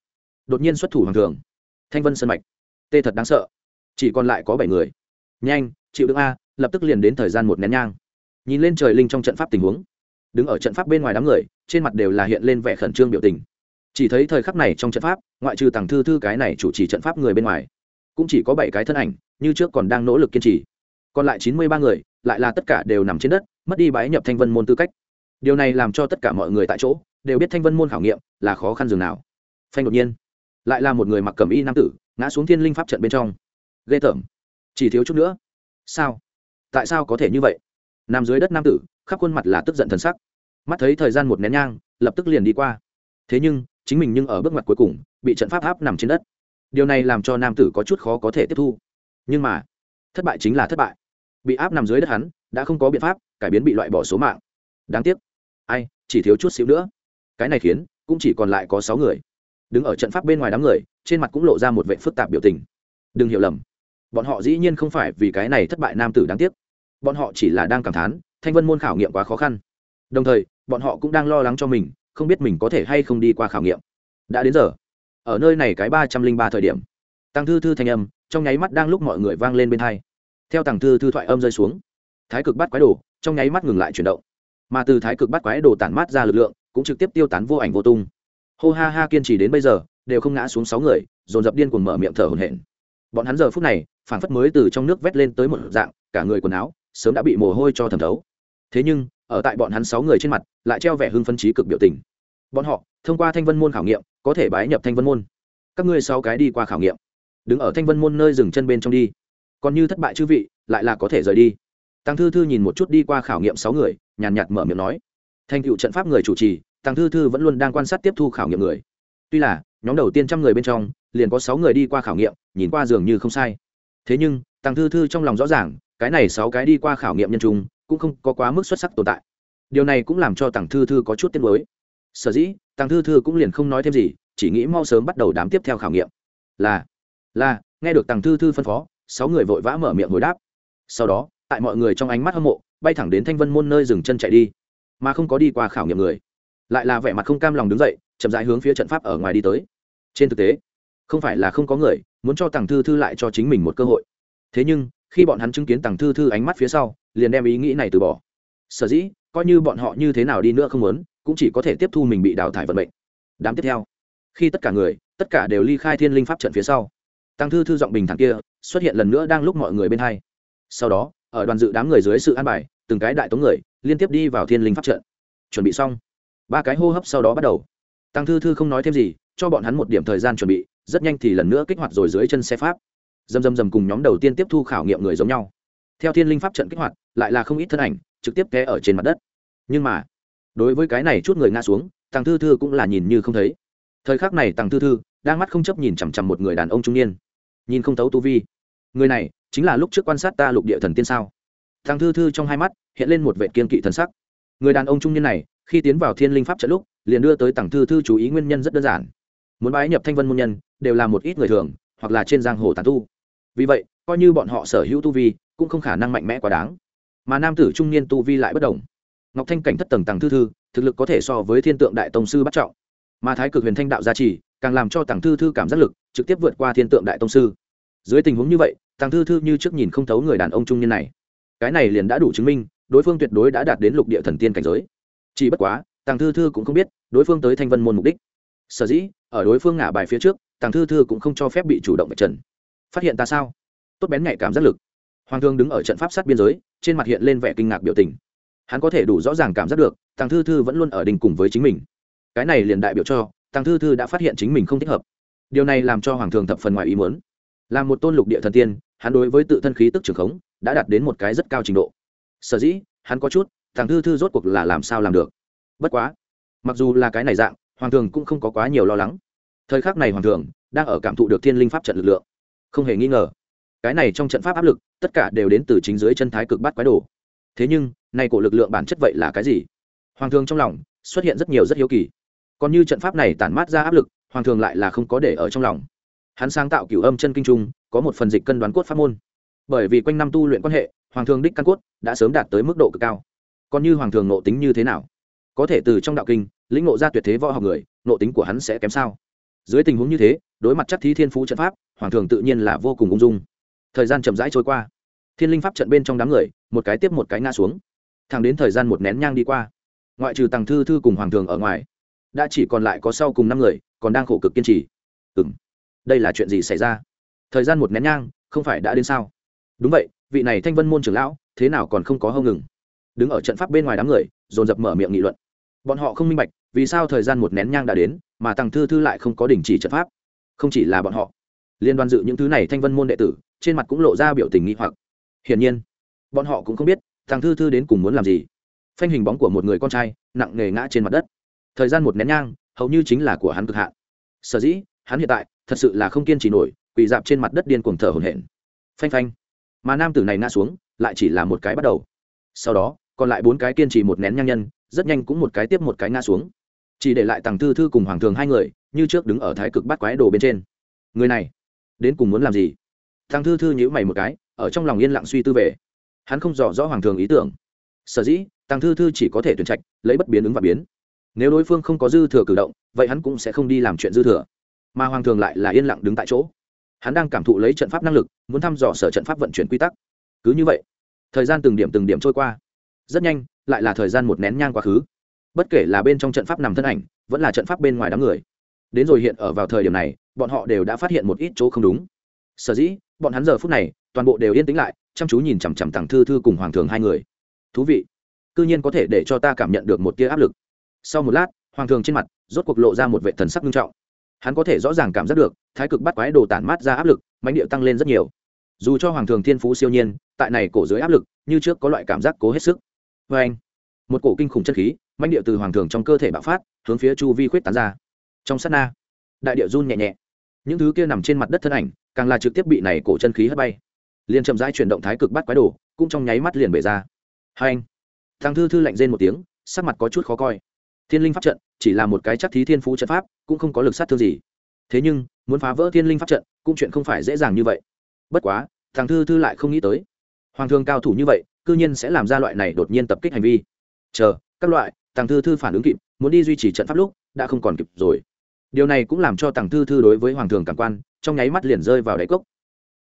Đột nhiên xuất thủ hoàng thường thanh vân sân mạch. Tê thật đáng sợ. Chỉ còn lại có bảy người. Nhanh, chịu đựng a, lập tức liền đến thời gian một nén nhang. Nhìn lên trời linh trong trận pháp tình huống. Đứng ở trận pháp bên ngoài đám người, trên mặt đều là hiện lên vẻ khẩn trương biểu tình. Chỉ thấy thời khắc này trong trận pháp, ngoại trừ tàng thư thư cái này chủ trì trận pháp người bên ngoài, cũng chỉ có bảy cái thân ảnh, như trước còn đang nỗ lực kiên trì. Còn lại chín mươi ba người, lại là tất cả đều nằm trên đất, mất đi bái nhập thanh vân môn tư cách điều này làm cho tất cả mọi người tại chỗ đều biết thanh vân môn khảo nghiệm là khó khăn dường nào. Phanh đột nhiên, lại là một người mặc cầm y nam tử ngã xuống thiên linh pháp trận bên trong. Ghê tởm. Chỉ thiếu chút nữa. Sao? Tại sao có thể như vậy? Nằm dưới đất nam tử, khắp khuôn mặt là tức giận thần sắc. Mắt thấy thời gian một nén nhang, lập tức liền đi qua. Thế nhưng, chính mình nhưng ở bước mặt cuối cùng, bị trận pháp áp nằm trên đất. Điều này làm cho nam tử có chút khó có thể tiếp thu. Nhưng mà, thất bại chính là thất bại. Bị áp nằm dưới đất hắn, đã không có biện pháp cải biến bị loại bỏ số mạng. Đáng tiếc ai, chỉ thiếu chút xíu nữa. Cái này khiến, cũng chỉ còn lại có sáu người. Đứng ở trận pháp bên ngoài đám người, trên mặt cũng lộ ra một vệ phức tạp biểu tình. Đừng hiểu lầm. Bọn họ dĩ nhiên không phải vì cái này thất bại nam tử đáng tiếc. Bọn họ chỉ là đang cảm thán, thanh vân môn khảo nghiệm quá khó khăn. Đồng thời, bọn họ cũng đang lo lắng cho mình, không biết mình có thể hay không đi qua khảo nghiệm. Đã đến giờ. Ở nơi này cái ba trăm linh ba thời điểm. Tăng thư thư thanh âm, trong nháy mắt đang lúc mọi người vang lên bên thai theo tàng thư thư thoại âm rơi xuống. Thái cực bắt quái đồ, trong nháy mắt ngừng lại chuyển động mà từ thái cực bắt quái đồ tản mát ra lực lượng, cũng trực tiếp tiêu tán vô ảnh vô tung. Hô ha ha kiên trì đến bây giờ, đều không ngã xuống sáu người, dồn dập điên cuồng mở miệng thở hổn hển. Bọn hắn giờ phút này phản phất mới từ trong nước vét lên tới một dạng, cả người quần áo sớm đã bị mồ hôi cho thẩm thấu. Thế nhưng, ở tại bọn hắn sáu người trên mặt, lại treo vẻ hưng phân trí cực biểu tình. Bọn họ, thông qua thanh vân môn khảo nghiệm, có thể bái nhập thanh vân môn. Các ngươi sáu cái đi qua khảo nghiệm. Đứng ở thanh vân môn nơi dừng chân bên trong đi. Còn như thất bại chư vị, lại là có thể rời đi tăng thư thư nhìn một chút đi qua khảo nghiệm sáu người, nhàn nhạt mở miệng nói. Thành cựu trận pháp người chủ trì, tăng thư thư vẫn luôn đang quan sát tiếp thu khảo nghiệm người. Tuy là, nhóm đầu tiên trăm người bên trong, liền có sáu người đi qua khảo nghiệm, nhìn qua dường như không sai. Thế nhưng, tăng thư thư trong lòng rõ ràng, cái này sáu cái đi qua khảo nghiệm nhân trung, cũng không có quá mức xuất sắc tồn tại. Điều này cũng làm cho tăng thư thư có chút tiếc nuối. Sở dĩ, tăng thư thư cũng liền không nói thêm gì, chỉ nghĩ mau sớm bắt đầu đám tiếp theo khảo nghiệm. Là là, nghe được tăng thư thư phân phó, sáu người vội vã mở miệng hồi đáp. Sau đó tại mọi người trong ánh mắt hâm mộ, bay thẳng đến thanh vân môn nơi dừng chân chạy đi, mà không có đi qua khảo nghiệm người. Lại là vẻ mặt không cam lòng đứng dậy, chậm rãi hướng phía trận pháp ở ngoài đi tới. Trên thực tế, không phải là không có người muốn cho tàng thư thư lại cho chính mình một cơ hội. Thế nhưng, khi bọn hắn chứng kiến tàng thư thư ánh mắt phía sau, liền đem ý nghĩ này từ bỏ. Sở dĩ, coi như bọn họ như thế nào đi nữa không muốn, cũng chỉ có thể tiếp thu mình bị đào thải vận mệnh. Đám tiếp theo, khi tất cả người, tất cả đều ly khai thiên linh pháp trận phía sau tăng thư thư giọng bình thản kia xuất hiện lần nữa đang lúc mọi người bên hai. Sau đó ở đoàn dự đám người dưới sự an bài, từng cái đại tống người liên tiếp đi vào thiên linh pháp trận. Chuẩn bị xong, ba cái hô hấp sau đó bắt đầu. Tăng thư thư không nói thêm gì, cho bọn hắn một điểm thời gian chuẩn bị, rất nhanh thì lần nữa kích hoạt rồi dưới chân xe pháp. Dầm dầm dầm cùng nhóm đầu tiên tiếp thu khảo nghiệm người giống nhau. Theo thiên linh pháp trận kích hoạt, lại là không ít thân ảnh, trực tiếp té ở trên mặt đất. Nhưng mà, đối với cái này chút người ngã xuống, tăng thư thư cũng là nhìn như không thấy. Thời khắc này tăng thư thư đang mắt không chấp nhìn chằm chằm một người đàn ông trung niên. Nhìn không thấu tu vi. Người này chính là lúc trước quan sát ta lục địa thần tiên sao? Thằng thư thư trong hai mắt hiện lên một vệ kiên kỵ thần sắc. Người đàn ông trung niên này, khi tiến vào thiên linh pháp trận lúc, liền đưa tới tặng thư thư chú ý nguyên nhân rất đơn giản. Muốn bái nhập thanh vân môn nhân, đều là một ít người thường, hoặc là trên giang hồ tàn tu. Vì vậy, coi như bọn họ sở hữu tu vi, cũng không khả năng mạnh mẽ quá đáng. Mà nam tử trung niên tu vi lại bất đồng. Ngọc thanh cảnh thất tầng tàng thư thư, thực lực có thể so với thiên tượng đại tông sư bắt trọng. Mà thái cực huyền thanh đạo gia trì, càng làm cho tàng thư thư cảm giác lực trực tiếp vượt qua thiên tượng đại tông sư. Dưới tình huống như vậy tàng thư thư như trước nhìn không thấu người đàn ông trung niên này. Cái này liền đã đủ chứng minh, đối phương tuyệt đối đã đạt đến lục địa thần tiên cảnh giới. Chỉ bất quá, tàng thư thư cũng không biết, đối phương tới thanh vân môn mục đích. Sở dĩ, ở đối phương ngả bài phía trước, tàng thư thư cũng không cho phép bị chủ động vạch trần. Phát hiện ta sao? Tốt bén nhạy cảm giác lực. Hoàng thương đứng ở trận pháp sát biên giới, trên mặt hiện lên vẻ kinh ngạc biểu tình. Hắn có thể đủ rõ ràng cảm giác được, tàng thư thư vẫn luôn ở đình cùng với chính mình. Cái này liền đại biểu cho, tàng thư thư đã phát hiện chính mình không thích hợp. Điều này làm cho hoàng thường thập phần ngoài ý muốn là một tôn lục địa thần tiên, hắn đối với tự thân khí tức trường khống đã đạt đến một cái rất cao trình độ. Sở dĩ, hắn có chút, thằng thư thư rốt cuộc là làm sao làm được? Bất quá, mặc dù là cái này dạng, hoàng thường cũng không có quá nhiều lo lắng. Thời khắc này hoàng thường đang ở cảm thụ được thiên linh pháp trận lực lượng. Không hề nghi ngờ, cái này trong trận pháp áp lực, tất cả đều đến từ chính dưới chân thái cực bát quái đồ. Thế nhưng nay cổ lực lượng bản chất vậy là cái gì? Hoàng thường trong lòng xuất hiện rất nhiều rất hiếu kỳ. Còn như trận pháp này tản mát ra áp lực, hoàng thường lại là không có để ở trong lòng hắn sáng tạo cửu âm chân kinh trung, có một phần dịch cân đoán cốt pháp môn. Bởi vì quanh năm tu luyện quan hệ, hoàng thường đích căn cốt đã sớm đạt tới mức độ cực cao. Còn như hoàng thường nộ tính như thế nào? Có thể từ trong đạo kinh, lĩnh ngộ ra tuyệt thế võ học người, nộ tính của hắn sẽ kém sao? Dưới tình huống như thế, đối mặt chắc thí thiên phú trận pháp, hoàng thường tự nhiên là vô cùng ung dung. Thời gian chậm rãi trôi qua. Thiên linh pháp trận bên trong đám người, một cái tiếp một cái ngã xuống. Thẳng đến thời gian một nén nhang đi qua, ngoại trừ tàng thư thư cùng hoàng thường ở ngoài, đã chỉ còn lại có sau cùng năm người, còn đang khổ cực kiên trì. Ừ đây là chuyện gì xảy ra? Thời gian một nén nhang, không phải đã đến sao? Đúng vậy, vị này thanh vân môn trưởng lão, thế nào còn không có hâu ngừng? Đứng ở trận pháp bên ngoài đám người, dồn dập mở miệng nghị luận. Bọn họ không minh bạch, vì sao thời gian một nén nhang đã đến, mà tăng thư thư lại không có đình chỉ trận pháp? Không chỉ là bọn họ, liên đoàn dự những thứ này thanh vân môn đệ tử, trên mặt cũng lộ ra biểu tình nghi hoặc. Hiển nhiên, bọn họ cũng không biết thằng thư thư đến cùng muốn làm gì. Phanh hình bóng của một người con trai, nặng nề ngã trên mặt đất. Thời gian một nén nhang, hầu như chính là của hắn cực hạn. Sở dĩ, hắn hiện tại thật sự là không kiên trì nổi, quỳ dạp trên mặt đất điên cuồng thở hổn hển. Phanh phanh. Mà nam tử này ngã xuống, lại chỉ là một cái bắt đầu. Sau đó, còn lại bốn cái kiên trì một nén nhang nhân, rất nhanh cũng một cái tiếp một cái ngã xuống. Chỉ để lại tàng thư thư cùng hoàng thường hai người, như trước đứng ở thái cực bắt quái đồ bên trên. Người này, đến cùng muốn làm gì? Thằng thư thư nhữ mày một cái, ở trong lòng yên lặng suy tư về. Hắn không rõ rõ hoàng thường ý tưởng. Sở dĩ tàng thư thư chỉ có thể tuyển trạch, lấy bất biến ứng và biến. Nếu đối phương không có dư thừa cử động, vậy hắn cũng sẽ không đi làm chuyện dư thừa mà hoàng thường lại là yên lặng đứng tại chỗ. Hắn đang cảm thụ lấy trận pháp năng lực, muốn thăm dò sở trận pháp vận chuyển quy tắc. Cứ như vậy, thời gian từng điểm từng điểm trôi qua. Rất nhanh, lại là thời gian một nén nhang quá khứ. Bất kể là bên trong trận pháp nằm thân ảnh, vẫn là trận pháp bên ngoài đám người. Đến rồi hiện ở vào thời điểm này, bọn họ đều đã phát hiện một ít chỗ không đúng. Sở dĩ, bọn hắn giờ phút này, toàn bộ đều yên tĩnh lại, chăm chú nhìn chằm chằm thằng thư thư cùng hoàng thường hai người. Thú vị c ư nhiên có thể để cho ta cảm nhận được một tia áp lực. Sau một lát, hoàng thường trên mặt rốt cuộc lộ ra một vệ thần sắc nghiêm trọng hắn có thể rõ ràng cảm giác được, thái cực bắt quái đồ tản mát ra áp lực mánh điệu tăng lên rất nhiều. Dù cho hoàng thường thiên phú siêu nhiên, tại này cổ dưới áp lực, như trước có loại cảm giác cố hết sức. Vê anh, một cổ kinh khủng chất khí mánh điệu từ hoàng thường trong cơ thể bạo phát, hướng phía chu vi khuyết tán ra. Trong sát na, đại điệu run nhẹ nhẹ. Những thứ kia nằm trên mặt đất thân ảnh, càng là trực tiếp bị này cổ chân khí hất bay. Liền chậm rãi chuyển động thái cực bắt quái đồ, cũng trong nháy mắt liền bể ra. Hai anh, thằng thư thư lạnh rên một tiếng, sắc mặt có chút khó coi. Thiên linh pháp trận chỉ là một cái chắc thí thiên phú trận pháp, cũng không có lực sát thương gì. Thế nhưng, muốn phá vỡ thiên linh pháp trận, cũng chuyện không phải dễ dàng như vậy. Bất quá, thằng thư thư lại không nghĩ tới. Hoàng thương cao thủ như vậy, cư nhiên sẽ làm ra loại này đột nhiên tập kích hành vi. Chờ, các loại, thằng thư thư phản ứng kịp, muốn đi duy trì trận pháp lúc, đã không còn kịp rồi. Điều này cũng làm cho thằng thư thư đối với hoàng thường cảm quan, trong nháy mắt liền rơi vào đáy cốc.